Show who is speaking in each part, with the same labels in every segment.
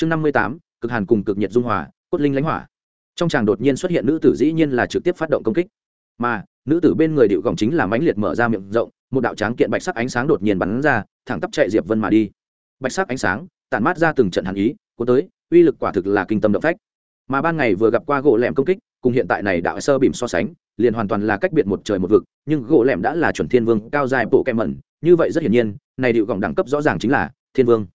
Speaker 1: chương năm mươi tám, cực hàn cùng cực nhiệt dung hòa, cốt linh lãnh hỏa. Trong tràng đột nhiên xuất hiện nữ tử dĩ nhiên là trực tiếp phát động công kích. Mà, nữ tử bên người điệu gỏng chính là mãnh liệt mở ra miệng rộng, một đạo tráng kiện bạch sắc ánh sáng đột nhiên bắn ra, thẳng tắp chạy diệp vân mà đi. Bạch sắc ánh sáng, tản mát ra từng trận hàn ý, cuốn tới, uy lực quả thực là kinh tâm động phách. Mà ban ngày vừa gặp qua gỗ lẻm công kích, cùng hiện tại này đạo sơ bìm so sánh, liền hoàn toàn là cách biệt một trời một vực, nhưng gỗ lẻm đã là chuẩn thiên vương cao dài bộ kem mẩn, như vậy rất hiển nhiên, này điệu gỏng đẳng cấp rõ ràng chính là thiên vương.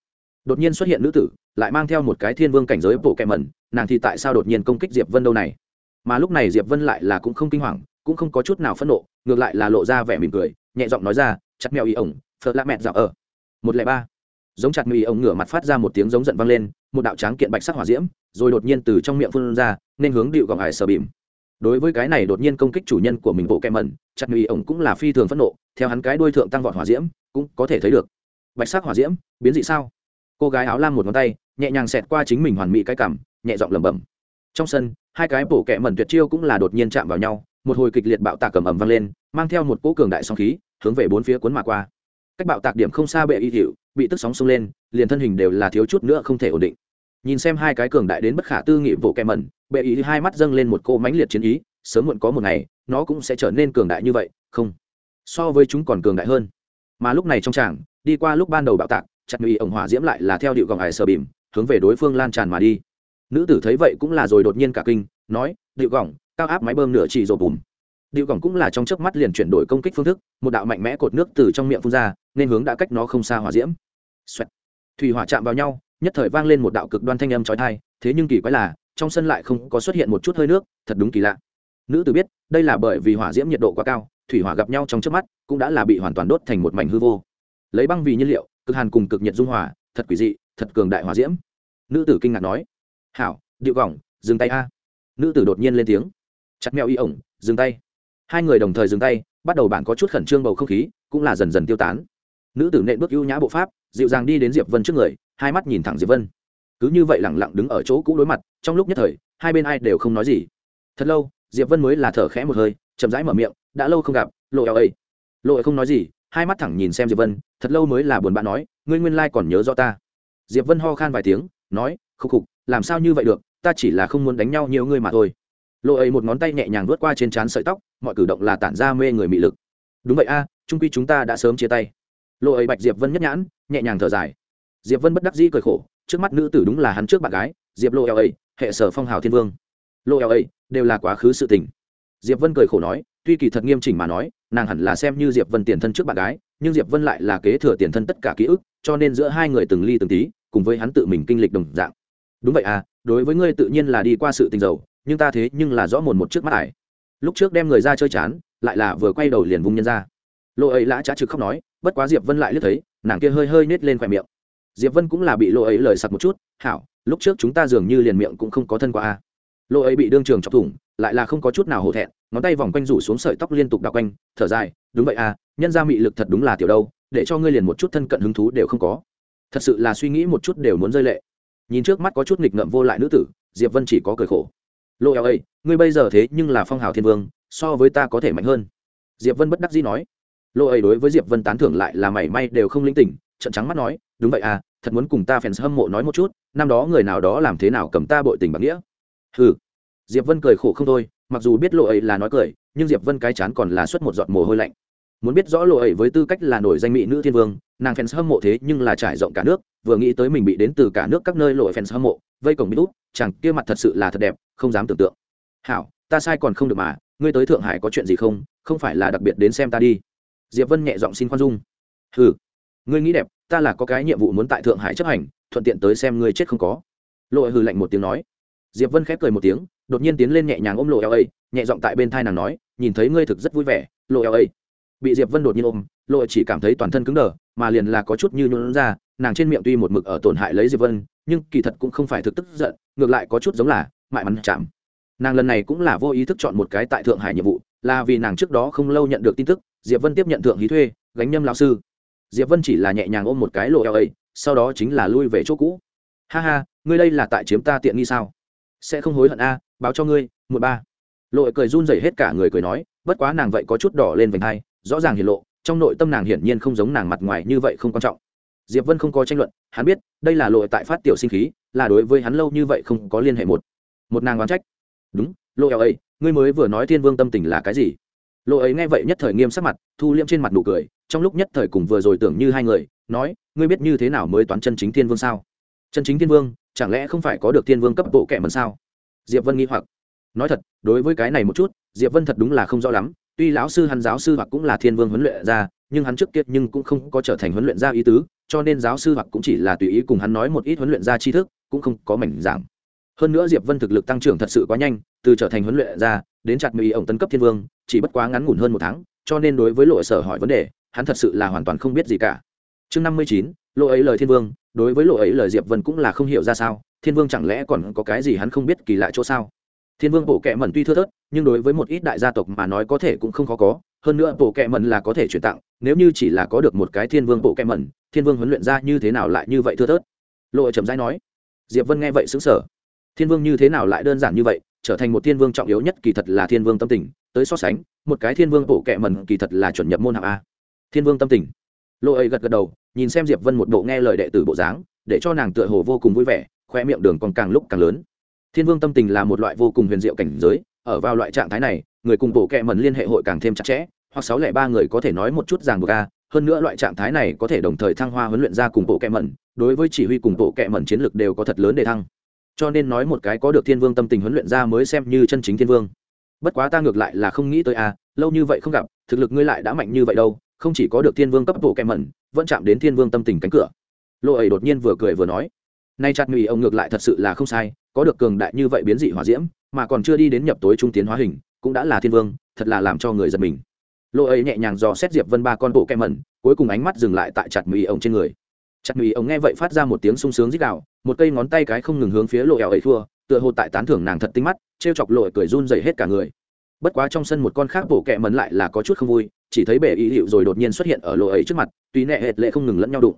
Speaker 1: Đột nhiên xuất hiện nữ tử lại mang theo một cái thiên vương cảnh giới bộ kẹm mẩn, nàng thì tại sao đột nhiên công kích diệp vân đâu này? Mà lúc này diệp vân lại là cũng không kinh hoàng, cũng không có chút nào phẫn nộ, ngược lại là lộ ra vẻ mỉm cười, nhẹ giọng nói ra, chặt mèo ý ổng phật lạ mẹ dạo ở. Một lẻ ba. Giống chặt mèo ý ổng ngửa mặt phát ra một tiếng giống giận vang lên, một đạo tráng kiện bạch sắc hỏa diễm, rồi đột nhiên từ trong miệng phun ra, nên hướng điệu gọng hải sờ bìm. Đối với cái này đột nhiên công kích chủ nhân của mình bộ kẹ mẩn, chặt mèo ý ổng cũng là phi thường phẫn nộ, theo hắn cái đuôi thượng tăng vọt hỏa diễm, cũng có thể thấy được. Bạch sắc hỏa diễm, biến dị sao? Cô gái áo lam một ngón tay nhẹ nhàng xẹt qua chính mình hoàn mỹ cái cảm, nhẹ giọng lẩm bẩm. Trong sân, hai cái bổ kẹ mẩn tuyệt chiêu cũng là đột nhiên chạm vào nhau, một hồi kịch liệt bạo tạc cầm ẩm vang lên, mang theo một cỗ cường đại sóng khí, hướng về bốn phía cuốn mà qua. Cách bạo tạc điểm không xa bệ y hiệu, bị tức sóng xông lên, liền thân hình đều là thiếu chút nữa không thể ổn định. Nhìn xem hai cái cường đại đến bất khả tư nghị bộ kẹ mẩn, bệ y hai mắt dâng lên một cô mãnh liệt chiến ý, sớm muộn có một ngày, nó cũng sẽ trở nên cường đại như vậy, không. So với chúng còn cường đại hơn. Mà lúc này trong tràng, đi qua lúc ban đầu bạo tạc, chặt ngụy ổng hỏa diễm lại là theo điệu gọng hải sờ bìm hướng về đối phương lan tràn mà đi. Nữ tử thấy vậy cũng là rồi đột nhiên cả kinh, nói, điệu gỏng, cao áp máy bơm nửa chỉ rồi bùm. Điệu gỏng cũng là trong chớp mắt liền chuyển đổi công kích phương thức, một đạo mạnh mẽ cột nước từ trong miệng phun ra, nên hướng đã cách nó không xa hỏa diễm. Xoẹt. thủy hỏa chạm vào nhau, nhất thời vang lên một đạo cực đoan thanh âm chói tai, thế nhưng kỳ quái là, trong sân lại không có xuất hiện một chút hơi nước, thật đúng kỳ lạ. Nữ tử biết, đây là bởi vì hỏa diễm nhiệt độ quá cao, thủy hỏa gặp nhau trong chớp mắt, cũng đã là bị hoàn toàn đốt thành một mảnh hư vô. Lấy băng vì nhiên liệu, cực hàn cùng cực nhiệt dung hòa, thật quỷ dị thật cường đại hòa diễm. Nữ tử kinh ngạc nói, hảo, điệu gỏng, dừng tay a. Nữ tử đột nhiên lên tiếng, chặt mèo y ổng, dừng tay. Hai người đồng thời dừng tay, bắt đầu bạn có chút khẩn trương bầu không khí, cũng là dần dần tiêu tán. Nữ tử nện bước ưu nhã bộ pháp, dịu dàng đi đến diệp vân trước người, hai mắt nhìn thẳng diệp vân. Cứ như vậy lẳng lặng đứng ở chỗ cũ đối mặt, trong lúc nhất thời, hai bên ai đều không nói gì. Thật lâu, diệp vân mới là thở khẽ một hơi, chậm rãi mở miệng, đã lâu không gặp lộ eo ấy lộ không nói gì, hai mắt thẳng nhìn xem diệp vân, thật lâu mới là buồn bã nói, ngươi nguyên lai còn nhớ rõ ta diệp vân ho khan vài tiếng, nói khúc khục, làm sao như vậy được? Ta chỉ là không muốn đánh nhau nhiều người mà thôi. Lộ ấy một ngón tay nhẹ nhàng vớt qua trên trán sợi tóc, mọi cử động là tản ra mê người mị lực. Đúng vậy a trung quy chúng ta đã sớm chia tay. Lộ ấy bạch diệp vân nhất nhãn, nhẹ nhàng thở dài. Diệp vân bất đắc dĩ cười khổ, trước mắt nữ tử đúng là hắn trước bạn gái, diệp lộ eo ấy, hệ sở phong hào thiên vương. Lộ eo ấy, đều là quá khứ sự tình. Diệp vân cười khổ nói tuy kỳ thật nghiêm chỉnh mà nói, nàng hẳn là xem như diệp vân tiền thân trước bạn gái, nhưng diệp vân lại là kế thừa tiền thân tất cả ký ức, cho nên giữa hai người từng ly từng tí, cùng với hắn tự mình kinh lịch đồng dạng. Đúng vậy à đối với ngươi tự nhiên là đi qua sự tình dầu nhưng ta thế nhưng là rõ mồn một trước mắt ải. Lúc trước đem người ra chơi chán, lại là vừa quay đầu liền vung nhân ra. Lộ ấy lã trá trực khóc nói, bất quá diệp vân lại liếc thấy, nàng kia hơi hơi nết lên khoe miệng. Diệp vân cũng là bị lộ ấy lời sặc một chút, hảo, lúc trước chúng ta dường như liền miệng cũng không có thân qua a lộ ấy bị đương trường chọc thủng, lại là không có chút nào hổ thẹn, ngón tay vòng quanh rủ xuống sợi tóc liên tục đọc quanh, thở dài, đúng vậy à nhân ra mị lực thật đúng là tiểu đâu, để cho ngươi liền một chút thân cận hứng thú đều không có. Thật sự là suy nghĩ một chút đều muốn rơi lệ. Nhìn trước mắt có chút nghịch ngợm vô lại nữ tử, diệp vân chỉ có cười khổ. Lộ eo ấy ngươi bây giờ thế nhưng là phong hào thiên vương, so với ta có thể mạnh hơn. Diệp vân bất đắc dĩ nói. Lộ ấy đối với diệp vân tán thưởng lại là mảy may đều không linh tỉnh trận trắng mắt nói, đúng vậy à thật muốn cùng ta fans hâm mộ nói một chút, năm đó người nào đó làm thế nào cầm ta bội tình bằng nghĩa hừ. Diệp vân cười khổ không thôi, mặc dù biết lộ ấy là nói cười, nhưng diệp vân cái chán còn là xuất một giọt mồ hôi lạnh. Muốn biết rõ lộ ấy với tư cách là nổi danh mỹ nữ thiên vương, nàng fans hâm mộ thế nhưng là trải rộng cả nước, vừa nghĩ tới mình bị đến từ cả nước các nơi lộ fans hâm mộ, vây cổng bị út chẳng kia mặt thật sự là thật đẹp, không dám tưởng tượng. Hảo, ta sai còn không được mà, ngươi tới thượng hải có chuyện gì không? Không phải là đặc biệt đến xem ta đi. Diệp vân nhẹ giọng xin khoan dung. Hừ, ngươi nghĩ đẹp, ta là có cái nhiệm vụ muốn tại thượng hải chấp hành, thuận tiện tới xem ngươi chết không có. Lộ hừ lạnh một tiếng nói diệp vân khép cười một tiếng, đột nhiên tiến lên nhẹ nhàng ôm lộ eo ấy nhẹ giọng tại bên thai nàng nói, nhìn thấy ngươi thực rất vui vẻ lộ eo ấy bị diệp vân đột nhiên ôm lộ chỉ cảm thấy toàn thân cứng đờ, mà liền là có chút như nhuận ra, nàng trên miệng tuy một mực ở tổn hại lấy diệp vân, nhưng kỳ thật cũng không phải thực tức giận, ngược lại có chút giống là mại mắn chạm. Nàng lần này cũng là vô ý thức chọn một cái tại thượng hải nhiệm vụ, là vì nàng trước đó không lâu nhận được tin tức, diệp vân tiếp nhận thượng hí thuê, gánh nhâm lão sư. Diệp vân chỉ là nhẹ nhàng ôm một cái lộ eo ấy sau đó chính là lui về chỗ cũ. Ha ha, ngươi đây là tại chiếm ta tiện nghi sao? Sẽ không hối hận a, báo cho ngươi một ba. Lội cười run rẩy hết cả người cười nói, bất quá nàng vậy có chút đỏ lên vành hai, rõ ràng hiển lộ, trong nội tâm nàng hiển nhiên không giống nàng mặt ngoài như vậy không quan trọng. Diệp vân không có tranh luận, hắn biết, đây là lội tại phát tiểu sinh khí, là đối với hắn lâu như vậy không có liên hệ một. Một nàng oán trách. Đúng, lội ấy ngươi mới vừa nói thiên vương tâm tình là cái gì? Lội ấy nghe vậy nhất thời nghiêm sắc mặt, thu liễm trên mặt nụ cười, trong lúc nhất thời cùng vừa rồi tưởng như hai người, nói, ngươi biết như thế nào mới toán chân chính thiên vương sao? Chân chính thiên vương chẳng lẽ không phải có được thiên vương cấp bộ kẻ mần sao? Diệp vân nghi hoặc. Nói thật, đối với cái này một chút, diệp vân thật đúng là không rõ lắm. Tuy lão sư hắn giáo sư hoặc cũng là thiên vương huấn luyện ra, nhưng hắn trước kia nhưng cũng không có trở thành huấn luyện gia ý tứ, cho nên giáo sư hoặc cũng chỉ là tùy ý cùng hắn nói một ít huấn luyện gia tri thức, cũng không có mảnh giảng. Hơn nữa diệp vân thực lực tăng trưởng thật sự quá nhanh, từ trở thành huấn luyện gia đến chặt mỹ ổng tấn cấp thiên vương, chỉ bất quá ngắn ngủn hơn một tháng, cho nên đối với lộ sở hỏi vấn đề, hắn thật sự là hoàn toàn không biết gì cả. Chương năm mươi chín lộ ấy lời thiên vương, đối với lộ ấy lời diệp vân cũng là không hiểu ra sao, thiên vương chẳng lẽ còn có cái gì hắn không biết kỳ lạ chỗ sao? Thiên vương bộ kệ mẩn tuy thưa thớt, nhưng đối với một ít đại gia tộc mà nói có thể cũng không khó có, hơn nữa bộ kệ mẩn là có thể chuyển tặng, nếu như chỉ là có được một cái thiên vương bộ kệ mẩn, thiên vương huấn luyện ra như thế nào lại như vậy thưa thớt? Lộ trầm rãi nói. Diệp vân nghe vậy xứng sở thiên vương như thế nào lại đơn giản như vậy, trở thành một thiên vương trọng yếu nhất kỳ thật là thiên vương tâm tình, tới so sánh, một cái thiên vương bộ kệ mẩn kỳ thật là chuẩn nhập môn hạng a. Thiên vương tâm tình lộ ấy gật gật đầu, nhìn xem diệp vân một bộ nghe lời đệ tử bộ dáng, để cho nàng tựa hồ vô cùng vui vẻ khoe miệng đường còn càng lúc càng lớn. Thiên vương tâm tình là một loại vô cùng huyền diệu cảnh giới, ở vào loại trạng thái này, người cùng bộ kệ mẩn liên hệ hội càng thêm chặt chẽ, hoặc sáu lẻ ba người có thể nói một chút ràng buộc a hơn nữa loại trạng thái này có thể đồng thời thăng hoa huấn luyện ra cùng bộ kệ mẩn, đối với chỉ huy cùng bộ kệ mẩn chiến lược đều có thật lớn để thăng. Cho nên nói một cái có được thiên vương tâm tình huấn luyện ra mới xem như chân chính thiên vương. Bất quá ta ngược lại là không nghĩ tới a, lâu như vậy không gặp, thực lực ngươi lại đã mạnh như vậy đâu không chỉ có được thiên vương cấp bộ kẹm mẩn, vẫn chạm đến thiên vương tâm tình cánh cửa. Lộ ấy đột nhiên vừa cười vừa nói, nay chặt ngụy ông ngược lại thật sự là không sai, có được cường đại như vậy biến dị hỏa diễm, mà còn chưa đi đến nhập tối trung tiến hóa hình, cũng đã là thiên vương, thật là làm cho người giật mình. Lộ ấy nhẹ nhàng dò xét diệp vân ba con bộ kem mẩn, cuối cùng ánh mắt dừng lại tại chặt mì ổng trên người. Chặt mì ổng nghe vậy phát ra một tiếng sung sướng rít đạo một cây ngón tay cái không ngừng hướng phía lộ ẻo ấy thua, tựa hồ tại tán thưởng nàng thật tinh mắt, trêu chọc lộ cười run dày hết cả người. Bất quá trong sân một con khác bộ kẹ mẩn lại là có chút không vui chỉ thấy bệ ý hiệu rồi đột nhiên xuất hiện ở lộ ấy trước mặt, tuy nẹ hệt lệ không ngừng lẫn nhau đụng.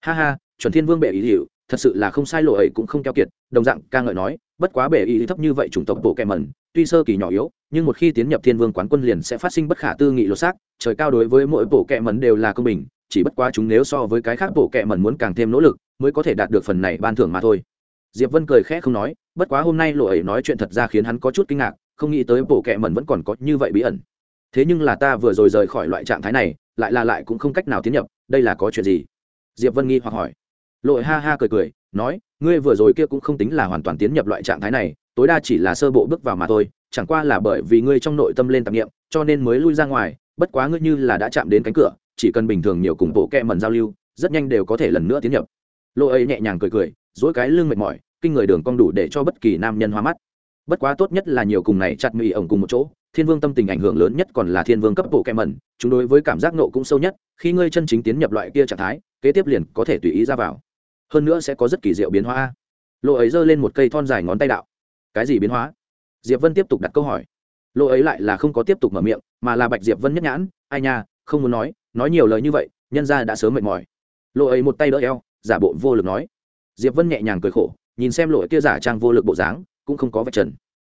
Speaker 1: Ha ha, chuẩn thiên vương bệ ý hiệu thật sự là không sai lộ ấy cũng không keo kiệt, đồng dạng, ca ngợi nói, bất quá bệ ý thấp như vậy chủng tộc bộ kẹ mẩn, tuy sơ kỳ nhỏ yếu, nhưng một khi tiến nhập thiên vương quán quân liền sẽ phát sinh bất khả tư nghị lột xác, trời cao đối với mỗi bộ kẹ mẩn đều là công bình, chỉ bất quá chúng nếu so với cái khác bộ kẹ mẩn muốn càng thêm nỗ lực, mới có thể đạt được phần này ban thưởng mà thôi. Diệp vân cười khẽ không nói, bất quá hôm nay lộ ấy nói chuyện thật ra khiến hắn có chút kinh ngạc, không nghĩ tới bộ kẹ mẩn vẫn còn có như vậy bí ẩn thế nhưng là ta vừa rồi rời khỏi loại trạng thái này, lại là lại cũng không cách nào tiến nhập, đây là có chuyện gì? Diệp vân nghi hoặc hỏi. Lội ha ha cười cười, nói, ngươi vừa rồi kia cũng không tính là hoàn toàn tiến nhập loại trạng thái này, tối đa chỉ là sơ bộ bước vào mà thôi, chẳng qua là bởi vì ngươi trong nội tâm lên tạp nghiệm, cho nên mới lui ra ngoài, bất quá ngươi như là đã chạm đến cánh cửa, chỉ cần bình thường nhiều cùng bộ kẹ mần giao lưu, rất nhanh đều có thể lần nữa tiến nhập. Lộ ấy nhẹ nhàng cười cười dỗi cái lưng mệt mỏi, kinh người đường cong đủ để cho bất kỳ nam nhân hoa mắt. Bất quá tốt nhất là nhiều cùng này chặt mì ổng cùng một chỗ thiên vương tâm tình ảnh hưởng lớn nhất còn là thiên vương cấp bộ kẹm mẩn, chúng đối với cảm giác nộ cũng sâu nhất, khi ngươi chân chính tiến nhập loại kia trạng thái, kế tiếp liền có thể tùy ý ra vào. Hơn nữa sẽ có rất kỳ diệu biến hóa. Lộ ấy giơ lên một cây thon dài ngón tay đạo. Cái gì biến hóa? Diệp vân tiếp tục đặt câu hỏi. Lộ ấy lại là không có tiếp tục mở miệng, mà là bạch diệp vân nhất nhãn, ai nha, không muốn nói nói nhiều lời như vậy, nhân ra đã sớm mệt mỏi. Lộ ấy một tay đỡ eo, giả bộ vô lực nói. Diệp vân nhẹ nhàng cười khổ, nhìn xem lộ ấy kia giả trang vô lực bộ dáng, cũng không có vạch trần.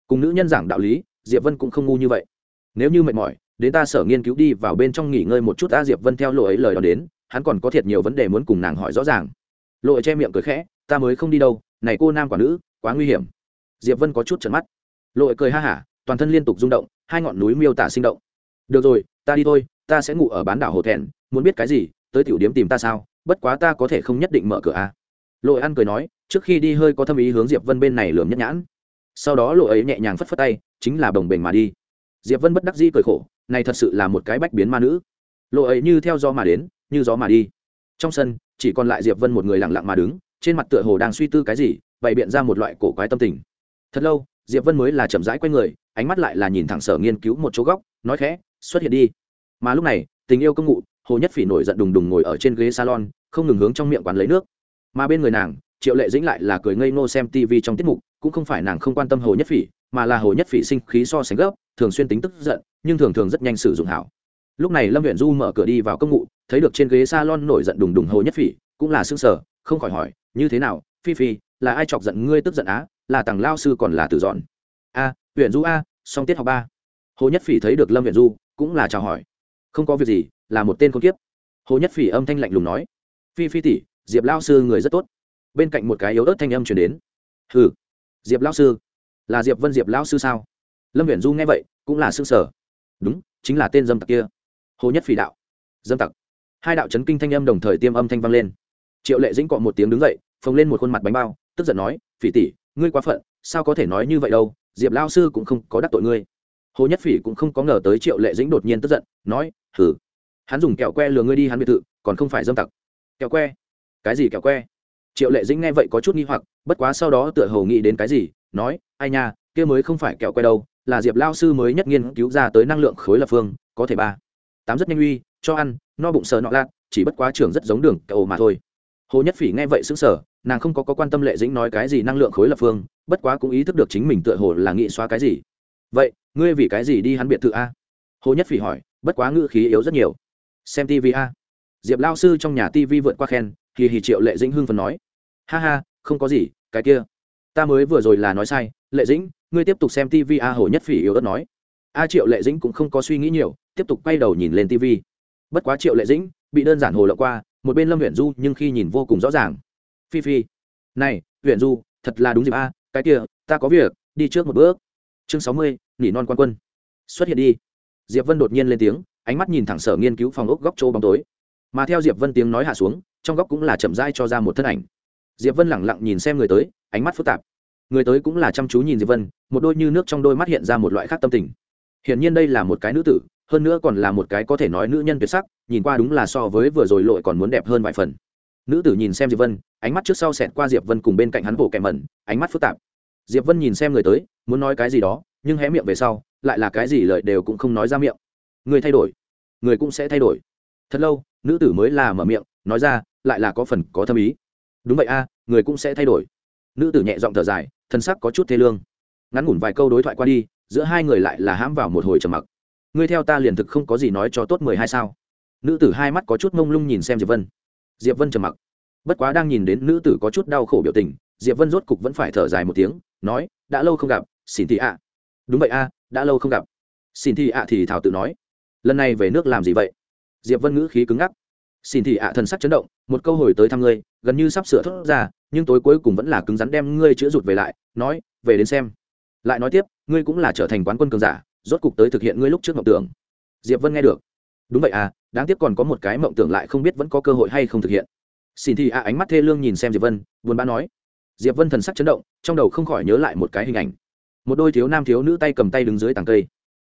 Speaker 1: Cùng nữ nhân giảng đạo lý diệp vân cũng không ngu như vậy. Nếu như mệt mỏi, đến ta sở nghiên cứu đi vào bên trong nghỉ ngơi một chút ta diệp vân theo lộ ấy lời đó đến, hắn còn có thiệt nhiều vấn đề muốn cùng nàng hỏi rõ ràng. Lộ ấy che miệng cười khẽ, ta mới không đi đâu, này cô nam quả nữ, quá nguy hiểm. Diệp vân có chút trợn mắt. Lộ ấy cười ha hả, toàn thân liên tục rung động, hai ngọn núi miêu tả sinh động. Được rồi, ta đi thôi, ta sẽ ngủ ở bán đảo hồ thẹn, muốn biết cái gì, tới tiểu điếm tìm ta sao, bất quá ta có thể không nhất định mở cửa à lộ ăn cười nói, trước khi đi hơi có thâm ý hướng diệp vân bên này lườm nhất nhãn. Sau đó lộ ấy nhẹ nhàng phất phất tay chính là đồng bình mà đi. Diệp vân bất đắc dĩ cười khổ, này thật sự là một cái bách biến ma nữ. Lộ ấy như theo gió mà đến, như gió mà đi. Trong sân, chỉ còn lại diệp vân một người lặng lặng mà đứng, trên mặt tựa hồ đang suy tư cái gì, bày biện ra một loại cổ quái tâm tình. Thật lâu, diệp vân mới là chậm rãi quay người, ánh mắt lại là nhìn thẳng sở nghiên cứu một chỗ góc, nói khẽ, xuất hiện đi. Mà lúc này, tình yêu công ngụ hồ nhất phỉ nổi giận đùng đùng ngồi ở trên ghế salon, không ngừng hướng trong miệng quán lấy nước. Mà bên người nàng, triệu lệ dĩnh lại là cười ngây ngô xem tv trong tiết mục, cũng không phải nàng không quan tâm hồ nhất phỉ mà là hồ nhất phỉ sinh khí so sánh gấp, thường xuyên tính tức giận, nhưng thường thường rất nhanh sử dụng hảo. Lúc này lâm huyện du mở cửa đi vào công ngụ, thấy được trên ghế s a lon nổi giận đùng đùng hồ nhất phỉ, cũng là xương sở không khỏi hỏi, như thế nào, phi phi, là ai chọc giận ngươi tức giận á? Là tằng lao sư còn là tử dọn? A huyện du a, song tiết học ba. Hồ nhất phỉ thấy được lâm huyện du, cũng là chào hỏi. Không có việc gì, là một tên con kiếp. Hồ nhất phỉ âm thanh lạnh lùng nói. Phi phi tỷ, diệp lao sư người rất tốt. Bên cạnh một cái yếu ớt thanh âm chuyển đến. Hừ, diệp lao sư là diệp vân diệp Lão sư sao? Lâm viễn du nghe vậy, cũng là s ư ơ n g sở đúng, chính là tên dâm tặc kia. Hồ nhất phỉ đạo. Dâm tặc. Hai đạo c kinh thanh âm đồng thời tiêm âm thanh vang lên. Triệu lệ dĩnh cọ một tiếng đứng dậy, phồng lên một khuôn mặt bánh bao, tức giận nói, phỉ tỷ, ngươi quá phận, sao có thể nói như vậy đâu? Diệp lao sư cũng không có đắc tội ngươi. Hồ nhất phỉ cũng không có ngờ tới triệu lệ dĩnh đột nhiên tức giận, nói hử hắn dùng kẹo que lừa ngươi đi hắn biệt thự, còn không phải dâm tặc. Kẹo que? Cái gì kẹo que? Triệu lệ dĩnh nghe vậy có chút nghi hoặc, bất quá sau đó tựa hồ nghĩ đến cái gì nói ai nha kia mới không phải kẹo que đâu là diệp lao sư mới nhất nghiên cứu ra tới năng lượng khối lập phương có thể ba. Tám rất nhanh uy cho ăn no bụng sờ nọ lạc chỉ bất quá trường rất giống đường kẹo mà thôi. Hồ nhất phỉ nghe vậy xứng sở nàng không có, có quan tâm lệ dĩnh nói cái gì năng lượng khối lập phương bất quá cũng ý thức được chính mình tựa hồ là nghĩ xóa cái gì. Vậy ngươi vì cái gì đi hắn biệt thự a? Hồ nhất phỉ hỏi bất quá ngữ khí yếu rất nhiều. Xem tv a. Diệp lao sư trong nhà tv vượt qua khen kỳ hì triệu lệ dĩnh hưng phần nói. Ha ha không có gì cái kia ta mới vừa rồi là nói sai, lệ dĩnh, ngươi tiếp tục xem tv a hồ nhất phỉ yếu ớt nói. A triệu lệ dĩnh cũng không có suy nghĩ nhiều, tiếp tục quay đầu nhìn lên tv bất quá triệu lệ dĩnh bị đơn giản hồ lộ qua, một bên lâm huyện du nhưng khi nhìn vô cùng rõ ràng. Phi phi, này huyện du, thật là đúng dịp a, cái kia, ta có việc, đi trước một bước. Chương sáu mươi nỉ non quan quân. Xuất hiện đi. Diệp vân đột nhiên lên tiếng, ánh mắt nhìn thẳng sở nghiên cứu phòng ốc góc chỗ bóng tối. Mà theo diệp vân tiếng nói hạ xuống, trong góc cũng là chậm rãi cho ra một thân ảnh diệp vân lẳng lặng nhìn xem người tới, ánh mắt phức tạp. Người tới cũng là chăm chú nhìn diệp vân, một đôi như nước trong đôi mắt hiện ra một loại khác tâm tình. Hiển nhiên đây là một cái nữ tử, hơn nữa còn là một cái có thể nói nữ nhân tuyệt sắc, nhìn qua đúng là so với vừa rồi lội còn muốn đẹp hơn vài phần. Nữ tử nhìn xem diệp vân, ánh mắt trước sau xẹt qua diệp vân cùng bên cạnh hắn bộ kẻ mẩn, ánh mắt phức tạp. Diệp vân nhìn xem người tới, muốn nói cái gì đó, nhưng hé miệng về sau, lại là cái gì lợi đều cũng không nói ra miệng. Người thay đổi, người cũng sẽ thay đổi. Thật lâu, nữ tử mới là mở miệng, nói ra, lại là có phần có thâm ý đúng vậy a, người cũng sẽ thay đổi. Nữ tử nhẹ giọng thở dài, thân sắc có chút thê lương. Ngắn ngủn vài câu đối thoại qua đi, giữa hai người lại là hãm vào một hồi trầm mặc. Ngươi theo ta liền thực không có gì nói cho tốt mười hai sao? Nữ tử hai mắt có chút mông lung nhìn xem diệp vân. Diệp vân trầm mặc. Bất quá đang nhìn đến nữ tử có chút đau khổ biểu tình, diệp vân rốt cục vẫn phải thở dài một tiếng, nói, đã lâu không gặp, xin thị ạ. Đúng vậy a, đã lâu không gặp. Xin thị ạ thì thảo tự nói. Lần này về nước làm gì vậy? Diệp vân ngữ khí cứng ngắc xin thị ạ, thần sắc chấn động, một câu hồi tới thăm ngươi, gần như sắp sửa thốt ra, nhưng tối cuối cùng vẫn là cứng rắn đem ngươi chữa rụt về lại, nói, về đến xem. Lại nói tiếp, ngươi cũng là trở thành quán quân cường giả, rốt cục tới thực hiện ngươi lúc trước mộng tưởng. Diệp vân nghe được. Đúng vậy à đáng tiếc còn có một cái mộng tưởng lại không biết vẫn có cơ hội hay không thực hiện. Xin thì à ánh mắt thê lương nhìn xem diệp vân, buồn bã nói. Diệp vân thần sắc chấn động, trong đầu không khỏi nhớ lại một cái hình ảnh. Một đôi thiếu nam thiếu nữ tay cầm tay đứng dưới tàng cây.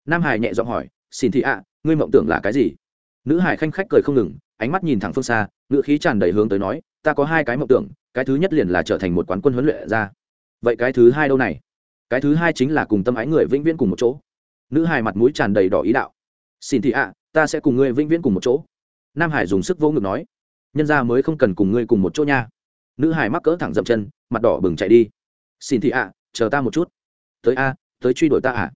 Speaker 1: Nam hải nhẹ giọng hỏi, xin thị ạ, ngươi mộng tưởng là cái gì? Nữ hải khanh khách cười không ngừng ánh mắt nhìn thẳng phương xa ngựa khí tràn đầy hướng tới nói, ta có hai cái mộng tưởng, cái thứ nhất liền là trở thành một quán quân huấn luyện ra. Vậy cái thứ hai đâu này? Cái thứ hai chính là cùng tâm ái người vĩnh viễn cùng một chỗ. Nữ hải mặt mũi tràn đầy đỏ ý đạo. Xin thị ạ, ta sẽ cùng ngươi vĩnh viễn cùng một chỗ. Nam hải dùng sức vô ngực nói, nhân ra mới không cần cùng ngươi cùng một chỗ nha. Nữ hải mắc cỡ thẳng dậm chân, mặt đỏ bừng chạy đi. Xin thị ạ, chờ ta một chút. Tới a, tới truy đuổi ta ạ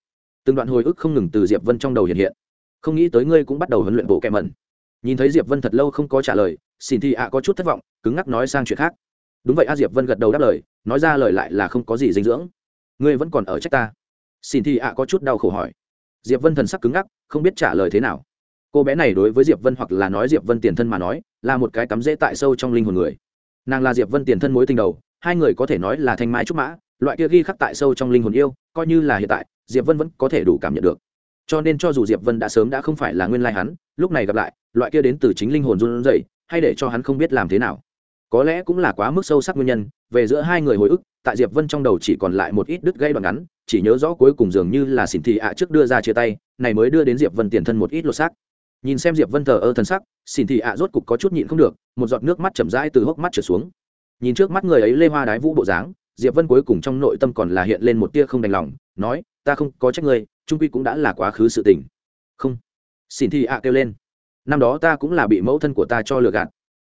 Speaker 1: từng đoạn hồi ức không ngừng từ diệp vân trong đầu hiện hiện. Không nghĩ tới ngươi cũng bắt đầu huấn luyện bộ kẹ mẩn nhìn thấy diệp vân thật lâu không có trả lời xin thị ạ có chút thất vọng, cứng ngắc nói sang chuyện khác. Đúng vậy a, diệp vân gật đầu đáp lời, nói ra lời lại là không có gì dinh dưỡng. Ngươi vẫn còn ở trách ta. Xin thị ạ có chút đau khổ hỏi. Diệp vân thần sắc cứng ngắc, không biết trả lời thế nào. Cô bé này đối với diệp vân hoặc là nói diệp vân tiền thân mà nói, là một cái cắm rễ tại sâu trong linh hồn người. Nàng là diệp vân tiền thân mối tình đầu, hai người có thể nói là thanh mãi trúc mã, loại kia ghi khắc tại sâu trong linh hồn yêu, coi như là hiện tại, diệp vân vẫn có thể đủ cảm nhận được. Cho nên cho dù diệp vân đã sớm đã không phải là nguyên lai hắn, lúc này gặp lại loại kia đến từ chính linh hồn run rẩy, hay để cho hắn không biết làm thế nào. Có lẽ cũng là quá mức sâu sắc nguyên nhân, về giữa hai người hồi ức, tại diệp vân trong đầu chỉ còn lại một ít đứt gây đoạn ngắn, chỉ nhớ rõ cuối cùng dường như là xỉn thị ạ trước đưa ra chia tay, này mới đưa đến diệp vân tiền thân một ít lột xác. Nhìn xem diệp vân thờ ơ thân sắc xỉn thị ạ rốt cục có chút nhịn không được, một giọt nước mắt chậm rãi từ hốc mắt trở xuống. Nhìn trước mắt người ấy lê hoa đái vũ bộ dáng, diệp vân cuối cùng trong nội tâm còn là hiện lên một tia không đành lòng, nói, ta không có trách ngươi, trung quy cũng đã là quá khứ sự tình. Không. Xỉn thị ạ kêu lên năm đó ta cũng là bị mẫu thân của ta cho lừa gạt.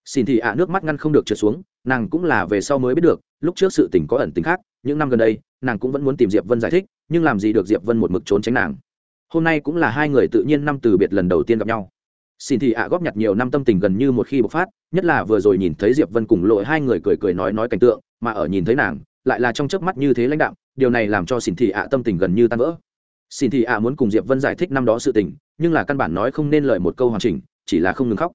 Speaker 1: Xin thị ạ, nước mắt ngăn không được trượt xuống, nàng cũng là về sau mới biết được, lúc trước sự tình có ẩn tính khác, những năm gần đây, nàng cũng vẫn muốn tìm diệp vân giải thích, nhưng làm gì được diệp vân một mực trốn tránh nàng. Hôm nay cũng là hai người tự nhiên năm từ biệt lần đầu tiên gặp nhau. Xin thị ạ, góp nhặt nhiều năm tâm tình gần như một khi bộc phát, nhất là vừa rồi nhìn thấy diệp vân cùng lội hai người cười cười nói nói cảnh tượng, mà ở nhìn thấy nàng, lại là trong chớp mắt như thế lãnh đạm, điều này làm cho xin thị ạ tâm tình gần như tan vỡ. Xin thị ạ muốn cùng diệp vân giải thích năm đó sự tình nhưng là căn bản nói không nên lời một câu hoàn chỉnh, chỉ là không ngừng khóc.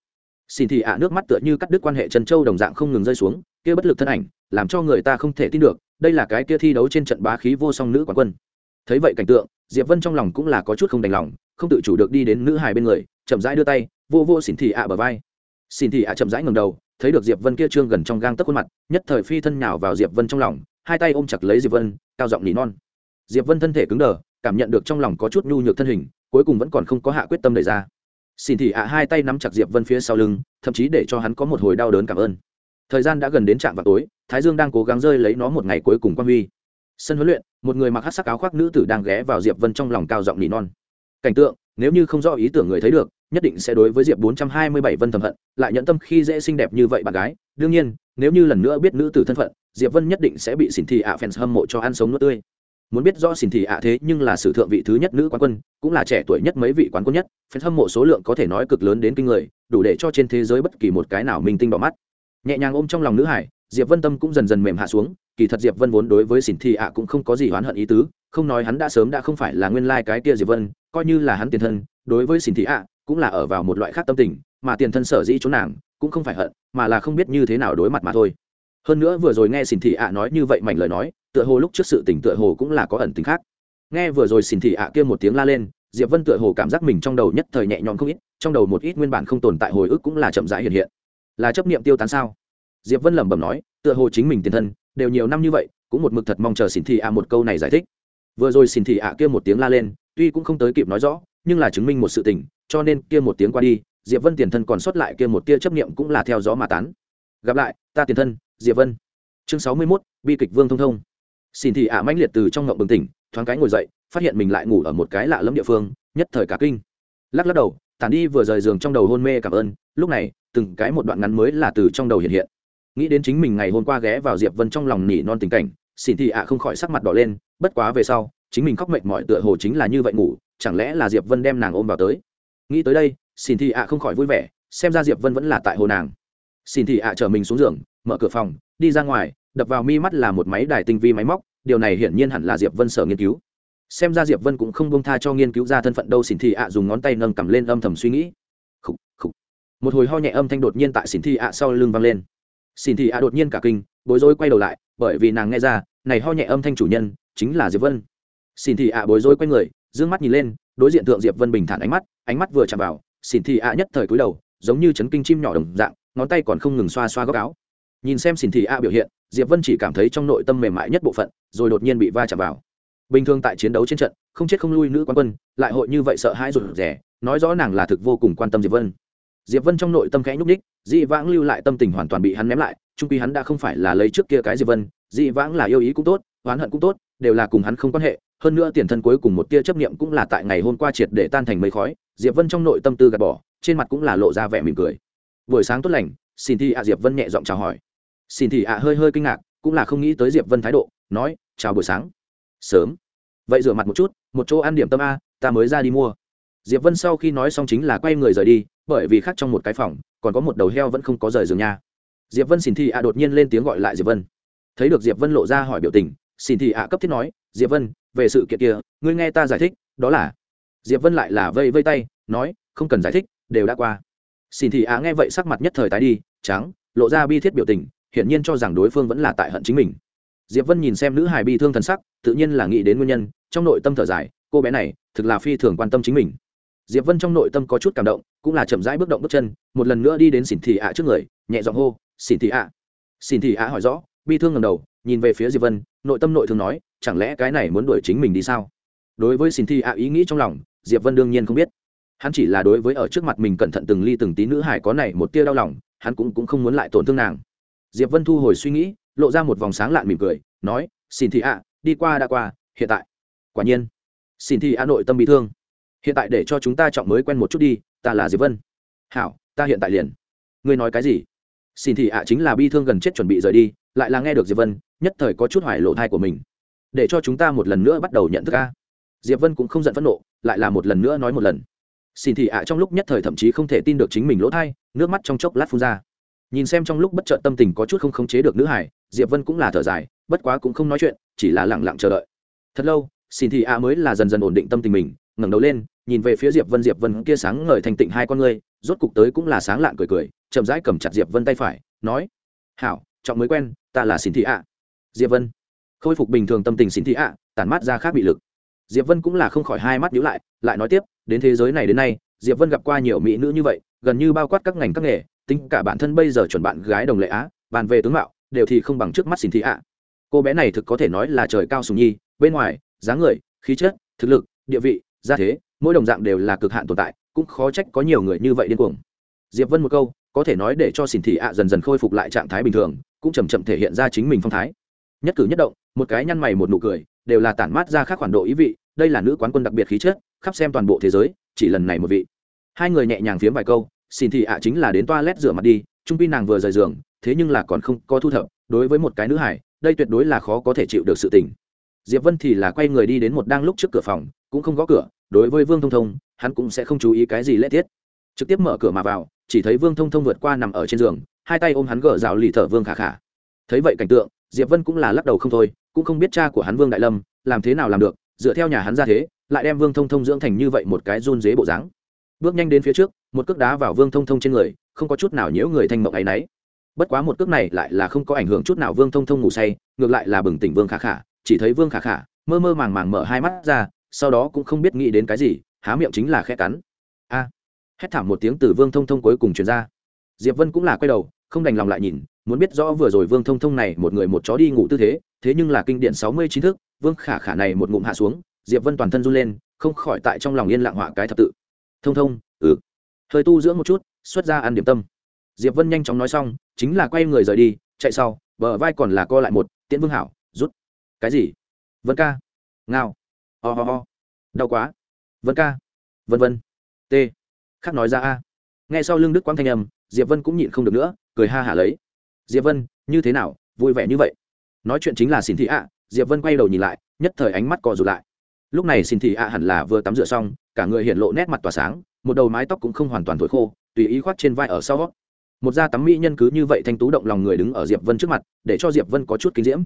Speaker 1: Xin thì ạ, nước mắt tựa như cắt đứt quan hệ trần châu đồng dạng không ngừng rơi xuống, kia bất lực thân ảnh, làm cho người ta không thể tin được, đây là cái kia thi đấu trên trận bá khí vô song nữ quán quân. Thấy vậy cảnh tượng, diệp vân trong lòng cũng là có chút không đành lòng, không tự chủ được đi đến nữ hài bên người, chậm rãi đưa tay, vô vô xin thị ạ bờ vai. Xin thị ạ chậm rãi ngầm đầu, thấy được diệp vân kia trương gần trong gang tấc khuôn mặt, nhất thời phi thân nhào vào diệp vân trong lòng, hai tay ôm chặt lấy diệp vân, cao giọng nỉ non. Diệp vân thân thể cứng đờ, cảm nhận được trong lòng có chút nhu nhược thân hình cuối cùng vẫn còn không có hạ quyết tâm đẩy ra. Xin thị ạ hai tay nắm chặt diệp vân phía sau lưng, thậm chí để cho hắn có một hồi đau đớn cảm ơn. Thời gian đã gần đến trạm vào tối, thái dương đang cố gắng rơi lấy nó một ngày cuối cùng quan huy. Sân huấn luyện, một người mặc hát sắc áo khoác nữ tử đang ghé vào diệp vân trong lòng cao giọng nỉ non. Cảnh tượng, nếu như không rõ ý tưởng người thấy được, nhất định sẽ đối với diệp bốn trăm hai mươi bảy vân thầm hận, lại nhận tâm khi dễ xinh đẹp như vậy bạn gái. Đương nhiên, nếu như lần nữa biết nữ tử thân phận, diệp vân nhất định sẽ bị xỉn thị ạ à fans hâm mộ cho ăn sống nuốt tươi muốn biết rõ xỉn thị ạ thế nhưng là sử thượng vị thứ nhất nữ quán quân, cũng là trẻ tuổi nhất mấy vị quán quân nhất phần hâm mộ số lượng có thể nói cực lớn đến kinh người, đủ để cho trên thế giới bất kỳ một cái nào minh tinh đỏ mắt. Nhẹ nhàng ôm trong lòng nữ hải, diệp vân tâm cũng dần dần mềm hạ xuống, kỳ thật diệp vân vốn đối với xỉn thị ạ cũng không có gì oán hận ý tứ, không nói hắn đã sớm đã không phải là nguyên lai cái kia diệp vân, coi như là hắn tiền thân, đối với xỉn thị ạ cũng là ở vào một loại khác tâm tình, mà tiền thân sở dĩ chỗ nàng cũng không phải hận, mà là không biết như thế nào đối mặt mà thôi. Hơn nữa vừa rồi nghe xỉn thị ạ nói như vậy mảnh lời nói tựa hồ lúc trước sự tỉnh tựa hồ cũng là có ẩn tính khác. Nghe vừa rồi xin thị ạ kia một tiếng la lên diệp vân tựa hồ cảm giác mình trong đầu nhất thời nhẹ nhõm không ít trong đầu một ít nguyên bản không tồn tại hồi ức cũng là chậm rãi hiện hiện. Là chấp niệm tiêu tán sao? Diệp vân lẩm bẩm nói tựa hồ chính mình tiền thân đều nhiều năm như vậy cũng một mực thật mong chờ xin thị ạ một câu này giải thích. Vừa rồi xin thị ạ kia một tiếng la lên tuy cũng không tới kịp nói rõ nhưng là chứng minh một sự tình cho nên kia một tiếng qua đi diệp vân tiền thân còn sót lại kia một tia chấp niệm cũng là theo gió mà tán. Gặp lại ta tiền thân diệp vân. Chương sáu mươi 61, bi kịch vương thông thông xin thị ạ mãnh liệt từ trong ngộng bừng tỉnh, thoáng cái ngồi dậy, phát hiện mình lại ngủ ở một cái lạ lẫm địa phương, nhất thời cả kinh. Lắc lắc đầu, tản đi vừa rời giường trong đầu hôn mê cảm ơn, lúc này, từng cái một đoạn ngắn mới là từ trong đầu hiện hiện. Nghĩ đến chính mình ngày hôm qua ghé vào diệp vân trong lòng nỉ non tình cảnh, xin thị ạ không khỏi sắc mặt đỏ lên, bất quá về sau, chính mình khóc mệt mỏi tựa hồ chính là như vậy ngủ, chẳng lẽ là diệp vân đem nàng ôm vào tới? Nghĩ tới đây, xin thị ạ không khỏi vui vẻ, xem ra diệp vân vẫn là tại hồ nàng. Xin thị ạ chở mình xuống giường, mở cửa phòng, đi ra ngoài đập vào mi mắt là một máy đài tinh vi máy móc điều này hiển nhiên hẳn là diệp vân sở nghiên cứu. Xem ra diệp vân cũng không bông tha cho nghiên cứu ra thân phận đâu xin thị ạ dùng ngón tay nâng cầm lên âm thầm suy nghĩ. Khủ, khủ. một hồi ho nhẹ âm thanh đột nhiên tại xin thị ạ sau lưng vang lên. Xin thị ạ đột nhiên cả kinh bối rối quay đầu lại bởi vì nàng nghe ra này ho nhẹ âm thanh chủ nhân chính là diệp vân. Xin thị ạ bối rối quay người dương mắt nhìn lên đối diện thượng diệp vân bình thản ánh mắt ánh mắt vừa chạm vào xin thị ạ nhất thời cúi đầu giống như chấn kinh chim nhỏ đồng dạng ngón tay còn không ngừng xoa xoa góc áo nhìn xem xin thị a biểu hiện, diệp vân chỉ cảm thấy trong nội tâm mềm mại nhất bộ phận, rồi đột nhiên bị va chạm vào. Bình thường tại chiến đấu trên trận, không chết không lui nữ quan quân, lại hội như vậy sợ hãi rụt rẻ nói rõ nàng là thực vô cùng quan tâm diệp vân. Diệp vân trong nội tâm khẽ nhúc ních dị vãng lưu lại tâm tình hoàn toàn bị hắn ném lại trung quy hắn đã không phải là lấy trước kia cái diệp vân, dị vãng là yêu ý cũng tốt, oán hận cũng tốt, đều là cùng hắn không quan hệ, hơn nữa tiền thân cuối cùng một tia chấp niệm cũng là tại ngày hôm qua triệt để tan thành mây khói, diệp vân trong nội tâm tư gạt bỏ, trên mặt cũng là lộ ra vẻ mỉm cười. Buổi sáng tốt lành, xin thi ạ diệp vân nhẹ giọng chào hỏi xin thì ạ hơi hơi kinh ngạc, cũng là không nghĩ tới diệp vân thái độ, nói, chào buổi sáng. Sớm. Vậy rửa mặt một chút, một chỗ ăn điểm tâm a, ta mới ra đi mua. Diệp vân sau khi nói xong chính là quay người rời đi, bởi vì khác trong một cái phòng, còn có một đầu heo vẫn không có rời giường nha. Diệp vân xin thị ạ đột nhiên lên tiếng gọi lại diệp vân. Thấy được diệp vân lộ ra hỏi biểu tình, xin thị ạ cấp thiết nói, diệp vân, về sự kiện kia, ngươi nghe ta giải thích, đó là diệp vân lại là vây vây tay, nói, không cần giải thích, đều đã qua. Xin thị ạ nghe vậy sắc mặt nhất thời tái đi, trắng, lộ ra bi thiết biểu tình hiển nhiên cho rằng đối phương vẫn là tại hận chính mình. Diệp vân nhìn xem nữ hài bi thương thần sắc, tự nhiên là nghĩ đến nguyên nhân, trong nội tâm thở dài, cô bé này, thực là phi thường quan tâm chính mình. Diệp vân trong nội tâm có chút cảm động, cũng là chậm rãi bước động bước chân, một lần nữa đi đến xỉn thị ạ trước người, nhẹ giọng hô xỉn thị ạ. Xỉn thị ạ hỏi rõ, bi thương ngầm đầu, nhìn về phía diệp vân, nội tâm nội thương nói, chẳng lẽ cái này muốn đuổi chính mình đi sao? Đối với xỉn thị ạ ý nghĩ trong lòng, diệp vân đương nhiên không biết. Hắn chỉ là đối với ở trước mặt mình cẩn thận từng ly từng tí nữ hải có này một tia đau lòng, hắn cũng cũng không muốn lại tổn thương nàng diệp vân thu hồi suy nghĩ, lộ ra một vòng sáng lạn mỉm cười, nói, xin thị ạ, đi qua đã qua, hiện tại. Quả nhiên, xin thị ạ nội tâm bị thương. Hiện tại để cho chúng ta trọng mới quen một chút đi, ta là diệp vân. Hảo, ta hiện tại liền. Ngươi nói cái gì? Xin thị ạ chính là bi thương gần chết chuẩn bị rời đi, lại là nghe được diệp vân, nhất thời có chút hoài lộ thai của mình. Để cho chúng ta một lần nữa bắt đầu nhận thức ca diệp vân cũng không giận phẫn nộ, lại là một lần nữa nói một lần. Xin thị ạ trong lúc nhất thời thậm chí không thể tin được chính mình lỗ thai, nước mắt trong chốc lát phun ra nhìn xem trong lúc bất chợt tâm tình có chút không khống chế được nữ hải, diệp vân cũng là thở dài, bất quá cũng không nói chuyện, chỉ là lặng lặng chờ đợi. Thật lâu, xin thị a mới là dần dần ổn định tâm tình mình, ngẩng đầu lên, nhìn về phía diệp vân diệp vân kia sáng ngời thành tịnh hai con ngươi, rốt cục tới cũng là sáng lạng cười cười, chậm rãi cầm chặt diệp vân tay phải, nói, hảo, trọng mới quen, ta là xin thị ạ diệp vân khôi phục bình thường tâm tình xin thị ạ tản mát ra khác bị lực. Diệp vân cũng là không khỏi hai mắt nhíu lại lại nói tiếp, đến thế giới này đến nay, diệp vân gặp qua nhiều mỹ nữ như vậy, gần như bao quát các ngành các nghề tính cả bản thân bây giờ chuẩn bạn gái đồng lệ á, bàn về tướng mạo, đều thì không bằng trước mắt xin thị ạ. Cô bé này thực có thể nói là trời cao sùng nhi, bên ngoài, dáng người, khí chất, thực lực, địa vị, gia thế, mỗi đồng dạng đều là cực hạn tồn tại, cũng khó trách có nhiều người như vậy điên cuồng. Diệp vân một câu, có thể nói để cho xin thị ạ dần dần khôi phục lại trạng thái bình thường, cũng chầm chậm thể hiện ra chính mình phong thái. Nhất cử nhất động, một cái nhăn mày một nụ cười, đều là tản mát ra khác khoản độ ý vị, đây là nữ quán quân đặc biệt khí chất, khắp xem toàn bộ thế giới, chỉ lần này một vị. Hai người nhẹ nhàng phiếm vài câu xin thị ạ chính là đến toilet rửa mặt đi, trung pi nàng vừa rời giường, thế nhưng là còn không có thu thập, đối với một cái nữ hải, đây tuyệt đối là khó có thể chịu được sự tình. Diệp vân thì là quay người đi đến một đang lúc trước cửa phòng, cũng không gõ cửa, đối với vương thông thông, hắn cũng sẽ không chú ý cái gì lễ tiết. Trực tiếp mở cửa mà vào, chỉ thấy vương thông thông vượt qua nằm ở trên giường, hai tay ôm hắn gỡ rào lì thở vương khả khả. Thấy vậy cảnh tượng, diệp vân cũng là lắc đầu không thôi, cũng không biết cha của hắn vương đại lâm, làm thế nào làm được, dựa theo nhà hắn ra thế, lại đem vương thông thông dưỡng thành như vậy một cái run dế bộ dáng. Bước nhanh đến phía trước một cước đá vào vương thông thông trên người, không có chút nào nhiễu người thanh mộng ấy nấy. Bất quá một cước này lại là không có ảnh hưởng chút nào vương thông thông ngủ say, ngược lại là bừng tỉnh vương khả khả, chỉ thấy vương khả khả mơ mơ màng màng mở hai mắt ra, sau đó cũng không biết nghĩ đến cái gì, há miệng chính là khẽ cắn. A! Hét thảm một tiếng từ vương thông thông cuối cùng truyền ra. Diệp vân cũng là quay đầu, không đành lòng lại nhìn, muốn biết rõ vừa rồi vương thông thông này một người một chó đi ngủ tư thế thế nhưng là kinh điển sáu mươi chín thức, vương khả khả này một ngụm hạ xuống, diệp vân toàn thân run lên, không khỏi tại trong lòng yên lặng họa cái thập tự. Thông thông ừ hơi tu dưỡng một chút, xuất ra ăn điểm tâm. Diệp vân nhanh chóng nói xong, chính là quay người rời đi, chạy sau, bờ vai còn là co lại một, tiễn vương hảo, rút. Cái gì? Vân ca. Ngao. Ho、oh、ho、oh、ho、oh. đau quá. Vân ca. Vân vân. T. Khắc nói ra a. Nghe sau lưng đức quang thanh âm, diệp vân cũng nhịn không được nữa, cười ha hả lấy. Diệp vân, như thế nào? Vui vẻ như vậy? Nói chuyện chính là xin thị ạ diệp vân quay đầu nhìn lại, nhất thời ánh mắt cò rụt lại. Lúc này xin thị ạ hẳn là vừa tắm rửa xong, cả người hiện lộ nét mặt tỏa sáng một đầu mái tóc cũng không hoàn toàn thổi khô, tùy ý khoác trên vai ở sau. Một da tắm mỹ nhân cứ như vậy thanh tú động lòng người đứng ở diệp vân trước mặt, để cho diệp vân có chút kinh diễm.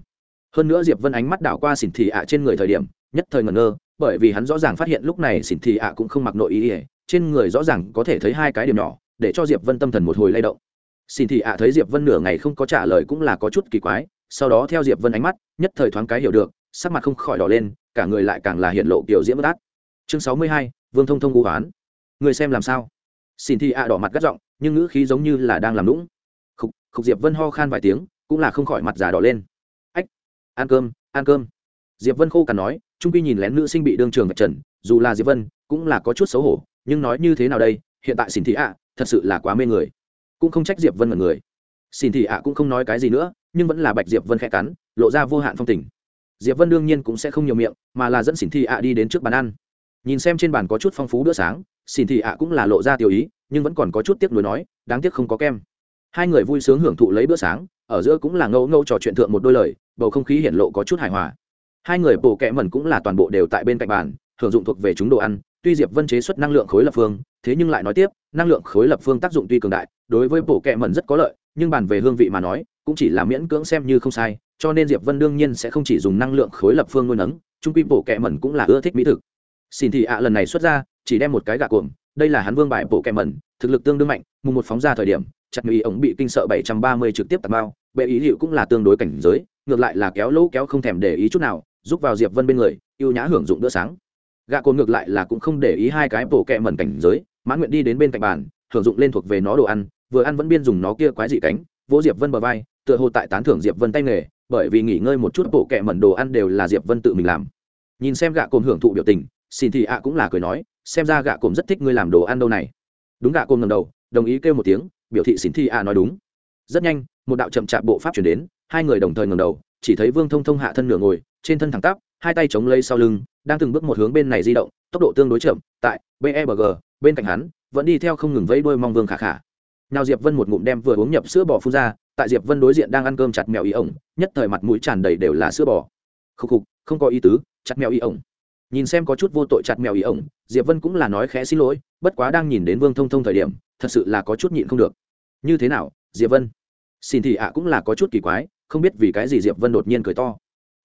Speaker 1: Hơn nữa diệp vân ánh mắt đảo qua xỉn thị ạ trên người thời điểm, nhất thời ngẩn ngơ, bởi vì hắn rõ ràng phát hiện lúc này xỉn thị ạ cũng không mặc nội ý ỉa trên người rõ ràng có thể thấy hai cái điểm nhỏ, để cho diệp vân tâm thần một hồi lay động. Xỉn thị ạ thấy diệp vân nửa ngày không có trả lời cũng là có chút kỳ quái, sau đó theo diệp vân ánh mắt, nhất thời thoáng cái hiểu được, sắc mặt không khỏi đỏ lên, cả người lại càng là hiện lộ kiểu diễm bất át chương sáu mươi hai, vương thông thông u hoán người xem làm sao? Xin thị ạ đỏ mặt gắt giọng, nhưng ngữ khí giống như là đang làm lũng khúc khúc diệp vân ho khan vài tiếng, cũng là không khỏi mặt già đỏ lên. Ách, ăn cơm ăn cơm. Diệp vân khô cằn nói, trung quy nhìn lén nữ sinh bị đương trường vạch trần, dù là diệp vân, cũng là có chút xấu hổ, nhưng nói như thế nào đây, hiện tại xin thị ạ thật sự là quá mê người. Cũng không trách diệp vân mật người. Xin thị ạ cũng không nói cái gì nữa, nhưng vẫn là bạch diệp vân khẽ cắn, lộ ra vô hạn phong tình. Diệp vân đương nhiên cũng sẽ không nhiều miệng, mà là dẫn xin thị ạ đi đến trước bàn ăn nhìn xem trên bàn có chút phong phú bữa sáng xin thị ạ cũng là lộ ra tiểu ý, nhưng vẫn còn có chút tiếc nuối nói, đáng tiếc không có kem. Hai người vui sướng hưởng thụ lấy bữa sáng, ở giữa cũng là ngâu ngâu trò chuyện thượng một đôi lời, bầu không khí hiển lộ có chút hài hòa. Hai người bổ kẹ mẩn cũng là toàn bộ đều tại bên cạnh bàn hưởng dụng thuộc về chúng đồ ăn, tuy diệp vân chế xuất năng lượng khối lập phương, thế nhưng lại nói tiếp, năng lượng khối lập phương tác dụng tuy cường đại, đối với bổ kẹ mẩn rất có lợi, nhưng bàn về hương vị mà nói, cũng chỉ là miễn cưỡng xem như không sai, cho nên diệp vân đương nhiên sẽ không chỉ dùng năng lượng khối lập phương nuôi nấng trung quy bổ kẹ mẩn cũng là ưa thích mỹ thực xin thì ạ lần này xuất ra chỉ đem một cái gạ cuồng, đây là hắn vương bài bộ kẹ mẩn thực lực tương đương mạnh mùng một phóng ra thời điểm chặt mỹ ống bị kinh sợ 730 trực tiếp tạt bao bệ ý liệu cũng là tương đối cảnh giới ngược lại là kéo lỗ kéo không thèm để ý chút nào giúp vào diệp vân bên người ưu nhã hưởng dụng bữa sáng. Gạ cồn ngược lại là cũng không để ý hai cái bộ kẹ mẩn cảnh giới mãn nguyện đi đến bên cạnh bàn hưởng dụng lên thuộc về nó đồ ăn vừa ăn vẫn biên dùng nó kia quái dị cánh vỗ diệp vân bờ vai tựa hồ tại tán thưởng diệp vân tay nghề bởi vì nghỉ ngơi một chút bộ kẹ mẩn đồ ăn đều là diệp vân tự mình làm. Nhìn xem gạ cồn hưởng thụ biểu tình xin thì ạ cũng là cười nói, xem ra gạ cồm rất thích ngươi làm đồ ăn đâu này. Đúng gạ cồm ngầm đầu, đồng ý kêu một tiếng, biểu thị xin thì ạ nói đúng. Rất nhanh, một đạo chậm chạp bộ pháp chuyển đến, hai người đồng thời ngầm đầu, chỉ thấy vương thông thông hạ thân nửa ngồi, trên thân thẳng tắp, hai tay chống lây sau lưng, đang từng bước một hướng bên này di động, tốc độ tương đối chậm, tại bebg bên cạnh hắn, vẫn đi theo không ngừng vẫy đôi mong vương khả khả. Nào diệp vân một ngụm đem vừa uống nhập sữa bò phun ra, tại diệp vân đối diện đang ăn cơm chặt mèo y ổng, nhất thời mặt mũi tràn đầy đều là sữa bò. Khục khục, không có ý tứ, chặt mèo y ổng nhìn xem có chút vô tội chặt mèo ý ổng, diệp vân cũng là nói khẽ xin lỗi, bất quá đang nhìn đến vương thông thông thời điểm, thật sự là có chút nhịn không được. Như thế nào, diệp vân? Xin thì ạ cũng là có chút kỳ quái, không biết vì cái gì diệp vân đột nhiên cười to.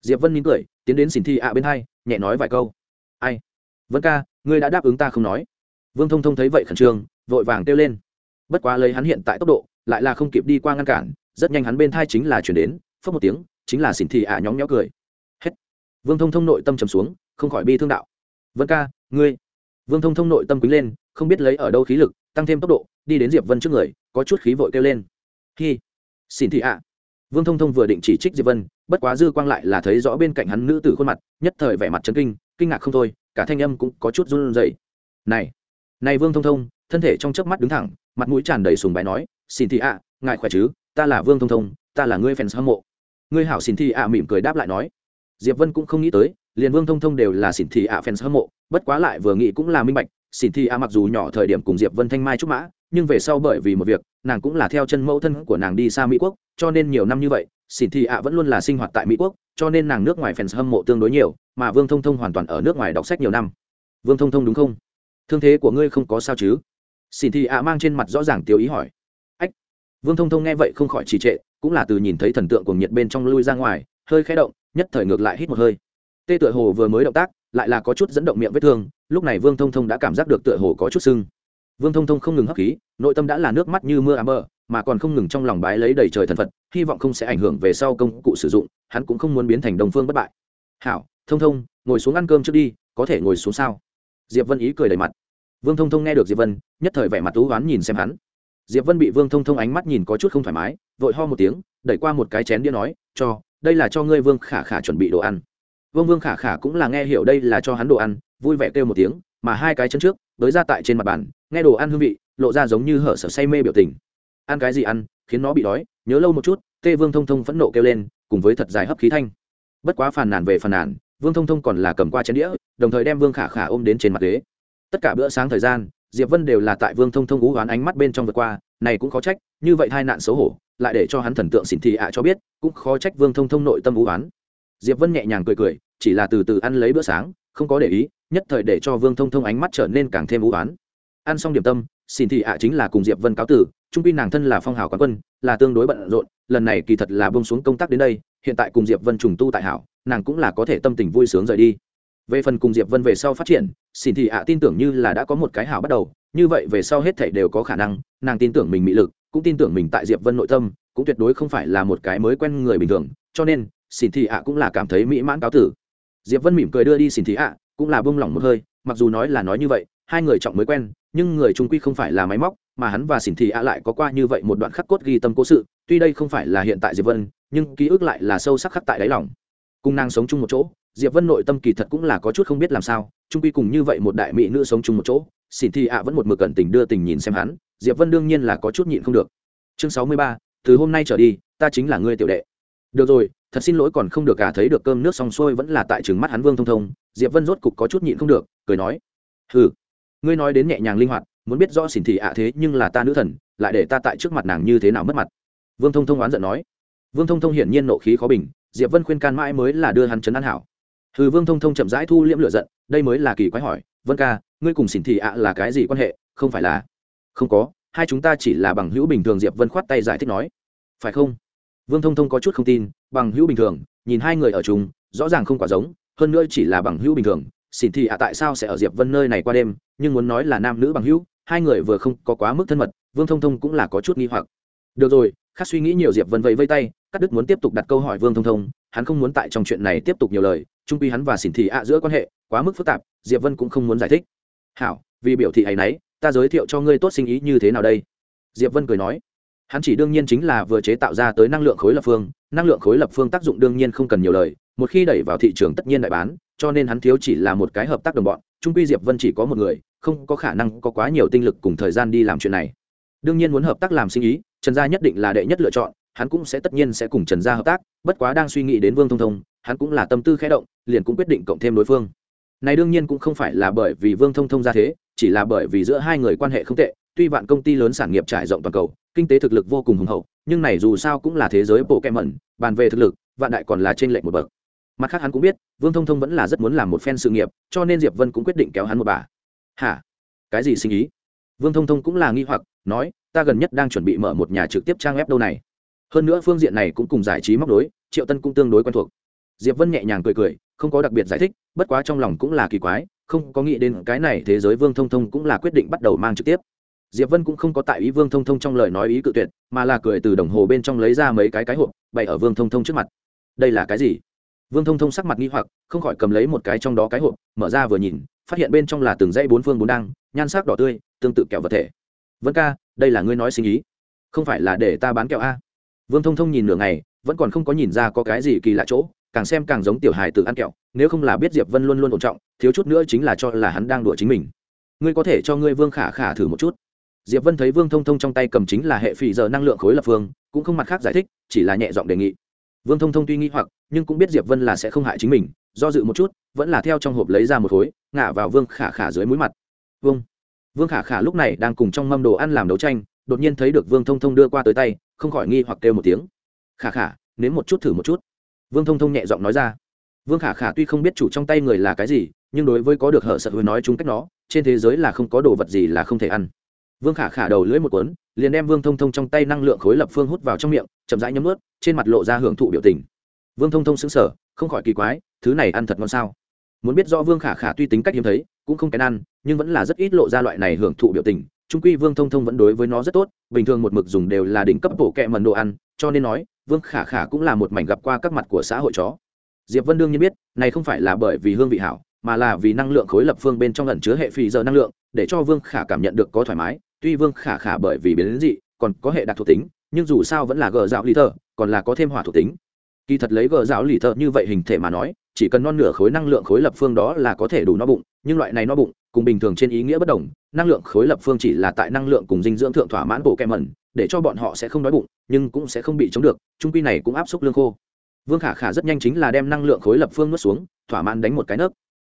Speaker 1: Diệp vân nín cười, tiến đến xin thị ạ bên hai, nhẹ nói vài câu. Ai? Vân ca, ngươi đã đáp ứng ta không nói. Vương thông thông thấy vậy khẩn trương, vội vàng kêu lên. Bất quá lấy hắn hiện tại tốc độ, lại là không kịp đi qua ngăn cản, rất nhanh hắn bên thai chính là chuyển đến phớt một tiếng, chính là xỉn thị ạ à nhóng nhó cười. Hết vương thông thông nội tâm trầm xuống không khỏi bi thương đạo. Vân ca, ngươi. Vương thông thông nội tâm quý lên, không biết lấy ở đâu khí lực, tăng thêm tốc độ, đi đến diệp vân trước người, có chút khí vội kêu lên. Hi. Xin thị ạ. Vương thông thông vừa định chỉ trích diệp vân, bất quá dư quang lại là thấy rõ bên cạnh hắn nữ tử khuôn mặt, nhất thời vẻ mặt chấn kinh kinh ngạc không thôi, cả thanh âm cũng có chút run rẩy. Này. Này vương thông thông, thân thể trong chớp mắt đứng thẳng, mặt mũi tràn đầy sùng bái nói, xin thị ạ, ngài khỏe chứ? Ta là vương thông thông, ta là ngươi fans hâm mộ. Ngươi hảo xin thị ạ mỉm cười đáp lại nói diệp vân cũng không nghĩ tới liền vương thông thông đều là xỉn thị ạ fans hâm mộ, bất quá lại vừa nghĩ cũng là minh bạch, xỉn thị ạ mặc dù nhỏ thời điểm cùng diệp vân thanh mai trúc mã, nhưng về sau bởi vì một việc, nàng cũng là theo chân mẫu thân của nàng đi xa mỹ quốc, cho nên nhiều năm như vậy, xỉn thị ạ vẫn luôn là sinh hoạt tại mỹ quốc, cho nên nàng nước ngoài fans hâm mộ tương đối nhiều, mà vương thông thông hoàn toàn ở nước ngoài đọc sách nhiều năm. Vương thông thông đúng không? Thương thế của ngươi không có sao chứ? Xỉn thị ạ mang trên mặt rõ ràng tiêu ý hỏi. Ách! Vương thông thông nghe vậy không khỏi trì trệ, cũng là từ nhìn thấy thần tượng của nhiệt bên trong lui ra ngoài, hơi khẽ động nhất thời ngược lại hít một hơi. Tê tựa hồ vừa mới động tác, lại là có chút dẫn động miệng vết thương, lúc này vương thông thông đã cảm giác được tựa hồ có chút sưng. Vương thông thông không ngừng hấp khí, nội tâm đã là nước mắt như mưa ám mơ mà còn không ngừng trong lòng bái lấy đầy trời thần phật, hy vọng không sẽ ảnh hưởng về sau công cụ sử dụng, hắn cũng không muốn biến thành đồng phương bất bại. Hảo, thông thông, ngồi xuống ăn cơm trước đi, có thể ngồi xuống sao? Diệp vân ý cười đầy mặt. Vương thông thông nghe được diệp vân, nhất thời vẻ mặt tú oán nhìn xem hắn. Diệp vân bị vương thông thông ánh mắt nhìn có chút không thoải mái, vội ho một tiếng, đẩy qua một cái chén đĩa nói, cho đây là cho ngươi vương khả khả chuẩn bị đồ ăn. Vương vương khả khả cũng là nghe hiểu đây là cho hắn đồ ăn, vui vẻ kêu một tiếng, mà hai cái chân trước tới ra tại trên mặt bàn, nghe đồ ăn hương vị, lộ ra giống như hở sở say mê biểu tình. Ăn cái gì ăn, khiến nó bị đói, nhớ lâu một chút, tê vương thông thông phẫn nộ kêu lên, cùng với thật dài hấp khí thanh. Bất quá phàn nàn về phàn nàn, vương thông thông còn là cầm qua chén đĩa, đồng thời đem vương khả khả ôm đến trên mặt ghế. Tất cả bữa sáng thời gian, diệp vân đều là tại vương thông thông ú oán ánh mắt bên trong vượt qua, này cũng khó trách, như vậy hai nạn xấu hổ lại để cho hắn thần tượng xỉn thị ạ cho biết, cũng khó trách vương thông thông nội tâm vũ oán. Diệp vân nhẹ nhàng cười cười, chỉ là từ từ ăn lấy bữa sáng, không có để ý, nhất thời để cho vương thông thông ánh mắt trở nên càng thêm vũ oán. Ăn xong điểm tâm xin thị ạ chính là cùng diệp vân cáo tử, trung pin nàng thân là phong hào quán quân, là tương đối bận rộn, lần này kỳ thật là bông xuống công tác đến đây, hiện tại cùng diệp vân trùng tu tại hảo, nàng cũng là có thể tâm tình vui sướng rời đi. Về phần cùng diệp vân về sau phát triển xin thị ạ tin tưởng như là đã có một cái hảo bắt đầu, như vậy về sau hết thảy đều có khả năng, nàng tin tưởng mình mỹ lực cũng tin tưởng mình tại diệp vân nội tâm, cũng tuyệt đối không phải là một cái mới quen người bình thường, cho nên xin thị ạ cũng là cảm thấy mỹ mãn cáo tử. Diệp vân mỉm cười đưa đi xin thị ạ, cũng là bông lỏng một hơi, mặc dù nói là nói như vậy, hai người trọng mới quen, nhưng người trung quy không phải là máy móc, mà hắn và xỉn thị ạ lại có qua như vậy một đoạn khắc cốt ghi tâm cố sự, tuy đây không phải là hiện tại diệp vân, nhưng ký ức lại là sâu sắc khắc tại đáy lòng. Cùng nàng sống chung một chỗ, diệp vân nội tâm kỳ thật cũng là có chút không biết làm sao, trung quy cùng như vậy một đại mỹ nữ sống chung một chỗ xỉn thị ạ vẫn một mực cẩn tình đưa tình nhìn xem hắn diệp vân đương nhiên là có chút nhịn không được. Chương sáu mươi ba, từ hôm nay trở đi, ta chính là ngươi tiểu đệ. Được rồi, thật xin lỗi còn không được cả thấy được cơm nước xong xuôi vẫn là tại trừng mắt hắn vương thông thông, diệp vân rốt cục có chút nhịn không được, cười nói. Hừ, ngươi nói đến nhẹ nhàng linh hoạt, muốn biết rõ xỉn thị ạ thế nhưng là ta nữ thần, lại để ta tại trước mặt nàng như thế nào mất mặt. Vương thông thông oán giận nói. Vương thông thông hiển nhiên nộ khí khó bình, diệp vân khuyên can mãi mới là đưa hắn chấn an hảo. Hừ, vương thông thông chậm rãi thu liễm lửa giận, đây mới là kỳ quái hỏi, vân ca, ngươi cùng xỉn thị ạ là cái gì quan hệ? Không phải là không có, hai chúng ta chỉ là bằng hữu bình thường, diệp vân khoát tay giải thích nói. Phải không? Vương thông thông có chút không tin, bằng hữu bình thường, nhìn hai người ở chung, rõ ràng không quá giống, hơn nữa chỉ là bằng hữu bình thường. Xỉn thị ạ, tại sao sẽ ở diệp vân nơi này qua đêm, nhưng muốn nói là nam nữ bằng hữu, hai người vừa không có quá mức thân mật, vương thông thông cũng là có chút nghi hoặc. Được rồi, khác suy nghĩ nhiều, diệp vân vẫy vây tay, cắt đức muốn tiếp tục đặt câu hỏi vương thông thông, hắn không muốn tại trong chuyện này tiếp tục nhiều lời, trung quy hắn và xỉn thị ạ giữa quan hệ quá mức phức tạp, diệp vân cũng không muốn giải thích. Hảo, vì biểu thị ấy nấy ta giới thiệu cho ngươi tốt sinh ý như thế nào đây? Diệp vân cười nói. Hắn chỉ đương nhiên chính là vừa chế tạo ra tới năng lượng khối lập phương. Năng lượng khối lập phương tác dụng đương nhiên không cần nhiều lời. Một khi đẩy vào thị trường tất nhiên đại bán, cho nên hắn thiếu chỉ là một cái hợp tác đồng bọn. Trung quy diệp vân chỉ có một người, không có khả năng có quá nhiều tinh lực cùng thời gian đi làm chuyện này. Đương nhiên muốn hợp tác làm sinh ý, trần gia nhất định là đệ nhất lựa chọn, hắn cũng sẽ tất nhiên sẽ cùng trần gia hợp tác, bất quá đang suy nghĩ đến vương thông thông, hắn cũng là tâm tư khẽ động, liền cũng quyết định cộng thêm đối phương. Này đương nhiên cũng không phải là bởi vì vương thông thông ra thế chỉ là bởi vì giữa hai người quan hệ không tệ, tuy vạn công ty lớn sản nghiệp trải rộng toàn cầu, kinh tế thực lực vô cùng hùng hậu, nhưng này dù sao cũng là thế giới bộ kem mẩn bàn về thực lực, vạn đại còn là trên lệnh một bậc. Mặt khác hắn cũng biết, vương thông thông vẫn là rất muốn làm một phen sự nghiệp, cho nên diệp vân cũng quyết định kéo hắn một bà. Hả? Cái gì sinh ý? Vương thông thông cũng là nghi hoặc, nói, ta gần nhất đang chuẩn bị mở một nhà trực tiếp trang web đâu này. Hơn nữa phương diện này cũng cùng giải trí móc đối triệu tân cũng tương đối quen thuộc. Diệp vân nhẹ nhàng cười cười, không có đặc biệt giải thích, bất quá trong lòng cũng là kỳ quái không có nghĩ đến cái này thế giới vương thông thông cũng là quyết định bắt đầu mang trực tiếp. Diệp vân cũng không có tại ý vương thông thông trong lời nói ý cự tuyệt, mà là cười từ đồng hồ bên trong lấy ra mấy cái cái hộp, bày ở vương thông thông trước mặt. Đây là cái gì? Vương thông thông sắc mặt nghi hoặc, không khỏi cầm lấy một cái trong đó cái hộp, mở ra vừa nhìn, phát hiện bên trong là từng dãy bốn phương bốn đăng, nhan sắc đỏ tươi, tương tự kẹo vật thể. Vân ca, đây là ngươi nói sinh ý. Không phải là để ta bán kẹo a? Vương thông thông nhìn nửa ngày, vẫn còn không có nhìn ra có cái gì kỳ lạ chỗ càng xem càng giống tiểu hài tự ăn kẹo, nếu không là biết diệp vân luôn luôn ổn trọng, thiếu chút nữa chính là cho là hắn đang đùa chính mình. Ngươi có thể cho ngươi vương khả khả thử một chút. Diệp vân thấy vương thông thông trong tay cầm chính là hệ phì giờ năng lượng khối lập phương, cũng không mặt khác giải thích, chỉ là nhẹ giọng đề nghị. Vương thông thông tuy nghĩ hoặc, nhưng cũng biết diệp vân là sẽ không hại chính mình, do dự một chút, vẫn là theo trong hộp lấy ra một khối, ngả vào vương khả khả dưới mũi mặt. Vương vương khả khả lúc này đang cùng trong mâm đồ ăn làm đấu tranh, đột nhiên thấy được vương thông thông đưa qua tới tay, không khỏi nghi hoặc kêu một tiếng. Khả khả, nếm một chút thử một chút vương thông thông nhẹ giọng nói ra. Vương khả khả tuy không biết chủ trong tay người là cái gì, nhưng đối với có được hở sợ hứa nói chung cách nó, trên thế giới là không có đồ vật gì là không thể ăn. Vương khả khả đầu lưỡi một cuốn, liền đem vương thông thông trong tay năng lượng khối lập phương hút vào trong miệng, chậm rãi nhấm ướt trên mặt lộ ra hưởng thụ biểu tình. Vương thông thông xứng sở không khỏi kỳ quái, thứ này ăn thật ngon sao? Muốn biết do vương khả khả tuy tính cách hiếm thấy, cũng không kén ăn, nhưng vẫn là rất ít lộ ra loại này hưởng thụ biểu tình. Trung quy vương thông thông vẫn đối với nó rất tốt, bình thường một mực dùng đều là đỉnh cấp bổ kẹ mần đồ ăn, cho nên nói vương khả khả cũng là một mảnh gặp qua các mặt của xã hội chó. Diệp vân đương nhiên biết, này không phải là bởi vì hương vị hảo, mà là vì năng lượng khối lập phương bên trong ẩn chứa hệ phì giờ năng lượng, để cho vương khả cảm nhận được có thoải mái. Tuy vương khả khả bởi vì biến dị, còn có hệ đặc thuộc tính, nhưng dù sao vẫn là gờ dạo lì thờ còn là có thêm hỏa thuộc tính. Kỳ thật lấy gờ dạo lì thợ như vậy hình thể mà nói chỉ cần non nửa khối năng lượng khối lập phương đó là có thể đủ no bụng, nhưng loại này no bụng, cùng bình thường trên ý nghĩa bất đồng, năng lượng khối lập phương chỉ là tại năng lượng cùng dinh dưỡng thượng thỏa mãn bộ kem mẩn, để cho bọn họ sẽ không đói bụng, nhưng cũng sẽ không bị chống được, trung quy này cũng áp suất lương khô. Vương khả khả rất nhanh chính là đem năng lượng khối lập phương nuốt xuống, thỏa mãn đánh một cái nấc.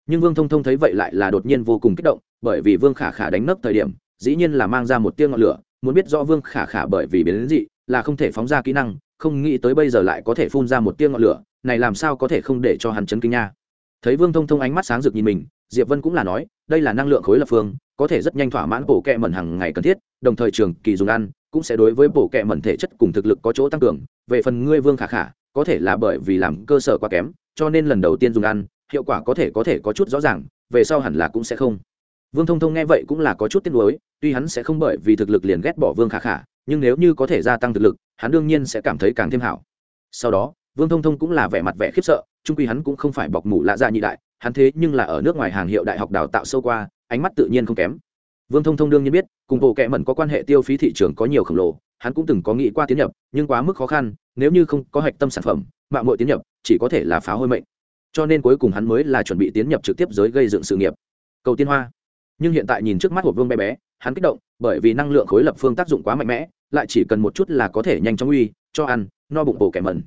Speaker 1: Nhưng vương thông thông thấy vậy lại là đột nhiên vô cùng kích động, bởi vì vương khả khả đánh nấc thời điểm, dĩ nhiên là mang ra một tia ngọn lửa, muốn biết rõ vương khả khả bởi vì biến đến dị, là không thể phóng ra kỹ năng, không nghĩ tới bây giờ lại có thể phun ra một tia ngọn lửa này làm sao có thể không để cho hắn chấn kinh nha? Thấy vương thông thông ánh mắt sáng rực nhìn mình, diệp vân cũng là nói, đây là năng lượng khối lập phương, có thể rất nhanh thỏa mãn bổ kẹ mẩn hàng ngày cần thiết, đồng thời trường kỳ dùng ăn, cũng sẽ đối với bổ kẹ mẩn thể chất cùng thực lực có chỗ tăng cường. Về phần ngươi vương khả khả, có thể là bởi vì làm cơ sở quá kém, cho nên lần đầu tiên dùng ăn, hiệu quả có thể có thể có chút rõ ràng, về sau hẳn là cũng sẽ không. Vương thông thông nghe vậy cũng là có chút tiếc nuối, tuy hắn sẽ không bởi vì thực lực liền ghét bỏ vương khả khả, nhưng nếu như có thể gia tăng thực lực, hắn đương nhiên sẽ cảm thấy càng thêm hảo. Sau đó vương thông thông cũng là vẻ mặt vẻ khiếp sợ, trung quy hắn cũng không phải bọc mủ lạ dạ nhị đại, hắn thế nhưng là ở nước ngoài hàng hiệu đại học đào tạo sâu qua, ánh mắt tự nhiên không kém. Vương thông thông đương nhiên biết, cùng bộ kệ mẩn có quan hệ tiêu phí thị trường có nhiều khổng lồ, hắn cũng từng có nghĩ qua tiến nhập, nhưng quá mức khó khăn, nếu như không có hạch tâm sản phẩm, mạng mội tiến nhập, chỉ có thể là phá hôi mệnh. Cho nên cuối cùng hắn mới là chuẩn bị tiến nhập trực tiếp giới gây dựng sự nghiệp. Cầu tiên hoa. Nhưng hiện tại nhìn trước mắt hộp vương bé bé, hắn kích động, bởi vì năng lượng khối lập phương tác dụng quá mạnh mẽ, lại chỉ cần một chút là có thể nhanh chóng uy, cho ăn, no bụng bộ kẻ mẩn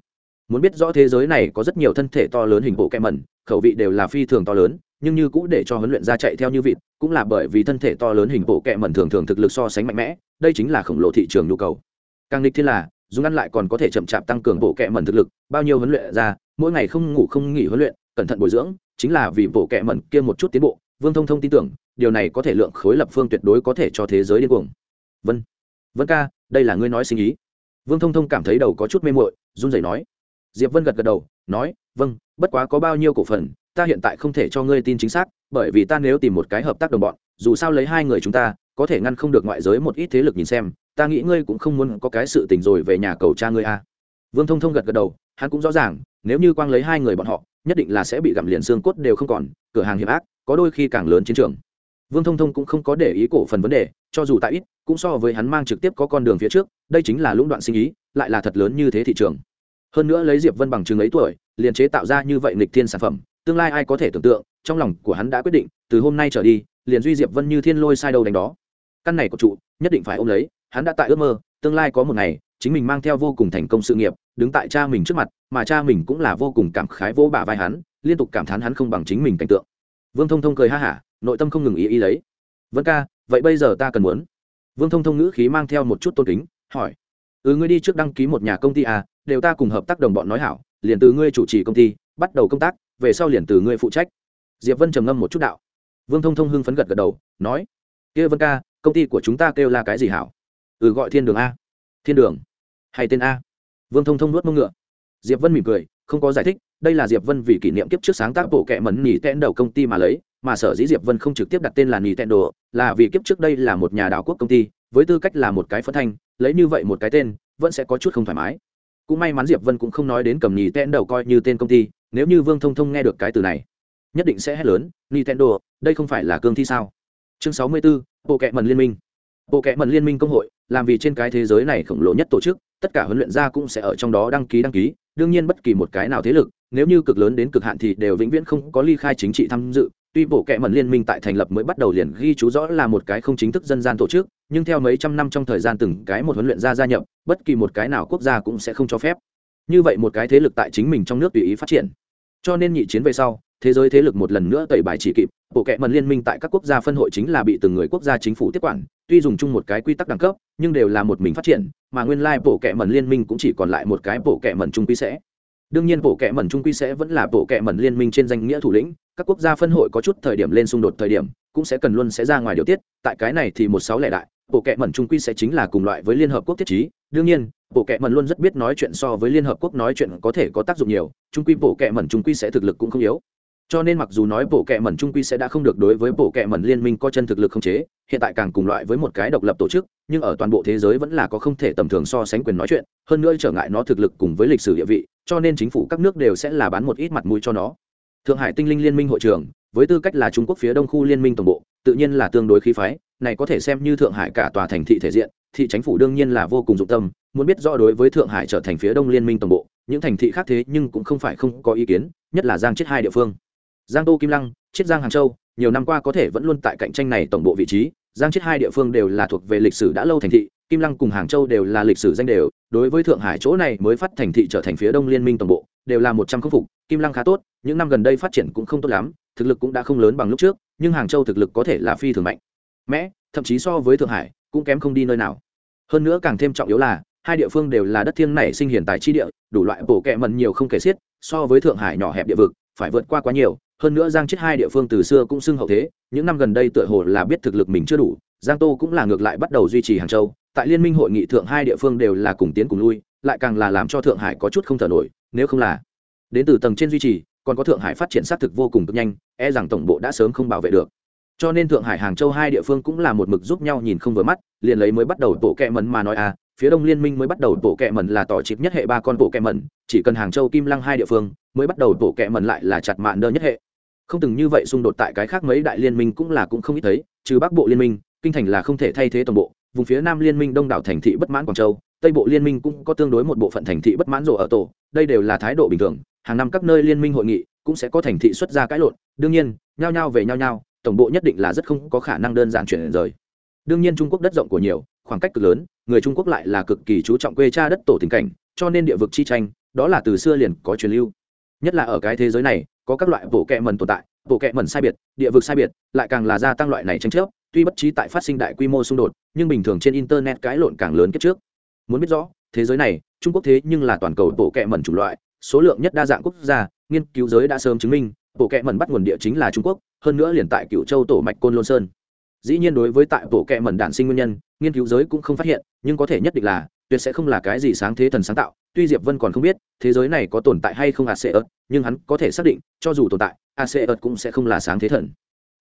Speaker 1: muốn biết rõ thế giới này có rất nhiều thân thể to lớn hình bộ kẹ mẩn, khẩu vị đều là phi thường to lớn, nhưng như cũ để cho huấn luyện ra chạy theo như vịt, cũng là bởi vì thân thể to lớn hình bộ kẹ mẩn thường thường thực lực so sánh mạnh mẽ, đây chính là khổng lồ thị trường nhu cầu. Càng nghịch thiên là, dùng ăn lại còn có thể chậm chạp tăng cường bộ kẹ mẩn thực lực, bao nhiêu huấn luyện ra, mỗi ngày không ngủ không nghỉ huấn luyện, cẩn thận bồi dưỡng, chính là vì bộ kẹ mẩn kia một chút tiến bộ, vương thông thông tin tưởng, điều này có thể lượng khối lập phương tuyệt đối có thể cho thế giới điên cuồng. Vân vân ca, đây là ngươi nói sinh ý. Vương thông thông cảm thấy đầu có chút mê muội, run rẩy nói diệp vân gật gật đầu, nói vâng bất quá có bao nhiêu cổ phần, ta hiện tại không thể cho ngươi tin chính xác, bởi vì ta nếu tìm một cái hợp tác đồng bọn, dù sao lấy hai người chúng ta, có thể ngăn không được ngoại giới một ít thế lực nhìn xem, ta nghĩ ngươi cũng không muốn có cái sự tình rồi về nhà cầu cha ngươi a. Vương thông thông gật gật đầu, hắn cũng rõ ràng, nếu như quang lấy hai người bọn họ, nhất định là sẽ bị gặm liền xương cốt đều không còn, cửa hàng hiểm ác, có đôi khi càng lớn chiến trường. Vương thông thông cũng không có để ý cổ phần vấn đề, cho dù tại ít, cũng so với hắn mang trực tiếp có con đường phía trước, đây chính là lũng đoạn sinh ý, lại là thật lớn như thế thị trường hơn nữa lấy diệp vân bằng chứng ấy tuổi, liền chế tạo ra như vậy nghịch thiên sản phẩm, tương lai ai có thể tưởng tượng, trong lòng của hắn đã quyết định, từ hôm nay trở đi, liền duy diệp vân như thiên lôi sai đầu đánh đó. Căn này của trụ, nhất định phải ôm lấy, hắn đã tại ước mơ, tương lai có một ngày, chính mình mang theo vô cùng thành công sự nghiệp, đứng tại cha mình trước mặt, mà cha mình cũng là vô cùng cảm khái vô bả vai hắn, liên tục cảm thán hắn không bằng chính mình cảnh tượng. Vương thông thông cười ha hả, nội tâm không ngừng ý ý lấy. Vân ca, vậy bây giờ ta cần muốn? Vương thông thông ngữ khí mang theo một chút tôn kính, hỏi. Ừ ngươi đi trước đăng ký một nhà công ty à đều ta cùng hợp tác đồng bọn nói hảo, liền từ ngươi chủ trì công ty, bắt đầu công tác, về sau liền từ ngươi phụ trách. Diệp vân trầm ngâm một chút đạo. Vương thông thông hưng phấn gật gật đầu, nói, kia vân ca, công ty của chúng ta kêu là cái gì hảo? Ừ gọi thiên đường a. Thiên đường? Hay tên a? Vương thông thông nuốt mông ngựa. Diệp vân mỉm cười, không có giải thích, đây là diệp vân vì kỷ niệm kiếp trước sáng tác bộ kệ mẩn nhỉ tẽn đầu công ty mà lấy, mà sở dĩ diệp vân không trực tiếp đặt tên là nintendo là vì kiếp trước đây là một nhà đảo quốc công ty, với tư cách là một cái phân thanh, lấy như vậy một cái tên, vẫn sẽ có chút không thoải mái cũng may mắn diệp vân cũng không nói đến cầm nintendo coi như tên công ty nếu như vương thông thông nghe được cái từ này nhất định sẽ hét lớn nintendo đây không phải là cương thi sao? Chương 64, bộ kệ mần liên minh. Bộ kệ mần liên minh công hội làm vì trên cái thế giới này khổng lồ nhất tổ chức tất cả huấn luyện gia cũng sẽ ở trong đó đăng ký đăng ký. Đương nhiên bất kỳ một cái nào thế lực nếu như cực lớn đến cực hạn thì đều vĩnh viễn không có ly khai chính trị tham dự tuy bộ kệ mẩn liên minh tại thành lập mới bắt đầu liền ghi chú rõ là một cái không chính thức dân gian tổ chức, nhưng theo mấy trăm năm trong thời gian từng cái một huấn luyện gia gia nhập, bất kỳ một cái nào quốc gia cũng sẽ không cho phép. Như vậy một cái thế lực tại chính mình trong nước tùy ý phát triển. Cho nên nhị chiến về sau, thế giới thế lực một lần nữa tẩy bài chỉ kịp, bộ kệ mần liên minh tại các quốc gia phân hội chính là bị từng người quốc gia chính phủ tiếp quản, tuy dùng chung một cái quy tắc đẳng cấp, nhưng đều là một mình phát triển, mà nguyên lai bộ kệ mần liên minh cũng chỉ còn lại một cái bộ kệ mần trung quy sẽ. Đương nhiên bộ kệ mần trung quy sẽ vẫn là bộ kệ mần liên minh trên danh nghĩa thủ lĩnh các quốc gia phân hội có chút thời điểm lên xung đột thời điểm, cũng sẽ cần luôn sẽ ra ngoài điều tiết, tại cái này thì một sáu lẻ đại, bộ kệ mần trung quy sẽ chính là cùng loại với liên hợp quốc thiết chí đương nhiên, bộ kệ mần luôn rất biết nói chuyện so với liên hợp quốc nói chuyện có thể có tác dụng nhiều, trung quy bộ kệ mần trung quy sẽ thực lực cũng không yếu. Cho nên mặc dù nói bộ kệ mẩn trung quy sẽ đã không được đối với bộ kệ mẩn liên minh có chân thực lực không chế, hiện tại càng cùng loại với một cái độc lập tổ chức, nhưng ở toàn bộ thế giới vẫn là có không thể tầm thường so sánh quyền nói chuyện, hơn nữa trở ngại nó thực lực cùng với lịch sử địa vị, cho nên chính phủ các nước đều sẽ là bán một ít mặt mũi cho nó thượng hải tinh linh liên minh hội trưởng với tư cách là trung quốc phía đông khu liên minh tổng bộ, tự nhiên là tương đối khí phái, này có thể xem như thượng hải cả tòa thành thị thể diện, thị chính phủ đương nhiên là vô cùng dụng tâm, muốn biết rõ đối với thượng hải trở thành phía đông liên minh tổng bộ, những thành thị khác thế nhưng cũng không phải không có ý kiến, nhất là giang chết hai địa phương. Giang tô kim lăng, chiết giang hàng châu, nhiều năm qua có thể vẫn luôn tại cạnh tranh này tổng bộ vị trí, giang chiết hai địa phương đều là thuộc về lịch sử đã lâu thành thị kim lăng cùng hàng châu đều là lịch sử danh đều, đối với thượng hải chỗ này mới phát thành thị trở thành phía đông liên minh tổng bộ, đều là một trăm khắc phục, kim lăng khá tốt, những năm gần đây phát triển cũng không tốt lắm, thực lực cũng đã không lớn bằng lúc trước, nhưng hàng châu thực lực có thể là phi thường mạnh. Mẽ thậm chí so với thượng hải, cũng kém không đi nơi nào. Hơn nữa càng thêm trọng yếu là, hai địa phương đều là đất thiêng nảy sinh hiển tại chi địa, đủ loại bổ kẹ mần nhiều không kể xiết, so với thượng hải nhỏ hẹp địa vực, phải vượt qua quá nhiều hơn nữa giang chết hai địa phương từ xưa cũng xưng hậu thế, những năm gần đây tựa hồ là biết thực lực mình chưa đủ, giang tô cũng là ngược lại bắt đầu duy trì hàng châu. Tại liên minh hội nghị thượng hai địa phương đều là cùng tiến cùng lui, lại càng là làm cho thượng hải có chút không thở nổi, nếu không là đến từ tầng trên duy trì, còn có thượng hải phát triển xác thực vô cùng cực nhanh e rằng tổng bộ đã sớm không bảo vệ được. Cho nên thượng hải hàng châu hai địa phương cũng là một mực giúp nhau nhìn không vừa mắt, liền lấy mới bắt đầu tổ kẹ mần mà nói à phía đông liên minh mới bắt đầu tổ kẹ mần là tỏ chịp nhất hệ ba con tổ kẹ mần chỉ cần hàng châu kim lăng hai địa phương mới bắt đầu tổ kẹ mần lại là chặt mạn đơn nhất hệ không từng như vậy xung đột tại cái khác mấy đại liên minh cũng là cũng không ít thấy, trừ bắc bộ liên minh, kinh thành là không thể thay thế toàn bộ, vùng phía nam liên minh đông đảo thành thị bất mãn quảng châu, tây bộ liên minh cũng có tương đối một bộ phận thành thị bất mãn rộ ở tổ, đây đều là thái độ bình thường, hàng năm các nơi liên minh hội nghị cũng sẽ có thành thị xuất ra cãi lộn, đương nhiên, nhao nhao về nhao nhao, tổng bộ nhất định là rất không có khả năng đơn giản chuyển rời. Đương nhiên trung quốc đất rộng của nhiều, khoảng cách cực lớn, người trung quốc lại là cực kỳ chú trọng quê cha đất tổ tình cảnh, cho nên địa vực chi tranh, đó là từ xưa liền có truyền lưu. Nhất là ở cái thế giới này có các loại bộ kệ mẩn tồn tại, bộ kệ mẩn sai biệt, địa vực sai biệt, lại càng là gia tăng loại này tranh chấp, tuy bất trí tại phát sinh đại quy mô xung đột, nhưng bình thường trên internet cãi lộn càng lớn kết trước. Muốn biết rõ, thế giới này, trung quốc thế nhưng là toàn cầu bộ kệ mẩn chủng loại, số lượng nhất đa dạng quốc gia, nghiên cứu giới đã sớm chứng minh, bộ kệ mẩn bắt nguồn địa chính là trung quốc, hơn nữa liền tại cựu châu tổ mạch côn lôn sơn. Dĩ nhiên đối với tại bộ kệ mẩn đản sinh nguyên nhân, nghiên cứu giới cũng không phát hiện, nhưng có thể nhất định là, tuyệt sẽ không là cái gì sáng thế thần sáng tạo tuy diệp vân còn không biết, thế giới này có tồn tại hay không asean nhưng hắn có thể xác định, cho dù tồn tại asean cũng sẽ không là sáng thế thần.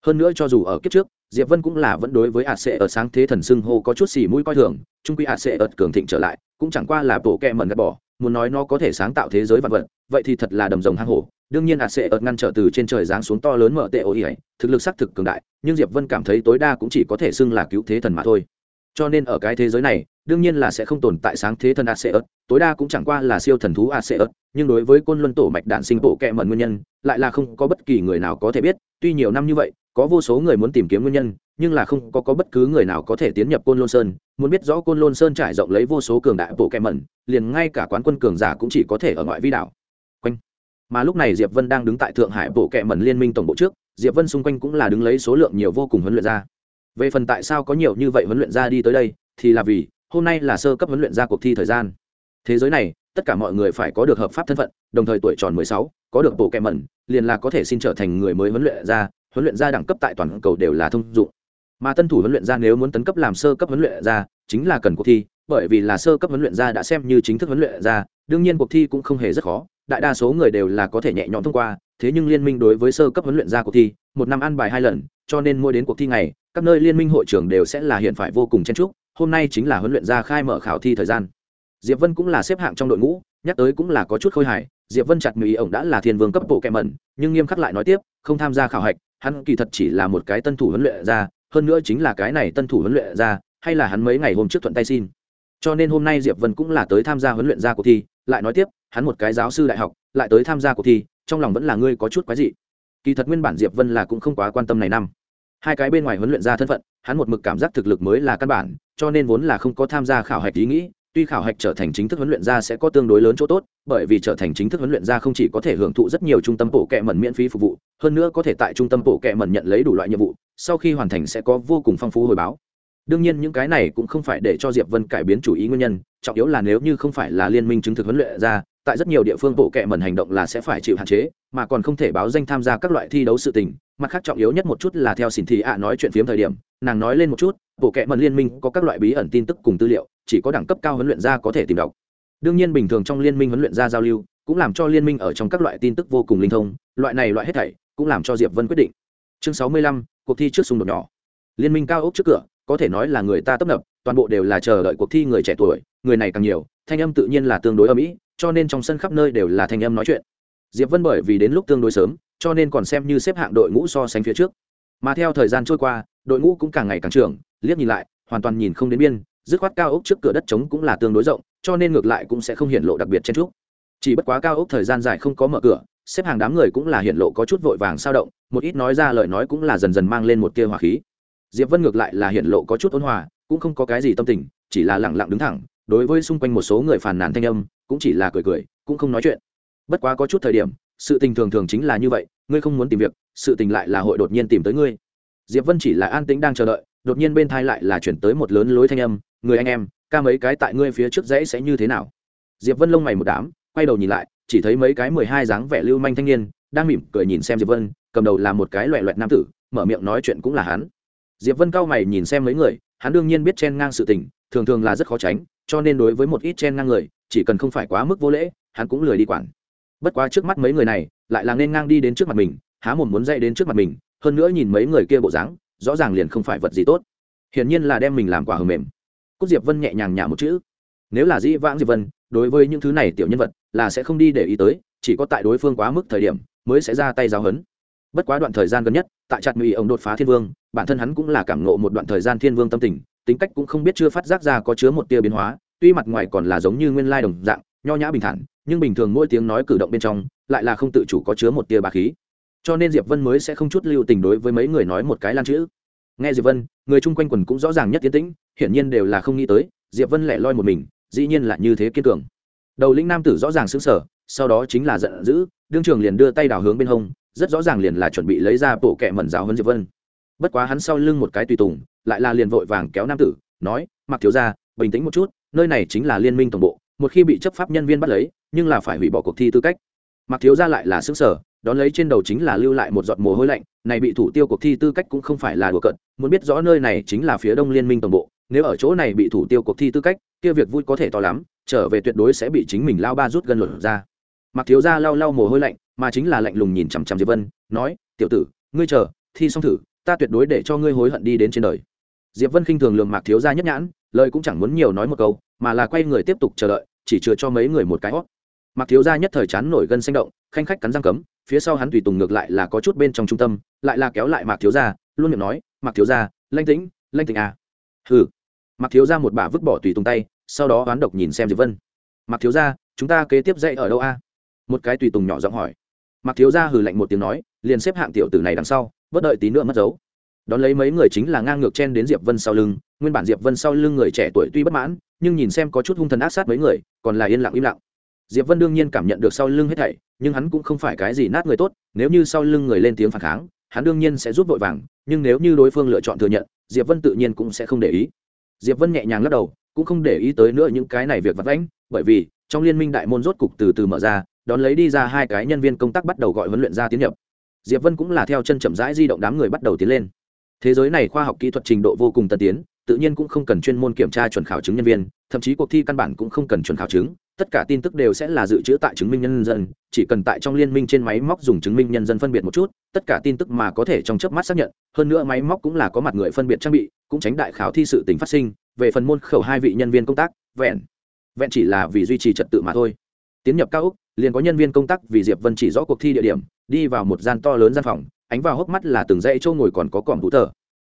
Speaker 1: Hơn nữa cho dù ở kiếp trước, diệp vân cũng là vẫn đối với asean sáng thế thần xưng hô có chút xì mũi coi thường trung quy asean cường thịnh trở lại, cũng chẳng qua là bộ kẹ mẩn gạt bỏ, muốn nói nó có thể sáng tạo thế giới vạn vật, vậy thì thật là đầm rồng hang hổ. Đương nhiên asean ngăn trở từ trên trời giáng xuống to lớn mở tệ ôi thực lực xác thực cường đại, nhưng diệp vân cảm thấy tối đa cũng chỉ có thể xưng là cứu thế thần mà thôi cho nên ở cái thế giới này đương nhiên là sẽ không tồn tại sáng thế thần Aseus, tối đa cũng chẳng qua là siêu thần thú Aseus. nhưng đối với côn luân tổ mạch đạn sinh bộ kẹ mẩn nguyên nhân lại là không có bất kỳ người nào có thể biết tuy nhiều năm như vậy có vô số người muốn tìm kiếm nguyên nhân nhưng là không có, có bất cứ người nào có thể tiến nhập côn lôn sơn muốn biết rõ côn lôn sơn trải rộng lấy vô số cường đại bộ kẹ mẩn liền ngay cả quán quân cường giả cũng chỉ có thể ở ngoại vi đảo quanh mà lúc này diệp vân đang đứng tại thượng hải bộ kẹ mẩn liên minh tổng bộ trước diệp vân xung quanh cũng là đứng lấy số lượng nhiều vô cùng huấn luyện ra về phần tại sao có nhiều như vậy huấn luyện ra đi tới đây thì là vì hôm nay là sơ cấp huấn luyện ra cuộc thi thời gian. Thế giới này tất cả mọi người phải có được hợp pháp thân phận đồng thời tuổi tròn 16, có được bộ kẹ mẩn liền là có thể xin trở thành người mới huấn luyện ra huấn luyện ra đẳng cấp tại toàn cầu đều là thông dụng. Mà tân thủ huấn luyện ra nếu muốn tấn cấp làm sơ cấp huấn luyện ra chính là cần cuộc thi bởi vì là sơ cấp huấn luyện ra đã xem như chính thức huấn luyện ra đương nhiên cuộc thi cũng không hề rất khó đại đa số người đều là có thể nhẹ nhõm thông qua thế nhưng liên minh đối với sơ cấp huấn luyện ra cuộc thi một năm ăn bài hai lần cho nên mỗi đến cuộc thi ngày, các nơi liên minh hội trưởng đều sẽ là hiện phải vô cùng chen trúc hôm nay chính là huấn luyện ra khai mở khảo thi thời gian. Diệp vân cũng là xếp hạng trong đội ngũ, nhắc tới cũng là có chút khôi hài, diệp vân chặt mỹ ổng đã là thiên vương cấp bộ kẹm mẩn, nhưng nghiêm khắc lại nói tiếp, không tham gia khảo hạch, hắn kỳ thật chỉ là một cái tân thủ huấn luyện ra, hơn nữa chính là cái này tân thủ huấn luyện ra, hay là hắn mấy ngày hôm trước thuận tay xin. Cho nên hôm nay diệp vân cũng là tới tham gia huấn luyện ra cuộc thi, lại nói tiếp, hắn một cái giáo sư đại học, lại tới tham gia cuộc thi, trong lòng vẫn là ngươi có chút quái dị. Kỳ thật nguyên bản diệp vân là cũng không quá quan tâm này năm hai cái bên ngoài huấn luyện ra thân phận, hắn một mực cảm giác thực lực mới là căn bản, cho nên vốn là không có tham gia khảo hạch ý nghĩ, tuy khảo hạch trở thành chính thức huấn luyện ra sẽ có tương đối lớn chỗ tốt, bởi vì trở thành chính thức huấn luyện ra không chỉ có thể hưởng thụ rất nhiều trung tâm bộ kệ mẩn miễn phí phục vụ, hơn nữa có thể tại trung tâm bộ kệ mẩn nhận lấy đủ loại nhiệm vụ, sau khi hoàn thành sẽ có vô cùng phong phú hồi báo. Đương nhiên những cái này cũng không phải để cho diệp vân cải biến chủ ý nguyên nhân, trọng yếu là nếu như không phải là liên minh chứng thực huấn luyện ra tại rất nhiều địa phương bộ kệ mẩn hành động là sẽ phải chịu hạn chế, mà còn không thể báo danh tham gia các loại thi đấu sự tình. Mặt khác trọng yếu nhất một chút là theo xỉn thị ạ nói chuyện phiếm thời điểm, nàng nói lên một chút, bộ kệ mẩn liên minh có các loại bí ẩn tin tức cùng tư liệu, chỉ có đẳng cấp cao huấn luyện gia có thể tìm đọc. Đương nhiên bình thường trong liên minh huấn luyện gia giao lưu, cũng làm cho liên minh ở trong các loại tin tức vô cùng linh thông, loại này loại hết thảy, cũng làm cho diệp vân quyết định. Chương sáu mươi lăm, cuộc thi trước xung đột nhỏ. Liên minh cao ốc trước cửa, có thể nói là người ta tấp nập, toàn bộ đều là chờ đợi cuộc thi người trẻ tuổi, người này càng nhiều, thanh âm tự nhiên là tương đối âm ỉ cho nên trong sân khắp nơi đều là thanh âm nói chuyện. Diệp vân bởi vì đến lúc tương đối sớm, cho nên còn xem như xếp hạng đội ngũ so sánh phía trước. Mà theo thời gian trôi qua, đội ngũ cũng càng ngày càng trưởng, liếc nhìn lại, hoàn toàn nhìn không đến biên, dứt khoát cao ốc trước cửa đất trống cũng là tương đối rộng, cho nên ngược lại cũng sẽ không hiện lộ đặc biệt chen trúc chỉ bất quá cao ốc thời gian dài không có mở cửa, xếp hàng đám người cũng là hiện lộ có chút vội vàng sao động, một ít nói ra lời nói cũng là dần dần mang lên một tia hỏa khí. Diệp vân ngược lại là hiện lộ có chút ôn hòa, cũng không có cái gì tâm tình, chỉ là lẳng lặng đứng thẳng, đối với xung quanh một số người phàn nàn thanh âm cũng chỉ là cười cười, cũng không nói chuyện. Bất quá có chút thời điểm, sự tình thường thường chính là như vậy, ngươi không muốn tìm việc, sự tình lại là hội đột nhiên tìm tới ngươi. Diệp vân chỉ là an tĩnh đang chờ đợi, đột nhiên bên thai lại là chuyển tới một lớn lối thanh âm, người anh em, ca mấy cái tại ngươi phía trước dãy sẽ như thế nào? Diệp vân lông mày một đám, quay đầu nhìn lại, chỉ thấy mấy cái mười hai dáng vẻ lưu manh thanh niên, đang mỉm cười nhìn xem diệp vân, cầm đầu là một cái loẹ loẹt nam tử, mở miệng nói chuyện cũng là hắn. Diệp vân cao mày nhìn xem mấy người, hắn đương nhiên biết chen ngang sự tình, thường thường là rất khó tránh, cho nên đối với một ít chen ngang người chỉ cần không phải quá mức vô lễ, hắn cũng lười đi quản. Bất quá trước mắt mấy người này, lại là nên ngang đi đến trước mặt mình, há mồm muốn dậy đến trước mặt mình, hơn nữa nhìn mấy người kia bộ dáng, rõ ràng liền không phải vật gì tốt. Hiển nhiên là đem mình làm quả hờ mềm. Cúc diệp vân nhẹ nhàng nhả một chữ. Nếu là dĩ vãng diệp vân, đối với những thứ này tiểu nhân vật, là sẽ không đi để ý tới, chỉ có tại đối phương quá mức thời điểm, mới sẽ ra tay giáo hấn bất quá đoạn thời gian gần nhất, tại chặt mỹ ông đột phá thiên vương, bản thân hắn cũng là cảm ngộ một đoạn thời gian thiên vương tâm tình, tính cách cũng không biết chưa phát giác ra có chứa một tia biến hóa tuy mặt ngoài còn là giống như nguyên lai đồng dạng, nho nhã bình thản, nhưng bình thường mỗi tiếng nói cử động bên trong, lại là không tự chủ có chứa một tia bà khí. Cho nên diệp vân mới sẽ không chút lưu tình đối với mấy người nói một cái lan chữ. Nghe diệp vân, người chung quanh quần cũng rõ ràng nhất tiến tĩnh, hiển nhiên đều là không nghĩ tới, diệp vân lẻ loi một mình, dĩ nhiên là như thế kiên cường. Đầu lĩnh nam tử rõ ràng xứng sở sau đó chính là giận dữ, đương trường liền đưa tay đào hướng bên hông, rất rõ ràng liền là chuẩn bị lấy ra bộ kẹ mẩn giáo hơn diệp vân. Bất quá hắn sau lưng một cái tùy tùng, lại là liền vội vàng kéo nam tử, nói mặc thiếu ra bình tĩnh một chút nơi này chính là liên minh tổng bộ, một khi bị chấp pháp nhân viên bắt lấy, nhưng là phải hủy bỏ cuộc thi tư cách. Mặc thiếu ra lại là xứng sở đón lấy trên đầu chính là lưu lại một giọt mồ hôi lạnh, này bị thủ tiêu cuộc thi tư cách cũng không phải là đùa cận muốn biết rõ nơi này chính là phía đông liên minh tổng bộ, nếu ở chỗ này bị thủ tiêu cuộc thi tư cách, kia việc vui có thể to lắm, trở về tuyệt đối sẽ bị chính mình lao ba rút gần luật ra. Mặc thiếu ra lau lau mồ hôi lạnh, mà chính là lạnh lùng nhìn chằm chằm diệp vân, nói, tiểu tử, ngươi chờ, thi xong thử, ta tuyệt đối để cho ngươi hối hận đi đến trên đời diệp vân khinh thường lường mạc thiếu ra nhất nhãn, lời cũng chẳng muốn nhiều nói một câu, mà là quay người tiếp tục chờ đợi, chỉ chừa cho mấy người một cái hót. Mạc thiếu ra nhất thời chán nổi gân xanh động, khanh khách cắn răng cấm, phía sau hắn tùy tùng ngược lại là có chút bên trong trung tâm, lại là kéo lại mạc thiếu ra luôn miệng nói, mạc thiếu ra lanh tĩnh lanh tĩnh à. hừ. Mạc thiếu ra một bà vứt bỏ tùy tùng tay, sau đó oán độc nhìn xem diệp vân. Mạc thiếu ra chúng ta kế tiếp dậy ở đâu a? Một cái tùy tùng nhỏ giọng hỏi. Mạc thiếu ra hừ lạnh một tiếng nói, liền xếp hạng tiểu tử này đằng sau bất đợi tí nữa mất dấu đón lấy mấy người chính là ngang ngược chen đến diệp vân sau lưng, nguyên bản diệp vân sau lưng người trẻ tuổi tuy bất mãn, nhưng nhìn xem có chút hung thần ác sát mấy người, còn là yên lặng im lặng. Diệp vân đương nhiên cảm nhận được sau lưng hết thảy, nhưng hắn cũng không phải cái gì nát người tốt, nếu như sau lưng người lên tiếng phản kháng, hắn đương nhiên sẽ giúp vội vàng, nhưng nếu như đối phương lựa chọn thừa nhận, diệp vân tự nhiên cũng sẽ không để ý. Diệp vân nhẹ nhàng lắc đầu, cũng không để ý tới nữa những cái này việc vặt vãnh, bởi vì, trong liên minh đại môn rốt cục từ từ mở ra, đón lấy đi ra hai cái nhân viên công tác bắt đầu gọi huấn luyện ra tiến nhập. Diệp vân cũng là theo chân chậm rãi di động đám người bắt đầu tiến lên thế giới này khoa học kỹ thuật trình độ vô cùng tân tiến, tự nhiên cũng không cần chuyên môn kiểm tra chuẩn khảo chứng nhân viên, thậm chí cuộc thi căn bản cũng không cần chuẩn khảo chứng, tất cả tin tức đều sẽ là dự trữ tại chứng minh nhân dân, chỉ cần tại trong liên minh trên máy móc dùng chứng minh nhân dân phân biệt một chút, tất cả tin tức mà có thể trong chớp mắt xác nhận, hơn nữa máy móc cũng là có mặt người phân biệt trang bị, cũng tránh đại khảo thi sự tình phát sinh, về phần môn khẩu hai vị nhân viên công tác, vẹn vẹn chỉ là vì duy trì trật tự mà thôi. Tiến nhập cao úc liền có nhân viên công tác vì diệp vân chỉ rõ cuộc thi địa điểm, đi vào một gian to lớn gian phòng ánh vào hốc mắt là từng dãy châu ngồi còn có còm hữu tờ.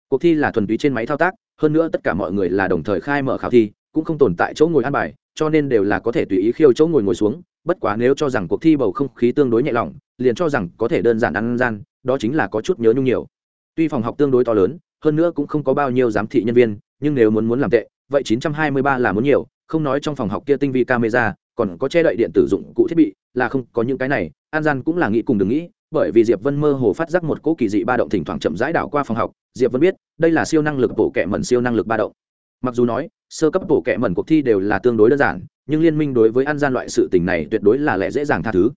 Speaker 1: Cuộc thi là thuần túy trên máy thao tác, hơn nữa tất cả mọi người là đồng thời khai mở khảo thi, cũng không tồn tại chỗ ngồi an bài, cho nên đều là có thể tùy ý khiêu chỗ ngồi ngồi xuống, bất quá nếu cho rằng cuộc thi bầu không khí tương đối nhẹ lỏng liền cho rằng có thể đơn giản ăn gian, đó chính là có chút nhớ nhung nhiều. Tuy phòng học tương đối to lớn, hơn nữa cũng không có bao nhiêu giám thị nhân viên, nhưng nếu muốn muốn làm tệ, vậy 923 là muốn nhiều, không nói trong phòng học kia tinh vi camera, còn có che đậy điện tử dụng cụ thiết bị, là không có những cái này, an gian cũng là nghĩ cùng đừng nghĩ bởi vì diệp vân mơ hồ phát giác một cỗ kỳ dị ba động thỉnh thoảng chậm rãi đảo qua phòng học, diệp vân biết, đây là siêu năng lực bộ kẹ mẩn siêu năng lực ba động. Mặc dù nói, sơ cấp bộ kẹ mẩn cuộc thi đều là tương đối đơn giản, nhưng liên minh đối với an gian loại sự tình này tuyệt đối là lẽ dễ dàng tha thứ.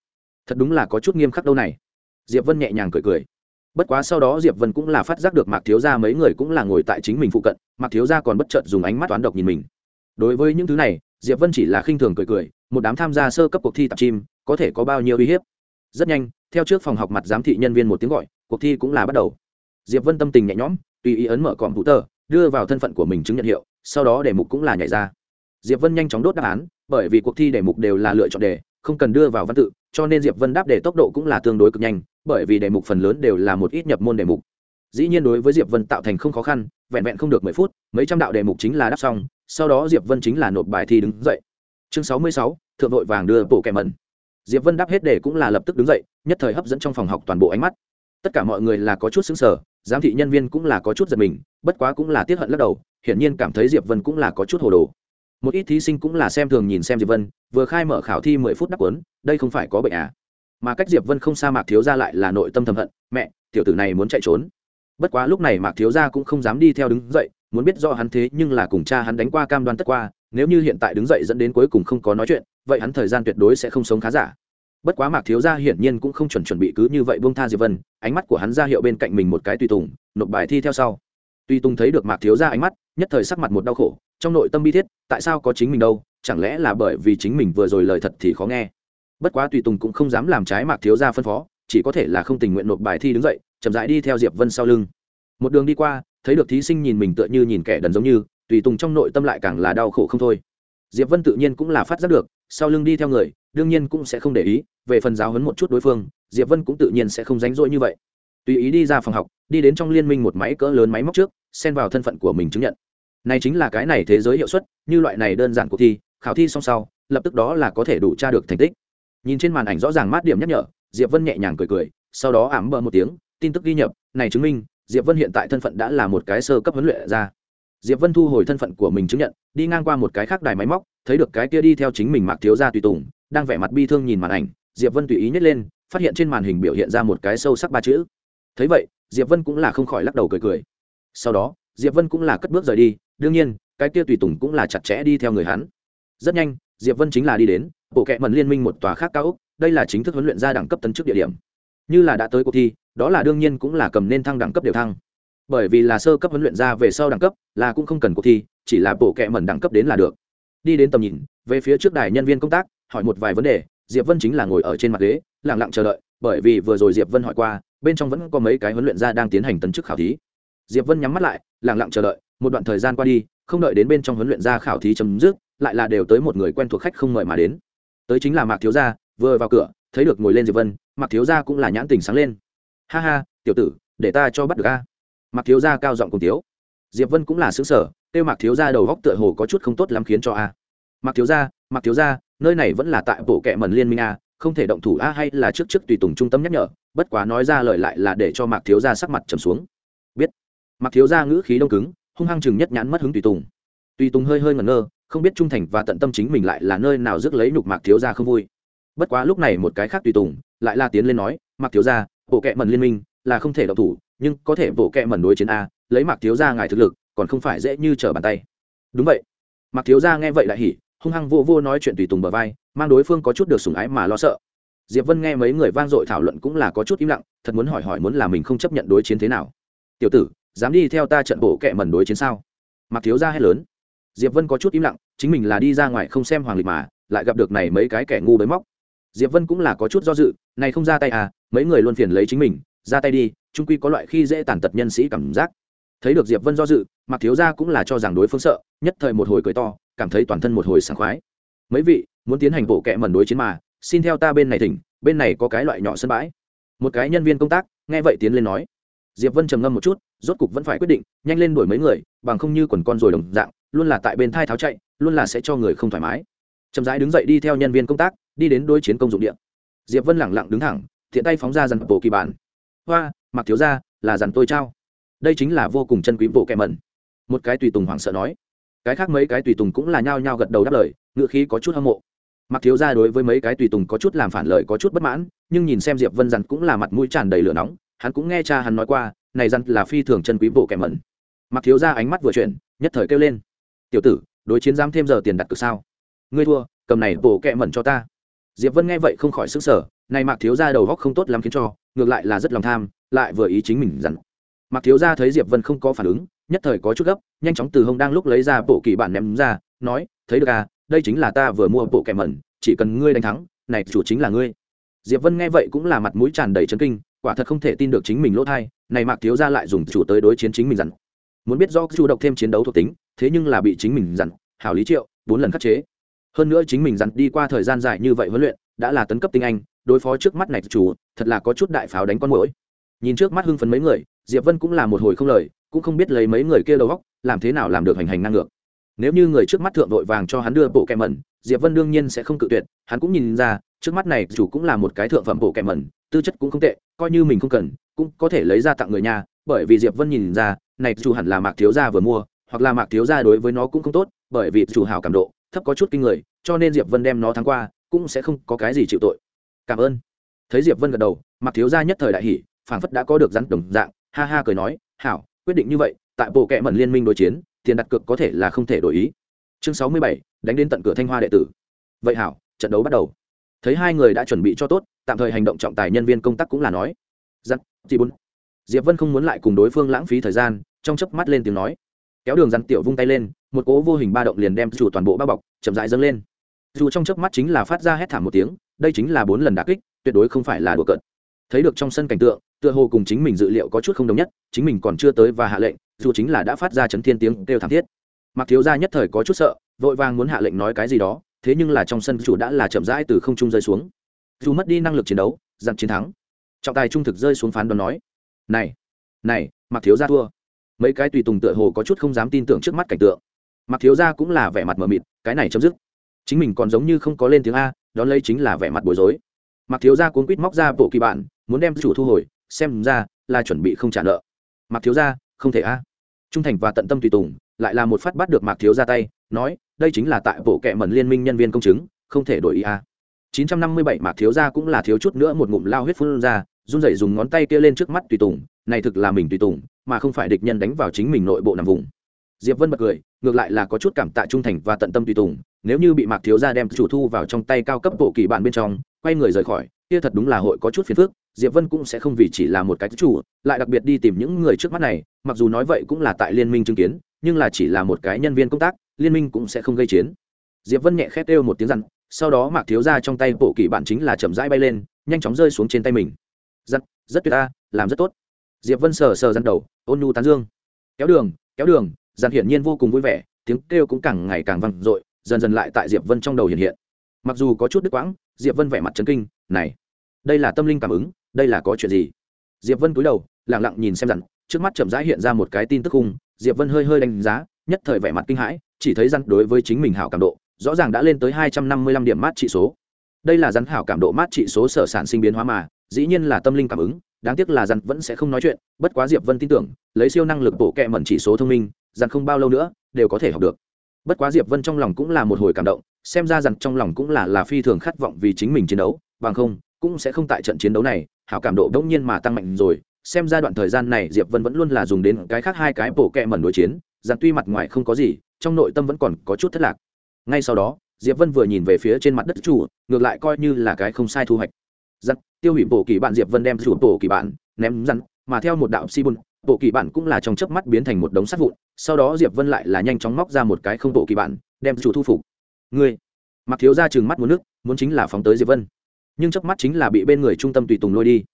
Speaker 1: Thật đúng là có chút nghiêm khắc đâu này. Diệp vân nhẹ nhàng cười cười. Bất quá sau đó diệp vân cũng là phát giác được mạc thiếu gia mấy người cũng là ngồi tại chính mình phụ cận, mạc thiếu gia còn bất chợt dùng ánh mắt toán độc nhìn mình. Đối với những thứ này, diệp vân chỉ là khinh thường cười cười, một đám tham gia sơ cấp cuộc thi tập chim có thể có bao nhiêu uy hiếp? Rất nhanh, theo trước phòng học mặt giám thị nhân viên một tiếng gọi, cuộc thi cũng là bắt đầu. Diệp vân tâm tình nhẹ nhõm, tùy ý ấn mở còm hữu tờ đưa vào thân phận của mình chứng nhận hiệu, sau đó đề mục cũng là nhảy ra. Diệp vân nhanh chóng đốt đáp án, bởi vì cuộc thi đề mục đều là lựa chọn đề, không cần đưa vào văn tự, cho nên diệp vân đáp đề tốc độ cũng là tương đối cực nhanh, bởi vì đề mục phần lớn đều là một ít nhập môn đề mục. Dĩ nhiên đối với diệp vân tạo thành không khó khăn, vẹn vẹn không được mười phút, mấy trăm đạo đề mục chính là đáp xong, sau đó diệp vân chính là nộp bài thi đứng dậy. Chương sáu mươi sáu, thượng vội vàng đưa bộ kẻ mẩn diệp vân đáp hết đề cũng là lập tức đứng dậy nhất thời hấp dẫn trong phòng học toàn bộ ánh mắt. Tất cả mọi người là có chút xứng sở giám thị nhân viên cũng là có chút giật mình bất quá cũng là tiết hận lắc đầu hiển nhiên cảm thấy diệp vân cũng là có chút hồ đồ. Một ít thí sinh cũng là xem thường nhìn xem diệp vân vừa khai mở khảo thi mười phút đáp cuốn, đây không phải có bệnh à? Mà cách diệp vân không xa mạc thiếu ra lại là nội tâm thầm hận mẹ tiểu tử này muốn chạy trốn. Bất quá lúc này mạc thiếu gia cũng không dám đi theo đứng dậy muốn biết do hắn thế nhưng là cùng cha hắn đánh qua cam đoan tất qua nếu như hiện tại đứng dậy dẫn đến cuối cùng không có nói chuyện vậy hắn thời gian tuyệt đối sẽ không sống khá giả bất quá mạc thiếu gia hiển nhiên cũng không chuẩn chuẩn bị cứ như vậy buông tha diệp vân, ánh mắt của hắn ra hiệu bên cạnh mình một cái tùy tùng, nộp bài thi theo sau. Tùy tùng thấy được mạc thiếu gia ánh mắt, nhất thời sắc mặt một đau khổ, trong nội tâm bi thiết, tại sao có chính mình đâu, chẳng lẽ là bởi vì chính mình vừa rồi lời thật thì khó nghe. Bất quá tùy tùng cũng không dám làm trái mạc thiếu gia phân phó, chỉ có thể là không tình nguyện nộp bài thi đứng dậy, chậm rãi đi theo diệp vân sau lưng. Một đường đi qua, thấy được thí sinh nhìn mình tựa như nhìn kẻ đần giống như, tùy tùng trong nội tâm lại càng là đau khổ không thôi. Diệp vân tự nhiên cũng là phát giác được, sau lưng đi theo người đương nhiên cũng sẽ không để ý, về phần giáo hấn một chút đối phương, diệp vân cũng tự nhiên sẽ không ránh rỗi như vậy. Tùy ý đi ra phòng học, đi đến trong liên minh một máy cỡ lớn máy móc trước, xen vào thân phận của mình chứng nhận. Này chính là cái này thế giới hiệu suất, như loại này đơn giản cuộc thi, khảo thi xong sau, lập tức đó là có thể đủ tra được thành tích. Nhìn trên màn ảnh rõ ràng mát điểm nhắc nhở, diệp vân nhẹ nhàng cười cười, sau đó ảm bờ một tiếng, tin tức ghi nhập này chứng minh, diệp vân hiện tại thân phận đã là một cái sơ cấp huấn luyện ra diệp vân thu hồi thân phận của mình chứng nhận, đi ngang qua một cái khác đài máy móc, thấy được cái kia đi theo chính mình mạc thiếu gia tùy tùng đang vẻ mặt bi thương nhìn màn ảnh, diệp vân tùy ý nhét lên, phát hiện trên màn hình biểu hiện ra một cái sâu sắc ba chữ. Thấy vậy, diệp vân cũng là không khỏi lắc đầu cười cười. Sau đó, diệp vân cũng là cất bước rời đi, đương nhiên, cái kia tùy tùng cũng là chặt chẽ đi theo người hắn. Rất nhanh, diệp vân chính là đi đến, bộ kệ mần liên minh một tòa khác cao úc đây là chính thức huấn luyện ra đẳng cấp tấn chức địa điểm. Như là đã tới cuộc thi, đó là đương nhiên cũng là cầm nên thăng đẳng cấp đều thăng. Bởi vì là sơ cấp huấn luyện ra về sau đẳng cấp, là cũng không cần cuộc thi, chỉ là bộ kệ mẩn đẳng cấp đến là được. Đi đến tầm nhìn, về phía trước đài nhân viên công tác hỏi một vài vấn đề, diệp vân chính là ngồi ở trên mặt ghế, lặng lặng chờ đợi, bởi vì vừa rồi diệp vân hỏi qua, bên trong vẫn có mấy cái huấn luyện ra đang tiến hành tấn chức khảo thí. Diệp vân nhắm mắt lại, lặng lặng chờ đợi, một đoạn thời gian qua đi, không đợi đến bên trong huấn luyện ra khảo thí chấm dứt, lại là đều tới một người quen thuộc khách không mời mà đến. Tới chính là mạc thiếu gia, vừa vào cửa, thấy được ngồi lên diệp vân, mạc thiếu gia cũng là nhãn tình sáng lên. Ha ha, tiểu tử, để ta cho bắt được a. Mạc thiếu gia cao giọng cùng tiếu. Diệp vân cũng là xứ sở kêu mạc thiếu gia đầu góc tựa hồ có chút không tốt lắm khiến cho a. Mạc thiếu gia, mạc thiếu gia nơi này vẫn là tại bộ kệ mẩn liên minh a, không thể động thủ a hay là trước trước tùy tùng trung tâm nhắc nhở, bất quá nói ra lời lại là để cho mạc thiếu gia sắc mặt trầm xuống. Biết. Mạc thiếu gia ngữ khí đông cứng, hung hăng chừng nhất nhãn mất hứng tùy tùng. Tùy tùng hơi hơi ngẩn ngơ, không biết trung thành và tận tâm chính mình lại là nơi nào rước lấy nhục mạc thiếu gia không vui. Bất quá lúc này một cái khác tùy tùng lại la tiến lên nói, mạc thiếu gia, bộ kệ mẩn liên minh là không thể động thủ, nhưng có thể bộ kệ mẩn đối chiến a, lấy mạc thiếu gia ngài thực lực, còn không phải dễ như trở bàn tay. Đúng vậy. Mạc thiếu gia nghe vậy lại hỉ hung hăng vô vô nói chuyện tùy tùng bờ vai, mang đối phương có chút được sùng ái mà lo sợ. Diệp vân nghe mấy người vang dội thảo luận cũng là có chút im lặng, thật muốn hỏi hỏi muốn là mình không chấp nhận đối chiến thế nào. Tiểu tử, dám đi theo ta trận bộ kệ mẩn đối chiến sao? Mặc thiếu gia hay lớn. Diệp vân có chút im lặng, chính mình là đi ra ngoài không xem hoàng lịch mà, lại gặp được này mấy cái kẻ ngu bới móc. Diệp vân cũng là có chút do dự, này không ra tay à mấy người luôn phiền lấy chính mình, ra tay đi trung quy có loại khi dễ tàn tật nhân sĩ cảm giác. Thấy được diệp vân do dự mặc thiếu gia cũng là cho rằng đối phương sợ, nhất thời một hồi cười to cảm thấy toàn thân một hồi sảng khoái. Mấy vị, muốn tiến hành bộ kệ mẩn đối chiến mà, xin theo ta bên này thỉnh, bên này có cái loại nhỏ sân bãi. Một cái nhân viên công tác, nghe vậy tiến lên nói. Diệp vân trầm ngâm một chút, rốt cục vẫn phải quyết định, nhanh lên đuổi mấy người, bằng không như quần con rồi đồng dạng, luôn là tại bên thai tháo chạy, luôn là sẽ cho người không thoải mái. Chậm rãi đứng dậy đi theo nhân viên công tác, đi đến đối chiến công dụng điện diệp vân lẳng lặng đứng thẳng, thiện tay phóng ra dàn bộ kỳ bản. Hoa, mặc thiếu ra là dàn tôi trao. Đây chính là vô cùng chân quý bộ kẹ mẩn. Một cái tùy tùng hoảng sợ nói cái khác mấy cái tùy tùng cũng là nhao nhao gật đầu đáp lời ngựa khí có chút hâm mộ. Mặc thiếu ra đối với mấy cái tùy tùng có chút làm phản lợi có chút bất mãn, nhưng nhìn xem diệp vân dặn cũng là mặt mũi tràn đầy lửa nóng, hắn cũng nghe cha hắn nói qua, này dặn là phi thường chân quý bộ kẻ mẩn. Mặc thiếu ra ánh mắt vừa chuyển, nhất thời kêu lên. Tiểu tử, đối chiến giam thêm giờ tiền đặt cược sao? Ngươi thua, cầm này bộ kẻ mẩn cho ta. Diệp vân nghe vậy không khỏi sức sở này mặc thiếu ra đầu góc không tốt lắm khiến cho, ngược lại là rất lòng tham, lại vừa ý chính mình dặn. Mặc thiếu ra thấy diệp vân không có phản ứng nhất thời có chút gấp, nhanh chóng từ hông đang lúc lấy ra bộ kỳ bản ném ra, nói, thấy được à đây chính là ta vừa mua bộ kẻ mẩn, chỉ cần ngươi đánh thắng, này chủ chính là ngươi. Diệp vân nghe vậy cũng là mặt mũi tràn đầy chấn kinh, quả thật không thể tin được chính mình lỗ thai, này mạc thiếu ra lại dùng chủ tới đối chiến chính mình dặn. Muốn biết do chủ động thêm chiến đấu thuộc tính, thế nhưng là bị chính mình dặn, hảo lý triệu, bốn lần khắc chế. Hơn nữa chính mình dặn đi qua thời gian dài như vậy huấn luyện, đã là tấn cấp tinh anh, đối phó trước mắt này chủ, thật là có chút đại pháo đánh con mũi nhìn trước mắt hưng phấn mấy người, diệp vân cũng là một hồi không lời cũng không biết lấy mấy người kia đầu góc làm thế nào làm được hành hành ngang ngược. Nếu như người trước mắt thượng vội vàng cho hắn đưa bộ kẹm mẩn, diệp vân đương nhiên sẽ không cự tuyệt, hắn cũng nhìn ra, trước mắt này chủ cũng là một cái thượng phẩm bộ kẹm mẩn, tư chất cũng không tệ, coi như mình không cần, cũng có thể lấy ra tặng người nhà, bởi vì diệp vân nhìn ra, này chủ hẳn là mạc thiếu gia vừa mua, hoặc là mạc thiếu gia đối với nó cũng không tốt, bởi vì chủ hảo cảm độ, thấp có chút kinh người, cho nên diệp vân đem nó thắng qua, cũng sẽ không có cái gì chịu tội. Cảm ơn. Thấy diệp vân gật đầu, mạc thiếu gia nhất thời đại hỉ, phảng phất đã có được rắn đồng dạng, ha ha cười nói, hảo quyết định như vậy, tại bộ kệ mẩn liên minh đối chiến, tiền đặt cược có thể là không thể đổi ý. Chương sáu mươi bảy, đánh đến tận cửa thanh hoa đệ tử. Vậy hảo, trận đấu bắt đầu. Thấy hai người đã chuẩn bị cho tốt, tạm thời hành động trọng tài nhân viên công tác cũng là nói. Giắt chị bốn diệp vân không muốn lại cùng đối phương lãng phí thời gian, trong chớp mắt lên tiếng nói. Kéo đường rắn tiểu vung tay lên, một cỗ vô hình ba động liền đem chủ toàn bộ bao bọc, chậm rãi dâng lên. Dù trong chớp mắt chính là phát ra hét thảm một tiếng, đây chính là bốn lần đả kích, tuyệt đối không phải là đùa cợt. Thấy được trong sân cảnh tượng tựa hồ cùng chính mình dự liệu có chút không đồng nhất, chính mình còn chưa tới và hạ lệnh, dù chính là đã phát ra chấn thiên tiếng kêu thảm thiết. Mặc thiếu gia nhất thời có chút sợ, vội vàng muốn hạ lệnh nói cái gì đó, thế nhưng là trong sân chủ đã là chậm rãi từ không trung rơi xuống. Dù mất đi năng lực chiến đấu dặn chiến thắng. Trọng tài trung thực rơi xuống phán đoán nói, này này mặc thiếu gia thua. Mấy cái tùy tùng tựa hồ có chút không dám tin tưởng trước mắt cảnh tượng. Mặc thiếu gia cũng là vẻ mặt mờ mịt, cái này chấm dứt. Chính mình còn giống như không có lên tiếng a, đón lấy chính là vẻ mặt bối rối. Mặc thiếu gia cuốn quýt móc ra bộ kỳ bản, muốn đem chủ thu hồi xem ra là chuẩn bị không trả nợ. Mặc thiếu gia, không thể a. Trung thành và tận tâm tùy tùng, lại là một phát bắt được mạc thiếu ra tay, nói, đây chính là tại bộ kệ mẩn liên minh nhân viên công chứng, không thể đổi ý a. 957 mạc thiếu ra cũng là thiếu chút nữa một ngụm lao huyết phun ra, run rẩy dùng ngón tay kia lên trước mắt tùy tùng, này thực là mình tùy tùng, mà không phải địch nhân đánh vào chính mình nội bộ nằm vùng. Diệp vân bật cười, ngược lại là có chút cảm tạ trung thành và tận tâm tùy tùng, nếu như bị mạc thiếu gia đem chủ thu vào trong tay cao cấp bộ kỳ bạn bên trong, quay người rời khỏi, kia thật đúng là hội có chút phiền phức diệp vân cũng sẽ không vì chỉ là một cái chủ, lại đặc biệt đi tìm những người trước mắt này, mặc dù nói vậy cũng là tại liên minh chứng kiến, nhưng là chỉ là một cái nhân viên công tác, liên minh cũng sẽ không gây chiến. Diệp vân nhẹ khét kêu một tiếng răn sau đó mạc thiếu ra trong tay bộ kỳ bản chính là chậm rãi bay lên, nhanh chóng rơi xuống trên tay mình. Răn rất tuyệt ta làm rất tốt. Diệp vân sờ sờ răn đầu, ôn nhu tán dương. Kéo đường kéo đường răn hiển nhiên vô cùng vui vẻ, tiếng kêu cũng càng ngày càng vang dội, dần dần lại tại diệp vân trong đầu hiện hiện. Mặc dù có chút đứt quãng, diệp vân vẻ mặt chấn kinh, này, đây là tâm linh cảm ứng đây là có chuyện gì? Diệp vân cúi đầu lẳng lặng nhìn xem rằng trước mắt chậm rãi hiện ra một cái tin tức khung diệp vân hơi hơi đánh giá, nhất thời vẻ mặt kinh hãi, chỉ thấy rằng đối với chính mình hảo cảm độ, rõ ràng đã lên tới hai trăm năm mươi lăm điểm mát trị số. Đây là rắn hảo cảm độ mát trị số sở sản sinh biến hóa mà, dĩ nhiên là tâm linh cảm ứng, đáng tiếc là rắn vẫn sẽ không nói chuyện, bất quá diệp vân tin tưởng, lấy siêu năng lực bổ kẹ mẩn chỉ số thông minh rắn không bao lâu nữa, đều có thể học được. Bất quá diệp vân trong lòng cũng là một hồi cảm động, xem ra rằng trong lòng cũng là là phi thường khát vọng vì chính mình chiến đấu, bằng không, cũng sẽ không tại trận chiến đấu này hảo cảm độ đông nhiên mà tăng mạnh rồi. Xem ra đoạn thời gian này diệp vân vẫn luôn là dùng đến cái khác hai cái bổ kẹ mẩn đối chiến rằng tuy mặt ngoài không có gì trong nội tâm vẫn còn có chút thất lạc. Ngay sau đó diệp vân vừa nhìn về phía trên mặt đất chủ ngược lại coi như là cái không sai thu hoạch. Giặc tiêu hủy bộ kỳ bạn diệp vân đem chủ bổ kỳ bạn ném rắn mà theo một đạo si bùn bộ kỳ bản cũng là trong chớp mắt biến thành một đống sắt vụn. Sau đó diệp vân lại là nhanh chóng móc ra một cái không bộ kỳ bản, đem chủ thu phục. Ngươi mặc thiếu ra chừng mắt muốn nước muốn chính là phóng tới diệp vân nhưng chớp mắt chính là bị bên người trung tâm tùy tùng lôi đi.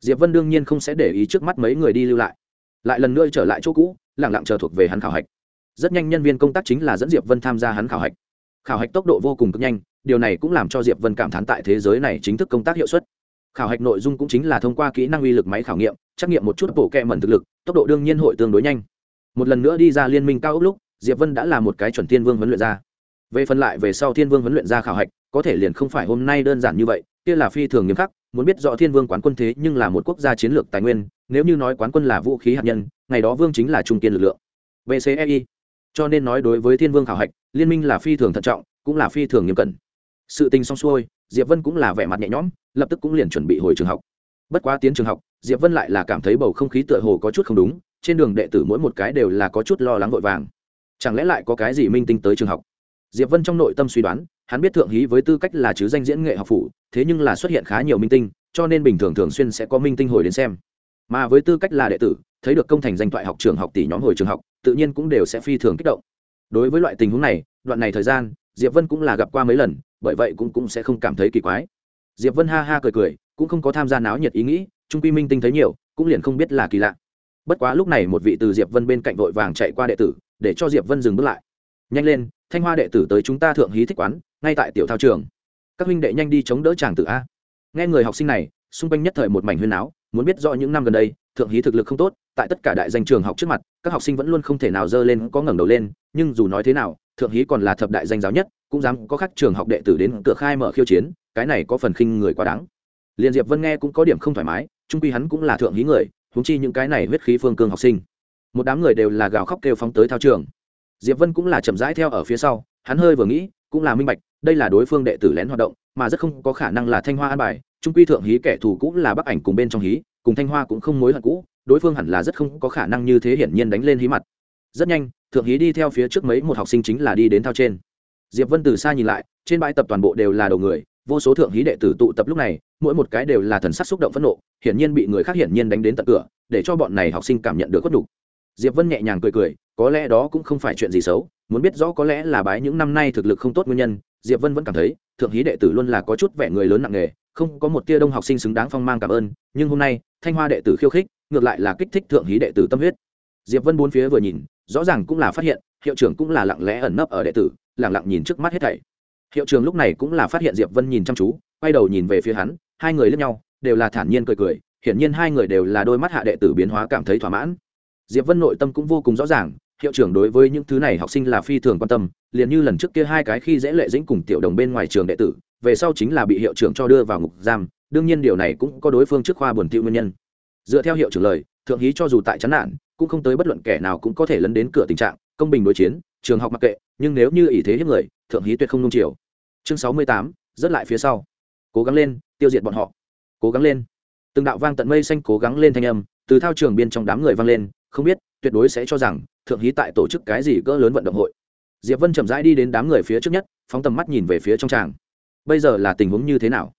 Speaker 1: Diệp vân đương nhiên không sẽ để ý trước mắt mấy người đi lưu lại. Lại lần nữa trở lại chỗ cũ lẳng lặng chờ thuộc về hắn khảo hạch. Rất nhanh nhân viên công tác chính là dẫn diệp vân tham gia hắn khảo hạch. Khảo hạch tốc độ vô cùng cực nhanh, điều này cũng làm cho diệp vân cảm thán tại thế giới này chính thức công tác hiệu suất. Khảo hạch nội dung cũng chính là thông qua kỹ năng uy lực máy khảo nghiệm, trắc nghiệm một chút bộ kẹ mẩn thực lực, tốc độ đương nhiên hội tương đối nhanh. Một lần nữa đi ra liên minh cao ốc lúc, diệp vân đã là một cái chuẩn thiên vương huấn luyện ra về phần lại về sau thiên vương huấn luyện ra khảo hạch, có thể liền không phải hôm nay đơn giản như vậy kia là phi thường nghiêm khắc, muốn biết rõ thiên vương quán quân thế nhưng là một quốc gia chiến lược tài nguyên, nếu như nói quán quân là vũ khí hạt nhân, ngày đó vương chính là trung kiên lực lượng. Vcei cho nên nói đối với thiên vương khảo hạch, liên minh là phi thường thận trọng, cũng là phi thường nghiêm cẩn. Sự tình xong xuôi, diệp vân cũng là vẻ mặt nhẹ nhõm, lập tức cũng liền chuẩn bị hồi trường học. Bất quá tiến trường học, diệp vân lại là cảm thấy bầu không khí tựa hồ có chút không đúng, trên đường đệ tử mỗi một cái đều là có chút lo lắng vội vàng. Chẳng lẽ lại có cái gì minh tinh tới trường học? Diệp vân trong nội tâm suy đoán, hắn biết thượng hí với tư cách là chứ danh diễn nghệ học phủ, thế nhưng là xuất hiện khá nhiều minh tinh, cho nên bình thường thường xuyên sẽ có minh tinh hồi đến xem. Mà với tư cách là đệ tử, thấy được công thành danh thoại học trường học tỷ nhóm hồi trường học, tự nhiên cũng đều sẽ phi thường kích động. Đối với loại tình huống này, đoạn này thời gian, diệp vân cũng là gặp qua mấy lần, bởi vậy cũng cũng sẽ không cảm thấy kỳ quái. Diệp vân ha ha cười cười, cũng không có tham gia náo nhiệt ý nghĩ trung quy minh tinh thấy nhiều, cũng liền không biết là kỳ lạ. Bất quá lúc này một vị từ diệp vân bên cạnh vội vàng chạy qua đệ tử, để cho diệp vân dừng bước lại. Nhanh lên thanh hoa đệ tử tới chúng ta thượng hí thích quán, ngay tại tiểu thao trường. Các huynh đệ nhanh đi chống đỡ chàng tử a. Nghe người học sinh này, xung quanh nhất thời một mảnh huyên áo muốn biết rõ những năm gần đây, thượng hí thực lực không tốt, tại tất cả đại danh trường học trước mặt, các học sinh vẫn luôn không thể nào dơ lên, có ngẩng đầu lên, nhưng dù nói thế nào, thượng hí còn là thập đại danh giáo nhất, cũng dám có các trường học đệ tử đến cửa khai mở khiêu chiến, cái này có phần khinh người quá đáng. Liền diệp vân nghe cũng có điểm không thoải mái, trung quy hắn cũng là thượng hí người húng chi những cái này huyết khí phương cương học sinh. Một đám người đều là gào khóc kêu phóng tới thao trường diệp vân cũng là chậm rãi theo ở phía sau, hắn hơi vừa nghĩ, cũng là minh bạch, đây là đối phương đệ tử lén hoạt động, mà rất không có khả năng là thanh hoa an bài, trung quy thượng hí kẻ thù cũng là bắc ảnh cùng bên trong hí, cùng thanh hoa cũng không mối hận cũ, đối phương hẳn là rất không có khả năng như thế hiển nhiên đánh lên hí mặt rất nhanh, thượng hí đi theo phía trước mấy một học sinh chính là đi đến thao trên diệp vân từ xa nhìn lại, trên bãi tập toàn bộ đều là đầu người, vô số thượng hí đệ tử tụ tập lúc này, mỗi một cái đều là thần sắc xúc động phẫn nộ, hiển nhiên bị người khác hiển nhiên đánh đến tận cửa, để cho bọn này học sinh cảm nhận được khuất đủ diệp vân nhẹ nhàng cười cười, có lẽ đó cũng không phải chuyện gì xấu, muốn biết rõ có lẽ là bái những năm nay thực lực không tốt nguyên nhân, diệp vân vẫn cảm thấy, thượng hí đệ tử luôn là có chút vẻ người lớn nặng nghề không có một tia đông học sinh xứng đáng phong mang cảm ơn, nhưng hôm nay, thanh hoa đệ tử khiêu khích, ngược lại là kích thích thượng hí đệ tử tâm huyết. Diệp vân bốn phía vừa nhìn, rõ ràng cũng là phát hiện, hiệu trưởng cũng là lặng lẽ ẩn nấp ở đệ tử, lặng lặng nhìn trước mắt hết thảy. Hiệu trưởng lúc này cũng là phát hiện diệp vân nhìn chăm chú, quay đầu nhìn về phía hắn, hai người lẫn nhau, đều là thản nhiên cười cười, hiển nhiên hai người đều là đôi mắt hạ đệ tử biến hóa cảm thấy thỏa mãn diệp vân nội tâm cũng vô cùng rõ ràng, hiệu trưởng đối với những thứ này học sinh là phi thường quan tâm, liền như lần trước kia hai cái khi dễ lệ dĩnh cùng tiểu đồng bên ngoài trường đệ tử, về sau chính là bị hiệu trưởng cho đưa vào ngục giam, đương nhiên điều này cũng có đối phương trước khoa buồn tiêu nguyên nhân. Dựa theo hiệu trưởng lời, thượng hí cho dù tại chán nản, cũng không tới bất luận kẻ nào cũng có thể lấn đến cửa tình trạng, công bình đối chiến, trường học mặc kệ, nhưng nếu như ý thế hiếp người, thượng hí tuyệt không nung chiều. Chương sáu mươi tám rất lại phía sau. Cố gắng lên, tiêu diệt bọn họ. Cố gắng lên. Từng đạo vang tận mây xanh cố gắng lên thanh âm, từ thao trường biên trong đám người vang lên không biết, tuyệt đối sẽ cho rằng, thượng hí tại tổ chức cái gì cỡ lớn vận động hội. Diệp vân chậm rãi đi đến đám người phía trước nhất, phóng tầm mắt nhìn về phía trong tràng. Bây giờ là tình huống như thế nào?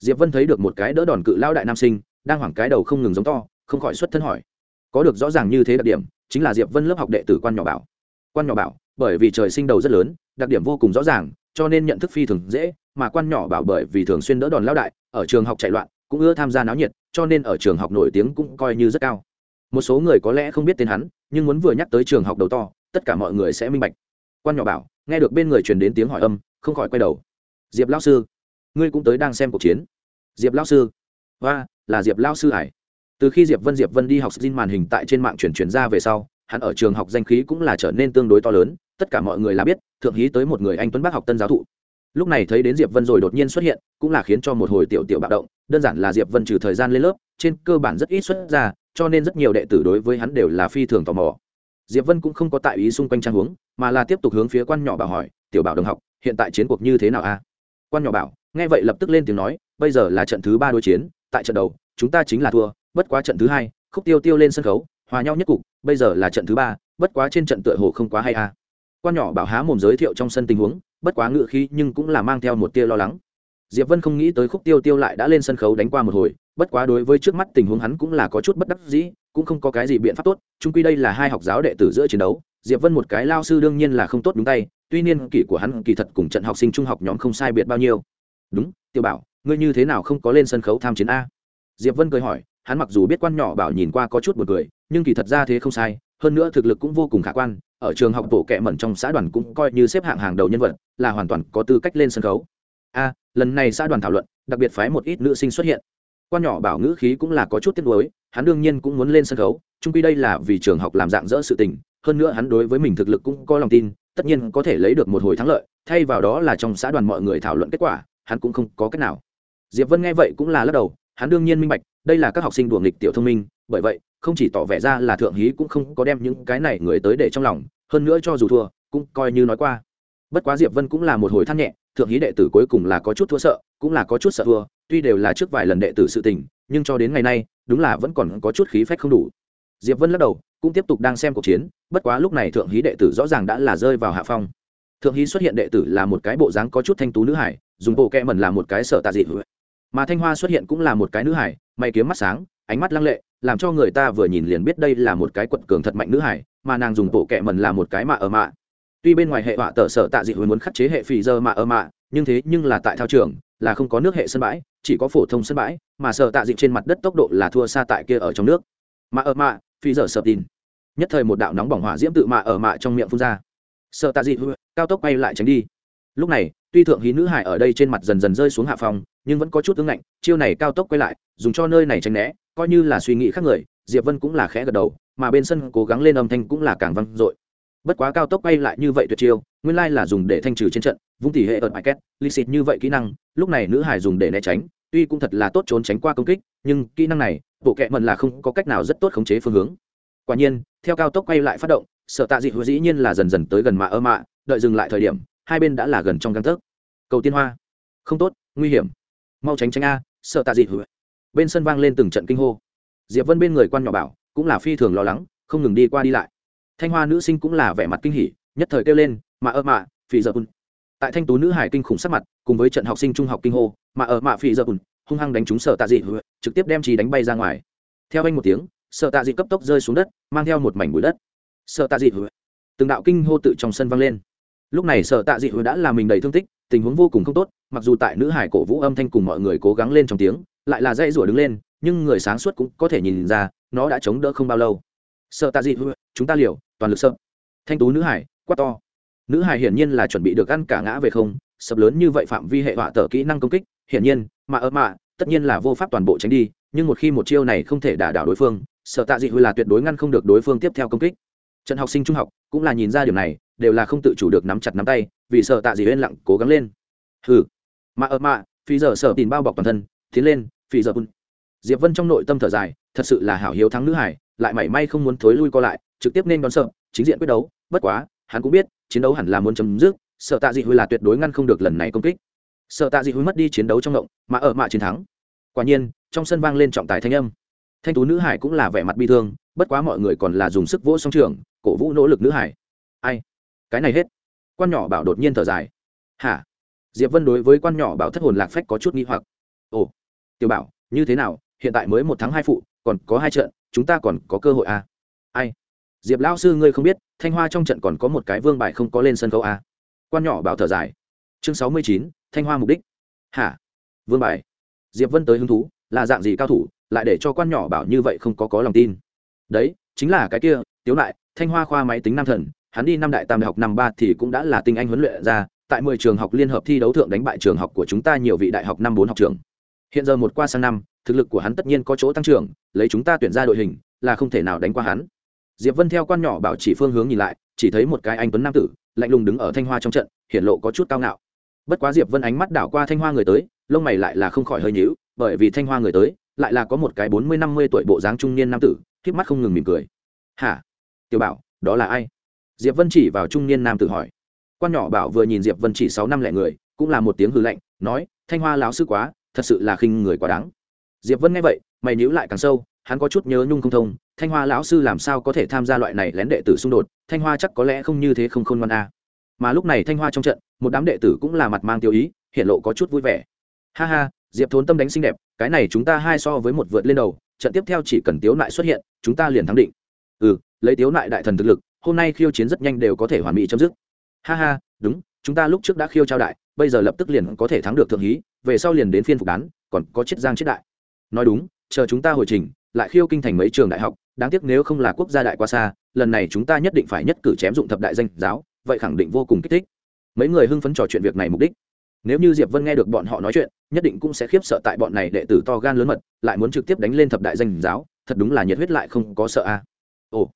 Speaker 1: Diệp vân thấy được một cái đỡ đòn cự lao đại nam sinh, đang hoảng cái đầu không ngừng giống to, không khỏi xuất thân hỏi. Có được rõ ràng như thế đặc điểm, chính là diệp vân lớp học đệ tử quan nhỏ bảo. Quan nhỏ bảo, bởi vì trời sinh đầu rất lớn, đặc điểm vô cùng rõ ràng, cho nên nhận thức phi thường dễ, mà quan nhỏ bảo bởi vì thường xuyên đỡ đòn lao đại, ở trường học chạy loạn, cũng ưa tham gia náo nhiệt, cho nên ở trường học nổi tiếng cũng coi như rất cao một số người có lẽ không biết tên hắn, nhưng muốn vừa nhắc tới trường học đầu to, tất cả mọi người sẽ minh bạch. Quan nhỏ bảo, nghe được bên người truyền đến tiếng hỏi âm, không khỏi quay đầu. Diệp lao sư, ngươi cũng tới đang xem cuộc chiến. Diệp lao sư và là diệp lao sư ải từ khi diệp vân diệp vân đi học xin màn hình tại trên mạng chuyển chuyển ra về sau, hắn ở trường học danh khí cũng là trở nên tương đối to lớn, tất cả mọi người là biết, thượng hí tới một người anh tuấn bác học tân giáo thụ. Lúc này thấy đến diệp vân rồi đột nhiên xuất hiện, cũng là khiến cho một hồi tiểu tiểu bạo động, đơn giản là diệp vân trừ thời gian lên lớp, trên cơ bản rất ít xuất ra cho nên rất nhiều đệ tử đối với hắn đều là phi thường tò mò. Diệp vân cũng không có tại ý xung quanh trang huống, mà là tiếp tục hướng phía quan nhỏ bảo hỏi, tiểu bảo đồng học, hiện tại chiến cuộc như thế nào a? Quan nhỏ bảo, nghe vậy lập tức lên tiếng nói, bây giờ là trận thứ ba đối chiến, tại trận đầu, chúng ta chính là thua, bất quá trận thứ hai, khúc tiêu tiêu lên sân khấu, hòa nhau nhất cục, bây giờ là trận thứ ba, bất quá trên trận tựa hồ không quá hay a. Quan nhỏ bảo há mồm giới thiệu trong sân tình huống, bất quá ngự khí nhưng cũng là mang theo một tia lo lắng. Diệp vân không nghĩ tới khúc tiêu tiêu lại đã lên sân khấu đánh qua một hồi bất quá đối với trước mắt tình huống hắn cũng là có chút bất đắc dĩ, cũng không có cái gì biện pháp tốt, chung quy đây là hai học giáo đệ tử giữa chiến đấu, diệp vân một cái lao sư đương nhiên là không tốt đúng tay, tuy nhiên kỷ của hắn kỳ thật cùng trận học sinh trung học nhóm không sai biệt bao nhiêu. Đúng tiêu bảo, ngươi như thế nào không có lên sân khấu tham chiến a? Diệp vân cười hỏi, hắn mặc dù biết quan nhỏ bảo nhìn qua có chút một cười, nhưng kỳ thật ra thế không sai, hơn nữa thực lực cũng vô cùng khả quan, ở trường học tổ kệ mẩn trong xã đoàn cũng coi như xếp hạng hàng đầu nhân vật, là hoàn toàn có tư cách lên sân khấu. A, lần này xã đoàn thảo luận, đặc biệt phái một ít nữ sinh xuất hiện quan nhỏ bảo ngữ khí cũng là có chút tiếc nuối, hắn đương nhiên cũng muốn lên sân khấu trung quy đây là vì trường học làm dạng dỡ sự tình, hơn nữa hắn đối với mình thực lực cũng có lòng tin, tất nhiên có thể lấy được một hồi thắng lợi, thay vào đó là trong xã đoàn mọi người thảo luận kết quả, hắn cũng không có cách nào. Diệp vân nghe vậy cũng là lắc đầu, hắn đương nhiên minh bạch, đây là các học sinh đùa nghịch tiểu thông minh, bởi vậy, không chỉ tỏ vẻ ra là thượng hí cũng không có đem những cái này người tới để trong lòng, hơn nữa cho dù thua, cũng coi như nói qua. Bất quá diệp vân cũng là một hồi than nhẹ, thượng hí đệ tử cuối cùng là có chút thua sợ, cũng là có chút sợ thua tuy đều là trước vài lần đệ tử sự tình, nhưng cho đến ngày nay, đúng là vẫn còn có chút khí phách không đủ. Diệp vân lắc đầu, cũng tiếp tục đang xem cuộc chiến, bất quá lúc này thượng hí đệ tử rõ ràng đã là rơi vào hạ phong. Thượng hí xuất hiện đệ tử là một cái bộ dáng có chút thanh tú nữ hải, dùng bộ kẹ mẩn là một cái sợ tạ dị. Mà thanh hoa xuất hiện cũng là một cái nữ hải, mày kiếm mắt sáng, ánh mắt lăng lệ, làm cho người ta vừa nhìn liền biết đây là một cái quật cường thật mạnh nữ hải, mà nàng dùng bộ kẹ mẩn là một cái mạ ở mạ. Tuy bên ngoài hệ họa tờ sở tạ dị hồi muốn khắc chế hệ phì dơ mạ ở mạ, nhưng thế nhưng là tại thao trường, là không có nước hệ sân bãi chỉ có phổ thông sân bãi, mà sở tạ dịch trên mặt đất tốc độ là thua xa tại kia ở trong nước. Mà ở mạ, phi giờ sợ tin. Nhất thời một đạo nóng bỏng hỏa diễm tự mạ ở mạ trong miệng phun ra. Sợ tạ dịch cao tốc bay lại tránh đi. Lúc này, tuy thượng hí nữ hải ở đây trên mặt dần dần rơi xuống hạ phòng, nhưng vẫn có chút ứng ngạnh, chiêu này cao tốc quay lại, dùng cho nơi này tránh né, coi như là suy nghĩ khác người, diệp vân cũng là khẽ gật đầu, mà bên sân cố gắng lên âm thanh cũng là càng vang dội bất quá cao tốc bay lại như vậy tuyệt chiêu, nguyên lai là dùng để thanh trừ trên trận, vung tỉ hệ ở bài két lì xịt như vậy kỹ năng, lúc này nữ hải dùng để né tránh, tuy cũng thật là tốt trốn tránh qua công kích, nhưng kỹ năng này, bộ kệ mần là không có cách nào rất tốt khống chế phương hướng. Quả nhiên, theo cao tốc quay lại phát động sợ tạ dị hữu dĩ nhiên là dần dần tới gần mạ ơ mạ, đợi dừng lại thời điểm, hai bên đã là gần trong găng tấc. Cầu tiên hoa. Không tốt, nguy hiểm. Mau tránh tránh a sợ tạ dị hữu bên sân vang lên từng trận kinh hô. Diệp vân bên người quan nhỏ bảo, cũng là phi thường lo lắng, không ngừng đi qua đi lại thanh hoa nữ sinh cũng là vẻ mặt kinh hỉ, nhất thời kêu lên mà ơ mạ phì dơ bùn. Tại thanh tú nữ hải kinh khủng sắc mặt, cùng với trận học sinh trung học kinh hô mà ở mạ phì dơ bùn, hung hăng đánh trúng sợ tạ dị trực tiếp đem trí đánh bay ra ngoài. Theo anh một tiếng sợ tạ dị cấp tốc rơi xuống đất, mang theo một mảnh bụi đất. Sợ tạ dị từng đạo kinh hô tự trong sân vang lên. Lúc này sợ tạ dị đã làm mình đầy thương tích, tình huống vô cùng không tốt, mặc dù tại nữ hải cổ vũ âm thanh cùng mọi người cố gắng lên trong tiếng, lại là dây rủa đứng lên, nhưng người sáng suốt cũng có thể nhìn ra, nó đã chống đỡ không bao lâu. Sợ tạ dị chúng ta liều toàn lực sập. Thanh tú nữ hải, quát to. Nữ hải hiển nhiên là chuẩn bị được ăn cả ngã về không, sập lớn như vậy phạm vi hệ họa tờ kỹ năng công kích, hiển nhiên, mà ơ mạ tất nhiên là vô pháp toàn bộ tránh đi, nhưng một khi một chiêu này không thể đả đảo đối phương, sợ tạ dị hư là tuyệt đối ngăn không được đối phương tiếp theo công kích. Trận học sinh trung học cũng là nhìn ra điều này, đều là không tự chủ được nắm chặt nắm tay, vì sợ tạ dị lên lặng cố gắng lên. Hừ. Mà ơ mạ phi giờ sợ tìm bao bọc toàn thân, tiến lên phi giờ bun diệp vân trong nội tâm thở dài, thật sự là hảo hiếu thắng nữ hải, lại mảy may không muốn thối lui co lại trực tiếp nên đón sợ, chính diện quyết đấu, bất quá, hắn cũng biết, chiến đấu hẳn là muốn chấm dứt, sợ tạ dị huy là tuyệt đối ngăn không được lần này công kích. Sợ tạ dị huy mất đi chiến đấu trong động mà ở mạ chiến thắng. Quả nhiên, trong sân vang lên trọng tài thanh âm. Thanh tú nữ hải cũng là vẻ mặt bi thương, bất quá mọi người còn là dùng sức vỗ song trường, cổ vũ nỗ lực nữ hải. Ai? Cái này hết. Quan nhỏ bảo đột nhiên thở dài. Hả? Diệp vân đối với quan nhỏ bảo thất hồn lạc phách có chút nghi hoặc. Ồ, tiểu bảo, như thế nào? Hiện tại mới một tháng hai phụ, còn có hai trận, chúng ta còn có cơ hội à? ai? Diệp lão sư ngươi không biết, thanh hoa trong trận còn có một cái vương bài không có lên sân khấu à? quan nhỏ bảo thở dài. Chương sáu mươi chín, thanh hoa mục đích. Hả? Vương bài. Diệp vân tới hứng thú, là dạng gì cao thủ, lại để cho quan nhỏ bảo như vậy không có có lòng tin? Đấy, chính là cái kia, tiếu lại thanh hoa khoa máy tính nam thần, hắn đi năm đại tam đại học năm ba thì cũng đã là tinh anh huấn luyện ra, tại mười trường học liên hợp thi đấu thượng đánh bại trường học của chúng ta nhiều vị đại học năm bốn học trường. Hiện giờ một qua sang năm, thực lực của hắn tất nhiên có chỗ tăng trưởng, lấy chúng ta tuyển ra đội hình, là không thể nào đánh qua hắn diệp vân theo quan nhỏ bảo chỉ phương hướng nhìn lại, chỉ thấy một cái anh tuấn nam tử, lạnh lùng đứng ở thanh hoa trong trận hiện lộ có chút cao ngạo. Bất quá diệp vân ánh mắt đảo qua thanh hoa người tới, lông mày lại là không khỏi hơi nhíu, bởi vì thanh hoa người tới, lại là có một cái bốn mươi, năm mươi tuổi bộ dáng trung niên nam tử, khiếp mắt không ngừng mỉm cười. Hả? Tiểu bảo, đó là ai? Diệp vân chỉ vào trung niên nam tử hỏi. Quan nhỏ bảo vừa nhìn diệp vân chỉ sáu năm lẻ người, cũng là một tiếng hư lạnh, nói, thanh hoa láo sư quá, thật sự là khinh người quá đáng. Diệp vân nghe vậy, mày nhíu lại càng sâu, hắn có chút nhớ nhung không thông thanh hoa lão sư làm sao có thể tham gia loại này lén đệ tử xung đột? Thanh hoa chắc có lẽ không như thế không khôn ngoan a mà lúc này thanh hoa trong trận, một đám đệ tử cũng là mặt mang tiêu ý, hiện lộ có chút vui vẻ. Ha ha, diệp thốn tâm đánh xinh đẹp, cái này chúng ta hai so với một vượt lên đầu, trận tiếp theo chỉ cần tiếu nại xuất hiện, chúng ta liền thắng định. Ừ lấy tiếu nại đại thần thực lực, hôm nay khiêu chiến rất nhanh đều có thể hoàn mỹ chấm dứt. Ha ha, đúng, chúng ta lúc trước đã khiêu trao đại, bây giờ lập tức liền có thể thắng được thượng hí, về sau liền đến phiên phục đán, còn có chiết giang chiết đại. Nói đúng, chờ chúng ta hồi trình, lại khiêu kinh thành mấy trường đại học đáng tiếc nếu không là quốc gia đại quá xa, lần này chúng ta nhất định phải nhất cử chém dụng thập đại danh giáo, vậy khẳng định vô cùng kích thích. Mấy người hưng phấn trò chuyện việc này mục đích. Nếu như diệp vân nghe được bọn họ nói chuyện, nhất định cũng sẽ khiếp sợ tại bọn này đệ tử to gan lớn mật, lại muốn trực tiếp đánh lên thập đại danh giáo, thật đúng là nhiệt huyết lại không có sợ a. À. ồ,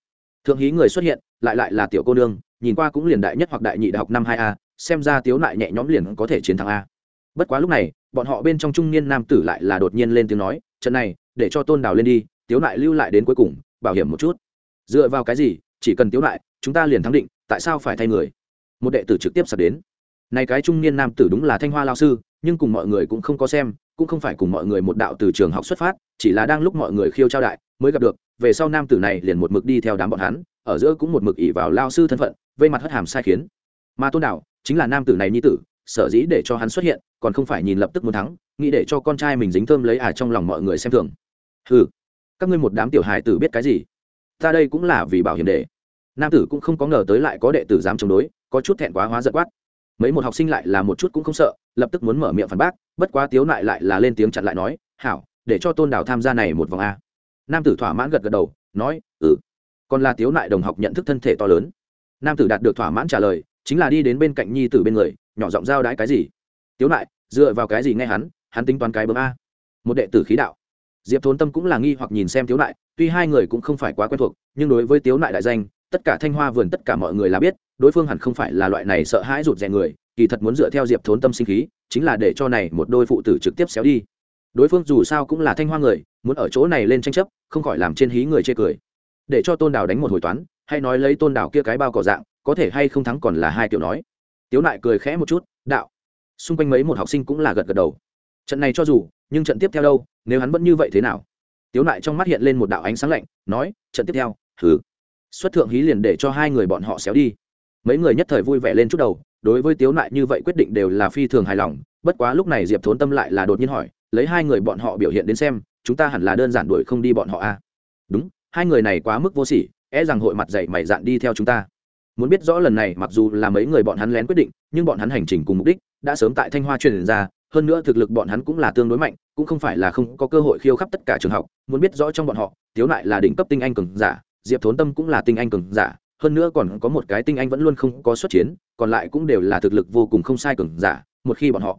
Speaker 1: thượng hí người xuất hiện, lại lại là tiểu cô nương, nhìn qua cũng liền đại nhất hoặc đại nhị đại học năm hai a, xem ra tiếu lại nhẹ nhõm liền có thể chiến thắng a. Bất quá lúc này, bọn họ bên trong trung niên nam tử lại là đột nhiên lên tiếng nói, trận này, để cho tôn đào lên đi, tiếu lại lưu lại đến cuối cùng bảo hiểm một chút. Dựa vào cái gì? Chỉ cần tiếu lại chúng ta liền thắng định, tại sao phải thay người? Một đệ tử trực tiếp sập đến. Này cái trung niên nam tử đúng là thanh hoa lao sư, nhưng cùng mọi người cũng không có xem, cũng không phải cùng mọi người một đạo từ trường học xuất phát, chỉ là đang lúc mọi người khiêu trao đại mới gặp được, về sau nam tử này liền một mực đi theo đám bọn hắn, ở giữa cũng một mực ỉ vào lao sư thân phận, vây mặt hất hàm sai khiến. Mà tôn đạo chính là nam tử này nhi tử, sở dĩ để cho hắn xuất hiện, còn không phải nhìn lập tức muốn thắng, nghĩ để cho con trai mình dính thơm lấy ả trong lòng mọi người xem thường. Ừ các ngươi một đám tiểu hài tử biết cái gì? Ta đây cũng là vì bảo hiểm đề nam tử cũng không có ngờ tới lại có đệ tử dám chống đối, có chút thẹn quá hóa giật quát. Mấy một học sinh lại là một chút cũng không sợ, lập tức muốn mở miệng phản bác, bất quá tiếu lại lại là lên tiếng chặn lại nói, hảo, để cho tôn đào tham gia này một vòng a. Nam tử thỏa mãn gật gật đầu, nói ừ. Còn là tiếu lại đồng học nhận thức thân thể to lớn. Nam tử đạt được thỏa mãn trả lời, chính là đi đến bên cạnh nhi tử bên người, nhỏ giọng giao đái cái gì? Tiếu lại dựa vào cái gì nghe hắn? Hắn tính toán cái bấm a. Một đệ tử khí đạo diệp thốn tâm cũng là nghi hoặc nhìn xem tiếu Nại, tuy hai người cũng không phải quá quen thuộc nhưng đối với tiếu lại đại danh tất cả thanh hoa vườn tất cả mọi người là biết đối phương hẳn không phải là loại này sợ hãi rụt rè người kỳ thật muốn dựa theo diệp thốn tâm sinh khí chính là để cho này một đôi phụ tử trực tiếp xéo đi. Đối phương dù sao cũng là thanh hoa người muốn ở chỗ này lên tranh chấp không khỏi làm trên hí người chê cười. Để cho tôn đào đánh một hồi toán hay nói lấy tôn đào kia cái bao cỏ dạng có thể hay không thắng còn là hai kiểu nói. Tiếu nại cười khẽ một chút đạo. Xung quanh mấy một học sinh cũng là gật gật đầu trận này cho dù, nhưng trận tiếp theo đâu, nếu hắn vẫn như vậy thế nào? Tiếu nại trong mắt hiện lên một đạo ánh sáng lạnh, nói, trận tiếp theo thử xuất thượng hí liền để cho hai người bọn họ xéo đi. Mấy người nhất thời vui vẻ lên chút đầu, đối với tiếu nại như vậy quyết định đều là phi thường hài lòng, bất quá lúc này diệp thốn tâm lại là đột nhiên hỏi, lấy hai người bọn họ biểu hiện đến xem, chúng ta hẳn là đơn giản đuổi không đi bọn họ a à? đúng, hai người này quá mức vô sỉ e rằng hội mặt dạy mày dạn đi theo chúng ta. Muốn biết rõ lần này mặc dù là mấy người bọn hắn lén quyết định, nhưng bọn hắn hành trình cùng mục đích đã sớm tại thanh hoa truyền ra hơn nữa thực lực bọn hắn cũng là tương đối mạnh, cũng không phải là không có cơ hội khiêu khắp tất cả trường học, muốn biết rõ trong bọn họ, tiếu lại là đỉnh cấp tinh anh cường giả, diệp thốn tâm cũng là tinh anh cường giả, hơn nữa còn có một cái tinh anh vẫn luôn không có xuất chiến, còn lại cũng đều là thực lực vô cùng không sai cường giả, một khi bọn họ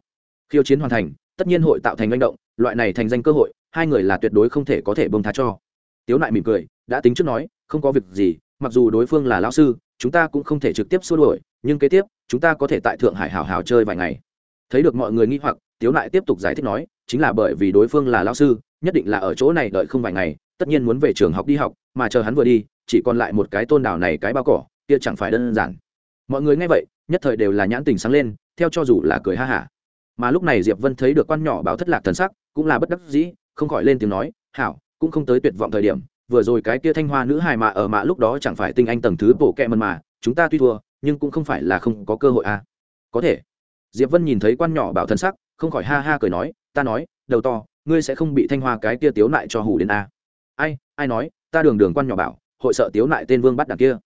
Speaker 1: khiêu chiến hoàn thành, tất nhiên hội tạo thành manh động, loại này thành danh cơ hội, hai người là tuyệt đối không thể có thể bông tha cho. Tiếu lại mỉm cười, đã tính trước nói, không có việc gì, mặc dù đối phương là lão sư, chúng ta cũng không thể trực tiếp xua đuổi, nhưng kế tiếp, chúng ta có thể tại thượng hải hào hào chơi vài ngày thấy được mọi người nghĩ hoặc, tiếu lại tiếp tục giải thích nói, chính là bởi vì đối phương là lão sư, nhất định là ở chỗ này đợi không vài ngày, tất nhiên muốn về trường học đi học, mà chờ hắn vừa đi, chỉ còn lại một cái tôn đảo này cái bao cỏ, kia chẳng phải đơn giản. Mọi người nghe vậy, nhất thời đều là nhãn tình sáng lên, theo cho dù là cười ha hả. Mà lúc này diệp vân thấy được quan nhỏ báo thất lạc thần sắc, cũng là bất đắc dĩ, không khỏi lên tiếng nói, hảo, cũng không tới tuyệt vọng thời điểm, vừa rồi cái kia thanh hoa nữ hài mà ở mạ lúc đó chẳng phải tinh anh tầng thứ bổ kẹ mần mà, chúng ta tuy thua, nhưng cũng không phải là không có cơ hội à. Có thể diệp vân nhìn thấy quan nhỏ bảo thần sắc không khỏi ha ha cười nói ta nói đầu to ngươi sẽ không bị thanh hoa cái kia tiếu lại cho hủ đến a. ai ai nói ta đường đường quan nhỏ bảo hội sợ tiếu lại tên vương bắt đằng kia.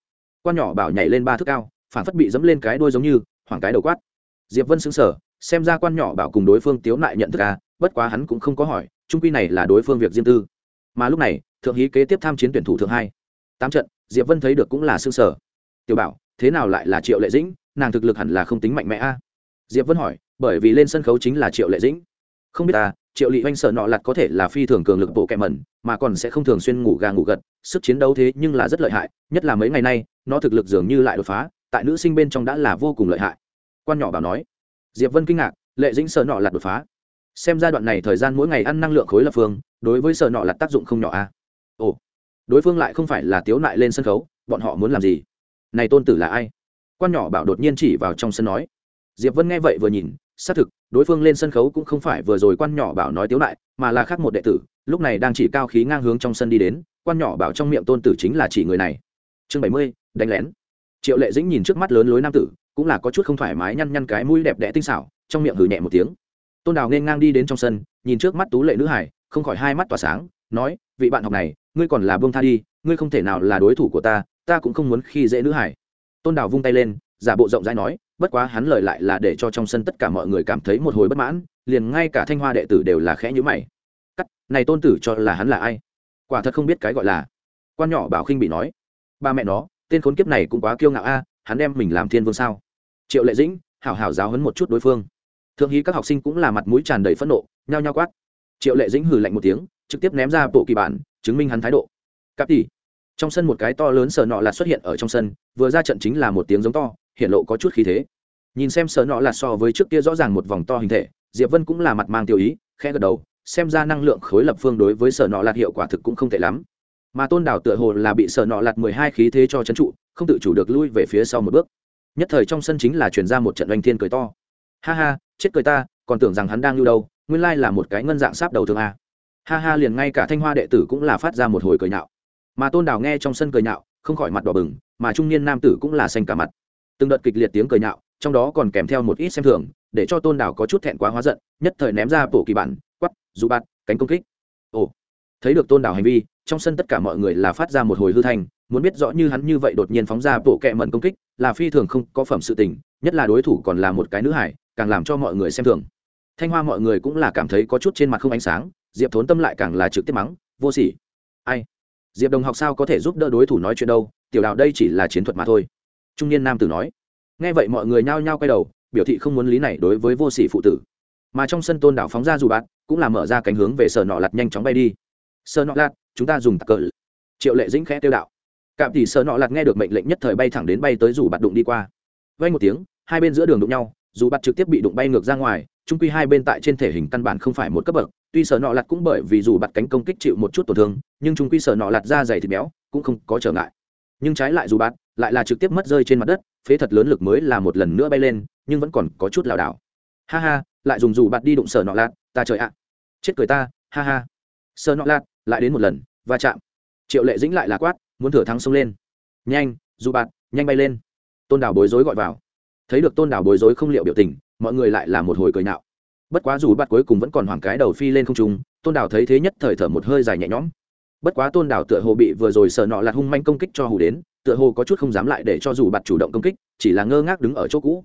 Speaker 1: Quan nhỏ bảo nhảy lên ba thước cao phản phất bị dẫm lên cái đuôi giống như hoảng cái đầu quát. Diệp vân xứng sở xem ra quan nhỏ bảo cùng đối phương tiếu lại nhận thức a, bất quá hắn cũng không có hỏi trung quy này là đối phương việc riêng tư. Mà lúc này thượng hí kế tiếp tham chiến tuyển thủ thượng hai. Tám trận diệp vân thấy được cũng là xương sở tiểu bảo thế nào lại là triệu lệ dĩnh nàng thực lực hẳn là không tính mạnh mẽ a diệp vân hỏi, bởi vì lên sân khấu chính là triệu lệ dĩnh. Không biết ta, triệu lị oanh sợ nọ lặt có thể là phi thường cường lực bộ kẹ mẩn, mà còn sẽ không thường xuyên ngủ gà ngủ gật, sức chiến đấu thế nhưng là rất lợi hại, nhất là mấy ngày nay, nó thực lực dường như lại đột phá, tại nữ sinh bên trong đã là vô cùng lợi hại. Quan nhỏ bảo nói. Diệp vân kinh ngạc, lệ dĩnh sợ nọ lặt đột phá. Xem giai đoạn này thời gian mỗi ngày ăn năng lượng khối lập phương, đối với sợ nọ lặt tác dụng không nhỏ a ồ, đối phương lại không phải là tiếu nại lên sân khấu, bọn họ muốn làm gì? Này tôn tử là ai? Quan nhỏ bảo đột nhiên chỉ vào trong sân nói diệp vân nghe vậy vừa nhìn xác thực đối phương lên sân khấu cũng không phải vừa rồi quan nhỏ bảo nói tiếu lại, mà là khác một đệ tử lúc này đang chỉ cao khí ngang hướng trong sân đi đến quan nhỏ bảo trong miệng tôn tử chính là chỉ người này. Chương bảy mươi đánh lén. Triệu lệ dĩnh nhìn trước mắt lớn lối nam tử cũng là có chút không thoải mái nhăn nhăn cái mũi đẹp đẽ tinh xảo trong miệng hử nhẹ một tiếng. Tôn đào nên ngang đi đến trong sân nhìn trước mắt tú lệ nữ hải không khỏi hai mắt tỏa sáng nói vị bạn học này ngươi còn là buông tha đi ngươi không thể nào là đối thủ của ta ta cũng không muốn khi dễ nữ hải. Tôn đào vung tay lên giả bộ rộng rãi nói bất quá hắn lời lại là để cho trong sân tất cả mọi người cảm thấy một hồi bất mãn, liền ngay cả thanh hoa đệ tử đều là khẽ nhữ mày. Cắt, này tôn tử cho là hắn là ai? Quả thật không biết cái gọi là. Quan nhỏ bảo khinh bị nói. Ba mẹ nó, tên khốn kiếp này cũng quá kiêu ngạo a, hắn đem mình làm thiên vương sao? Triệu lệ dĩnh, hảo hảo giáo hấn một chút đối phương. Thượng hí các học sinh cũng là mặt mũi tràn đầy phẫn nộ, nhao nhao quát. Triệu lệ dĩnh hừ lạnh một tiếng, trực tiếp ném ra bộ kỳ bản, chứng minh hắn thái độ. Cặp tỷ. Trong sân một cái to lớn sờ nọ là xuất hiện ở trong sân, vừa ra trận chính là một tiếng giống to hiện lộ có chút khí thế nhìn xem sợ nọ là so với trước kia rõ ràng một vòng to hình thể, diệp vân cũng là mặt mang tiêu ý, khẽ gật đầu, xem ra năng lượng khối lập phương đối với sở nọ lạt hiệu quả thực cũng không tệ lắm. Mà tôn đảo tựa hồ là bị sở nọ lạt mười hai khí thế cho trấn trụ, không tự chủ được lui về phía sau một bước. Nhất thời trong sân chính là chuyển ra một trận oanh thiên cười to. Ha ha, chết cười ta, còn tưởng rằng hắn đang lưu đâu, nguyên lai là một cái ngân dạng sáp đầu thương a. Ha ha, liền ngay cả thanh hoa đệ tử cũng là phát ra một hồi cười nhạo mà tôn đảo nghe trong sân cười nhạo không khỏi mặt đỏ bừng, mà trung niên nam tử cũng là xanh cả mặt. Từng đợt kịch liệt tiếng cười nhạo trong đó còn kèm theo một ít xem thường, để cho tôn đảo có chút thẹn quá hóa giận, nhất thời ném ra bổ kỳ bản quắp dù bạt, cánh công kích. Ồ, thấy được tôn đảo hành vi, trong sân tất cả mọi người là phát ra một hồi hư thành, muốn biết rõ như hắn như vậy đột nhiên phóng ra bộ kẹ mẩn công kích, là phi thường không có phẩm sự tình, nhất là đối thủ còn là một cái nữ hải, càng làm cho mọi người xem thường. Thanh hoa mọi người cũng là cảm thấy có chút trên mặt không ánh sáng, diệp thốn tâm lại càng là trực tiếp mắng, vô sỉ. Ai? Diệp đồng học sao có thể giúp đỡ đối thủ nói chuyện đâu, tiểu đạo đây chỉ là chiến thuật mà thôi. Trung niên nam tử nói nghe vậy mọi người nhao nhao quay đầu, biểu thị không muốn lý này đối với vô sỉ phụ tử. Mà trong sân tôn đảo phóng ra dù bạn, cũng là mở ra cánh hướng về sở nọ lặt nhanh chóng bay đi. Sở nọ lặt chúng ta dùng tặc cờ. Triệu lệ dĩnh khẽ tiêu đạo. Cạm tỷ sở nọ lặt nghe được mệnh lệnh nhất thời bay thẳng đến bay tới dù bạn đụng đi qua. Vay một tiếng, hai bên giữa đường đụng nhau, dù bạn trực tiếp bị đụng bay ngược ra ngoài trung quy hai bên tại trên thể hình căn bản không phải một cấp bậc. Tuy sở nọ lặt cũng bởi vì dù bạt cánh công kích chịu một chút tổn thương, nhưng trung quy sở nọ lặt ra dày thịt béo, cũng không có trở ngại nhưng trái lại dù bạt, lại là trực tiếp mất rơi trên mặt đất, phế thật lớn lực mới là một lần nữa bay lên, nhưng vẫn còn có chút lảo đảo. Ha ha, lại dùng dù bạt đi đụng sở nọ lạt, ta trời ạ. Chết cười ta, ha ha. Sở nọ lạt, lại đến một lần, va chạm. Triệu lệ dĩnh lại là quát, muốn thửa thắng xông lên. Nhanh, dù bạt, nhanh bay lên. Tôn đảo bối rối gọi vào. Thấy được tôn đảo bối rối không liệu biểu tình, mọi người lại là một hồi cười nạo bất quá dù bạt cuối cùng vẫn còn hoàng cái đầu phi lên không trung, tôn đảo thấy thế nhất thời thở một hơi dài nhẹ nhõm bất quá tôn đảo tựa hồ bị vừa rồi sợ nọ là hung manh công kích cho hù đến, tựa hồ có chút không dám lại để cho dù bạt chủ động công kích, chỉ là ngơ ngác đứng ở chỗ cũ.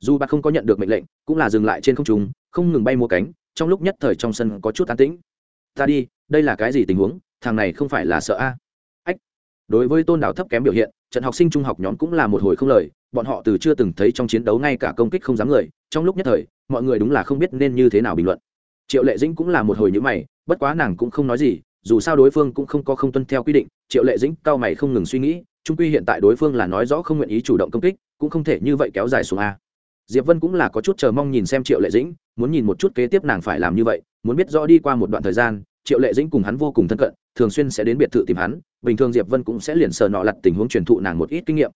Speaker 1: Dù bạt không có nhận được mệnh lệnh, cũng là dừng lại trên không trung, không ngừng bay mua cánh, trong lúc nhất thời trong sân có chút an tĩnh. Ta đi, đây là cái gì tình huống? Thằng này không phải là sợ a? Ách. Đối với tôn đảo thấp kém biểu hiện, trận học sinh trung học nhóm cũng là một hồi không lời, bọn họ từ chưa từng thấy trong chiến đấu ngay cả công kích không dám người, trong lúc nhất thời, mọi người đúng là không biết nên như thế nào bình luận. Triệu lệ dĩnh cũng là một hồi nhữ mày, bất quá nàng cũng không nói gì dù sao đối phương cũng không có không tuân theo quy định, triệu lệ dĩnh cao mày không ngừng suy nghĩ, trung quy hiện tại đối phương là nói rõ không nguyện ý chủ động công kích, cũng không thể như vậy kéo dài xuống a. Diệp vân cũng là có chút chờ mong nhìn xem triệu lệ dĩnh, muốn nhìn một chút kế tiếp nàng phải làm như vậy, muốn biết rõ đi qua một đoạn thời gian, triệu lệ dĩnh cùng hắn vô cùng thân cận, thường xuyên sẽ đến biệt thự tìm hắn, bình thường diệp vân cũng sẽ liền sờ nọ lặt tình huống truyền thụ nàng một ít kinh nghiệm.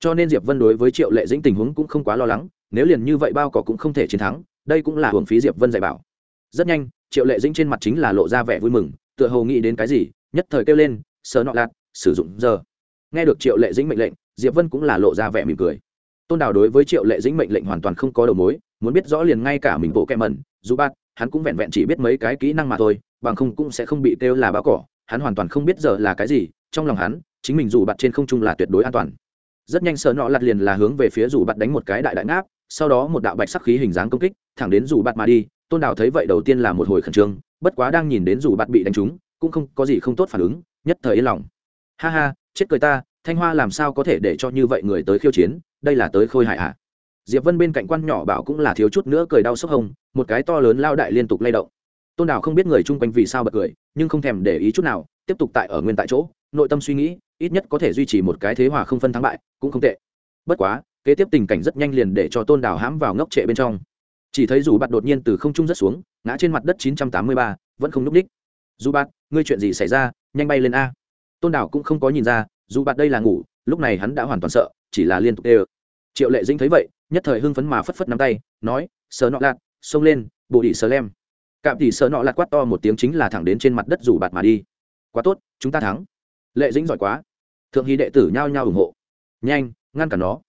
Speaker 1: Cho nên diệp vân đối với triệu lệ dĩnh tình huống cũng không quá lo lắng, nếu liền như vậy bao cỏ cũng không thể chiến thắng, đây cũng là hưởng phí diệp vân dạy bảo. Rất nhanh, triệu lệ dĩnh trên mặt chính là lộ ra vẻ vui mừng tựa hồ nghĩ đến cái gì, nhất thời kêu lên sờ nọ lạt, sử dụng giờ. Nghe được triệu lệ dĩnh mệnh lệnh, diệp vân cũng là lộ ra vẻ mỉm cười. Tôn đào đối với triệu lệ dĩnh mệnh lệnh hoàn toàn không có đầu mối, muốn biết rõ liền ngay cả mình bộ kẹm mẩn, dù bát hắn cũng vẹn vẹn chỉ biết mấy cái kỹ năng mà thôi, bằng không cũng sẽ không bị kêu là báo cỏ, hắn hoàn toàn không biết giờ là cái gì, trong lòng hắn, chính mình dù bạt trên không trung là tuyệt đối an toàn. Rất nhanh sợ nọ lặt liền là hướng về phía dù bạt đánh một cái đại đại ngáp, sau đó một đạo bạch sắc khí hình dáng công kích, thẳng đến dù bạt mà đi, tôn đào thấy vậy đầu tiên là một hồi khẩn trương bất quá đang nhìn đến dù bạn bị đánh trúng, cũng không có gì không tốt phản ứng, nhất thời yên lòng. Ha ha, chết cười ta, thanh hoa làm sao có thể để cho như vậy người tới khiêu chiến, đây là tới khôi hại ạ à? diệp vân bên cạnh quan nhỏ bảo cũng là thiếu chút nữa cười đau sốc hồng, một cái to lớn lao đại liên tục lay động. Tôn đào không biết người chung quanh vì sao bật cười, nhưng không thèm để ý chút nào, tiếp tục tại ở nguyên tại chỗ, nội tâm suy nghĩ, ít nhất có thể duy trì một cái thế hòa không phân thắng bại, cũng không tệ. Bất quá, kế tiếp tình cảnh rất nhanh liền để cho tôn đào hãm vào ngốc trệ bên trong. Chỉ thấy dù bạn đột nhiên từ không trung rất xuống ngã trên mặt đất chín trăm tám mươi ba vẫn không n ú c đích. Dù bạn, ngươi chuyện gì xảy ra nhanh bay lên a. Tôn Đảo cũng không có nhìn ra dù bạn đây là ngủ lúc này hắn đã hoàn toàn sợ chỉ là liên tục đê ơ triệu lệ dinh thấy vậy nhất thời hưng phấn mà phất phất nắm tay nói sờ nọ lạt xông lên bộ đỉ sờ lem. Cạm tỉ sờ nọ lạt quát to một tiếng chính là thẳng đến trên mặt đất dù bạn mà đi. Quá tốt chúng ta thắng. Lệ dĩnh giỏi quá. Thượng hy đệ tử nhao nhao ủng hộ. Nhanh ngăn cản nó.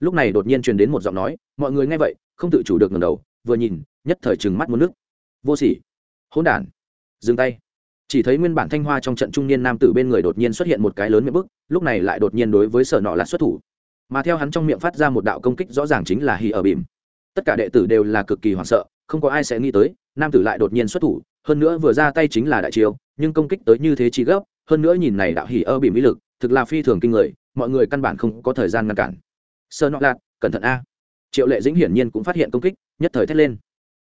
Speaker 1: Lúc này đột nhiên truyền đến một giọng nói mọi người nghe vậy không tự chủ được ngầm đầu vừa nhìn nhất thời trừng mắt muốn nước vô sỉ. Hỗn đản. Dừng tay. Chỉ thấy nguyên bản thanh hoa trong trận trung niên nam tử bên người đột nhiên xuất hiện một cái lớn miệng bức, lúc này lại đột nhiên đối với sở nọ là xuất thủ. Mà theo hắn trong miệng phát ra một đạo công kích rõ ràng chính là hì ở bìm. Tất cả đệ tử đều là cực kỳ hoảng sợ, không có ai sẽ nghĩ tới, nam tử lại đột nhiên xuất thủ, hơn nữa vừa ra tay chính là đại chiêu, nhưng công kích tới như thế chi gấp, hơn nữa nhìn này đạo hỉ ơ bìm mỹ lực, thực là phi thường kinh người, mọi người căn bản không có thời gian ngăn cản. Sơ nọ lạc cẩn thận a. Triệu lệ dĩnh hiển nhiên cũng phát hiện công kích, nhất thời thét lên.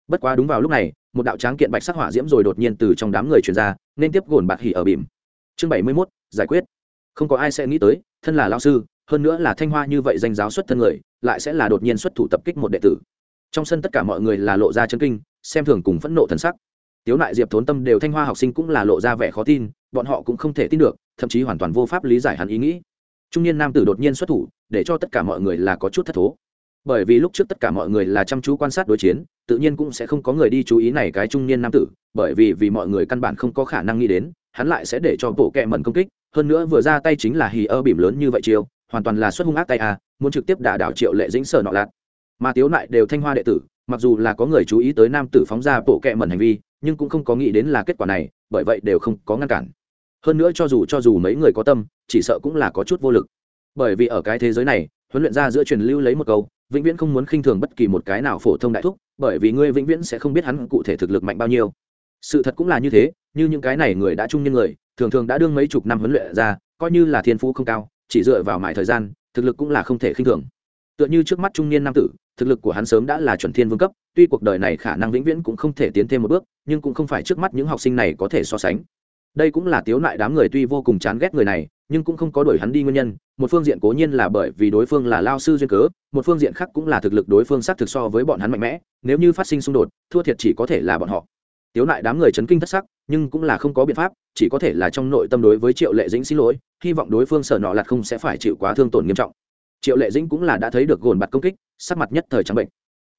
Speaker 1: Bất quá đúng vào lúc này một đạo tráng kiện bạch sắc hỏa diễm rồi đột nhiên từ trong đám người truyền ra, nên tiếp gồn bạc hỉ ở bìm. Chương bảy mươi mốt, giải quyết. Không có ai sẽ nghĩ tới, thân là lao sư, hơn nữa là thanh hoa như vậy danh giáo xuất thân người, lại sẽ là đột nhiên xuất thủ tập kích một đệ tử. Trong sân tất cả mọi người là lộ ra chân kinh, xem thường cùng phẫn nộ thần sắc. Tiếu nại diệp thốn tâm đều thanh hoa học sinh cũng là lộ ra vẻ khó tin, bọn họ cũng không thể tin được, thậm chí hoàn toàn vô pháp lý giải hắn ý nghĩ. Trung niên nam tử đột nhiên xuất thủ, để cho tất cả mọi người là có chút thất thố bởi vì lúc trước tất cả mọi người là chăm chú quan sát đối chiến, tự nhiên cũng sẽ không có người đi chú ý này cái trung niên nam tử, bởi vì vì mọi người căn bản không có khả năng nghĩ đến, hắn lại sẽ để cho bộ kẹ mẩn công kích, hơn nữa vừa ra tay chính là hì ơ bìm lớn như vậy chiêu, hoàn toàn là xuất hung ác tay a muốn trực tiếp đả đảo triệu lệ dĩnh sở nọ lạt. Mà tiếu lại đều thanh hoa đệ tử, mặc dù là có người chú ý tới nam tử phóng ra bộ kẹ mẩn hành vi, nhưng cũng không có nghĩ đến là kết quả này, bởi vậy đều không có ngăn cản. Hơn nữa cho dù cho dù mấy người có tâm, chỉ sợ cũng là có chút vô lực. Bởi vì ở cái thế giới này, huấn luyện ra giữa truyền lưu lấy một câu vĩnh viễn không muốn khinh thường bất kỳ một cái nào phổ thông đại thúc, bởi vì ngươi vĩnh viễn sẽ không biết hắn cụ thể thực lực mạnh bao nhiêu. Sự thật cũng là như thế, như những cái này người đã trung nhân người, thường thường đã đương mấy chục năm huấn luyện ra, coi như là thiên phú không cao, chỉ dựa vào mãi thời gian, thực lực cũng là không thể khinh thường. Tựa như trước mắt trung niên nam tử, thực lực của hắn sớm đã là chuẩn thiên vương cấp, tuy cuộc đời này khả năng vĩnh viễn cũng không thể tiến thêm một bước, nhưng cũng không phải trước mắt những học sinh này có thể so sánh. Đây cũng là tiếu nại đám người tuy vô cùng chán ghét người này nhưng cũng không có đuổi hắn đi nguyên nhân, một phương diện cố nhiên là bởi vì đối phương là lao sư duyên cớ, một phương diện khác cũng là thực lực đối phương xác thực so với bọn hắn mạnh mẽ, nếu như phát sinh xung đột, thua thiệt chỉ có thể là bọn họ. Tiếu nại đám người chấn kinh thất sắc, nhưng cũng là không có biện pháp, chỉ có thể là trong nội tâm đối với triệu lệ dĩnh xin lỗi, hy vọng đối phương sở nọ lạt không sẽ phải chịu quá thương tổn nghiêm trọng. Triệu lệ dĩnh cũng là đã thấy được gồn bặt công kích, sắc mặt nhất thời trắng bệnh.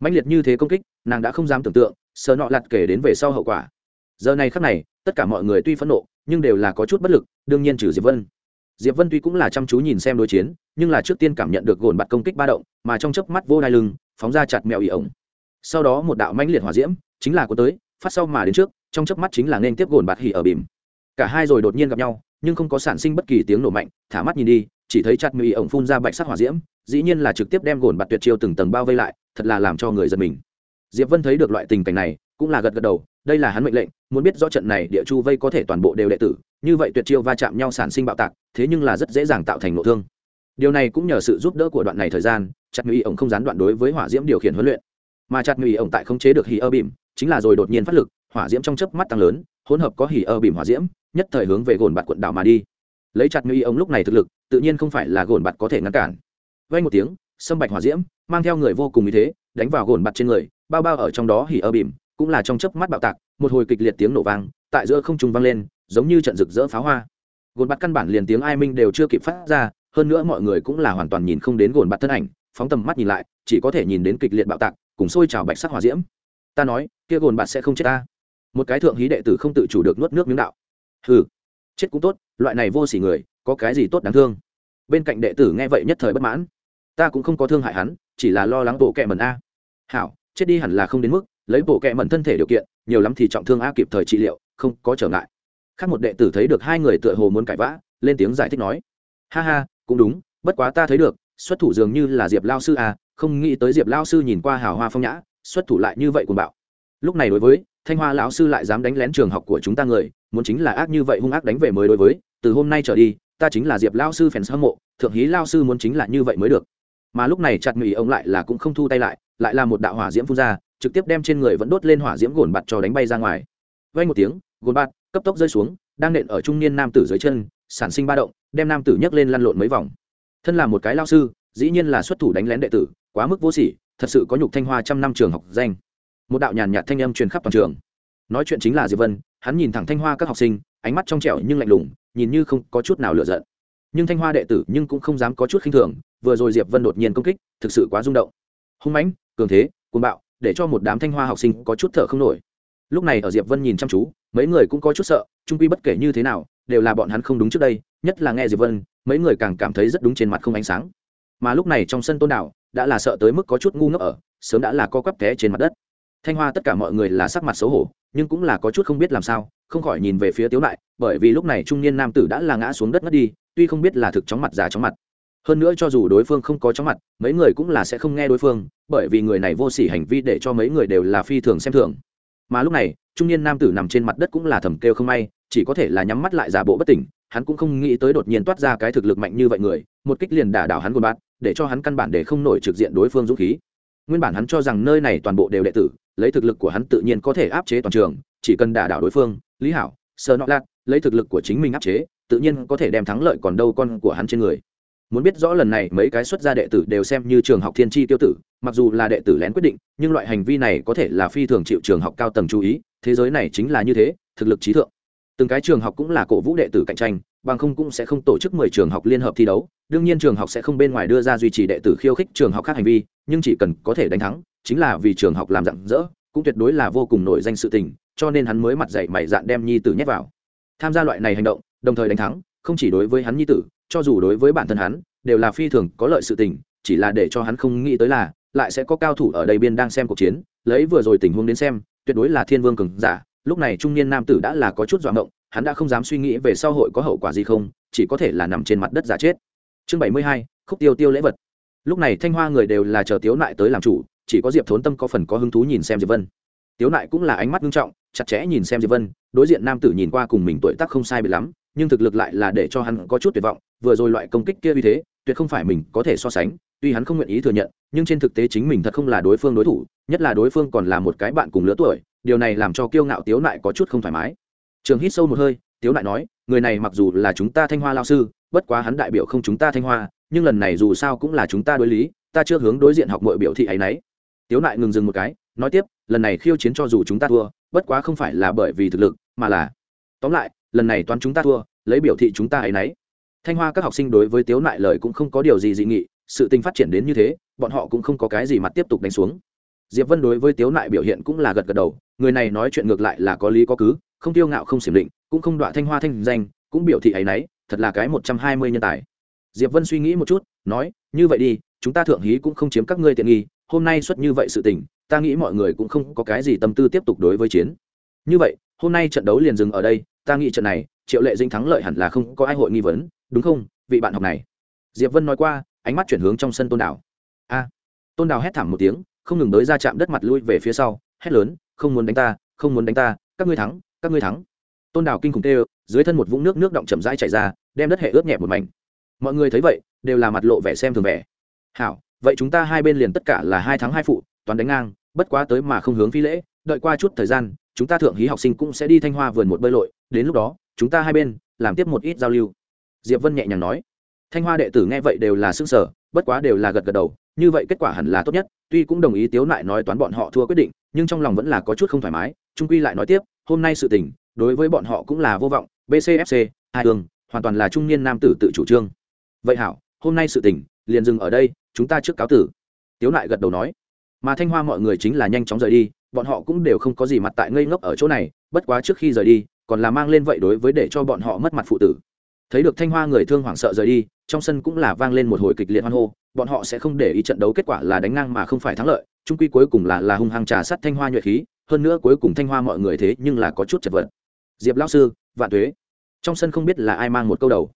Speaker 1: Mạnh liệt như thế công kích, nàng đã không dám tưởng tượng sở nọ lạt kể đến về sau hậu quả. Giờ này khắc này, tất cả mọi người tuy phẫn nộ, nhưng đều là có chút bất lực, đương nhiên trừ diệp vân diệp vân tuy cũng là chăm chú nhìn xem đối chiến, nhưng là trước tiên cảm nhận được gồn bạt công kích ba động, mà trong chớp mắt vô đai lưng, phóng ra chặt mèo ỉ ổng. Sau đó một đạo mãnh liệt hỏa diễm, chính là của tới, phát sau mà đến trước, trong chớp mắt chính là nên tiếp gồn bạt hỉ ở bìm. Cả hai rồi đột nhiên gặp nhau, nhưng không có sản sinh bất kỳ tiếng nổ mạnh, thả mắt nhìn đi, chỉ thấy chặt mèo ổng phun ra bạch sắc hỏa diễm, dĩ nhiên là trực tiếp đem gồn bạt tuyệt chiêu từng tầng bao vây lại, thật là làm cho người giật mình. Diệp vân thấy được loại tình cảnh này, cũng là gật gật đầu đây là hắn mệnh lệnh, muốn biết rõ trận này địa chu vây có thể toàn bộ đều đệ tử, như vậy tuyệt chiêu va chạm nhau sản sinh bạo tạc, thế nhưng là rất dễ dàng tạo thành nội thương. Điều này cũng nhờ sự giúp đỡ của đoạn này thời gian, chặt ngụy ổng không gián đoạn đối với hỏa diễm điều khiển huấn luyện. Mà chặt ngụy ổng tại không chế được hì ơ bìm, chính là rồi đột nhiên phát lực, hỏa diễm trong chớp mắt tăng lớn, hỗn hợp có hì ơ bìm hỏa diễm, nhất thời hướng về gồn bạt quận đảo mà đi. Lấy chặt ngụy ổng lúc này thực lực, tự nhiên không phải là gồn bạt có thể ngăn cản. Vay một tiếng, sâm bạch hỏa diễm, mang theo người vô cùng như thế, đánh vào gồn bạt trên người, bao bao ở trong đó hì ơ bìm cũng là trong chớp mắt bạo tạc, một hồi kịch liệt tiếng nổ vang, tại giữa không trung vang lên, giống như trận rực rỡ pháo hoa. Gồn bạt căn bản liền tiếng ai minh đều chưa kịp phát ra, hơn nữa mọi người cũng là hoàn toàn nhìn không đến gồn bạt thân ảnh, phóng tầm mắt nhìn lại, chỉ có thể nhìn đến kịch liệt bạo tạc, cùng sôi trào bạch sắc hỏa diễm. Ta nói, kia gồn bạt sẽ không chết ta. Một cái thượng hí đệ tử không tự chủ được nuốt nước miếng đạo. Ừ chết cũng tốt, loại này vô sỉ người, có cái gì tốt đáng thương? Bên cạnh đệ tử nghe vậy nhất thời bất mãn. Ta cũng không có thương hại hắn, chỉ là lo lắng bộ kẹ mần a. Hảo, chết đi hẳn là không đến mức lấy bộ kẹ mẩn thân thể điều kiện, nhiều lắm thì trọng thương a kịp thời trị liệu, không có trở ngại. Khác một đệ tử thấy được hai người tựa hồ muốn cãi vã, lên tiếng giải thích nói, ha ha, cũng đúng, bất quá ta thấy được, xuất thủ dường như là diệp lao sư a không nghĩ tới diệp lao sư nhìn qua hào hoa phong nhã, xuất thủ lại như vậy cùng bạo. Lúc này đối với thanh hoa lão sư lại dám đánh lén trường học của chúng ta người, muốn chính là ác như vậy hung ác đánh về mới đối với, từ hôm nay trở đi, ta chính là diệp lao sư phèn hâm mộ, thượng hí lao sư muốn chính là như vậy mới được. Mà lúc này chặt mỹ ông lại là cũng không thu tay lại lại là một đạo hỏa diễm phun ra trực tiếp đem trên người vẫn đốt lên hỏa diễm gồn bạt cho đánh bay ra ngoài. Vây một tiếng, gồn bạt, cấp tốc rơi xuống, đang nện ở trung niên nam tử dưới chân, sản sinh ba động, đem nam tử nhấc lên lăn lộn mấy vòng. Thân là một cái lao sư, dĩ nhiên là xuất thủ đánh lén đệ tử, quá mức vô sỉ, thật sự có nhục thanh hoa trăm năm trường học danh. Một đạo nhàn nhạt thanh âm truyền khắp toàn trường. Nói chuyện chính là diệp vân, hắn nhìn thẳng thanh hoa các học sinh, ánh mắt trong trẻo nhưng lạnh lùng, nhìn như không có chút nào lựa giận. Nhưng thanh hoa đệ tử nhưng cũng không dám có chút khinh thường, vừa rồi diệp vân đột nhiên công kích, thực sự quá rung động. Hung mãnh, cường thế, cuồng bạo để cho một đám thanh hoa học sinh có chút thở không nổi. Lúc này ở diệp vân nhìn chăm chú, mấy người cũng có chút sợ trung quy bất kể như thế nào, đều là bọn hắn không đúng trước đây, nhất là nghe diệp vân, mấy người càng cảm thấy rất đúng trên mặt không ánh sáng. Mà lúc này trong sân tôn đảo, đã là sợ tới mức có chút ngu ngốc ở, sớm đã là co quắp té trên mặt đất. Thanh hoa tất cả mọi người là sắc mặt xấu hổ, nhưng cũng là có chút không biết làm sao, không khỏi nhìn về phía tiếu lại bởi vì lúc này trung niên nam tử đã là ngã xuống đất ngất đi, tuy không biết là thực chóng mặt giả chóng mặt hơn nữa cho dù đối phương không có chóng mặt, mấy người cũng là sẽ không nghe đối phương, bởi vì người này vô s ỉ hành vi để cho mấy người đều là phi thường xem thường. Mà lúc này, trung niên nam tử nằm trên mặt đất cũng là thầm kêu không may, chỉ có thể là nhắm mắt lại giả bộ bất tỉnh, hắn cũng không nghĩ tới đột nhiên toát ra cái thực lực mạnh như vậy người, một kích liền đả đảo hắn gôn bát để cho hắn căn bản để không nổi trực diện đối phương dũng khí. Nguyên bản hắn cho rằng nơi này toàn bộ đều đệ tử, lấy thực lực của hắn tự nhiên có thể áp chế toàn trường, chỉ cần đả đảo đối phương, lý hảo, sơ nọ lạt, lấy thực lực của chính mình áp chế, tự nhiên có thể đem thắng lợi còn đâu con của hắn trên người muốn biết rõ lần này mấy cái xuất gia đệ tử đều xem như trường học thiên tri tiêu tử, mặc dù là đệ tử lén quyết định, nhưng loại hành vi này có thể là phi thường chịu trường học cao tầng chú ý, thế giới này chính là như thế, thực lực trí thượng. Từng cái trường học cũng là cổ vũ đệ tử cạnh tranh, bằng không cũng sẽ không tổ chức mười trường học liên hợp thi đấu, đương nhiên trường học sẽ không bên ngoài đưa ra duy trì đệ tử khiêu khích trường học khác hành vi, nhưng chỉ cần có thể đánh thắng, chính là vì trường học làm rạng rỡ, cũng tuyệt đối là vô cùng nổi danh sự tình, cho nên hắn mới mặt dạy mày dạn đem nhi tử nhét vào. Tham gia loại này hành động, đồng thời đánh thắng không chỉ đối với hắn nhi tử, cho dù đối với bản thân hắn, đều là phi thường có lợi sự tình, chỉ là để cho hắn không nghĩ tới là, lại sẽ có cao thủ ở đây biên đang xem cuộc chiến, lấy vừa rồi tình huống đến xem, tuyệt đối là thiên vương cường giả, lúc này trung niên nam tử đã là có chút dọa ngộng, hắn đã không dám suy nghĩ về sau hội có hậu quả gì không, chỉ có thể là nằm trên mặt đất giả chết. Chương bảy mươi hai, khúc tiêu tiêu lễ vật. Lúc này thanh hoa người đều là chờ tiếu nại tới làm chủ, chỉ có diệp thốn tâm có phần có hứng thú nhìn xem diệp vân. Tiếu nại cũng là ánh mắt nghiêm trọng, chặt chẽ nhìn xem diệp vân, đối diện nam tử nhìn qua cùng mình tuổi tác không sai bị lắm nhưng thực lực lại là để cho hắn có chút tuyệt vọng, vừa rồi loại công kích kia uy thế, tuyệt không phải mình có thể so sánh, tuy hắn không nguyện ý thừa nhận, nhưng trên thực tế chính mình thật không là đối phương đối thủ, nhất là đối phương còn là một cái bạn cùng lứa tuổi, điều này làm cho kiêu ngạo tiếu nại có chút không thoải mái. Trường hít sâu một hơi, tiếu nại nói, người này mặc dù là chúng ta thanh hoa lao sư, bất quá hắn đại biểu không chúng ta thanh hoa, nhưng lần này dù sao cũng là chúng ta đối lý, ta chưa hướng đối diện học mọi biểu thị ấy nấy. Tiếu nại ngừng dừng một cái, nói tiếp, lần này khiêu chiến cho dù chúng ta thua, bất quá không phải là bởi vì thực lực, mà là, tóm lại, lần này toán chúng ta thua lấy biểu thị chúng ta ấy nấy. Thanh hoa các học sinh đối với tiếu nại lời cũng không có điều gì dị nghị, sự tình phát triển đến như thế, bọn họ cũng không có cái gì mặt tiếp tục đánh xuống. Diệp vân đối với tiếu nại biểu hiện cũng là gật gật đầu, người này nói chuyện ngược lại là có lý có cứ, không tiêu ngạo không xiểm định, cũng không đọa thanh hoa thanh danh, cũng biểu thị ấy nấy, thật là cái một trăm hai mươi nhân tài. Diệp vân suy nghĩ một chút, nói, như vậy đi, chúng ta thượng hí cũng không chiếm các ngươi tiện nghi, hôm nay xuất như vậy sự tình, ta nghĩ mọi người cũng không có cái gì tâm tư tiếp tục đối với chiến. Như vậy, hôm nay trận đấu liền dừng ở đây ta nghĩ trận này, triệu lệ dinh thắng lợi hẳn là không có ai hội nghi vấn, đúng không, vị bạn học này? Diệp vân nói qua, ánh mắt chuyển hướng trong sân tôn đảo. A. Tôn đảo hét thảm một tiếng, không ngừng tới ra chạm đất mặt lui về phía sau, hét lớn, không muốn đánh ta, không muốn đánh ta, các ngươi thắng, các ngươi thắng. Tôn đảo kinh khủng tê dưới thân một vũng nước nước động chậm rãi chảy ra, đem đất hệ ướt nhẹ một mảnh. Mọi người thấy vậy, đều là mặt lộ vẻ xem thường vẻ. Hảo, vậy chúng ta hai bên liền tất cả là hai tháng hai phụ, toàn đánh ngang, bất quá tới mà không hướng phi lễ, đợi qua chút thời gian, chúng ta thượng hí học sinh cũng sẽ đi thanh hoa vườn một bơi lội đến lúc đó, chúng ta hai bên làm tiếp một ít giao lưu. Diệp vân nhẹ nhàng nói. Thanh hoa đệ tử nghe vậy đều là xương sở bất quá đều là gật gật đầu. Như vậy kết quả hẳn là tốt nhất, tuy cũng đồng ý tiếu lại nói toán bọn họ thua quyết định, nhưng trong lòng vẫn là có chút không thoải mái. Trung quy lại nói tiếp, hôm nay sự tình, đối với bọn họ cũng là vô vọng. Bcfc hai Đường, hoàn toàn là trung niên nam tử tự chủ trương. Vậy hảo, hôm nay sự tình, liền dừng ở đây, chúng ta trước cáo tử. Tiếu lại gật đầu nói. Mà thanh hoa mọi người chính là nhanh chóng rời đi, bọn họ cũng đều không có gì mặt tại ngây ngốc ở chỗ này, bất quá trước khi rời đi còn là mang lên vậy đối với để cho bọn họ mất mặt phụ tử. Thấy được thanh hoa người thương hoảng sợ rời đi, trong sân cũng là vang lên một hồi kịch liệt hoan hô, bọn họ sẽ không để ý trận đấu kết quả là đánh ngang mà không phải thắng lợi trung quy cuối cùng là là hung hăng trà sắt thanh hoa nhuệ khí, hơn nữa cuối cùng thanh hoa mọi người thế nhưng là có chút chật vật. Diệp lão sư, vạn thuế trong sân không biết là ai mang một câu đầu,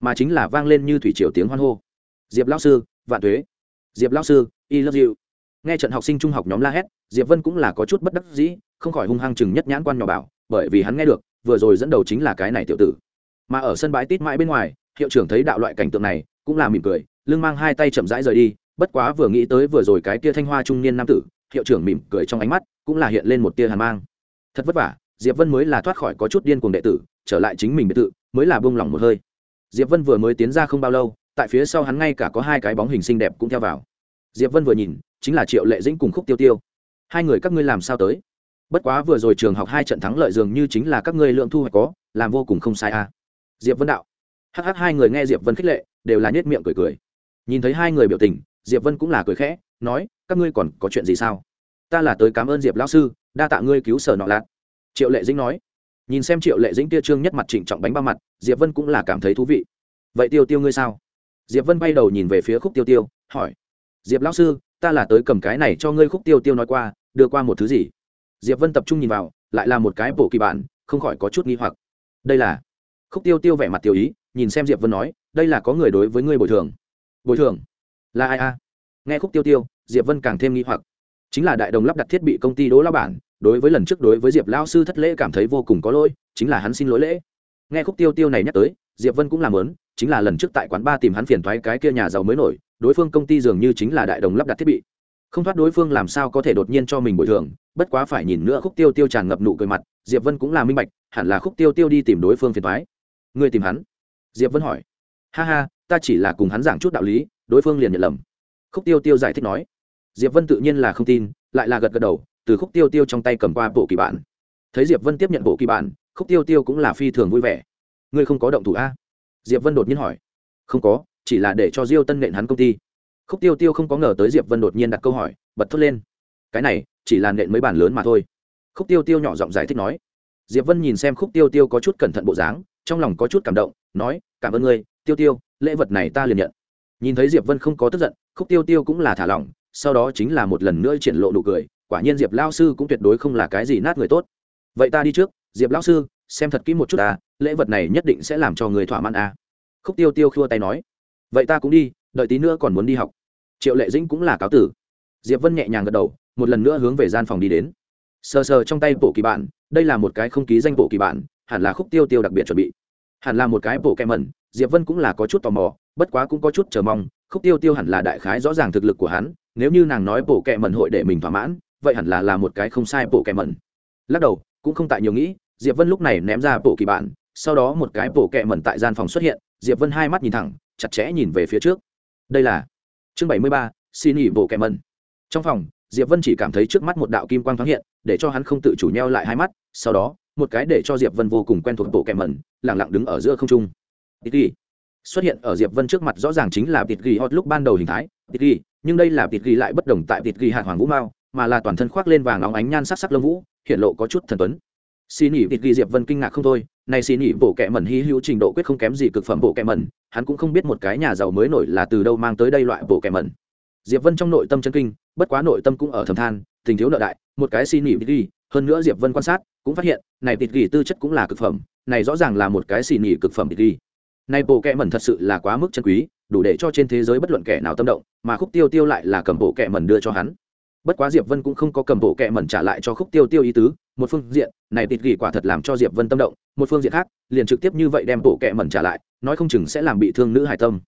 Speaker 1: mà chính là vang lên như thủy triều tiếng hoan hô. Diệp lão sư, vạn thuế diệp lão sư y love you. Nghe trận học sinh trung học nhóm la hét, diệp vân cũng là có chút bất đắc dĩ, không khỏi hung hăng chừng nhất nhãn quan nhỏ bảo, bởi vì hắn nghe được vừa rồi dẫn đầu chính là cái này tiểu tử. Mà ở sân bãi tít mãi bên ngoài, hiệu trưởng thấy đạo loại cảnh tượng này, cũng là mỉm cười, lưng mang hai tay chậm rãi rời đi, bất quá vừa nghĩ tới vừa rồi cái tia thanh hoa trung niên nam tử, hiệu trưởng mỉm cười trong ánh mắt cũng là hiện lên một tia hàn mang. Thật vất vả, diệp vân mới là thoát khỏi có chút điên cuồng đệ tử, trở lại chính mình biệt tự mới là buông lỏng một hơi. Diệp vân vừa mới tiến ra không bao lâu, tại phía sau hắn ngay cả có hai cái bóng hình xinh đẹp cũng theo vào. Diệp vân vừa nhìn, chính là triệu lệ dĩnh cùng khúc tiêu tiêu. Hai người các ngươi làm sao tới? Bất quá vừa rồi trường học hai trận thắng lợi dường như chính là các ngươi lượng thu hoạch có, làm vô cùng không sai à. diệp vân đạo. Hh hai người nghe diệp vân khích lệ, đều là nhét miệng cười cười. Nhìn thấy hai người biểu tình, diệp vân cũng là cười khẽ, nói, các ngươi còn có chuyện gì sao? Ta là tới cảm ơn diệp lão sư, đa tạ ngươi cứu sở nọ lạc triệu lệ dĩnh nói. Nhìn xem triệu lệ dĩnh tia trương nhất mặt trịnh trọng bánh ba mặt, diệp vân cũng là cảm thấy thú vị. Vậy tiêu tiêu ngươi sao? Diệp vân bay đầu nhìn về phía khúc tiêu tiêu, hỏi. Diệp lão sư, ta là tới cầm cái này cho ngươi khúc tiêu tiêu nói qua, đưa qua một thứ gì? Diệp vân tập trung nhìn vào, lại là một cái bộ kỳ bản, không khỏi có chút nghi hoặc. Đây là? Khúc tiêu tiêu vẻ mặt tiêu ý, nhìn xem diệp vân nói, đây là có người đối với ngươi bồi thường. Bồi thường? Là ai a? Nghe khúc tiêu tiêu, diệp vân càng thêm nghi hoặc. Chính là đại đồng lắp đặt thiết bị công ty đỗ lao bản, đối với lần trước đối với diệp lao sư thất lễ cảm thấy vô cùng có lỗi, chính là hắn xin lỗi lễ. Nghe khúc tiêu tiêu này nhắc tới, diệp vân cũng làm lớn chính là lần trước tại quán ba tìm hắn phiền thoái cái kia nhà giàu mới nổi, đối phương công ty dường như chính là đại đồng lắp đặt thiết bị không thoát đối phương làm sao có thể đột nhiên cho mình bồi thường, bất quá phải nhìn nữa khúc tiêu tiêu tràn ngập nụ cười mặt, diệp vân cũng là minh bạch, hẳn là khúc tiêu tiêu đi tìm đối phương phiền thoái ngươi tìm hắn? Diệp vân hỏi. Ha ha, ta chỉ là cùng hắn giảng chút đạo lý, đối phương liền nhận lầm. Khúc tiêu tiêu giải thích nói. Diệp vân tự nhiên là không tin, lại là gật gật đầu, từ khúc tiêu tiêu trong tay cầm qua bộ kỳ bản. Thấy diệp vân tiếp nhận bộ kỳ bản, khúc tiêu tiêu cũng là phi thường vui vẻ. Ngươi không có động thủ a diệp vân đột nhiên hỏi. Không có, chỉ là để cho diêu tân nện hắn công ty khúc tiêu tiêu không có ngờ tới diệp vân đột nhiên đặt câu hỏi, bật thốt lên. Cái này, chỉ là nện mấy bản lớn mà thôi. Khúc tiêu tiêu nhỏ giọng giải thích nói. Diệp vân nhìn xem khúc tiêu tiêu có chút cẩn thận bộ dáng, trong lòng có chút cảm động, nói, cảm ơn ngươi, tiêu tiêu, lễ vật này ta liền nhận. Nhìn thấy diệp vân không có tức giận, khúc tiêu tiêu cũng là thả lỏng, sau đó chính là một lần nữa triển lộ nụ cười, quả nhiên diệp lao sư cũng tuyệt đối không là cái gì nát người tốt. Vậy ta đi trước, diệp lao sư, xem thật kỹ một chút ta lễ vật này nhất định sẽ làm cho người thỏa mãn à. khúc tiêu tiêu khua tay nói, vậy ta cũng đi, đợi tí nữa còn muốn đi học triệu lệ dĩnh cũng là cáo tử. Diệp vân nhẹ nhàng gật đầu, một lần nữa hướng về gian phòng đi đến. Sờ sờ trong tay bộ kỳ bản, đây là một cái không ký danh bộ kỳ bản, hẳn là khúc tiêu tiêu đặc biệt chuẩn bị. Hẳn là một cái bộ kẹm mẩn, diệp vân cũng là có chút tò mò, bất quá cũng có chút chờ mong, khúc tiêu tiêu hẳn là đại khái rõ ràng thực lực của hắn, nếu như nàng nói bộ kẹ mẩn hội để mình thỏa mãn, vậy hẳn là là một cái không sai bộ kẹ mẩn. Lắc đầu, cũng không tại nhiều nghĩ, diệp vân lúc này ném ra bộ kỳ bản, sau đó một cái bộ kẹ mẩn tại gian phòng xuất hiện, diệp vân hai mắt nhìn thẳng, chặt chẽ nhìn về phía trước. Đây là chương bảy mươi ba, xin nghỉ bộ kẻ mẩn. Trong phòng, diệp vân chỉ cảm thấy trước mắt một đạo kim quang thoáng hiện, để cho hắn không tự chủ nheo lại hai mắt, sau đó, một cái để cho diệp vân vô cùng quen thuộc bộ kẻ mẩn lẳng lặng đứng ở giữa không trung. Tịt ghi. Xuất hiện ở diệp vân trước mặt rõ ràng chính là tịt ghi hot lúc ban đầu hình thái, tịt ghi, nhưng đây là tịt ghi lại bất đồng tại tịt ghi hạt hoàng vũ mao, mà là toàn thân khoác lên vàng óng ánh nhan sắc sắc lông vũ, hiện lộ có chút thần tuấn xin nhỉ vịt ghi diệp vân kinh ngạc không thôi này xin nhỉ bộ kẹ mẩn hy hữu trình độ quyết không kém gì cực phẩm bộ kẹ mẩn, hắn cũng không biết một cái nhà giàu mới nổi là từ đâu mang tới đây loại bộ kẹ mẩn. Diệp vân trong nội tâm chân kinh, bất quá nội tâm cũng ở thầm than, tình thiếu nợ đại, một cái xin nhỉ vịt ghi, hơn nữa diệp vân quan sát, cũng phát hiện, này vịt ghi tư chất cũng là cực phẩm, này rõ ràng là một cái xin nhỉ cực phẩm vịt ghi. Này bộ kẹ mẩn thật sự là quá mức chân quý, đủ để cho trên thế giới bất luận kẻ nào tâm động, mà khúc tiêu tiêu lại là cầm bộ kẹ mẩn đưa cho hắn bất quá diệp vân cũng không có cầm bộ kẹ mẩn trả lại cho khúc tiêu tiêu ý tứ, một phương diện, này tịt gỉ quả thật làm cho diệp vân tâm động, một phương diện khác, liền trực tiếp như vậy đem bộ kẹ mẩn trả lại, nói không chừng sẽ làm bị thương nữ hải tâm.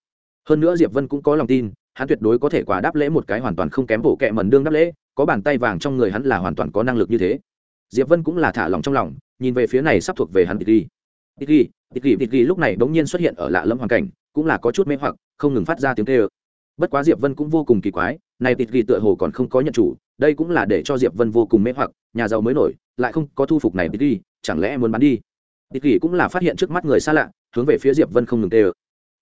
Speaker 1: Hơn nữa diệp vân cũng có lòng tin, hắn tuyệt đối có thể quả đáp lễ một cái hoàn toàn không kém bộ kẹ mẩn đương đáp lễ, có bàn tay vàng trong người hắn là hoàn toàn có năng lực như thế. Diệp vân cũng là thả lòng trong lòng, nhìn về phía này sắp thuộc về hắn tịt gỉ. Tịt gỉ tịt gỉ tịt gỉ lúc này đống nhiên xuất hiện ở lạ lẫm hoàn cảnh, cũng là có chút mê hoặc, không ngừng phát ra tiếng kêu. Bất quá diệp vân cũng vô cùng kỳ quái này tịt ghi tựa hồ còn không có nhận chủ, đây cũng là để cho diệp vân vô cùng mê hoặc, nhà giàu mới nổi, lại không có thu phục này tịt ghi, chẳng lẽ muốn bán đi? Tịt ghi cũng là phát hiện trước mắt người xa lạ, hướng về phía diệp vân không ngừng tê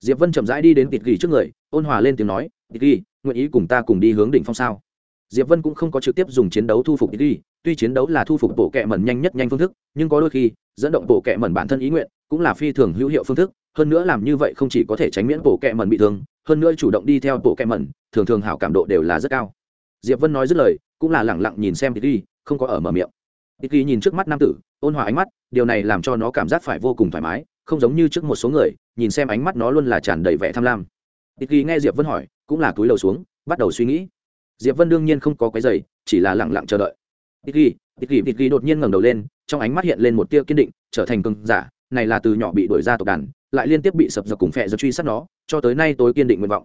Speaker 1: diệp vân chậm rãi đi đến tịt ghi trước người, ôn hòa lên tiếng nói, tịt ghi, nguyện ý cùng ta cùng đi hướng đỉnh phong sao? Diệp vân cũng không có trực tiếp dùng chiến đấu thu phục tịt ghi, tuy chiến đấu là thu phục bộ kệ mẩn nhanh nhất nhanh phương thức, nhưng có đôi khi, dẫn động bộ kệ mẩn bản thân ý nguyện cũng là phi thường hữu hiệu phương thức, hơn nữa làm như vậy không chỉ có thể tránh miễn bộ kệ mẩn bị thương hơn nữa chủ động đi theo bộ kem mẩn, thường thường hảo cảm độ đều là rất cao. Diệp vân nói dứt lời, cũng là lẳng lặng nhìn xem tiki không có ở mở miệng. Tiki nhìn trước mắt nam tử, ôn hòa ánh mắt, điều này làm cho nó cảm giác phải vô cùng thoải mái, không giống như trước một số người, nhìn xem ánh mắt nó luôn là tràn đầy vẻ tham lam. Tiki nghe diệp vân hỏi, cũng là túi đầu xuống, bắt đầu suy nghĩ. Diệp vân đương nhiên không có cái giày chỉ là lẳng lặng chờ đợi. Tiki tiki tiki đột nhiên ngẩng đầu lên, trong ánh mắt hiện lên một tia kiên định, trở thành cường giả này là từ nhỏ bị đuổi ra tộc đàn, lại liên tiếp bị sập giật cùng phẹ giật truy sát nó, cho tới nay tối kiên định nguyện vọng.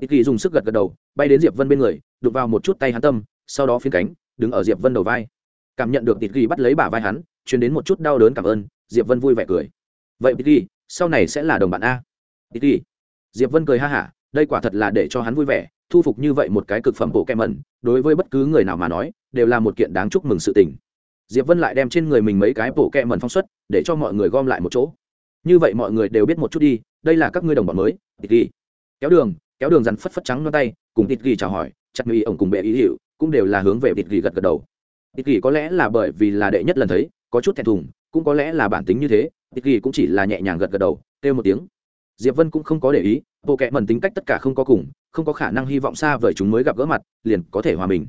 Speaker 1: Ít kỳ dùng sức gật gật đầu, bay đến diệp vân bên người, đụng vào một chút tay hắn tâm, sau đó phiến cánh, đứng ở diệp vân đầu vai. Cảm nhận được ít kỳ bắt lấy bả vai hắn, truyền đến một chút đau đớn cảm ơn, diệp vân vui vẻ cười. Vậy ít kỳ, sau này sẽ là đồng bạn a. Ít kỳ. Diệp vân cười ha hả, đây quả thật là để cho hắn vui vẻ, thu phục như vậy một cái cực phẩm bộ kem mẩn, đối với bất cứ người nào mà nói, đều là một kiện đáng chúc mừng sự tình diệp vân lại đem trên người mình mấy cái bộ kẹ mẩn phong xuất, để cho mọi người gom lại một chỗ. Như vậy mọi người đều biết một chút đi, đây là các ngươi đồng bọn mới, tịt ghi. Kéo đường kéo đường dằn phất phất trắng ngón tay, cùng tịt ghi chào hỏi, chặt nghi ổng cùng bệ ý hiệu, cũng đều là hướng về tịt ghi gật gật đầu. Tịt ghi có lẽ là bởi vì là đệ nhất lần thấy, có chút thẹn thùng, cũng có lẽ là bản tính như thế, tịt ghi cũng chỉ là nhẹ nhàng gật gật đầu, kêu một tiếng. Diệp vân cũng không có để ý bộ kẹ mẩn tính cách tất cả không có cùng, không có khả năng hy vọng xa vời chúng mới gặp gỡ mặt, liền có thể hòa mình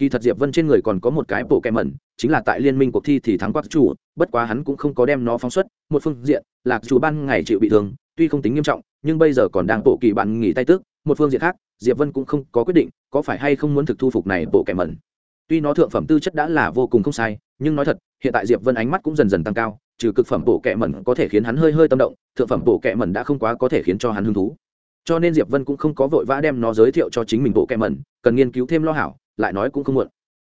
Speaker 1: kỳ thật diệp vân trên người còn có một cái bộ kẹ mẩn, chính là tại liên minh cuộc thi thì thắng quắc chủ, bất quá hắn cũng không có đem nó phóng xuất, một phương diện, lạc chủ ban ngày chịu bị thương, tuy không tính nghiêm trọng, nhưng bây giờ còn đang bộ kỳ bạn nghỉ tay tước, một phương diện khác, diệp vân cũng không có quyết định có phải hay không muốn thực thu phục này bộ kẹ mẩn. Tuy nó thượng phẩm tư chất đã là vô cùng không sai, nhưng nói thật, hiện tại diệp vân ánh mắt cũng dần dần tăng cao, trừ cực phẩm bộ kẹ mẩn có thể khiến hắn hơi hơi tâm động, thượng phẩm bộ kẹ mẩn đã không quá có thể khiến cho hắn hứng thú. Cho nên diệp vân cũng không có vội vã đem nó giới thiệu cho chính mình bộ kẹ mẩn, cần nghiên cứu thêm lo hảo lại nói cũng không muộn.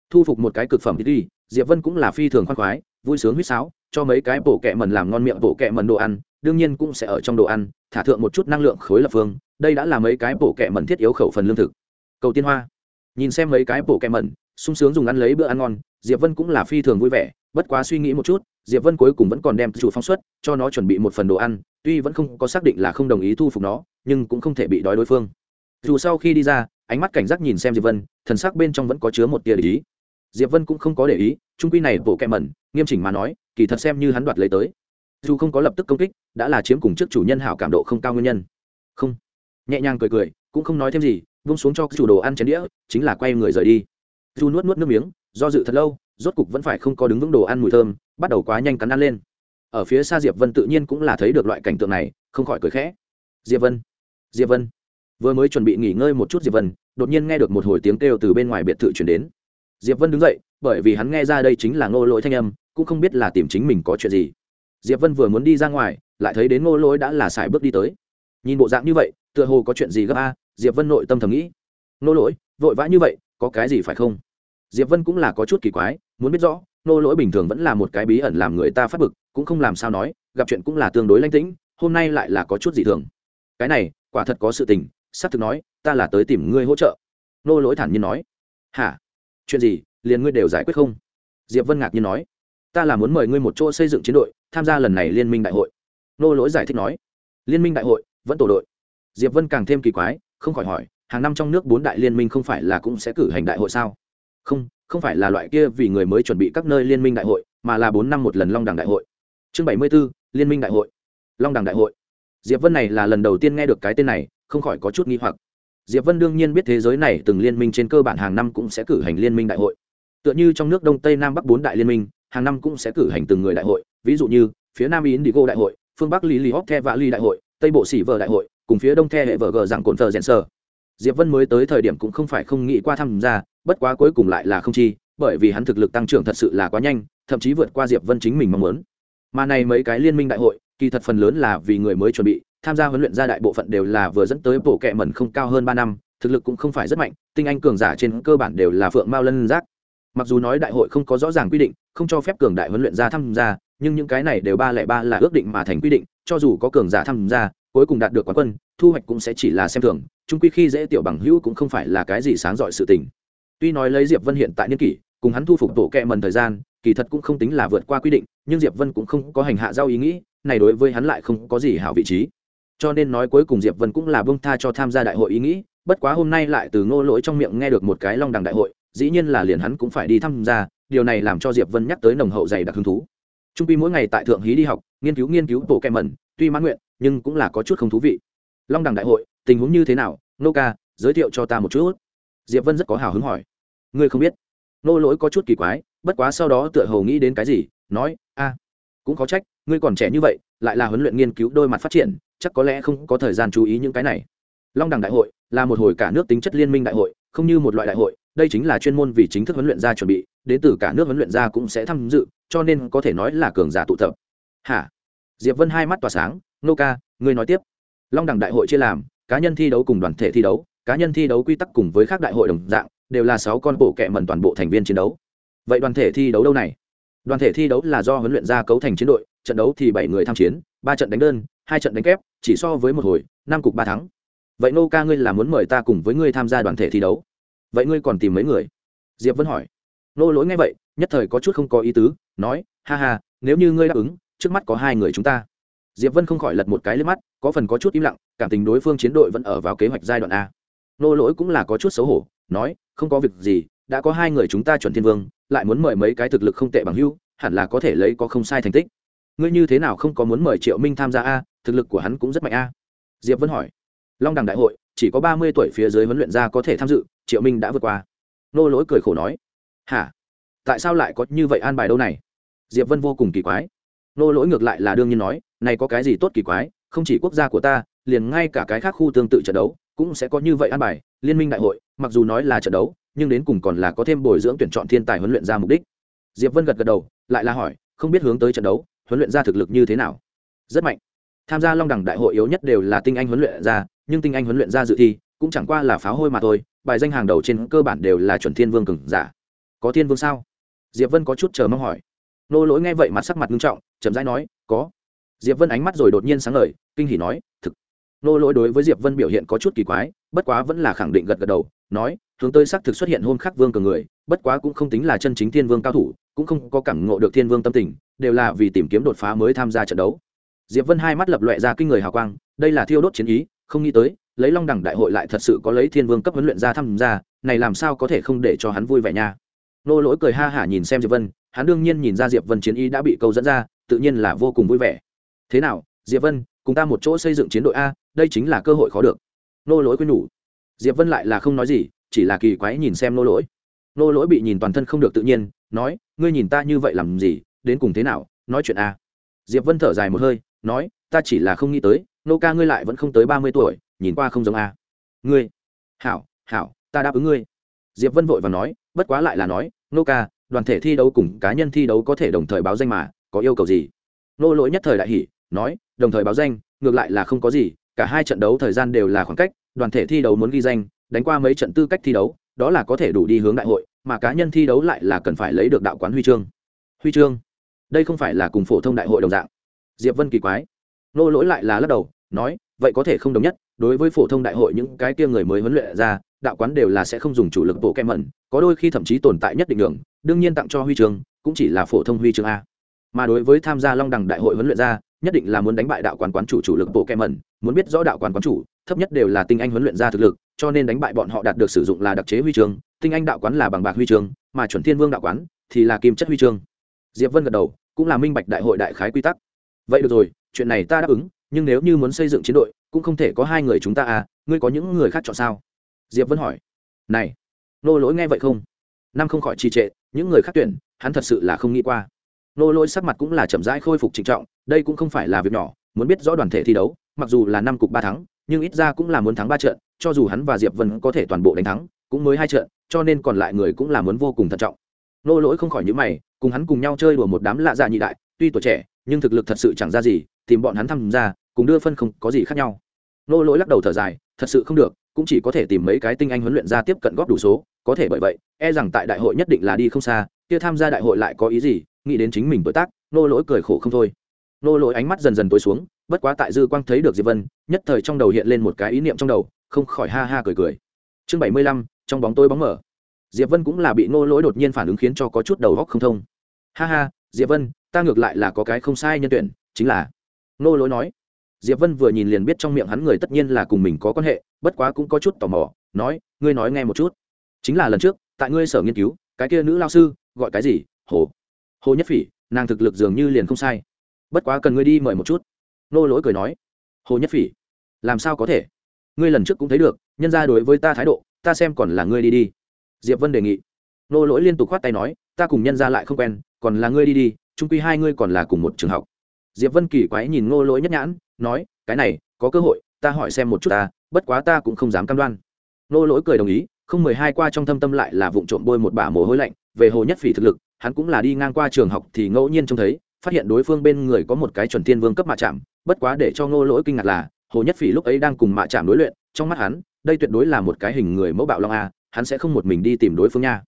Speaker 1: Thu phục một cái cực phẩm đi diệp vân cũng là phi thường khoan khoái vui sướng huýt sáo cho mấy cái bổ kẹ mần làm ngon miệng bổ kẹ mần đồ ăn đương nhiên cũng sẽ ở trong đồ ăn thả thượng một chút năng lượng khối lập phương đây đã là mấy cái bổ kẹ mần thiết yếu khẩu phần lương thực. Cầu tiên hoa. Nhìn xem mấy cái bổ kẹ mần, sung sướng dùng ăn lấy bữa ăn ngon diệp vân cũng là phi thường vui vẻ bất quá suy nghĩ một chút diệp vân cuối cùng vẫn còn đem chủ phóng xuất cho nó chuẩn bị một phần đồ ăn tuy vẫn không có xác định là không đồng ý thu phục nó nhưng cũng không thể bị đói đối phương dù sau khi đi ra, ánh mắt cảnh giác nhìn xem diệp vân, thần sắc bên trong vẫn có chứa một tia để ý. Diệp vân cũng không có để ý, trung quy này bộ kẹ mẩn, nghiêm chỉnh mà nói, kỳ thật xem như hắn đoạt lấy tới. Dù không có lập tức công kích, đã là chiếm cùng trước chủ nhân hảo cảm độ không cao nguyên nhân. Không. Nhẹ nhàng cười cười, cũng không nói thêm gì vung xuống cho chủ đồ ăn chén đĩa, chính là quay người rời đi. Dù nuốt nuốt nước miếng, do dự thật lâu, rốt cục vẫn phải không có đứng vững đồ ăn mùi thơm, bắt đầu quá nhanh cắn ăn lên. Ở phía xa diệp vân tự nhiên cũng là thấy được loại cảnh tượng này, không khỏi cười khẽ. Diệp vân. Diệp vân vừa mới chuẩn bị nghỉ ngơi một chút diệp vân, đột nhiên nghe được một hồi tiếng kêu từ bên ngoài biệt thự chuyển đến. Diệp vân đứng dậy, bởi vì hắn nghe ra đây chính là ngô lỗi thanh âm, cũng không biết là tìm chính mình có chuyện gì. Diệp vân vừa muốn đi ra ngoài, lại thấy đến ngô lỗi đã là xài bước đi tới. Nhìn bộ dạng như vậy, tựa hồ có chuyện gì gấp a, diệp vân nội tâm thầm nghĩ. Ngô lỗi, vội vã như vậy, có cái gì phải không? Diệp vân cũng là có chút kỳ quái, muốn biết rõ, ngô lỗi bình thường vẫn là một cái bí ẩn làm người ta phát bực, cũng không làm sao nói, gặp chuyện cũng là tương đối lanh tĩnh, hôm nay lại là có chút gì thường. Cái này, quả thật có sự tình sắp thực nói ta là tới tìm ngươi hỗ trợ. Nô lỗi thản nhiên nói hả? Chuyện gì? Liền ngươi đều giải quyết không? Diệp vân ngạc nhiên nói ta là muốn mời ngươi một chỗ xây dựng chiến đội tham gia lần này liên minh đại hội. Nô lỗi giải thích nói liên minh đại hội vẫn tổ đội. Diệp vân càng thêm kỳ quái không khỏi hỏi hàng năm trong nước bốn đại liên minh không phải là cũng sẽ cử hành đại hội sao? Không không phải là loại kia vì người mới chuẩn bị các nơi liên minh đại hội mà là bốn năm một lần long đẳng đại hội. Chương bảy mươi 74, liên minh đại hội. Long đẳng đại hội. Diệp vân này là lần đầu tiên nghe được cái tên này không khỏi có chút nghi hoặc. Diệp vân đương nhiên biết thế giới này từng liên minh trên cơ bản hàng năm cũng sẽ cử hành liên minh đại hội. Tựa như trong nước đông tây nam bắc bốn đại liên minh, hàng năm cũng sẽ cử hành từng người đại hội, ví dụ như phía nam indigo đại hội, phương bắc lý lý hóc the và ly đại hội, tây bộ sĩ vờ đại hội, cùng phía đông the hệ Vờ gờ dạng cồn thờ rèn sơ diệp vân mới tới thời điểm cũng không phải không nghĩ qua tham gia, bất quá cuối cùng lại là không chi, bởi vì hắn thực lực tăng trưởng thật sự là quá nhanh, thậm chí vượt qua diệp vân chính mình mong muốn. Mà này mấy cái liên minh đại hội, kỳ thật phần lớn là vì người mới chuẩn bị tham gia huấn luyện gia đại bộ phận đều là vừa dẫn tới bộ kệ mẩn không cao hơn ba năm, thực lực cũng không phải rất mạnh, tinh anh cường giả trên cơ bản đều là phượng mao lân giác. Mặc dù nói đại hội không có rõ ràng quy định, không cho phép cường đại huấn luyện gia tham gia, nhưng những cái này đều ba lẻ ba là ước định mà thành quy định, cho dù có cường giả tham gia, cuối cùng đạt được quán quân, thu hoạch cũng sẽ chỉ là xem thường, chung quy khi dễ tiểu bằng hữu cũng không phải là cái gì sáng rọi sự tình. Tuy nói lấy diệp vân hiện tại niên kỷ, cùng hắn thu phục tổ kệ mần thời gian, kỳ thật cũng không tính là vượt qua quy định, nhưng diệp vân cũng không có hành hạ giao ý nghĩ, này đối với hắn lại không có gì hảo vị trí cho nên nói cuối cùng diệp vân cũng là bông tha cho tham gia đại hội ý nghĩ, bất quá hôm nay lại từ ngô lỗi trong miệng nghe được một cái long đằng đại hội, dĩ nhiên là liền hắn cũng phải đi tham gia, điều này làm cho diệp vân nhắc tới nồng hậu dày đặc hứng thú. Trung pi mỗi ngày tại thượng hí đi học, nghiên cứu nghiên cứu bộ kem mẩn, tuy mãn nguyện, nhưng cũng là có chút không thú vị. Long đằng đại hội, tình huống như thế nào? Nô ca, giới thiệu cho ta một chút. Diệp vân rất có hào hứng hỏi. Ngươi không biết. Nô lỗi có chút kỳ quái, bất quá sau đó tựa hồ nghĩ đến cái gì, nói, a, cũng có trách, ngươi còn trẻ như vậy, lại là huấn luyện nghiên cứu đôi mặt phát triển chắc có lẽ không có thời gian chú ý những cái này. Long đẳng đại hội là một hồi cả nước tính chất liên minh đại hội, không như một loại đại hội, đây chính là chuyên môn vì chính thức huấn luyện gia chuẩn bị, đến từ cả nước huấn luyện gia cũng sẽ tham dự, cho nên có thể nói là cường giả tụ tập. Hả? Diệp vân hai mắt tỏa sáng, nô ca, ngươi nói tiếp. Long đẳng đại hội chia làm, cá nhân thi đấu cùng đoàn thể thi đấu, cá nhân thi đấu quy tắc cùng với các đại hội đồng dạng, đều là sáu con bộ kệ mẩn toàn bộ thành viên chiến đấu. Vậy đoàn thể thi đấu đâu này? Đoàn thể thi đấu là do huấn luyện gia cấu thành chiến đội, trận đấu thì bảy người tham chiến, ba trận đánh đơn hai trận đánh kép, chỉ so với một hồi, năm cục ba thắng. Vậy nô ca ngươi là muốn mời ta cùng với ngươi tham gia đoàn thể thi đấu? Vậy ngươi còn tìm mấy người? Diệp vân hỏi. Nô lỗi nghe vậy, nhất thời có chút không có ý tứ, nói, ha ha, nếu như ngươi đáp ứng, trước mắt có hai người chúng ta. Diệp vân không khỏi lật một cái lên mắt, có phần có chút im lặng, cảm tình đối phương chiến đội vẫn ở vào kế hoạch giai đoạn a. Nô lỗi cũng là có chút xấu hổ, nói, không có việc gì, đã có hai người chúng ta chuẩn thiên vương, lại muốn mời mấy cái thực lực không tệ bằng hưu, hẳn là có thể lấy có không sai thành tích. Ngươi như thế nào không có muốn mời triệu minh tham gia a thực lực của hắn cũng rất mạnh a. Diệp vân hỏi. Long đằng đại hội, chỉ có ba mươi tuổi phía dưới huấn luyện gia có thể tham dự, triệu minh đã vượt qua. Nô lỗi cười khổ nói. Hả? Tại sao lại có như vậy an bài đâu này? Diệp vân vô cùng kỳ quái. Nô lỗi ngược lại là đương nhiên nói, này có cái gì tốt kỳ quái, không chỉ quốc gia của ta, liền ngay cả cái khác khu tương tự trận đấu, cũng sẽ có như vậy an bài, liên minh đại hội, mặc dù nói là trận đấu, nhưng đến cùng còn là có thêm bồi dưỡng tuyển chọn thiên tài huấn luyện ra mục đích. Diệp vân gật gật đầu, lại là hỏi, không biết hướng tới trận đấu, huấn luyện ra thực lực như thế nào? Rất mạnh tham gia long đẳng đại hội yếu nhất đều là tinh anh huấn luyện ra, nhưng tinh anh huấn luyện ra dự thi cũng chẳng qua là pháo hôi mà thôi, bài danh hàng đầu trên cơ bản đều là chuẩn thiên vương cường giả. Có thiên vương sao? Diệp vân có chút chờ mong hỏi. Nô lỗi nghe vậy mặt sắc mặt nghiêm trọng, chậm rãi nói, có. Diệp vân ánh mắt rồi đột nhiên sáng lời kinh hỉ nói, thực. Nô lỗi đối với diệp vân biểu hiện có chút kỳ quái, bất quá vẫn là khẳng định gật gật đầu, nói, hướng tới xác thực xuất hiện hôm khắc vương cường người, bất quá cũng không tính là chân chính thiên vương cao thủ, cũng không có cảm ngộ được thiên vương tâm tình, đều là vì tìm kiếm đột phá mới tham gia trận đấu diệp vân hai mắt lập loẹ ra kinh người hào quang, đây là thiêu đốt chiến ý, không nghĩ tới, lấy long đẳng đại hội lại thật sự có lấy thiên vương cấp huấn luyện ra tham gia, này làm sao có thể không để cho hắn vui vẻ nha. Nô lỗi cười ha hả nhìn xem diệp vân, hắn đương nhiên nhìn ra diệp vân chiến ý đã bị câu dẫn ra, tự nhiên là vô cùng vui vẻ. Thế nào, diệp vân, cùng ta một chỗ xây dựng chiến đội a, đây chính là cơ hội khó được. Nô lỗi quên nhủ. Diệp vân lại là không nói gì, chỉ là kỳ quái nhìn xem nô lỗi. Nô lỗi bị nhìn toàn thân không được tự nhiên, nói, ngươi nhìn ta như vậy làm gì, đến cùng thế nào, nói chuyện a. Diệp vân thở dài một hơi nói, ta chỉ là không nghĩ tới, nô ca ngươi lại vẫn không tới ba mươi tuổi, nhìn qua không giống a. Ngươi, hảo hảo, ta đáp ứng ngươi. Diệp vân vội và nói, bất quá lại là nói, nô ca, đoàn thể thi đấu cùng cá nhân thi đấu có thể đồng thời báo danh mà, có yêu cầu gì? Nô lỗi nhất thời đại hỷ nói, đồng thời báo danh, ngược lại là không có gì, cả hai trận đấu thời gian đều là khoảng cách, đoàn thể thi đấu muốn ghi danh, đánh qua mấy trận tư cách thi đấu, đó là có thể đủ đi hướng đại hội, mà cá nhân thi đấu lại là cần phải lấy được đạo quán huy chương. Huy chương? Đây không phải là cùng phổ thông đại hội đồng dạng? Diệp vân kỳ quái. Nô lỗi lại là lắc đầu, nói, vậy có thể không đồng nhất, đối với phổ thông đại hội những cái kia người mới huấn luyện ra, đạo quán đều là sẽ không dùng chủ lực bộ kem mẩn, có đôi khi thậm chí tồn tại nhất định đường, đương nhiên tặng cho huy chương, cũng chỉ là phổ thông huy chương a. Mà đối với tham gia long đẳng đại hội huấn luyện ra, nhất định là muốn đánh bại đạo quán quán chủ chủ lực bộ kem mẩn, muốn biết rõ đạo quán quán chủ, thấp nhất đều là tinh anh huấn luyện ra thực lực, cho nên đánh bại bọn họ đạt được sử dụng là đặc chế huy chương, tinh anh đạo quán là bằng bạc huy chương, mà chuẩn thiên vương đạo quán thì là kim chất huy chương. Diệp vân gật đầu, cũng là minh bạch đại hội đại khái quy tắc vậy được rồi, chuyện này ta đáp ứng, nhưng nếu như muốn xây dựng chiến đội, cũng không thể có hai người chúng ta à ngươi có những người khác chọn sao? Diệp vân hỏi. Này, nô lỗi nghe vậy không? Năm không khỏi trì trệ, những người khác tuyển, hắn thật sự là không nghĩ qua. Nô lỗi sắc mặt cũng là chậm rãi khôi phục trịnh trọng, đây cũng không phải là việc nhỏ, muốn biết rõ đoàn thể thi đấu, mặc dù là năm cục ba thắng, nhưng ít ra cũng là muốn thắng ba trận, cho dù hắn và diệp vân có thể toàn bộ đánh thắng, cũng mới hai trận, cho nên còn lại người cũng là muốn vô cùng thận trọng. Nô lỗi không khỏi những mày, cùng hắn cùng nhau chơi đùa một đám lạ dạ nhị đại, tuy tuổi trẻ nhưng thực lực thật sự chẳng ra gì, tìm bọn hắn tham gia, cùng đưa phân không có gì khác nhau. Nô lỗi lắc đầu thở dài, thật sự không được, cũng chỉ có thể tìm mấy cái tinh anh huấn luyện ra tiếp cận góp đủ số, có thể bởi vậy e rằng tại đại hội nhất định là đi không xa, kia tham gia đại hội lại có ý gì, nghĩ đến chính mình tuổi tác, nô lỗi cười khổ không thôi. Nô lỗi ánh mắt dần dần tối xuống, bất quá tại dư quang thấy được diệp vân, nhất thời trong đầu hiện lên một cái ý niệm trong đầu, không khỏi ha ha cười cười. Chương bảy mươi lăm, trong bóng tối bóng mở. Diệp vân cũng là bị nô lỗi đột nhiên phản ứng khiến cho có chút đầu óc không thông. Ha ha, diệp vân ta ngược lại là có cái không sai nhân tuyển, chính là, nô lỗi nói. Diệp vân vừa nhìn liền biết trong miệng hắn người tất nhiên là cùng mình có quan hệ, bất quá cũng có chút tò mò, nói, ngươi nói nghe một chút. Chính là lần trước, tại ngươi sở nghiên cứu, cái kia nữ lao sư, gọi cái gì? Hồ. Hồ nhất phỉ, nàng thực lực dường như liền không sai. Bất quá cần ngươi đi mời một chút. Nô lỗi cười nói. Hồ nhất phỉ, làm sao có thể? Ngươi lần trước cũng thấy được, nhân ra đối với ta thái độ, ta xem còn là ngươi đi đi. Diệp vân đề nghị. Nô lỗi liên tục khoát tay nói, ta cùng nhân ra lại không quen, còn là ngươi đi đi trung quy hai ngươi còn là cùng một trường học. Diệp vân kỳ quái nhìn Ngô lỗi nhất nhãn, nói, cái này, có cơ hội, ta hỏi xem một chút ta, bất quá ta cũng không dám cam đoan. Ngô lỗi cười đồng ý, không mười hai qua trong thâm tâm lại là vụng trộm bôi một bả mồ hôi lạnh, về hồ nhất phỉ thực lực, hắn cũng là đi ngang qua trường học thì ngẫu nhiên trông thấy, phát hiện đối phương bên người có một cái chuẩn thiên vương cấp mạ chạm, bất quá để cho ngô lỗi kinh ngạc là, hồ nhất phỉ lúc ấy đang cùng mạ chạm đối luyện, trong mắt hắn, đây tuyệt đối là một cái hình người mẫu bạo long a, hắn sẽ không một mình đi tìm đối phương nha.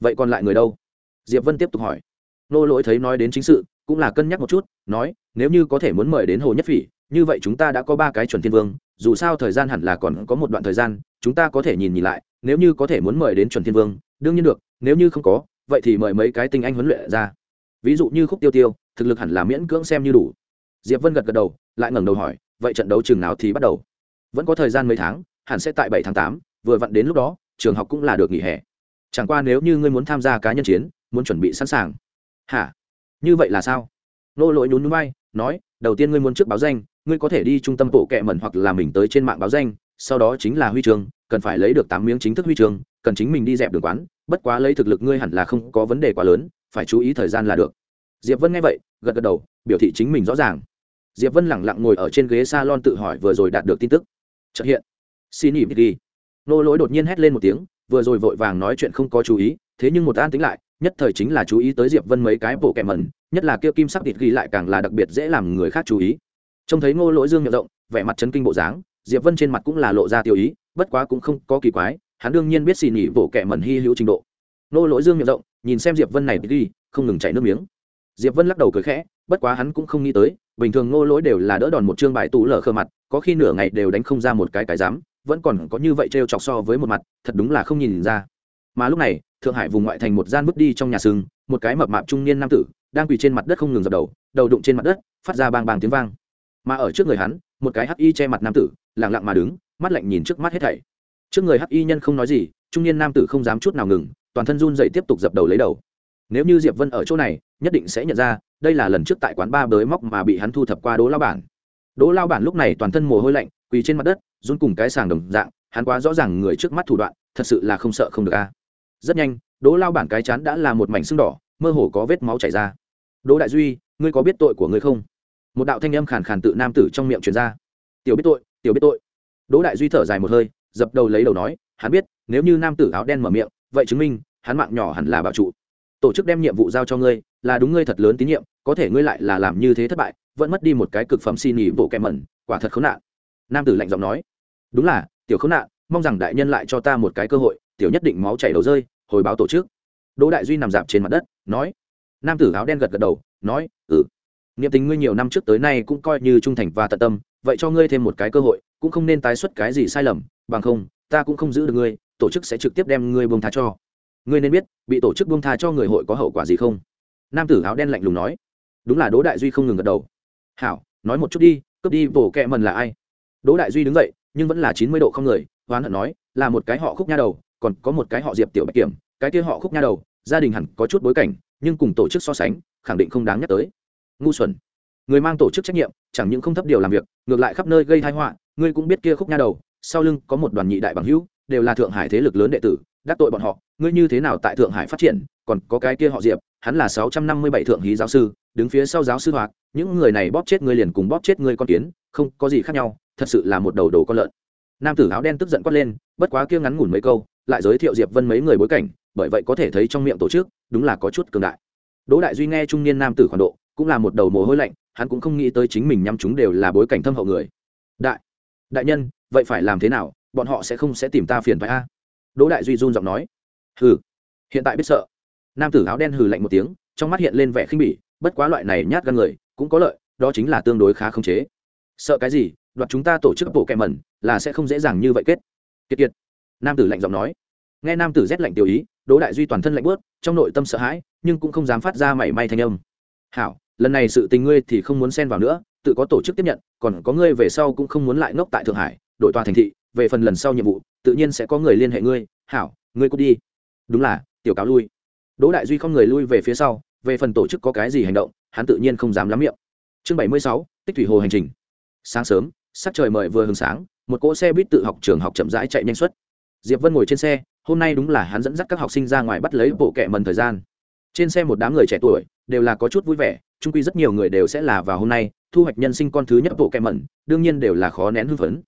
Speaker 1: Vậy còn lại người đâu? Diệp vân tiếp tục hỏi nô lỗi thấy nói đến chính sự, cũng là cân nhắc một chút, nói, nếu như có thể muốn mời đến hồ nhất phỉ, như vậy chúng ta đã có ba cái chuẩn thiên vương, dù sao thời gian hẳn là còn có một đoạn thời gian, chúng ta có thể nhìn nhìn lại, nếu như có thể muốn mời đến chuẩn thiên vương, đương nhiên được, nếu như không có, vậy thì mời mấy cái tinh anh huấn luyện ra. Ví dụ như khúc tiêu tiêu, thực lực hẳn là miễn cưỡng xem như đủ. Diệp vân gật gật đầu, lại ngẩng đầu hỏi, vậy trận đấu trường nào thì bắt đầu? Vẫn có thời gian mấy tháng, hẳn sẽ tại bảy tháng tám, vừa vặn đến lúc đó, trường học cũng là được nghỉ hè. Chẳng qua nếu như ngươi muốn tham gia cá nhân chiến, muốn chuẩn bị sẵn sàng hả? Như vậy là sao? Nô lỗi nhún nhún vai, nói, đầu tiên ngươi muốn trước báo danh, ngươi có thể đi trung tâm bộ kệ mẩn hoặc là mình tới trên mạng báo danh, sau đó chính là huy chương, cần phải lấy được tám miếng chính thức huy chương, cần chính mình đi dẹp đường quán, bất quá lấy thực lực ngươi hẳn là không có vấn đề quá lớn, phải chú ý thời gian là được. Diệp vân nghe vậy, gật gật đầu, biểu thị chính mình rõ ràng. Diệp vân lẳng lặng ngồi ở trên ghế s a lon tự hỏi vừa rồi đạt được tin tức. Chợt hiện. Xin nhỉ đi. Nô lỗi đột nhiên hét lên một tiếng, vừa rồi vội vàng nói chuyện không có chú ý, thế nhưng một an tính lại nhất thời chính là chú ý tới diệp vân mấy cái bộ kẹ mẩn, nhất là kia kim sắc thịt ghi lại càng là đặc biệt dễ làm người khác chú ý. Trông thấy ngô lỗi dương miệng rộng, vẻ mặt chấn kinh bộ dáng, diệp vân trên mặt cũng là lộ ra tiêu ý, bất quá cũng không có kỳ quái, hắn đương nhiên biết xì nhỉ bộ kẹ mẩn hy hữu trình độ. Ngô lỗi dương miệng rộng, nhìn xem diệp vân này ghi, không ngừng chảy nước miếng. Diệp vân lắc đầu cười khẽ, bất quá hắn cũng không nghĩ tới, bình thường ngô lỗi đều là đỡ đòn một chương bài tủ lở khơ mặt, có khi nửa ngày đều đánh không ra một cái cái dám vẫn còn có như vậy trêu chọc so với một mặt, thật đúng là không nhìn ra. Mà lúc này thượng hải vùng ngoại thành một gian bước đi trong nhà sừng, một cái mập mạp trung niên nam tử, đang quỳ trên mặt đất không ngừng dập đầu đầu đụng trên mặt đất, phát ra bang bang tiếng vang. Mà ở trước người hắn, một cái hắc y che mặt nam tử, lặng lặng mà đứng, mắt lạnh nhìn trước mắt hết thảy. Trước người hắc y nhân không nói gì, trung niên nam tử không dám chút nào ngừng, toàn thân run dậy tiếp tục dập đầu lấy đầu. Nếu như diệp vân ở chỗ này, nhất định sẽ nhận ra, đây là lần trước tại quán ba bới móc mà bị hắn thu thập qua đỗ lao bản. Đỗ lao bản lúc này toàn thân mồ hôi lạnh, quỳ trên mặt đất, run cùng cái sàng đồng dạng, hắn quá rõ ràng người trước mắt thủ đoạn, thật sự là không sợ không được a rất nhanh, đỗ lao bản cái chán đã là một mảnh sưng đỏ, mơ hồ có vết máu chảy ra. Đỗ đại duy, ngươi có biết tội của ngươi không? Một đạo thanh âm khàn khàn tự nam tử trong miệng truyền ra. Tiểu biết tội, tiểu biết tội. Đỗ đại duy thở dài một hơi, dập đầu lấy đầu nói, hắn biết, nếu như nam tử áo đen mở miệng, vậy chứng minh, hắn mạng nhỏ hẳn là bảo trụ. Tổ chức đem nhiệm vụ giao cho ngươi, là đúng ngươi thật lớn tín nhiệm, có thể ngươi lại là làm như thế thất bại, vẫn mất đi một cái cực phẩm xin nghỉ bộ kẹm mẩn, quả thật khốn nạn. Nam tử lạnh giọng nói. Đúng là, tiểu khốn nạn mong rằng đại nhân lại cho ta một cái cơ hội, tiểu nhất định máu chảy đầu rơi, hồi báo tổ chức. Đỗ đại duy nằm dạp trên mặt đất, nói. Nam tử áo đen gật gật đầu, nói ừ. Niệm tình ngươi nhiều năm trước tới nay cũng coi như trung thành và tận tâm, vậy cho ngươi thêm một cái cơ hội, cũng không nên tái xuất cái gì sai lầm, bằng không, ta cũng không giữ được ngươi, tổ chức sẽ trực tiếp đem ngươi buông tha cho. Ngươi nên biết, bị tổ chức buông tha cho người hội có hậu quả gì không? Nam tử áo đen lạnh lùng nói. Đúng là đỗ đại duy không ngừng gật đầu. Hảo, nói một chút đi, cướp đi vỗ kẹ mần là ai? Đỗ đại duy đứng dậy, nhưng vẫn là chín mươi độ không người hoán hận nói, là một cái họ khúc nha đầu, còn có một cái họ diệp tiểu bạch kiểm, cái kia họ khúc nha đầu, gia đình hẳn có chút bối cảnh, nhưng cùng tổ chức so sánh, khẳng định không đáng nhắc tới. Ngu xuẩn. Người mang tổ chức trách nhiệm, chẳng những không thấp điều làm việc, ngược lại khắp nơi gây thái họa, ngươi cũng biết kia khúc nha đầu, sau lưng có một đoàn nhị đại bằng hữu, đều là thượng hải thế lực lớn đệ tử, đắc tội bọn họ, ngươi như thế nào tại thượng hải phát triển, còn có cái kia họ diệp, hắn là sáu trăm năm mươi bảy thượng hí giáo sư, đứng phía sau giáo sư hoạt những người này bóp chết ngươi liền cùng bóp chết ngươi con kiến, không có gì khác nhau, thật sự là một đầu đồ con lợn nam tử áo đen tức giận quát lên, bất quá kia ngắn ngủn mấy câu, lại giới thiệu diệp vân mấy người bối cảnh, bởi vậy có thể thấy trong miệng tổ chức, đúng là có chút cường đại. Đỗ đại duy nghe trung niên nam tử khoản độ, cũng là một đầu mồ hôi lạnh, hắn cũng không nghĩ tới chính mình nhắm chúng đều là bối cảnh thâm hậu người. Đại đại nhân, vậy phải làm thế nào? Bọn họ sẽ không sẽ tìm ta phiền phải a? Đỗ đại duy run giọng nói. Hừ, hiện tại biết sợ. Nam tử áo đen hừ lạnh một tiếng, trong mắt hiện lên vẻ khinh bỉ, bất quá loại này nhát gan người, cũng có lợi, đó chính là tương đối khá không chế. Sợ cái gì? Đoạt chúng ta tổ chức bộ kẹ mẩn là sẽ không dễ dàng như vậy kết. Kiệt kiệt. Nam tử lạnh giọng nói. Nghe nam tử rét lạnh tiểu ý, đỗ đại duy toàn thân lạnh bớt trong nội tâm sợ hãi, nhưng cũng không dám phát ra mảy may thanh âm. Hảo, lần này sự tình ngươi thì không muốn xen vào nữa, tự có tổ chức tiếp nhận, còn có ngươi về sau cũng không muốn lại ngốc tại thượng hải đội tòa thành thị, về phần lần sau nhiệm vụ, tự nhiên sẽ có người liên hệ ngươi. Hảo, ngươi cút đi. Đúng là, tiểu cáo lui. Đỗ đại duy không người lui về phía sau, về phần tổ chức có cái gì hành động, hắn tự nhiên không dám lắm miệng. Chương bảy mươi sáu, tích thủy hồ hành trình. Sáng sớm, sắc trời mời vừa hừng sáng một cỗ xe buýt tự học trường học chậm rãi chạy nhanh suất. diệp vân ngồi trên xe, hôm nay đúng là hắn dẫn dắt các học sinh ra ngoài bắt lấy bộ kệ mần thời gian. Trên xe một đám người trẻ tuổi, đều là có chút vui vẻ trung quy rất nhiều người đều sẽ là vào hôm nay, thu hoạch nhân sinh con thứ nhất bộ kệ mẩn đương nhiên đều là khó nén hưng phấn.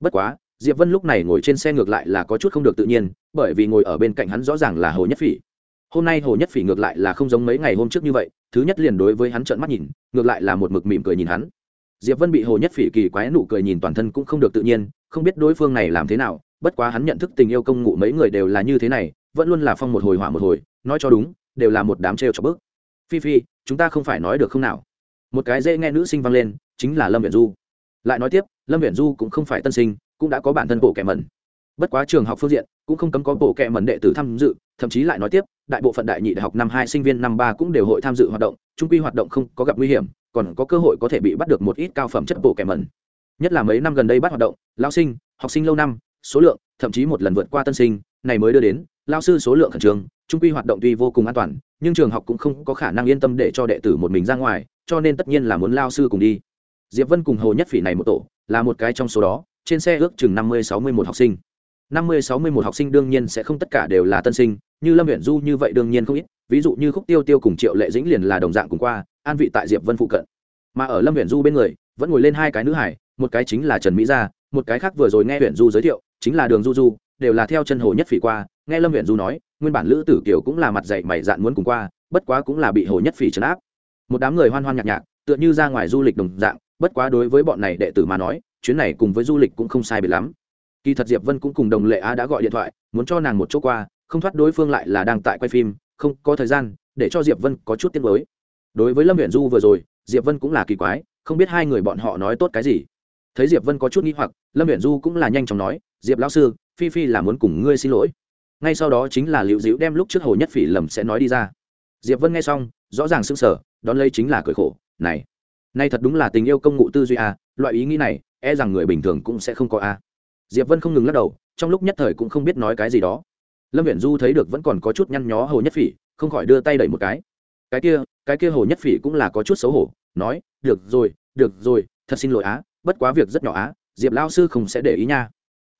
Speaker 1: Bất quá, diệp vân lúc này ngồi trên xe ngược lại là có chút không được tự nhiên, bởi vì ngồi ở bên cạnh hắn rõ ràng là hồ nhất phỉ. Hôm nay hồ nhất phỉ ngược lại là không giống mấy ngày hôm trước như vậy, thứ nhất liền đối với hắn trợn mắt nhìn, ngược lại là một mực mỉm cười nhìn hắn diệp vân bị hồ nhất phỉ kỳ quái nụ cười nhìn toàn thân cũng không được tự nhiên, không biết đối phương này làm thế nào, bất quá hắn nhận thức tình yêu công ngụ mấy người đều là như thế này, vẫn luôn là phong một hồi hỏa một hồi, nói cho đúng, đều là một đám trêu cho bước phi phi, chúng ta không phải nói được không nào? Một cái dễ nghe nữ sinh vang lên, chính là lâm viện du. Lại nói tiếp, lâm viện du cũng không phải tân sinh, cũng đã có bản thân bộ kẻ mẩn. Bất quá trường học phương diện, cũng không cấm có bộ kệ mẩn đệ tử tham dự thậm chí lại nói tiếp, đại bộ phận đại nhị đại học năm hai sinh viên năm ba cũng đều hội tham dự hoạt động trung quy hoạt động không có gặp nguy hiểm, còn có cơ hội có thể bị bắt được một ít cao phẩm chất bộ kẻ mẩn. Nhất là mấy năm gần đây bắt hoạt động, lao sinh, học sinh lâu năm, số lượng, thậm chí một lần vượt qua tân sinh, này mới đưa đến, lao sư số lượng khẩn trương trung quy hoạt động tuy vô cùng an toàn, nhưng trường học cũng không có khả năng yên tâm để cho đệ tử một mình ra ngoài, cho nên tất nhiên là muốn lao sư cùng đi. Diệp vân cùng hồ nhất phỉ này một tổ, là một cái trong số đó, trên xe ước chừng năm mươi sáu mươi một học sinh năm mươi sáu mươi một học sinh đương nhiên sẽ không tất cả đều là tân sinh, như lâm huyện du như vậy đương nhiên không ít, ví dụ như khúc tiêu tiêu cùng triệu lệ dĩnh liền là đồng dạng cùng qua, an vị tại diệp vân phụ cận. Mà ở lâm huyện du bên người, vẫn ngồi lên hai cái nữ hải, một cái chính là trần mỹ gia, một cái khác vừa rồi nghe huyện du giới thiệu, chính là đường du du, đều là theo chân hồ nhất phỉ qua, nghe lâm huyện du nói, nguyên bản lữ tử kiều cũng là mặt dạy mày dạn muốn cùng qua, bất quá cũng là bị hồ nhất phỉ trấn áp. Một đám người hoan hoan nhạc nhạc, tựa như ra ngoài du lịch đồng dạng, bất quá đối với bọn này đệ tử mà nói, chuyến này cùng với du lịch cũng không sai biệt lắm kỳ thật diệp vân cũng cùng đồng lệ á đã gọi điện thoại, muốn cho nàng một chỗ qua, không thoát đối phương lại là đang tại quay phim, không có thời gian, để cho diệp vân có chút tiết mới đối với lâm huyện du vừa rồi, diệp vân cũng là kỳ quái, không biết hai người bọn họ nói tốt cái gì. Thấy diệp vân có chút nghi hoặc, lâm huyện du cũng là nhanh chóng nói, diệp lão sư, phi phi là muốn cùng ngươi xin lỗi. Ngay sau đó chính là liệu dĩu đem lúc trước hồ nhất phỉ lầm sẽ nói đi ra. Diệp vân nghe xong, rõ ràng sững sờ, đón lấy chính là cười khổ, này, nay thật đúng là tình yêu công ngụ tư duy a loại ý nghĩ này e rằng người bình thường cũng sẽ không có a diệp vân không ngừng lắc đầu, trong lúc nhất thời cũng không biết nói cái gì đó. Lâm viễn du thấy được vẫn còn có chút nhăn nhó hồ nhất phỉ, không khỏi đưa tay đẩy một cái. Cái kia cái kia hồ nhất phỉ cũng là có chút xấu hổ, nói, được rồi được rồi, thật xin lỗi á, bất quá việc rất nhỏ á, diệp lao sư không sẽ để ý nha.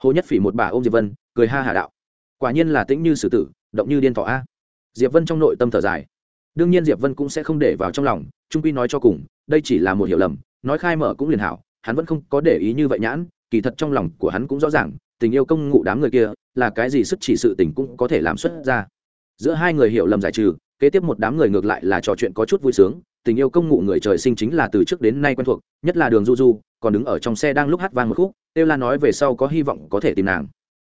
Speaker 1: Hồ nhất phỉ một bà ôm diệp vân, cười ha hà đạo, quả nhiên là tĩnh như sử tử, động như điên thọ a diệp vân trong nội tâm thở dài. Đương nhiên diệp vân cũng sẽ không để vào trong lòng, trung quy nói cho cùng, đây chỉ là một hiểu lầm, nói khai mở cũng liền hảo, hắn vẫn không có để ý như vậy nhãn kỳ thật trong lòng của hắn cũng rõ ràng, tình yêu công ngụ đám người kia là cái gì sức chỉ sự tình cũng có thể làm xuất ra. Giữa hai người hiểu lầm giải trừ, kế tiếp một đám người ngược lại là trò chuyện có chút vui sướng, tình yêu công ngụ người trời sinh chính là từ trước đến nay quen thuộc, nhất là đường du du, còn đứng ở trong xe đang lúc hát vang một khúc, têu la nói về sau có hy vọng có thể tìm nàng.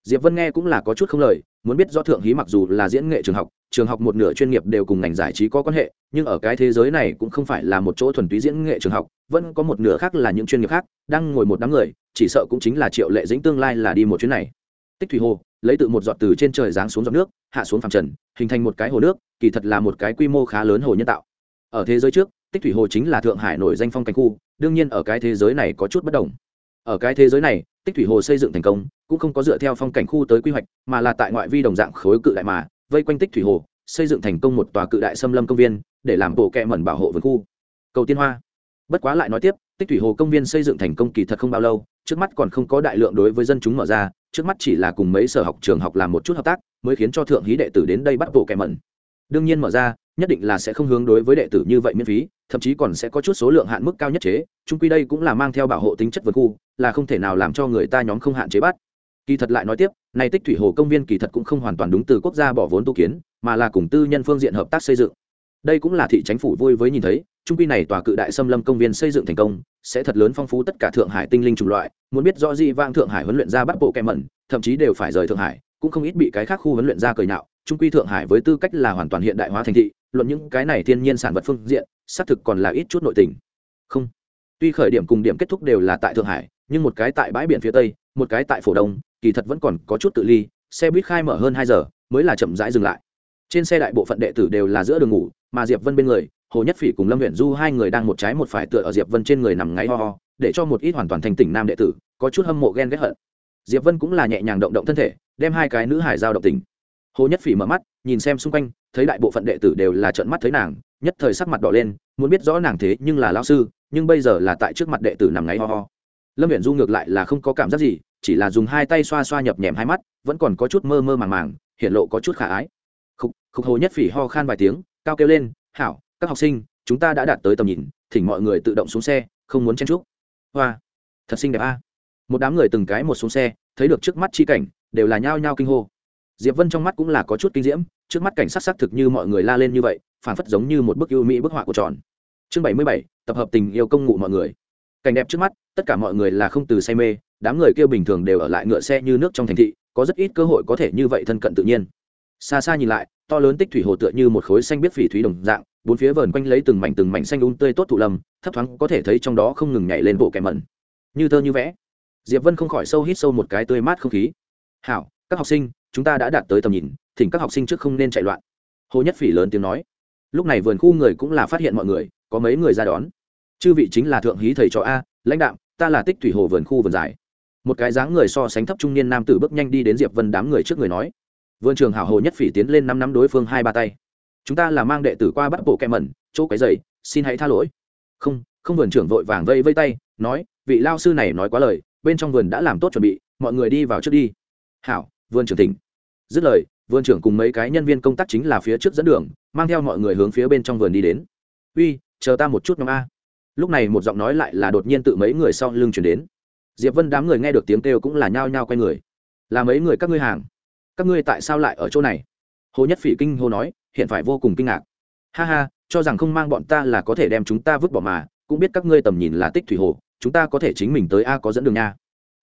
Speaker 1: Diệp vân nghe cũng là có chút không lời, muốn biết do thượng hí mặc dù là diễn nghệ trường học trường học một nửa chuyên nghiệp đều cùng ngành giải trí có quan hệ, nhưng ở cái thế giới này cũng không phải là một chỗ thuần túy diễn nghệ trường học, vẫn có một nửa khác là những chuyên nghiệp khác, đang ngồi một đám người chỉ sợ cũng chính là triệu lệ dĩnh tương lai là đi một chuyến này. Tích thủy hồ, lấy tự một giọt từ trên trời giáng xuống giọt nước, hạ xuống phẳng trần, hình thành một cái hồ nước, kỳ thật là một cái quy mô khá lớn hồ nhân tạo. Ở thế giới trước, tích thủy hồ chính là thượng hải nổi danh phong cảnh khu, đương nhiên ở cái thế giới này có chút bất đồng. Ở cái thế giới này, tích thủy hồ xây dựng thành công, cũng không có dựa theo phong cảnh khu tới quy hoạch, mà là tại ngoại vi đồng dạng khối cự đại mà, vây quanh tích thủy hồ, xây dựng thành công một tòa cự đại xâm lâm công viên, để làm bộ kẹ mẩn bảo hộ vườn khu. Cầu tiên hoa. Bất quá lại nói tiếp tích thủy hồ công viên xây dựng thành công kỳ thật không bao lâu, trước mắt còn không có đại lượng đối với dân chúng mở ra, trước mắt chỉ là cùng mấy sở học trường học làm một chút hợp tác, mới khiến cho thượng hí đệ tử đến đây bắt bộ kẻ mẩn. Đương nhiên mở ra, nhất định là sẽ không hướng đối với đệ tử như vậy miễn phí, thậm chí còn sẽ có chút số lượng hạn mức cao nhất chế trung quy đây cũng là mang theo bảo hộ tính chất vượt khu, là không thể nào làm cho người ta nhóm không hạn chế bắt. Kỳ thật lại nói tiếp này tích thủy hồ công viên kỳ thật cũng không hoàn toàn đúng từ quốc gia bỏ vốn tu kiến, mà là cùng tư nhân phương diện hợp tác xây dựng đây cũng là thị chính phủ vui với nhìn thấy, trung quy này tòa cự đại xâm lâm công viên xây dựng thành công, sẽ thật lớn phong phú tất cả thượng hải tinh linh chủng loại, muốn biết rõ gì vang thượng hải huấn luyện ra bắt bộ kẹm mẩn, thậm chí đều phải rời thượng hải, cũng không ít bị cái khác khu huấn luyện ra cười nhạo, trung quy thượng hải với tư cách là hoàn toàn hiện đại hóa thành thị, luận những cái này thiên nhiên sản vật phương diện, xác thực còn là ít chút nội tình. Không. Tuy khởi điểm cùng điểm kết thúc đều là tại thượng hải, nhưng một cái tại bãi biển phía tây, một cái tại phổ đông, kỳ thật vẫn còn có chút tự ly, xe buýt khai mở hơn hai giờ, mới là chậm rãi dừng lại trên xe đại bộ phận đệ tử đều là giữa đường ngủ, mà diệp vân bên người, hồ nhất phỉ cùng lâm huyện du hai người đang một trái một phải tựa ở diệp vân trên người nằm ngáy ho ho, để cho một ít hoàn toàn thành tỉnh nam đệ tử, có chút hâm mộ ghen ghét hận. Diệp vân cũng là nhẹ nhàng động động thân thể, đem hai cái nữ hải giao động tình. Hồ nhất phỉ mở mắt, nhìn xem xung quanh, thấy đại bộ phận đệ tử đều là trợn mắt thấy nàng, nhất thời sắc mặt đỏ lên, muốn biết rõ nàng thế nhưng là lao sư, nhưng bây giờ là tại trước mặt đệ tử nằm ngáy ho ho. Lâm huyện du ngược lại là không có cảm giác gì, chỉ là dùng hai tay xoa xoa nhập nhèm hai mắt, vẫn còn có chút mơ mơ màng màng, hiện lộ có chút khả ái khúc hồ nhất phỉ ho khan vài tiếng, cao kêu lên, hảo, các học sinh, chúng ta đã đạt tới tầm nhìn, thỉnh mọi người tự động xuống xe, không muốn chen chúc. Hoa, thật xinh đẹp a. Một đám người từng cái một xuống xe, thấy được trước mắt chi cảnh, đều là nhao nhao kinh hô. Diệp vân trong mắt cũng là có chút kinh diễm, trước mắt cảnh sắc sắc thực như mọi người la lên như vậy phản phất giống như một bức yêu mỹ bức họa của tròn. Chương bảy mươi bảy, tập hợp tình yêu công ngụ mọi người. Cảnh đẹp trước mắt, tất cả mọi người là không từ say mê, đám người kia bình thường đều ở lại ngựa xe như nước trong thành thị, có rất ít cơ hội có thể như vậy thân cận tự nhiên xa xa nhìn lại, to lớn tích thủy hồ tựa như một khối xanh biết phỉ thúy đồng dạng, bốn phía vờn quanh lấy từng mảnh từng mảnh xanh un tươi tốt thụ lâm, thấp thoáng có thể thấy trong đó không ngừng nhảy lên bộ kẻ mẩn. Như thơ như vẽ. Diệp vân không khỏi sâu hít sâu một cái tươi mát không khí. Hảo, các học sinh, chúng ta đã đạt tới tầm nhìn, thỉnh các học sinh trước không nên chạy loạn. Hồ nhất phỉ lớn tiếng nói. Lúc này vườn khu người cũng là phát hiện mọi người, có mấy người ra đón. Chư vị chính là thượng hí thầy trò a, lãnh đạo ta là tích thủy hồ vườn khu vườn dài. Một cái dáng người so sánh thấp trung niên nam tử bước nhanh đi đến diệp vân đám người trước người nói vườn trường hảo hồ nhất phỉ tiến lên năm năm đối phương hai ba tay. Chúng ta là mang đệ tử qua bắt bộ kẹ mẩn, chỗ cái dày xin hãy tha lỗi. Không không vườn trưởng vội vàng vây vây tay, nói, vị lao sư này nói quá lời, bên trong vườn đã làm tốt chuẩn bị, mọi người đi vào trước đi. Hảo, vườn trưởng tỉnh dứt lời, vườn trưởng cùng mấy cái nhân viên công tác chính là phía trước dẫn đường, mang theo mọi người hướng phía bên trong vườn đi đến. Uy, chờ ta một chút nhóm a. Lúc này một giọng nói lại là đột nhiên tự mấy người sau lưng chuyển đến. Diệp vân đám người nghe được tiếng kêu cũng là nhao nhao quay người. Là mấy người các ngươi hàng? Các ngươi tại sao lại ở chỗ này? Hồ nhất phỉ kinh hô nói, hiện phải vô cùng kinh ngạc. Ha ha, cho rằng không mang bọn ta là có thể đem chúng ta vứt bỏ mà, cũng biết các ngươi tầm nhìn là tích thủy hồ, chúng ta có thể chính mình tới a có dẫn đường nha.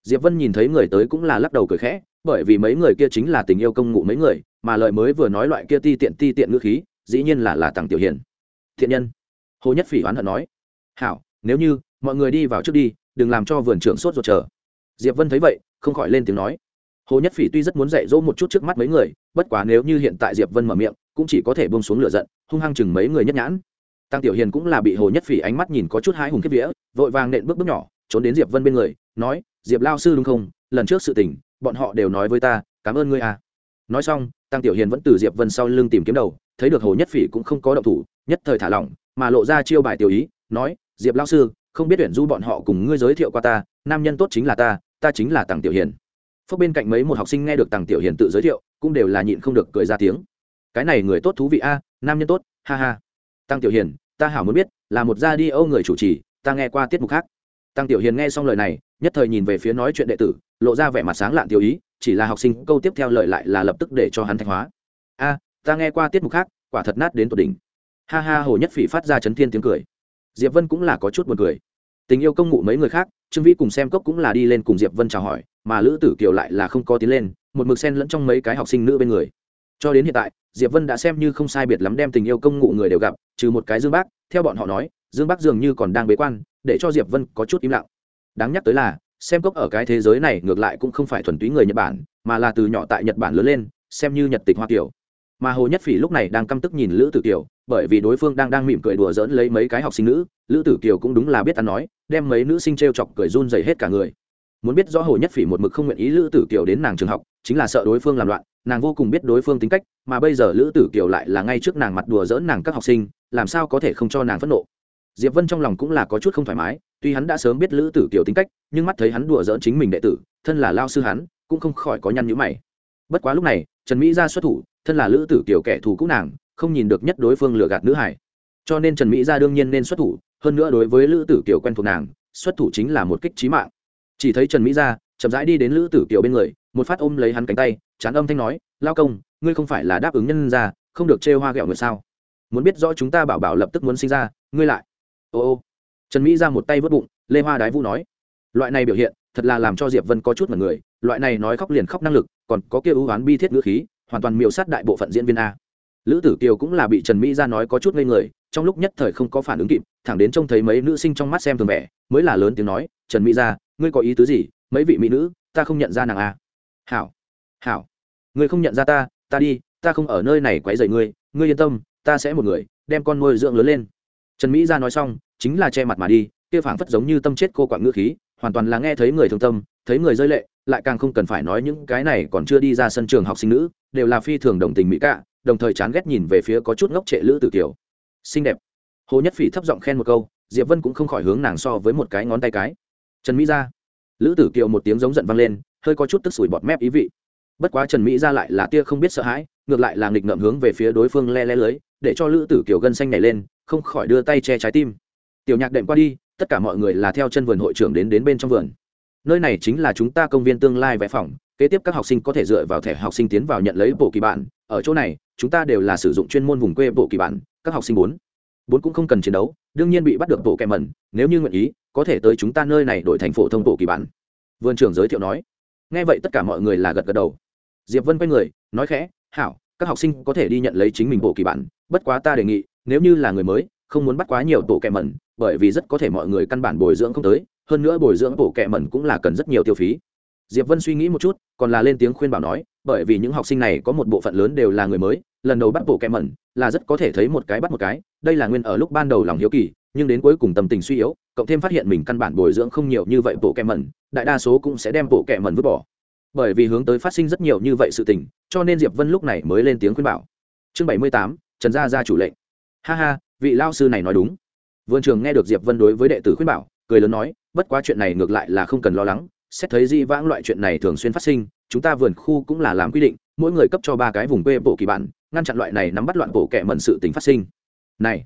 Speaker 1: Diệp vân nhìn thấy người tới cũng là lắc đầu cười khẽ, bởi vì mấy người kia chính là tình yêu công ngụ mấy người, mà lời mới vừa nói loại kia ti tiện ti tiện ngữ khí, dĩ nhiên là là tặng tiểu hiền. Thiện nhân. Hồ nhất phỉ oán hận nói. Hảo, nếu như, mọi người đi vào trước đi, đừng làm cho vườn trưởng sốt ruột chờ. Diệp vân thấy vậy, không khỏi lên tiếng nói hồ nhất phỉ tuy rất muốn dạy dỗ một chút trước mắt mấy người, bất quá nếu như hiện tại diệp vân mở miệng, cũng chỉ có thể bông xuống lửa giận, hung hăng chừng mấy người nhất nhãn. Tăng tiểu hiền cũng là bị hồ nhất phỉ ánh mắt nhìn có chút hái hùng kiếp vía, vội vàng nện bước bước nhỏ, trốn đến diệp vân bên người, nói, diệp lao sư đúng không? Lần trước sự tình, bọn họ đều nói với ta, cảm ơn ngươi à. Nói xong, tăng tiểu hiền vẫn từ diệp vân sau lưng tìm kiếm đầu, thấy được hồ nhất phỉ cũng không có động thủ, nhất thời thả lỏng, mà lộ ra chiêu bài tiểu ý, nói, diệp lao sư, không biết tuyển du bọn họ cùng ngươi giới thiệu qua ta, nam nhân tốt chính là ta ta chính là tăng tiểu hiền. Phúc bên cạnh mấy một học sinh nghe được tăng tiểu hiền tự giới thiệu, cũng đều là nhịn không được cười ra tiếng. Cái này người tốt thú vị a, nam nhân tốt, ha ha. Tăng tiểu hiền, ta hảo muốn biết, là một gia đi âu người chủ trì, ta nghe qua tiết mục khác. Tăng tiểu hiền nghe xong lời này, nhất thời nhìn về phía nói chuyện đệ tử, lộ ra vẻ mặt sáng lạn tiểu ý, chỉ là học sinh câu tiếp theo lời lại là lập tức để cho hắn thanh hóa. A, ta nghe qua tiết mục khác, quả thật nát đến tột đỉnh. Ha ha, hồ nhất phỉ phát ra chấn thiên tiếng cười. Diệp vân cũng là có chút buồn cười. Tình yêu công ngụ mấy người khác trương vĩ cùng xem cốc cũng là đi lên cùng diệp vân chào hỏi, mà lữ tử kiều lại là không có tiến lên, một mực sen lẫn trong mấy cái học sinh nữ bên người. Cho đến hiện tại, diệp vân đã xem như không sai biệt lắm đem tình yêu công ngụ người đều gặp, trừ một cái dương bác, theo bọn họ nói, dương bác dường như còn đang bế quan, để cho diệp vân có chút im lặng. Đáng nhắc tới là, xem cốc ở cái thế giới này ngược lại cũng không phải thuần túy người nhật bản, mà là từ nhỏ tại nhật bản lớn lên, xem như nhật tịch hoa kiều mà hồ nhất phỉ lúc này đang căm tức nhìn lữ tử kiều, bởi vì đối phương đang đang mỉm cười đùa giỡn lấy mấy cái học sinh nữ, lữ tử kiều cũng đúng là biết ăn nói, đem mấy nữ sinh t r e o chọc cười run dày hết cả người. Muốn biết rõ hồ nhất phỉ một mực không nguyện ý lữ tử kiều đến nàng trường học, chính là sợ đối phương làm loạn, nàng vô cùng biết đối phương tính cách, mà bây giờ lữ tử kiều lại là ngay trước nàng mặt đùa dỡn nàng các học sinh, làm sao có thể không cho nàng phẫn nộ. Diệp vân trong lòng cũng là có chút không thoải mái, tuy hắn đã sớm biết lữ tử kiều tính cách, nhưng mắt thấy hắn đùa dỡn chính mình đệ tử, thân là lao sư hắn, cũng không khỏi có nhăn nhữ mày. Bất quá lúc này trần mỹ ra xuất thủ, thân là lữ tử kiều kẻ thù cũ nàng, không nhìn được nhất đối phương lừa gạt nữ hải. Cho nên trần mỹ ra đương nhiên nên xuất thủ, hơn nữa đối với lữ tử kiều quen thuộc nàng, xuất thủ chính là một kích trí mạng. Chỉ thấy trần mỹ ra chậm rãi đi đến lữ tử kiều bên người, một phát ôm lấy hắn cánh tay, chán âm thanh nói, lao công, ngươi không phải là đáp ứng nhân ra không được chê hoa ghẹo người sao? Muốn biết rõ chúng ta bảo bảo lập tức muốn sinh ra, ngươi lại. Ô ô. Trần mỹ ra một tay vớt bụng, lê hoa đái vũ nói, loại này biểu hiện thật là làm cho diệp vân có chút mật người, loại này nói khóc liền khóc năng lực, còn có kia ưu oán bi thiết ngữ khí, hoàn toàn miêu sát đại bộ phận diễn viên a. Lữ tử kiều cũng là bị trần mỹ ra nói có chút ngây người, trong lúc nhất thời không có phản ứng kịp, thẳng đến trông thấy mấy nữ sinh trong mắt xem thường vẻ, mới là lớn tiếng nói, trần mỹ ra ngươi có ý tứ gì? Mấy vị mỹ nữ, ta không nhận ra nàng a. Hảo hảo, ngươi không nhận ra ta ta đi, ta không ở nơi này quấy rầy ngươi ngươi yên tâm, ta sẽ một người, đem con nuôi dưỡng lớn lên. Trần mỹ ra nói xong, chính là che mặt mà đi, kia phảng phất giống như tâm chết cô quạng ngữ khí hoàn toàn là nghe thấy người thương tâm, thấy người rơi lệ, lại càng không cần phải nói những cái này còn chưa đi ra sân trường học sinh nữ, đều là phi thường đồng tình mỹ cả đồng thời chán ghét nhìn về phía có chút ngốc trệ lữ tử kiều. Xinh đẹp. Hồ nhất phỉ thấp giọng khen một câu, diệp vân cũng không khỏi hướng nàng so với một cái ngón tay cái. Trần mỹ ra lữ tử kiều một tiếng giống giận vang lên, hơi có chút tức sủi bọt mép ý vị. Bất quá trần mỹ ra lại là tia không biết sợ hãi, ngược lại là nghịch ngợm hướng về phía đối phương le le lưới, để cho lữ tử kiều gân xanh nhảy lên, không khỏi đưa tay che trái tim tiểu nhạc đệm qua đi, tất cả mọi người là theo chân vườn hội trưởng đến đến bên trong vườn. Nơi này chính là chúng ta công viên tương lai vẽ phòng, kế tiếp các học sinh có thể dựa vào thẻ học sinh tiến vào nhận lấy bộ kỳ bản. Ở chỗ này, chúng ta đều là sử dụng chuyên môn vùng quê bộ kỳ bản, các học sinh bốn. Bốn cũng không cần chiến đấu, đương nhiên bị bắt được bộ kẹ mẩn, nếu như nguyện ý, có thể tới chúng ta nơi này đổi thành phổ thông bộ kỳ bản. Vườn trưởng giới thiệu nói. Nghe vậy tất cả mọi người là gật gật đầu. Diệp vân quay người, nói khẽ, hảo, các học sinh có thể đi nhận lấy chính mình bộ kỳ bản, bất quá ta đề nghị, nếu như là người mới, không muốn bắt quá nhiều bộ kẹ mẩn bởi vì rất có thể mọi người căn bản bồi dưỡng không tới, hơn nữa bồi dưỡng bổ kẹ mẩn cũng là cần rất nhiều tiêu phí. Diệp vân suy nghĩ một chút, còn là lên tiếng khuyên bảo nói, bởi vì những học sinh này có một bộ phận lớn đều là người mới, lần đầu bắt bổ kẹ mẩn là rất có thể thấy một cái bắt một cái, đây là nguyên ở lúc ban đầu lòng hiếu kỳ, nhưng đến cuối cùng tâm tình suy yếu, cộng thêm phát hiện mình căn bản bồi dưỡng không nhiều như vậy bộ kẹ mẩn, đại đa số cũng sẽ đem bộ kẹ mẩn vứt bỏ. Bởi vì hướng tới phát sinh rất nhiều như vậy sự tình, cho nên diệp vân lúc này mới lên tiếng khuyên bảo. Chương bảy mươi tám, trần gia gia chủ lệnh. Ha ha, vị lao sư này nói đúng vườn trường nghe được diệp vân đối với đệ tử khuyên bảo, cười lớn nói, bất quá chuyện này ngược lại là không cần lo lắng, xét thấy di vãng loại chuyện này thường xuyên phát sinh, chúng ta vườn khu cũng là làm quy định, mỗi người cấp cho ba cái vùng quê bộ kỳ bản, ngăn chặn loại này nắm bắt loạn bộ kẻ mẩn sự tính phát sinh. Này,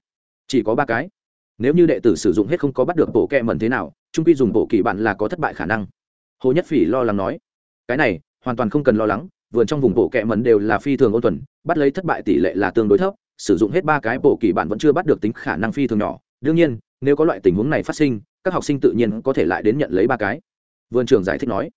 Speaker 1: chỉ có ba cái? Nếu như đệ tử sử dụng hết không có bắt được bộ kệ mẩn thế nào, trung quy dùng bộ kỳ bản là có thất bại khả năng. Hồ nhất phỉ lo lắng nói, cái này, hoàn toàn không cần lo lắng, vườn trong vùng bộ kệ mẩn đều là phi thường ôn tuần bắt lấy thất bại tỷ lệ là tương đối thấp, sử dụng hết ba cái bộ kỳ bản vẫn chưa bắt được tính khả năng phi thường nhỏ đương nhiên, nếu có loại tình huống này phát sinh, các học sinh tự nhiên có thể lại đến nhận lấy ba cái. Vườn trưởng giải thích nói.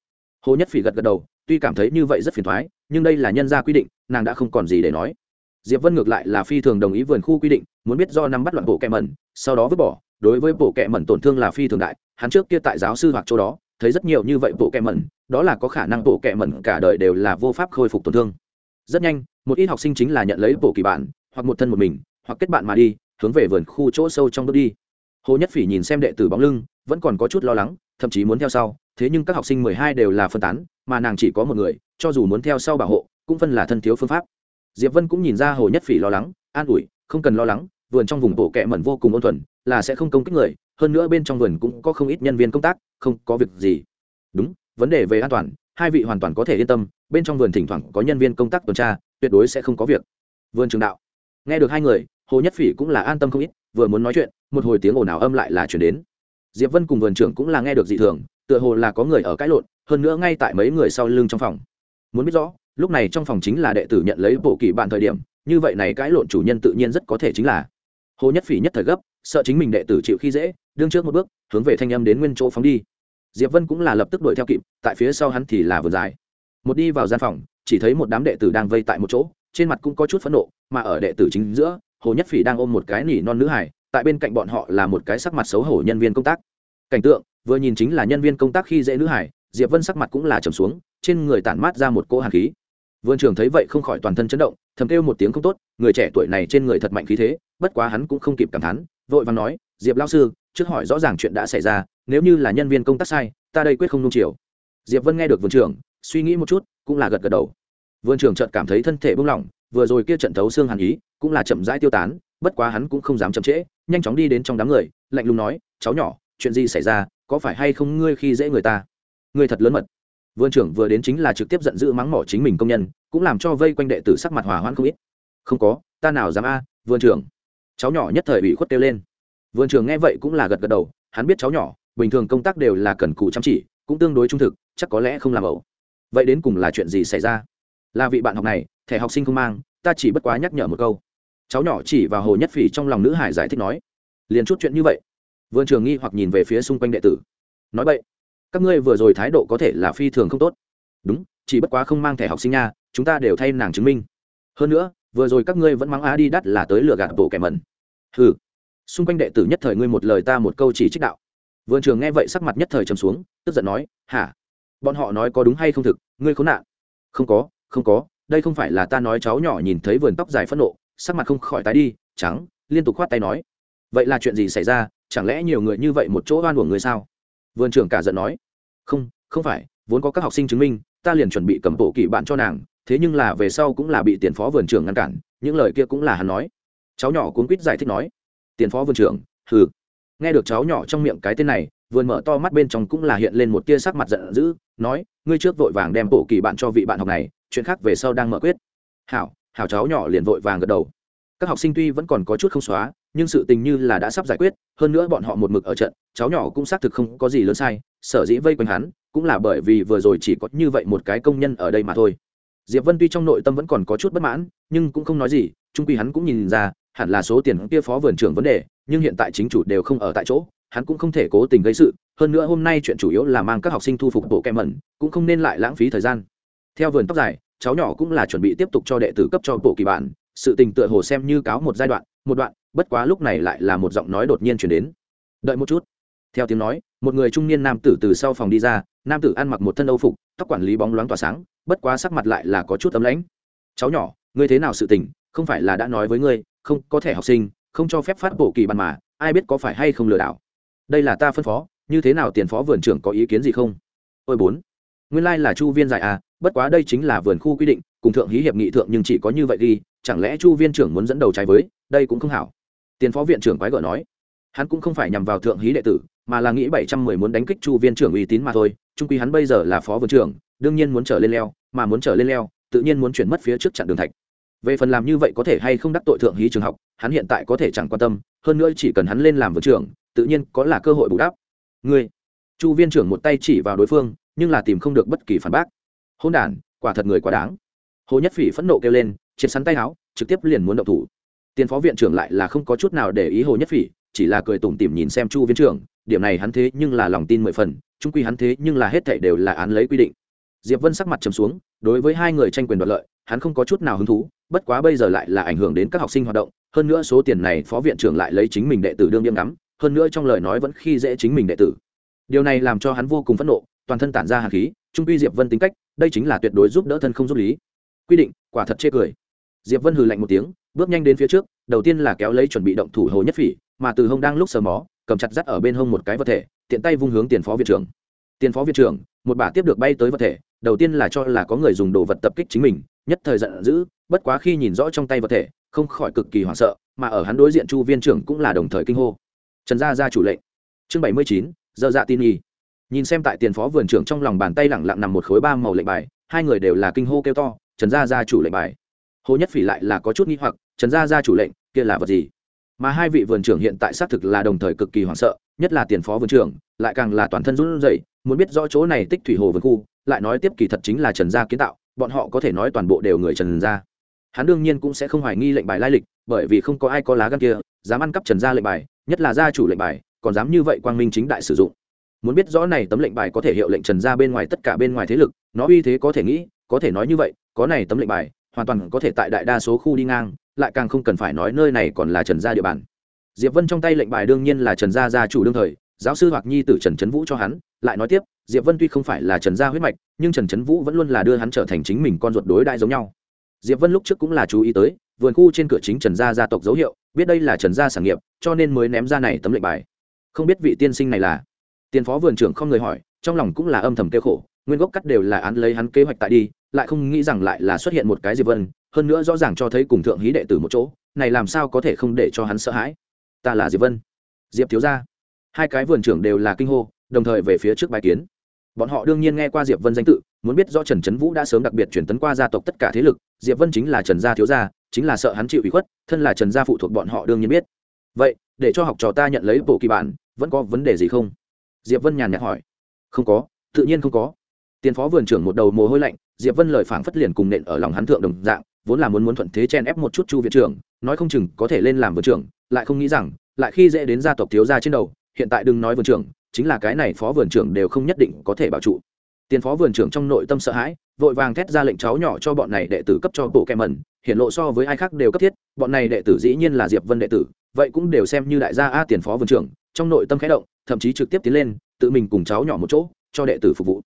Speaker 1: Hồ nhất phỉ gật gật đầu, tuy cảm thấy như vậy rất phiền thoái, nhưng đây là nhân gia quy định, nàng đã không còn gì để nói. Diệp vân ngược lại là phi thường đồng ý vườn khu quy định, muốn biết do năm bắt loạn bộ kẹ mẩn, sau đó vứt bỏ. Đối với bộ kẹ mẩn tổn thương là phi thường đại, hắn trước kia tại giáo sư hoặc chỗ đó, thấy rất nhiều như vậy bộ kẹ mẩn, đó là có khả năng bộ kẹ mẩn cả đời đều là vô pháp khôi phục tổn thương. Rất nhanh, một ít học sinh chính là nhận lấy bộ kỳ bản, hoặc một thân một mình, hoặc kết bạn mà đi hướng về vườn khu chỗ sâu trong bước đi. Hồ nhất phỉ nhìn xem đệ tử bóng lưng, vẫn còn có chút lo lắng, thậm chí muốn theo sau, thế nhưng các học sinh mười hai đều là phân tán, mà nàng chỉ có một người, cho dù muốn theo sau bảo hộ, cũng phân là thân thiếu phương pháp. Diệp vân cũng nhìn ra hồ nhất phỉ lo lắng, an ủi, không cần lo lắng, vườn trong vùng bộ kệ mẩn vô cùng ôn thuần, là sẽ không công kích người, hơn nữa bên trong vườn cũng có không ít nhân viên công tác, không có việc gì. Đúng, vấn đề về an toàn, hai vị hoàn toàn có thể yên tâm, bên trong vườn thỉnh thoảng có nhân viên công tác tuần tra, tuyệt đối sẽ không có việc. Vườn trường đạo. Nghe được hai người hồ nhất phỉ cũng là an tâm không ít, vừa muốn nói chuyện, một hồi tiếng ồn ào âm lại là chuyển đến. Diệp vân cùng vườn trưởng cũng là nghe được dị thường, tựa hồ là có người ở cãi lộn, hơn nữa ngay tại mấy người sau lưng trong phòng. Muốn biết rõ, lúc này trong phòng chính là đệ tử nhận lấy bộ kỳ bạn thời điểm, như vậy này cãi lộn chủ nhân tự nhiên rất có thể chính là. Hồ nhất phỉ nhất thời gấp, sợ chính mình đệ tử chịu khi dễ, đương trước một bước, hướng về thanh âm đến nguyên chỗ phóng đi. Diệp vân cũng là lập tức đuổi theo kịp, tại phía sau hắn thì là vườn dài. Một đi vào gian phòng, chỉ thấy một đám đệ tử đang vây tại một chỗ, trên mặt cũng có chút phẫn nộ, mà ở đệ tử chính giữa hồ nhất phỉ đang ôm một cái nỉ non nữ hải tại bên cạnh bọn họ là một cái sắc mặt xấu hổ nhân viên công tác. Cảnh tượng, vừa nhìn chính là nhân viên công tác khi dễ nữ hải diệp vân sắc mặt cũng là trầm xuống, trên người tản mát ra một cỗ hàn khí. Vườn trưởng thấy vậy không khỏi toàn thân chấn động, thầm kêu một tiếng không tốt, người trẻ tuổi này trên người thật mạnh khí thế, bất quá hắn cũng không kịp cảm thán, vội vàng nói, diệp lao sư, trước hỏi rõ ràng chuyện đã xảy ra, nếu như là nhân viên công tác sai, ta đây quyết không nung chiều. Diệp vân nghe được vườn trưởng suy nghĩ một chút, cũng là gật gật đầu. Vườn trưởng chợt cảm thấy thân thể buông lỏng, vừa rồi kia trận thấu xương hàn ý cũng là chậm rãi tiêu tán bất quá hắn cũng không dám chậm trễ nhanh chóng đi đến trong đám người lạnh lùng nói cháu nhỏ chuyện gì xảy ra có phải hay không ngươi khi dễ người ta? Ngươi thật lớn mật. Vườn trưởng vừa đến chính là trực tiếp giận dữ mắng mỏ chính mình công nhân cũng làm cho vây quanh đệ tử sắc mặt hòa hoãn không ít. Không có ta nào dám a à, vườn trưởng. Cháu nhỏ nhất thời bị khuất kêu lên. Vườn trưởng nghe vậy cũng là gật gật đầu hắn biết cháu nhỏ bình thường công tác đều là cần cù chăm chỉ cũng tương đối trung thực chắc có lẽ không làm ẩu. Vậy đến cùng là chuyện gì xảy ra? Là vị bạn học này thẻ học sinh không mang ta chỉ bất quá nhắc nhở một câu. Cháu nhỏ chỉ vào hồ nhất phỉ trong lòng nữ hải giải thích nói, liền chút chuyện như vậy. Vườn trường nghi hoặc nhìn về phía xung quanh đệ tử, nói vậy các ngươi vừa rồi thái độ có thể là phi thường không tốt. Đúng, chỉ bất quá không mang thẻ học sinh nha, chúng ta đều thay nàng chứng minh. Hơn nữa, vừa rồi các ngươi vẫn mắng a đi đắt là tới lừa gạt bộ kẻ mẩn. Ừ xung quanh đệ tử nhất thời ngươi một lời ta một câu chỉ trích đạo. Vườn trường nghe vậy sắc mặt nhất thời trầm xuống, tức giận nói, hả? Bọn họ nói có đúng hay không thực? Ngươi khốn nạn. Không có không có đây không phải là ta nói cháu nhỏ nhìn thấy vườn tóc dài phẫn nộ, sắc mặt không khỏi tái đi, trắng, liên tục khoát tay nói. Vậy là chuyện gì xảy ra, chẳng lẽ nhiều người như vậy một chỗ oan của người sao? Vườn trưởng cả giận nói. Không không phải, vốn có các học sinh chứng minh, ta liền chuẩn bị cầm bộ kỳ bạn cho nàng, thế nhưng là về sau cũng là bị tiền phó vườn trưởng ngăn cản, những lời kia cũng là hắn nói. Cháu nhỏ cuốn quýt giải thích nói. Tiền phó vườn trưởng, hừ. Nghe được cháu nhỏ trong miệng cái tên này vườn mở to mắt bên trong cũng là hiện lên một tia sắc mặt giận dữ, nói, ngươi trước vội vàng đem bộ kỳ bạn cho vị bạn học này, chuyện khác về sau đang mở quyết. Hảo hảo cháu nhỏ liền vội vàng gật đầu. Các học sinh tuy vẫn còn có chút không xóa, nhưng sự tình như là đã sắp giải quyết, hơn nữa bọn họ một mực ở trận, cháu nhỏ cũng xác thực không có gì lớn sai, sở dĩ vây quanh hắn, cũng là bởi vì vừa rồi chỉ có như vậy một cái công nhân ở đây mà thôi. Diệp vân tuy trong nội tâm vẫn còn có chút bất mãn, nhưng cũng không nói gì trung quy hắn cũng nhìn ra, hẳn là số tiền kia phó vườn trưởng vấn đề, nhưng hiện tại chính chủ đều không ở tại chỗ hắn cũng không thể cố tình gây sự, hơn nữa hôm nay chuyện chủ yếu là mang các học sinh thu phục bộ kem mẩn, cũng không nên lại lãng phí thời gian. Theo vườn tóc dài, cháu nhỏ cũng là chuẩn bị tiếp tục cho đệ tử cấp cho bộ kỳ bản, sự tình tựa hồ xem như cáo một giai đoạn, một đoạn, bất quá lúc này lại là một giọng nói đột nhiên chuyển đến. Đợi một chút. Theo tiếng nói, một người trung niên nam tử từ sau phòng đi ra, nam tử ăn mặc một thân âu phục, tóc quản lý bóng loáng tỏa sáng, bất quá sắc mặt lại là có chút ấm lãnh. Cháu nhỏ, ngươi thế nào sự tình? Không phải là đã nói với ngươi, không, có thể học sinh, không cho phép phát bộ kỳ bản mà, ai biết có phải hay không lừa đảo? Đây là ta phân phó, như thế nào tiền phó vườn trưởng có ý kiến gì không? Ôi bốn, nguyên lai là chu viên dài à bất quá đây chính là vườn khu quy định, cùng thượng hí hiệp nghị thượng nhưng chỉ có như vậy đi, chẳng lẽ chu viên trưởng muốn dẫn đầu trái với, đây cũng không hảo. Tiền phó viện trưởng quái gở nói, hắn cũng không phải nhằm vào thượng hí đệ tử, mà là nghĩ bảy trăm mười muốn đánh kích chu viên trưởng uy tín mà thôi trung quy hắn bây giờ là phó vườn trưởng, đương nhiên muốn trở lên leo, mà muốn trở lên leo, tự nhiên muốn chuyển mất phía trước chặn đường thạch. Về phần làm như vậy có thể hay không đắc tội thượng hí trường học, hắn hiện tại có thể chẳng quan tâm, hơn nữa chỉ cần hắn lên làm vườn trưởng tự nhiên có là cơ hội bù đắp. Ngươi, chu viên trưởng một tay chỉ vào đối phương, nhưng là tìm không được bất kỳ phản bác. Hôn đ quả thật người quá đáng. Hồ nhất phỉ phẫn nộ kêu lên, triệt sắn tay áo, trực tiếp liền muốn động thủ. Tiền phó viện trưởng lại là không có chút nào để ý hồ nhất phỉ, chỉ là cười tủm tỉm nhìn xem chu viên trưởng, điểm này hắn thế nhưng là lòng tin mười phần, trung quy hắn thế nhưng là hết thảy đều là án lấy quy định. Diệp vân sắc mặt trầm xuống, đối với hai người tranh quyền đoạt lợi, hắn không có chút nào hứng thú, bất quá bây giờ lại là ảnh hưởng đến các học sinh hoạt động, hơn nữa số tiền này phó viện trưởng lại lấy chính mình đệ tử đương nghiêm ngắm hơn nữa trong lời nói vẫn khi dễ chính mình đệ tử. Điều này làm cho hắn vô cùng phẫn nộ, toàn thân tản ra hàn khí, trung quy diệp vân tính cách, đây chính là tuyệt đối giúp đỡ thân không giúp lý. Quy định, quả thật chê cười. Diệp vân hừ lạnh một tiếng, bước nhanh đến phía trước, đầu tiên là kéo lấy chuẩn bị động thủ hồ nhất phỉ, mà từ hông đang lúc sờ mó, cầm chặt dắt ở bên hông một cái vật thể, tiện tay vung hướng tiền phó viện trưởng. Tiền phó viện trưởng, một bà tiếp được bay tới vật thể, đầu tiên là cho là có người dùng đồ vật tập kích chính mình, nhất thời giận dữ, bất quá khi nhìn rõ trong tay vật thể, không khỏi cực kỳ hoảng sợ, mà ở hắn đối diện chu viên trưởng cũng là đồng thời kinh hô trần gia gia chủ lệnh. Chương bảy mươi chín, dơ dạ tin y nhìn xem tại tiền phó vườn trưởng trong lòng bàn tay lẳng lặng nằm một khối ba màu lệnh bài, hai người đều là kinh hô kêu to, trần gia gia chủ lệnh bài. Hồ nhất phỉ lại là có chút nghi hoặc, trần gia gia chủ lệnh, kia là vật gì? Mà hai vị vườn trưởng hiện tại xác thực là đồng thời cực kỳ hoảng sợ, nhất là tiền phó vườn trưởng, lại càng là toàn thân run rẩy, muốn biết rõ chỗ này tích thủy hồ vườn khu, lại nói tiếp kỳ thật chính là trần gia kiến tạo, bọn họ có thể nói toàn bộ đều người trần gia. Hắn đương nhiên cũng sẽ không hoài nghi lệnh bài lai lịch, bởi vì không có ai có lá gan kia dám ăn cắp trần gia lệnh bài, nhất là gia chủ lệnh bài, còn dám như vậy quang minh chính đại sử dụng. Muốn biết rõ này tấm lệnh bài có thể hiệu lệnh trần gia bên ngoài tất cả bên ngoài thế lực, nó uy thế có thể nghĩ, có thể nói như vậy, có này tấm lệnh bài, hoàn toàn có thể tại đại đa số khu đi ngang, lại càng không cần phải nói nơi này còn là trần gia địa bàn. Diệp vân trong tay lệnh bài đương nhiên là trần gia gia chủ đương thời, giáo sư hoặc nhi tử trần trấn vũ cho hắn, lại nói tiếp, diệp vân tuy không phải là trần gia huyết mạch, nhưng trần trấn vũ vẫn luôn là đưa hắn trở thành chính mình con ruột đối đại giống nhau. Diệp vân lúc trước cũng là chú ý tới, vườn khu trên cửa chính trần gia gia tộc dấu hiệu biết đây là trần gia sản nghiệp, cho nên mới ném ra này tấm lệnh bài. Không biết vị tiên sinh này là? Tiền phó vườn trưởng không người hỏi, trong lòng cũng là âm thầm kêu khổ, nguyên gốc cắt đều là án lấy hắn kế hoạch tại đi, lại không nghĩ rằng lại là xuất hiện một cái diệp vân, hơn nữa rõ ràng cho thấy cùng thượng hí đệ tử một chỗ, này làm sao có thể không để cho hắn sợ hãi? Ta là diệp vân. Diệp thiếu gia. Hai cái vườn trưởng đều là kinh hô, đồng thời về phía trước bài kiến. Bọn họ đương nhiên nghe qua diệp vân danh tự, muốn biết do trần trấn vũ đã sớm đặc biệt chuyển tấn qua gia tộc tất cả thế lực, diệp vân chính là trần gia thiếu gia chính là sợ hắn chịu ủy khuất, thân là trần gia phụ thuộc bọn họ đương nhiên biết. Vậy, để cho học trò ta nhận lấy bộ kỳ bản, vẫn có vấn đề gì không? Diệp vân nhàn nhạt hỏi. Không có, tự nhiên không có. Tiền phó vườn trưởng một đầu mồ hôi lạnh, diệp vân lời phảng phất liền cùng nện ở lòng hắn thượng đồng dạng, vốn là muốn muốn thuận thế chen ép một chút chu viện trưởng, nói không chừng có thể lên làm vườn trưởng, lại không nghĩ rằng, lại khi dễ đến gia tộc thiếu gia trên đầu, hiện tại đừng nói vườn trưởng, chính là cái này phó vườn trưởng đều không nhất định có thể bảo trụ. Tiền phó vườn trưởng trong nội tâm sợ hãi, vội vàng thét ra lệnh cháu nhỏ cho bọn này đệ tử cấp cho bộ kẹm mẩn hiện lộ so với ai khác đều cấp thiết, bọn này đệ tử dĩ nhiên là diệp vân đệ tử, vậy cũng đều xem như đại gia a tiền phó vườn trưởng, trong nội tâm khẽ động, thậm chí trực tiếp tiến lên, tự mình cùng cháu nhỏ một chỗ, cho đệ tử phục vụ.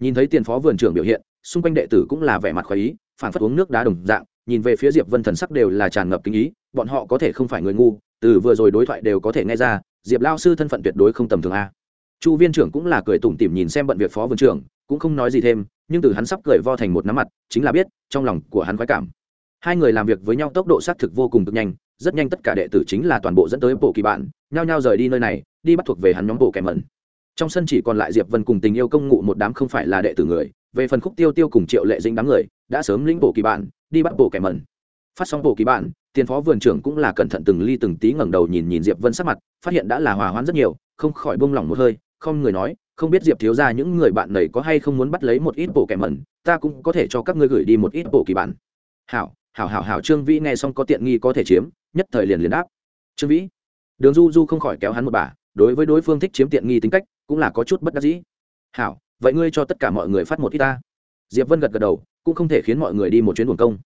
Speaker 1: Nhìn thấy tiền phó vườn trưởng biểu hiện, xung quanh đệ tử cũng là vẻ mặt khoái ý phản phất uống nước đá đồng dạng, nhìn về phía diệp vân thần sắc đều là tràn ngập kinh ý, bọn họ có thể không phải người ngu, từ vừa rồi đối thoại đều có thể nghe ra, diệp lao sư thân phận tuyệt đối không tầm thường a. Chu viên trưởng cũng là cười tủm tỉm nhìn xem bận việc phó vườn trưởng, cũng không nói gì thêm, nhưng từ hắn sắp cười vo thành một nắm mặt, chính là biết, trong lòng của hắn khoái cảm hai người làm việc với nhau tốc độ xác thực vô cùng cực nhanh, rất nhanh tất cả đệ tử chính là toàn bộ dẫn tới bộ kỳ bạn, nhao nhao rời đi nơi này, đi bắt thuộc về hắn nhóm bộ kẻ mẩn. Trong sân chỉ còn lại diệp vân cùng tình yêu công ngụ một đám không phải là đệ tử người, về phần khúc tiêu tiêu cùng triệu lệ dinh đám người, đã sớm lĩnh bộ kỳ bạn, đi bắt bộ kẻ mẩn. Phát xong bộ kỳ bạn, tiền phó vườn trưởng cũng là cẩn thận từng ly từng tí ngẩng đầu nhìn nhìn diệp vân sắc mặt, phát hiện đã là hòa hoãn rất nhiều, không khỏi buông lỏng một hơi, không người nói, không biết diệp thiếu ra những người bạn này có hay không muốn bắt lấy một ít bộ kẻ mẩn, ta cũng có thể cho các ngươi gửi đi một ít bộ kỳ bản hảo hảo hảo hảo trương vĩ nghe xong có tiện nghi có thể chiếm, nhất thời liền liền đáp. Trương vĩ, đường du du không khỏi kéo hắn một bà, đối với đối phương thích chiếm tiện nghi tính cách, cũng là có chút bất đắc dĩ. Hảo, vậy ngươi cho tất cả mọi người phát một ít ta. Diệp vân gật gật đầu, cũng không thể khiến mọi người đi một chuyến buồn công.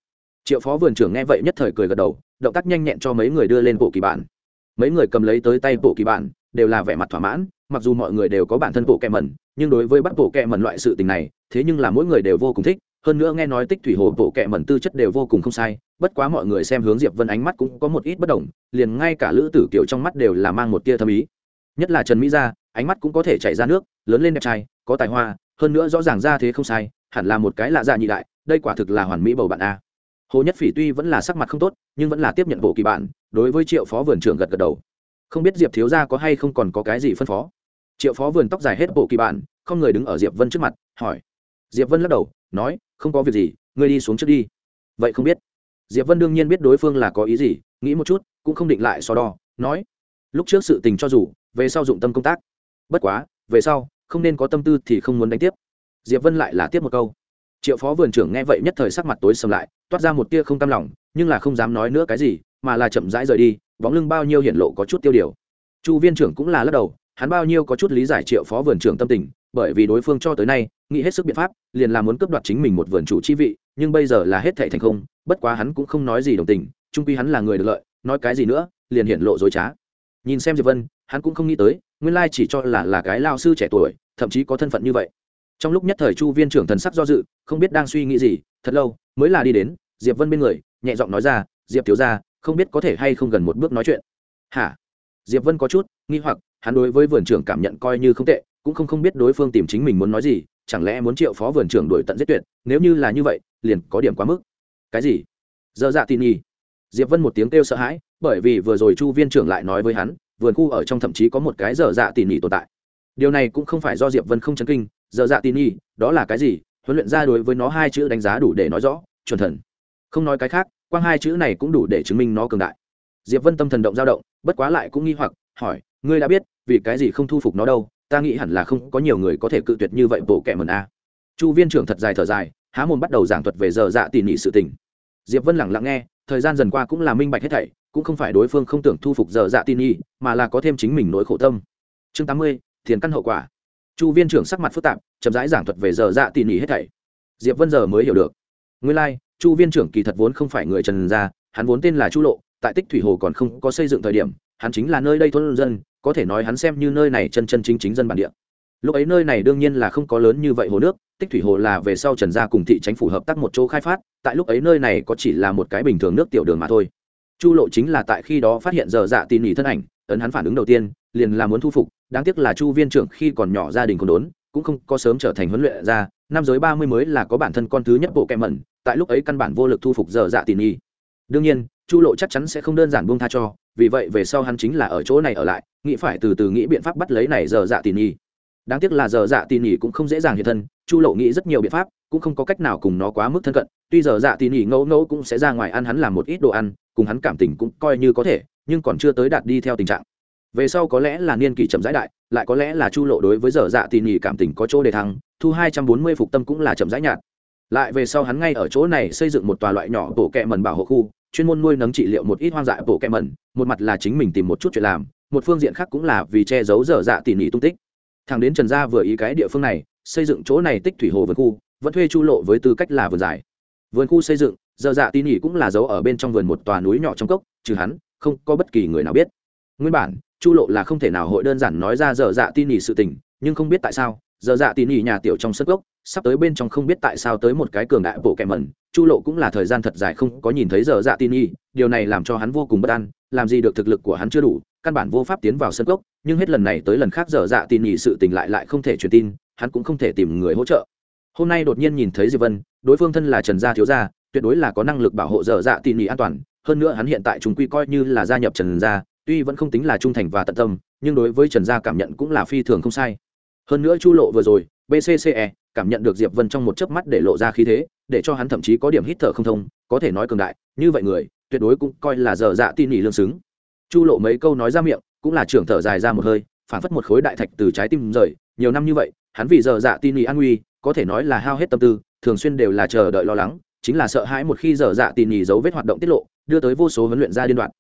Speaker 1: Triệu phó vườn trưởng nghe vậy nhất thời cười gật đầu, động tác nhanh nhẹn cho mấy người đưa lên bộ kỳ bản. Mấy người cầm lấy tới tay bộ kỳ bản, đều là vẻ mặt thỏa mãn, mặc dù mọi người đều có bản thân bộ kẹ mẩn, nhưng đối với bắt bộ kẹ mẩn loại sự tình này, thế nhưng là mỗi người đều vô cùng thích hơn nữa nghe nói tích thủy hồ bộ kệ mẩn tư chất đều vô cùng không sai, bất quá mọi người xem hướng diệp vân ánh mắt cũng có một ít bất đồng, liền ngay cả lữ tử kiều trong mắt đều là mang một tia thâm ý. Nhất là trần mỹ gia, ánh mắt cũng có thể chảy ra nước, lớn lên đẹp trai, có tài hoa, hơn nữa rõ ràng ra thế không sai, hẳn là một cái lạ dạ nhị đại, đây quả thực là hoàn mỹ bầu bạn a. Hồ nhất phỉ tuy vẫn là sắc mặt không tốt, nhưng vẫn là tiếp nhận bộ kỳ bạn, đối với triệu phó vườn trưởng gật gật đầu. Không biết diệp thiếu gia có hay không còn có cái gì phân phó. Triệu phó vườn tóc dài hết bộ kỳ bạn, không người đứng ở diệp vân trước mặt, hỏi diệp vân lắc đầu, nói, không có việc gì, ngươi đi xuống trước đi. Vậy không biết. Diệp vân đương nhiên biết đối phương là có ý gì, nghĩ một chút, cũng không định lại so đo, nói, lúc trước sự tình cho dù, về sau dụng tâm công tác. Bất quá, về sau, không nên có tâm tư thì không muốn đánh tiếp. Diệp vân lại là tiếp một câu. Triệu phó vườn trưởng nghe vậy nhất thời sắc mặt tối sầm lại, toát ra một tia không cam lòng, nhưng là không dám nói nữa cái gì, mà là chậm rãi rời đi, bóng lưng bao nhiêu hiển lộ có chút tiêu điều. Chu viên trưởng cũng là lắc đầu, hắn bao nhiêu có chút lý giải triệu phó vườn trưởng tâm tình bởi vì đối phương cho tới nay, nghĩ hết sức biện pháp, liền là muốn cướp đoạt chính mình một vườn chủ chi vị, nhưng bây giờ là hết thệ thành không, bất quá hắn cũng không nói gì đồng tình trung quy hắn là người được lợi, nói cái gì nữa, liền hiện lộ dối trá. Nhìn xem diệp vân, hắn cũng không nghĩ tới, nguyên lai chỉ cho là là cái lao sư trẻ tuổi, thậm chí có thân phận như vậy. Trong lúc nhất thời chu viên trưởng thần sắc do dự, không biết đang suy nghĩ gì, thật lâu, mới là đi đến, diệp vân bên người, nhẹ giọng nói ra, diệp thiếu ra không biết có thể hay không gần một bước nói chuyện. Hả? Diệp vân có chút nghi hoặc, hắn đối với vườn trưởng cảm nhận coi như không tệ cũng không không biết đối phương tìm chính mình muốn nói gì, chẳng lẽ muốn triệu phó vườn trưởng đuổi tận giết tuyệt, nếu như là như vậy, liền có điểm quá mức. Cái gì? Dơ dạ tin nhi diệp vân một tiếng kêu sợ hãi, bởi vì vừa rồi chu viên trưởng lại nói với hắn, vườn khu ở trong thậm chí có một cái dở dạ tỉ nỉ tồn tại. Điều này cũng không phải do diệp vân không chấn kinh dở dạ tỉ nỉ đó là cái gì? Huấn luyện ra đối với nó hai chữ đánh giá đủ để nói rõ, chuẩn thần. Không nói cái khác, quang hai chữ này cũng đủ để chứng minh nó cường đại. Diệp vân tâm thần động dao động, bất quá lại cũng nghi hoặc, hỏi, ngươi đã biết vì cái gì không thu phục nó đâu? Ta nghĩ hẳn là không có nhiều người có thể cự tuyệt như vậy bộ kẻ mần a. Chu viên trưởng thật dài thở dài há mồm bắt đầu giảng thuật về giờ dạ tỉ nỉ sự tình. Diệp vân lẳng lặng nghe thời gian dần qua cũng là minh bạch hết thảy cũng không phải đối phương không tưởng thu phục giờ dạ tin y mà là có thêm chính mình nỗi khổ tâm. Chương tám mươi thiền căn hậu quả. Chu viên trưởng sắc mặt phức tạp chậm rãi giảng thuật về giờ dạ tin y hết thảy. Diệp vân giờ mới hiểu được. Nguyên lai、like, chu viên trưởng kỳ thật vốn không phải người trần gia hắn vốn tên là chu lộ tại tích thủy hồ còn không có xây dựng thời điểm hắn chính là nơi đây thôn dân có thể nói hắn xem như nơi này chân chân chính chính dân bản địa. Lúc ấy nơi này đương nhiên là không có lớn như vậy hồ nước, tích thủy hồ là về sau trần gia cùng thị tránh phủ hợp tác một chỗ khai phát, tại lúc ấy nơi này có chỉ là một cái bình thường nước tiểu đường mà thôi. Chu lộ chính là tại khi đó phát hiện giờ dạ tin nhì thân ảnh, ấn hắn phản ứng đầu tiên, liền là muốn thu phục, đáng tiếc là chu viên trưởng khi còn nhỏ gia đình còn đốn, cũng không có sớm trở thành huấn luyện ra năm giới ba mươi mới là có bản thân con thứ nhất bộ kẹm mẩn, tại lúc ấy căn bản vô lực thu phục giờ dạ tin nhì đương nhiên chu lộ chắc chắn sẽ không đơn giản buông tha cho, vì vậy về sau hắn chính là ở chỗ này ở lại, nghĩ phải từ từ nghĩ biện pháp bắt lấy này giờ dạ tỉ nhì đáng tiếc là giờ dạ tỉ nhì cũng không dễ dàng hiện thân, chu lộ nghĩ rất nhiều biện pháp, cũng không có cách nào cùng nó quá mức thân cận. Tuy giờ dạ tỉ nhì ngẫu ngẫu cũng sẽ ra ngoài ăn hắn làm một ít đồ ăn, cùng hắn cảm tình cũng coi như có thể, nhưng còn chưa tới đạt đi theo tình trạng. Về sau có lẽ là niên kỷ chậm rãi đại, lại có lẽ là chu lộ đối với giờ dạ tỉ nhì cảm tình có chỗ để thăng, thu hai trăm bốn mươi phục tâm cũng là chậm rãi nhạt. Lại về sau hắn ngay ở chỗ này xây dựng một tòa loại nhỏ tổ kẹ mần bảo hộ khu chuyên môn nuôi nấng trị liệu một ít hoang dại bộ kẹ mẩn một mặt là chính mình tìm một chút chuyện làm, một phương diện khác cũng là vì che giấu dở dạ tỉ mỉ tung tích. Thằng đến trần gia vừa ý cái địa phương này, xây dựng chỗ này tích thủy hồ vườn khu, vẫn thuê chu lộ với tư cách là vườn giải. Vườn khu xây dựng, dở dạ tỉ mỉ cũng là giấu ở bên trong vườn một tòa núi nhỏ trong cốc, trừ hắn, không có bất kỳ người nào biết. Nguyên bản, chu lộ là không thể nào hội đơn giản nói ra dở dạ tỉ mỉ sự tình, nhưng không biết tại sao Giờ dạ tỉ nỉ nhà tiểu trong sân gốc, sắp tới bên trong không biết tại sao tới một cái cường đại bộ kẻ mẩn. Chu lộ cũng là thời gian thật dài không có nhìn thấy giờ dạ tin y điều này làm cho hắn vô cùng bất an, làm gì được thực lực của hắn chưa đủ, căn bản vô pháp tiến vào sân gốc, nhưng hết lần này tới lần khác giờ dạ tin y sự tình lại lại không thể truyền tin, hắn cũng không thể tìm người hỗ trợ. Hôm nay đột nhiên nhìn thấy diệp vân, đối phương thân là trần gia thiếu gia, tuyệt đối là có năng lực bảo hộ giờ dạ tin y an toàn, hơn nữa hắn hiện tại chúng quy coi như là gia nhập trần gia, tuy vẫn không tính là trung thành và tận tâm, nhưng đối với trần gia cảm nhận cũng là phi thường không sai hơn nữa chu lộ vừa rồi bcce cảm nhận được diệp vân trong một chớp mắt để lộ ra khí thế, để cho hắn thậm chí có điểm hít thở không thông, có thể nói cường đại, như vậy người, tuyệt đối cũng coi là dở dạ tin nhỉ lương xứng. Chu lộ mấy câu nói ra miệng, cũng là trưởng thở dài ra một hơi, phản phất một khối đại thạch từ trái tim rời, nhiều năm như vậy, hắn vì dở dạ tin nhỉ an nguy, có thể nói là hao hết tâm tư, thường xuyên đều là chờ đợi lo lắng, chính là sợ hãi một khi dở dạ tin nhỉ dấu vết hoạt động tiết lộ, đưa tới vô số huấn luyện gia điên đoạn.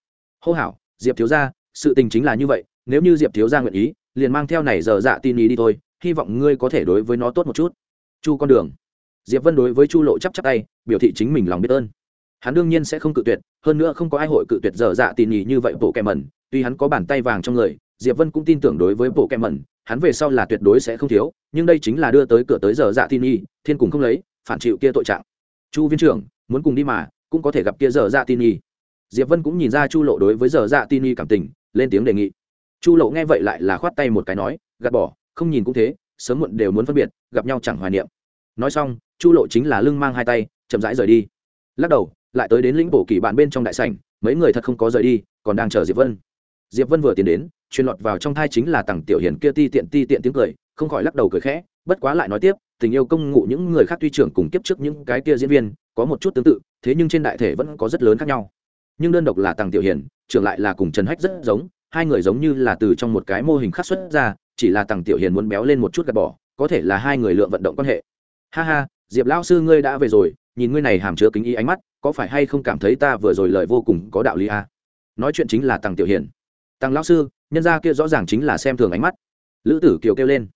Speaker 1: Hô hảo diệp thiếu gia, sự tình chính là như vậy, nếu như diệp thiếu gia nguyện ý liền mang theo này dở dạ tin ý đi thôi, hy vọng ngươi có thể đối với nó tốt một chút. Chu con đường. Diệp vân đối với chu lộ chắp chắp tay, biểu thị chính mình lòng biết ơn. Hắn đương nhiên sẽ không cự tuyệt, hơn nữa không có ai hội cự tuyệt dở dạ tin ý như vậy bộ kẹ mẩn, tuy hắn có bàn tay vàng trong người, diệp vân cũng tin tưởng đối với bộ kẹ mẩn, hắn về sau là tuyệt đối sẽ không thiếu, nhưng đây chính là đưa tới cửa tới dở dạ tin ý, thiên cùng không lấy, phản chịu kia tội trạng. Chu viên trưởng, muốn cùng đi mà, cũng có thể gặp kia dở dạ tin ý. Diệp vân cũng nhìn ra chu lộ đối với dở dạ tin ý cảm tình, lên tiếng đề nghị chu lộ nghe vậy lại là khoát tay một cái nói, gạt bỏ, không nhìn cũng thế, sớm muộn đều muốn phân biệt, gặp nhau chẳng hoài niệm. Nói xong, chu lộ chính là lưng mang hai tay, chậm rãi rời đi. Lắc đầu, lại tới đến lĩnh bổ kỳ bạn bên trong đại sảnh, mấy người thật không có rời đi, còn đang chờ diệp vân. Diệp vân vừa tiến đến, truyền lọt vào trong thai chính là tằng tiểu hiển kia ti tiện ti tiện tiếng cười, không khỏi lắc đầu cười khẽ, bất quá lại nói tiếp, tình yêu công ngụ những người khác tuy trưởng cùng kiếp trước những cái kia diễn viên, có một chút tương tự, thế nhưng trên đại thể vẫn có rất lớn khác nhau. Nhưng đơn độc là tằng tiểu hiền, trưởng lại là cùng trần hách rất giống hai người giống như là từ trong một cái mô hình khắc xuất ra, chỉ là tằng tiểu hiền muốn béo lên một chút gạt bỏ, có thể là hai người lượng vận động quan hệ. Ha ha, diệp lão sư ngươi đã về rồi, nhìn ngươi này hàm chứa kính ý ánh mắt, có phải hay không cảm thấy ta vừa rồi lời vô cùng có đạo lý à? nói chuyện chính là tằng tiểu hiền. Tằng lão sư, nhân gia kia rõ ràng chính là xem thường ánh mắt. Lữ tử kiều kêu lên.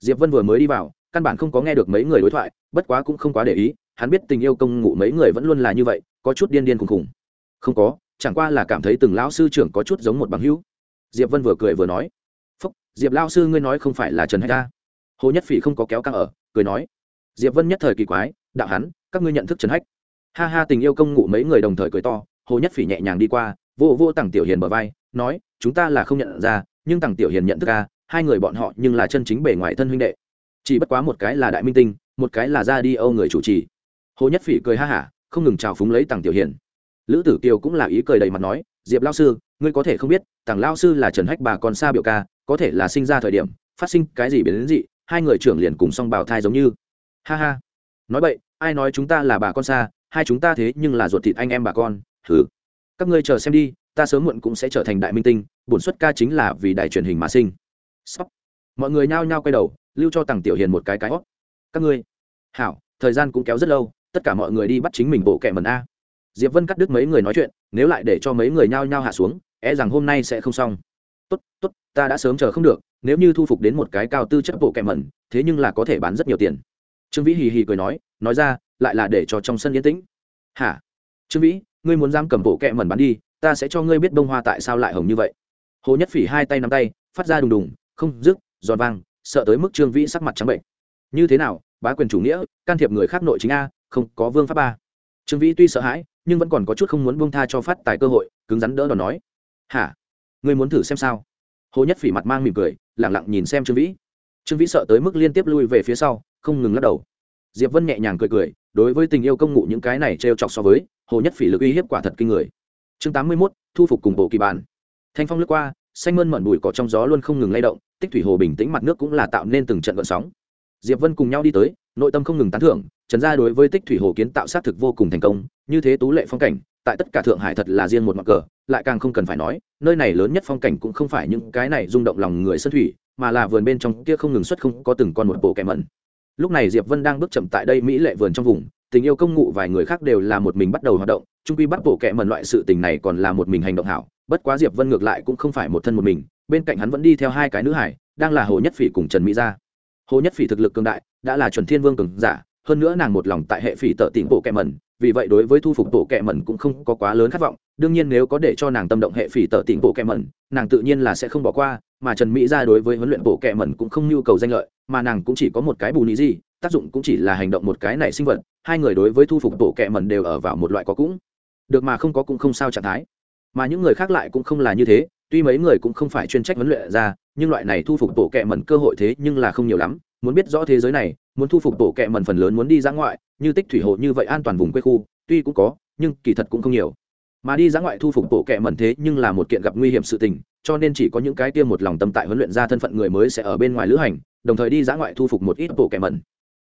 Speaker 1: Diệp vân vừa mới đi vào, căn bản không có nghe được mấy người đối thoại, bất quá cũng không quá để ý, hắn biết tình yêu công ngụ mấy người vẫn luôn là như vậy, có chút điên điên khùng khùng. Không có, chẳng qua là cảm thấy từng lão sư trưởng có chút giống một bằng hữu diệp vân vừa cười vừa nói, phúc, diệp lão sư ngươi nói không phải là trần hay ta hồ nhất phỉ không có kéo căng ở, cười nói, diệp vân nhất thời kỳ quái, đạo hắn, các ngươi nhận thức trần hách. Ha ha, tình yêu công ngụ mấy người đồng thời cười to, hồ nhất phỉ nhẹ nhàng đi qua, vô vô tặng tiểu hiền bờ vai, nói, chúng ta là không nhận ra, nhưng tặng tiểu hiền nhận thức ca, hai người bọn họ nhưng là chân chính bề ngoài thân huynh đệ. Chỉ bất quá một cái là đại minh tinh, một cái là ra đi âu người chủ trì. Hồ nhất phỉ cười ha hả, không ngừng chào phúng lấy tặng tiểu hiền. Lữ tử kiều cũng là ý cười đầy mặt nói diệp lao sư, ngươi có thể không biết tàng lao sư là trần hách bà còn xa biểu ca, có thể là sinh ra thời điểm, phát sinh cái gì biến đến gì hai người trưởng liền cùng song bào thai giống như. Ha ha. Nói vậy ai nói chúng ta là bà con xa, hai chúng ta thế nhưng là ruột thịt anh em bà con thử các ngươi chờ xem đi, ta sớm muộn cũng sẽ trở thành đại minh tinh, bổn xuất ca chính là vì đại truyền hình mà sinh. Sóc. mọi người nhao nhao quay đầu, lưu cho tằng tiểu hiền một cái cái hót các ngươi. Hảo, thời gian cũng kéo rất lâu, tất cả mọi người đi bắt chính mình bộ kẻ mần a diệp vân cắt đứt mấy người nói chuyện, nếu lại để cho mấy người nhao nhao hạ xuống e rằng hôm nay sẽ không xong. Tốt tốt, ta đã sớm chờ không được, nếu như thu phục đến một cái cao tư chất bộ kẹ mẩn, thế nhưng là có thể bán rất nhiều tiền. Trương vĩ hì hì cười nói nói ra, lại là để cho trong sân yên tĩnh. Hả? Trương vĩ, ngươi muốn dám cầm bộ kẹ mẩn bán đi, ta sẽ cho ngươi biết bông hoa tại sao lại hồng như vậy. Hồ nhất phỉ hai tay nắm tay, phát ra đùng đùng, không, dứt, giòn vang, sợ tới mức trương vĩ sắc mặt trắng bệnh. Như thế nào, bá quyền chủ nghĩa, can thiệp người khác nội chính a, không có vương pháp ba trương vĩ tuy sợ hãi nhưng vẫn còn có chút không muốn buông tha cho phát tài cơ hội, cứng rắn đỡ đòn nói. Hả? Ngươi muốn thử xem sao? Hồ nhất phỉ mặt mang mỉm cười lẳng lặng nhìn xem trương vĩ. Trương vĩ sợ tới mức liên tiếp lui về phía sau, không ngừng lắc đầu. Diệp vân nhẹ nhàng cười cười, đối với tình yêu công ngụ những cái này t r e o chọc so với, hồ nhất phỉ lực uy hiếp quả thật kinh người. Chương tám mươi mốt, thu phục cùng bộ kỳ bản. Thanh phong lướt qua, xanh mơn mận bụi cỏ trong gió luôn không ngừng lay động, tích thủy hồ bình tĩnh, mặt nước cũng là tạo nên từng trận gợn sóng. Diệp vân cùng nhau đi tới nội tâm không ngừng tán thưởng, trần gia đối với tích thủy hồ kiến tạo xác thực vô cùng thành công, như thế tú lệ phong cảnh, tại tất cả thượng hải thật là riêng một mặt cờ, lại càng không cần phải nói, nơi này lớn nhất phong cảnh cũng không phải những cái này rung động lòng người sân thủy, mà là vườn bên trong kia không ngừng xuất không có từng con một bộ kẻ mẩn. Lúc này diệp vân đang bước chậm tại đây mỹ lệ vườn trong vùng, tình yêu công ngụ vài người khác đều là một mình bắt đầu hoạt động trung quy bắt bộ kẻ mẩn loại sự tình này còn là một mình hành động hảo, bất quá diệp vân ngược lại cũng không phải một thân một mình, bên cạnh hắn vẫn đi theo hai cái nữ hải, đang là hồ nhất phỉ cùng trần mỹ gia. Hồ nhất phỉ thực lực cường đại đã là chuẩn thiên vương cường giả, hơn nữa nàng một lòng tại hệ phỉ tợ tỉnh bộ kẹ mẩn, vì vậy đối với thu phục bộ kẹ mẩn cũng không có quá lớn khát vọng. Đương nhiên nếu có để cho nàng tâm động hệ phỉ tợ tỉnh bộ kẹ mẩn, nàng tự nhiên là sẽ không bỏ qua, mà trần mỹ ra đối với huấn luyện bộ kẹ mẩn cũng không nhu cầu danh lợi, mà nàng cũng chỉ có một cái bù ní gì, tác dụng cũng chỉ là hành động một cái này sinh vật, hai người đối với thu phục bộ kẹ mẩn đều ở vào một loại có cũng. Được mà không có cũng không sao trạng thái. Mà những người khác lại cũng không là như thế, tuy mấy người cũng không phải chuyên trách huấn luyện ra, nhưng loại này thu phục bộ kẹ mẩn cơ hội thế nhưng là không nhiều lắm muốn biết rõ thế giới này, muốn thu phục bộ kệ mần phần lớn muốn đi ra ngoại, như tích thủy hồ như vậy an toàn vùng quê khu, tuy cũng có, nhưng kỳ thật cũng không nhiều. Mà đi ra ngoại thu phục bộ kệ mần thế nhưng là một kiện gặp nguy hiểm sự tình, cho nên chỉ có những cái tiêm một lòng tâm tại huấn luyện ra thân phận người mới sẽ ở bên ngoài lữ hành, đồng thời đi ra ngoại thu phục một ít bộ kệ mần.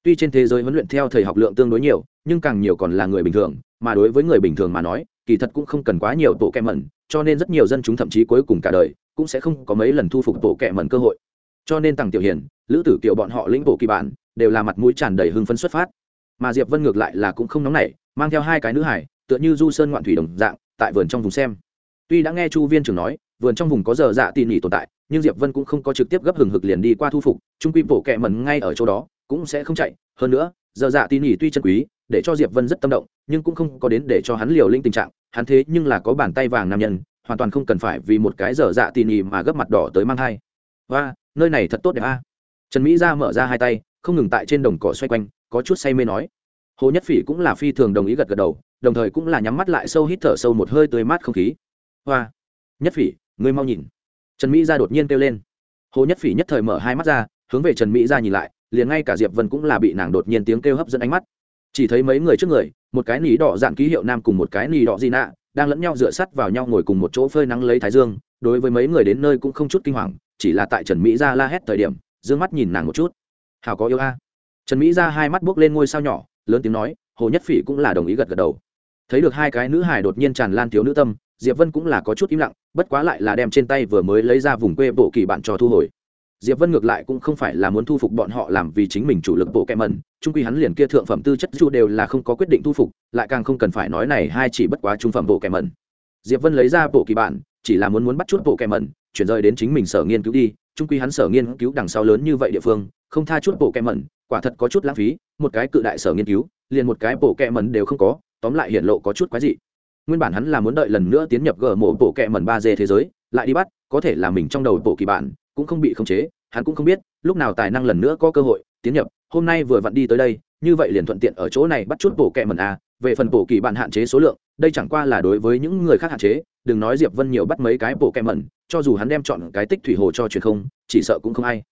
Speaker 1: Tuy trên thế giới huấn luyện theo thời học lượng tương đối nhiều, nhưng càng nhiều còn là người bình thường, mà đối với người bình thường mà nói, kỳ thật cũng không cần quá nhiều bộ kệ mần, cho nên rất nhiều dân chúng thậm chí cuối cùng cả đời cũng sẽ không có mấy lần thu phục bộ kệ mần cơ hội cho nên tằng tiểu hiền, lữ tử kiệu bọn họ lĩnh bộ kỳ bản, đều là mặt mũi tràn đầy hưng phấn xuất phát. Mà diệp vân ngược lại là cũng không nóng nảy, mang theo hai cái nữ hải, tựa như du sơn ngoạn thủy đồng dạng, tại vườn trong vùng xem. Tuy đã nghe chu viên trưởng nói, vườn trong vùng có giờ dạ tỉ nỉ tồn tại, nhưng diệp vân cũng không có trực tiếp gấp hừng hực liền đi qua thu phục, trung quy bổ kẹ mẩn ngay ở chỗ đó, cũng sẽ không chạy. Hơn nữa, giờ dạ tỉ nỉ tuy chân quý, để cho diệp vân rất tâm động, nhưng cũng không có đến để cho hắn liều linh tình trạng. Hắn thế nhưng là có bàn tay vàng nam nhân, hoàn toàn không cần phải vì một cái giờ dạ tỉ nỉ mà gấp mặt đỏ tới mang thai và nơi này thật tốt đẹp a. Trần mỹ ra mở ra hai tay, không ngừng tại trên đồng cỏ xoay quanh, có chút say mê nói. Hồ nhất phỉ cũng là phi thường đồng ý gật gật đầu, đồng thời cũng là nhắm mắt lại sâu hít thở sâu một hơi tươi mát không khí. Hoa nhất phỉ, ngươi mau nhìn. Trần mỹ ra đột nhiên kêu lên. Hồ nhất phỉ nhất thời mở hai mắt ra, hướng về trần mỹ ra nhìn lại, liền ngay cả diệp vân cũng là bị nàng đột nhiên tiếng kêu hấp dẫn ánh mắt. Chỉ thấy mấy người trước người, một cái nỉ đỏ dạng ký hiệu nam cùng một cái nỉ đỏ gì nạ, đang lẫn nhau dựa sắt vào nhau ngồi cùng một chỗ phơi nắng lấy thái dương, đối với mấy người đến nơi cũng không chút kinh hoàng chỉ là tại trần mỹ ra la hét thời điểm d ư ơ n g mắt nhìn nàng một chút. Hào có yêu a. Trần mỹ ra hai mắt buốc lên ngôi sao nhỏ, lớn tiếng nói, hồ nhất phỉ cũng là đồng ý gật gật đầu. Thấy được hai cái nữ hài đột nhiên tràn lan thiếu nữ tâm, diệp vân cũng là có chút im lặng, bất quá lại là đem trên tay vừa mới lấy ra vùng quê bộ kỳ bạn cho thu hồi. Diệp vân ngược lại cũng không phải là muốn thu phục bọn họ làm vì chính mình chủ lực bộ kẹ mần trung quy hắn liền kia thượng phẩm tư chất chu đều là không có quyết định thu phục, lại càng không cần phải nói này hai chỉ bất quá trung phẩm bộ kẹ mần diệp vân lấy ra bộ kỳ bản chỉ là muốn muốn bắt chút bộ kẹ mần chuyển rời đến chính mình sở nghiên cứu đi trung quy hắn sở nghiên cứu đằng sau lớn như vậy địa phương, không tha chút bộ kẹ mẩn, quả thật có chút lãng phí, một cái cự đại sở nghiên cứu, liền một cái bộ kẹ mẩn đều không có, tóm lại hiện lộ có chút quái dị. Nguyên bản hắn là muốn đợi lần nữa tiến nhập gờ mộ bộ kẹ mẩn ba d thế giới, lại đi bắt, có thể là mình trong đầu bộ kỳ bản cũng không bị khống chế, hắn cũng không biết, lúc nào tài năng lần nữa có cơ hội, tiến nhập, hôm nay vừa vặn đi tới đây, như vậy liền thuận tiện ở chỗ này bắt chút bộ kẹ mẩn a, về phần bộ kỳ bản hạn chế số lượng, đây chẳng qua là đối với những người khác hạn chế đừng nói diệp vân nhiều bắt mấy cái bộ kẹm mẩn, cho dù hắn đem chọn cái tích thủy hồ cho truyền không, chỉ sợ cũng không ai.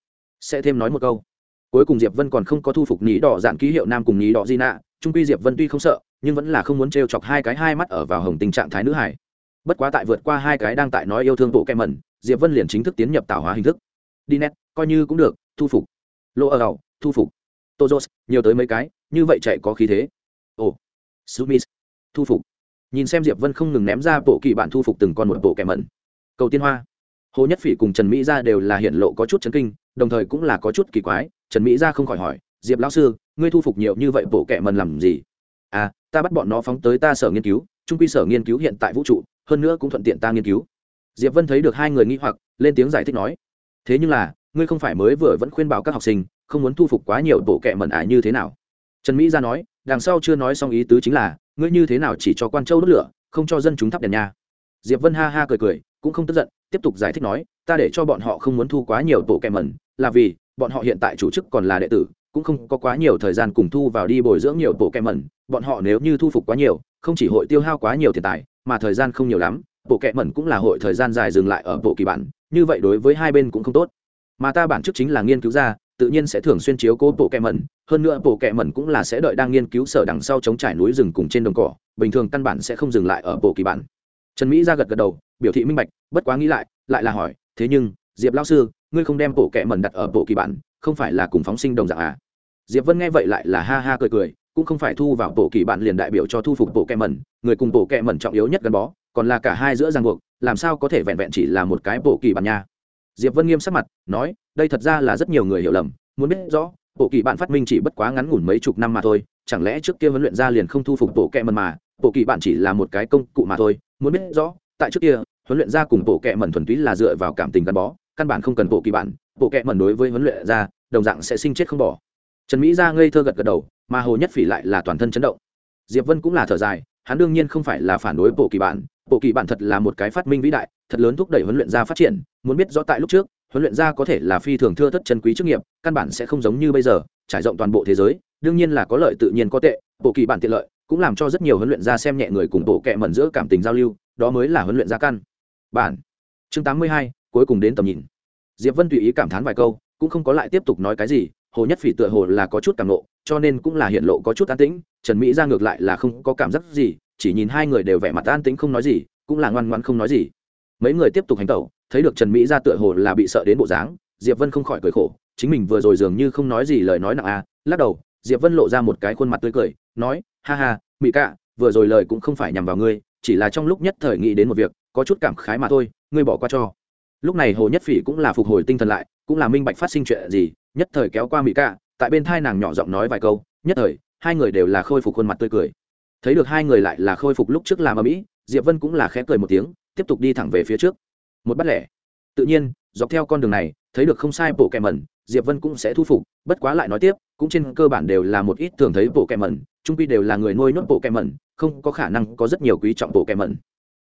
Speaker 1: Sẽ thêm nói một câu. Cuối cùng diệp vân còn không có thu phục nhí đỏ dạng ký hiệu nam cùng nhí đỏ di nạ trung quy diệp vân tuy không sợ, nhưng vẫn là không muốn trêu chọc hai cái hai mắt ở vào hồng tình trạng thái nữ hải. Bất quá tại vượt qua hai cái đang tại nói yêu thương bộ kem mẩn, diệp vân liền chính thức tiến nhập tạo hóa hình thức. Đi nét coi như cũng được, thu phục. Lô ở đầu thu phục. Tozos, nhiều tới mấy cái, như vậy chạy có khí thế. Ồ, sumis, thu phục nhìn xem diệp vân không ngừng ném ra bộ kỳ bản thu phục từng con một bộ kẻ mẩn. Cầu tiên hoa. Hồ nhất phỉ cùng trần mỹ gia đều là hiện lộ có chút chấn kinh, đồng thời cũng là có chút kỳ quái. Trần mỹ gia không khỏi hỏi, diệp lão sư, ngươi thu phục nhiều như vậy bộ kẻ mẩn làm gì? À ta bắt bọn nó phóng tới ta sở nghiên cứu, trung quy sở nghiên cứu hiện tại vũ trụ, hơn nữa cũng thuận tiện ta nghiên cứu. Diệp vân thấy được hai người nghi hoặc, lên tiếng giải thích nói, thế nhưng là, ngươi không phải mới vừa vẫn khuyên bảo các học sinh, không muốn thu phục quá nhiều bộ kệ mẩn ải như thế nào? Trần mỹ Gia nói, đằng sau chưa nói xong ý tứ chính là ngươi như thế nào chỉ cho quan châu đốt lửa, không cho dân chúng thắp đèn nha diệp vân ha ha cười cười, cũng không tức giận, tiếp tục giải thích nói, ta để cho bọn họ không muốn thu quá nhiều bộ kèm mẩn, là vì, bọn họ hiện tại chủ chức còn là đệ tử, cũng không có quá nhiều thời gian cùng thu vào đi bồi dưỡng nhiều bộ kẹm mẩn, bọn họ nếu như thu phục quá nhiều, không chỉ hội tiêu hao quá nhiều tiền tài, mà thời gian không nhiều lắm, bộ kẹm mẩn cũng là hội thời gian dài dừng lại ở bộ kỳ bản, như vậy đối với hai bên cũng không tốt. Mà ta bản chức chính là nghiên cứu ra tự nhiên sẽ thường xuyên chiếu cố bộ kẹ mẩn, hơn nữa bộ kẹ mẩn cũng là sẽ đợi đang nghiên cứu sở đằng sau chống trải núi rừng cùng trên đồng cỏ, bình thường căn bản sẽ không dừng lại ở bộ kỳ bản. Trần mỹ ra gật gật đầu, biểu thị minh bạch, bất quá nghĩ lại lại là hỏi, thế nhưng, diệp lao sư, ngươi không đem bộ kẹ mẩn đặt ở bộ kỳ bản, không phải là cùng phóng sinh đồng dạng à? Diệp vân nghe vậy lại là ha ha cười cười, cũng không phải thu vào bộ kỳ bản liền đại biểu cho thu phục bộ kẹ mẩn, người cùng bộ kẹ mẩn trọng yếu nhất gắn bó, còn là cả hai giữa ràng buộc, làm sao có thể vẹn vẹn chỉ là một cái bộ kỳ bản nha? Diệp vân nghiêm sắc mặt, nói đây thật ra là rất nhiều người hiểu lầm, muốn biết rõ, bộ kỳ bạn phát minh chỉ bất quá ngắn ngủn mấy chục năm mà thôi, chẳng lẽ trước kia huấn luyện ra liền không thu phục bộ kẹ mần mà, bộ kỳ bạn chỉ là một cái công cụ mà thôi, muốn biết rõ, tại trước kia, huấn luyện ra cùng bộ kẹ mần thuần túy là dựa vào cảm tình gắn bó, căn bản không cần bộ kỳ bạn, bộ kẹ mần đối với huấn luyện ra, đồng dạng sẽ sinh chết không bỏ. Trần mỹ ra ngây thơ gật gật đầu, mà hồ nhất phỉ lại là toàn thân chấn động. Diệp vân cũng là thở dài, hắn đương nhiên không phải là phản đối bộ kỳ bạn, bộ kỳ bạn thật là một cái phát minh vĩ đại, thật lớn thúc đẩy huấn luyện ra phát triển, muốn biết rõ tại lúc trước huấn luyện ra có thể là phi thường thưa thất chân quý chức nghiệp, căn bản sẽ không giống như bây giờ, trải rộng toàn bộ thế giới, đương nhiên là có lợi tự nhiên có tệ, bộ kỳ bản tiện lợi, cũng làm cho rất nhiều huấn luyện ra xem nhẹ người cùng bộ kệ mẩn giữa cảm tình giao lưu, đó mới là huấn luyện gia căn. Bản, chương tám mươi hai, cuối cùng đến tầm nhìn. Diệp vân tùy ý cảm thán vài câu, cũng không có lại tiếp tục nói cái gì, hồ nhất phỉ tựa hồ là có chút cảm nộ, cho nên cũng là hiện lộ có chút an tĩnh, trần mỹ ra ngược lại là không có cảm giác gì, chỉ nhìn hai người đều vẻ mặt an tĩnh không nói gì, cũng là ngoan ngoan không nói gì. Mấy người tiếp tục hành tẩu thấy được trần mỹ ra tựa hồ là bị sợ đến bộ dáng, diệp vân không khỏi cười khổ, chính mình vừa rồi dường như không nói gì lời nói nặng à lắc đầu, diệp vân lộ ra một cái khuôn mặt tươi cười, nói, ha ha, mỹ cạ, vừa rồi lời cũng không phải nhằm vào ngươi, chỉ là trong lúc nhất thời nghĩ đến một việc, có chút cảm khái mà thôi, ngươi bỏ qua cho. Lúc này hồ nhất phỉ cũng là phục hồi tinh thần lại, cũng là minh bạch phát sinh chuyện gì, nhất thời kéo qua mỹ cạ, tại bên thai nàng nhỏ giọng nói vài câu, nhất thời, hai người đều là khôi phục khuôn mặt tươi cười. Thấy được hai người lại là khôi phục lúc trước làm ở mỹ diệp vân cũng là khẽ cười một tiếng, tiếp tục đi thẳng về phía trước một bắt lẻ. Tự nhiên, dọc theo con đường này, thấy được không sai bộ kẹ mẩn, diệp vân cũng sẽ thu phục, bất quá lại nói tiếp, cũng trên cơ bản đều là một ít thường thấy bộ kẹ mẩn, trung pi đều là người nuôi nhốt bộ kẹ mẩn, không có khả năng có rất nhiều quý trọng bộ kẹ mẩn.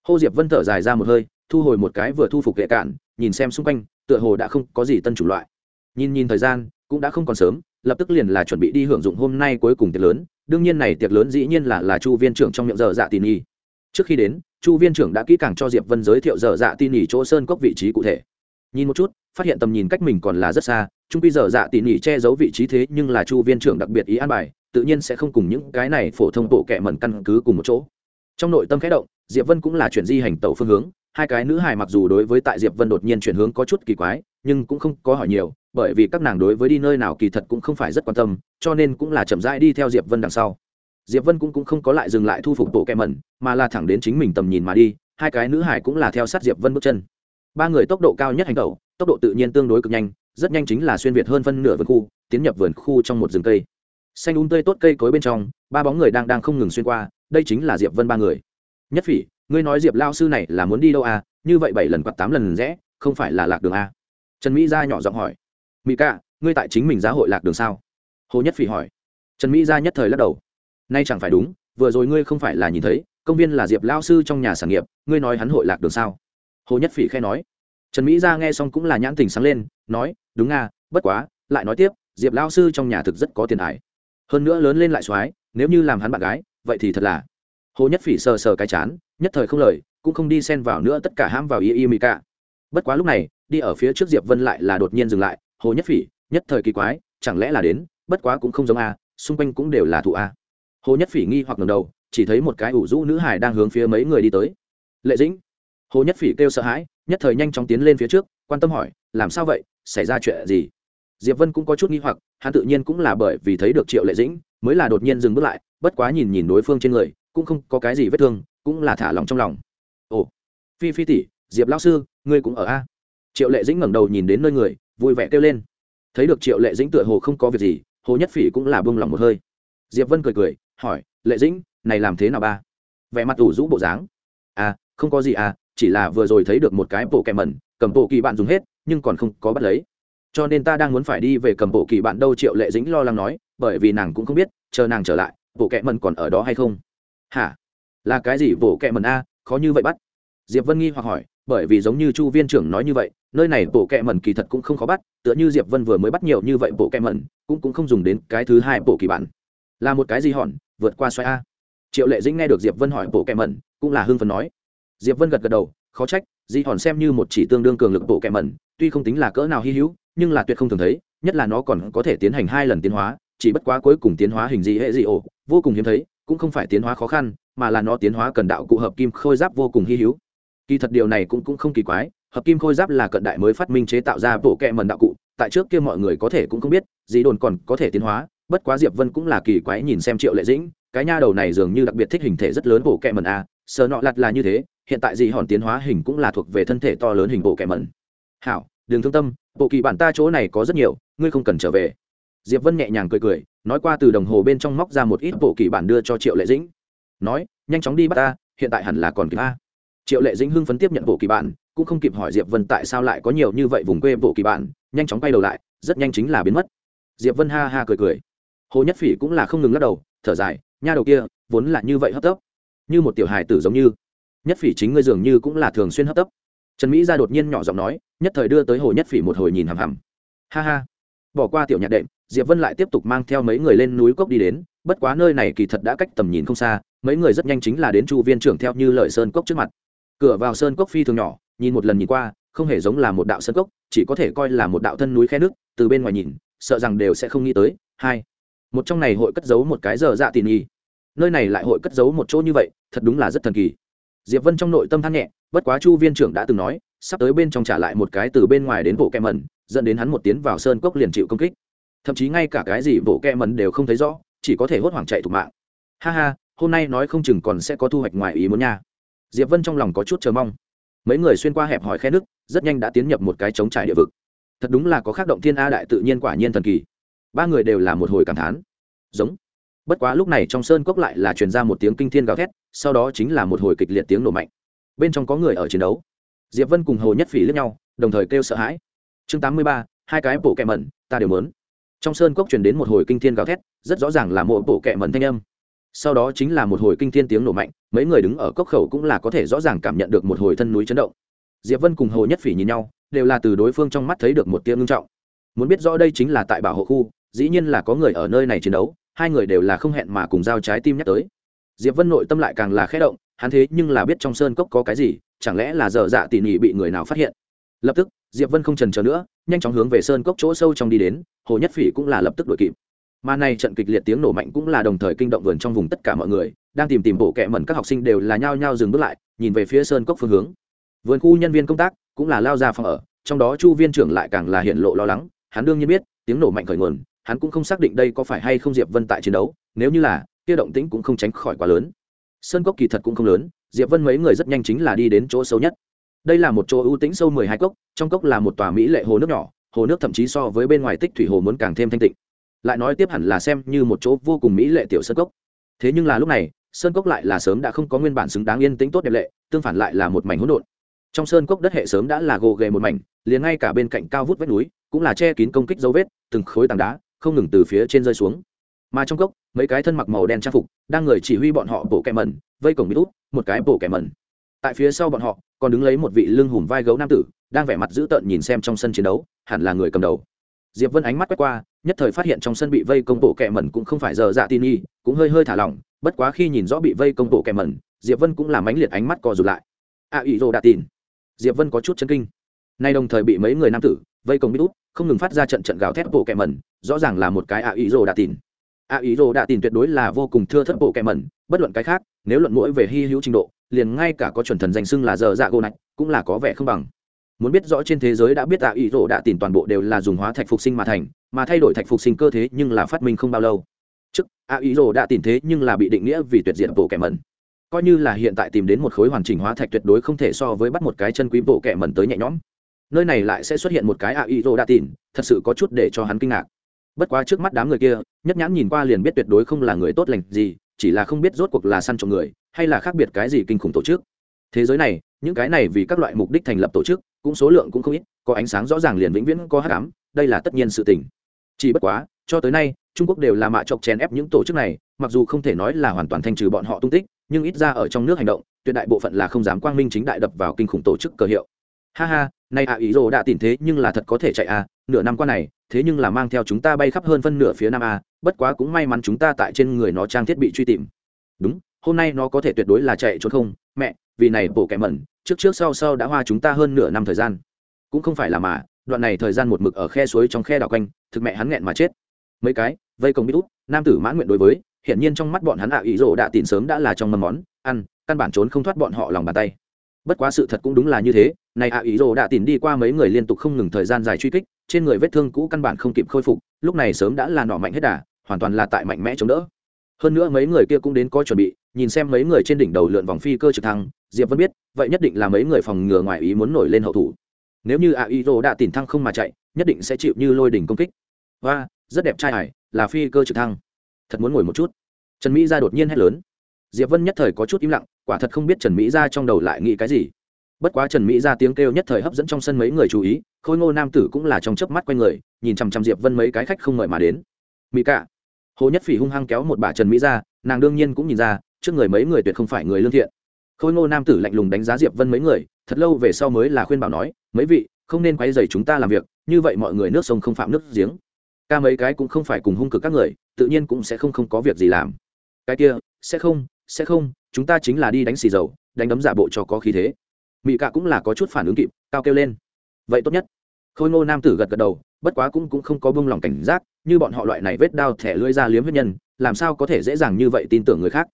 Speaker 1: Hô diệp vân thở dài ra một hơi, thu hồi một cái vừa thu phục kệ cạn, nhìn xem xung quanh, tựa hồ đã không có gì tân chủ loại. Nhìn nhìn thời gian, cũng đã không còn sớm, lập tức liền là chuẩn bị đi hưởng dụng hôm nay cuối cùng tiệc lớn, đương nhiên này tiệc lớn dĩ nhiên là là chu viên trưởng trong miệng giờ dạ tỉ nhi. Trước khi đến chu viên trưởng đã kỹ càng cho diệp vân giới thiệu dở dạ tỉ nhỉ chỗ sơn cốc vị trí cụ thể. Nhìn một chút, phát hiện tầm nhìn cách mình còn là rất xa trung quy dở dạ tỉ nhỉ che giấu vị trí thế nhưng là chu viên trưởng đặc biệt ý an bài, tự nhiên sẽ không cùng những cái này phổ thông bộ kệ mẩn căn cứ cùng một chỗ. Trong nội tâm khẽ động, diệp vân cũng là chuyển di hành tẩu phương hướng, hai cái nữ hài mặc dù đối với tại diệp vân đột nhiên chuyển hướng có chút kỳ quái, nhưng cũng không có hỏi nhiều, bởi vì các nàng đối với đi nơi nào kỳ thật cũng không phải rất quan tâm, cho nên cũng là chậm rãi đi theo diệp vân đằng sau diệp vân cũng, cũng không có lại dừng lại thu phục bộ kẹ mẩn mà là thẳng đến chính mình tầm nhìn mà đi hai cái nữ hải cũng là theo sát diệp vân bước chân. Ba người tốc độ cao nhất hành tẩu tốc độ tự nhiên tương đối cực nhanh rất nhanh chính là xuyên việt hơn phân nửa vườn khu tiến nhập vườn khu trong một rừng cây. Xanh un tươi tốt cây cối bên trong ba bóng người đang đang không ngừng xuyên qua đây chính là diệp vân ba người. Nhất phỉ ngươi nói diệp lao sư này là muốn đi đâu à? Như vậy bảy lần quạt tám lần rẽ không phải là lạc đường à? trần mỹ gia nhỏ giọng hỏi. Mỹ ca ngươi tại chính mình giá hội lạc đường sao? Hồ nhất phỉ hỏi. Trần mỹ gia nhất thời lắc đầu nay chẳng phải đúng vừa rồi ngươi không phải là nhìn thấy công viên là diệp lao sư trong nhà sản nghiệp ngươi nói hắn hội lạc đường sao? Hồ nhất phỉ khe nói. Trần mỹ gia nghe xong cũng là nhãn tình sáng lên nói đúng nga bất quá lại nói tiếp diệp lao sư trong nhà thực rất có tiền hải, hơn nữa lớn lên lại x nếu như làm hắn bạn gái vậy thì thật là. Hồ nhất phỉ sờ sờ cái chán nhất thời không lời cũng không đi xen vào nữa tất cả ham vào y y mỹ cả bất quá lúc này đi ở phía trước diệp vân lại là đột nhiên dừng lại hồ nhất phỉ nhất thời kỳ quái chẳng lẽ là đến bất quá cũng không giống a xung quanh cũng đều là thụ a à hồ nhất phỉ nghi hoặc ngầm đầu, chỉ thấy một cái ủ rũ nữ hải đang hướng phía mấy người đi tới. Lệ dĩnh. Hồ nhất phỉ kêu sợ hãi, nhất thời nhanh chóng tiến lên phía trước, quan tâm hỏi, làm sao vậy? Xảy ra chuyện gì? Diệp vân cũng có chút nghi hoặc, hắn tự nhiên cũng là bởi vì thấy được triệu lệ dĩnh, mới là đột nhiên dừng bước lại, bất quá nhìn nhìn đối phương trên người, cũng không có cái gì vết thương, cũng là thả lòng trong lòng. Ồ, phi phi tỷ, diệp lão sư, ngươi cũng ở a? Triệu lệ dĩnh ngẩng đầu nhìn đến nơi người, vui vẻ kêu lên. Thấy được triệu lệ dĩnh tựa hồ không có việc gì, hồ nhất phỉ cũng là buông lòng một hơi. Diệp vân cười cười hỏi, lệ dĩnh, này làm thế nào ba? Vẻ mặt ủ rũ bộ dáng. À không có gì à chỉ là vừa rồi thấy được một cái bộ kẹ mẩn, cầm bộ kỳ bạn dùng hết, nhưng còn không có bắt lấy. Cho nên ta đang muốn phải đi về cầm bộ kỳ bạn đâu triệu lệ dĩnh lo lắng nói, bởi vì nàng cũng không biết, chờ nàng trở lại, bộ kẹ mẩn còn ở đó hay không? Hả? Là cái gì bộ kẹ mẩn a? Khó như vậy bắt. Diệp vân nghi hoặc hỏi, bởi vì giống như chu viên trưởng nói như vậy, nơi này bộ kẹ mẩn kỳ thật cũng không khó bắt, tựa như diệp vân vừa mới bắt nhiều như vậy bộ kẹ mẩn, cũng cũng không dùng đến cái thứ hai bộ kỳ bản là một cái gì hòn vượt qua xoay a. Triệu lệ dĩnh nghe được diệp vân hỏi bộ kẹ mẩn, cũng là hưng phần nói. Diệp vân gật gật đầu, khó trách, di hòn xem như một chỉ tương đương cường lực bộ kẹ mẩn, tuy không tính là cỡ nào hy hữu, nhưng là tuyệt không thường thấy, nhất là nó còn có thể tiến hành hai lần tiến hóa, chỉ bất quá cuối cùng tiến hóa hình gì hệ gì ổ, vô cùng hiếm thấy, cũng không phải tiến hóa khó khăn, mà là nó tiến hóa cần đạo cụ hợp kim khôi giáp vô cùng hy hữu. Kỳ thật điều này cũng cũng không kỳ quái, hợp kim khôi giáp là cận đại mới phát minh chế tạo ra bộ kẹ mần đạo cụ, tại trước kia mọi người có thể cũng không biết, di đồn còn có thể tiến hóa bất quá diệp vân cũng là kỳ quái nhìn xem triệu lệ dĩnh, cái nha đầu này dường như đặc biệt thích hình thể rất lớn bộ kẹ mần a, sờ nọ lặt là như thế, hiện tại dị hòn tiến hóa hình cũng là thuộc về thân thể to lớn hình bộ kẹ mần hảo, đừng thương tâm, bộ kỳ bản ta chỗ này có rất nhiều, ngươi không cần trở về. Diệp vân nhẹ nhàng cười cười, nói qua từ đồng hồ bên trong móc ra một ít bộ kỳ bản đưa cho triệu lệ dĩnh. Nói, nhanh chóng đi bắt ta, hiện tại hẳn là còn kịp a. Triệu lệ dĩnh hưng phấn tiếp nhận bộ kỳ bản, cũng không kịp hỏi diệp vân tại sao lại có nhiều như vậy vùng quê bộ kỳ bản, nhanh chóng quay đầu lại, rất nhanh chính là biến mất. Diệp vân ha ha cười cười hồ nhất phỉ cũng là không ngừng lắc đầu, thở dài, nha đầu kia, vốn là như vậy hấp tấp, như một tiểu hài tử giống như. Nhất phỉ chính ngươi dường như cũng là thường xuyên hấp tấp. Trần mỹ ra đột nhiên nhỏ giọng nói, nhất thời đưa tới hồ nhất phỉ một hồi nhìn hằm hằm. Ha ha, bỏ qua tiểu nhạc đệm, diệp vân lại tiếp tục mang theo mấy người lên núi cốc đi đến, bất quá nơi này kỳ thật đã cách tầm nhìn không xa, mấy người rất nhanh chính là đến chu viên trưởng theo như lời sơn cốc trước mặt. Cửa vào sơn cốc phi thường nhỏ, nhìn một lần nhìn qua, không hề giống là một đạo sơn cốc, chỉ có thể coi là một đạo thân núi khe nước, từ bên ngoài nhìn, sợ rằng đều sẽ không nghĩ tới, hai một trong này hội cất giấu một cái giờ dạ tỉ nhi nơi này lại hội cất giấu một chỗ như vậy, thật đúng là rất thần kỳ. Diệp vân trong nội tâm than nhẹ, bất quá chu viên trưởng đã từng nói, sắp tới bên trong trả lại một cái từ bên ngoài đến bộ kẹm mẩn, dẫn đến hắn một tiến vào sơn cốc liền chịu công kích. Thậm chí ngay cả cái gì bộ kẹm mẩn đều không thấy rõ, chỉ có thể hốt hoảng chạy thục mạng. Ha ha, hôm nay nói không chừng còn sẽ có thu hoạch ngoài ý muốn nha. Diệp vân trong lòng có chút chờ mong. Mấy người xuyên qua hẹp hỏi khe nước, rất nhanh đã tiến nhập một cái trống trải địa vực. Thật đúng là có khắc động thiên a đại tự nhiên quả nhiên thần kỳ ba người đều là một hồi cảm thán. Giống. Bất quá lúc này trong sơn cốc lại là truyền ra một tiếng kinh thiên gào thét, sau đó chính là một hồi kịch liệt tiếng nổ mạnh. Bên trong có người ở chiến đấu. Diệp vân cùng hồ nhất phỉ lướt nhau, đồng thời kêu sợ hãi. Chương tám mươi ba, hai cái bộ kẹ mẩn, ta đều mớn trong sơn cốc truyền đến một hồi kinh thiên gào thét, rất rõ ràng là một bộ kẹ mẩn thanh âm. Sau đó chính là một hồi kinh thiên tiếng nổ mạnh, mấy người đứng ở cốc khẩu cũng là có thể rõ ràng cảm nhận được một hồi thân núi chấn động. Diệp vân cùng hồ nhất phỉ nhìn nhau, đều là từ đối phương trong mắt thấy được một tiếng ngưng trọng. Muốn biết rõ đây chính là tại bảo hộ khu dĩ nhiên là có người ở nơi này chiến đấu, hai người đều là không hẹn mà cùng giao trái tim nhắc tới. Diệp vân nội tâm lại càng là khẽ động, hắn thế nhưng là biết trong sơn cốc có cái gì, chẳng lẽ là dở dạ tỉ nỉ bị người nào phát hiện? Lập tức, diệp vân không trần chờ nữa, nhanh chóng hướng về sơn cốc chỗ sâu trong đi đến, hồ nhất phỉ cũng là lập tức đuổi kịp. Mà này trận kịch liệt tiếng nổ mạnh cũng là đồng thời kinh động vườn trong vùng tất cả mọi người, đang tìm tìm bộ kẹ mẩn các học sinh đều là nhao nhao dừng bước lại, nhìn về phía sơn cốc phương hướng. Vườn khu nhân viên công tác cũng là lao ra phòng ở, trong đó chu viên trưởng lại càng là hiện lộ lo lắng, hắn đương nhiên biết, tiếng nổ mạnh khởi nguồn hắn cũng không xác định đây có phải hay không diệp vân tại chiến đấu, nếu như là, kia động tĩnh cũng không tránh khỏi quá lớn. Sơn cốc kỳ thật cũng không lớn, diệp vân mấy người rất nhanh chính là đi đến chỗ sâu nhất. Đây là một chỗ ưu tĩnh sâu mười hai cốc, trong cốc là một tòa mỹ lệ hồ nước nhỏ, hồ nước thậm chí so với bên ngoài tích thủy hồ muốn càng thêm thanh tịnh. Lại nói tiếp hẳn là xem như một chỗ vô cùng mỹ lệ tiểu sơn cốc. Thế nhưng là lúc này, sơn cốc lại là sớm đã không có nguyên bản xứng đáng yên tĩnh tốt đẹp lệ, tương phản lại là một mảnh hỗn độn. Trong sơn cốc đất hệ sớm đã là gồ ghề một mảnh, liền ngay cả bên cạnh cao vút vách núi, cũng là che kín công kích dấu vết, từng khối tảng đá không ngừng từ phía trên rơi xuống. Mà trong cốc mấy cái thân mặc màu đen trang phục đang người chỉ huy bọn họ bổ kẹ mẩn vây cổng bị út một cái bổ kẹ mẩn. Tại phía sau bọn họ còn đứng lấy một vị lưng hùm vai gấu nam tử đang vẻ mặt dữ tợn nhìn xem trong sân chiến đấu hẳn là người cầm đầu. Diệp vân ánh mắt quét qua nhất thời phát hiện trong sân bị vây công bộ kẹ mẩn cũng không phải giờ dạ tin y cũng hơi hơi thả lỏng bất quá khi nhìn rõ bị vây công bộ kẹ mẩn diệp vân cũng làm ánh liệt ánh mắt co rụt lại. A à, ý rô đã tin diệp vân có chút chân kinh. Nay đồng thời bị mấy người nam tử vây công bít út không ngừng phát ra trận trận gào thét bộ kẹ mẩn rõ ràng là một cái a ý rồ đã tin. A ý rồ đã tìn tuyệt đối là vô cùng thưa thất bộ kẹ mẩn, bất luận cái khác, nếu luận mũi về hy hữu trình độ, liền ngay cả có chuẩn thần danh xưng là giờ dạ gỗ nạch cũng là có vẻ không bằng. Muốn biết rõ trên thế giới đã biết ạ ý rồ đã tìm toàn bộ đều là dùng hóa thạch phục sinh mà thành, mà thay đổi thạch phục sinh cơ thế nhưng là phát minh không bao lâu. Trước ạ ý rồ đã tìm thế nhưng là bị định nghĩa vì tuyệt diện bộ kẻ mẩn. Coi như là hiện tại tìm đến một khối hoàn chỉnh hóa thạch tuyệt đối không thể so với bắt một cái chân quý bộ kẻ mẩn tới nhẹ nhõm. Nơi này lại sẽ xuất hiện một cái ạ ý rồ đã tìm thật sự có chút để cho hắn kinh ngạc bất quá trước mắt đám người kia, nhất nhãn nhìn qua liền biết tuyệt đối không là người tốt lành gì, chỉ là không biết rốt cuộc là săn trộm người, hay là khác biệt cái gì kinh khủng tổ chức. Thế giới này, những cái này vì các loại mục đích thành lập tổ chức, cũng số lượng cũng không ít, có ánh sáng rõ ràng liền vĩnh viễn có hát cám đây là tất nhiên sự tình. Chỉ bất quá, cho tới nay, trung quốc đều là mạ chọc chèn ép những tổ chức này, mặc dù không thể nói là hoàn toàn thanh trừ bọn họ tung tích, nhưng ít ra ở trong nước hành động, tuyệt đại bộ phận là không dám quang minh chính đại đập vào kinh khủng tổ chức cờ hiệu. Ha ha, nay à ý rồ đã tìm thế nhưng là thật có thể chạy à nửa năm qua này thế nhưng là mang theo chúng ta bay khắp hơn phân nửa phía nam a, bất quá cũng may mắn chúng ta tại trên người nó trang thiết bị truy tìm. Đúng, hôm nay nó có thể tuyệt đối là chạy trốn không? Mẹ, vì này bộ kẻ mẩn, trước trước sau sau đã hoa chúng ta hơn nửa năm thời gian. Cũng không phải là mà, đoạn này thời gian một mực ở khe suối trong khe đảo quanh, thực mẹ hắn nghẹn mà chết. Mấy cái, vây công bít út, nam tử mãn nguyện đối với, hiển nhiên trong mắt bọn hắn ạ ý rỗ đã tìm sớm đã là trong mâm món, ăn, căn bản trốn không thoát bọn họ lòng bàn tay. Bất quá sự thật cũng đúng là như thế này ạ, ý rồ đã tìm đi qua mấy người liên tục không ngừng thời gian dài truy kích, trên người vết thương cũ căn bản không kịp khôi phục, lúc này sớm đã là nọ mạnh hết đà, hoàn toàn là tại mạnh mẽ chống đỡ. Hơn nữa mấy người kia cũng đến có chuẩn bị, nhìn xem mấy người trên đỉnh đầu lượn vòng phi cơ trực thăng, diệp vẫn biết, vậy nhất định là mấy người phòng ngừa ngoài ý muốn nổi lên hậu thủ. Nếu như a rồ đã tìm thăng không mà chạy, nhất định sẽ chịu như lôi đỉnh công kích. Và rất đẹp trai hải, là phi cơ trực thăng. Thật muốn ngồi một chút. Trần mỹ ra đột nhiên hét lớn. Diệp vân nhất thời có chút im lặng, quả thật không biết trần mỹ ra trong đầu lại nghĩ cái gì bất quá trần mỹ ra tiếng kêu nhất thời hấp dẫn trong sân mấy người chú ý, khôi ngô nam tử cũng là trong chớp mắt q u a n người, nhìn chằm chằm diệp vân mấy cái khách không mời mà đến. Mỹ cả hồ nhất phỉ hung hăng kéo một bà trần mỹ ra, nàng đương nhiên cũng nhìn ra, trước người mấy người tuyệt không phải người lương thiện. Khôi ngô nam tử lạnh lùng đánh giá diệp vân mấy người, thật lâu về sau mới là khuyên bảo nói, mấy vị, không nên quay dày chúng ta làm việc, như vậy mọi người nước sông không phạm nước giếng. Ca mấy cái cũng không phải cùng hung cực các người, tự nhiên cũng sẽ không không có việc gì làm. Cái kia, sẽ không sẽ không, chúng ta chính là đi đánh xì dầu, đánh đấm giả bộ cho có khí thế mỹ cạ cũng là có chút phản ứng kịp, cao kêu lên. Vậy tốt nhất. Khôi ngô nam tử gật gật đầu, bất quá cũng cũng không có bông lòng cảnh giác, như bọn họ loại này vết đao thẻ lưỡi ra liếm huyết nhân, làm sao có thể dễ dàng như vậy tin tưởng người khác.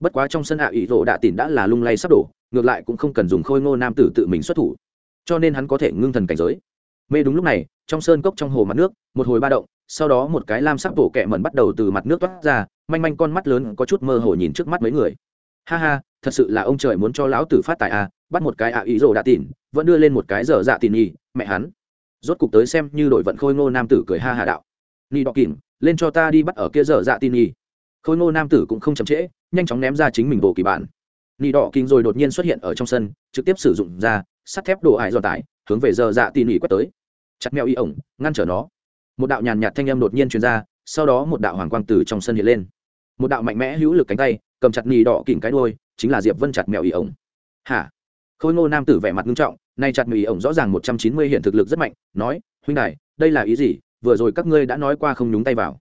Speaker 1: Bất quá trong sân hạ ỷ rộ đạ tìn đã là lung lay sắp đổ, ngược lại cũng không cần dùng khôi ngô nam tử tự mình xuất thủ. Cho nên hắn có thể ngưng thần cảnh giới. Mê đúng lúc này, trong sơn cốc trong hồ mặt nước, một hồi ba động, sau đó một cái lam sắc tổ kẹ mẩn bắt đầu từ mặt nước toát ra, manh manh con mắt lớn có chút mơ hồ nhìn trước mắt mấy người. Ha ha, thật sự là ông trời muốn cho lão tử phát tài à bắt một cái ạ ý rồ đã tỉn, vẫn đưa lên một cái dở dạ tỉn nhì mẹ hắn. Rốt cục tới xem như đội vận khôi ngô nam tử cười ha hà đạo. Ni đọc kìm, lên cho ta đi bắt ở kia dở dạ tỉn nhì khôi ngô nam tử cũng không chậm trễ, nhanh chóng ném ra chính mình bộ kỳ bản. Ni đỏ kìm rồi đột nhiên xuất hiện ở trong sân, trực tiếp sử dụng ra, sắt thép đồ ải giòn tải, hướng về dở dạ tỉn nhì quét tới. Chặt mèo y ổng, ngăn trở nó. Một đạo nhàn nhạt thanh âm đột nhiên truyền ra, sau đó một đạo hoàng quang từ trong sân hiện lên. Một đạo mạnh mẽ hữu lực cánh tay, cầm chặt ni đỏ kỉnh cái đuôi, chính là diệp vân chặt mèo y ổng. Hả? Khôi ngô nam tử vẻ mặt nghiêm trọng, nay chặt mì ổng rõ ràng một trăm chín mươi hiện thực lực rất mạnh, nói, huynh đài, đây là ý gì? Vừa rồi các ngươi đã nói qua không nhúng tay vào.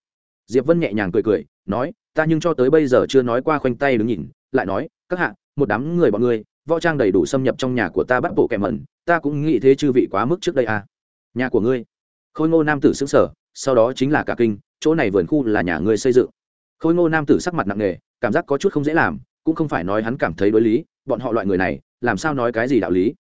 Speaker 1: Diệp vân nhẹ nhàng cười cười, nói, ta nhưng cho tới bây giờ chưa nói qua khoanh tay đứng nhìn, lại nói, các hạ, một đám người bọn ngươi, võ trang đầy đủ xâm nhập trong nhà của ta bắt bộ kẻ mẩn, ta cũng nghĩ thế chư vị quá mức trước đây à. Nhà của ngươi? Khôi ngô nam tử xứng sở sau đó chính là cả kinh, chỗ này vườn khu là nhà ngươi xây dựng. Khôi ngô nam tử sắc mặt nặng nề, cảm giác có chút không dễ làm, cũng không phải nói hắn cảm thấy đối lý, bọn họ loại người này làm sao nói cái gì đạo lý?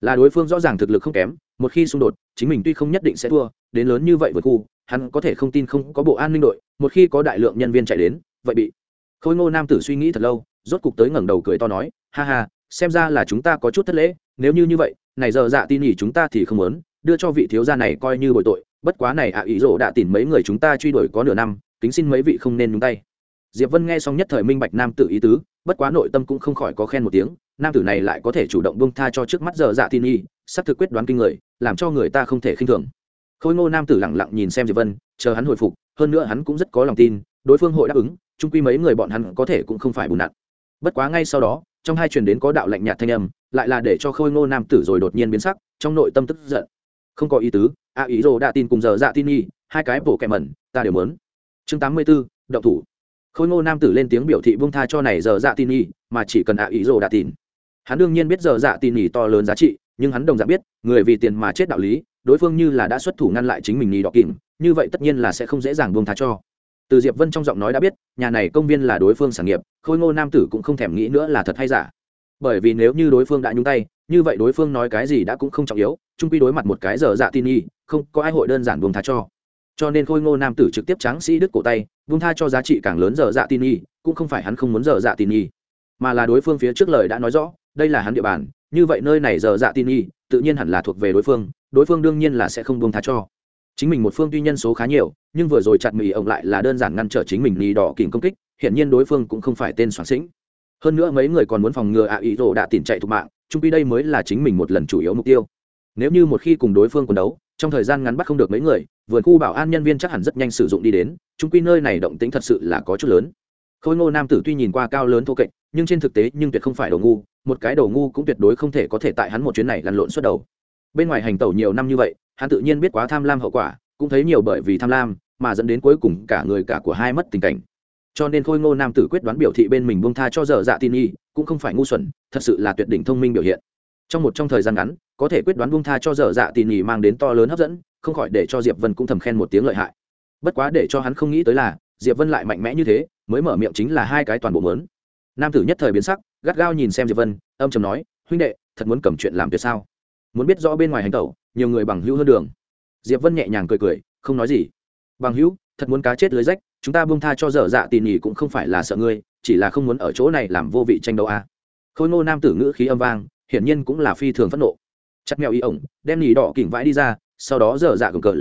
Speaker 1: Là đối phương rõ ràng thực lực không kém, một khi xung đột, chính mình tuy không nhất định sẽ thua, đến lớn như vậy vượt khu, hắn có thể không tin không có bộ an ninh đội, một khi có đại lượng nhân viên chạy đến, vậy bị khôi ngô nam tử suy nghĩ thật lâu, rốt cục tới ngẩng đầu cười to nói, ha ha, xem ra là chúng ta có chút thất lễ, nếu như như vậy, này giờ dạ tin nhỉ chúng ta thì không muốn, đưa cho vị thiếu gia này coi như bồi tội, bất quá này ạ, ý rỗ đã tìm mấy người chúng ta truy đuổi có nửa năm, kính xin mấy vị không nên nhúng tay. Diệp vân nghe xong nhất thời minh bạch nam tử ý tứ bất quá nội tâm cũng không khỏi có khen một tiếng nam tử này lại có thể chủ động buông tha cho trước mắt giờ dạ tin nhi, sắp thực quyết đoán kinh người làm cho người ta không thể khinh thường. Khôi ngô nam tử lặng lặng nhìn xem diệp vân chờ hắn hồi phục hơn nữa hắn cũng rất có lòng tin đối phương hội đáp ứng chung quy mấy người bọn hắn có thể cũng không phải bùn nặn. Bất quá ngay sau đó trong hai truyền đến có đạo lạnh nhạt thanh âm lại là để cho khôi ngô nam tử rồi đột nhiên biến sắc trong nội tâm tức giận. Không có ý tứ a ý rồ đã tin cùng giờ dạ tin nhi, hai cái bổ kẹm mẩn ta đều muốn. Chương tám mươi 84, động thủ khôi ngô nam tử lên tiếng biểu thị buông tha cho này giờ dạ tin nhỉ, mà chỉ cần ạ ý rồ đã tin. Hắn đương nhiên biết giờ dạ tin nhỉ to lớn giá trị nhưng hắn đồng dạng biết người vì tiền mà chết đạo lý đối phương như là đã xuất thủ ngăn lại chính mình nhì đọc kìm như vậy tất nhiên là sẽ không dễ dàng buông tha cho. Từ diệp vân trong giọng nói đã biết nhà này công viên là đối phương sản nghiệp khôi ngô nam tử cũng không thèm nghĩ nữa là thật hay giả. Bởi vì nếu như đối phương đã nhúng tay như vậy đối phương nói cái gì đã cũng không trọng yếu trung quy đối mặt một cái giờ dạ tin y không có ai hội đơn giản buông tha cho cho nên khôi ngô nam tử trực tiếp tráng sĩ đứt cổ tay buông tha cho giá trị càng lớn giờ dạ tin y, cũng không phải hắn không muốn giờ dạ tin y. Mà là đối phương phía trước lời đã nói rõ, đây là hắn địa bàn, như vậy nơi này giờ dạ tin y, tự nhiên hẳn là thuộc về đối phương đối phương đương nhiên là sẽ không buông tha cho. Chính mình một phương tuy nhân số khá nhiều, nhưng vừa rồi chặt mì ông lại là đơn giản ngăn trở chính mình nhì đỏ kìm công kích, hiển nhiên đối phương cũng không phải tên soạn sĩnh. Hơn nữa mấy người còn muốn phòng ngừa ạ ý rồ đã tìm chạy thục mạng trung pi đây mới là chính mình một lần chủ yếu mục tiêu. Nếu như một khi cùng đối phương quần đấu trong thời gian ngắn bắt không được mấy người, vườn khu bảo an nhân viên chắc hẳn rất nhanh sử dụng đi đến trung quy nơi này động tính thật sự là có chút lớn. Khôi ngô nam tử tuy nhìn qua cao lớn thô kệch, nhưng trên thực tế nhưng tuyệt không phải đầu ngu, một cái đầu ngu cũng tuyệt đối không thể có thể tại hắn một chuyến này lăn lộn suốt đầu. Bên ngoài hành tẩu nhiều năm như vậy, hắn tự nhiên biết quá tham lam hậu quả, cũng thấy nhiều bởi vì tham lam mà dẫn đến cuối cùng cả người cả của hai mất tình cảnh. Cho nên khôi ngô nam tử quyết đoán biểu thị bên mình buông tha cho dở dạ tin y, cũng không phải ngu xuẩn, thật sự là tuyệt đỉnh thông minh biểu hiện. Trong một trong thời gian ngắn có thể quyết đoán buông tha cho dở dạ tỉ y mang đến to lớn hấp dẫn, không khỏi để cho diệp vân cũng thầm khen một tiếng lợi hại. Bất quá để cho hắn không nghĩ tới là, diệp vân lại mạnh mẽ như thế, mới mở miệng chính là hai cái toàn bộ mớn. Nam tử nhất thời biến sắc, gắt gao nhìn xem diệp vân, âm chầm nói, huynh đệ, thật muốn cầm chuyện làm tuyệt sao? Muốn biết rõ bên ngoài hành tẩu, nhiều người bằng hữu hơn đường. Diệp vân nhẹ nhàng cười cười, không nói gì. Bằng hữu, thật muốn cá chết lưới rách, chúng ta buông tha cho dở dạ tỉ nhỉ cũng không phải là sợ ngươi, chỉ là không muốn ở chỗ này làm vô vị tranh đấu a à. khôi ngô nam tử ngữ khí âm vang, hiển nhiên cũng là phi thường phẫn nộ chặt mèo y ổng, đem nỉ đỏ kỉnh vãi đi ra, sau đó dở dạ gồng cờ.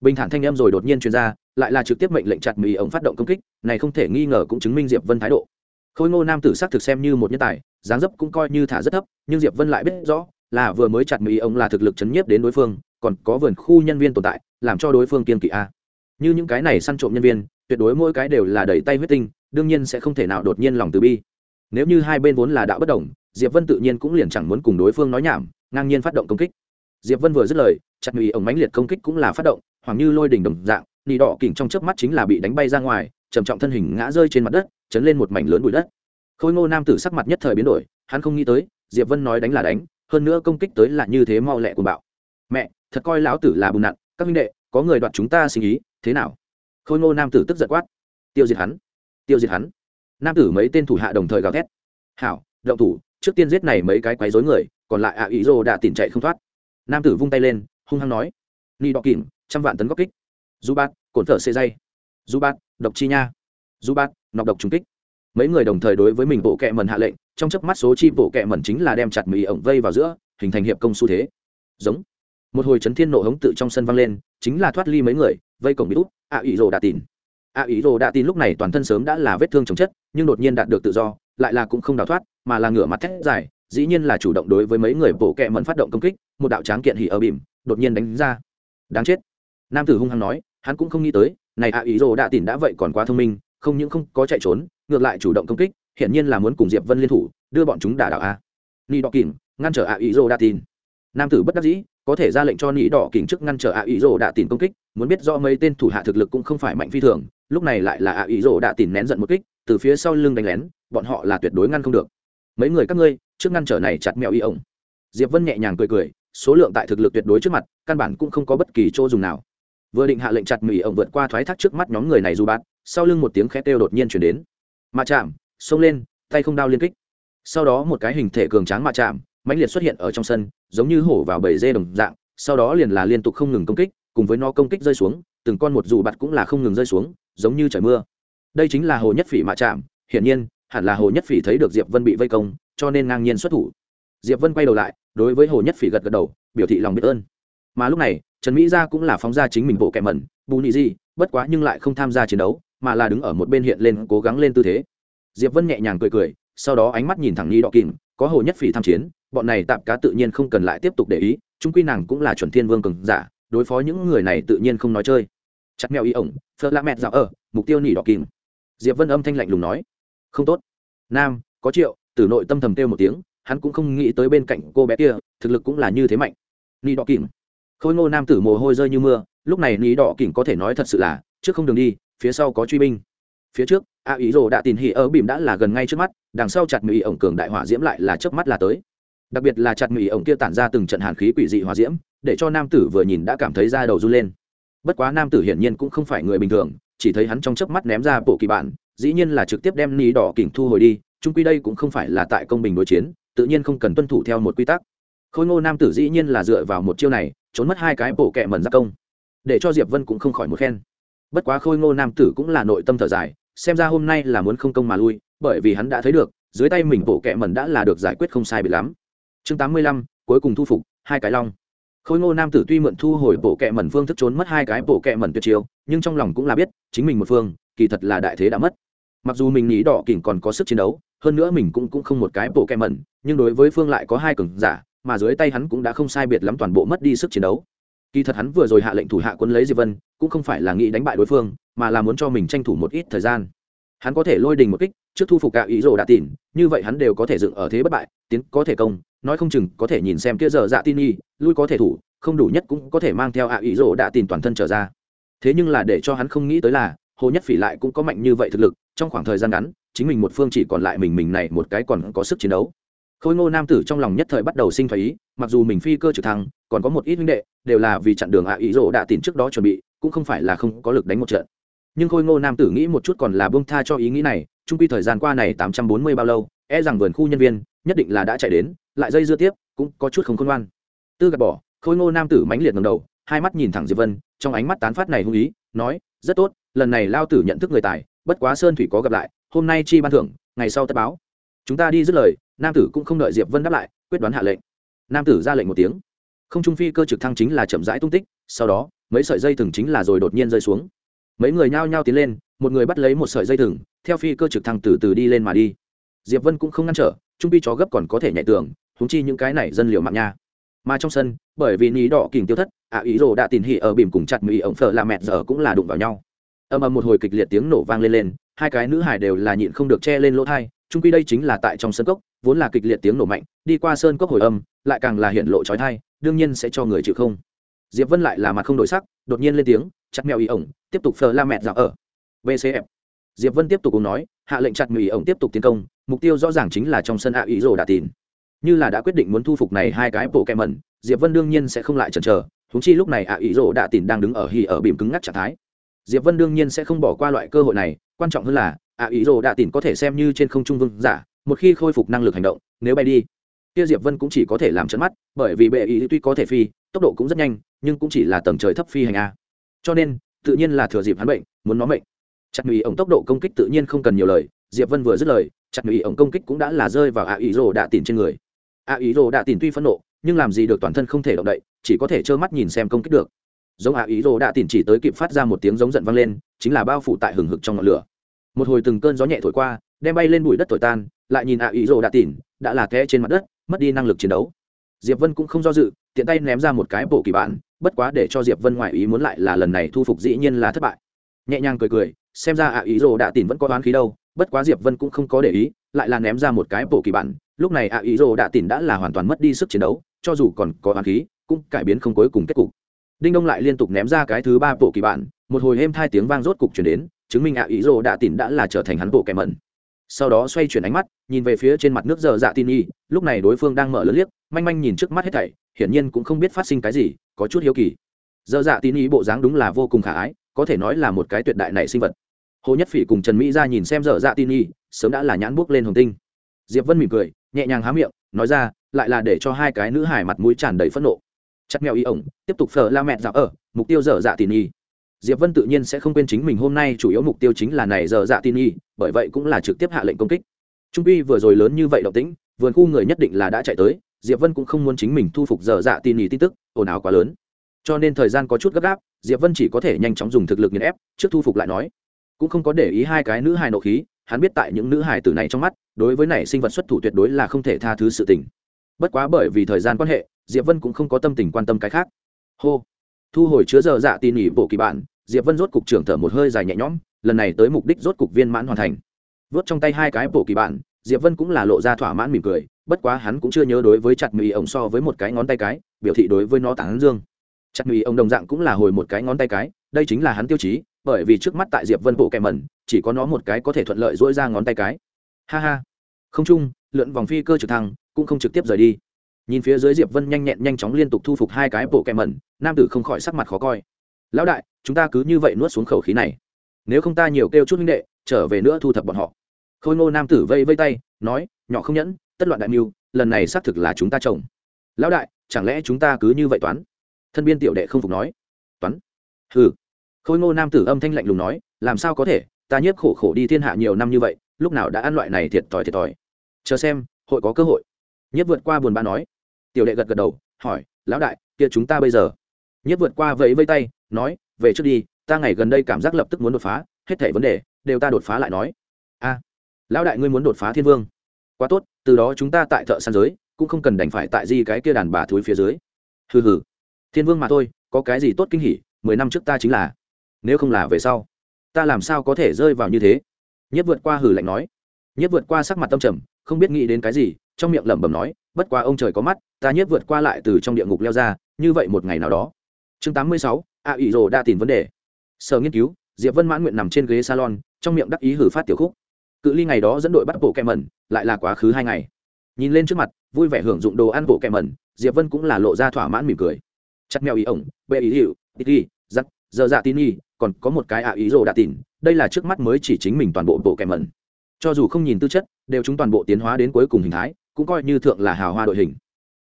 Speaker 1: Bình thản thanh em rồi đột nhiên truyền ra, lại là trực tiếp mệnh lệnh chặt mì ổng phát động công kích, này không thể nghi ngờ cũng chứng minh diệp vân thái độ. Khôi ngô nam tử xác thực xem như một nhân tài, dáng dấp cũng coi như thả rất thấp, nhưng diệp vân lại biết rõ, là vừa mới chặt mì ổng là thực lực chấn nhiếp đến đối phương, còn có vườn khu nhân viên tồn tại, làm cho đối phương kiên kỵ a. Như những cái này săn trộm nhân viên, tuyệt đối mỗi cái đều là đẩy tay huyết tinh, đương nhiên sẽ không thể nào đột nhiên lòng từ bi nếu như hai bên vốn là đạo bất đồng, diệp vân tự nhiên cũng liền chẳng muốn cùng đối phương nói nhảm, ngang nhiên phát động công kích. Diệp vân vừa dứt lời, chặt nhụy ổng mãnh liệt công kích cũng là phát động, hoàng như lôi đỉnh đồng dạng nỉ đỏ kỉnh trong chớp mắt chính là bị đánh bay ra ngoài, trầm trọng thân hình ngã rơi trên mặt đất, chấn lên một mảnh lớn bụi đất. Khôi ngô nam tử sắc mặt nhất thời biến đổi, hắn không nghĩ tới, diệp vân nói đánh là đánh, hơn nữa công kích tới là như thế mau lẹ của bạo. Mẹ, thật coi lão tử là bùn nặn, các minh đệ, có người đoạt chúng ta sinh ý, thế nào? Khôi ngô nam tử tức giật quát. Tiêu diệt hắn, tiêu diệt hắn nam tử mấy tên thủ hạ đồng thời gào thét. Hảo, động thủ, trước tiên giết này mấy cái quấy rối người, còn lại ạ, ý rô đã tìm chạy không thoát. Nam tử vung tay lên, hung hăng nói, ni đọ kìm trăm vạn tấn góc kích. Du bát cồn thở xê dây. Du bát độc chi nha. Du bát nọc độc trùng kích. Mấy người đồng thời đối với mình bộ kẹ mần hạ lệnh, trong chớp mắt số chi bộ kẹ mần chính là đem chặt mì ổng vây vào giữa, hình thành hiệp công xu thế. Giống. Một hồi chấn thiên nộ hống tự trong sân vang lên, chính là thoát ly mấy người, vây cổng bị út ạ, ý rô đã tìm A ý rồ đã tin lúc này toàn thân sớm đã là vết thương chồng chất, nhưng đột nhiên đạt được tự do, lại là cũng không đào thoát, mà là ngửa mặt thét dài, dĩ nhiên là chủ động đối với mấy người bộ kẹ mẫn phát động công kích, một đạo tráng kiện hỉ ở bìm, đột nhiên đánh ra. Đáng chết. Nam tử hung hăng nói, hắn cũng không nghĩ tới, này A ý rồ đã tin đã vậy còn quá thông minh, không những không có chạy trốn, ngược lại chủ động công kích, hiển nhiên là muốn cùng diệp vân liên thủ, đưa bọn chúng đả đạo a. Ni đỏ kìm ngăn trở A ý rồ đã tin. Nam tử bất đắc dĩ, có thể ra lệnh cho nị đỏ kỉnh trước ngăn trở A ý rồ đã tin công kích muốn biết rõ mấy tên thủ hạ thực lực cũng không phải mạnh phi thường, lúc này lại là ạ ý rổ đã tìm nén giận một kích, từ phía sau lưng đánh lén, bọn họ là tuyệt đối ngăn không được. Mấy người các ngươi, trước ngăn trở này chặt mẹo y ổng. Diệp vân nhẹ nhàng cười cười, số lượng tại thực lực tuyệt đối trước mặt, căn bản cũng không có bất kỳ chỗ dùng nào. Vừa định hạ lệnh chặt mỹ ổng vượt qua thoái thác trước mắt nhóm người này dù bạn sau lưng một tiếng khét kêu đột nhiên chuyển đến. Mà chạm xông lên, tay không đao liên kích. Sau đó một cái hình thể cường tráng mà chạm mãnh liệt xuất hiện ở trong sân, giống như hổ vào bầy dê đồng dạng, sau đó liền là liên tục không ngừng công kích cùng với nó công kích rơi xuống, từng con một dù bạt cũng là không ngừng rơi xuống, giống như trời mưa. Đây chính là hồ nhất phỉ mạ chạm, hiển nhiên, hẳn là hồ nhất phỉ thấy được diệp vân bị vây công, cho nên ngang nhiên xuất thủ. Diệp vân quay đầu lại, đối với hồ nhất phỉ gật gật đầu, biểu thị lòng biết ơn. Mà lúc này, trần mỹ gia cũng là phóng ra chính mình bộ kẻ mẩn, bù nị gì bất quá nhưng lại không tham gia chiến đấu, mà là đứng ở một bên hiện lên, cố gắng lên tư thế. Diệp vân nhẹ nhàng cười cười, sau đó ánh mắt nhìn thẳng ni đọ kìm có hồ nhất phỉ tham chiến, bọn này tạm cá tự nhiên không cần lại tiếp tục để ý chúng quy nàng cũng là chuẩn thiên vương cường giả đối phó những người này tự nhiên không nói chơi. Chặt mèo y ổng, phơ la mẹt dạo ở, mục tiêu nỉ đỏ kìm. Diệp vân âm thanh lạnh lùng nói, không tốt. Nam, có triệu. Từ nội tâm thầm kêu một tiếng, hắn cũng không nghĩ tới bên cạnh cô bé kia, thực lực cũng là như thế mạnh. Nỉ đỏ kìm. Khôi ngô nam tử mồ hôi rơi như mưa, lúc này nỉ đỏ kìm có thể nói thật sự là, trước không đường đi, phía sau có truy binh. Phía trước, a ý rồ đã tìm hỉ ở bìm đã là gần ngay trước mắt, đằng sau chặt mỹ ổng cường đại hỏa diễm lại là trước mắt là tới. Đặc biệt là chặt mỹ ổng kia tản ra từng trận hàn khí quỷ dị hỏa diễm để cho nam tử vừa nhìn đã cảm thấy da đầu run lên. Bất quá nam tử hiển nhiên cũng không phải người bình thường, chỉ thấy hắn trong chớp mắt ném ra bộ kỳ bản, dĩ nhiên là trực tiếp đem ní đỏ kỉnh thu hồi đi trung quy đây cũng không phải là tại công bình đối chiến, tự nhiên không cần tuân thủ theo một quy tắc. Khôi ngô nam tử dĩ nhiên là dựa vào một chiêu này, trốn mất hai cái bộ kẹ mẩn ra công. Để cho diệp vân cũng không khỏi một khen. Bất quá khôi ngô nam tử cũng là nội tâm thở dài, xem ra hôm nay là muốn không công mà lui, bởi vì hắn đã thấy được, dưới tay mình bộ kẹ mẩn đã là được giải quyết không sai bị lắm. Chương tám mươi lăm, cuối cùng thu phục, hai cái long khôi ngô nam tử tuy mượn thu hồi bộ kẹ mẩn phương thức trốn mất hai cái bộ kẹ mẩn tuyệt chiêu, nhưng trong lòng cũng là biết, chính mình một phương, kỳ thật là đại thế đã mất. Mặc dù mình nghĩ đỏ kỉnh còn có sức chiến đấu, hơn nữa mình cũng cũng không một cái bộ kẹ mẩn, nhưng đối với phương lại có hai cường giả, mà dưới tay hắn cũng đã không sai biệt lắm toàn bộ mất đi sức chiến đấu. Kỳ thật hắn vừa rồi hạ lệnh thủ hạ quân lấy diệp vân, cũng không phải là nghĩ đánh bại đối phương, mà là muốn cho mình tranh thủ một ít thời gian hắn có thể lôi đình một kích, trước thu phục cả ý rồ đã tỉn, như vậy hắn đều có thể dựng ở thế bất bại, tiến có thể công, nói không chừng có thể nhìn xem kia giờ dạ tin y, lui có thể thủ, không đủ nhất cũng có thể mang theo ạ ý rồ đã tỉn toàn thân trở ra. Thế nhưng là để cho hắn không nghĩ tới là, hồ nhất phỉ lại cũng có mạnh như vậy thực lực, trong khoảng thời gian ngắn, chính mình một phương chỉ còn lại mình mình này một cái còn có sức chiến đấu. Khôi ngô nam tử trong lòng nhất thời bắt đầu sinh thái ý mặc dù mình phi cơ trực thăng, còn có một ít huynh đệ, đều là vì chặn đường ạ ý rỗ đã tìm trước đó chuẩn bị, cũng không phải là không có lực đánh một trận nhưng khôi ngô nam tử nghĩ một chút còn là bông tha cho ý nghĩ này, trung quy thời gian qua này tám trăm bốn mươi bao lâu e rằng vườn khu nhân viên nhất định là đã chạy đến, lại dây dưa tiếp, cũng có chút không khôn ngoan. Tư gạt bỏ, khôi ngô nam tử mãnh liệt ngầm đầu, hai mắt nhìn thẳng diệp vân, trong ánh mắt tán phát này hung ý, nói, rất tốt, lần này lao tử nhận thức người tài, bất quá sơn thủy có gặp lại, hôm nay chi ban thưởng, ngày sau tất báo. Chúng ta đi dứt lời, nam tử cũng không đợi diệp vân đáp lại, quyết đoán hạ lệnh. Nam tử ra lệnh một tiếng. Không trung phi cơ trực thăng chính là chậm rãi tung tích, sau đó, mấy sợi dây thừng chính là rồi đột nhiên rơi xuống mấy người nhao nhao tiến lên, một người bắt lấy một sợi dây thừng, theo phi cơ trực thăng từ từ đi lên mà đi. Diệp vân cũng không ngăn trở, trung pi chó gấp còn có thể nhảy tường húng chi những cái này dân liều mạng nha. Mà trong sân, bởi vì ní đỏ kình tiêu thất ạ ý rồ đã tìm hỉ ở bìm cùng chặt mỹ ổng phở là mẹ giờ cũng là đụng vào nhau. Âm ầm một hồi kịch liệt tiếng nổ vang lên lên, hai cái nữ hải đều là nhịn không được che lên lỗ thai trung quy đây chính là tại trong sân cốc, vốn là kịch liệt tiếng nổ mạnh, đi qua sơn cốc hồi âm, lại càng là hiện lộ trói thai, đương nhiên sẽ cho người chịu không. Diệp vân lại là mặt không đổi sắc, đột nhiên lên tiếng chặt mèo ý ổng, tiếp tục phờ la mẹ dạo ở. Vcf diệp vân tiếp tục cùng nói, hạ lệnh chặt mèo ý ổng tiếp tục tiến công, mục tiêu rõ ràng chính là trong sân ạ ý rồ đã tìm như là đã quyết định muốn thu phục này hai cái bộ kẹm mẩn, diệp vân đương nhiên sẽ không lại chần chờ thúng chi lúc này ạ ý rồ đã tìm đang đứng ở hì ở bìm cứng ngắc trạng thái. Diệp vân đương nhiên sẽ không bỏ qua loại cơ hội này, quan trọng hơn là ạ ý rồ đã tìm có thể xem như trên không trung vương giả, một khi khôi phục năng lực hành động, nếu bay đi, kia diệp vân cũng chỉ có thể làm chấn mắt, bởi vì bệ ý tuy có thể phi, tốc độ cũng rất nhanh, nhưng cũng chỉ là tầng trời thấp phi hành a cho nên, tự nhiên là thừa dịp hắn bệnh, muốn nó mệnh. Chặt nhụy ổng tốc độ công kích tự nhiên không cần nhiều lời, diệp vân vừa dứt lời, chặt nhụy ổng công kích cũng đã là rơi vào ạ ý rồ đạ tìm trên người. Ạ ý rồ đạ tìm tuy phẫn nộ, nhưng làm gì được toàn thân không thể động đậy, chỉ có thể trơ mắt nhìn xem công kích được. Giống ạ ý rồ đạ tìm chỉ tới kịp phát ra một tiếng giống giận vang lên, chính là bao phủ tại hừng hực trong ngọn lửa. Một hồi từng cơn gió nhẹ thổi qua, đem bay lên bụi đất thổi tan, lại nhìn ạ ý rồ đạ tìm đã là té trên mặt đất, mất đi năng lực chiến đấu. Diệp vân cũng không do dự, tiện tay ném ra một cái bộ kỳ bản bất quá để cho diệp vân ngoại ý muốn lại là lần này thu phục dĩ nhiên là thất bại. Nhẹ nhàng cười cười, xem ra ạ ý rồ đạ tìn vẫn có đoán khí đâu, bất quá diệp vân cũng không có để ý, lại là ném ra một cái bộ kỳ bản, lúc này ạ ý rồ đạ tìn đã là hoàn toàn mất đi sức chiến đấu, cho dù còn có đoán khí, cũng cải biến không cuối cùng kết cục. Đinh đông lại liên tục ném ra cái thứ ba bộ kỳ bản, một hồi êm hai tiếng vang rốt cục chuyển đến, chứng minh ạ ý rồ đạ tìn đã là trở thành hắn bộ kẻ mẩn. Sau đó xoay chuyển ánh mắt, nhìn về phía trên mặt nước giờ dạ tin y, lúc này đối phương đang mở lớn liếc, manh manh nhìn trước mắt hết thảy, hiển nhiên cũng không biết phát sinh cái gì có chút hiếu kỳ. Dơ dạ tín ý bộ dáng đúng là vô cùng khả ái, có thể nói là một cái tuyệt đại này sinh vật. Hồ nhất phỉ cùng trần mỹ ra nhìn xem Dở dạ tin y sớm đã là nhãn buốc lên hồng tinh. Diệp vân mỉm cười, nhẹ nhàng há miệng, nói ra, lại là để cho hai cái nữ hải mặt mũi tràn đầy phẫn nộ. Chặt mèo y ổng, tiếp tục phở la mẹ dạo ở, mục tiêu dở dạ tỉ nhi diệp vân tự nhiên sẽ không quên chính mình hôm nay chủ yếu mục tiêu chính là này dở dạ tỉ nhi bởi vậy cũng là trực tiếp hạ lệnh công kích. Trung uy vừa rồi lớn như vậy động tĩnh, vườn khu người nhất định là đã chạy tới diệp vân cũng không muốn chính mình thu phục dở dạ tin nhi tin tức, ồn ào quá lớn. Cho nên thời gian có chút gấp gáp, diệp vân chỉ có thể nhanh chóng dùng thực lực nghiền ép, trước thu phục lại nói. Cũng không có để ý hai cái nữ hài nộ khí, hắn biết tại những nữ hài tử này trong mắt, đối với này sinh vật xuất thủ tuyệt đối là không thể tha thứ sự tình. Bất quá bởi vì thời gian quan hệ, diệp vân cũng không có tâm tình quan tâm cái khác. Hô. Thu hồi chứa giờ dạ tin nhỉ bộ kỳ bản diệp vân rốt cục trưởng thở một hơi dài nhẹ nhõm, lần này tới mục đích rốt cục viên mãn hoàn thành. Vớt trong tay hai cái bộ kỳ bản diệp vân cũng là lộ ra thỏa mãn mỉm cười bất quá hắn cũng chưa nhớ đối với chặt mì ổng so với một cái ngón tay cái, biểu thị đối với nó tán dương. Chặt mì ổng đồng dạng cũng là hồi một cái ngón tay cái, đây chính là hắn tiêu chí, bởi vì trước mắt tại diệp vân bộ kẹ mẩn, chỉ có nó một cái có thể thuận lợi dỗi ra ngón tay cái. Ha ha. Không chung, lượn vòng phi cơ trực thăng, cũng không trực tiếp rời đi. Nhìn phía dưới diệp vân nhanh nhẹn nhanh chóng liên tục thu phục hai cái bộ kẹ mẩn, nam tử không khỏi sắc mặt khó coi. Lão đại, chúng ta cứ như vậy nuốt xuống khẩu khí này. Nếu không ta nhiều kêu chút huynh đệ, trở về nữa thu thập bọn họ. Khôi ngô nam tử vây vây tay, nói, nhỏ không nhẫn tất loạn đại mưu, lần này xác thực là chúng ta trồng lão đại, chẳng lẽ chúng ta cứ như vậy toán? Thân biên tiểu đệ không phục nói. Toán? Hừ. Khôi ngô nam tử âm thanh lạnh lùng nói, làm sao có thể, ta nhiếp khổ khổ đi thiên hạ nhiều năm như vậy, lúc nào đã ăn loại này thiệt thòi thiệt thòi. Chờ xem, hội có cơ hội. Nhiếp vượt qua buồn bã nói. Tiểu đệ gật gật đầu, hỏi, lão đại, kia chúng ta bây giờ? Nhiếp vượt qua vẫy vây tay, nói, về trước đi, ta ngày gần đây cảm giác lập tức muốn đột phá, hết thảy vấn đề, đều ta đột phá lại nói. A, lão đại ngươi muốn đột phá thiên vương quá tốt, từ đó chúng ta tại thợ săn giới, cũng không cần đành phải tại di cái kia đàn bà thúi phía dưới. Hừ hừ. Thiên vương mà thôi, có cái gì tốt kinh hỉ, mười năm trước ta chính là. Nếu không là về sau, ta làm sao có thể rơi vào như thế? Nhất vượt qua hử lạnh nói. Nhất vượt qua sắc mặt tâm trầm, không biết nghĩ đến cái gì, trong miệng lẩm bẩm nói, bất quá ông trời có mắt, ta nhất vượt qua lại từ trong địa ngục leo ra, như vậy một ngày nào đó. Chương tám mươi sáu, a ủy rồ đa tìm vấn đề. Sở nghiên cứu, diệp vân mãn nguyện nằm trên ghế salon, trong miệng đắc ý hử phát tiểu khúc cự ly ngày đó dẫn đội bắt bộ kẹ mẩn, lại là quá khứ hai ngày. Nhìn lên trước mặt, vui vẻ hưởng dụng đồ ăn bộ kẹ mẩn, diệp vân cũng là lộ ra thỏa mãn mỉm cười. Chặt mèo ý ổng bê ý hiệu ít ghi giắc giờ dạ tin y còn có một cái ạ ý rồ đã tìn đây là trước mắt mới chỉ chính mình toàn bộ bộ kẹ mẩn. Cho dù không nhìn tư chất, đều chúng toàn bộ tiến hóa đến cuối cùng hình thái, cũng coi như thượng là hào hoa đội hình.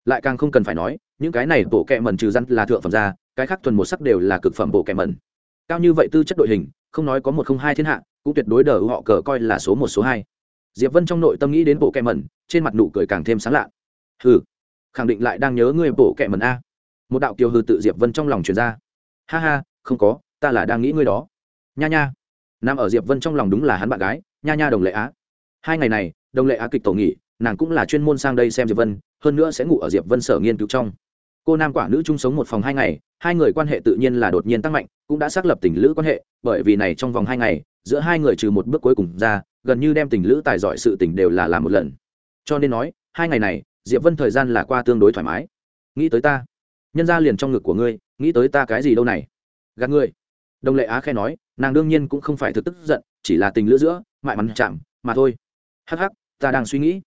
Speaker 1: Lại càng không cần phải nói, những cái này bộ kẹ mẩn trừ răn là thượng phẩm ra, cái khác thuần một sắc đều là cực phẩm bộ kẹ mẩn cao như vậy tư chất đội hình, không nói có một không hai thiên hạ, cũng tuyệt đối đờ họ cờ coi là số một, số hai. Diệp vân trong nội tâm nghĩ đến bộ kẹ mẩn, trên mặt nụ cười càng thêm sáng lạ. Hừ, khẳng định lại đang nhớ ngươi bộ kẹ mẩn a. Một đạo kiều hư tự diệp vân trong lòng truyền ra. Ha ha, không có, ta là đang nghĩ ngươi đó. Nha nha. Nằm ở diệp vân trong lòng đúng là hắn bạn gái, nha nha đồng lệ á. Hai ngày này, đồng lệ á kịch tổ nghỉ, nàng cũng là chuyên môn sang đây xem diệp vân, hơn nữa sẽ ngủ ở diệp vân sở nghiên cứu trong cô nam quả nữ chung sống một phòng hai ngày, hai người quan hệ tự nhiên là đột nhiên tăng mạnh, cũng đã xác lập tình lữ quan hệ, bởi vì này trong vòng hai ngày, giữa hai người trừ một bước cuối cùng ra, gần như đem tình lữ tài giỏi sự tình đều là làm một lần. Cho nên nói, hai ngày này, diệp vân thời gian là qua tương đối thoải mái. Nghĩ tới ta, nhân ra liền trong ngực của ngươi, nghĩ tới ta cái gì đâu này? Gạt ngươi. Đồng lệ á khe nói, nàng đương nhiên cũng không phải thực tức giận, chỉ là tình lữ giữa, mại mắn chạm, mà thôi. Hắc hắc, ta đang suy nghĩ.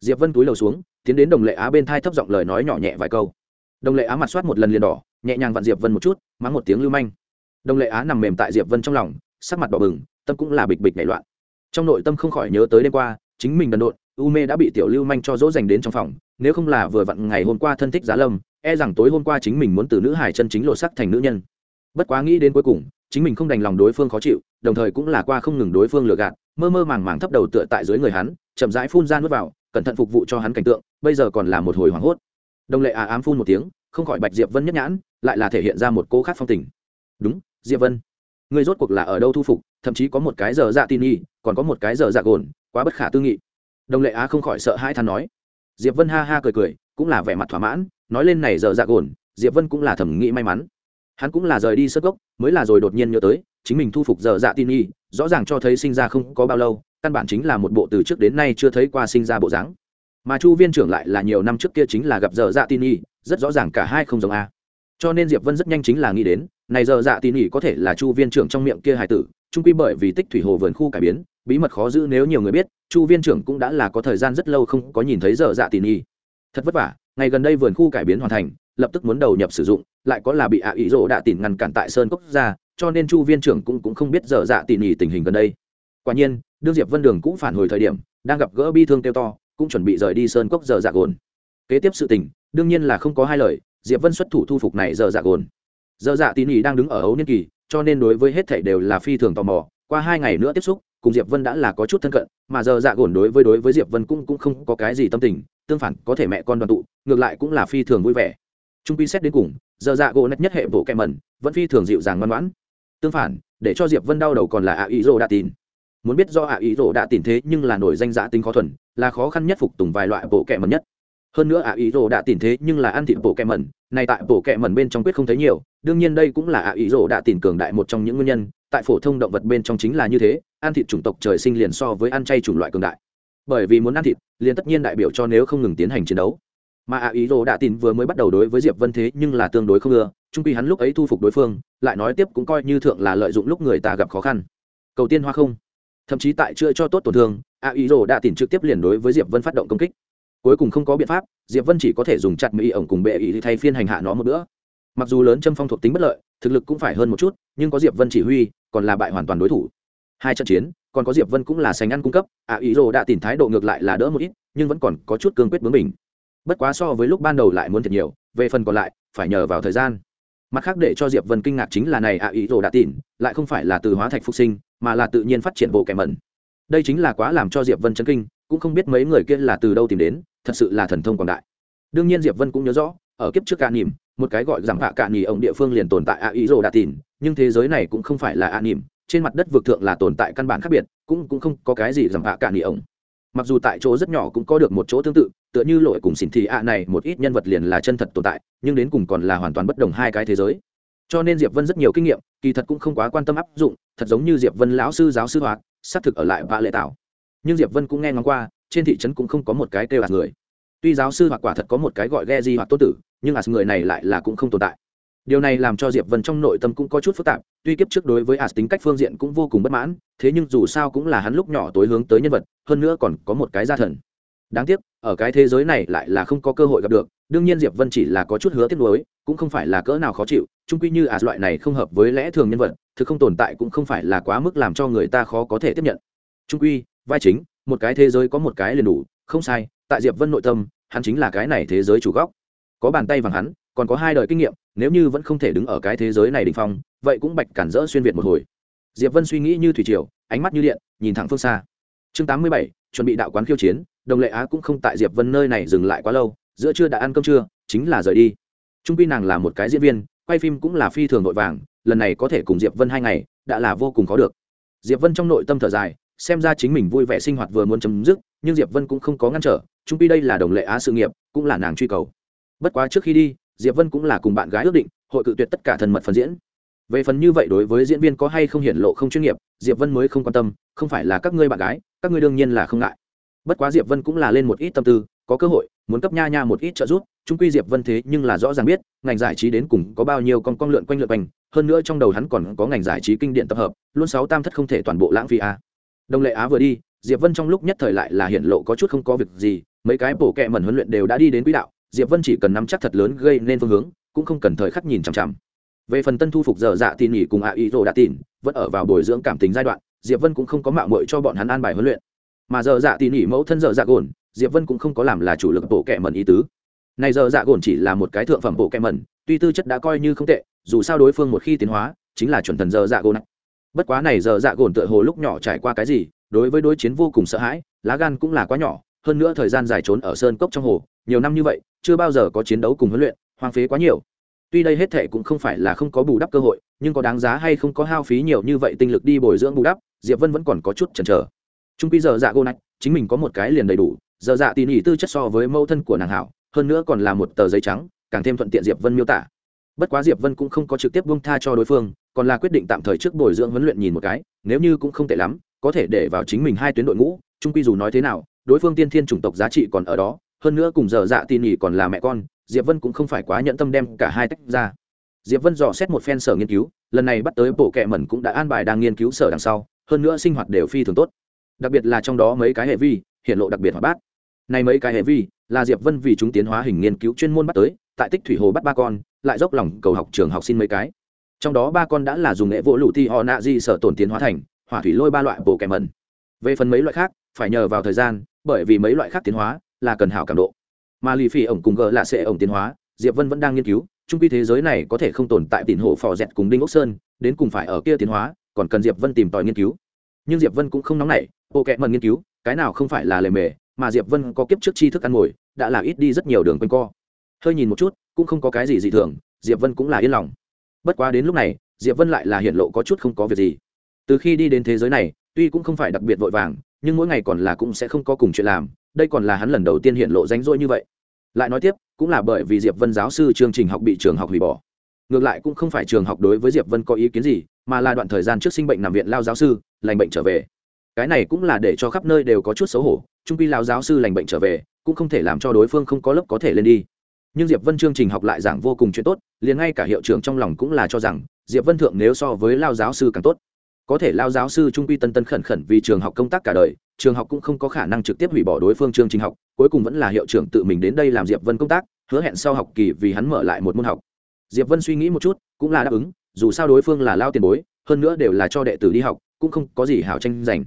Speaker 1: Diệp vân túi lầu xuống, tiến đến đồng lệ á bên thai thấp giọng lời nói nhỏ nhẹ vài câu đồng lệ á mặt soát một lần liền đỏ, nhẹ nhàng vặn diệp vân một chút, mắng một tiếng lưu manh. Đồng lệ á nằm mềm tại diệp vân trong lòng, sắc mặt đỏ bừng, tâm cũng là bịch bịch nảy loạn. Trong nội tâm không khỏi nhớ tới đêm qua, chính mình đần độn, u mê đã bị tiểu lưu manh cho dỗ dành đến trong phòng, nếu không là vừa vặn ngày hôm qua thân thích giá lâm e rằng tối hôm qua chính mình muốn từ nữ hải chân chính lộ sắc thành nữ nhân. Bất quá nghĩ đến cuối cùng, chính mình không đành lòng đối phương khó chịu, đồng thời cũng là qua không ngừng đối phương lừa gạt, mơ mơ màng màng thấp đầu tựa tại dưới người hắn, chậm rãi phun ra nuốt vào, cẩn thận phục vụ cho hắn cảnh tượng, bây giờ còn là một hồi hoảng hốt đồng lệ à ám phun một tiếng, không khỏi bạch diệp vân nhất nhãn, lại là thể hiện ra một cô khác phong tình. Đúng, diệp vân. Người rốt cuộc là ở đâu thu phục, thậm chí có một cái giờ dạ tin y, còn có một cái giờ dạ gồn, quá bất khả tư nghị. Đồng lệ á không khỏi sợ hai than nói. Diệp vân ha ha cười cười, cũng là vẻ mặt thỏa mãn, nói lên này giờ dạ gồn, diệp vân cũng là thẩm nghĩ may mắn. Hắn cũng là rời đi sơ gốc, mới là rồi đột nhiên nhớ tới, chính mình thu phục giờ dạ tin y, rõ ràng cho thấy sinh ra không có bao lâu, căn bản chính là một bộ từ trước đến nay chưa thấy qua sinh ra bộ dáng mà chu viên trưởng lại là nhiều năm trước kia chính là gặp giờ dạ tin y rất rõ ràng cả hai không giống a. Cho nên diệp vân rất nhanh chính là nghĩ đến này giờ dạ tin y có thể là chu viên trưởng trong miệng kia hải tử trung quy bởi vì tích thủy hồ vườn khu cải biến bí mật khó giữ nếu nhiều người biết chu viên trưởng cũng đã là có thời gian rất lâu không có nhìn thấy giờ dạ tin y. Thật vất vả ngày gần đây vườn khu cải biến hoàn thành lập tức muốn đầu nhập sử dụng lại có là bị ạ ý rỗ đạ tìm ngăn cản tại sơn cốc ra cho nên chu viên trưởng cũng, cũng không biết dở dạ tỉ nỉ tình hình gần đây. Quả nhiên đương diệp vân đường cũng phản hồi thời điểm đang gặp gỡ bi thương tiêu to cũng chuẩn bị rời đi sơn cốc giờ dạ gồn. Kế tiếp sự tình, đương nhiên là không có hai lời, diệp vân xuất thủ thu phục này giờ dạ gồn. Giờ dạ tín ý đang đứng ở ấu niên kỳ, cho nên đối với hết thảy đều là phi thường tò mò. Qua hai ngày nữa tiếp xúc, cùng diệp vân đã là có chút thân cận, mà giờ dạ gồn đối với đối với diệp vân cũng cũng không có cái gì tâm tình, tương phản, có thể mẹ con đoàn tụ, ngược lại cũng là phi thường vui vẻ. Trung quy xét đến cùng, giờ dạ gỗ nét nhất hệ bộ kẹ mẩn, vẫn phi thường dịu dàng ngoan ngoãn. Tương phản, để cho diệp vân đau đầu còn là ạ ý rồ đã tin muốn biết do ạ ý rổ đã tìm thế nhưng là nổi danh dạ tính khó thuần, là khó khăn nhất phục tùng vài loại bộ kẹ mẩn nhất. Hơn nữa ạ ý rổ đã tìm thế nhưng là ăn thịt bộ kẹ mẩn, này tại bộ kẹ mẩn bên trong quyết không thấy nhiều, đương nhiên đây cũng là ạ ý rổ đã tìm cường đại một trong những nguyên nhân, tại phổ thông động vật bên trong chính là như thế, ăn thịt chủng tộc trời sinh liền so với ăn chay chủng loại cường đại. Bởi vì muốn ăn thịt, liền tất nhiên đại biểu cho nếu không ngừng tiến hành chiến đấu. Mà ạ ý rổ đã tìm vừa mới bắt đầu đối với diệp vân thế nhưng là tương đối không ưa trung quy hắn lúc ấy thu phục đối phương, lại nói tiếp cũng coi như thượng là lợi dụng lúc người ta gặp khó khăn. Cầu tiên hoa không? Thậm chí tại chưa cho tốt tổn thương ạ ý rồ đã tìm trực tiếp liền đối với diệp vân phát động công kích. Cuối cùng không có biện pháp, diệp vân chỉ có thể dùng chặt mỹ ổng cùng bệ ý thay phiên hành hạ nó một bữa. Mặc dù lớn châm phong thuộc tính bất lợi, thực lực cũng phải hơn một chút, nhưng có diệp vân chỉ huy, còn là bại hoàn toàn đối thủ. Hai trận chiến, còn có diệp vân cũng là sành ăn cung cấp ạ ý rồ đã tìm thái độ ngược lại là đỡ một ít, nhưng vẫn còn có chút cương quyết bướng mình bất quá so với lúc ban đầu lại muốn thật nhiều, về phần còn lại, phải nhờ vào thời gian mặt khác để cho diệp vân kinh ngạc chính là này ạ, ý đồ đã tìm lại không phải là từ hóa thạch phục sinh, mà là tự nhiên phát triển bộ kẻ mẩn. Đây chính là quá làm cho diệp vân chấn kinh, cũng không biết mấy người kia là từ đâu tìm đến, thật sự là thần thông quảng đại. Đương nhiên diệp vân cũng nhớ rõ, ở kiếp trước ca nỉm, một cái gọi giảm hạ cạn nhì ông địa phương liền tồn tại ạ, ý đồ đã tìm nhưng thế giới này cũng không phải là ạ nỉm, trên mặt đất vực thượng là tồn tại căn bản khác biệt, cũng cũng không có cái gì giảm hạ cạn nhì ông mặc dù tại chỗ rất nhỏ cũng có được một chỗ tương tự, tựa như lội cùng xỉn thị ạ này, một ít nhân vật liền là chân thật tồn tại, nhưng đến cùng còn là hoàn toàn bất đồng hai cái thế giới. Cho nên diệp vân rất nhiều kinh nghiệm, kỳ thật cũng không quá quan tâm áp dụng, thật giống như diệp vân lão sư, giáo sư hoạt xác thực ở lại vạ lệ tảo nhưng diệp vân cũng nghe ngóng qua, trên thị trấn cũng không có một cái kêu là người. Tuy giáo sư hoặc quả thật có một cái gọi ghe di hoặc tốt tử, nhưng ạt người này lại là cũng không tồn tại điều này làm cho diệp vân trong nội tâm cũng có chút phức tạp, tuy kiếp trước đối với ạt tính cách phương diện cũng vô cùng bất mãn, thế nhưng dù sao cũng là hắn lúc nhỏ tối hướng tới nhân vật, hơn nữa còn có một cái gia thần. Đáng tiếc, ở cái thế giới này lại là không có cơ hội gặp được, đương nhiên diệp vân chỉ là có chút hứa tiếc nuối, cũng không phải là cỡ nào khó chịu trung quy như ạt loại này không hợp với lẽ thường nhân vật, thực không tồn tại cũng không phải là quá mức làm cho người ta khó có thể tiếp nhận. Trung quy, vai chính, một cái thế giới có một cái liền đủ, không sai, tại diệp vân nội tâm, hắn chính là cái này thế giới chủ góc. Có bàn tay vàng hắn còn có hai đời kinh nghiệm, nếu như vẫn không thể đứng ở cái thế giới này đ ỉ n h phong, vậy cũng bạch cản rỡ xuyên việt một hồi. Diệp vân suy nghĩ như thủy triều, ánh mắt như điện, nhìn thẳng phương xa. Chương tám mươi bảy, chuẩn bị đạo quán khiêu chiến, đồng lệ á cũng không tại diệp vân nơi này dừng lại quá lâu, giữa trưa đã ăn cơm trưa, chính là rời đi. Trung pi nàng là một cái diễn viên, quay phim cũng là phi thường vội vàng, lần này có thể cùng diệp vân hai ngày, đã là vô cùng khó được. Diệp vân trong nội tâm thở dài, xem ra chính mình vui vẻ sinh hoạt vừa muốn chấm dứt, nhưng diệp vân cũng không có ngăn trở, trung pi đây là đồng lệ á sự nghiệp, cũng là nàng truy cầu. Bất quá trước khi đi diệp vân cũng là cùng bạn gái ước định, hội cự tuyệt tất cả thần mật phần diễn. Về phần như vậy đối với diễn viên có hay không hiển lộ không chuyên nghiệp, diệp vân mới không quan tâm, không phải là các ngươi bạn gái, các ngươi đương nhiên là không ngại. Bất quá diệp vân cũng là lên một ít tâm tư, có cơ hội, muốn cấp nha nha một ít trợ giúp trung quy diệp vân thế nhưng là rõ ràng biết, ngành giải trí đến cùng có bao nhiêu con con lượn quanh lượn quanh, hơn nữa trong đầu hắn còn có ngành giải trí kinh điển tập hợp, luôn sáu tam thất không thể toàn bộ lãng phí a. Đồng lệ á vừa đi, diệp vân trong lúc nhất thời lại là hiện lộ có chút không có việc gì, mấy cái bổ kẹ mẩn huấn luyện đều đã đi đến quỹ đạo diệp vân chỉ cần nắm chắc thật lớn gây nên phương hướng, cũng không cần thời khắc nhìn chằm chằm. Về phần tân thu phục dở dạ tin nghỉ cùng ạ ý rồ đã tin vẫn ở vào bồi dưỡng cảm tình giai đoạn, diệp vân cũng không có mạo muội cho bọn hắn an bài huấn luyện. Mà dở dạ tin nghỉ mẫu thân dở dạ gồn, diệp vân cũng không có làm là chủ lực bộ kẹ mẩn ý tứ. Này dở dạ gồn chỉ là một cái thượng phẩm bộ kẹ mẩn, tuy tư chất đã coi như không tệ, dù sao đối phương một khi tiến hóa, chính là chuẩn thần dở dạ gồn. Bất quá này dở dạ gồn tựa hồ lúc nhỏ trải qua cái gì, đối với đối chiến vô cùng sợ hãi, lá gan cũng là quá nhỏ, hơn nữa thời gian dài trốn ở sơn cốc trong hồ nhiều năm như vậy, chưa bao giờ có chiến đấu cùng huấn luyện, hoang phế quá nhiều. Tuy đây hết thệ cũng không phải là không có bù đắp cơ hội, nhưng có đáng giá hay không có hao phí nhiều như vậy tinh lực đi bồi dưỡng bù đắp, diệp vân vẫn còn có chút chần chờ. Trung pi giờ dạ gô nạch chính mình có một cái liền đầy đủ, giờ dạ tỉ nỉ tư chất so với mẫu thân của nàng hảo, hơn nữa còn là một tờ giấy trắng, càng thêm thuận tiện diệp vân miêu tả. Bất quá diệp vân cũng không có trực tiếp buông tha cho đối phương, còn là quyết định tạm thời trước bồi dưỡng huấn luyện nhìn một cái, nếu như cũng không tệ lắm, có thể để vào chính mình hai tuyến đội ngũ, trung quy dù nói thế nào, đối phương tiên thiên chủng tộc giá trị còn ở đó hơn nữa cùng giờ dạ tin nhỉ còn là mẹ con, diệp vân cũng không phải quá nhận tâm đem cả hai tách ra. Diệp vân dò xét một phen sở nghiên cứu, lần này bắt tới bộ kệ mẩn cũng đã an bài đang nghiên cứu sở đằng sau, hơn nữa sinh hoạt đều phi thường tốt. Đặc biệt là trong đó mấy cái hệ vi, hiện lộ đặc biệt hoạt bát. Này mấy cái hệ vi, là diệp vân vì chúng tiến hóa hình nghiên cứu chuyên môn bắt tới, tại tích thủy hồ bắt ba con, lại dốc lòng cầu học trường học xin mấy cái. Trong đó ba con đã là dùng nghệ vỗ lụ ti họ nạ di sở tổn tiến hóa thành, hỏa thủy lôi ba loại bộ kẻ mẩn. Về phần mấy loại khác, phải nhờ vào thời gian, bởi vì mấy loại khác tiến hóa là cần hảo cảm độ. Mà lì phỉ ổng cùng gờ là sẽ ổng tiến hóa, diệp vân vẫn đang nghiên cứu trung quy thế giới này có thể không tồn tại tỉn hộ phò dẹt cùng đinh ốc sơn, đến cùng phải ở kia tiến hóa, còn cần diệp vân tìm tòi nghiên cứu. Nhưng diệp vân cũng không nóng nảy bộ kệ mần nghiên cứu, cái nào không phải là lề mề, mà diệp vân có kiếp trước tri thức ăn mồi, đã là ít đi rất nhiều đường quanh co. Hơi nhìn một chút, cũng không có cái gì dị thường, diệp vân cũng là yên lòng. Bất quá đến lúc này, diệp vân lại là hiện lộ có chút không có việc gì. Từ khi đi đến thế giới này, tuy cũng không phải đặc biệt vội vàng, nhưng mỗi ngày còn là cũng sẽ không có cùng chuyện làm đây còn là hắn lần đầu tiên hiện lộ ránh rỗi như vậy. Lại nói tiếp, cũng là bởi vì diệp vân giáo sư chương trình học bị trường học hủy bỏ. Ngược lại cũng không phải trường học đối với diệp vân có ý kiến gì, mà là đoạn thời gian trước sinh bệnh nằm viện lao giáo sư, lành bệnh trở về. Cái này cũng là để cho khắp nơi đều có chút xấu hổ, trung pi lao giáo sư lành bệnh trở về, cũng không thể làm cho đối phương không có lớp có thể lên đi. Nhưng diệp vân chương trình học lại giảng vô cùng chuyện tốt, liền ngay cả hiệu trưởng trong lòng cũng là cho rằng, diệp vân thượng nếu so với lao giáo sư càng tốt có thể lao giáo sư trung quy tân tân khẩn khẩn vì trường học công tác cả đời, trường học cũng không có khả năng trực tiếp hủy bỏ đối phương chương trình học, cuối cùng vẫn là hiệu trưởng tự mình đến đây làm diệp vân công tác, hứa hẹn sau học kỳ vì hắn mở lại một môn học. Diệp vân suy nghĩ một chút, cũng là đáp ứng, dù sao đối phương là lao tiền bối, hơn nữa đều là cho đệ tử đi học, cũng không có gì hảo tranh giành.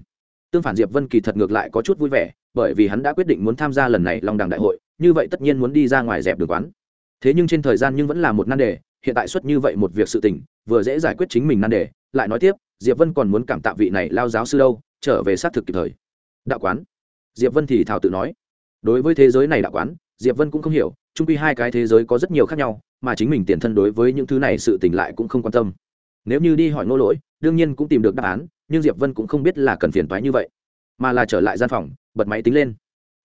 Speaker 1: Tương phản diệp vân kỳ thật ngược lại có chút vui vẻ, bởi vì hắn đã quyết định muốn tham gia lần này long đằng đại hội, như vậy tất nhiên muốn đi ra ngoài dẹp đường quán. Thế nhưng trên thời gian nhưng vẫn là một nan đề, hiện tại xuất như vậy một việc sự tình, vừa dễ giải quyết chính mình nan đề, lại nói tiếp diệp vân còn muốn cảm tạ vị này lao giáo sư đâu, trở về xác thực kịp thời. Đạo quán. Diệp vân thì thảo tự nói. Đối với thế giới này đạo quán, diệp vân cũng không hiểu, chung quy hai cái thế giới có rất nhiều khác nhau, mà chính mình tiền thân đối với những thứ này sự tình lại cũng không quan tâm. Nếu như đi hỏi ngô lỗi, đương nhiên cũng tìm được đáp án, nhưng diệp vân cũng không biết là cần phiền toái như vậy, mà là trở lại gian phòng, bật máy tính lên.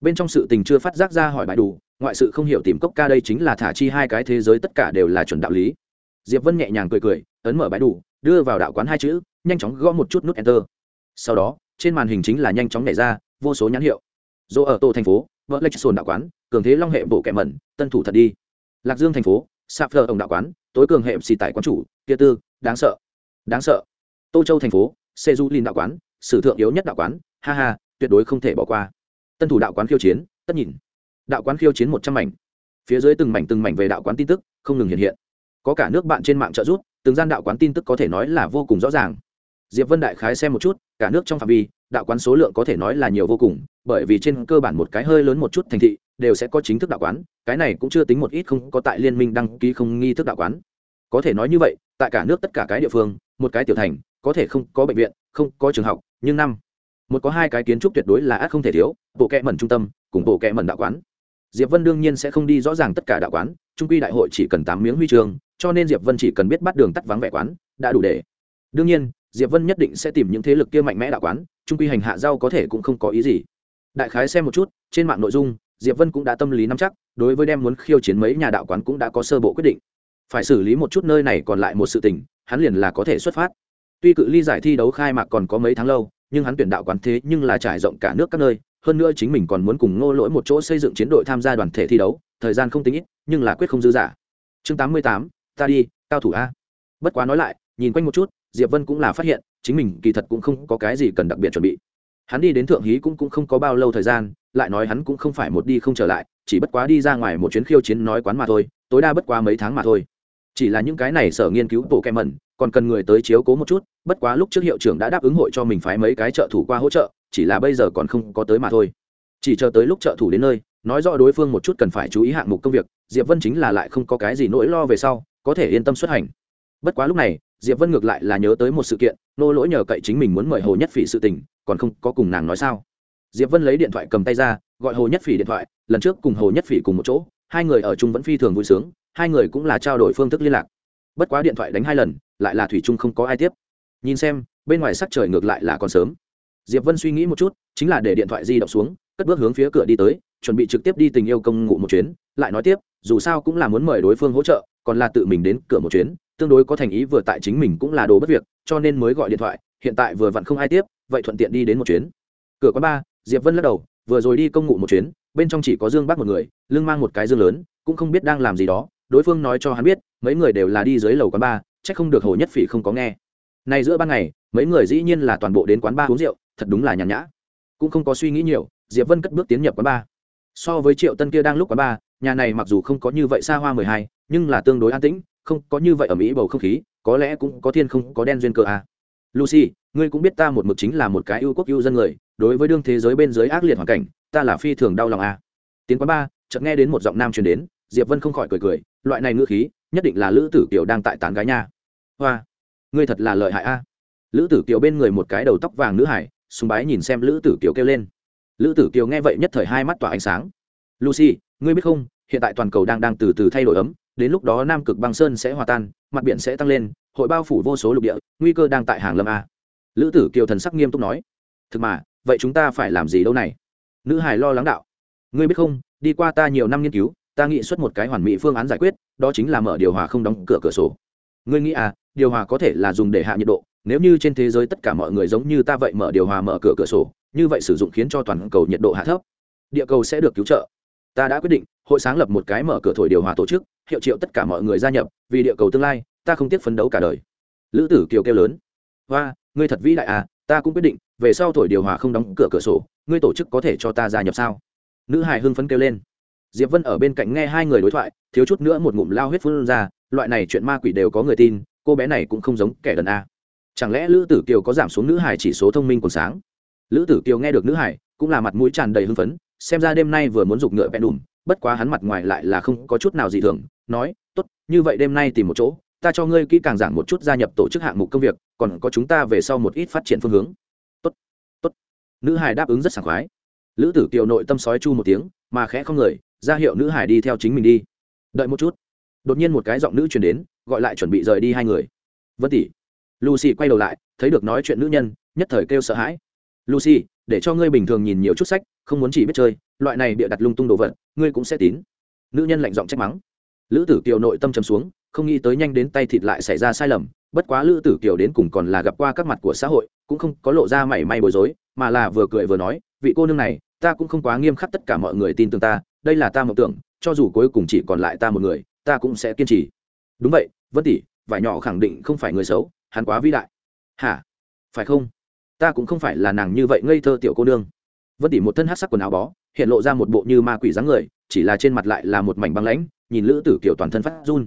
Speaker 1: Bên trong sự tình chưa phát giác ra hỏi bài đủ, ngoại sự không hiểu tìm cốc ca đây chính là thả chi hai cái thế giới tất cả đều là chuẩn đạo lý. Diệp vân nhẹ nhàng cười cười, ấn mở bài đủ đưa vào đạo quán hai chữ, nhanh chóng gõ một chút nút enter. Sau đó, trên màn hình chính là nhanh chóng nhảy ra, vô số nhãn hiệu. Dỗ ở tổ thành phố, vợ lệch sồn đạo quán, cường thế long hệ bộ kẹ mẩn, tân thủ thật đi. Lạc dương thành phố, sạp phờ ông đạo quán, tối cường hệ xì tải quán chủ, kia tư, đáng sợ. Đáng sợ. Tô châu thành phố xe du lin đạo quán, sử thượng yếu nhất đạo quán, ha ha, tuyệt đối không thể bỏ qua. Tân thủ đạo quán khiêu chiến, tất nhìn. Đạo quán khiêu chiến một trăm mảnh. Phía dưới từng mảnh từng mảnh về đạo quán tin tức, không ngừng hiện hiện. Có cả nước bạn trên mạng trợ giúp từng gian đạo quán tin tức có thể nói là vô cùng rõ ràng. Diệp vân đại khái xem một chút, cả nước trong phạm vi, đạo quán số lượng có thể nói là nhiều vô cùng, bởi vì trên cơ bản một cái hơi lớn một chút thành thị, đều sẽ có chính thức đạo quán, cái này cũng chưa tính một ít không có tại liên minh đăng ký không nghi thức đạo quán. Có thể nói như vậy, tại cả nước tất cả cái địa phương, một cái tiểu thành, có thể không có bệnh viện, không có trường học, nhưng năm, một có hai cái kiến trúc tuyệt đối là ác không thể thiếu, bộ kệ mẩn trung tâm, cùng bộ kệ mẩn đạo quán. Diệp vân đương nhiên sẽ không đi rõ ràng tất cả đạo quán, trung quy đại hội chỉ cần tám miếng huy chương cho nên diệp vân chỉ cần biết bắt đường tắt vắng vẻ quán, đã đủ để. Đương nhiên, diệp vân nhất định sẽ tìm những thế lực kia mạnh mẽ đạo quán trung quy hành hạ rau có thể cũng không có ý gì. Đại khái xem một chút, trên mạng nội dung, diệp vân cũng đã tâm lý nắm chắc, đối với đem muốn khiêu chiến mấy nhà đạo quán cũng đã có sơ bộ quyết định. Phải xử lý một chút nơi này còn lại một sự tình, hắn liền là có thể xuất phát. Tuy cự ly giải thi đấu khai mạc còn có mấy tháng lâu, nhưng hắn tuyển đạo quán thế nhưng là trải rộng cả nước các nơi, hơn nữa chính mình còn muốn cùng ngô lỗi một chỗ xây dựng chiến đội tham gia đoàn thể thi đấu, thời gian không tính ít, nhưng là quyết không dư giả chương tám mươi tám ta đi cao thủ a. Bất quá nói lại nhìn quanh một chút diệp vân cũng là phát hiện chính mình kỳ thật cũng không có cái gì cần đặc biệt chuẩn bị. Hắn đi đến thượng hí cũng, cũng không có bao lâu thời gian lại nói hắn cũng không phải một đi không trở lại chỉ bất quá đi ra ngoài một chuyến khiêu chiến nói quán mà thôi tối đa bất quá mấy tháng mà thôi. Chỉ là những cái này sở nghiên cứu bộ kem mẩn còn cần người tới chiếu cố một chút bất quá lúc trước hiệu trưởng đã đáp ứng hội cho mình phái mấy cái trợ thủ qua hỗ trợ chỉ là bây giờ còn không có tới mà thôi. Chỉ chờ tới lúc trợ thủ đến nơi nói rõ đối phương một chút cần phải chú ý hạng mục công việc diệp vân chính là lại không có cái gì nỗi lo về sau có thể yên tâm xuất hành. Bất quá lúc này, diệp vân ngược lại là nhớ tới một sự kiện, nô lỗi nhờ cậy chính mình muốn mời hồ nhất phỉ sự tình, còn không có cùng nàng nói sao. Diệp vân lấy điện thoại cầm tay ra, gọi hồ nhất phỉ điện thoại, lần trước cùng hồ nhất phỉ cùng một chỗ, hai người ở chung vẫn phi thường vui sướng, hai người cũng là trao đổi phương thức liên lạc. Bất quá điện thoại đánh hai lần, lại là thủy chung không có ai tiếp. Nhìn xem, bên ngoài sắc trời ngược lại là còn sớm. Diệp vân suy nghĩ một chút, chính là để điện thoại di động xuống, cất bước hướng phía cửa đi tới, chuẩn bị trực tiếp đi tình yêu công ngụ một chuyến, lại nói tiếp, dù sao cũng là muốn mời đối phương hỗ trợ còn là tự mình đến cửa một chuyến, tương đối có thành ý vừa tại chính mình cũng là đồ bất việc, cho nên mới gọi điện thoại, hiện tại vừa vặn không ai tiếp, vậy thuận tiện đi đến một chuyến. Cửa quán ba diệp vân lắc đầu, vừa rồi đi công ngụ một chuyến, bên trong chỉ có dương bác một người, lưng mang một cái dương lớn, cũng không biết đang làm gì đó, đối phương nói cho hắn biết, mấy người đều là đi dưới lầu quán ba chắc không được hồ nhất phỉ không có nghe. Này giữa ban ngày, mấy người dĩ nhiên là toàn bộ đến quán ba uống rượu, thật đúng là nhàn nhã. Cũng không có suy nghĩ nhiều, diệp vân cất bước tiến nhập quán ba so với triệu tân kia đang lúc quán ba nhà này mặc dù không có như vậy xa hoa mười hai, nhưng là tương đối an tĩnh, không có như vậy ở mỹ bầu không khí, có lẽ cũng có thiên không, có đen duyên cơ à. lucy, ngươi cũng biết ta một mực chính là một cái ưu quốc ưu dân người, đối với đương thế giới bên dưới ác liệt hoàn cảnh, ta là phi thường đau lòng à. tiến quán ba, chợt nghe đến một giọng nam truyền đến, diệp vân không khỏi cười cười, loại này ngữ khí, nhất định là lữ tử kiều đang tại tán gái nha hoa, ngươi thật là lợi hại a lữ tử kiều bên người một cái đầu tóc vàng nữ hải, sùng bái nhìn xem lữ tử kiều kêu lên lữ tử kiều nghe vậy nhất thời hai mắt tỏa ánh sáng lucy ngươi biết không, hiện tại toàn cầu đang đang từ từ thay đổi ấm, đến lúc đó nam cực băng sơn sẽ hòa tan, mặt biển sẽ tăng lên, hội bao phủ vô số lục địa, nguy cơ đang tại hàng lâm a. Lữ tử kiều thần sắc nghiêm túc nói, thực mà, vậy chúng ta phải làm gì đâu này? Nữ hải lo lắng đạo, ngươi biết không, đi qua ta nhiều năm nghiên cứu, ta nghĩ xuất một cái hoàn mỹ phương án giải quyết, đó chính là mở điều hòa không đóng cửa cửa sổ. Ngươi nghĩ à điều hòa có thể là dùng để hạ nhiệt độ, nếu như trên thế giới tất cả mọi người giống như ta vậy mở điều hòa mở cửa cửa sổ, như vậy sử dụng khiến cho toàn cầu nhiệt độ hạ thấp, địa cầu sẽ được cứu trợ ta đã quyết định, hội sáng lập một cái mở cửa thổi điều hòa tổ chức, hiệu triệu tất cả mọi người gia nhập, vì địa cầu tương lai, ta không tiếc phấn đấu cả đời. Lữ tử kiều kêu lớn. Và ngươi thật vĩ đại à ta cũng quyết định, về sau thổi điều hòa không đóng cửa cửa sổ, ngươi tổ chức có thể cho ta gia nhập sao? Nữ hải hưng phấn kêu lên. Diệp vân ở bên cạnh nghe hai người đối thoại, thiếu chút nữa một ngụm lao huyết phun ra, loại này chuyện ma quỷ đều có người tin, cô bé này cũng không giống kẻ đần a. Chẳng lẽ lữ tử kiều có giảm xuống nữ hải chỉ số thông minh còn sáng? Lữ tử kiều nghe được nữ hải cũng là mặt mũi tràn đầy hưng phấn xem ra đêm nay vừa muốn giục ngựa vẹn đùm, bất quá hắn mặt ngoài lại là không có chút nào gì thường, nói, tốt, như vậy đêm nay tìm một chỗ, ta cho ngươi kỹ càng giảng một chút gia nhập tổ chức hạng mục công việc, còn có chúng ta về sau một ít phát triển phương hướng. Tốt tốt. Nữ hải đáp ứng rất sảng khoái. Lữ tử kiều nội tâm sói chu một tiếng, mà khẽ không người, ra hiệu nữ hải đi theo chính mình đi. Đợi một chút. Đột nhiên một cái giọng nữ chuyển đến, gọi lại chuẩn bị rời đi hai người. Vân tỷ. Lucy quay đầu lại, thấy được nói chuyện nữ nhân, nhất thời kêu sợ hãi. Lucy, để cho ngươi bình thường nhìn nhiều chút sách không muốn chỉ biết chơi, loại này bịa đặt lung tung đồ vật, ngươi cũng sẽ tín. Nữ nhân lạnh giọng trách mắng. Lữ tử kiều nội tâm trầm xuống, không nghĩ tới nhanh đến tay thịt lại xảy ra sai lầm, bất quá lữ tử kiều đến cùng còn là gặp qua các mặt của xã hội, cũng không có lộ ra mảy may bối rối, mà là vừa cười vừa nói, vị cô nương này, ta cũng không quá nghiêm khắc tất cả mọi người tin tưởng ta, đây là ta mộng tưởng, cho dù cuối cùng chỉ còn lại ta một người, ta cũng sẽ kiên trì. Đúng vậy, vân tỷ, vải nhỏ khẳng định không phải người xấu, hắn quá vĩ đại. Hả? Phải không? Ta cũng không phải là nàng như vậy ngây thơ tiểu cô nương vân tỉ một thân hát sắc quần áo bó, hiện lộ ra một bộ như ma quỷ dáng người, chỉ là trên mặt lại là một mảnh băng lãnh, nhìn lữ tử kiểu toàn thân phát run.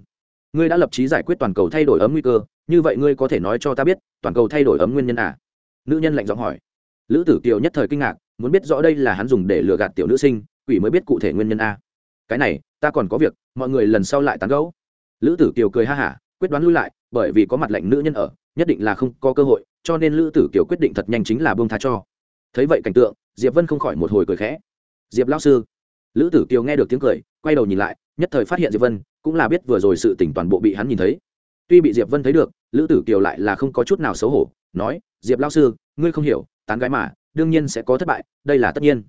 Speaker 1: Ngươi đã lập trí giải quyết toàn cầu thay đổi ấm nguy cơ, như vậy ngươi có thể nói cho ta biết, toàn cầu thay đổi ấm nguyên nhân à? Nữ nhân lạnh giọng hỏi. Lữ tử kiều nhất thời kinh ngạc, muốn biết rõ đây là hắn dùng để lừa gạt tiểu nữ sinh, quỷ mới biết cụ thể nguyên nhân a cái này, ta còn có việc, mọi người lần sau lại tán gẫu. Lữ tử kiều cười ha hả, quyết đoán lui lại, bởi vì có mặt lệnh nữ nhân ở, nhất định là không có cơ hội, cho nên lữ tử kiều quyết định thật nhanh chính là bông tha cho. Thấy vậy cảnh tượng diệp vân không khỏi một hồi cười khẽ. Diệp lão sư. Lữ tử kiều nghe được tiếng cười, quay đầu nhìn lại, nhất thời phát hiện diệp vân cũng là biết vừa rồi sự tỉnh toàn bộ bị hắn nhìn thấy. Tuy bị diệp vân thấy được, lữ tử kiều lại là không có chút nào xấu hổ, nói, diệp lão sư, ngươi không hiểu, tán gái mà, đương nhiên sẽ có thất bại, đây là tất nhiên.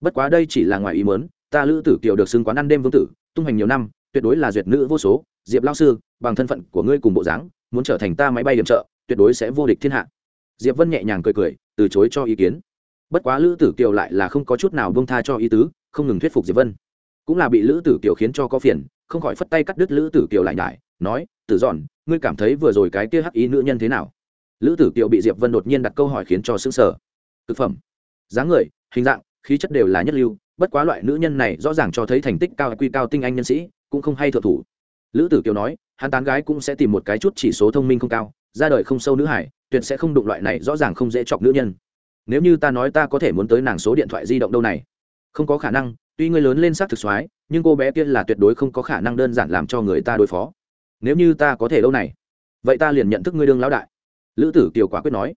Speaker 1: Bất quá đây chỉ là ngoài ý muốn, ta lữ tử kiều được xưng quán ăn đêm vương tử, tung hành nhiều năm, tuyệt đối là duyệt nữ vô số. Diệp lao sư, bằng thân phận của ngươi cùng bộ dáng, muốn trở thành ta máy bay điểm trợ, tuyệt đối sẽ vô địch thiên hạ. Diệp vân nhẹ nhàng cười cười, từ chối cho ý kiến bất quá lữ tử kiều lại là không có chút nào bông tha cho ý tứ, không ngừng thuyết phục diệp vân. Cũng là bị lữ tử kiều khiến cho có phiền, không khỏi phất tay cắt đứt lữ tử kiều lại nhải, nói, tử dọn, ngươi cảm thấy vừa rồi cái kia hắc ý nữ nhân thế nào? Lữ tử kiều bị diệp vân đột nhiên đặt câu hỏi khiến cho sững sờ. Thực phẩm. Dáng người, hình dạng, khí chất đều là nhất lưu, bất quá loại nữ nhân này rõ ràng cho thấy thành tích cao, quy cao tinh anh nhân sĩ, cũng không hay thượng thủ. Lữ tử kiều nói, hắn tán gái cũng sẽ tìm một cái chút chỉ số thông minh không cao, ra đời không sâu nữ hải, tuyệt sẽ không đụng loại này rõ ràng không dễ chọc nữ nhân nếu như ta nói ta có thể muốn tới nàng số điện thoại di động đâu này? Không có khả năng, tuy ngươi lớn lên s á c thực soái, nhưng cô bé kia là tuyệt đối không có khả năng đơn giản làm cho người ta đối phó. Nếu như ta có thể đâu này? Vậy ta liền nhận thức ngươi đương lão đại. Lữ tử kiều quả quyết nói.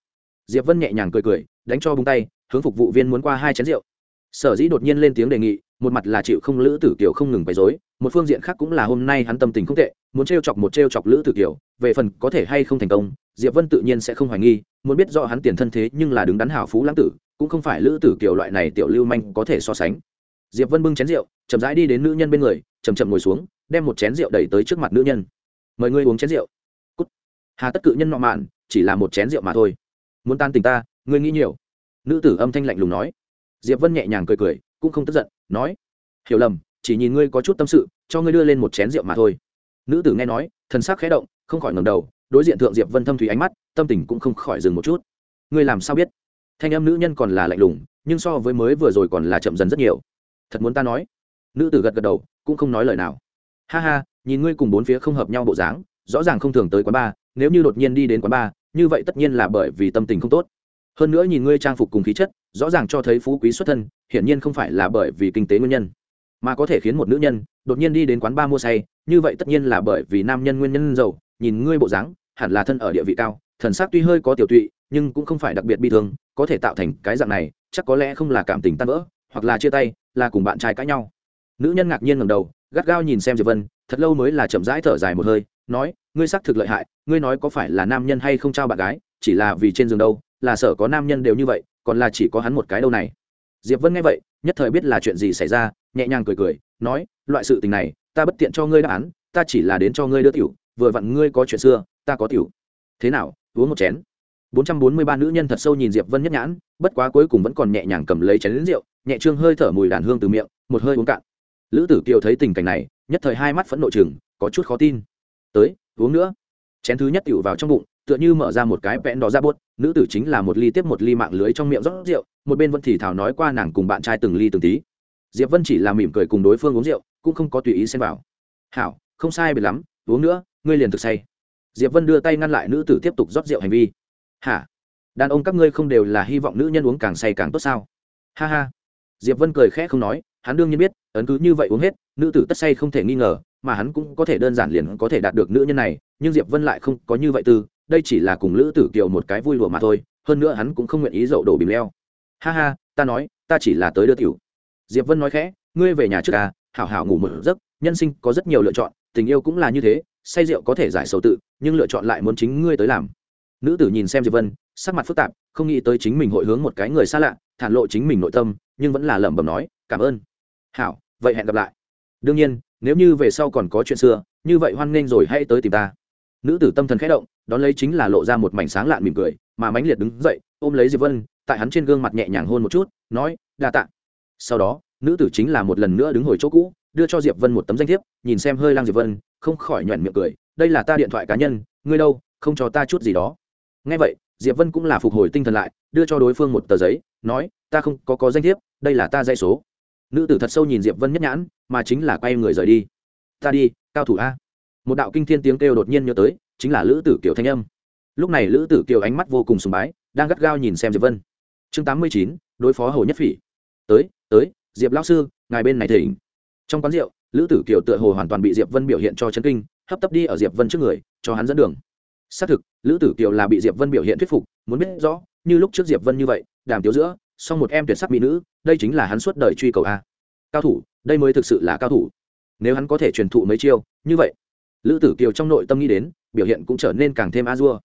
Speaker 1: Diệp vân nhẹ nhàng cười cười, đánh cho bung tay, hướng phục vụ viên muốn qua hai chén rượu. Sở dĩ đột nhiên lên tiếng đề nghị, một mặt là chịu không lữ tử kiều không ngừng bày dối một phương diện khác cũng là hôm nay hắn tâm tình không tệ, muốn t r e o chọc một t r e o chọc lữ tử kiều, về phần có thể hay không thành công, diệp vân tự nhiên sẽ không hoài nghi, muốn biết rõ hắn tiền thân thế nhưng là đứng đắn hào phú lãng tử, cũng không phải lữ tử kiều loại này tiểu lưu manh có thể so sánh. Diệp vân bưng chén rượu, chậm rãi đi đến nữ nhân bên người chầm chậm ngồi xuống, đem một chén rượu đẩy tới trước mặt nữ nhân. Mời ngươi uống chén rượu. Cút. hà tất cự nhân nọ mạn, chỉ là một chén rượu mà thôi. Muốn tan tình ta, ngươi nghĩ nhiều. Nữ tử âm thanh lạnh lùng nói. Diệp vân nhẹ nhàng cười cười, cũng không tức giận, nói. Hiểu lầm chỉ nhìn ngươi có chút tâm sự cho ngươi đưa lên một chén rượu mà thôi. Nữ tử nghe nói thần sắc khẽ động không khỏi ngầm đầu đối diện thượng diệp vân thâm thủy ánh mắt tâm tình cũng không khỏi dừng một chút. Ngươi làm sao biết? Thanh âm nữ nhân còn là lạnh lùng nhưng so với mới vừa rồi còn là chậm dần rất nhiều. Thật muốn ta nói? Nữ tử gật gật đầu cũng không nói lời nào. Ha ha nhìn ngươi cùng bốn phía không hợp nhau bộ dáng rõ ràng không thường tới quán ba. nếu như đột nhiên đi đến quán ba, như vậy tất nhiên là bởi vì tâm tình không tốt. Hơn nữa nhìn ngươi trang phục cùng khí chất rõ ràng cho thấy phú quý xuất thân hiển nhiên không phải là bởi vì kinh tế nguyên nhân mà có thể khiến một nữ nhân đột nhiên đi đến quán ba mua say, như vậy tất nhiên là bởi vì nam nhân nguyên nhân giàu, nhìn ngươi bộ dáng, hẳn là thân ở địa vị cao, thần sắc tuy hơi có tiểu tụy, nhưng cũng không phải đặc biệt bi thương, có thể tạo thành cái dạng này, chắc có lẽ không là cảm tình tan vỡ, hoặc là chia tay, là cùng bạn trai cãi nhau. Nữ nhân ngạc nhiên ngầm đầu, gắt gao nhìn xem diệp vân, thật lâu mới là chậm rãi thở dài một hơi, nói, ngươi xác thực lợi hại, ngươi nói có phải là nam nhân hay không trao bạn gái, chỉ là vì trên giường đâu, là sợ có nam nhân đều như vậy, còn là chỉ có hắn một cái đâu này. Diệp vân nghe vậy, nhất thời biết là chuyện gì xảy ra nhẹ nhàng cười cười nói loại sự tình này ta bất tiện cho ngươi đáp án ta chỉ là đến cho ngươi đưa tiểu vừa vặn ngươi có chuyện xưa ta có tiểu. Thế nào uống một chén. 443 nữ nhân thật sâu nhìn diệp vân nhất nhãn bất quá cuối cùng vẫn còn nhẹ nhàng cầm lấy chén rượu nhẹ trương hơi thở mùi đàn hương từ miệng một hơi uống cạn. Lữ tử kiều thấy tình cảnh này nhất thời hai mắt phẫn nộ trừng, có chút khó tin. Tới uống nữa. Chén thứ nhất tiểu vào trong bụng tựa như mở ra một cái vẹn đỏ ra buốt nữ tử chính là một ly tiếp một ly mạng lưới trong miệng rót rượu một bên vẫn thì thảo nói qua nàng cùng bạn trai từng ly từng tí diệp vân chỉ là mỉm cười cùng đối phương uống rượu, cũng không có tùy ý xen vào. Hảo, không sai biệt lắm, uống nữa, ngươi liền thực say. Diệp vân đưa tay ngăn lại nữ tử tiếp tục rót rượu hành vi. Hả? Đàn ông các ngươi không đều là hy vọng nữ nhân uống càng say càng tốt sao? Ha ha. Diệp vân cười khẽ không nói, hắn đương nhiên biết, ấn cứ như vậy uống hết, nữ tử tất say không thể nghi ngờ, mà hắn cũng có thể đơn giản liền có thể đạt được nữ nhân này, nhưng diệp vân lại không có như vậy tư, đây chỉ là cùng lữ tử kiều một cái vui lùa mà thôi, hơn nữa hắn cũng không nguyện ý dậu đổ bìm leo. Ha ha, ta nói, ta chỉ là tới đưa tiểu diệp vân nói khẽ, ngươi về nhà trước à hảo hảo ngủ một giấc, nhân sinh có rất nhiều lựa chọn, tình yêu cũng là như thế, say rượu có thể giải sầu tự, nhưng lựa chọn lại muốn chính ngươi tới làm. Nữ tử nhìn xem diệp vân, sắc mặt phức tạp, không nghĩ tới chính mình hội hướng một cái người xa lạ, thản lộ chính mình nội tâm, nhưng vẫn là lẩm bẩm nói, cảm ơn. Hảo, vậy hẹn gặp lại. Đương nhiên, nếu như về sau còn có chuyện xưa, như vậy hoan nghênh rồi hãy tới tìm ta. Nữ tử tâm thần khẽ động, đón lấy chính là lộ ra một mảnh sáng lạn mỉm cười, mà mãnh liệt đứng dậy, ôm lấy diệp vân, tại hắn trên gương mặt nhẹ nhàng hôn một chút, nói, đa tạ sau đó, nữ tử chính là một lần nữa đứng hồi chỗ cũ, đưa cho diệp vân một tấm danh thiếp, nhìn xem hơi lang diệp vân, không khỏi nhoẻn miệng cười, đây là ta điện thoại cá nhân, ngươi đâu, không cho ta chút gì đó. Nghe vậy, diệp vân cũng là phục hồi tinh thần lại, đưa cho đối phương một tờ giấy, nói, ta không có có danh thiếp, đây là ta dây số. Nữ tử thật sâu nhìn diệp vân nhất nhãn, mà chính là quay người rời đi. Ta đi, cao thủ a. Một đạo kinh thiên tiếng kêu đột nhiên nhớ tới, chính là lữ tử kiều thanh âm. Lúc này lữ tử kiều ánh mắt vô cùng sùng bái, đang gắt gao nhìn xem diệp vân. Chương tám mươi chín, đối phó hồ nhất phỉ. Tới tới, diệp lão sư, ngài bên này thỉnh. Trong quán rượu, lữ tử kiều tựa hồ hoàn toàn bị diệp vân biểu hiện cho chấn kinh, hấp tấp đi ở diệp vân trước người, cho hắn dẫn đường. Xác thực, lữ tử kiều là bị diệp vân biểu hiện thuyết phục, muốn biết rõ, như lúc trước diệp vân như vậy, đàm tiếu giữa, song một em tuyệt sắc mỹ nữ, đây chính là hắn suốt đời truy cầu a. Cao thủ, đây mới thực sự là cao thủ. Nếu hắn có thể truyền thụ mấy chiêu, như vậy, lữ tử kiều trong nội tâm nghĩ đến, biểu hiện cũng trở nên càng thêm a dua.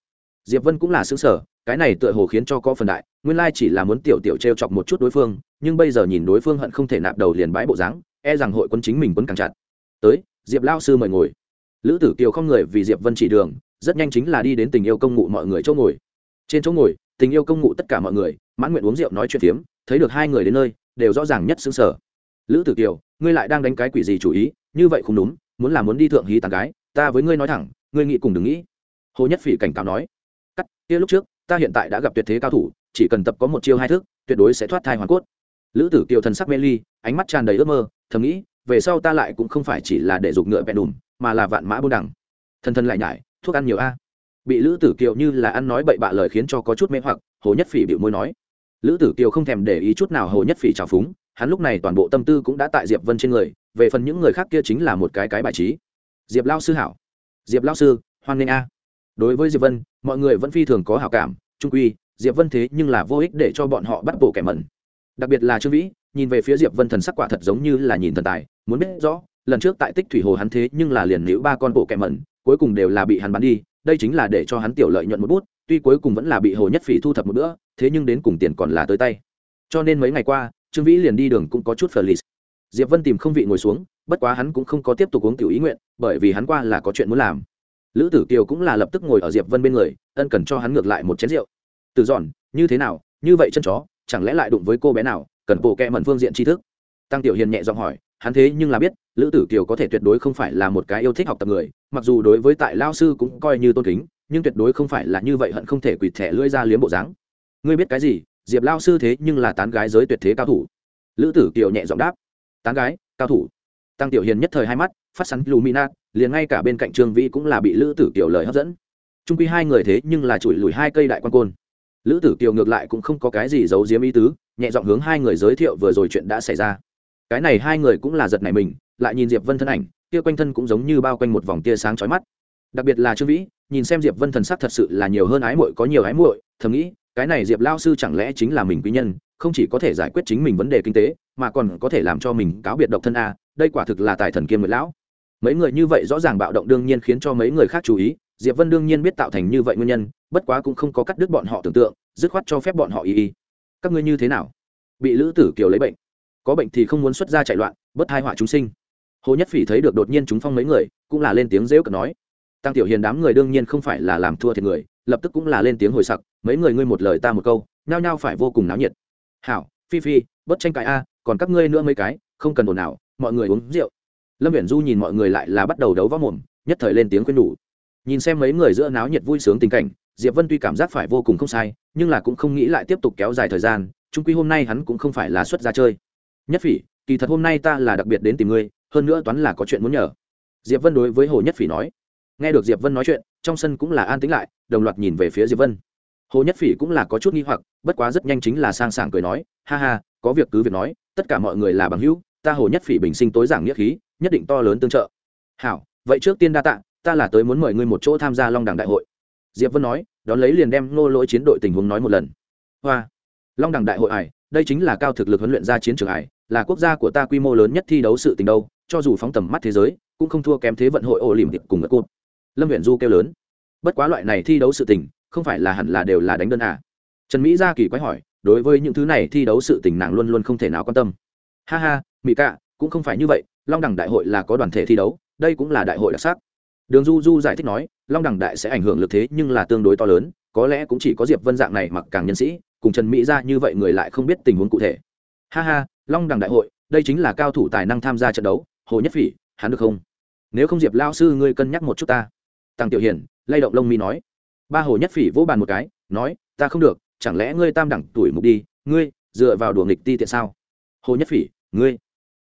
Speaker 1: Diệp vân cũng là xứng sở, cái này tựa hồ khiến cho có phần đại nguyên lai chỉ là muốn tiểu tiểu t r e o chọc một chút đối phương, nhưng bây giờ nhìn đối phương hận không thể nạp đầu liền bãi bộ dáng e rằng hội quân chính mình quấn càng chặt. Tới, diệp lao sư mời ngồi. Lữ tử kiều không người vì diệp vân chỉ đường, rất nhanh chính là đi đến tình yêu công ngụ mọi người chỗ ngồi. Trên chỗ ngồi, tình yêu công ngụ tất cả mọi người, mãn nguyện uống rượu nói chuyện phiếm, thấy được hai người đến nơi, đều rõ ràng nhất xứng sở lữ tử kiều, ngươi lại đang đánh cái quỷ gì chủ ý, như vậy không đúng, muốn là muốn đi thượng hí tàn gái, ta với ngươi nói thẳng, ngươi nghĩ cùng đừng nghĩ. Hồ nhất phỉ cảnh cáo nói, cắt, kia lúc trước, ta hiện tại đã gặp tuyệt thế cao thủ chỉ cần tập có một chiêu hai thức, tuyệt đối sẽ thoát thai hoàn cốt. Lữ tử kiều thần sắc mê ly, ánh mắt tràn đầy ước mơ, thầm nghĩ, về sau ta lại cũng không phải chỉ là để giục ngựa bẹn đùm, mà là vạn mã buôn đẳng thân thân lại nhải, thuốc ăn nhiều a. Bị lữ tử kiều như là ăn nói bậy bạ lời khiến cho có chút mê hoặc, hồ nhất phỉ bị môi nói. Lữ tử kiều không thèm để ý chút nào hồ nhất phỉ trào phúng, hắn lúc này toàn bộ tâm tư cũng đã tại diệp vân trên người, về phần những người khác kia chính là một cái cái bài trí. Diệp lao sư hảo. Diệp lao sư, hoan nghênh a. Đối với diệp vân, mọi người vẫn phi thường có hảo cảm, trung quy diệp vân thế nhưng là vô ích để cho bọn họ bắt bộ kẻ mẩn. Đặc biệt là trương vĩ, nhìn về phía diệp vân thần sắc quả thật giống như là nhìn thần tài, muốn biết rõ, lần trước tại tích thủy hồ hắn thế nhưng là liền nữ ba con bộ kẻ mẩn, cuối cùng đều là bị hắn bắn đi, đây chính là để cho hắn tiểu lợi nhuận một bút, tuy cuối cùng vẫn là bị hồ nhất phỉ thu thập một bữa, thế nhưng đến cùng tiền còn là tới tay. Cho nên mấy ngày qua, trương vĩ liền đi đường cũng có chút phờ lì. Diệp vân tìm không vị ngồi xuống, bất quá hắn cũng không có tiếp tục uống tiểu ý nguyện, bởi vì hắn qua là có chuyện muốn làm. Lữ tử kiều cũng là lập tức ngồi ở diệp vân bên người, ân cần cho hắn ngược lại một chén rượu từ giòn, như thế nào? Như vậy chân chó, chẳng lẽ lại đụng với cô bé nào? Cần bộ kẹ mẩn phương diện tri thức. Tăng tiểu hiền nhẹ giọng hỏi, hắn thế nhưng là biết, lữ tử kiều có thể tuyệt đối không phải là một cái yêu thích học tập người, mặc dù đối với tại lao sư cũng coi như tôn kính, nhưng tuyệt đối không phải là như vậy hận không thể quỳ thẻ lưỡi ra liếm bộ dáng. Ngươi biết cái gì? Diệp lao sư thế nhưng là tán gái giới tuyệt thế cao thủ. Lữ tử kiều nhẹ giọng đáp, tán gái, cao thủ. Tăng tiểu hiền nhất thời hai mắt, phát sắn lumina liền ngay cả bên cạnh trương vĩ cũng là bị lữ tử kiều lời hấp dẫn. Trung quy hai người thế nhưng là chùi lùi hai cây đại quan côn lữ tử kiều ngược lại cũng không có cái gì giấu giếm ý tứ, nhẹ giọng hướng hai người giới thiệu vừa rồi chuyện đã xảy ra. Cái này hai người cũng là giật này mình, lại nhìn diệp vân thân ảnh, kia quanh thân cũng giống như bao quanh một vòng tia sáng chói mắt. Đặc biệt là trương vĩ, nhìn xem diệp vân thần sắc thật sự là nhiều hơn ái muội có nhiều ái muội, thầm nghĩ, cái này diệp lao sư chẳng lẽ chính là mình quý nhân, không chỉ có thể giải quyết chính mình vấn đề kinh tế, mà còn có thể làm cho mình cáo biệt độc thân a, đây quả thực là tài thần kiêm nguyệt lão. Mấy người như vậy rõ ràng bạo động đương nhiên khiến cho mấy người khác chú ý diệp vân đương nhiên biết tạo thành như vậy nguyên nhân, bất quá cũng không có cắt đứt bọn họ tưởng tượng, dứt khoát cho phép bọn họ y y. Các ngươi như thế nào? Bị lữ tử kiều lấy bệnh. Có bệnh thì không muốn xuất ra chạy loạn bất hai họa chúng sinh. Hồ nhất phỉ thấy được đột nhiên chúng phong mấy người, cũng là lên tiếng rêu cực nói. Tăng tiểu hiền đám người đương nhiên không phải là làm thua thiệt người, lập tức cũng là lên tiếng hồi sặc, mấy người ngươi một lời ta một câu, nhao nhao phải vô cùng náo nhiệt. Hảo, phi phi bất tranh cãi a, còn các ngươi nữa mấy cái, không cần ồn nào mọi người uống rượu. Lâm viễn du nhìn mọi người lại là bắt đầu đấu võ mồm, nhất thời lên tiếng khuyên nhủ nhìn xem mấy người giữa náo nhiệt vui sướng tình cảnh, diệp vân tuy cảm giác phải vô cùng không sai, nhưng là cũng không nghĩ lại tiếp tục kéo dài thời gian trung quy hôm nay hắn cũng không phải là xuất ra chơi. Nhất phỉ, kỳ thật hôm nay ta là đặc biệt đến tìm ngươi, hơn nữa toán là có chuyện muốn nhờ. Diệp vân đối với hồ nhất phỉ nói. Nghe được diệp vân nói chuyện, trong sân cũng là an tĩnh lại, đồng loạt nhìn về phía diệp vân. Hồ nhất phỉ cũng là có chút nghi hoặc, bất quá rất nhanh chính là sang sảng cười nói, ha ha, có việc cứ việc nói, tất cả mọi người là bằng hữu, ta hồ nhất phỉ bình sinh tối giảng nghĩa khí, nhất định to lớn tương trợ. Hảo, vậy trước tiên đa tạ ta là tới muốn mời ngươi một chỗ tham gia long đẳng đại hội. Diệp vân nói, đón lấy liền đem nô lỗi chiến đội tình huống nói một lần. Hoa, long đẳng đại hội ải, đây chính là cao thực lực huấn luyện ra chiến trường ải, là quốc gia của ta quy mô lớn nhất thi đấu sự tình đâu, cho dù phóng tầm mắt thế giới, cũng không thua kém thế vận hội ô lìm tiệp cùng ngất cụt lâm huyện du kêu lớn, bất quá loại này thi đấu sự tình, không phải là hẳn là đều là đánh đơn à. trần mỹ gia kỳ quái hỏi, đối với những thứ này thi đấu sự tình nàng luôn luôn không thể nào quan tâm. Ha ha, mỹ cạ, cũng không phải như vậy, long đẳng đại hội là có đoàn thể thi đấu, đây cũng là đại hội đặc sắc đường du du giải thích nói, long đẳng đại sẽ ảnh hưởng lực thế nhưng là tương đối to lớn, có lẽ cũng chỉ có diệp vân dạng này mặc càng nhân sĩ, cùng trần mỹ ra như vậy người lại không biết tình huống cụ thể. Ha ha, long đẳng đại hội, đây chính là cao thủ tài năng tham gia trận đấu, hồ nhất phỉ, hắn được không? Nếu không diệp lao sư ngươi cân nhắc một chút ta. Tăng tiểu hiển, lay động lông mi nói. Ba hồ nhất phỉ vỗ bàn một cái, nói, ta không được, chẳng lẽ ngươi tam đẳng tuổi mục đi, ngươi, dựa vào đùa nghịch ti tiện sao? Hồ nhất phỉ, ngươi.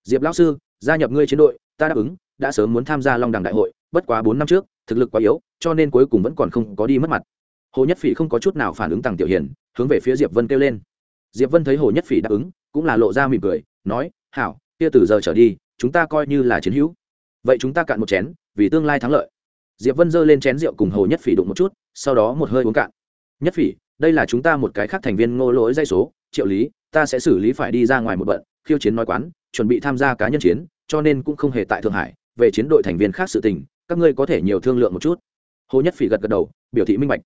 Speaker 1: Diệp lão sư, gia nhập ngươi chiến đội, ta đáp ứng, đã sớm muốn tham gia long đẳng đại hội bất quá bốn năm trước thực lực quá yếu cho nên cuối cùng vẫn còn không có đi mất mặt. Hồ nhất phỉ không có chút nào phản ứng tăng tiểu Hiền, hướng về phía diệp vân kêu lên. Diệp vân thấy hồ nhất phỉ đáp ứng cũng là lộ ra mỉm cười nói hảo kia từ giờ trở đi chúng ta coi như là chiến hữu. Vậy chúng ta cạn một chén vì tương lai thắng lợi. Diệp vân giơ lên chén rượu cùng hồ nhất phỉ đụng một chút sau đó một hơi uống cạn. Nhất phỉ đây là chúng ta một cái khác thành viên ngô lỗi dây số triệu lý ta sẽ xử lý phải đi ra ngoài một bận khiêu chiến nói quán chuẩn bị tham gia cá nhân chiến cho nên cũng không hề tại thượng hải về chiến đội thành viên khác sự tình các ngươi có thể nhiều thương lượng một chút. Hồ nhất phỉ gật gật đầu, biểu thị minh bạch.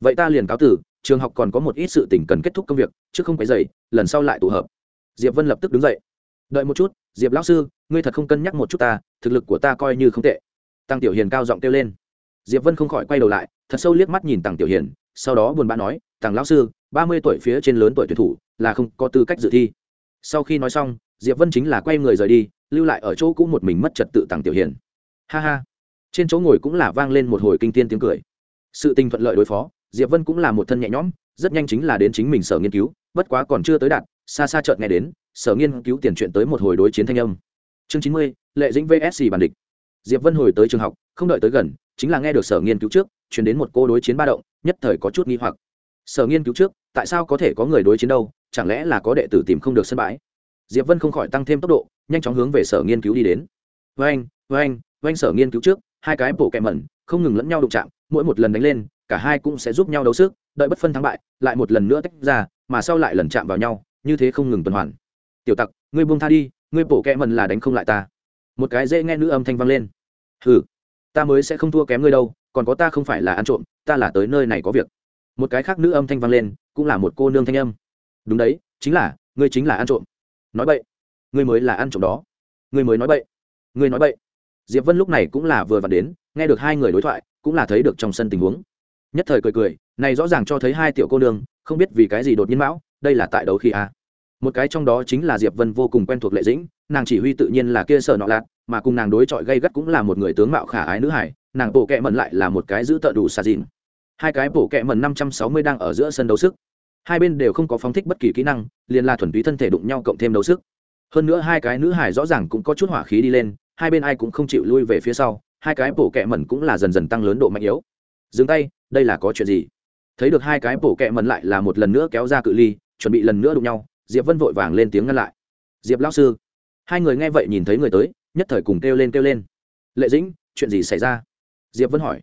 Speaker 1: Vậy ta liền cáo tử trường học còn có một ít sự tình cần kết thúc công việc, chứ không phải dậy lần sau lại tụ hợp. Diệp vân lập tức đứng dậy. Đợi một chút, diệp lão sư, ngươi thật không cân nhắc một chút ta, thực lực của ta coi như không tệ. Tăng tiểu hiền cao giọng kêu lên. Diệp vân không khỏi quay đầu lại, thật sâu liếc mắt nhìn tăng tiểu hiền, sau đó buồn bã nói, tăng lão sư, ba mươi tuổi phía trên lớn tuổi tuyển thủ, là không có tư cách dự thi. Sau khi nói xong, diệp vân chính là quay người rời đi, lưu lại ở chỗ cũ một mình mất trật tự tăng tiểu hiền. Ha ha trên chỗ ngồi cũng là vang lên một hồi kinh tiên tiếng cười. Sự tình thuận lợi đối phó, diệp vân cũng là một thân nhẹ nhõm, rất nhanh chính là đến chính mình sở nghiên cứu, bất quá còn chưa tới đạt, xa xa chợt nghe đến, sở nghiên cứu tiền chuyện tới một hồi đối chiến thanh âm. Chương chín mươi, lệ dĩnh vsc bản địch. Diệp vân hồi tới trường học, không đợi tới gần, chính là nghe được sở nghiên cứu trước chuyển đến một cô đối chiến ba động, nhất thời có chút nghi hoặc. Sở nghiên cứu trước, tại sao có thể có người đối chiến đâu, chẳng lẽ là có đệ tử tìm không được sân bãi? Diệp vân không khỏi tăng thêm tốc độ, nhanh chóng hướng về sở nghiên cứu đi đến. Vanh vanh vanh sở nghiên cứu trước hai cái bộ kẹ mẩn, không ngừng lẫn nhau đụng chạm, mỗi một lần đánh lên, cả hai cũng sẽ giúp nhau đấu sức, đợi bất phân thắng bại, lại một lần nữa tách ra, mà sau lại lần chạm vào nhau, như thế không ngừng tuần hoàn. Tiểu tặc, ngươi buông tha đi, ngươi bổ kẹ mẩn là đánh không lại ta. Một cái dễ nghe nữ âm thanh vang lên. Hừ, ta mới sẽ không thua kém ngươi đâu, còn có ta không phải là ăn trộm, ta là tới nơi này có việc. Một cái khác nữ âm thanh vang lên, cũng là một cô nương thanh âm. Đúng đấy, chính là, ngươi chính là ăn trộm. Nói bậy, ngươi mới là ăn trộm đó. Ngươi mới nói bậy, ngươi nói bậy diệp vân lúc này cũng là vừa vặn đến, nghe được hai người đối thoại, cũng là thấy được trong sân tình huống. Nhất thời cười cười, này rõ ràng cho thấy hai tiểu cô nương, không biết vì cái gì đột nhiên mão, đây là tại đấu khi a à. một cái trong đó chính là diệp vân vô cùng quen thuộc lệ dĩnh, nàng chỉ huy tự nhiên là kia sở nọ lạt, mà cùng nàng đối chọi gây gắt cũng là một người tướng mạo khả ái nữ hải nàng bộ kẹ mẩn lại là một cái giữ tợ đủ xà dìn hai cái bộ kẹ mẩn năm trăm sáu mươi đang ở giữa sân đấu sức. Hai bên đều không có phóng thích bất kỳ kỹ năng, liền là thuần túy thân thể đụng nhau cộng thêm đấu sức. Hơn nữa hai cái nữ hải rõ ràng cũng có chút hỏa khí đi lên hai bên ai cũng không chịu lui về phía sau, hai cái bổ kẹ mẩn cũng là dần dần tăng lớn độ mạnh yếu. Dừng tay, đây là có chuyện gì? Thấy được hai cái bổ kẹ mẩn lại là một lần nữa kéo ra cự ly, chuẩn bị lần nữa đụng nhau, diệp vân vội vàng lên tiếng ngăn lại. Diệp lão sư. Hai người nghe vậy nhìn thấy người tới, nhất thời cùng kêu lên kêu lên. Lệ dĩnh, chuyện gì xảy ra? Diệp vân hỏi.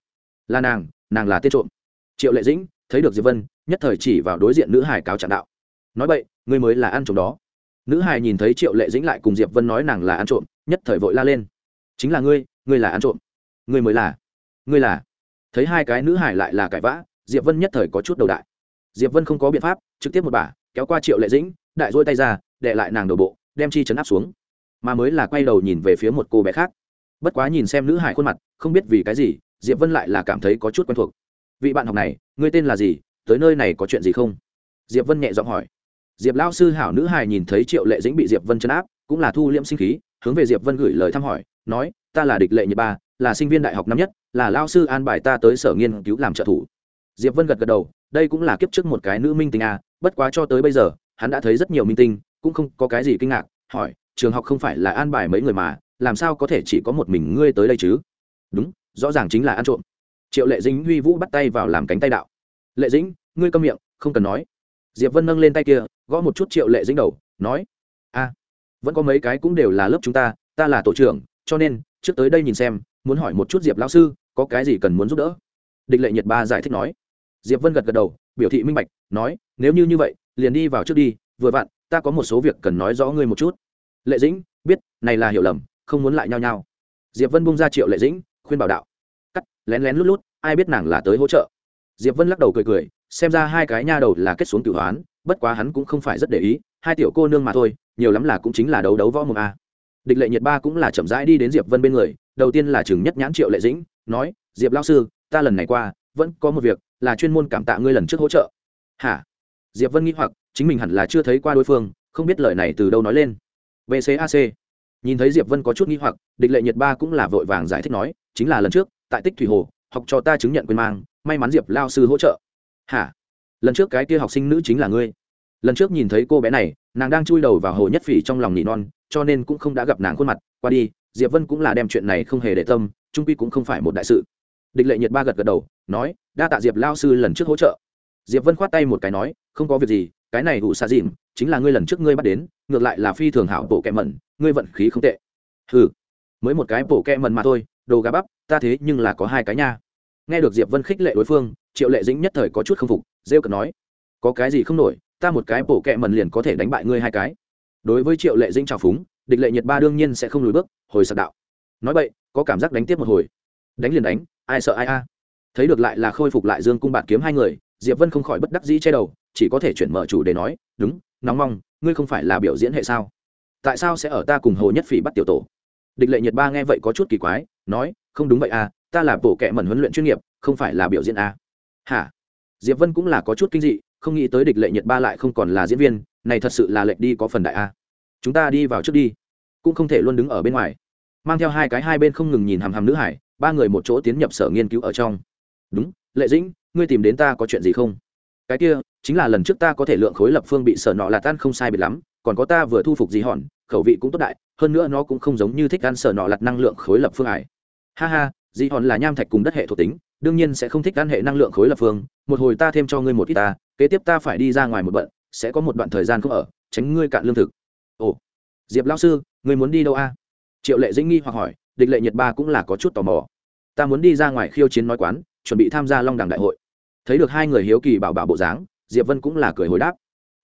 Speaker 1: Là nàng nàng là tên trộm. Triệu lệ dĩnh thấy được diệp vân, nhất thời chỉ vào đối diện nữ hải cáo trạng đạo. Nói vậy ngươi mới là ăn trộm đó. Nữ hải nhìn thấy triệu lệ dĩnh lại cùng diệp vân nói nàng là ăn trộm nhất thời vội la lên. Chính là ngươi ngươi là ăn trộm. Ngươi mới là, ngươi là. Thấy hai cái nữ hải lại là cãi vã, diệp vân nhất thời có chút đầu đại. Diệp vân không có biện pháp, trực tiếp một bà, kéo qua triệu lệ dĩnh, đại dôi tay ra đệ lại nàng đầu bộ, đem chi chấn áp xuống. Mà mới là quay đầu nhìn về phía một cô bé khác. Bất quá nhìn xem nữ hải khuôn mặt, không biết vì cái gì, diệp vân lại là cảm thấy có chút quen thuộc. Vị bạn học này, ngươi tên là gì, tới nơi này có chuyện gì không? Diệp vân nhẹ giọng hỏi. Diệp lao sư hảo nữ hải nhìn thấy triệu lệ dĩnh bị diệp vân chấn áp, cũng là thu liễm sinh khí hướng về diệp vân gửi lời thăm hỏi, nói, ta là địch lệ nhật ba, là sinh viên đại học năm nhất, là lao sư an bài ta tới sở nghiên cứu làm trợ thủ. Diệp vân gật gật đầu, đây cũng là kiếp trước một cái nữ minh tinh a, bất quá cho tới bây giờ, hắn đã thấy rất nhiều minh tinh, cũng không có cái gì kinh ngạc, hỏi, trường học không phải là an bài mấy người mà, làm sao có thể chỉ có một mình ngươi tới đây chứ? Đúng, rõ ràng chính là ăn trộm. Triệu lệ dĩnh huy vũ bắt tay vào làm cánh tay đạo. Lệ dĩnh, ngươi câm miệng, không cần nói. Diệp vân nâng lên tay kia, gõ một chút triệu lệ dĩnh đầu, nói, a vẫn có mấy cái cũng đều là lớp chúng ta ta là tổ trưởng, cho nên, trước tới đây nhìn xem, muốn hỏi một chút diệp lão sư, có cái gì cần muốn giúp đỡ? Địch lệ nhiệt ba giải thích nói. Diệp vân gật gật đầu, biểu thị minh bạch, nói, nếu như như vậy, liền đi vào trước đi, vừa vặn, ta có một số việc cần nói rõ ngươi một chút. Lệ dĩnh, biết, này là hiểu lầm, không muốn lại nhau nhau diệp vân bung ra triệu lệ dĩnh, khuyên bảo đạo. Cắt, lén lén lút lút, ai biết nàng là tới hỗ trợ diệp vân lắc đầu cười cười, xem ra hai cái nha đầu là kết xuống cửu hoán, bất quá hắn cũng không phải rất để ý, hai tiểu cô nương mà thôi, nhiều lắm là cũng chính là đấu đấu võ mồm a. Địch lệ nhiệt ba cũng là chậm rãi đi đến diệp vân bên người, đầu tiên là chừng nhất nhãn triệu lệ dĩnh, nói, diệp lao sư, ta lần này qua, vẫn có một việc, là chuyên môn cảm tạ ngươi lần trước hỗ trợ. Hả? Diệp vân nghĩ hoặc, chính mình hẳn là chưa thấy qua đối phương, không biết lời này từ đâu nói lên. Vcac nhìn thấy diệp vân có chút nghi hoặc, địch lệ nhiệt ba cũng là vội vàng giải thích nói, chính là lần trước, tại tích thủy hồ, học cho ta chứng nhận quyền mang may mắn diệp lao sư hỗ trợ. Hả? Lần trước cái kia học sinh nữ chính là ngươi. Lần trước nhìn thấy cô bé này, nàng đang chui đầu vào hồ nhất phỉ trong lòng nỉ non, cho nên cũng không đã gặp nàng khuôn mặt. Qua đi, diệp vân cũng là đem chuyện này không hề để tâm, trung quy cũng không phải một đại sự. Địch lệ nhiệt ba gật gật đầu, nói, đa tạ diệp lao sư lần trước hỗ trợ. Diệp vân khoát tay một cái nói, không có việc gì, cái này ủ xa dìm chính là ngươi lần trước ngươi bắt đến, ngược lại là phi thường hảo bộ kẹ mẩn, ngươi vận khí không tệ. Ừ mới một cái bộ kẹ mẩn mà thôi, đồ gà bắp, ta thế nhưng là có hai cái nha nghe được diệp vân khích lệ đối phương, triệu lệ dĩnh nhất thời có chút không phục, rêu cợt nói, có cái gì không nổi, ta một cái bổ kẹ mần liền có thể đánh bại ngươi hai cái. Đối với triệu lệ dĩnh trào phúng, địch lệ nhiệt ba đương nhiên sẽ không lùi bước, hồi sạc đạo. Nói vậy có cảm giác đánh tiếp một hồi. Đánh liền đánh, ai sợ ai a. Thấy được lại là khôi phục lại dương cung bạt kiếm hai người, diệp vân không khỏi bất đắc dĩ che đầu, chỉ có thể chuyển mở chủ để nói, đúng, nóng mong, ngươi không phải là biểu diễn hệ sao? Tại sao sẽ ở ta cùng hồ nhất phỉ bắt tiểu tổ? Địch lệ nhiệt ba nghe vậy có chút kỳ quái, nói, không đúng vậy à ta là bộ kệ mẩn huấn luyện chuyên nghiệp, không phải là biểu diễn à. hả? Diệp vân cũng là có chút kinh dị, không nghĩ tới địch lệ nhiệt ba lại không còn là diễn viên, này thật sự là lệnh đi có phần đại a. Chúng ta đi vào trước đi. Cũng không thể luôn đứng ở bên ngoài. Mang theo hai cái hai bên không ngừng nhìn hàm hàm nữ hải, ba người một chỗ tiến nhập sở nghiên cứu ở trong. Đúng, lệ dĩnh, ngươi tìm đến ta có chuyện gì không? Cái kia, chính là lần trước ta có thể lượng khối lập phương bị sở nọ là tan không sai biệt lắm, còn có ta vừa thu phục gì hòn, khẩu vị cũng tốt đại, hơn nữa nó cũng không giống như thích ăn sở nọ lặt năng lượng khối lập phương ải. Ha ha dị hòn là nham thạch cùng đất hệ thuộc tính, đương nhiên sẽ không thích ăn hệ năng lượng khối lập phương. Một hồi ta thêm cho ngươi một ít ta, kế tiếp ta phải đi ra ngoài một bận, sẽ có một đoạn thời gian không ở, tránh ngươi cạn lương thực. Ồ, diệp lão sư, ngươi muốn đi đâu a? Triệu lệ dĩnh nghi hoặc hỏi, địch lệ nhiệt ba cũng là có chút tò mò. Ta muốn đi ra ngoài khiêu chiến nói quán, chuẩn bị tham gia long đẳng đại hội. Thấy được hai người hiếu kỳ bảo bảo bộ dáng, diệp vân cũng là cười hồi đáp.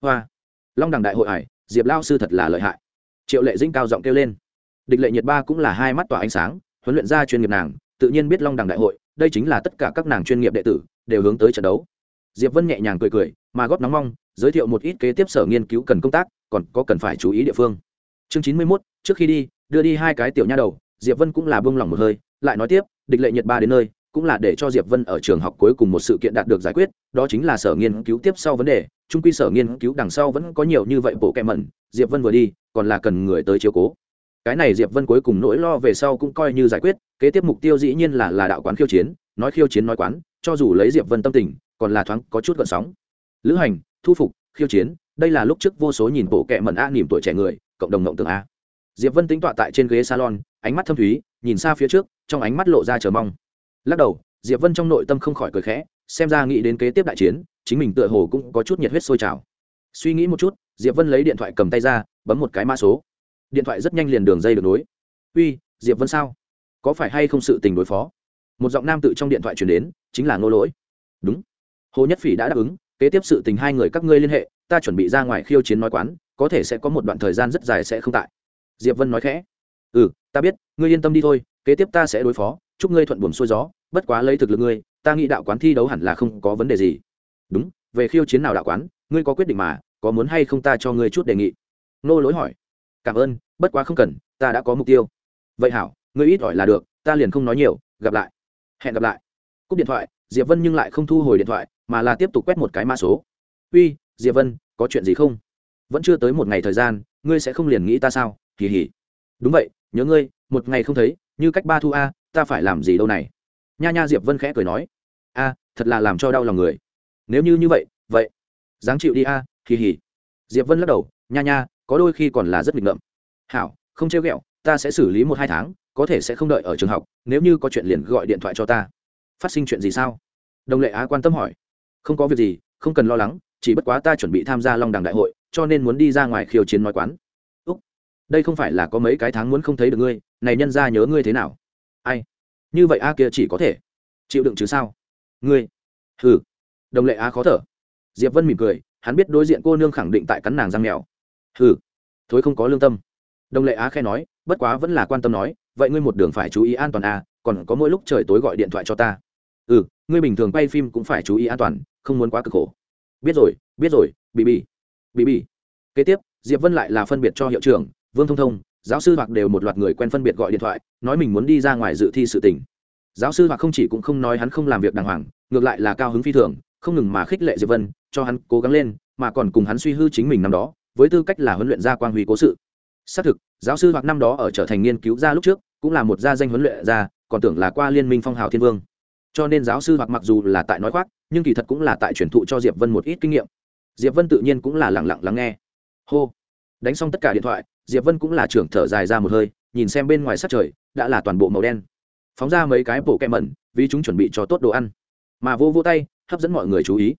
Speaker 1: Hoa, long đẳng đại hội ải, diệp lao sư thật là lợi hại. Triệu lệ dĩnh cao giọng kêu lên. Địch lệ nhiệt ba cũng là hai mắt tỏa ánh sáng, huấn luyện ra chuyên nghiệp nàng tự nhiên biết long đẳng đại hội đây chính là tất cả các nàng chuyên nghiệp đệ tử đều hướng tới trận đấu. Diệp vân nhẹ nhàng cười cười mà góp nóng mong giới thiệu một ít kế tiếp sở nghiên cứu cần công tác còn có cần phải chú ý địa phương. Chương chín mươi 91, trước khi đi đưa đi hai cái tiểu nha đầu diệp vân cũng là bông lòng một hơi lại nói tiếp địch lệ nhiệt ba đến nơi cũng là để cho diệp vân ở trường học cuối cùng một sự kiện đạt được giải quyết đó chính là sở nghiên cứu tiếp sau vấn đề trung quy sở nghiên cứu đằng sau vẫn có nhiều như vậy bộ kẹ mẩn diệp vân vừa đi còn là cần người tới chiếu cố cái này diệp vân cuối cùng nỗi lo về sau cũng coi như giải quyết, kế tiếp mục tiêu dĩ nhiên là là đạo quán khiêu chiến, nói khiêu chiến nói quán, cho dù lấy diệp vân tâm tình, còn là thoáng có chút gợn sóng. Lữ hành, thu phục, khiêu chiến, đây là lúc trước vô số nhìn bộ kệ mẩn a niềm tuổi trẻ người, cộng đồng ngộng tưởng a. Diệp vân tính tọa tại trên ghế salon, ánh mắt thâm thúy, nhìn xa phía trước, trong ánh mắt lộ ra chờ mong. Lắc đầu, diệp vân trong nội tâm không khỏi cười khẽ, xem ra nghĩ đến kế tiếp đại chiến, chính mình tựa hồ cũng có chút nhiệt huyết sôi trào. Suy nghĩ một chút, diệp vân lấy điện thoại cầm tay ra, bấm một cái mã số điện thoại rất nhanh liền đường dây được nối. Uy, diệp vân sao? Có phải hay không sự tình đối phó? Một giọng nam tự trong điện thoại chuyển đến, chính là ngô lỗi. Đúng. Hồ nhất phỉ đã đáp ứng, kế tiếp sự tình hai người các ngươi liên hệ, ta chuẩn bị ra ngoài khiêu chiến nói quán, có thể sẽ có một đoạn thời gian rất dài sẽ không tại. Diệp vân nói khẽ. Ừ ta biết, ngươi yên tâm đi thôi, kế tiếp ta sẽ đối phó, chúc ngươi thuận buồm xuôi gió, bất quá lấy thực lực ngươi, ta nghĩ đạo quán thi đấu hẳn là không có vấn đề gì. Đúng, về khiêu chiến nào đạo quán, ngươi có quyết định mà, có muốn hay không ta cho ngươi chút đề nghị. Nô lỗi hỏi cảm ơn, bất quá không cần, ta đã có mục tiêu. Vậy hảo, ngươi ít ỏi là được, ta liền không nói nhiều, gặp lại. Hẹn gặp lại. Cúp điện thoại, diệp vân nhưng lại không thu hồi điện thoại, mà là tiếp tục quét một cái mã số. Uy, diệp vân, có chuyện gì không? Vẫn chưa tới một ngày thời gian, ngươi sẽ không liền nghĩ ta sao? Kỳ hỉ. Đúng vậy, nhớ ngươi, một ngày không thấy, như cách ba thu a, ta phải làm gì đâu này? Nha nha diệp vân khẽ cười nói. A, thật là làm cho đau lòng người. Nếu như như vậy vậy, dáng chịu đi a, kỳ hỉ. Diệp vân lắc đầu. Nha nha có đôi khi còn là rất nghịch ngợm. Hảo, không trêu ghẹo, ta sẽ xử lý một hai tháng, có thể sẽ không đợi ở trường học, nếu như có chuyện liền gọi điện thoại cho ta. Phát sinh chuyện gì sao? Đồng lệ á quan tâm hỏi. Không có việc gì, không cần lo lắng, chỉ bất quá ta chuẩn bị tham gia long đằng đại hội, cho nên muốn đi ra ngoài khiêu chiến nói quán. Úc, đây không phải là có mấy cái tháng muốn không thấy được ngươi, này nhân ra nhớ ngươi thế nào? Ai? Như vậy a kia chỉ có thể. Chịu đựng chứ sao? Ngươi? Hừ. Đồng lệ á khó thở. Diệp vân mỉm cười, hắn biết đối diện cô nương khẳng định tại cắn nàng răng mèo hừ, thối không có lương tâm. Đồng lệ á khe nói, bất quá vẫn là quan tâm nói, vậy ngươi một đường phải chú ý an toàn à còn có mỗi lúc trời tối gọi điện thoại cho ta. Ừ ngươi bình thường quay phim cũng phải chú ý an toàn, không muốn quá cực khổ. Biết rồi biết rồi bị bị bị bị kế tiếp, diệp vân lại là phân biệt cho hiệu trưởng, vương thông thông, giáo sư hoặc đều một loạt người quen phân biệt gọi điện thoại, nói mình muốn đi ra ngoài dự thi sự tình. Giáo sư hoặc không chỉ cũng không nói hắn không làm việc đàng hoàng, ngược lại là cao hứng phi thường, không ngừng mà khích lệ diệp vân, cho hắn cố gắng lên, mà còn cùng hắn suy hư chính mình năm đó với tư cách là huấn luyện gia quang huy cố sự. Xác thực, giáo sư hoặc năm đó ở trở thành nghiên cứu gia lúc trước, cũng là một gia danh huấn luyện gia, còn tưởng là qua liên minh phong hào thiên vương. Cho nên giáo sư hoặc mặc dù là tại nói khoác, nhưng kỳ thật cũng là tại truyền thụ cho diệp vân một ít kinh nghiệm. Diệp vân tự nhiên cũng là lẳng lặng lắng nghe. Hô. Đánh xong tất cả điện thoại, diệp vân cũng là trưởng thở dài ra một hơi, nhìn xem bên ngoài sát trời, đã là toàn bộ màu đen. Phóng ra mấy cái bộ kẹ mẩn, vì chúng chuẩn bị cho tốt đồ ăn. Mà vô vô tay, hấp dẫn mọi người chú ý.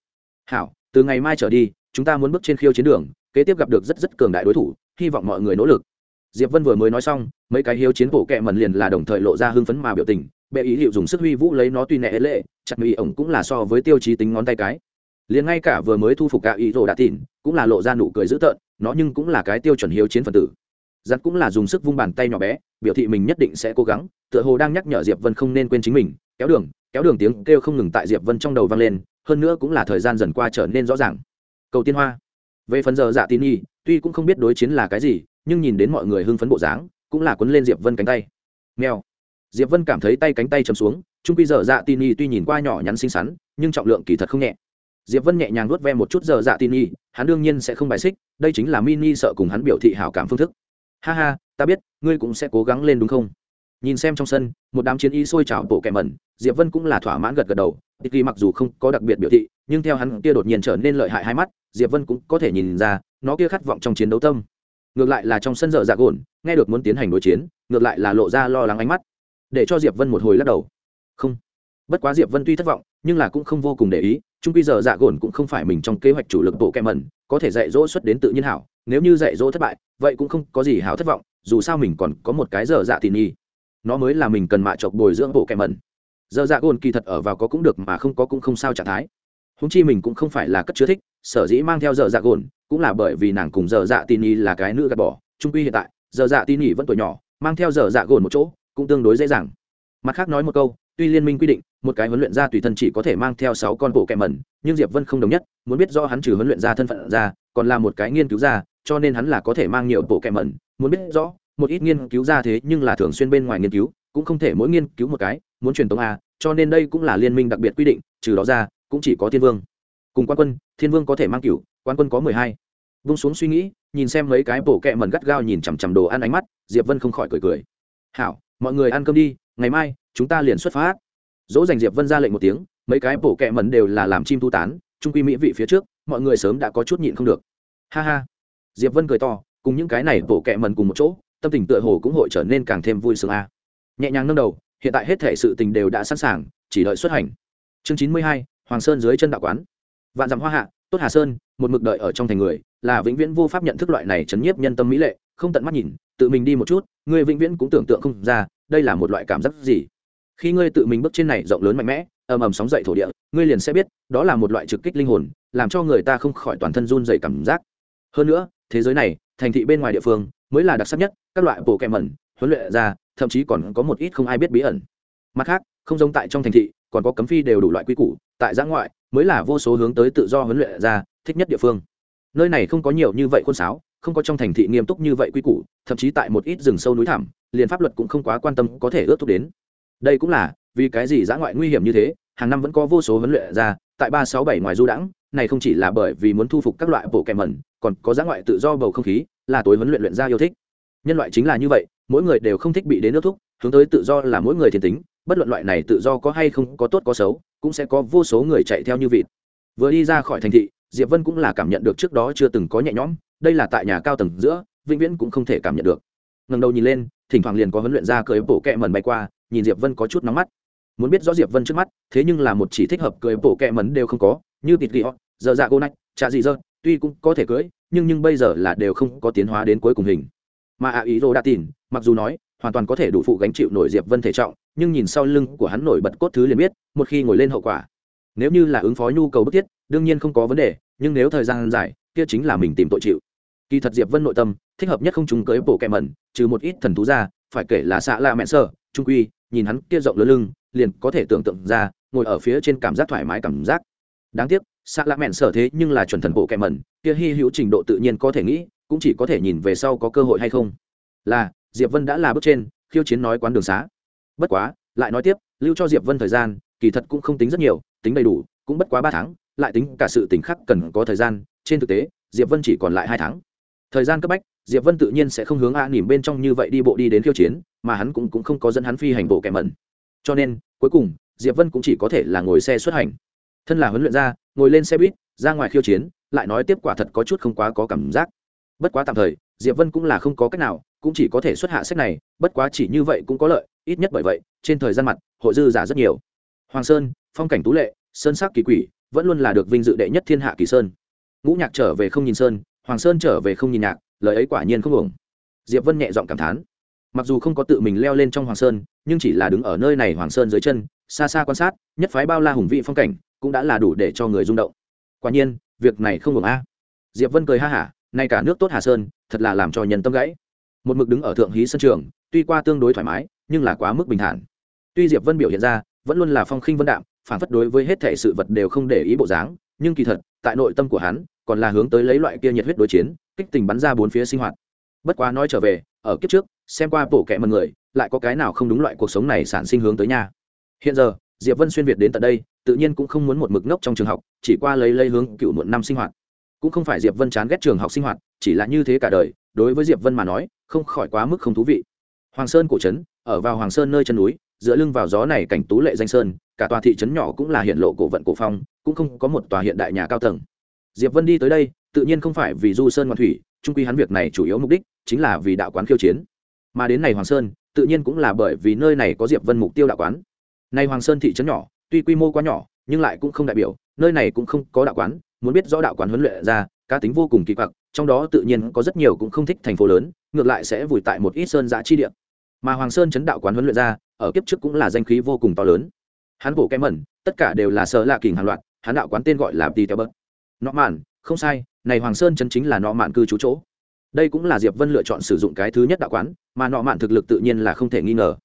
Speaker 1: Hảo, từ ngày mai trở đi, chúng ta muốn bước trên khiêu chiến đường kế tiếp gặp được rất rất cường đại đối thủ, hy vọng mọi người nỗ lực. Diệp vân vừa mới nói xong, mấy cái hiếu chiến bộ kẹ mần liền là đồng thời lộ ra hưng phấn mà biểu tình, bệ ý hiệu dùng sức huy vũ lấy nó tuy nệ lệ, chặt mỹ ổng cũng là so với tiêu chí tính ngón tay cái. Liền ngay cả vừa mới thu phục cả ý rồ đã tỉn cũng là lộ ra nụ cười dữ tợn, nó nhưng cũng là cái tiêu chuẩn hiếu chiến phần tử. Giặt cũng là dùng sức vung bàn tay nhỏ bé, biểu thị mình nhất định sẽ cố gắng, tựa hồ đang nhắc nhở diệp vân không nên quên chính mình, kéo đường kéo đường tiếng kêu không ngừng tại diệp vân trong đầu vang lên, hơn nữa cũng là thời gian dần qua trở nên rõ ràng. Cầu tiên hoa về phần giờ dạ tin nhi, tuy cũng không biết đối chiến là cái gì, nhưng nhìn đến mọi người hưng phấn bộ dáng, cũng là quấn lên diệp vân cánh tay. Nghèo diệp vân cảm thấy tay cánh tay chầm xuống, trung quy giờ dạ tin nhi tuy nhìn qua nhỏ nhắn xinh xắn, nhưng trọng lượng kỳ thật không nhẹ. Diệp vân nhẹ nhàng nuốt ve một chút giờ dạ tin nhi, hắn đương nhiên sẽ không bài xích, đây chính là mini sợ cùng hắn biểu thị hảo cảm phương thức. Ha ha, ta biết, ngươi cũng sẽ cố gắng lên đúng không? Nhìn xem trong sân, một đám chiến y sôi trào bộ kẻ mẩn, diệp vân cũng là thỏa mãn gật gật đầu. Tiki mặc dù không có đặc biệt biểu thị, nhưng theo hắn kia đột nhiên trở nên lợi hại hai mắt diệp vân cũng có thể nhìn ra, nó kia khát vọng trong chiến đấu tâm. Ngược lại là trong sân dở dạ gồn, nghe được muốn tiến hành đối chiến, ngược lại là lộ ra lo lắng ánh mắt. Để cho diệp vân một hồi lắc đầu. Không. Bất quá diệp vân tuy thất vọng, nhưng là cũng không vô cùng để ý trung quy giờ dạ gồn cũng không phải mình trong kế hoạch chủ lực bộ kẹm mẩn, có thể dạy dỗ xuất đến tự nhiên hảo. Nếu như dạy dỗ thất bại, vậy cũng không có gì hảo thất vọng, dù sao mình còn có một cái giờ dạ tỉ nhi nó mới là mình cần mạ chọc bồi dưỡng bộ kẹm mẩn. Giờ dạ gồn kỳ thật ở vào có cũng được mà không có cũng không sao trạng thái. Húng chi mình cũng không phải là cất chứa thích sở dĩ mang theo giờ dạ gồn, cũng là bởi vì nàng cùng giờ dạ tin y là cái nữ gạt bỏ, trung quy hiện tại, giờ dạ tin y vẫn tuổi nhỏ, mang theo giờ dạ gồn một chỗ, cũng tương đối dễ dàng. Mặt khác nói một câu, tuy liên minh quy định, một cái huấn luyện gia tùy thân chỉ có thể mang theo sáu con bộ kẹ mẩn, nhưng diệp vân không đồng nhất, muốn biết do hắn trừ huấn luyện gia thân phận ra, còn là một cái nghiên cứu gia, cho nên hắn là có thể mang nhiều bộ kẹ mẩn, muốn biết rõ, một ít nghiên cứu gia thế nhưng là thường xuyên bên ngoài nghiên cứu, cũng không thể mỗi nghiên cứu một cái, muốn truyền tống a, cho nên đây cũng là liên minh đặc biệt quy định, trừ đó ra, cũng chỉ có thiên vương cùng quan quân, thiên vương có thể mang cựu quan quân có mười hai. Vung xuống suy nghĩ, nhìn xem mấy cái bổ kẹ mần gắt gao nhìn chằm chằm đồ ăn ánh mắt, diệp vân không khỏi cười cười. Hảo, mọi người ăn cơm đi, ngày mai chúng ta liền xuất phát. Dỗ dành diệp vân ra lệnh một tiếng, mấy cái bổ kẹ mần đều là làm chim tu tán, trung quy mỹ vị phía trước, mọi người sớm đã có chút nhịn không được. Ha ha. Diệp vân cười to, cùng những cái này bổ kẹ mần cùng một chỗ, tâm tình tựa hồ cũng hội trở nên càng thêm vui sướng a. Nhẹ nhàng nâng đầu, hiện tại hết thể sự tình đều đã sẵn sàng, chỉ đợi xuất hành. Chương chín mươi hai, hoàng sơn dưới chân đạo quán vạn dặm hoa hạ, tốt hà sơn, một mực đợi ở trong thành người, là vĩnh viễn vô pháp nhận thức loại này chấn nhiếp nhân tâm mỹ lệ, không tận mắt nhìn, tự mình đi một chút, ngươi vĩnh viễn cũng tưởng tượng không ra, đây là một loại cảm giác gì. Khi ngươi tự mình bước trên này rộng lớn mạnh mẽ, ầm ầm sóng dậy thổ địa, ngươi liền sẽ biết, đó là một loại trực kích linh hồn, làm cho người ta không khỏi toàn thân run dày cảm giác. Hơn nữa, thế giới này, thành thị bên ngoài địa phương, mới là đặc sắc nhất, các loại bộ kẹ mẩn, huấn luyện ra, thậm chí còn có một ít không ai biết bí ẩn. Mặt khác, không giống tại trong thành thị, còn có cấm phi đều đủ loại quy củ, tại giã ngoại mới là vô số hướng tới tự do huấn luyện ra, thích nhất địa phương. Nơi này không có nhiều như vậy khuôn sáo, không có trong thành thị nghiêm túc như vậy quy củ, thậm chí tại một ít rừng sâu núi thẳm, liền pháp luật cũng không quá quan tâm có thể ước thúc đến. Đây cũng là, vì cái gì giã ngoại nguy hiểm như thế, hàng năm vẫn có vô số huấn luyện ra, tại ba sáu bảy ngoài du đãng, này không chỉ là bởi vì muốn thu phục các loại bộ kèm mẩn, còn có giã ngoại tự do bầu không khí, là tối huấn luyện luyện ra yêu thích. Nhân loại chính là như vậy, mỗi người đều không thích bị đến nước thúc, hướng tới tự do là mỗi người thiên tính, bất luận loại này tự do có hay không có tốt có xấu cũng sẽ có vô số người chạy theo như vịt. Vừa đi ra khỏi thành thị, diệp vân cũng là cảm nhận được trước đó chưa từng có nhẹ nhõm, đây là tại nhà cao tầng giữa, vĩnh viễn cũng không thể cảm nhận được. Ngần đầu nhìn lên, thỉnh thoảng liền có huấn luyện ra cưới bộ kẹ mần bay qua, nhìn diệp vân có chút nóng mắt. Muốn biết rõ diệp vân trước mắt, thế nhưng là một chỉ thích hợp cưới bộ kẹ mần đều không có, như tịt ghi họ, giờ dạ cô nách chả gì dơ, tuy cũng có thể cưới, nhưng nhưng bây giờ là đều không có tiến hóa đến cuối cùng hình. Mà ạ ý rô đã tìm mặc dù nói hoàn toàn có thể đủ phụ gánh chịu nổi diệp vân thể trọng, nhưng nhìn sau lưng của hắn nổi bật cốt thứ liền biết, một khi ngồi lên hậu quả. Nếu như là ứng phó nhu cầu bức thiết, đương nhiên không có vấn đề, nhưng nếu thời gian dài, kia chính là mình tìm tội chịu. Kỳ thật diệp vân nội tâm, thích hợp nhất không chúng cưới bộ kẹ mẩn, trừ một ít thần thú ra, phải kể là xạ la mẹ sơ trung quy, nhìn hắn kia rộng lớn lưng, liền có thể tưởng tượng ra, ngồi ở phía trên cảm giác thoải mái cảm giác. Đáng tiếc, xạ la mẹn sở thế nhưng là chuẩn thần bộ kẹ mẩn, kia hy hữu trình độ tự nhiên có thể nghĩ, cũng chỉ có thể nhìn về sau có cơ hội hay không. Là diệp vân đã là bước trên khiêu chiến nói quán đường xá. Bất quá lại nói tiếp lưu cho diệp vân thời gian kỳ thật cũng không tính rất nhiều tính đầy đủ cũng bất quá ba tháng lại tính cả sự tình khác cần có thời gian. Trên thực tế diệp vân chỉ còn lại hai tháng. Thời gian cấp bách diệp vân tự nhiên sẽ không hướng a nỉm bên trong như vậy đi bộ đi đến khiêu chiến mà hắn cũng, cũng không có dẫn hắn phi hành bộ kẻ mẩn. Cho nên cuối cùng diệp vân cũng chỉ có thể là ngồi xe xuất hành. Thân là huấn luyện ra ngồi lên xe buýt ra ngoài khiêu chiến lại nói tiếp quả thật có chút không quá có cảm giác. Bất quá tạm thời diệp vân cũng là không có cách nào cũng chỉ có thể xuất hạ sách này, bất quá chỉ như vậy cũng có lợi, ít nhất bởi vậy, trên thời gian mặt, hội dư giả rất nhiều. Hoàng sơn, phong cảnh tú lệ, sơn sắc kỳ quỷ, vẫn luôn là được vinh dự đệ nhất thiên hạ kỳ sơn. Ngũ nhạc trở về không nhìn sơn, hoàng sơn trở về không nhìn nhạc, lời ấy quả nhiên không ổng diệp vân nhẹ giọng cảm thán. Mặc dù không có tự mình leo lên trong hoàng sơn, nhưng chỉ là đứng ở nơi này hoàng sơn dưới chân, xa xa quan sát, nhất phái bao la hùng vị phong cảnh, cũng đã là đủ để cho người rung động. Quả nhiên, việc này không ổng a. Diệp vân cười ha hả, nay cả nước tốt hà sơn, thật là làm cho nhân tâm gãy một mực đứng ở thượng hí sân trường, tuy qua tương đối thoải mái, nhưng là quá mức bình thản. Tuy diệp vân biểu hiện ra, vẫn luôn là phong khinh vân đạm, phản phất đối với hết thể sự vật đều không để ý bộ dáng, nhưng kỳ thật, tại nội tâm của hắn, còn là hướng tới lấy loại kia nhiệt huyết đối chiến, kích tình bắn ra bốn phía sinh hoạt. Bất quá nói trở về, ở kiếp trước, xem qua bổ kẹ mật người, lại có cái nào không đúng loại cuộc sống này sản sinh hướng tới nhà hiện giờ, diệp vân xuyên việt đến tận đây, tự nhiên cũng không muốn một mực ngốc trong trường học, chỉ qua lấy lấy hướng cựu muộn năm sinh hoạt. Cũng không phải diệp vân chán ghét trường học sinh hoạt, chỉ là như thế cả đời, đối với diệp vân mà nói không khỏi quá mức không thú vị. Hoàng sơn cổ trấn, ở vào hoàng sơn nơi chân núi, dựa lưng vào gió này cảnh tú lệ danh sơn, cả tòa thị trấn nhỏ cũng là hiện lộ cổ vận cổ phong, cũng không có một tòa hiện đại nhà cao tầng. Diệp vân đi tới đây, tự nhiên không phải vì du sơn ngoan thủy trung quy hắn việc này chủ yếu mục đích chính là vì đạo quán khiêu chiến. Mà đến này hoàng sơn, tự nhiên cũng là bởi vì nơi này có diệp vân mục tiêu đạo quán. Này hoàng sơn thị trấn nhỏ, tuy quy mô quá nhỏ, nhưng lại cũng không đại biểu, nơi này cũng không có đạo quán, muốn biết rõ đạo quán huấn luyện ra, cá tính vô cùng kỳ quặc trong đó tự nhiên có rất nhiều cũng không thích thành phố lớn, ngược lại sẽ vùi tại một ít sơn giã chi địa. Mà hoàng sơn chấn đạo quán huấn luyện ra, ở kiếp trước cũng là danh khí vô cùng to lớn. Hắn bổ kém mẩn, tất cả đều là sợ lạ kình hàng loạt, hắn đạo quán tên gọi là tì theo bớt. Nọ mạn, không sai, này hoàng sơn chấn chính là nọ mạn cư trú chỗ. Đây cũng là diệp vân lựa chọn sử dụng cái thứ nhất đạo quán, mà nọ mạn thực lực tự nhiên là không thể nghi ngờ.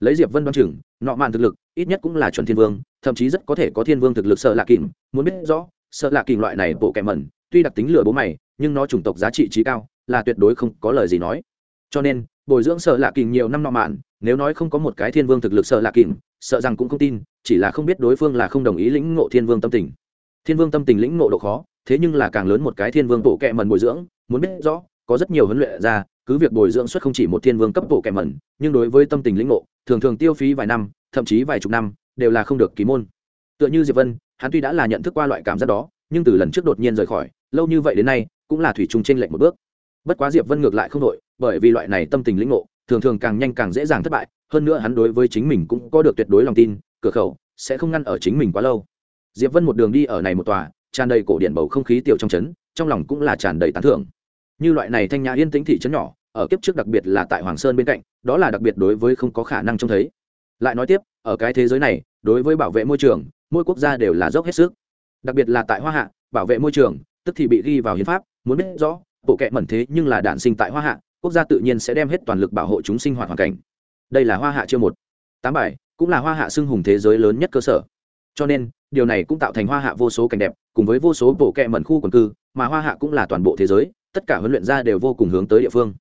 Speaker 1: Lấy diệp vân đoán chừng, nọ mạn thực lực ít nhất cũng là chuẩn thiên vương, thậm chí rất có thể có thiên vương thực lực sợ lạ kình. Muốn biết rõ, sợ lạ kình loại này bộ kẻ mẩn, tuy đặc tính lừa bố mày nhưng nó chủng tộc giá trị trí cao, là tuyệt đối không có lời gì nói. Cho nên, bồi dưỡng sợ lạ kình nhiều năm nọ mạn, nếu nói không có một cái thiên vương thực lực sợ lạ kình, sợ rằng cũng không tin, chỉ là không biết đối phương là không đồng ý lĩnh ngộ thiên vương tâm tình. Thiên vương tâm tình lĩnh ngộ độ khó, thế nhưng là càng lớn một cái thiên vương bộ kệ mần bồi dưỡng, muốn biết rõ, có rất nhiều huấn luyện ra, cứ việc bồi dưỡng xuất không chỉ một thiên vương cấp bộ kệ mần nhưng đối với tâm tình lĩnh ngộ, thường thường tiêu phí vài năm, thậm chí vài chục năm, đều là không được ký môn. Tựa như diệp vân, hắn tuy đã là nhận thức qua loại cảm giác đó, nhưng từ lần trước đột nhiên rời khỏi, lâu như vậy đến nay cũng là thủy chung trên lệnh một bước. Bất quá diệp vân ngược lại không đội bởi vì loại này tâm tình lĩnh ngộ, thường thường càng nhanh càng dễ dàng thất bại, hơn nữa hắn đối với chính mình cũng có được tuyệt đối lòng tin, cửa khẩu sẽ không ngăn ở chính mình quá lâu. Diệp vân một đường đi ở này một tòa, tràn đầy cổ điện bầu không khí tiểu trong trấn, trong lòng cũng là tràn đầy tán thưởng. Như loại này thanh nhã yên tĩnh thị trấn nhỏ, ở kiếp trước đặc biệt là tại hoàng sơn bên cạnh, đó là đặc biệt đối với không có khả năng trông thấy. Lại nói tiếp, ở cái thế giới này, đối với bảo vệ môi trường, mỗi quốc gia đều là dốc hết sức. Đặc biệt là tại hoa hạ, bảo vệ môi trường, tức thì bị ghi vào hiến pháp muốn biết rõ, bộ kệ mẩn thế nhưng là đản sinh tại hoa hạ, quốc gia tự nhiên sẽ đem hết toàn lực bảo hộ chúng sinh hoạt hoàn cảnh. Đây là hoa hạ chưa một. Tám bài, cũng là hoa hạ xưng hùng thế giới lớn nhất cơ sở. Cho nên, điều này cũng tạo thành hoa hạ vô số cảnh đẹp, cùng với vô số bộ kệ mẩn khu quần cư, mà hoa hạ cũng là toàn bộ thế giới, tất cả huấn luyện gia đều vô cùng hướng tới địa phương.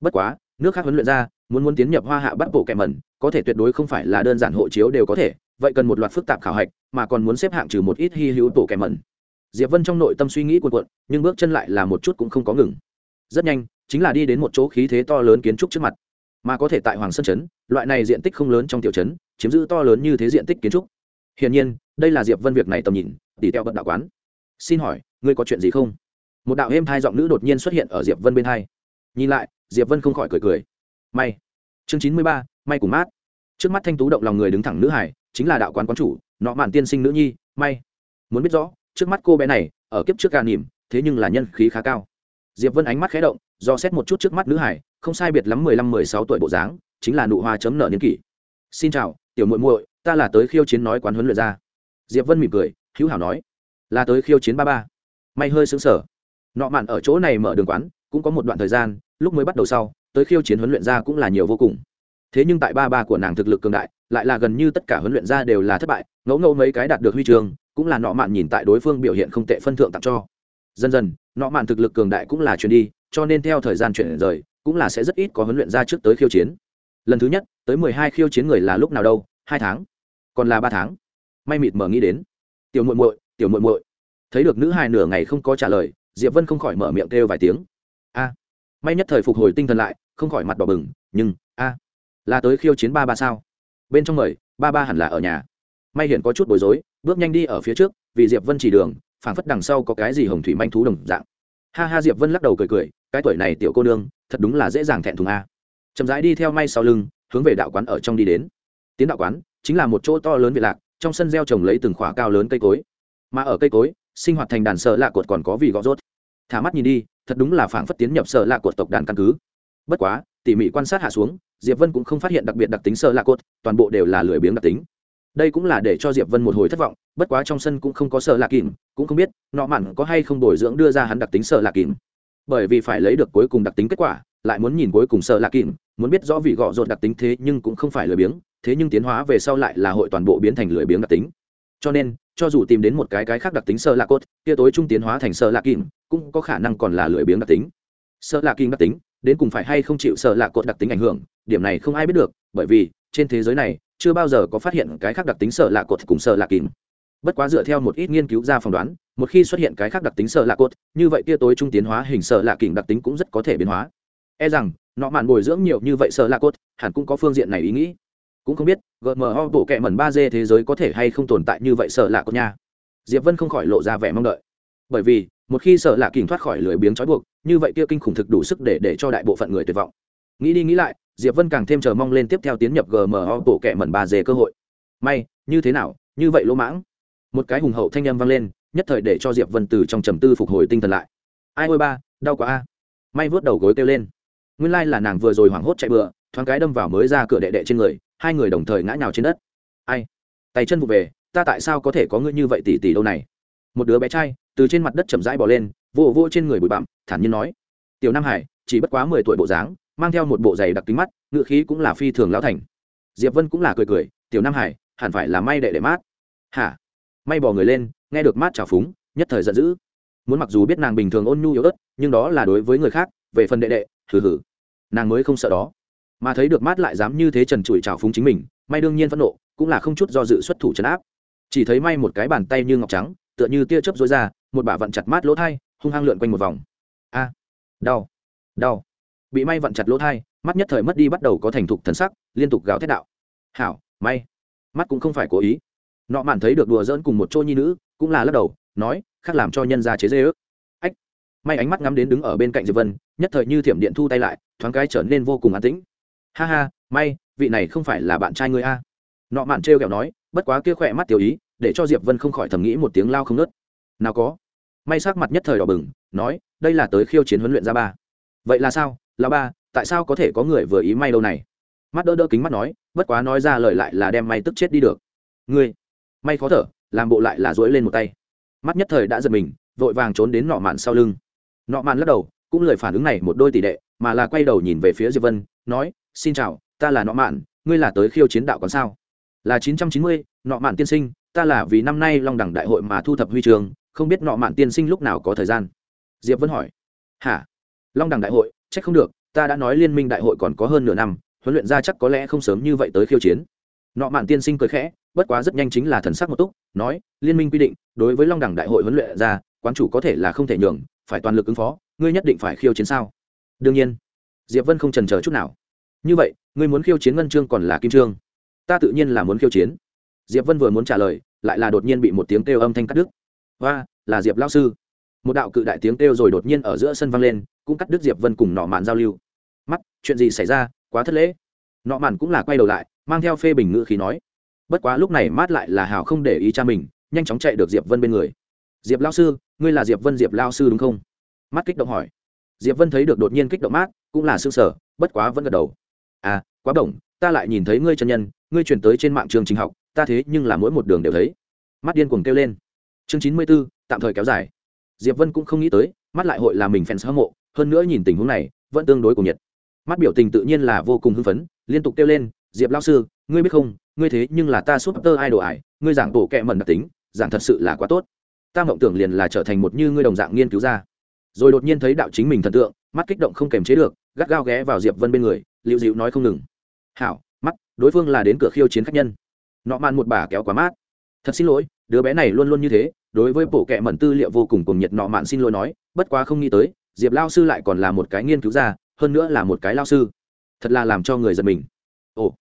Speaker 1: Bất quá, nước khác huấn luyện gia muốn muốn tiến nhập hoa hạ bắt bộ kệ mẩn, có thể tuyệt đối không phải là đơn giản hộ chiếu đều có thể, vậy cần một loạt phức tạp khảo hạch, mà còn muốn xếp hạng trừ một ít hy hữu bộ kẻ mẩn diệp vân trong nội tâm suy nghĩ cuộn cuộn, nhưng bước chân lại là một chút cũng không có ngừng. Rất nhanh, chính là đi đến một chỗ khí thế to lớn kiến trúc trước mặt. Mà có thể tại hoàng sơn trấn, loại này diện tích không lớn trong tiểu trấn, chiếm giữ to lớn như thế diện tích kiến trúc. Hiển nhiên, đây là diệp vân việc này tầm nhìn, tỉ teo bận đạo quán. Xin hỏi, ngươi có chuyện gì không? Một đạo êm thai giọng nữ đột nhiên xuất hiện ở diệp vân bên hai. Nhìn lại, diệp vân không khỏi cười cười. May. Chương chín mươi ba, may cùng mát. Trước mắt thanh tú động lòng người đứng thẳng nữ hải, chính là đạo quán quán chủ, nọ mạn tiên sinh nữ nhi, may. Muốn biết rõ trước mắt cô bé này, ở kiếp trước gà nỉm, thế nhưng là nhân khí khá cao. Diệp vân ánh mắt khé động, do xét một chút trước mắt nữ hải, không sai biệt lắm mười lăm, mười sáu tuổi bộ dáng, chính là nụ hoa chấm nợ niên kỷ. Xin chào, tiểu muội muội, ta là tới khiêu chiến nói quán huấn luyện ra diệp vân mỉm cười, hữu hảo nói, là tới khiêu chiến ba ba. May hơi xứng sở nọ mạn ở chỗ này mở đường quán, cũng có một đoạn thời gian, lúc mới bắt đầu sau, tới khiêu chiến huấn luyện ra cũng là nhiều vô cùng. Thế nhưng tại ba ba của nàng thực lực cường đại, lại là gần như tất cả huấn luyện ra đều là thất bại, ngẫu ngẫu mấy cái đạt được huy trường cũng là nọ mạn nhìn tại đối phương biểu hiện không tệ phân thượng tặng cho. Dần dần, nọ mạn thực lực cường đại cũng là chuyển đi, cho nên theo thời gian chuyển rời, cũng là sẽ rất ít có huấn luyện ra trước tới khiêu chiến. Lần thứ nhất, tới mười hai khiêu chiến người là lúc nào đâu? Hai tháng. Còn là ba tháng. May mịt mở nghĩ đến. Tiểu muội muội, tiểu muội muội. Thấy được nữ hài nửa ngày không có trả lời, diệp vân không khỏi mở miệng kêu vài tiếng. A. May nhất thời phục hồi tinh thần lại, không khỏi mặt đỏ bừng, nhưng, a. Là tới khiêu chiến ba ba sao? Bên trong mời, ba ba hẳn là ở nhà. May hiện có chút bối rối bước nhanh đi ở phía trước, vì diệp vân chỉ đường, phảng phất đằng sau có cái gì hồng thủy manh thú đồng dạng. Ha ha, diệp vân lắc đầu cười cười, cái tuổi này tiểu cô nương, thật đúng là dễ dàng thẹn thùng a. Chậm rãi đi theo may sau lưng, hướng về đạo quán ở trong đi đến. Tiến đạo quán, chính là một chỗ to lớn việt lạc, trong sân gieo trồng lấy từng khỏa cao lớn cây cối. Mà ở cây cối, sinh hoạt thành đàn sợ lạ cột còn có vì gõ rốt. Thả mắt nhìn đi, thật đúng là phảng phất tiến nhập sợ lạ cột tộc đàn căn cứ. Bất quá, tỉ mỉ quan sát hạ xuống, diệp vân cũng không phát hiện đặc biệt đặc tính sợ lạ cột, toàn bộ đều là lười biếng đặc tính đây cũng là để cho diệp vân một hồi thất vọng, bất quá trong sân cũng không có sợ lạc kìm cũng không biết nọ mặn có hay không bồi dưỡng đưa ra hắn đặc tính sợ lạc kìm bởi vì phải lấy được cuối cùng đặc tính kết quả, lại muốn nhìn cuối cùng sợ lạc kìm muốn biết rõ vị gọ rột đặc tính thế nhưng cũng không phải lười biếng, thế nhưng tiến hóa về sau lại là hội toàn bộ biến thành lười biếng đặc tính. Cho nên, cho dù tìm đến một cái cái khác đặc tính sợ lạc cốt, kia tối trung tiến hóa thành sợ lạc kìm cũng có khả năng còn là lười biếng đặc tính. Sợ lạc kìm đặc tính, đến cùng phải hay không chịu sợ lạc cốt đặc tính ảnh hưởng, điểm này không ai biết được, bởi vì, trên thế giới này chưa bao giờ có phát hiện cái khác đặc tính sợ lạ cốt cùng sợ lạ kìm. Bất quá dựa theo một ít nghiên cứu ra phỏng đoán, một khi xuất hiện cái khác đặc tính sợ lạ cốt như vậy kia tối trung tiến hóa hình sợ lạ kình đặc tính cũng rất có thể biến hóa. E rằng nọ mạn bồi dưỡng nhiều như vậy sợ lạ cốt hẳn cũng có phương diện này ý nghĩ. Cũng không biết, gmo bộ kệ mẩn ba d thế giới có thể hay không tồn tại như vậy sợ lạ cốt nha. Diệp vân không khỏi lộ ra vẻ mong đợi. Bởi vì, một khi sợ lạ kình thoát khỏi lười biếng trói buộc, như vậy kia kinh khủng thực đủ sức để để cho đại bộ phận người tuyệt vọng nghĩ đi nghĩ lại, diệp vân càng thêm chờ mong lên tiếp theo tiến nhập gmo bộ kệ mẩn ba dề cơ hội. May, như thế nào, như vậy lỗ mãng. Một cái hùng hậu thanh âm vang lên, nhất thời để cho diệp vân từ trong trầm tư phục hồi tinh thần lại. Ai ôi ba, đau quá a. May vớt đầu gối kêu lên. Nguyên lai là nàng vừa rồi hoảng hốt chạy bựa thoáng cái đâm vào mới ra cửa đệ đệ trên người, hai người đồng thời ngã nhào trên đất. Ai? Tay chân vụ về, ta tại sao có thể có ngươi như vậy tỷ tỷ đâu này? Một đứa bé trai, từ trên mặt đất chậm rãi bỏ lên, vô vô trên người bụi bặm, thản nhiên nói. Tiểu nam hải, chỉ bất quá mười tuổi bộ dáng mang theo một bộ giày đặc kính mắt, ngựa khí cũng là phi thường lão thành. Diệp vân cũng là cười cười, tiểu nam hải, hẳn phải là may đệ đệ mát. Hả? May bỏ người lên, nghe được mát trào phúng, nhất thời giận dữ. Muốn mặc dù biết nàng bình thường ôn nhu yếu ớt, nhưng đó là đối với người khác, về phần đệ đệ, hừ hừ. Nàng mới không sợ đó. Mà thấy được mát lại dám như thế trần trụi trào phúng chính mình, may đương nhiên phẫn nộ, cũng là không chút do dự xuất thủ trấn áp. Chỉ thấy may một cái bàn tay như ngọc trắng, tựa như tia chớp rối ra, một bả vặn chặt mát lỗ thai, hung hăng lượn quanh một vòng. A, đau đau bị may vặn chặt lỗ thai, mắt nhất thời mất đi bắt đầu có thành thục thần sắc, liên tục gào thét đạo. Hảo, may. Mắt cũng không phải cố ý. Nọ mạn thấy được đùa dỡn cùng một chỗ nhi nữ, cũng là lắc đầu, nói, khác làm cho nhân ra chế dê ước. Ách. May ánh mắt ngắm đến đứng ở bên cạnh diệp vân, nhất thời như thiểm điện thu tay lại, thoáng cái trở nên vô cùng an tĩnh. Ha ha, may, vị này không phải là bạn trai ngươi a. Nọ mạn trêu kẹo nói, bất quá kia khỏe mắt tiểu ý, để cho diệp vân không khỏi thầm nghĩ một tiếng lao không nớt. Nào có. May sắc mặt nhất thời đỏ bừng, nói, đây là tới khiêu chiến huấn luyện ra ba. Vậy là sao? Là ba, tại sao có thể có người vừa ý may đâu này? Mắt đỡ đỡ kính mắt nói, bất quá nói ra lời lại là đem may tức chết đi được. Ngươi, may khó thở, làm bộ lại là dỗi lên một tay. Mắt nhất thời đã giật mình, vội vàng trốn đến nọ mạn sau lưng. Nọ mạn lắc đầu, cũng lời phản ứng này một đôi tỷ đệ, mà là quay đầu nhìn về phía diệp vân, nói, xin chào, ta là nọ mạn, ngươi là tới khiêu chiến đạo còn sao? Là chín trăm chín mươi, nọ mạn tiên sinh, ta là vì năm nay long đẳng đại hội mà thu thập huy trường, không biết nọ mạn tiên sinh lúc nào có thời gian? Diệp vân hỏi. Hả? Long đẳng đại hội trách không được, ta đã nói liên minh đại hội còn có hơn nửa năm, huấn luyện ra chắc có lẽ không sớm như vậy tới khiêu chiến. Nọ mạn tiên sinh cười khẽ, bất quá rất nhanh chính là thần sắc một túc, nói, liên minh quy định, đối với long đẳng đại hội huấn luyện ra, quán chủ có thể là không thể nhường, phải toàn lực ứng phó, ngươi nhất định phải khiêu chiến sao? Đương nhiên. Diệp vân không trần chờ chút nào. Như vậy, ngươi muốn khiêu chiến ngân trương còn là kim trương? Ta tự nhiên là muốn khiêu chiến. Diệp vân vừa muốn trả lời, lại là đột nhiên bị một tiếng kêu âm thanh cắt đứt. Và là diệp lao sư. Một đạo cự đại tiếng kêu rồi đột nhiên ở giữa sân vang lên cũng cắt đứt diệp vân cùng nọ mạn giao lưu. Mắt chuyện gì xảy ra? Quá thất lễ. Nọ mạn cũng là quay đầu lại mang theo phê bình ngữ khí nói. Bất quá lúc này mát lại là hào không để ý cha mình nhanh chóng chạy được diệp vân bên người. Diệp lao sư ngươi là diệp vân diệp lao sư đúng không? Mắt kích động hỏi. Diệp vân thấy được đột nhiên kích động mát cũng là sương sở bất quá vẫn gật đầu. À quá bổng ta lại nhìn thấy ngươi chân nhân ngươi truyền tới trên mạng trường trình học ta thế nhưng là mỗi một đường đều thấy. Mắt điên cuồng kêu lên. Chương chín mươi 94, tạm thời kéo dài. Diệp vân cũng không nghĩ tới mắt lại hội là mình fans hâm mộ hơn nữa nhìn tình huống này, vẫn tương đối cùng nhiệt. Mắt biểu tình tự nhiên là vô cùng hưng phấn, liên tục kêu lên, diệp lao sư, ngươi biết không, ngươi thế nhưng là ta súp tơ idol ải, ngươi giảng bộ kệ mẩn đặc tính, giảng thật sự là quá tốt. Ta mộng tưởng liền là trở thành một như ngươi đồng dạng nghiên cứu ra. Rồi đột nhiên thấy đạo chính mình thần tượng, mắt kích động không kềm chế được, gắt gao ghé vào diệp vân bên người liệu dịu nói không ngừng. Hảo, mắt, đối phương là đến cửa khiêu chiến khách nhân. Nọ mạn một bà kéo quá mát. Thật xin lỗi, đứa bé này luôn luôn như thế, đối với bộ kệ mẩn tư liệu vô cùng cùng nhiệt. Nọ mạn xin lỗi nói, bất quá không nghĩ tới diệp lao sư lại còn là một cái nghiên cứu gia, hơn nữa là một cái lao sư. Thật là làm cho người giật mình. Ồ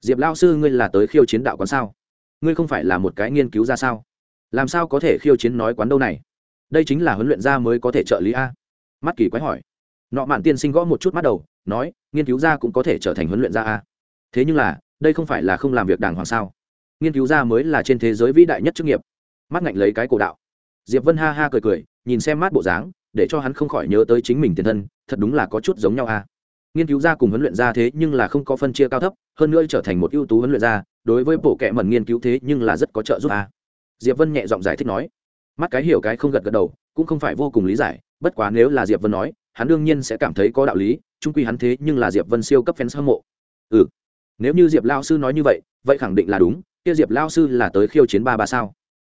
Speaker 1: diệp lao sư ngươi là tới khiêu chiến đạo quán sao? Ngươi không phải là một cái nghiên cứu ra sao? Làm sao có thể khiêu chiến nói quán đâu này? Đây chính là huấn luyện gia mới có thể trợ lý a. Mắt kỳ quái hỏi. Nọ mạn tiên sinh gõ một chút mắt đầu nói nghiên cứu gia cũng có thể trở thành huấn luyện gia a. Thế nhưng là đây không phải là không làm việc đàng hoàng sao? Nghiên cứu gia mới là trên thế giới vĩ đại nhất chức nghiệp. Mắt ngạnh lấy cái cổ đạo. Diệp vân ha ha cười cười nhìn xem mắt bộ dáng để cho hắn không khỏi nhớ tới chính mình tiền thân, thật đúng là có chút giống nhau à? nghiên cứu gia cùng huấn luyện gia thế nhưng là không có phân chia cao thấp, hơn nữa trở thành một ưu tú huấn luyện gia đối với bộ kệ mẩn nghiên cứu thế nhưng là rất có trợ giúp à? diệp vân nhẹ giọng giải thích nói mắt cái hiểu cái không gật gật đầu, cũng không phải vô cùng lý giải, bất quá nếu là diệp vân nói, hắn đương nhiên sẽ cảm thấy có đạo lý trung quy hắn thế nhưng là diệp vân siêu cấp fans hâm mộ ừ nếu như diệp lao sư nói như vậy vậy khẳng định là đúng, kia diệp lao sư là tới khiêu chiến ba ba sao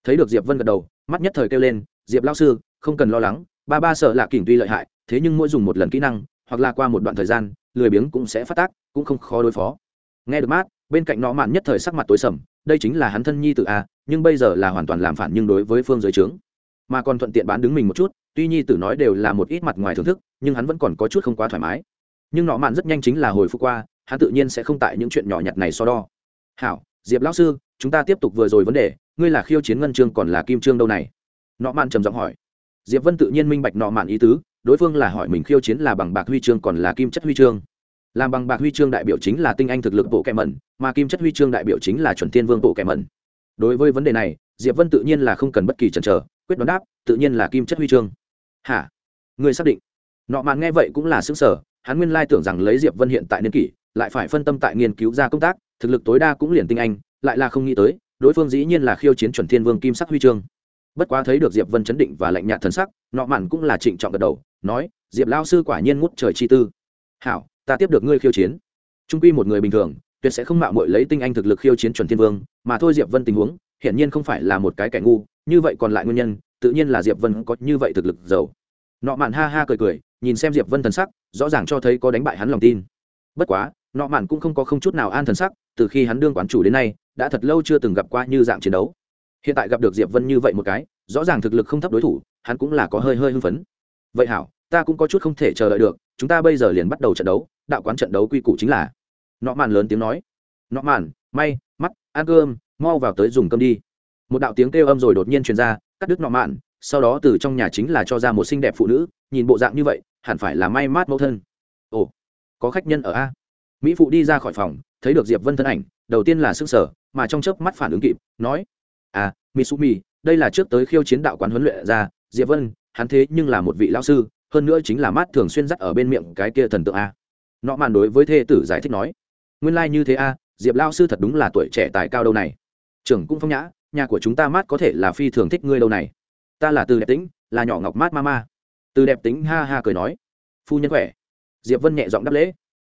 Speaker 1: thấy được diệp vân gật đầu, mắt nhất thời kêu lên, diệp lao sư, không cần lo lắng ba ba sợ là kỉnh tuy lợi hại, thế nhưng mỗi dùng một lần kỹ năng, hoặc là qua một đoạn thời gian, lười biếng cũng sẽ phát tác, cũng không khó đối phó. Nghe được mát, bên cạnh nó mạn nhất thời sắc mặt tối sầm, đây chính là hắn thân nhi tự a, nhưng bây giờ là hoàn toàn làm phản nhưng đối với phương giới trướng mà còn thuận tiện bán đứng mình một chút, tuy nhi tử nói đều là một ít mặt ngoài thưởng thức, nhưng hắn vẫn còn có chút không quá thoải mái. Nhưng nọ mạn rất nhanh chính là hồi phục qua, hắn tự nhiên sẽ không tại những chuyện nhỏ nhặt này so đo. Hảo, diệp lão sư, chúng ta tiếp tục vừa rồi vấn đề, ngươi là khiêu chiến ngân chương còn là kim chương đâu này? Nọ mạn trầm giọng hỏi diệp vân tự nhiên minh bạch nọ mạn ý tứ, đối phương là hỏi mình khiêu chiến là bằng bạc huy chương còn là kim chất huy chương. Làm bằng bạc huy chương đại biểu chính là tinh anh thực lực bộ kẹ mẩn, mà kim chất huy chương đại biểu chính là chuẩn tiên vương bộ kẹ mẩn. Đối với vấn đề này, diệp vân tự nhiên là không cần bất kỳ chần chờ, quyết đoán đáp, tự nhiên là kim chất huy chương. Hả? Người xác định. Nọ mạn nghe vậy cũng là xứng sở hắn nguyên lai tưởng rằng lấy diệp vân hiện tại niên kỷ, lại phải phân tâm tại nghiên cứu ra công tác, thực lực tối đa cũng liền tinh anh, lại là không nghĩ tới, đối phương dĩ nhiên là khiêu chiến chuẩn thiên vương kim sắc huy chương bất quá thấy được diệp vân chấn định và lạnh nhạt thần sắc, nọ mạn cũng là trịnh trọng gật đầu, nói, diệp lao sư quả nhiên ngút trời chi tư. Hảo, ta tiếp được ngươi khiêu chiến. Trung quy một người bình thường, tuyệt sẽ không mạo muội lấy tinh anh thực lực khiêu chiến chuẩn thiên vương, mà thôi diệp vân tình huống, hiển nhiên không phải là một cái kẻ ngu, như vậy còn lại nguyên nhân, tự nhiên là diệp vân có như vậy thực lực giàu. Nọ mạn ha ha cười cười, nhìn xem diệp vân thần sắc, rõ ràng cho thấy có đánh bại hắn lòng tin. Bất quá, nọ mạn cũng không có không chút nào an thần sắc, từ khi hắn đương quán chủ đến nay, đã thật lâu chưa từng gặp qua như dạng chiến đấu hiện tại gặp được diệp vân như vậy một cái, rõ ràng thực lực không thấp đối thủ, hắn cũng là có hơi hơi hưng phấn. Vậy hảo, ta cũng có chút không thể chờ đợi được, chúng ta bây giờ liền bắt đầu trận đấu, đạo quán trận đấu quy củ chính là. Nọ mạn lớn tiếng nói. Nọ mạn, may, mắt, ăn cơm, mau vào tới dùng cơm đi. Một đạo tiếng kêu âm rồi đột nhiên truyền ra, cắt đứt nọ mạn, sau đó từ trong nhà chính là cho ra một xinh đẹp phụ nữ, nhìn bộ dạng như vậy, hẳn phải là may mát mẫu thân. Ồ, có khách nhân ở a. Mỹ phụ đi ra khỏi phòng, thấy được diệp vân thân ảnh, đầu tiên là sức sở mà trong chớp mắt phản ứng kịp, nói à misumi, đây là trước tới khiêu chiến đạo quán huấn luyện ra diệp vân, hắn thế nhưng là một vị lão sư, hơn nữa chính là mát thường xuyên dắt ở bên miệng cái kia thần tượng a. Nọ màn đối với thê tử giải thích nói, nguyên lai、like、như thế a, diệp lao sư thật đúng là tuổi trẻ tài cao đâu này. Trưởng cũng phong nhã, nhà của chúng ta mát có thể là phi thường thích ngươi đâu này. Ta là từ đẹp tính là nhỏ ngọc mát ma ma. Từ đẹp tính ha ha cười nói, phu nhân khỏe. Diệp vân nhẹ giọng đáp lễ,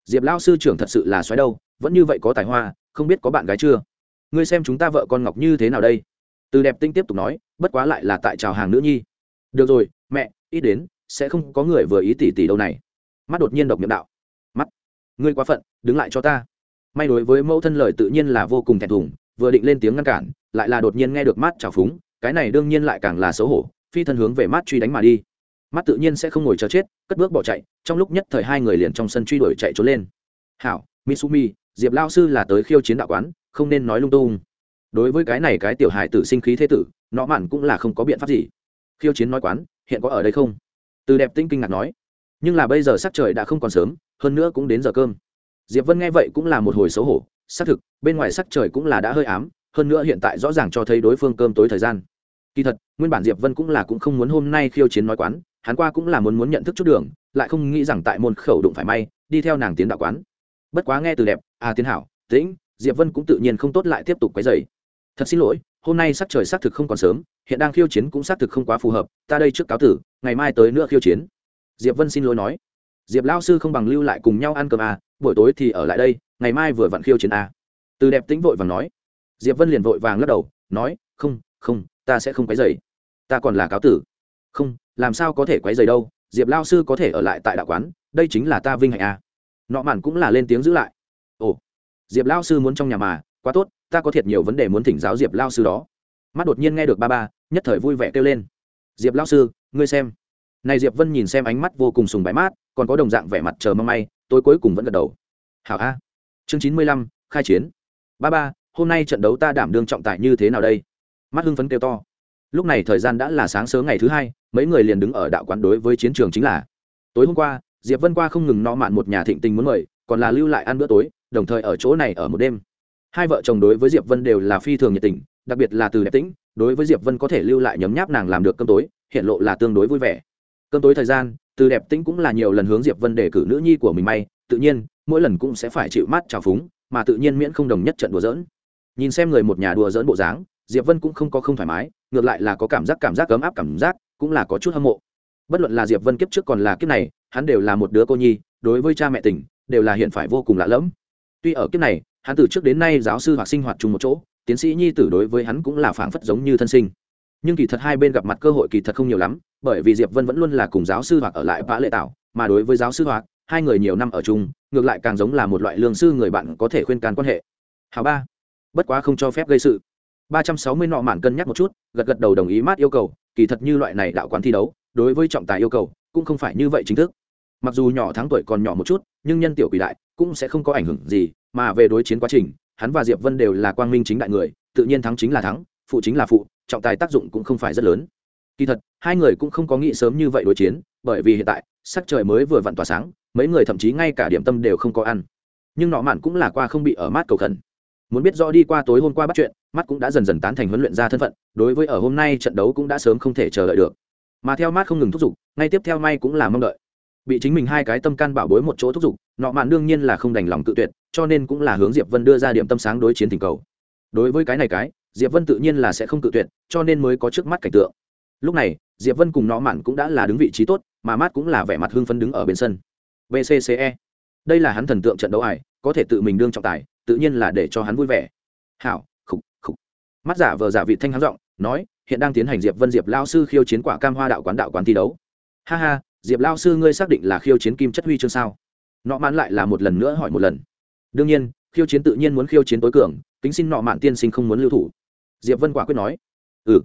Speaker 1: diệp lao sư trưởng thật sự là xoáy đâu, vẫn như vậy có tài hoa, không biết có bạn gái chưa? Ngươi xem chúng ta vợ con ngọc như thế nào đây? Từ đẹp tinh tiếp tục nói, bất quá lại là tại chào hàng nữ nhi. Được rồi, mẹ, ít đến, sẽ không có người vừa ý tỷ tỷ đâu này. Mắt đột nhiên độc miệng đạo. Mắt, ngươi quá phận, đứng lại cho ta. May đối với mẫu thân lời tự nhiên là vô cùng thẹn thùng, vừa định lên tiếng ngăn cản, lại là đột nhiên nghe được mắt trào phúng, cái này đương nhiên lại càng là xấu hổ, phi thân hướng về mắt truy đánh mà đi. Mắt tự nhiên sẽ không ngồi chờ chết, cất bước bỏ chạy, trong lúc nhất thời hai người liền trong sân truy đuổi chạy trốn lên. Hảo, misumi, diệp lao sư là tới khiêu chiến đạo quán, không nên nói lung tung đối với cái này cái tiểu hài tử sinh khí thế tử nọ mạn cũng là không có biện pháp gì. Khiêu chiến nói quán, hiện có ở đây không? Từ đẹp tinh kinh ngạc nói. Nhưng là bây giờ sắc trời đã không còn sớm, hơn nữa cũng đến giờ cơm. Diệp vân nghe vậy cũng là một hồi xấu hổ. Xác thực, bên ngoài sắc trời cũng là đã hơi ám, hơn nữa hiện tại rõ ràng cho thấy đối phương cơm tối thời gian. Kỳ thật, nguyên bản diệp vân cũng là cũng không muốn hôm nay khiêu chiến nói quán, hắn qua cũng là muốn muốn nhận thức chút đường, lại không nghĩ rằng tại môn khẩu đụng phải may, đi theo nàng tiến đạo quán. Bất quá nghe từ đẹp à tiến hảo, tĩnh. Diệp vân cũng tự nhiên không tốt lại tiếp tục quấy dày thật xin lỗi hôm nay sắc trời xác thực không còn sớm hiện đang khiêu chiến cũng xác thực không quá phù hợp ta đây trước cáo tử ngày mai tới nữa khiêu chiến. Diệp vân xin lỗi nói. Diệp lao sư không bằng lưu lại cùng nhau ăn cơm à, buổi tối thì ở lại đây ngày mai vừa vặn khiêu chiến à. từ đẹp tĩnh vội vàng nói. Diệp vân liền vội vàng lắc đầu nói không không ta sẽ không quấy dày ta còn là cáo tử. Không làm sao có thể quấy dày đâu diệp lao sư có thể ở lại tại đạo quán đây chính là ta vinh hạnh à. nọ mạn cũng là lên tiếng giữ lại. Ồ diệp lao sư muốn trong nhà mà quá tốt ta có thiệt nhiều vấn đề muốn thỉnh giáo diệp lao sư đó. Mắt đột nhiên nghe được ba ba, nhất thời vui vẻ kêu lên. Diệp lao sư, ngươi xem. Này diệp vân nhìn xem ánh mắt vô cùng sùng bái mát, còn có đồng dạng vẻ mặt chờ mong may, tôi cuối cùng vẫn gật đầu. Hảo a. Chương chín mươi lăm, khai chiến. Ba ba, hôm nay trận đấu ta đảm đương trọng tài như thế nào đây? Mắt hưng phấn kêu to. Lúc này thời gian đã là sáng sớm ngày thứ hai, mấy người liền đứng ở đạo quán đối với chiến trường chính là. Tối hôm qua, diệp vân qua không ngừng no mạn một nhà thịnh tình muốn mời, còn là lưu lại ăn bữa tối, đồng thời ở chỗ này ở một đêm hai vợ chồng đối với diệp vân đều là phi thường nhiệt tình, đặc biệt là từ đẹp tĩnh, đối với diệp vân có thể lưu lại nhấm nháp nàng làm được cơm tối, hiện lộ là tương đối vui vẻ. Cơm tối thời gian, từ đẹp tĩnh cũng là nhiều lần hướng diệp vân để cử nữ nhi của mình may, tự nhiên, mỗi lần cũng sẽ phải chịu mắt trào phúng, mà tự nhiên miễn không đồng nhất trận đùa giỡn. Nhìn xem người một nhà đùa giỡn bộ dáng, diệp vân cũng không có không thoải mái, ngược lại là có cảm giác cảm giác ấm áp cảm giác, cũng là có chút hâm mộ. Bất luận là diệp vân kiếp trước còn là kiếp này, hắn đều là một đứa cô nhi, đối với cha mẹ tình, đều là hiện phải vô cùng lạ lẫm. Tuy ở kiếp này hắn từ trước đến nay giáo sư hoặc sinh hoạt chung một chỗ, tiến sĩ nhi tử đối với hắn cũng là phảng phất giống như thân sinh. Nhưng kỳ thật hai bên gặp mặt cơ hội kỳ thật không nhiều lắm, bởi vì diệp vân vẫn luôn là cùng giáo sư hoặc ở lại vã lệ tạo mà đối với giáo sư hoặc, hai người nhiều năm ở chung, ngược lại càng giống là một loại lương sư người bạn có thể khuyên can quan hệ. Hào ba, bất quá không cho phép gây sự. Ba trăm sáu mươi nọ mạn cân nhắc một chút, gật gật đầu đồng ý mát yêu cầu, kỳ thật như loại này đạo quán thi đấu, đối với trọng tài yêu cầu, cũng không phải như vậy chính thức. Mặc dù nhỏ tháng tuổi còn nhỏ một chút, nhưng nhân tiểu quỷ đại, cũng sẽ không có ảnh hưởng gì mà về đối chiến quá trình, hắn và diệp vân đều là quang minh chính đại người, tự nhiên thắng chính là thắng, phụ chính là phụ, trọng tài tác dụng cũng không phải rất lớn. Kỳ thật, hai người cũng không có nghĩ sớm như vậy đối chiến, bởi vì hiện tại, sắc trời mới vừa vặn tỏa sáng, mấy người thậm chí ngay cả điểm tâm đều không có ăn. Nhưng nọ mạn cũng là qua không bị ở mát cầu khẩn. Muốn biết rõ đi qua tối hôm qua bắt chuyện, mắt cũng đã dần dần tán thành huấn luyện ra thân phận, đối với ở hôm nay trận đấu cũng đã sớm không thể chờ đợi được. Mà theo mát không ngừng thúc giục, ngay tiếp theo may cũng là mong đợi. Bị chính mình hai cái tâm can bảo bối một chỗ thúc giục, nọ mạn đương nhiên là không đành lòng tự tuyệt cho nên cũng là hướng diệp vân đưa ra điểm tâm sáng đối chiến tình cầu. Đối với cái này cái, diệp vân tự nhiên là sẽ không cự tuyệt, cho nên mới có trước mắt cảnh tượng. Lúc này, diệp vân cùng nó mạn cũng đã là đứng vị trí tốt, mà mát cũng là vẻ mặt hưng phấn đứng ở bên sân. Vcce đây là hắn thần tượng trận đấu ải, có thể tự mình đương trọng tài, tự nhiên là để cho hắn vui vẻ. Hảo, khục khục. Mắt giả vờ giả vị thanh hắn giọng, nói, hiện đang tiến hành diệp vân diệp lao sư khiêu chiến quả cam hoa đạo quán đạo quán thi đấu. Ha ha, diệp lao sư ngươi xác định là khiêu chiến kim chất huy chương sao? Nọ mãn lại là một lần nữa hỏi một lần đương nhiên, khiêu chiến tự nhiên muốn khiêu chiến tối cường, kính xin nọ mạn tiên sinh không muốn lưu thủ. Diệp vân quả quyết nói. Ừ.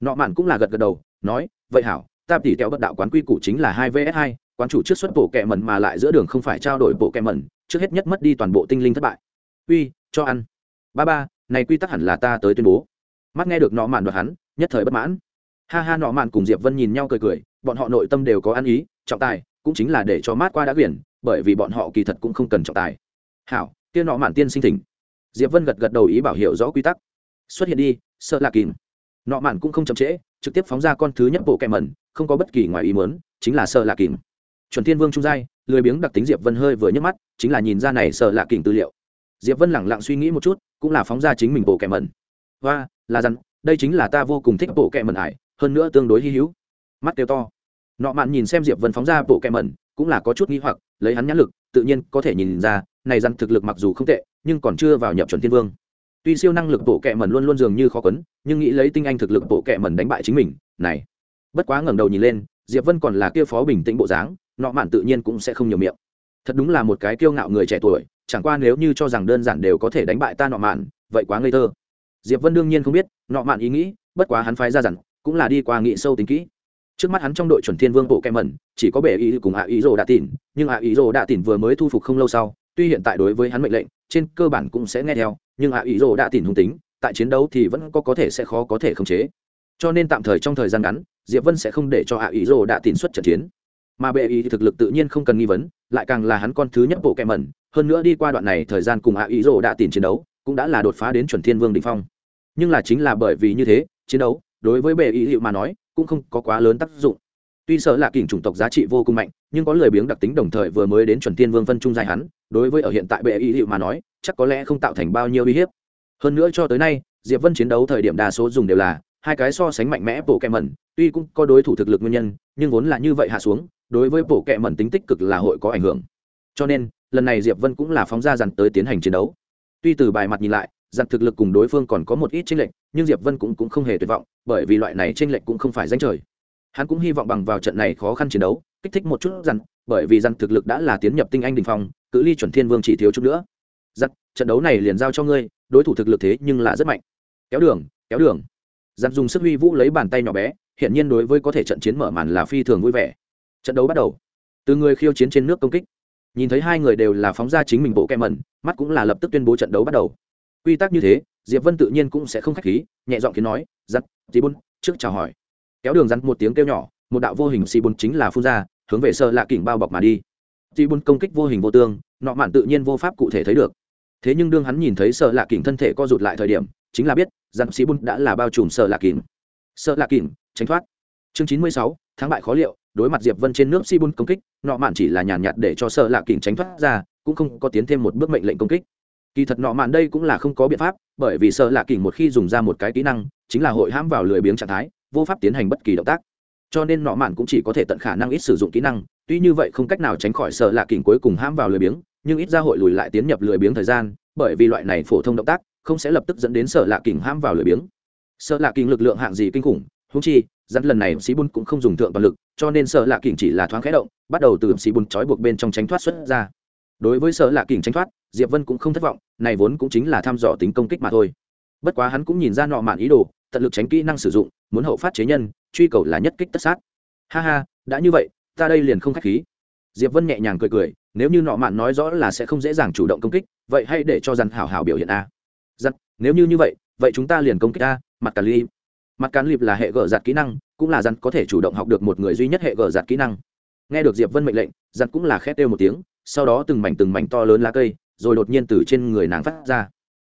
Speaker 1: Nọ mạn cũng là gật gật đầu, nói, vậy hảo, ta tỉ kéo bất đạo quán quy củ chính là hai vs hai, quán chủ trước xuất bộ kẹ mẩn mà lại giữa đường không phải trao đổi bộ kẹ mẩn, trước hết nhất mất đi toàn bộ tinh linh thất bại. Uy, cho ăn. Ba ba, này quy tắc hẳn là ta tới tuyên bố. Mắt nghe được nọ mạn đoạt hắn, nhất thời bất mãn. Ha ha, nọ mạn cùng diệp vân nhìn nhau cười cười, bọn họ nội tâm đều có ăn ý, trọng tài cũng chính là để cho mát qua đã quyển, bởi vì bọn họ kỳ thật cũng không cần trọng tài hảo, kia nọ mạn tiên sinh thỉnh. Diệp vân gật gật đầu ý bảo hiểu rõ quy tắc. Xuất hiện đi, sợ là kìm. Nọ mạn cũng không chậm trễ, trực tiếp phóng ra con thứ nhất bộ kẹm mẩn, không có bất kỳ ngoài ý muốn, chính là sợ là kìm. Chuẩn thiên vương trung giai, lười biếng đặc tính diệp vân hơi vừa nhấc mắt, chính là nhìn ra này sợ là kìm tư liệu. Diệp vân lẳng lặng suy nghĩ một chút, cũng là phóng ra chính mình bộ kẹm mẩn. Và là rằng đây chính là ta vô cùng thích bộ kẹm mẩn ải, hơn nữa tương đối hy hữu. Mắt kêu to. Nọ mạn nhìn xem diệp vân phóng ra bộ kẹm mẩn, cũng là có chút nghi hoặc, lấy hắn nhãn lực, tự nhiên có thể nhìn ra này rắn thực lực mặc dù không tệ, nhưng còn chưa vào nhập chuẩn thiên vương. Tuy siêu năng lực bộ kệ mẩn luôn luôn dường như khó quấn, nhưng nghĩ lấy tinh anh thực lực bộ kệ mẩn đánh bại chính mình, này. Bất quá ngẩng đầu nhìn lên, diệp vân còn là kia phó bình tĩnh bộ dáng, nọ mạn tự nhiên cũng sẽ không nhiều miệng. Thật đúng là một cái kiêu ngạo người trẻ tuổi, chẳng qua nếu như cho rằng đơn giản đều có thể đánh bại ta nọ mạn, vậy quá ngây thơ. Diệp vân đương nhiên không biết, nọ mạn ý nghĩ, bất quá hắn phái ra rằng cũng là đi qua nghị sâu tính kỹ. Trước mắt hắn trong đội chuẩn thiên vương bộ kem mẩn, chỉ có bể ý cùng ạ ý rồ đã tỉn, nhưng ạ ý rồ đã tỉn vừa mới thu phục không lâu sau tuy hiện tại đối với hắn mệnh lệnh, trên cơ bản cũng sẽ nghe theo, nhưng ạ ý rồ đã tìm hung tính, tại chiến đấu thì vẫn có có thể sẽ khó có thể khống chế. Cho nên tạm thời trong thời gian ngắn, diệp vân sẽ không để cho ạ ý rồ đã tìm xuất trận chiến. Mà bệ ý thì thực lực tự nhiên không cần nghi vấn, lại càng là hắn con thứ nhất bộ kẹm mẩn, hơn nữa đi qua đoạn này thời gian cùng ạ ý rồ đã tìm chiến đấu, cũng đã là đột phá đến chuẩn thiên vương đỉnh phong. Nhưng là chính là bởi vì như thế, chiến đấu, đối với bệ ý hiệu mà nói, cũng không có quá lớn tác dụng. Tuy sợ là kình chủng tộc giá trị vô cùng mạnh, nhưng có lười biếng đặc tính đồng thời vừa mới đến chuẩn thiên vương phân trung dài hắn đối với ở hiện tại bệ ý hiệu mà nói chắc có lẽ không tạo thành bao nhiêu uy hiếp. Hơn nữa cho tới nay diệp vân chiến đấu thời điểm đa số dùng đều là hai cái so sánh mạnh mẽ bộ kẹ mẩn tuy cũng có đối thủ thực lực nguyên nhân nhưng vốn là như vậy hạ xuống đối với bộ kẹ mẩn tính tích cực là hội có ảnh hưởng. Cho nên lần này diệp vân cũng là phóng ra dàn tới tiến hành chiến đấu. Tuy từ bài mặt nhìn lại dàn thực lực cùng đối phương còn có một ít tranh lệch nhưng diệp vân cũng, cũng không hề tuyệt vọng bởi vì loại này tranh lệch cũng không phải danh trời. Hắn cũng hy vọng bằng vào trận này khó khăn chiến đấu kích thích một chút dàn bởi vì dàn thực lực đã là tiến nhập tinh anh đình phong cự ly chuẩn thiên vương chỉ thiếu chút nữa. Giặc, trận đấu này liền giao cho ngươi, đối thủ thực lực thế nhưng là rất mạnh. Kéo đường kéo đường. Giặc dùng sức huy vũ lấy bàn tay nhỏ bé hiện nhiên đối với có thể trận chiến mở màn là phi thường vui vẻ. Trận đấu bắt đầu. Từ người khiêu chiến trên nước công kích, nhìn thấy hai người đều là phóng ra chính mình bộ kem mẩn, mắt cũng là lập tức tuyên bố trận đấu bắt đầu. Quy tắc như thế, diệp vân tự nhiên cũng sẽ không k h á c h khí, nhẹ giọng khiến nói giặt dì bun, trước chào hỏi. Kéo đường rắn một tiếng kêu nhỏ, một đạo vô hình xì bun chính là phun ra, hướng về sơ lạ kỉnh bao bọc mà đi dì bun công kích vô hình vô tương, nọ mạn tự nhiên vô pháp cụ thể thấy được. Thế nhưng đương hắn nhìn thấy sợ lạ kỉnh thân thể co rụt lại thời điểm, chính là biết rằng sĩ bun đã là bao trùm sợ lạ kỉnh sợ lạ kỉnh tránh thoát. Chương chín mươi sáu, thắng bại khó liệu, đối mặt diệp vân trên nước si bun công kích, nọ mạn chỉ là nhàn nhạt để cho sợ lạ kỉnh tránh thoát ra, cũng không có tiến thêm một bước mệnh lệnh công kích. Kỳ thật nọ mạn đây cũng là không có biện pháp, bởi vì sợ lạ kỉnh một khi dùng ra một cái kỹ năng, chính là hội hãm vào lười biếng trạng thái, vô pháp tiến hành bất kỳ động tác. Cho nên nọ mạn cũng chỉ có thể tận khả năng ít sử dụng kỹ năng tuy như vậy không cách nào tránh khỏi sợ lạ kỉnh cuối cùng hãm vào lười biếng, nhưng ít ra hội lùi lại tiến nhập lười biếng thời gian, bởi vì loại này phổ thông động tác không sẽ lập tức dẫn đến sợ lạ kỉnh hãm vào lười biếng. Sợ lạ kỉnh lực lượng hạng gì kinh khủng húng chi, dắt lần này sĩ bun cũng không dùng thượng toàn lực, cho nên sợ lạ kỉnh chỉ là thoáng khẽ động, bắt đầu từ sĩ bun trói buộc bên trong tránh thoát xuất ra. Đối với sợ lạ kỉnh tránh thoát, diệp vân cũng không thất vọng, này vốn cũng chính là thăm dò tính công kích mà thôi. Bất quá hắn cũng nhìn ra nọ mạn ý đồ, tận lực tránh kỹ năng sử dụng, muốn hậu phát chế nhân, truy cầu là nhất kích tất sát. Ha ha, đã như vậy ta đây liền không khách khí. Diệp vân nhẹ nhàng cười cười, nếu như nọ mạn nói rõ là sẽ không dễ dàng chủ động công kích, vậy hay để cho dặn hảo hảo biểu hiện a. Dặn nếu như như vậy vậy chúng ta liền công kích a, mặt càn ly mặt cán lịp là hệ gờ giặt kỹ năng, cũng là dặn có thể chủ động học được một người duy nhất hệ gờ giặt kỹ năng. Nghe được diệp vân mệnh lệnh dặn cũng là khét kêu một tiếng, sau đó từng mảnh từng mảnh to lớn lá cây, rồi đột nhiên từ trên người nàng phát ra.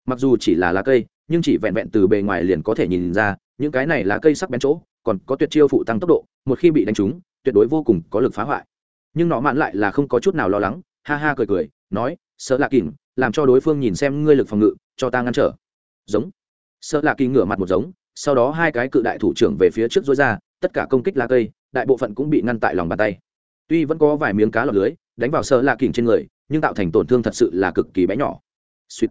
Speaker 1: Mặc dù chỉ là lá cây, nhưng chỉ vẹn vẹn từ bề ngoài liền có thể nhìn ra, những cái này lá cây sắc bén chỗ còn có tuyệt chiêu phụ tăng tốc độ, một khi bị đánh trúng, tuyệt đối vô cùng có lực phá hoại. Nhưng nọ mạn lại là không có chút nào lo lắng, ha ha cười cười, nói, sợ lạ kìm làm cho đối phương nhìn xem ngươi lực phòng ngự, cho ta ngăn trở. Giống. Sợ lạ kỳ ngửa mặt một giống, sau đó hai cái cự đại thủ trưởng về phía trước dối ra, tất cả công kích lá cây, đại bộ phận cũng bị ngăn tại lòng bàn tay. Tuy vẫn có vài miếng cá lọc lưới, đánh vào sợ lạ kìm trên người, nhưng tạo thành tổn thương thật sự là cực kỳ bé nhỏ. Suýt.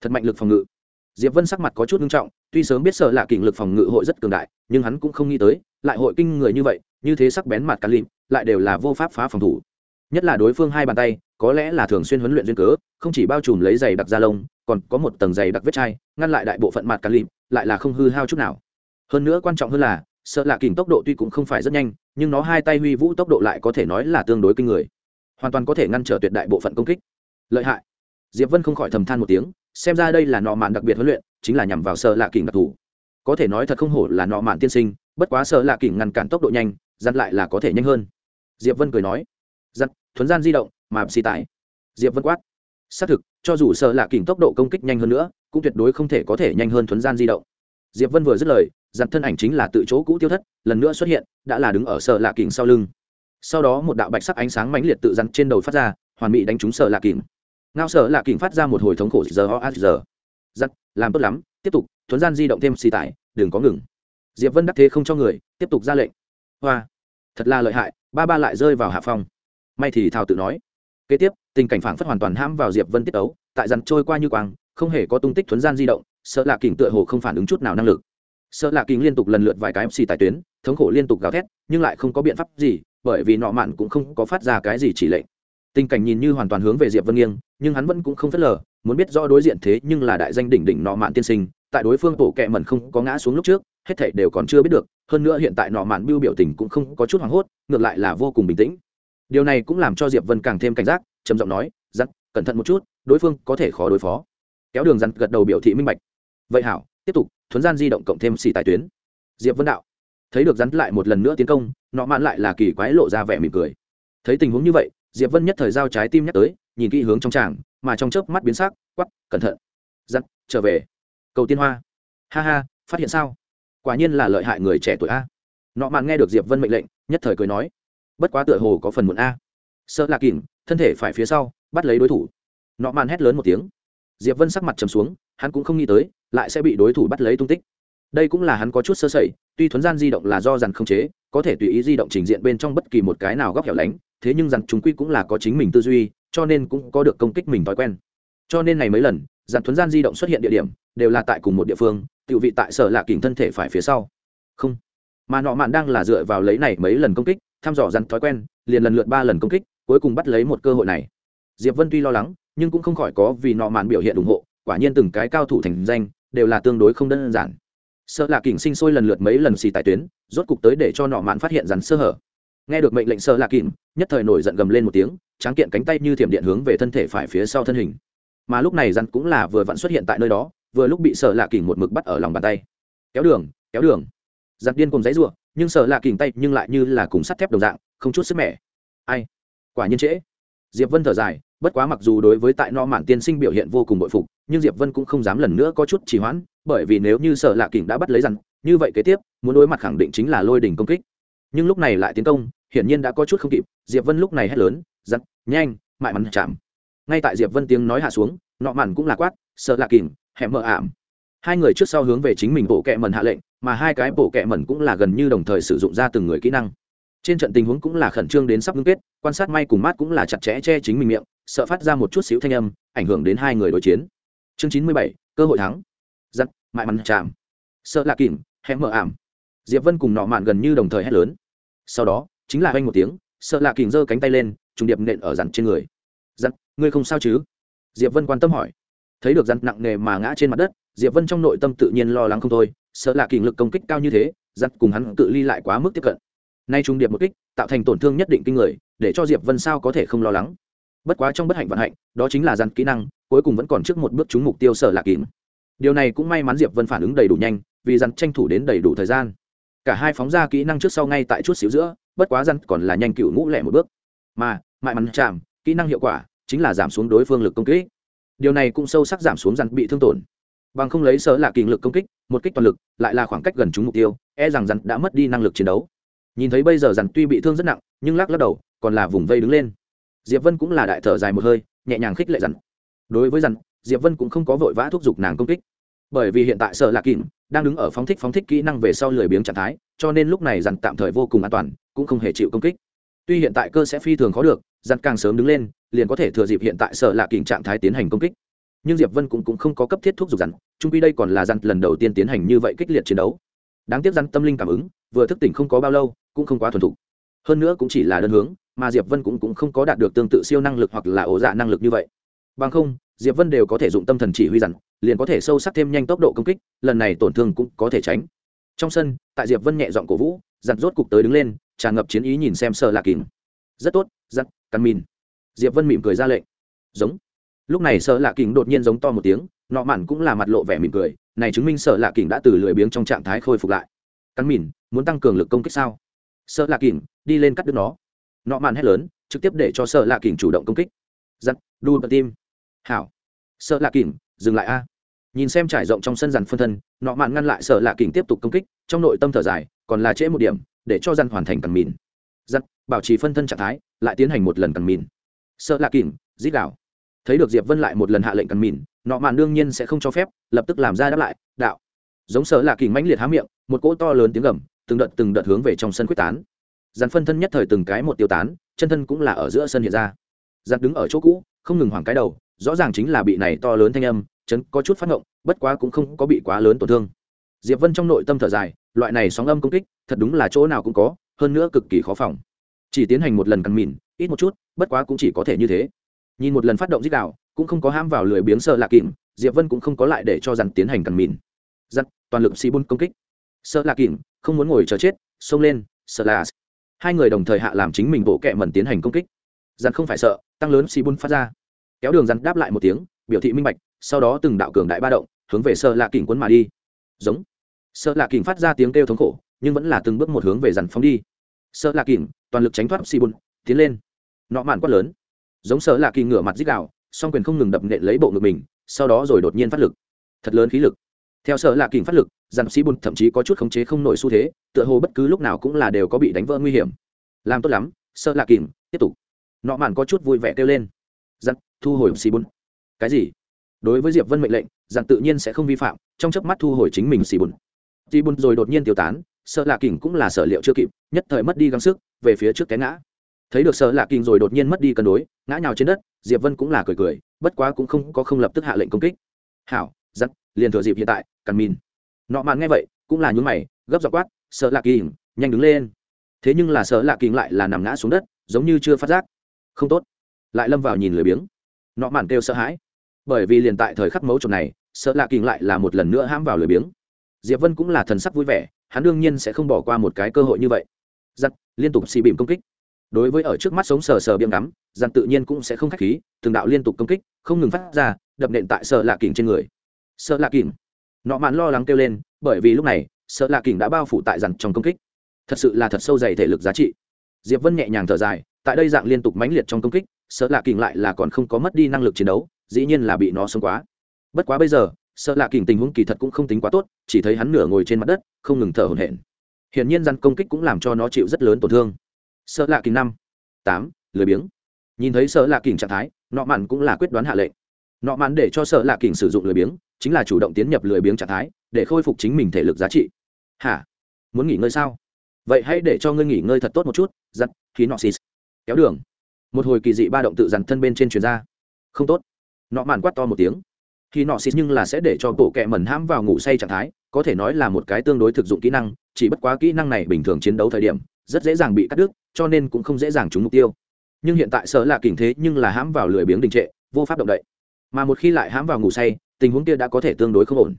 Speaker 1: Thật mạnh lực phòng ngự diệp vân sắc mặt có chút nghiêm trọng, tuy sớm biết sợ là kình lực phòng ngự hội rất cường đại, nhưng hắn cũng không nghĩ tới, lại hội kinh người như vậy, như thế sắc bén mặt cá lim lại đều là vô pháp phá phòng thủ. Nhất là đối phương hai bàn tay, có lẽ là thường xuyên huấn luyện duyên cớ, không chỉ bao trùm lấy giày đặc da lông, còn có một tầng giày đặc vết chai, ngăn lại đại bộ phận mặt cá lim lại là không hư hao chút nào. Hơn nữa quan trọng hơn là sợ là kình tốc độ tuy cũng không phải rất nhanh, nhưng nó hai tay huy vũ tốc độ lại có thể nói là tương đối kinh người, hoàn toàn có thể ngăn trở tuyệt đại bộ phận công kích. Lợi hại. Diệp vân không khỏi thầm than một tiếng xem ra đây là nọ mạn đặc biệt huấn luyện, chính là nhằm vào sợ lạ kình đặc thù. Có thể nói thật không hổ là nọ mạn tiên sinh, bất quá sợ lạ kình ngăn cản tốc độ nhanh, dặn lại là có thể nhanh hơn. Diệp vân cười nói, dặn, thuấn gian di động, mà xì tải. Diệp vân quát, xác thực, cho dù sợ lạ kình tốc độ công kích nhanh hơn nữa, cũng tuyệt đối không thể có thể nhanh hơn thuấn gian di động. Diệp vân vừa dứt lời, dặn thân ảnh chính là tự chỗ cũ tiêu thất, lần nữa xuất hiện, đã là đứng ở sợ lạ kình sau lưng. Sau đó một đạo bạch sắc ánh sáng mãnh liệt tự dặn trên đầu phát ra, hoàn mỹ đánh trúng sợ lạ kình ngao sở lạ kỉnh phát ra một hồi thống khổ giờ ho giờ. Giặc, làm tốt lắm, tiếp tục, thuấn gian di động thêm xì tải, đừng có ngừng. Diệp vân đắc thế không cho người, tiếp tục ra lệnh. Hoa, thật là lợi hại, ba ba lại rơi vào hạ phong. May thì thào tự nói. Kế tiếp, tình cảnh phảng phất hoàn toàn hãm vào diệp vân tiết ấu, tại dằn trôi qua như quang, không hề có tung tích thuấn gian di động sợ lạ kình tựa hồ không phản ứng chút nào năng lực. Sợ lạ kình liên tục lần lượt vài cái xì tài tuyến, thống khổ liên tục gào thét, nhưng lại không có biện pháp gì, bởi vì nọ mạn cũng không có phát ra cái gì chỉ lệnh tình cảnh nhìn như hoàn toàn hướng về diệp vân nghiêng nhưng hắn vẫn cũng không phớt lờ muốn biết rõ đối diện thế nhưng là đại danh đỉnh đỉnh nọ mạn tiên sinh tại đối phương tổ kẹ mẩn không có ngã xuống lúc trước hết thảy đều còn chưa biết được hơn nữa hiện tại nọ mạn biêu biểu tình cũng không có chút hoảng hốt ngược lại là vô cùng bình tĩnh. Điều này cũng làm cho diệp vân càng thêm cảnh giác trầm giọng nói rắn, cẩn thận một chút đối phương có thể khó đối phó. Kéo đường rắn gật đầu biểu thị minh bạch. Vậy hảo tiếp tục thuấn gian di động cộng thêm xì tài tuyến. Diệp vân đạo. Thấy được rắn lại một lần nữa tiến công nọ mạn lại là kỳ quái lộ ra vẻ mỉm cười. Thấy tình huống như vậy diệp vân nhất thời giao trái tim nhắc tới, nhìn kỹ hướng trong tràng, mà trong chớp mắt biến sắc quắp cẩn thận. Rắn trở về. Cầu tiên hoa. Ha ha, phát hiện sao? Quả nhiên là lợi hại người trẻ tuổi a. Nọ mạn nghe được diệp vân mệnh lệnh, nhất thời cười nói. Bất quá tựa hồ có phần muộn a. Sợ lạc kìm thân thể phải phía sau, bắt lấy đối thủ. Nọ mạn hét lớn một tiếng. Diệp vân sắc mặt trầm xuống, hắn cũng không nghĩ tới, lại sẽ bị đối thủ bắt lấy tung tích. Đây cũng là hắn có chút sơ sẩy, tuy thuấn gian di động là do dàn không chế, có thể tùy ý di động trình diện bên trong bất kỳ một cái nào góc hẻo lánh thế nhưng dàn chúng quy cũng là có chính mình tư duy, cho nên cũng có được công kích mình thói quen. Cho nên này mấy lần dàn thuấn gian di động xuất hiện địa điểm, đều là tại cùng một địa phương tự vị tại sở lạ kình thân thể phải phía sau. Không. Mà nọ mạn đang là dựa vào lấy này mấy lần công kích, thăm dò dàn thói quen, liền lần lượt ba lần công kích, cuối cùng bắt lấy một cơ hội này. Diệp vân tuy lo lắng, nhưng cũng không khỏi có vì nọ mạn biểu hiện ủng hộ, quả nhiên từng cái cao thủ thành danh, đều là tương đối không đơn giản. Sợ là kỉnh sinh sôi lần lượt mấy lần xì tài tuyến, rốt cục tới để cho nọ mạn phát hiện rắn sơ hở nghe được mệnh lệnh sợ lạ kìm, nhất thời nổi giận gầm lên một tiếng, tráng kiện cánh tay như thiểm điện hướng về thân thể phải phía sau thân hình. Mà lúc này rắn cũng là vừa vặn xuất hiện tại nơi đó, vừa lúc bị sợ lạ kỉnh một mực bắt ở lòng bàn tay. Kéo đường kéo đường. Giặc điên cùng giấy ruộng nhưng sợ lạ kỉnh tay nhưng lại như là cùng sắt thép đồng dạng, không chút sức mẻ. Ai? Quả nhiên trễ. Diệp vân thở dài, bất quá mặc dù đối với tại no mạn tiên sinh biểu hiện vô cùng bội phục, nhưng diệp vân cũng không dám lần nữa có chút trì hoãn, bởi vì nếu như sợ lạ kỉnh đã bắt lấy rằng như vậy kế tiếp, muốn đối mặt khẳng định chính là lôi đỉnh công kích nhưng lúc này lại tiến công hiển nhiên đã có chút không kịp diệp vân lúc này hét lớn giặc nhanh mại mắn chạm. Ngay tại diệp vân tiếng nói hạ xuống nọ mặn cũng là quát sợ lạ kìm, hẻm mờ ảm. Hai người trước sau hướng về chính mình bộ kẹ mần hạ lệnh mà hai cái bộ kẹ mần cũng là gần như đồng thời sử dụng ra từng người kỹ năng. Trên trận tình huống cũng là khẩn trương đến sắp ngưng kết quan sát may cùng mát cũng là chặt chẽ che chính mình miệng sợ phát ra một chút xíu thanh âm ảnh hưởng đến hai người đối chiến. Chương chín mươi bảy cơ hội thắng. Giặc mại mắn chạm. Sợ lạ kìm hẹn mở ảm. Diệp vân cùng nọ mạn gần như đồng thời hét lớn sau đó chính là oanh một tiếng sợ lạ kình giơ cánh tay lên trùng điệp nện ở dặn trên người. Dặn, ngươi không sao chứ? Diệp vân quan tâm hỏi. Thấy được dặn nặng nề mà ngã trên mặt đất diệp vân trong nội tâm tự nhiên lo lắng không thôi sợ lạ kình lực công kích cao như thế dặn cùng hắn tự ly lại quá mức tiếp cận. Nay trung điệp một kích tạo thành tổn thương nhất định kinh người để cho diệp vân sao có thể không lo lắng. Bất quá trong bất hạnh vận hạnh đó chính là dặn kỹ năng cuối cùng vẫn còn trước một bước trúng mục tiêu sợ lạ kình. Điều này cũng may mắn diệp vân phản ứng đầy đủ nhanh vì dặn tranh thủ đến đầy đủ thời gian cả hai phóng ra kỹ năng trước sau ngay tại chút xíu giữa, bất quá răn còn là nhanh cựu ngũ lẻ một bước. Mà mại mắn chạm, kỹ năng hiệu quả chính là giảm xuống đối phương lực công kích. Điều này cũng sâu sắc giảm xuống răn bị thương tổn. Bằng không lấy sở là kình lực công kích, một kích toàn lực, lại là khoảng cách gần trúng mục tiêu e rằng răn đã mất đi năng lực chiến đấu. Nhìn thấy bây giờ răn tuy bị thương rất nặng, nhưng lắc lắc đầu, còn là vùng vây đứng lên. Diệp vân cũng là đại thở dài một hơi, nhẹ nhàng khích lệ răn. Đối với răn, diệp vân cũng không có vội vã thúc giục nàng công kích bởi vì hiện tại sợ lạc kìm đang đứng ở phóng thích phóng thích kỹ năng về sau lười biếng trạng thái cho nên lúc này dặn tạm thời vô cùng an toàn cũng không hề chịu công kích. Tuy hiện tại cơ sẽ phi thường khó được dặn càng sớm đứng lên liền có thể thừa dịp hiện tại sợ lạc kìm trạng thái tiến hành công kích. Nhưng diệp vân cũng, cũng không có cấp thiết thuốc giục dặn trung quy đây còn là dặn lần đầu tiên tiến hành như vậy kích liệt chiến đấu. Đáng tiếc dặn tâm linh cảm ứng vừa thức tỉnh không có bao lâu cũng không quá thuần thục. Hơn nữa cũng chỉ là đơn hướng mà diệp vân cũng, cũng không có đạt được tương tự siêu năng lực hoặc là ổ dạ năng lực như vậy. Bằng không diệp vân đều có thể dụng tâm thần chỉ huy dặn, liền có thể sâu sắc thêm nhanh tốc độ công kích, lần này tổn thương cũng có thể tránh. Trong sân, tại diệp vân nhẹ giọng cổ vũ giặt rốt cục tới đứng lên, tràn ngập chiến ý nhìn xem sợ lạc kìm rất tốt giặt căn mìn. Diệp vân mỉm cười ra lệnh. Giống. Lúc này sợ Lạc kình đột nhiên giống to một tiếng, nọ mặn cũng là mặt lộ vẻ mỉm cười, này chứng minh sợ Lạc kình đã từ lười biếng trong trạng thái khôi phục lại. Cắn mìn, muốn tăng cường lực công kích sao? Sợ Lạc kình đi lên cắt đứt nó. Nọ mạn hét lớn, trực tiếp để cho sợ Lạc kình chủ động công kích. Giặt đu bật tim hảo. Sợ lạ kình, dừng lại a. Nhìn xem trải rộng trong sân dàn phân thân, nọ mạn ngăn lại sợ lạ kình tiếp tục công kích, trong nội tâm thở dài, còn là trễ một điểm, để cho dàn hoàn thành cần mìn. Dắt bảo trì phân thân trạng thái, lại tiến hành một lần cần mìn. Sợ lạ kỉnh dít đạo thấy được diệp vân lại một lần hạ lệnh cần mìn, nọ mạn đương nhiên sẽ không cho phép, lập tức làm ra đáp lại, đạo. Giống sợ lạ kỉnh mãnh liệt há miệng, một cỗ to lớn tiếng gầm, từng đợt từng đợt hướng về trong sân quyết tán. Dàn phân thân nhất thời từng cái một tiêu tán, chân thân cũng là ở giữa sân hiện ra. Giặt đứng ở chỗ cũ, không ngừng hoảng cái đầu rõ ràng chính là bị này to lớn thanh âm chấn có chút phát ngộng bất quá cũng không có bị quá lớn tổn thương. Diệp vân trong nội tâm thở dài loại này sóng âm công kích thật đúng là chỗ nào cũng có hơn nữa cực kỳ khó phòng. Chỉ tiến hành một lần căn mìn ít một chút bất quá cũng chỉ có thể như thế. Nhìn một lần phát động dích đạo cũng không có ham vào lười biếng sợ lạ kìm diệp vân cũng không có lại để cho rằng tiến hành căn mìn Giật, toàn lực xì bun công kích. Sợ lạ kìm không muốn ngồi chờ chết xông lên sợ là hai người đồng thời hạ làm chính mình bộ kệ mẩn tiến hành công kích. Giật không phải sợ tăng lớn xì bun phát ra kéo đường rắn đáp lại một tiếng, biểu thị minh bạch, sau đó từng đạo cường đại ba động, hướng về sợ lạ kình quấn mà đi. Giống. Sợ lạ kình phát ra tiếng kêu thống khổ, nhưng vẫn là từng bước một hướng về dằn phóng đi. Sợ lạ kình, toàn lực tránh thoát xi bùn tiến lên. Nọ mạn quát lớn. Giống sợ lạ kình ngửa mặt dích đạo song quyền không ngừng đập nện lấy bộ ngực mình, sau đó rồi đột nhiên phát lực. Thật lớn khí lực. Theo sợ lạ kình phát lực dằn xi bùn thậm chí có chút khống chế không nổi xu thế, tựa hồ bất cứ lúc nào cũng là đều có bị đánh vỡ nguy hiểm. Làm tốt lắm sợ lạ kình, tiếp tục. Nọ mạn có chút vui vẻ kêu lên. Dặn thu hồi xì bun cái gì? Đối với diệp vân mệnh lệnh dặn tự nhiên sẽ không vi phạm, trong chớp mắt thu hồi chính mình xì bun xì bun rồi đột nhiên tiêu tán, sợ lạ kình cũng là sở liệu chưa kịp, nhất thời mất đi gắng sức, về phía trước té ngã. Thấy được sợ lạ kình rồi đột nhiên mất đi cân đối, ngã nhào trên đất, diệp vân cũng là cười cười, bất quá cũng không có không lập tức hạ lệnh công kích. Hảo dặn liền thừa dịp hiện tại cằn min nọ mạn nghe vậy, cũng là nhún mày, gấp giọng quát, sợ lạ kình, nhanh đứng lên. Thế nhưng là sợ lạ kình lại là nằm ngã xuống đất, giống như chưa phát giác. Không tốt. Lại lâm vào nhìn lười biếng nọ mạn kêu sợ hãi. Bởi vì liền tại thời khắc mấu chốt này sợ lạ kình lại là một lần nữa hãm vào lười biếng. Diệp vân cũng là thần sắc vui vẻ hắn đương nhiên sẽ không bỏ qua một cái cơ hội như vậy. Giặc liên tục xì bìm công kích. Đối với ở trước mắt sống sờ sờ biếm ngắm giặc tự nhiên cũng sẽ không khách khí thường đạo liên tục công kích không ngừng phát ra đập nện tại sợ lạ kình trên người. Sợ lạ kình, nọ mạn lo lắng kêu lên bởi vì lúc này sợ lạ kình đã bao phủ tại giặc trong công kích. Thật sự là thật sâu dày thể lực giá trị. Diệp vân nhẹ nhàng thở dài tại đây dạng liên tục mãnh liệt trong công kích, sợ lạ kình lại là còn không có mất đi năng lực chiến đấu, dĩ nhiên là bị nó sống quá. Bất quá bây giờ, sợ lạ kình tình huống kỳ thật cũng không tính quá tốt, chỉ thấy hắn nửa ngồi trên mặt đất, không ngừng thở hổn hển. Hiển nhiên rằng công kích cũng làm cho nó chịu rất lớn tổn thương. Sợ lạ kình năm, tám, lười biếng. Nhìn thấy sợ lạ kình trạng thái, nọ mạn cũng là quyết đoán hạ lệnh. Nọ mạn để cho sợ lạ kình sử dụng lười biếng, chính là chủ động tiến nhập lười biếng trạng thái, để khôi phục chính mình thể lực giá trị. Hả? Muốn nghỉ ngơi sao? Vậy hãy để cho ngươi nghỉ ngơi thật tốt một chút giặt khí nọ xịt kéo đường. Một hồi kỳ dị ba động tự dằn thân bên trên chuyền ra. Không tốt. Nọ mạn quát to một tiếng. Khi nọ xịt nhưng là sẽ để cho bộ kẹ mẩn hãm vào ngủ say trạng thái, có thể nói là một cái tương đối thực dụng kỹ năng, chỉ bất quá kỹ năng này bình thường chiến đấu thời điểm, rất dễ dàng bị cắt đứt, cho nên cũng không dễ dàng trúng mục tiêu. Nhưng hiện tại sợ là kình thế nhưng là hãm vào lười biếng đình trệ, vô pháp động đậy. Mà một khi lại hãm vào ngủ say, tình huống kia đã có thể tương đối không ổn.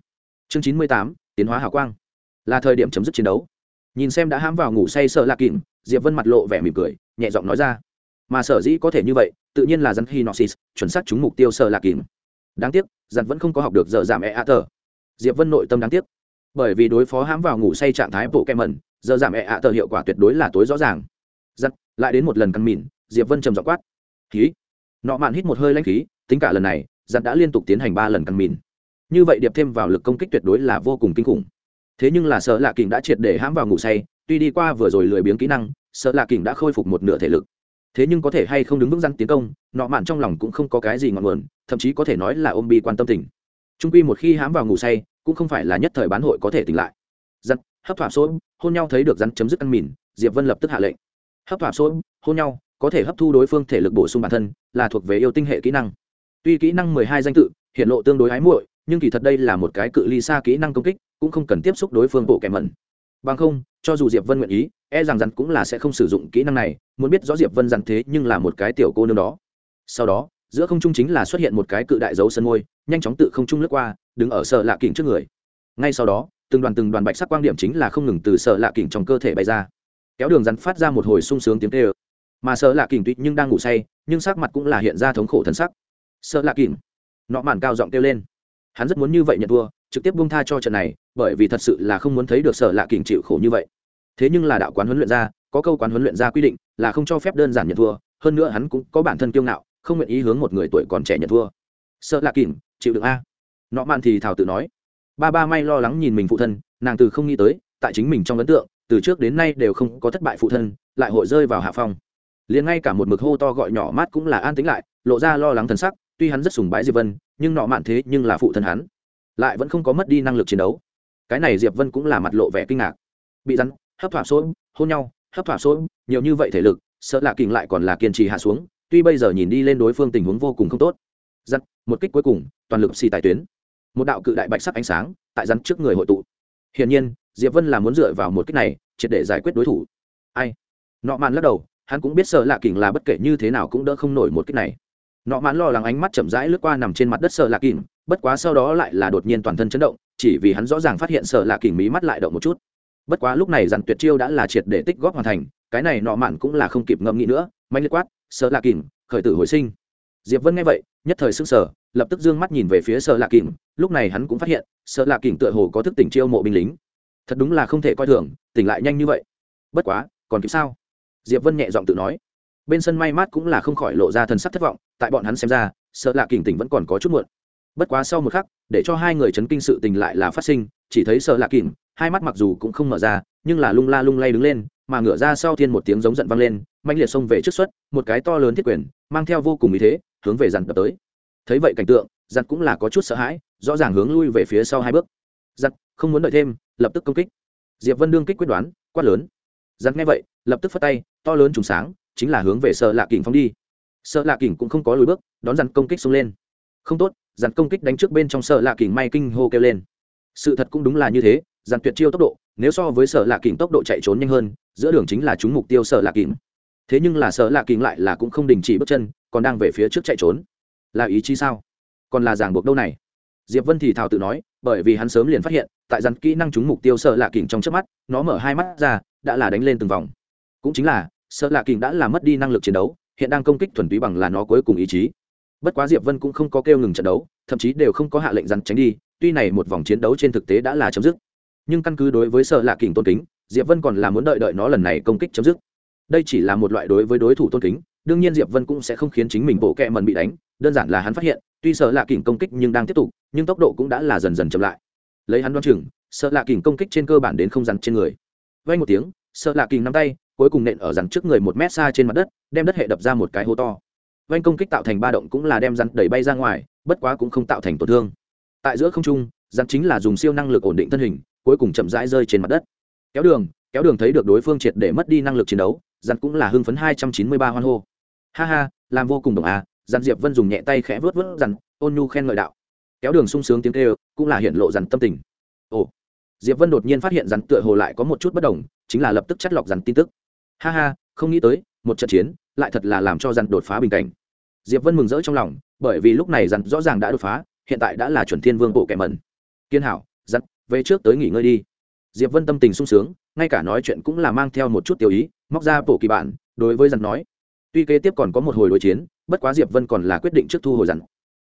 Speaker 1: Chương chín mươi tám, tiến hóa hào quang. Là thời điểm chấm dứt chiến đấu. Nhìn xem đã hãm vào ngủ say sợ lạc kìm diệp vân mặt lộ vẻ mỉm cười nhẹ giọng nói ra. Mà sở dĩ có thể như vậy, tự nhiên là rắn hinoxis chuẩn xác trúng mục tiêu sợ lạc kìm. Đáng tiếc rắn vẫn không có học được giờ giảm e a tờ diệp vân nội tâm đáng tiếc. Bởi vì đối phó hãm vào ngủ say trạng thái bộ kem mẩn giờ giảm e a tờ hiệu quả tuyệt đối là tối rõ ràng. Rắn lại đến một lần căn mìn diệp vân trầm giọng quát. Khí nọ mạn hít một hơi lãnh khí, tính cả lần này giặt đã liên tục tiến hành ba lần căn mìn như vậy điệp thêm vào lực công kích tuyệt đối là vô cùng kinh khủng. Thế nhưng là sợ lạ kình đã triệt để hãm vào ngủ say, tuy đi qua vừa rồi lười biếng kỹ năng sợ là kình đã khôi phục một nửa thể lực. Thế nhưng có thể hay không đứng vững răn tiến công, nọ mạn trong lòng cũng không có cái gì ngọn nguồn, thậm chí có thể nói là ôm bi quan tâm tình. Trung quy một khi hãm vào ngủ say, cũng không phải là nhất thời bán hội có thể tỉnh lại. Giật, hấp thỏa số hôn nhau thấy được rắn chấm dứt ăn mìn, diệp vân lập tức hạ lệnh. Hấp thỏa số hôn nhau, có thể hấp thu đối phương thể lực bổ sung bản thân, là thuộc về yêu tinh hệ kỹ năng. Tuy kỹ năng mười hai danh tự, hiện lộ tương đối ái muội, nhưng kỳ thật đây là một cái cự ly xa kỹ năng công kích, cũng không cần tiếp xúc đối phương bộ kẻ mẩn. Bằng không, cho dù diệp vân nguyện ý e rằng rắn cũng là sẽ không sử dụng kỹ năng này, muốn biết rõ diệp vân rắn thế nhưng là một cái tiểu cô nương đó. Sau đó, giữa không trung chính là xuất hiện một cái cự đại dấu sân môi, nhanh chóng tự không trung lướt qua, đứng ở sợ lạ kỉnh trước người. Ngay sau đó, từng đoàn từng đoàn bạch sắc quang điểm chính là không ngừng từ sợ lạ kỉnh trong cơ thể bay ra. Kéo đường rắn phát ra một hồi sung sướng tiếng tê ơ mà sợ lạ kỉnh tuy nhưng đang ngủ say, nhưng sắc mặt cũng là hiện ra thống khổ thân sắc. Sợ lạ kỉnh. Nọ màn cao giọng kêu lên. Hắn rất muốn như vậy nhận thua, trực tiếp buông tha cho trận này, bởi vì thật sự là không muốn thấy được sợ lạ kỉnh chịu khổ như vậy thế nhưng là đạo quán huấn luyện ra, có câu quán huấn luyện ra quy định là không cho phép đơn giản nhận thua, hơn nữa hắn cũng có bản thân kiêu ngạo, không nguyện ý hướng một người tuổi còn trẻ nhận thua. Sợ lạ kìm, chịu được a. Nọ mạn thì thảo tự nói. Ba ba may lo lắng nhìn mình phụ thân, nàng từ không nghĩ tới, tại chính mình trong ấn tượng, từ trước đến nay đều không có thất bại phụ thân, lại hội rơi vào hạ phong. Liền ngay cả một mực hô to gọi nhỏ mát cũng là an tĩnh lại, lộ ra lo lắng thần sắc, tuy hắn rất sùng bái diệp vân, nhưng nọ mạn thế nhưng là phụ thân hắn. Lại vẫn không có mất đi năng lực chiến đấu. Cái này diệp vân cũng là mặt lộ vẻ kinh ngạc. Bị rắn hấp thỏa số hôn nhau, hấp thỏa số nhiều như vậy thể lực, sợ lạ kình lại còn là kiên trì hạ xuống, tuy bây giờ nhìn đi lên đối phương tình huống vô cùng không tốt. Giặt một kích cuối cùng, toàn lực xì tài tuyến. Một đạo cự đại bạch sắc ánh sáng, tại rắn trước người hội tụ. Hiển nhiên, diệp vân là muốn dựa vào một kích này, triệt để giải quyết đối thủ. Ai? Nọ mạn lắc đầu, hắn cũng biết sợ lạ kình là bất kể như thế nào cũng đỡ không nổi một kích này. Nọ mạn lo lắng ánh mắt chậm rãi lướt qua nằm trên mặt đất sợ lạ kình, bất quá sau đó lại là đột nhiên toàn thân chấn động, chỉ vì hắn rõ ràng phát hiện sợ lạ kình mí mắt lại động một chút bất quá lúc này dàn tuyệt chiêu đã là triệt để tích góp hoàn thành, cái này nọ mạn cũng là không kịp ngẫm nghĩ nữa, mạnh liệt quát sợ lạ kình, khởi tử hồi sinh. Diệp vân nghe vậy, nhất thời sững sờ, lập tức dương mắt nhìn về phía sợ lạ kình, lúc này hắn cũng phát hiện sợ lạ kình tựa hồ có thức tỉnh chiêu mộ binh lính. Thật đúng là không thể coi thường, tỉnh lại nhanh như vậy. Bất quá, còn kịp sao? Diệp vân nhẹ giọng tự nói. Bên sân may mát cũng là không khỏi lộ ra thần sắc thất vọng, tại bọn hắn xem ra sợ lạ kình tỉnh vẫn còn có chút muộn. Bất quá sau một khắc, để cho hai người chấn kinh sự tình lại là phát sinh, chỉ thấy sợ lạ kình hai mắt mặc dù cũng không mở ra, nhưng là lung la lung lay đứng lên, mà ngửa ra sau thiên một tiếng giống giận vang lên mạnh liệt xông về trước xuất, một cái to lớn thiết quyền, mang theo vô cùng ý thế, hướng về dặn đập tới. Thấy vậy cảnh tượng dặn cũng là có chút sợ hãi, rõ ràng hướng lui về phía sau hai bước. Dặn không muốn đợi thêm, lập tức công kích. Diệp vân đương kích quyết đoán, quát lớn. Dặn nghe vậy, lập tức phất tay, to lớn trùng sáng, chính là hướng về sợ lạ kình phong đi. Sợ lạ kình cũng không có lùi bước, đón dặn công kích xông lên. Không tốt dặn công kích đánh trước bên trong sợ lạ kình may kinh hô kêu lên. Sự thật cũng đúng là như thế dàn tuyệt chiêu tốc độ, nếu so với sợ lạ kỉnh tốc độ chạy trốn nhanh hơn, giữa đường chính là chúng mục tiêu sợ lạ kỉnh. Thế nhưng là sợ lạ kỉnh lại là cũng không đình chỉ bước chân, còn đang về phía trước chạy trốn. Là ý chí sao? Còn là ràng buộc đâu này? Diệp vân thì thào tự nói, bởi vì hắn sớm liền phát hiện, tại dàn kỹ năng chúng mục tiêu sợ lạ kỉnh trong trước mắt, nó mở hai mắt ra, đã là đánh lên từng vòng. Cũng chính là sợ lạ kỉnh đã là mất đi năng lực chiến đấu, hiện đang công kích thuần túy bằng là nó cuối cùng ý chí. Bất quá diệp vân cũng không có kêu ngừng trận đấu, thậm chí đều không có hạ lệnh dàn tránh đi, tuy này một vòng chiến đấu trên thực tế đã là chấm dứt nhưng căn cứ đối với sợ lạ kình tôn kính, diệp vân còn là muốn đợi đợi nó lần này công kích chấm dứt. Đây chỉ là một loại đối với đối thủ tôn kính, đương nhiên diệp vân cũng sẽ không khiến chính mình bộ kẹ mần bị đánh, đơn giản là hắn phát hiện, tuy sợ lạ kình công kích nhưng đang tiếp tục, nhưng tốc độ cũng đã là dần dần chậm lại. Lấy hắn đoán chừng sợ lạ kình công kích trên cơ bản đến không dằn trên người. Vay một tiếng sợ lạ kình nắm tay, cuối cùng nện ở dằn trước người một mét xa trên mặt đất, đem đất hệ đập ra một cái hố to. Vanh công kích tạo thành ba động cũng là đem rắn đẩy bay ra ngoài, bất quá cũng không tạo thành tổn thương. Tại giữa không trung, rắn chính là dùng siêu năng lực ổn định thân hình cuối cùng chậm rãi rơi trên mặt đất. Kéo đường kéo đường thấy được đối phương triệt để mất đi năng lực chiến đấu dặn cũng là hưng phấn hai trăm chín mươi ba hoan hô. Ha ha, làm vô cùng đồng à dặn diệp vân dùng nhẹ tay khẽ vớt vớt dặn ôn nhu khen ngợi đạo. Kéo đường sung sướng tiếng kêu, cũng là hiện lộ dặn tâm tình. Ồ. Diệp vân đột nhiên phát hiện dặn tựa hồ lại có một chút bất đồng, chính là lập tức chắt lọc dặn tin tức. Ha ha, không nghĩ tới, một trận chiến, lại thật là làm cho dặn đột phá bình cảnh. Diệp vân mừng rỡ trong lòng, bởi vì lúc này dặn rõ ràng đã đột phá, hiện tại đã là chuẩn thiên vương bộ kẻ mẩn. Kiên hảo về trước tới nghỉ ngơi đi. Diệp vân tâm tình sung sướng, ngay cả nói chuyện cũng là mang theo một chút tiêu ý, móc ra bổ kỳ bản, đối với dặn nói. Tuy kế tiếp còn có một hồi đối chiến, bất quá diệp vân còn là quyết định trước thu hồi dặn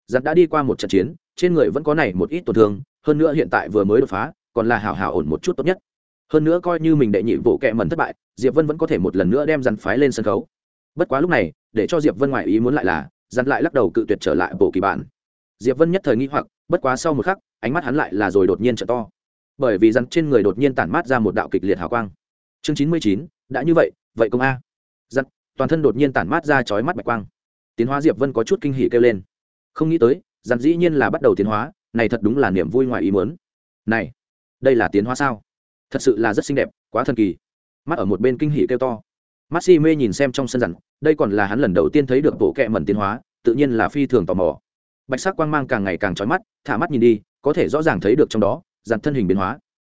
Speaker 1: dặn đã đi qua một trận chiến, trên người vẫn có này một ít tổn thương, hơn nữa hiện tại vừa mới đột phá, còn là hảo hảo ổn một chút tốt nhất. Hơn nữa coi như mình đệ nhị bộ kẹ mẩn thất bại, diệp vân vẫn có thể một lần nữa đem dặn phái lên sân khấu. Bất quá lúc này, để cho diệp vân ngoại ý muốn lại là dặn lại lắc đầu cự tuyệt trở lại bộ kỳ bản. Diệp vân nhất thời nghi hoặc bất quá sau một khắc, ánh mắt hắn lại là rồi đột nhiên trở to. Bởi vì rắn trên người đột nhiên tản mát ra một đạo kịch liệt hào quang. Chương chín mươi chín, đã như vậy vậy công a. Rắn, toàn thân đột nhiên tản mát ra chói mắt bạch quang. Tiến hóa diệp vân có chút kinh hỉ kêu lên. Không nghĩ tới, rắn dĩ nhiên là bắt đầu tiến hóa, này thật đúng là niềm vui ngoài ý muốn. Này, đây là tiến hóa sao? Thật sự là rất xinh đẹp, quá thần kỳ. Mắt ở một bên kinh hỉ kêu to. Mắt si mê nhìn xem trong sân rắn, đây còn là hắn lần đầu tiên thấy được bộ kẹ mẩn tiến hóa, tự nhiên là phi thường tò mò bạch sắc quang mang càng ngày càng trói mắt, thả mắt nhìn đi, có thể rõ ràng thấy được trong đó dàn thân hình biến hóa.